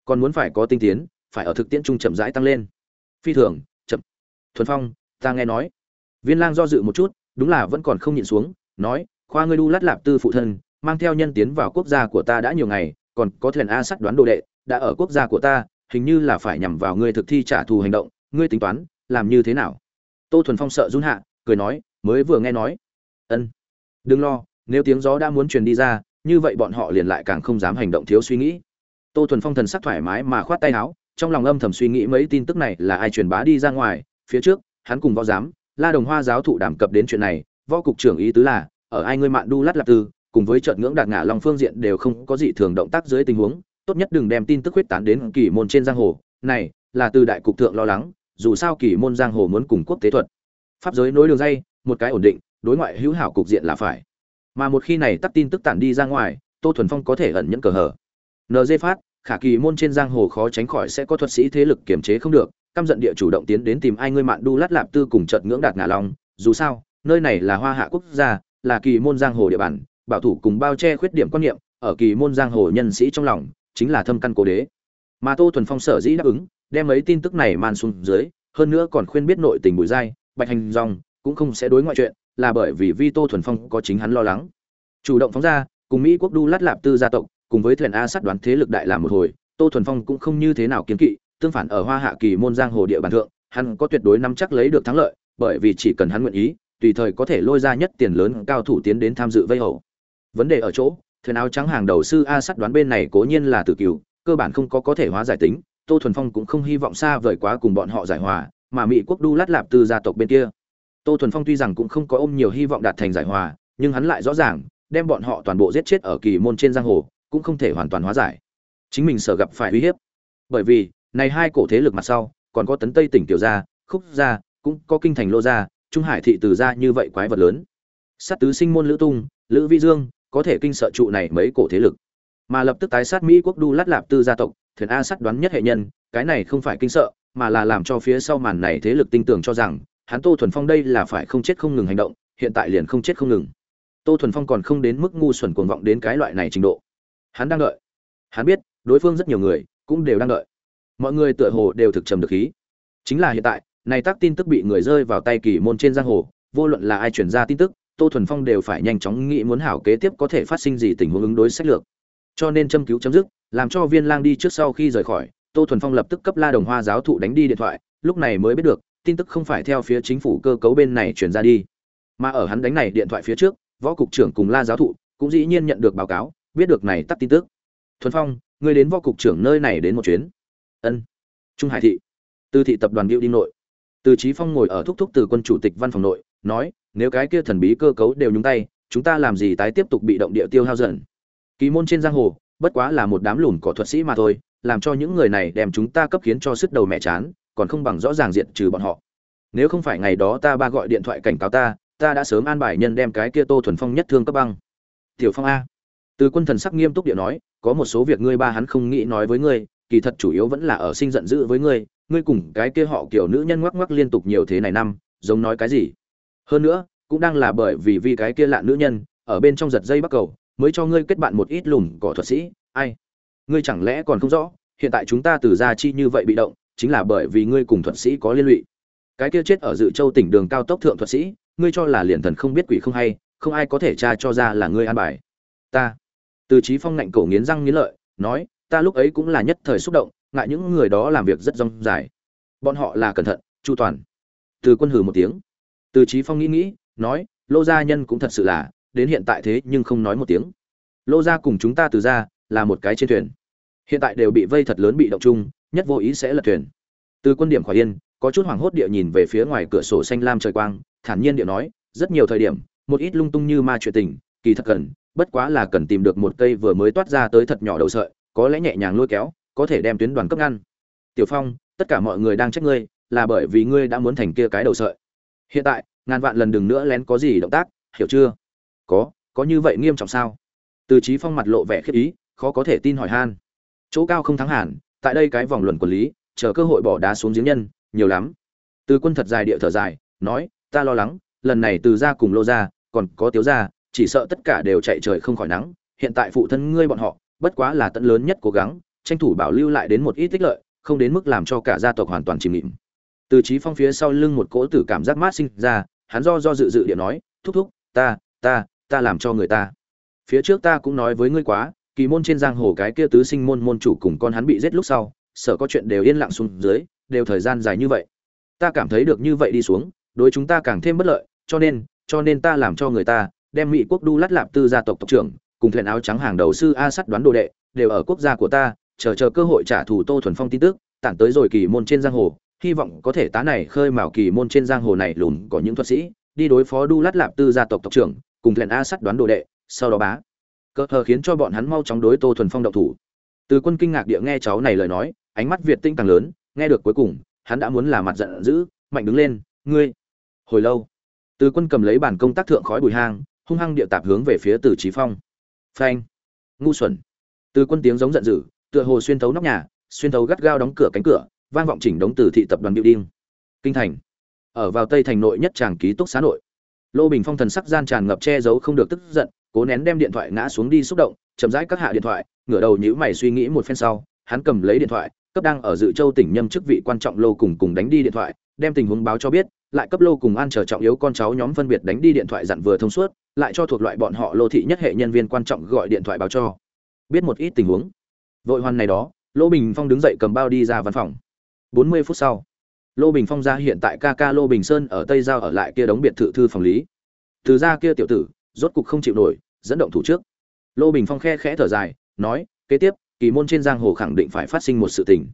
Còn muốn phải có tinh tiến, phải ở thực tiễn trung chậm rãi tăng lên. Phi thường, chậm. Thuần phong, ta nghe nói. Viên lang do dự một chút, đúng là vẫn còn không nhịn xuống, nói, khoa ngươi đu lát lạp tư phụ thân, mang theo nhân tiến vào quốc gia của ta đã nhiều ngày, còn có thuyền a sắt đoán đồ đệ, đã ở quốc gia của ta, hình như là phải nhằm vào ngươi thực thi trả thù hành động, ngươi tính toán, làm như thế nào? Tô thuần phong sợ run hạ, cười nói, mới vừa nghe nói. Ân. Đừng lo nếu tiếng gió đã muốn truyền đi ra, như vậy bọn họ liền lại càng không dám hành động thiếu suy nghĩ. Tô thuần phong thần sắc thoải mái mà khoát tay áo, trong lòng âm thầm suy nghĩ mấy tin tức này là ai truyền bá đi ra ngoài. Phía trước, hắn cùng võ giám, la đồng hoa giáo thụ đàm cập đến chuyện này, võ cục trưởng ý tứ là, ở ai ngươi mạn đu lát lạp tư, cùng với trận ngưỡng đạt ngã lòng phương diện đều không có gì thường động tác dưới tình huống, tốt nhất đừng đem tin tức huyết tán đến kỳ môn trên giang hồ. Này, là từ đại cục thượng lo lắng, dù sao kỳ môn giang hồ muốn cùng quốc tế thuật. Pháp giới nối đường dây, một cái ổn định, đối ngoại hữu hảo cục diện là phải mà một khi này tắt tin tức tản đi ra ngoài, tô thuần phong có thể ẩn nhẫn cờ hở nd phát, khả kỳ môn trên giang hồ khó tránh khỏi sẽ có thuật sĩ thế lực kiểm chế không được, căm giận địa chủ động tiến đến tìm ai ngươi mạn đu lát lạp tư cùng trận ngưỡng đạt ngả lòng, dù sao, nơi này là hoa hạ quốc gia, là kỳ môn giang hồ địa bàn, bảo thủ cùng bao che khuyết điểm quan niệm, ở kỳ môn giang hồ nhân sĩ trong lòng, chính là thâm căn cố đế. Mà tô thuần phong sở dĩ đáp ứng, đem mấy tin tức này man xuống dưới, hơn nữa còn khuyên biết nội tình bùi dai, bạch hành dòng, cũng không sẽ đối ngoại chuyện là bởi vì vi tô thuần phong có chính hắn lo lắng. Chủ động phóng ra, cùng mỹ quốc đu lát lạp tư gia tộc, cùng với thuyền a sát đoán thế lực đại làm một hồi, tô thuần phong cũng không như thế nào kiến kỵ, tương phản ở hoa hạ kỳ môn giang hồ địa bàn thượng, hắn có tuyệt đối nắm chắc lấy được thắng lợi, bởi vì chỉ cần hắn nguyện ý, tùy thời có thể lôi ra nhất tiền lớn cao thủ tiến đến tham dự vây hậu. Vấn đề ở chỗ, thuyền áo trắng hàng đầu sư a sắt đoán bên này cố nhiên là tử cửu cơ bản không có có thể hóa giải tính, tô thuần phong cũng không hy vọng xa vời quá cùng bọn họ giải hòa, mà mỹ quốc đu lát lạp từ gia tộc bên kia tô thuần phong tuy rằng cũng không có ôm nhiều hy vọng đạt thành giải hòa, nhưng hắn lại rõ ràng, đem bọn họ toàn bộ giết chết ở kỳ môn trên giang hồ, cũng không thể hoàn toàn hóa giải. Chính mình sợ gặp phải uy hiếp. Bởi vì, này hai cổ thế lực mặt sau, còn có tấn tây tỉnh tiểu gia, khúc gia, cũng có kinh thành lô gia, trung hải thị từ gia như vậy quái vật lớn. Sát tứ sinh môn lữ tung, lữ vi dương, có thể kinh sợ trụ này mấy cổ thế lực. Mà lập tức tái sát mỹ quốc đu lát lạp tư gia tộc thuyền a sát đoán nhất hệ nhân, cái này không phải kinh sợ, mà là làm cho phía sau màn này thế lực tin tưởng cho rằng hắn tô thuần phong đây là phải không chết không ngừng hành động, hiện tại liền không chết không ngừng. Tô thuần phong còn không đến mức ngu xuẩn cuồng vọng đến cái loại này trình độ. Hắn đang đợi. Hắn biết, đối phương rất nhiều người cũng đều đang đợi. Mọi người tựa hồ đều thực trầm được khí. Chính là hiện tại, này tác tin tức bị người rơi vào tay kỳ môn trên giang hồ, vô luận là ai chuyển ra tin tức, tô thuần phong đều phải nhanh chóng nghĩ muốn hảo kế tiếp có thể phát sinh gì tình huống ứng đối sách lược. Cho nên châm cứu chấm dứt, làm cho viên lang đi trước sau khi rời khỏi, tô thuần phong lập tức cấp la đồng hoa giáo thụ đánh đi điện thoại, lúc này mới biết được tin tức không phải theo phía chính phủ cơ cấu bên này truyền ra đi. Mà ở hắn đánh này điện thoại phía trước, võ cục trưởng cùng la giáo thụ cũng dĩ nhiên nhận được báo cáo, biết được này tắt tin tức. Thuần phong, ngươi đến võ cục trưởng nơi này đến một chuyến. Ân. Trung hải thị. Từ thị tập đoàn biểu đi nội. Từ trí phong ngồi ở thúc thúc từ quân chủ tịch văn phòng nội, nói, nếu cái kia thần bí cơ cấu đều nhúng tay, chúng ta làm gì tái tiếp tục bị động địa tiêu hao dần. Kỳ môn trên giang hồ, bất quá là một đám lùn cỏ thuật sĩ mà thôi, làm cho những người này đem chúng ta cấp khiến cho sức đầu mẹ chán còn không bằng rõ ràng diện trừ bọn họ. Nếu không phải ngày đó ta ba gọi điện thoại cảnh cáo ta ta đã sớm an bài nhân đem cái kia tô thuần phong nhất thương cấp băng. Tiểu phong a. Từ quân thần sắc nghiêm túc điệu nói, có một số việc ngươi ba hắn không nghĩ nói với ngươi, kỳ thật chủ yếu vẫn là ở sinh giận dữ với ngươi ngươi cùng cái kia họ kiểu nữ nhân ngoắc ngoắc liên tục nhiều thế này năm, giống nói cái gì? Hơn nữa, cũng đang là bởi vì vì cái kia lạ nữ nhân, ở bên trong giật dây bắt cầu, mới cho ngươi kết bạn một ít lùn cỏ thuật sĩ, ai? Ngươi chẳng lẽ còn không rõ, hiện tại chúng ta từ gia chi như vậy bị động chính là bởi vì ngươi cùng thuật sĩ có liên lụy. Cái kia chết ở dự châu tỉnh đường cao tốc thượng thuật sĩ, ngươi cho là liền thần không biết quỷ không hay, không ai có thể tra cho ra là ngươi an bài. Ta. Từ trí phong ngạnh cổ nghiến răng nghiến lợi, nói, ta lúc ấy cũng là nhất thời xúc động, ngại những người đó làm việc rất rong dài. Bọn họ là cẩn thận, chu toàn. Từ quân hừ một tiếng. Từ trí phong nghĩ nghĩ, nói, lô gia nhân cũng thật sự là, đến hiện tại thế nhưng không nói một tiếng. Lô gia cùng chúng ta từ ra, là một cái trên thuyền. Hiện tại đều bị vây thật lớn bị động chung nhất vô ý sẽ lật thuyền. Từ quân điểm khỏi yên, có chút hoảng hốt địa nhìn về phía ngoài cửa sổ xanh lam trời quang, thản nhiên địa nói, rất nhiều thời điểm, một ít lung tung như ma chuyện tình, kỳ thật cần, bất quá là cần tìm được một cây vừa mới toát ra tới thật nhỏ đầu sợi, có lẽ nhẹ nhàng lôi kéo, có thể đem tuyến đoàn cấp ngăn. Tiểu phong, tất cả mọi người đang trách ngươi, là bởi vì ngươi đã muốn thành kia cái đầu sợi. Hiện tại, ngàn vạn lần đừng nữa lén có gì động tác, hiểu chưa? Có có như vậy nghiêm trọng sao? Từ trí phong mặt lộ vẻ khiếp ý, khó có thể tin hỏi han. Chỗ cao không thắng hẳn tại đây cái vòng luận quản lý, chờ cơ hội bỏ đá xuống giếng nhân, nhiều lắm. Từ quân thật dài địa thở dài, nói, ta lo lắng, lần này từ ra cùng lô ra còn có tiếu ra chỉ sợ tất cả đều chạy trời không khỏi nắng. Hiện tại phụ thân ngươi bọn họ, bất quá là tận lớn nhất cố gắng, tranh thủ bảo lưu lại đến một ít tích lợi, không đến mức làm cho cả gia tộc hoàn toàn chìm nghỉm. Từ trí phong phía sau lưng một cỗ tử cảm giác mát sinh ra, hắn do do dự dự điện nói, thúc thúc, ta ta ta làm cho người ta. Phía trước ta cũng nói với ngươi quá kỳ môn trên giang hồ cái kia tứ sinh môn môn chủ cùng con hắn bị giết lúc sau sợ có chuyện đều yên lặng xuống dưới, đều thời gian dài như vậy. Ta cảm thấy được như vậy đi xuống, đối chúng ta càng thêm bất lợi, cho nên cho nên ta làm cho người ta đem mỹ quốc đu lát lạp tư gia tộc tộc trưởng, cùng thuyền áo trắng hàng đầu sư a sắt đoán đồ đệ, đều ở quốc gia của ta, chờ chờ cơ hội trả thù tô thuần phong tin tức, tản tới rồi kỳ môn trên giang hồ, hy vọng có thể tá này khơi mào kỳ môn trên giang hồ này lùn có những thuật sĩ, đi đối phó đu lát lạp tư gia tộc tộc trưởng, cùng thuyền a sắt đoán đồ đệ, sau đó bá cơ hờ khiến cho bọn hắn mau chóng đối tô thuần phong động thủ. Từ quân kinh ngạc địa nghe cháu này lời nói, ánh mắt việt tinh càng lớn, nghe được cuối cùng, hắn đã muốn là mặt giận dữ, mạnh đứng lên, ngươi, hồi lâu? Từ quân cầm lấy bản công tác thượng khói bùi hang, hung hăng địa tạp hướng về phía từ trí phong. Phanh, ngu xuẩn. Từ quân tiếng giống giận dữ, tựa hồ xuyên thấu nóc nhà, xuyên thấu gắt gao đóng cửa cánh cửa, vang vọng chỉnh đống từ thị tập đoàn biểu đinh kinh thành. Ở vào tây thành nội nhất tràng ký túc xá nội. Lô bình phong thần sắc gian tràn ngập che giấu không được tức giận cố nén đem điện thoại ngã xuống đi xúc động, chậm rãi các hạ điện thoại, ngửa đầu nhíu mày suy nghĩ một phen sau, hắn cầm lấy điện thoại, cấp đang ở dự châu tỉnh nhâm chức vị quan trọng lô cùng cùng đánh đi điện thoại, đem tình huống báo cho biết, lại cấp lô cùng an chờ trọng yếu con cháu nhóm phân biệt đánh đi điện thoại dặn vừa thông suốt, lại cho thuộc loại bọn họ lô thị nhất hệ nhân viên quan trọng gọi điện thoại báo cho. Biết một ít tình huống. Vội hoàn này đó, lô bình phong đứng dậy cầm bao đi ra văn phòng. 40 phút sau, lô bình phong ra hiện tại ca ca lô bình sơn ở tây giao ở lại kia đóng biệt thự thư phòng lý. Từ ra kia tiểu tử, rốt cục không chịu nổi dẫn động thủ trước. Lô bình phong khe khẽ thở dài, nói, kế tiếp, kỳ môn trên giang hồ khẳng định phải phát sinh một sự tình.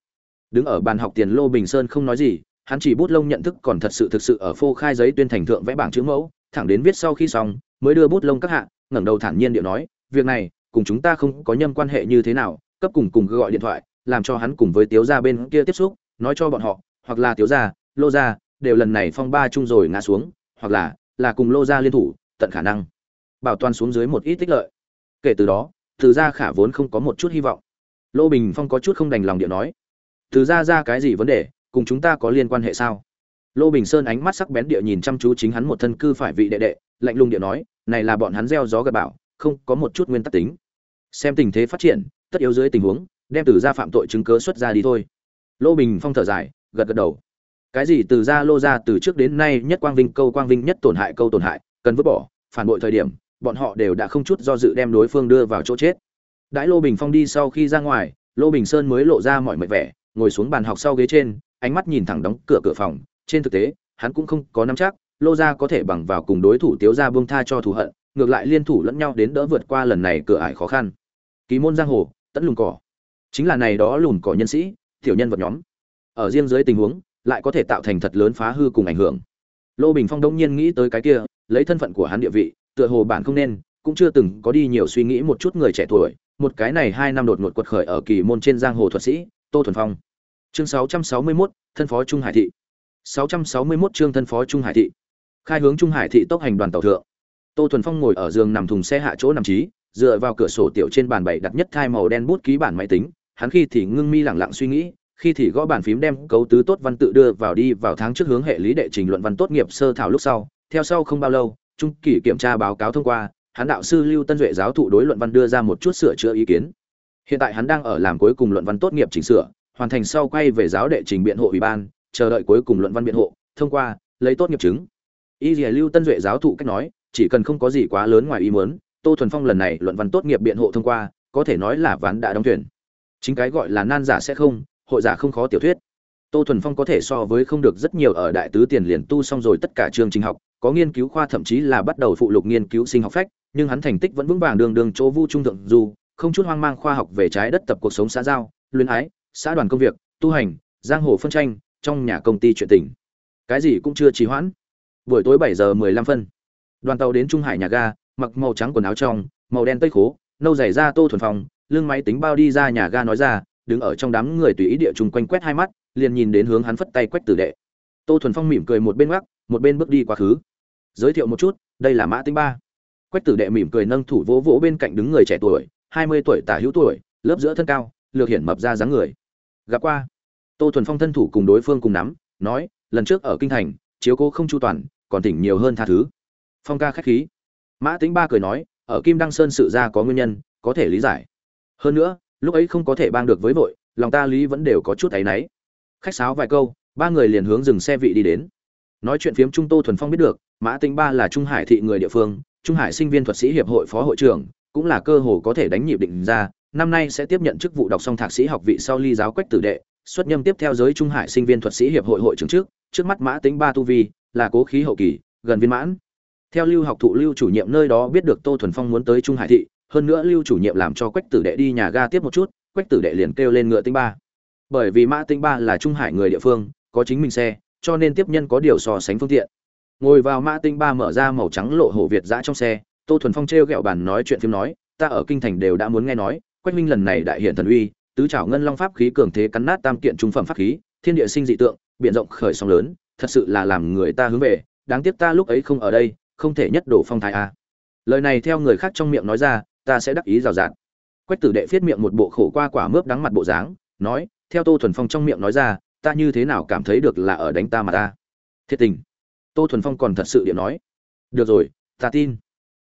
Đứng ở bàn học tiền lô bình sơn không nói gì, hắn chỉ bút lông nhận thức còn thật sự thực sự ở phô khai giấy tuyên thành thượng vẽ bảng chữ mẫu, thẳng đến viết sau khi xong, mới đưa bút lông các hạ, ngẩng đầu thản nhiên điệu nói, việc này, cùng chúng ta không có nhâm quan hệ như thế nào, cấp cùng cùng gọi điện thoại, làm cho hắn cùng với tiếu gia bên kia tiếp xúc, nói cho bọn họ, hoặc là tiếu gia, lô gia, đều lần này phong ba chung rồi ngã xuống, hoặc là là cùng lô gia liên thủ, tận khả năng bảo toàn xuống dưới một ít tích lợi. Kể từ đó, từ gia khả vốn không có một chút hy vọng. Lô bình phong có chút không đành lòng điện nói, từ gia ra cái gì vấn đề, cùng chúng ta có liên quan hệ sao? Lô bình sơn ánh mắt sắc bén địa nhìn chăm chú chính hắn một thân cư phải vị đệ đệ, lạnh lùng địa nói, này là bọn hắn gieo gió gật bảo không có một chút nguyên tắc tính. Xem tình thế phát triển, tất yếu dưới tình huống, đem từ gia phạm tội chứng cớ xuất ra đi thôi. Lô bình phong thở dài, gật gật đầu. Cái gì từ gia lô ra từ trước đến nay nhất quang vinh câu quang vinh nhất tổn hại câu tổn hại, cần vứt bỏ, phản bội thời điểm bọn họ đều đã không chút do dự đem đối phương đưa vào chỗ chết. Đãi lô bình phong đi sau khi ra ngoài, lô bình sơn mới lộ ra mọi mệt vẻ, ngồi xuống bàn học sau ghế trên, ánh mắt nhìn thẳng đóng cửa cửa phòng. Trên thực tế, hắn cũng không có nắm chắc, lô gia có thể bằng vào cùng đối thủ tiếu gia buông tha cho thù hận, ngược lại liên thủ lẫn nhau đến đỡ vượt qua lần này cửa ải khó khăn. Ký môn giang hồ tẫn lùn cỏ. Chính là này đó lùn cỏ nhân sĩ, tiểu nhân vật nhóm. Ở riêng dưới tình huống, lại có thể tạo thành thật lớn phá hư cùng ảnh hưởng. Lô bình phong đông nhiên nghĩ tới cái kia, lấy thân phận của hắn địa vị tựa hồ bản không nên cũng chưa từng có đi nhiều suy nghĩ một chút người trẻ tuổi một cái này hai năm đột ngột quật khởi ở kỳ môn trên giang hồ thuật sĩ tô thuần phong. Chương 661, thân phó trung hải thị. 661 chương thân phó trung hải thị. Khai hướng trung hải thị tốc hành đoàn tàu thượng. Tô thuần phong ngồi ở giường nằm thùng xe hạ chỗ nằm trí dựa vào cửa sổ tiểu trên bàn bày đặt nhất thai màu đen bút ký bản máy tính hắn khi thì ngưng mi lẳng lặng suy nghĩ khi thì gõ bàn phím đem cấu tứ tốt văn tự đưa vào đi vào tháng trước hướng hệ lý đệ trình luận văn tốt nghiệp sơ thảo lúc sau theo sau không bao lâu trung kỳ kiểm tra báo cáo thông qua, hắn đạo sư lưu tân duệ giáo thụ đối luận văn đưa ra một chút sửa chữa ý kiến. Hiện tại hắn đang ở làm cuối cùng luận văn tốt nghiệp chỉnh sửa, hoàn thành sau quay về giáo đệ trình biện hộ ủy ban, chờ đợi cuối cùng luận văn biện hộ, thông qua, lấy tốt nghiệp chứng. Y dìa lưu tân duệ giáo thụ cách nói, chỉ cần không có gì quá lớn ngoài ý muốn, tô thuần phong lần này luận văn tốt nghiệp biện hộ thông qua, có thể nói là ván đã đóng thuyền. Chính cái gọi là nan giả sẽ không, hội giả không khó tiểu thuyết. Tô thuần phong có thể so với không được rất nhiều ở đại tứ tiền liền tu xong rồi tất cả chương trình học có nghiên cứu khoa thậm chí là bắt đầu phụ lục nghiên cứu sinh học phách, nhưng hắn thành tích vẫn vững vàng đường đường chỗ vu trung thượng dù không chút hoang mang khoa học về trái đất tập cuộc sống xã giao luyến ái, xã đoàn công việc, tu hành, giang hồ phân tranh, trong nhà công ty chuyện tình. Cái gì cũng chưa trì hoãn. Buổi tối bảy giờ mười lăm phân, đoàn tàu đến trung hải nhà ga, mặc màu trắng quần áo trong, màu đen tây khố, nâu dày ra tô thuần phong, lưng máy tính bao đi ra nhà ga nói ra, đứng ở trong đám người tùy ý địa chung quanh quét hai mắt, liền nhìn đến hướng hắn phất tay quách tử đệ. Tô thuần phong mỉm cười một bên gác một bên bước đi quá khứ giới thiệu một chút, đây là mã tinh ba. Quách tử đệ mỉm cười nâng thủ vỗ vỗ bên cạnh đứng người trẻ tuổi, hai mươi tuổi tả hữu tuổi, lớp giữa thân cao, lược hiển mập ra dáng người. Gặp qua. Tô thuần phong thân thủ cùng đối phương cùng nắm, nói, lần trước ở kinh thành, chiếu cố không chu toàn, còn tỉnh nhiều hơn tha thứ. Phong ca khách khí. Mã tính ba cười nói, ở kim đăng sơn sự ra có nguyên nhân, có thể lý giải. Hơn nữa, lúc ấy không có thể bang được với vội, lòng ta lý vẫn đều có chút áy náy. Khách sáo vài câu, ba người liền hướng dừng xe vị đi đến. Nói chuyện phiếm trung tô thuần phong biết được mã Tinh ba là trung hải thị người địa phương, trung hải sinh viên thuật sĩ hiệp hội phó hội trưởng, cũng là cơ hồ có thể đánh nhịp định ra, năm nay sẽ tiếp nhận chức vụ đọc xong thạc sĩ học vị sau ly giáo quách tử đệ, xuất nhâm tiếp theo giới trung hải sinh viên thuật sĩ hiệp hội hội trưởng trước trước mắt mã Tinh ba tu vi, là cố khí hậu kỳ, gần viên mãn. Theo lưu học thụ lưu chủ nhiệm nơi đó biết được tô thuần phong muốn tới trung hải thị, hơn nữa lưu chủ nhiệm làm cho quách tử đệ đi nhà ga tiếp một chút, quách tử đệ liền kêu lên ngựa tinh ba. Bởi vì mã tinh ba là trung hải người địa phương, có chính mình xe, cho nên tiếp nhân có điều so sánh phương tiện ngồi vào mã tinh ba mở ra màu trắng lộ hổ việt giã trong xe, tô thuần phong t r bàn nói chuyện phim nói, ta ở kinh thành đều đã muốn nghe nói, quách minh lần này đại hiện thần uy, tứ trảo ngân long pháp khí cường thế cắn nát tam kiện trung phẩm pháp khí, thiên địa sinh dị tượng biện rộng khởi sóng lớn, thật sự là làm người ta hướng về, đáng tiếc ta lúc ấy không ở đây, không thể nhất đổ phong thái a. Lời này theo người khác trong miệng nói ra, ta sẽ đắc ý rào rạt. Quách tử đệ viết miệng một bộ khổ qua quả mướp đắng mặt bộ dáng, nói, theo tô thuần phong trong miệng nói ra, ta như thế nào cảm thấy được là ở đánh ta mà ta? Thiệt tình tô thuần phong còn thật sự điện nói. Được rồi, ta tin.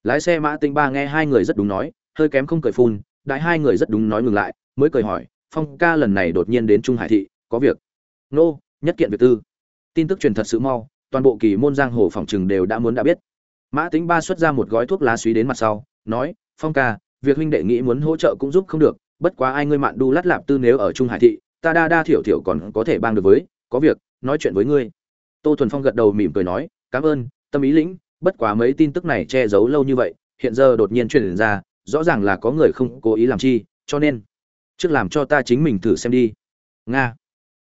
Lái xe mã tinh ba nghe hai người rất đúng nói, hơi kém không cười phun, đại hai người rất đúng nói ngừng lại, mới cười hỏi, phong ca lần này đột nhiên đến trung hải thị, có việc. Nô, nhất kiện việc tư. Tin tức truyền thật sự mau, toàn bộ kỳ môn giang hồ phòng trừng đều đã muốn đã biết. Mã tính ba xuất ra một gói thuốc lá suý đến mặt sau, nói, phong ca, việc huynh đệ nghĩ muốn hỗ trợ cũng giúp không được, bất quá ai ngươi mạn đu lát lạp tư nếu ở trung hải thị, ta đa đa thiểu thiểu còn có thể bang được với, có việc, nói chuyện với ngươi tô thuần phong gật đầu mỉm cười nói, cảm ơn, tâm ý lĩnh, bất quá mấy tin tức này che giấu lâu như vậy, hiện giờ đột nhiên truyền ra, rõ ràng là có người không cố ý làm chi, cho nên trước làm cho ta chính mình thử xem đi. Nga.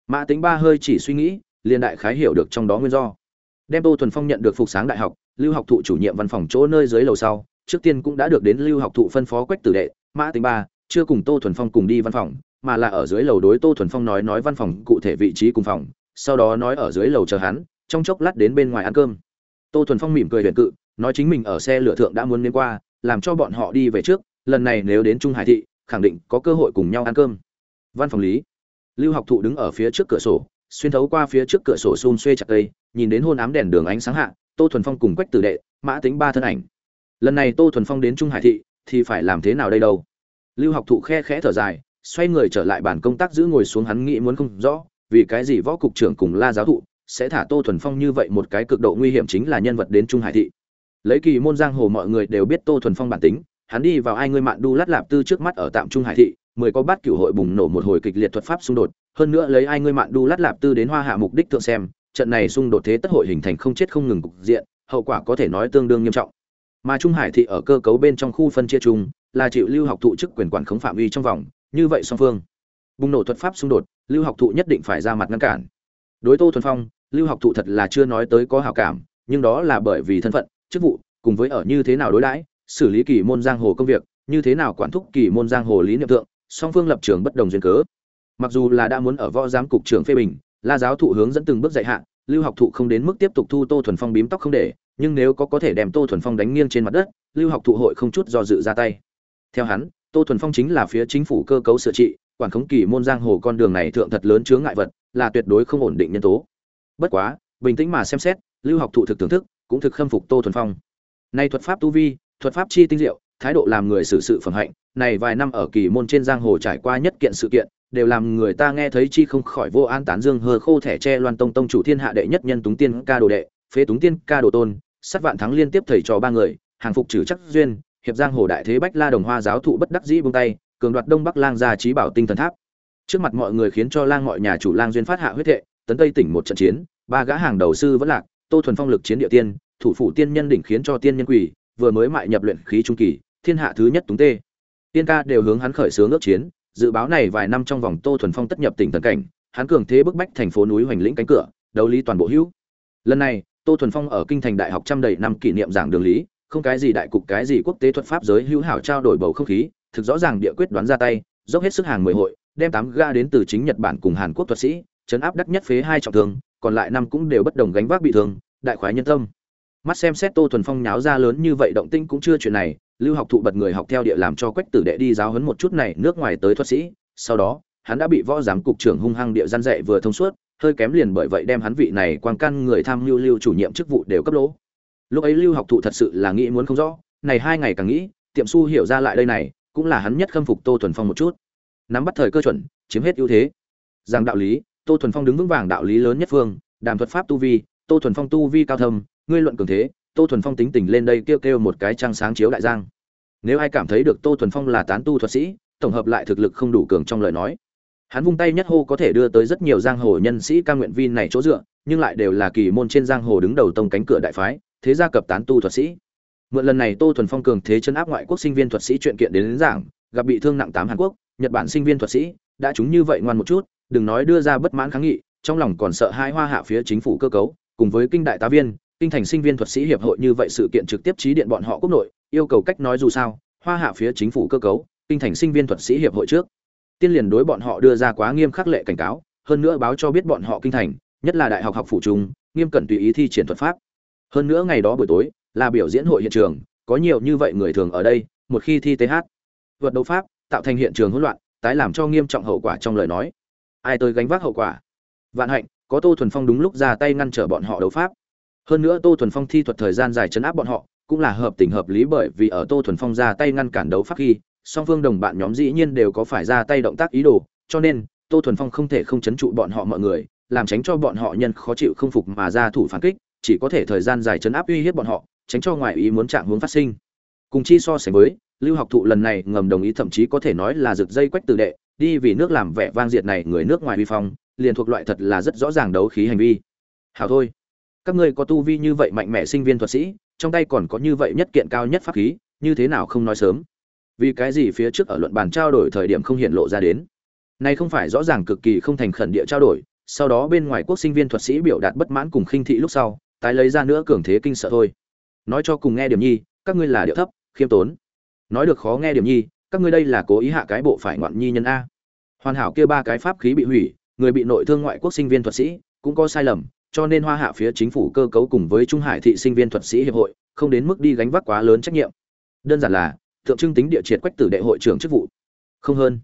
Mã tính ba hơi chỉ suy nghĩ, liền đại khái hiểu được trong đó nguyên do. Đem tô thuần phong nhận được phục sáng đại học, lưu học thụ chủ nhiệm văn phòng chỗ nơi dưới lầu sau, trước tiên cũng đã được đến lưu học thụ phân phó quách tử đệ, mã tính ba, chưa cùng tô thuần phong cùng đi văn phòng, mà là ở dưới lầu đối tô thuần phong nói nói văn phòng cụ thể vị trí cùng phòng, sau đó nói ở dưới lầu chờ hắn trong chốc lát đến bên ngoài ăn cơm. Tô thuần phong mỉm cười huyền cự, nói chính mình ở xe lửa thượng đã muốn đến qua, làm cho bọn họ đi về trước, lần này nếu đến trung hải thị, khẳng định có cơ hội cùng nhau ăn cơm. Văn phòng lý. Lưu học thụ đứng ở phía trước cửa sổ, xuyên thấu qua phía trước cửa sổ xôn xuê chặt cây, nhìn đến hôn ám đèn đường ánh sáng hạ, tô thuần phong cùng quách tử đệ, mã tính ba thân ảnh. Lần này tô thuần phong đến trung hải thị, thì phải làm thế nào đây đâu? Lưu học thụ khe khẽ thở dài, xoay người trở lại bàn công tác giữ ngồi xuống hắn nghĩ muốn không rõ, vì cái gì võ cục trưởng cùng la giáo thụ sẽ thả tô thuần phong như vậy một cái cực độ nguy hiểm chính là nhân vật đến trung hải thị. Lấy kỳ môn giang hồ mọi người đều biết tô thuần phong bản tính, hắn đi vào ai ngươi mạn đu lát lạp tư trước mắt ở tạm trung hải thị, mười có bát cửu hội bùng nổ một hồi kịch liệt thuật pháp xung đột, hơn nữa lấy ai ngươi mạn đu lát lạp tư đến hoa hạ mục đích thượng xem, trận này xung đột thế tất hội hình thành không chết không ngừng cục diện, hậu quả có thể nói tương đương nghiêm trọng. Mà trung hải thị ở cơ cấu bên trong khu phân chia chung, là chịu lưu học thụ chức quyền quản khống phạm vi trong vòng, như vậy song phương. Bùng nổ thuật pháp xung đột, lưu học thụ nhất định phải ra mặt ngăn cản. Đối tô thuần phong lưu học thụ thật là chưa nói tới có hảo cảm, nhưng đó là bởi vì thân phận, chức vụ, cùng với ở như thế nào đối đãi, xử lý kỳ môn giang hồ công việc, như thế nào quản thúc kỳ môn giang hồ lý niệm tượng song phương lập trường bất đồng duyên cớ. Mặc dù là đã muốn ở võ giám cục trưởng phê bình, la giáo thụ hướng dẫn từng bước dạy hạ, lưu học thụ không đến mức tiếp tục thu tô thuần phong bím tóc không để, nhưng nếu có có thể đem tô thuần phong đánh nghiêng trên mặt đất, lưu học thụ hội không chút do dự ra tay. Theo hắn, tô thuần phong chính là phía chính phủ cơ cấu sửa trị, quản khống kỳ môn giang hồ con đường này thượng thật lớn chướng ngại vật, là tuyệt đối không ổn định nhân tố bất quá, bình tĩnh mà xem xét, lưu học thụ thực thưởng thức, cũng thực khâm phục tô thuần phong. Nay thuật pháp tu vi, thuật pháp chi tinh diệu, thái độ làm người xử sự phẩm hạnh, này vài năm ở kỳ môn trên giang hồ trải qua nhất kiện sự kiện, đều làm người ta nghe thấy chi không khỏi vô an tán dương hờ khô thẻ tre loan tông tông chủ thiên hạ đệ nhất nhân túng tiên ca đồ đệ, phế túng tiên ca đồ tôn, sát vạn thắng liên tiếp thầy trò ba người, hàng phục trừ chắc duyên, hiệp giang hồ đại thế bách la đồng hoa giáo thụ bất đắc dĩ buông tay, cường đoạt đông bắc lang gia trí bảo tinh thần tháp. Trước mặt mọi người khiến cho lang mọi nhà chủ lang duyên phát hạ huyết thệ, tấn tây tỉnh một trận chiến ba gã hàng đầu sư vẫn lạc, tô thuần phong lực chiến địa tiên, thủ phủ tiên nhân đỉnh khiến cho tiên nhân quỷ vừa mới mại nhập luyện khí trung kỳ, thiên hạ thứ nhất túng tê. Tiên ca đều hướng hắn khởi xướng ước chiến, dự báo này vài năm trong vòng tô thuần phong tất nhập tỉnh thần cảnh, hắn cường thế bức bách thành phố núi hoành lĩnh cánh cửa, đấu lý toàn bộ hữu. Lần này, tô thuần phong ở kinh thành đại học trăm đầy năm kỷ niệm giảng đường lý, không cái gì đại cục cái gì quốc tế thuật pháp giới hữu hảo trao đổi bầu không khí, thực rõ ràng địa quyết đoán ra tay, dốc hết sức hàng mười hội, đem tám ga đến từ chính nhật bản cùng hàn quốc thuật sĩ, chấn áp đắc nhất phế hai trọng thương còn lại năm cũng đều bất đồng gánh vác bị thương, đại khoái nhân tâm. Mắt xem xét tô thuần phong nháo ra lớn như vậy động tinh cũng chưa chuyện này, lưu học thụ bật người học theo địa làm cho quách tử đệ đi giáo huấn một chút này nước ngoài tới thuật sĩ. Sau đó, hắn đã bị võ giám cục trưởng hung hăng địa gian dạy vừa thông suốt, hơi kém liền bởi vậy đem hắn vị này quang căn người tham lưu lưu chủ nhiệm chức vụ đều cấp lỗ. Lúc ấy lưu học thụ thật sự là nghĩ muốn không rõ, này hai ngày càng nghĩ, tiệm su hiểu ra lại đây này, cũng là hắn nhất khâm phục tô thuần phong một chút. Nắm bắt thời cơ chuẩn, chiếm hết ưu thế. Rằng đạo lý tô thuần phong đứng vững vàng đạo lý lớn nhất phương đàm thuật pháp tu vi tô thuần phong tu vi cao thâm ngươi luận cường thế tô thuần phong tính tình lên đây kêu kêu một cái trăng sáng chiếu đại giang. Nếu ai cảm thấy được tô thuần phong là tán tu thuật sĩ tổng hợp lại thực lực không đủ cường trong lời nói. Hắn vung tay nhất hô có thể đưa tới rất nhiều giang hồ nhân sĩ ca nguyện vi này chỗ dựa nhưng lại đều là kỳ môn trên giang hồ đứng đầu tông cánh cửa đại phái thế gia cập tán tu thuật sĩ. Mượn lần này tô thuần phong cường thế chân áp ngoại quốc sinh viên thuật sĩ chuyện kiện đến, đến giảng gặp bị thương nặng tám hàn quốc nhật bản sinh viên thuật sĩ đã chúng như vậy ngoan một chút đừng nói đưa ra bất mãn kháng nghị, trong lòng còn sợ hai hoa hạ phía chính phủ cơ cấu, cùng với kinh đại tá viên, kinh thành sinh viên thuật sĩ hiệp hội như vậy sự kiện trực tiếp trí điện bọn họ quốc nội, yêu cầu cách nói dù sao, hoa hạ phía chính phủ cơ cấu, kinh thành sinh viên thuật sĩ hiệp hội trước. Tiên liền đối bọn họ đưa ra quá nghiêm khắc lệ cảnh cáo, hơn nữa báo cho biết bọn họ kinh thành, nhất là đại học học phủ trung, nghiêm cẩn tùy ý thi triển thuật pháp. Hơn nữa ngày đó buổi tối, là biểu diễn hội hiện trường, có nhiều như vậy người thường ở đây, một khi thi th vượt đấu pháp, tạo thành hiện trường hỗn loạn, tái làm cho nghiêm trọng hậu quả trong lời nói ai tới gánh vác hậu quả. Vạn hạnh, có tô thuần phong đúng lúc ra tay ngăn trở bọn họ đấu pháp. Hơn nữa tô thuần phong thi thuật thời gian dài chấn áp bọn họ, cũng là hợp tình hợp lý bởi vì ở tô thuần phong ra tay ngăn cản đấu pháp khi, song phương đồng bạn nhóm dĩ nhiên đều có phải ra tay động tác ý đồ, cho nên, tô thuần phong không thể không chấn trụ bọn họ mọi người, làm tránh cho bọn họ nhân khó chịu không phục mà ra thủ phản kích, chỉ có thể thời gian dài chấn áp uy hiếp bọn họ, tránh cho ngoại ý muốn trạng hướng phát sinh. Cùng chi so sánh với, lưu học thụ lần này ngầm đồng ý thậm chí có thể nói là rực dây quách tử đệ đi vì nước làm vẻ vang diệt này người nước ngoài vi phong, liền thuộc loại thật là rất rõ ràng đấu khí hành vi. Hảo thôi. Các ngươi có tu vi như vậy mạnh mẽ sinh viên thuật sĩ, trong tay còn có như vậy nhất kiện cao nhất pháp khí, như thế nào không nói sớm? Vì cái gì phía trước ở luận bàn trao đổi thời điểm không hiện lộ ra đến? Nay không phải rõ ràng cực kỳ không thành khẩn địa trao đổi, sau đó bên ngoài quốc sinh viên thuật sĩ biểu đạt bất mãn cùng khinh thị lúc sau, tái lấy ra nữa cường thế kinh sợ thôi. Nói cho cùng nghe điểm nhi, các ngươi là điệu thấp, khiêm tốn. Nói được khó nghe điểm nhi, các ngươi đây là cố ý hạ cái bộ phải ngoạn nhi nhân a hoàn hảo kia ba cái pháp khí bị hủy, người bị nội thương ngoại quốc sinh viên thuật sĩ, cũng có sai lầm, cho nên hoa hạ phía chính phủ cơ cấu cùng với trung hải thị sinh viên thuật sĩ hiệp hội, không đến mức đi gánh vác quá lớn trách nhiệm. Đơn giản là, tượng trưng tính địa triệt quách tử đệ hội trưởng chức vụ. Không hơn.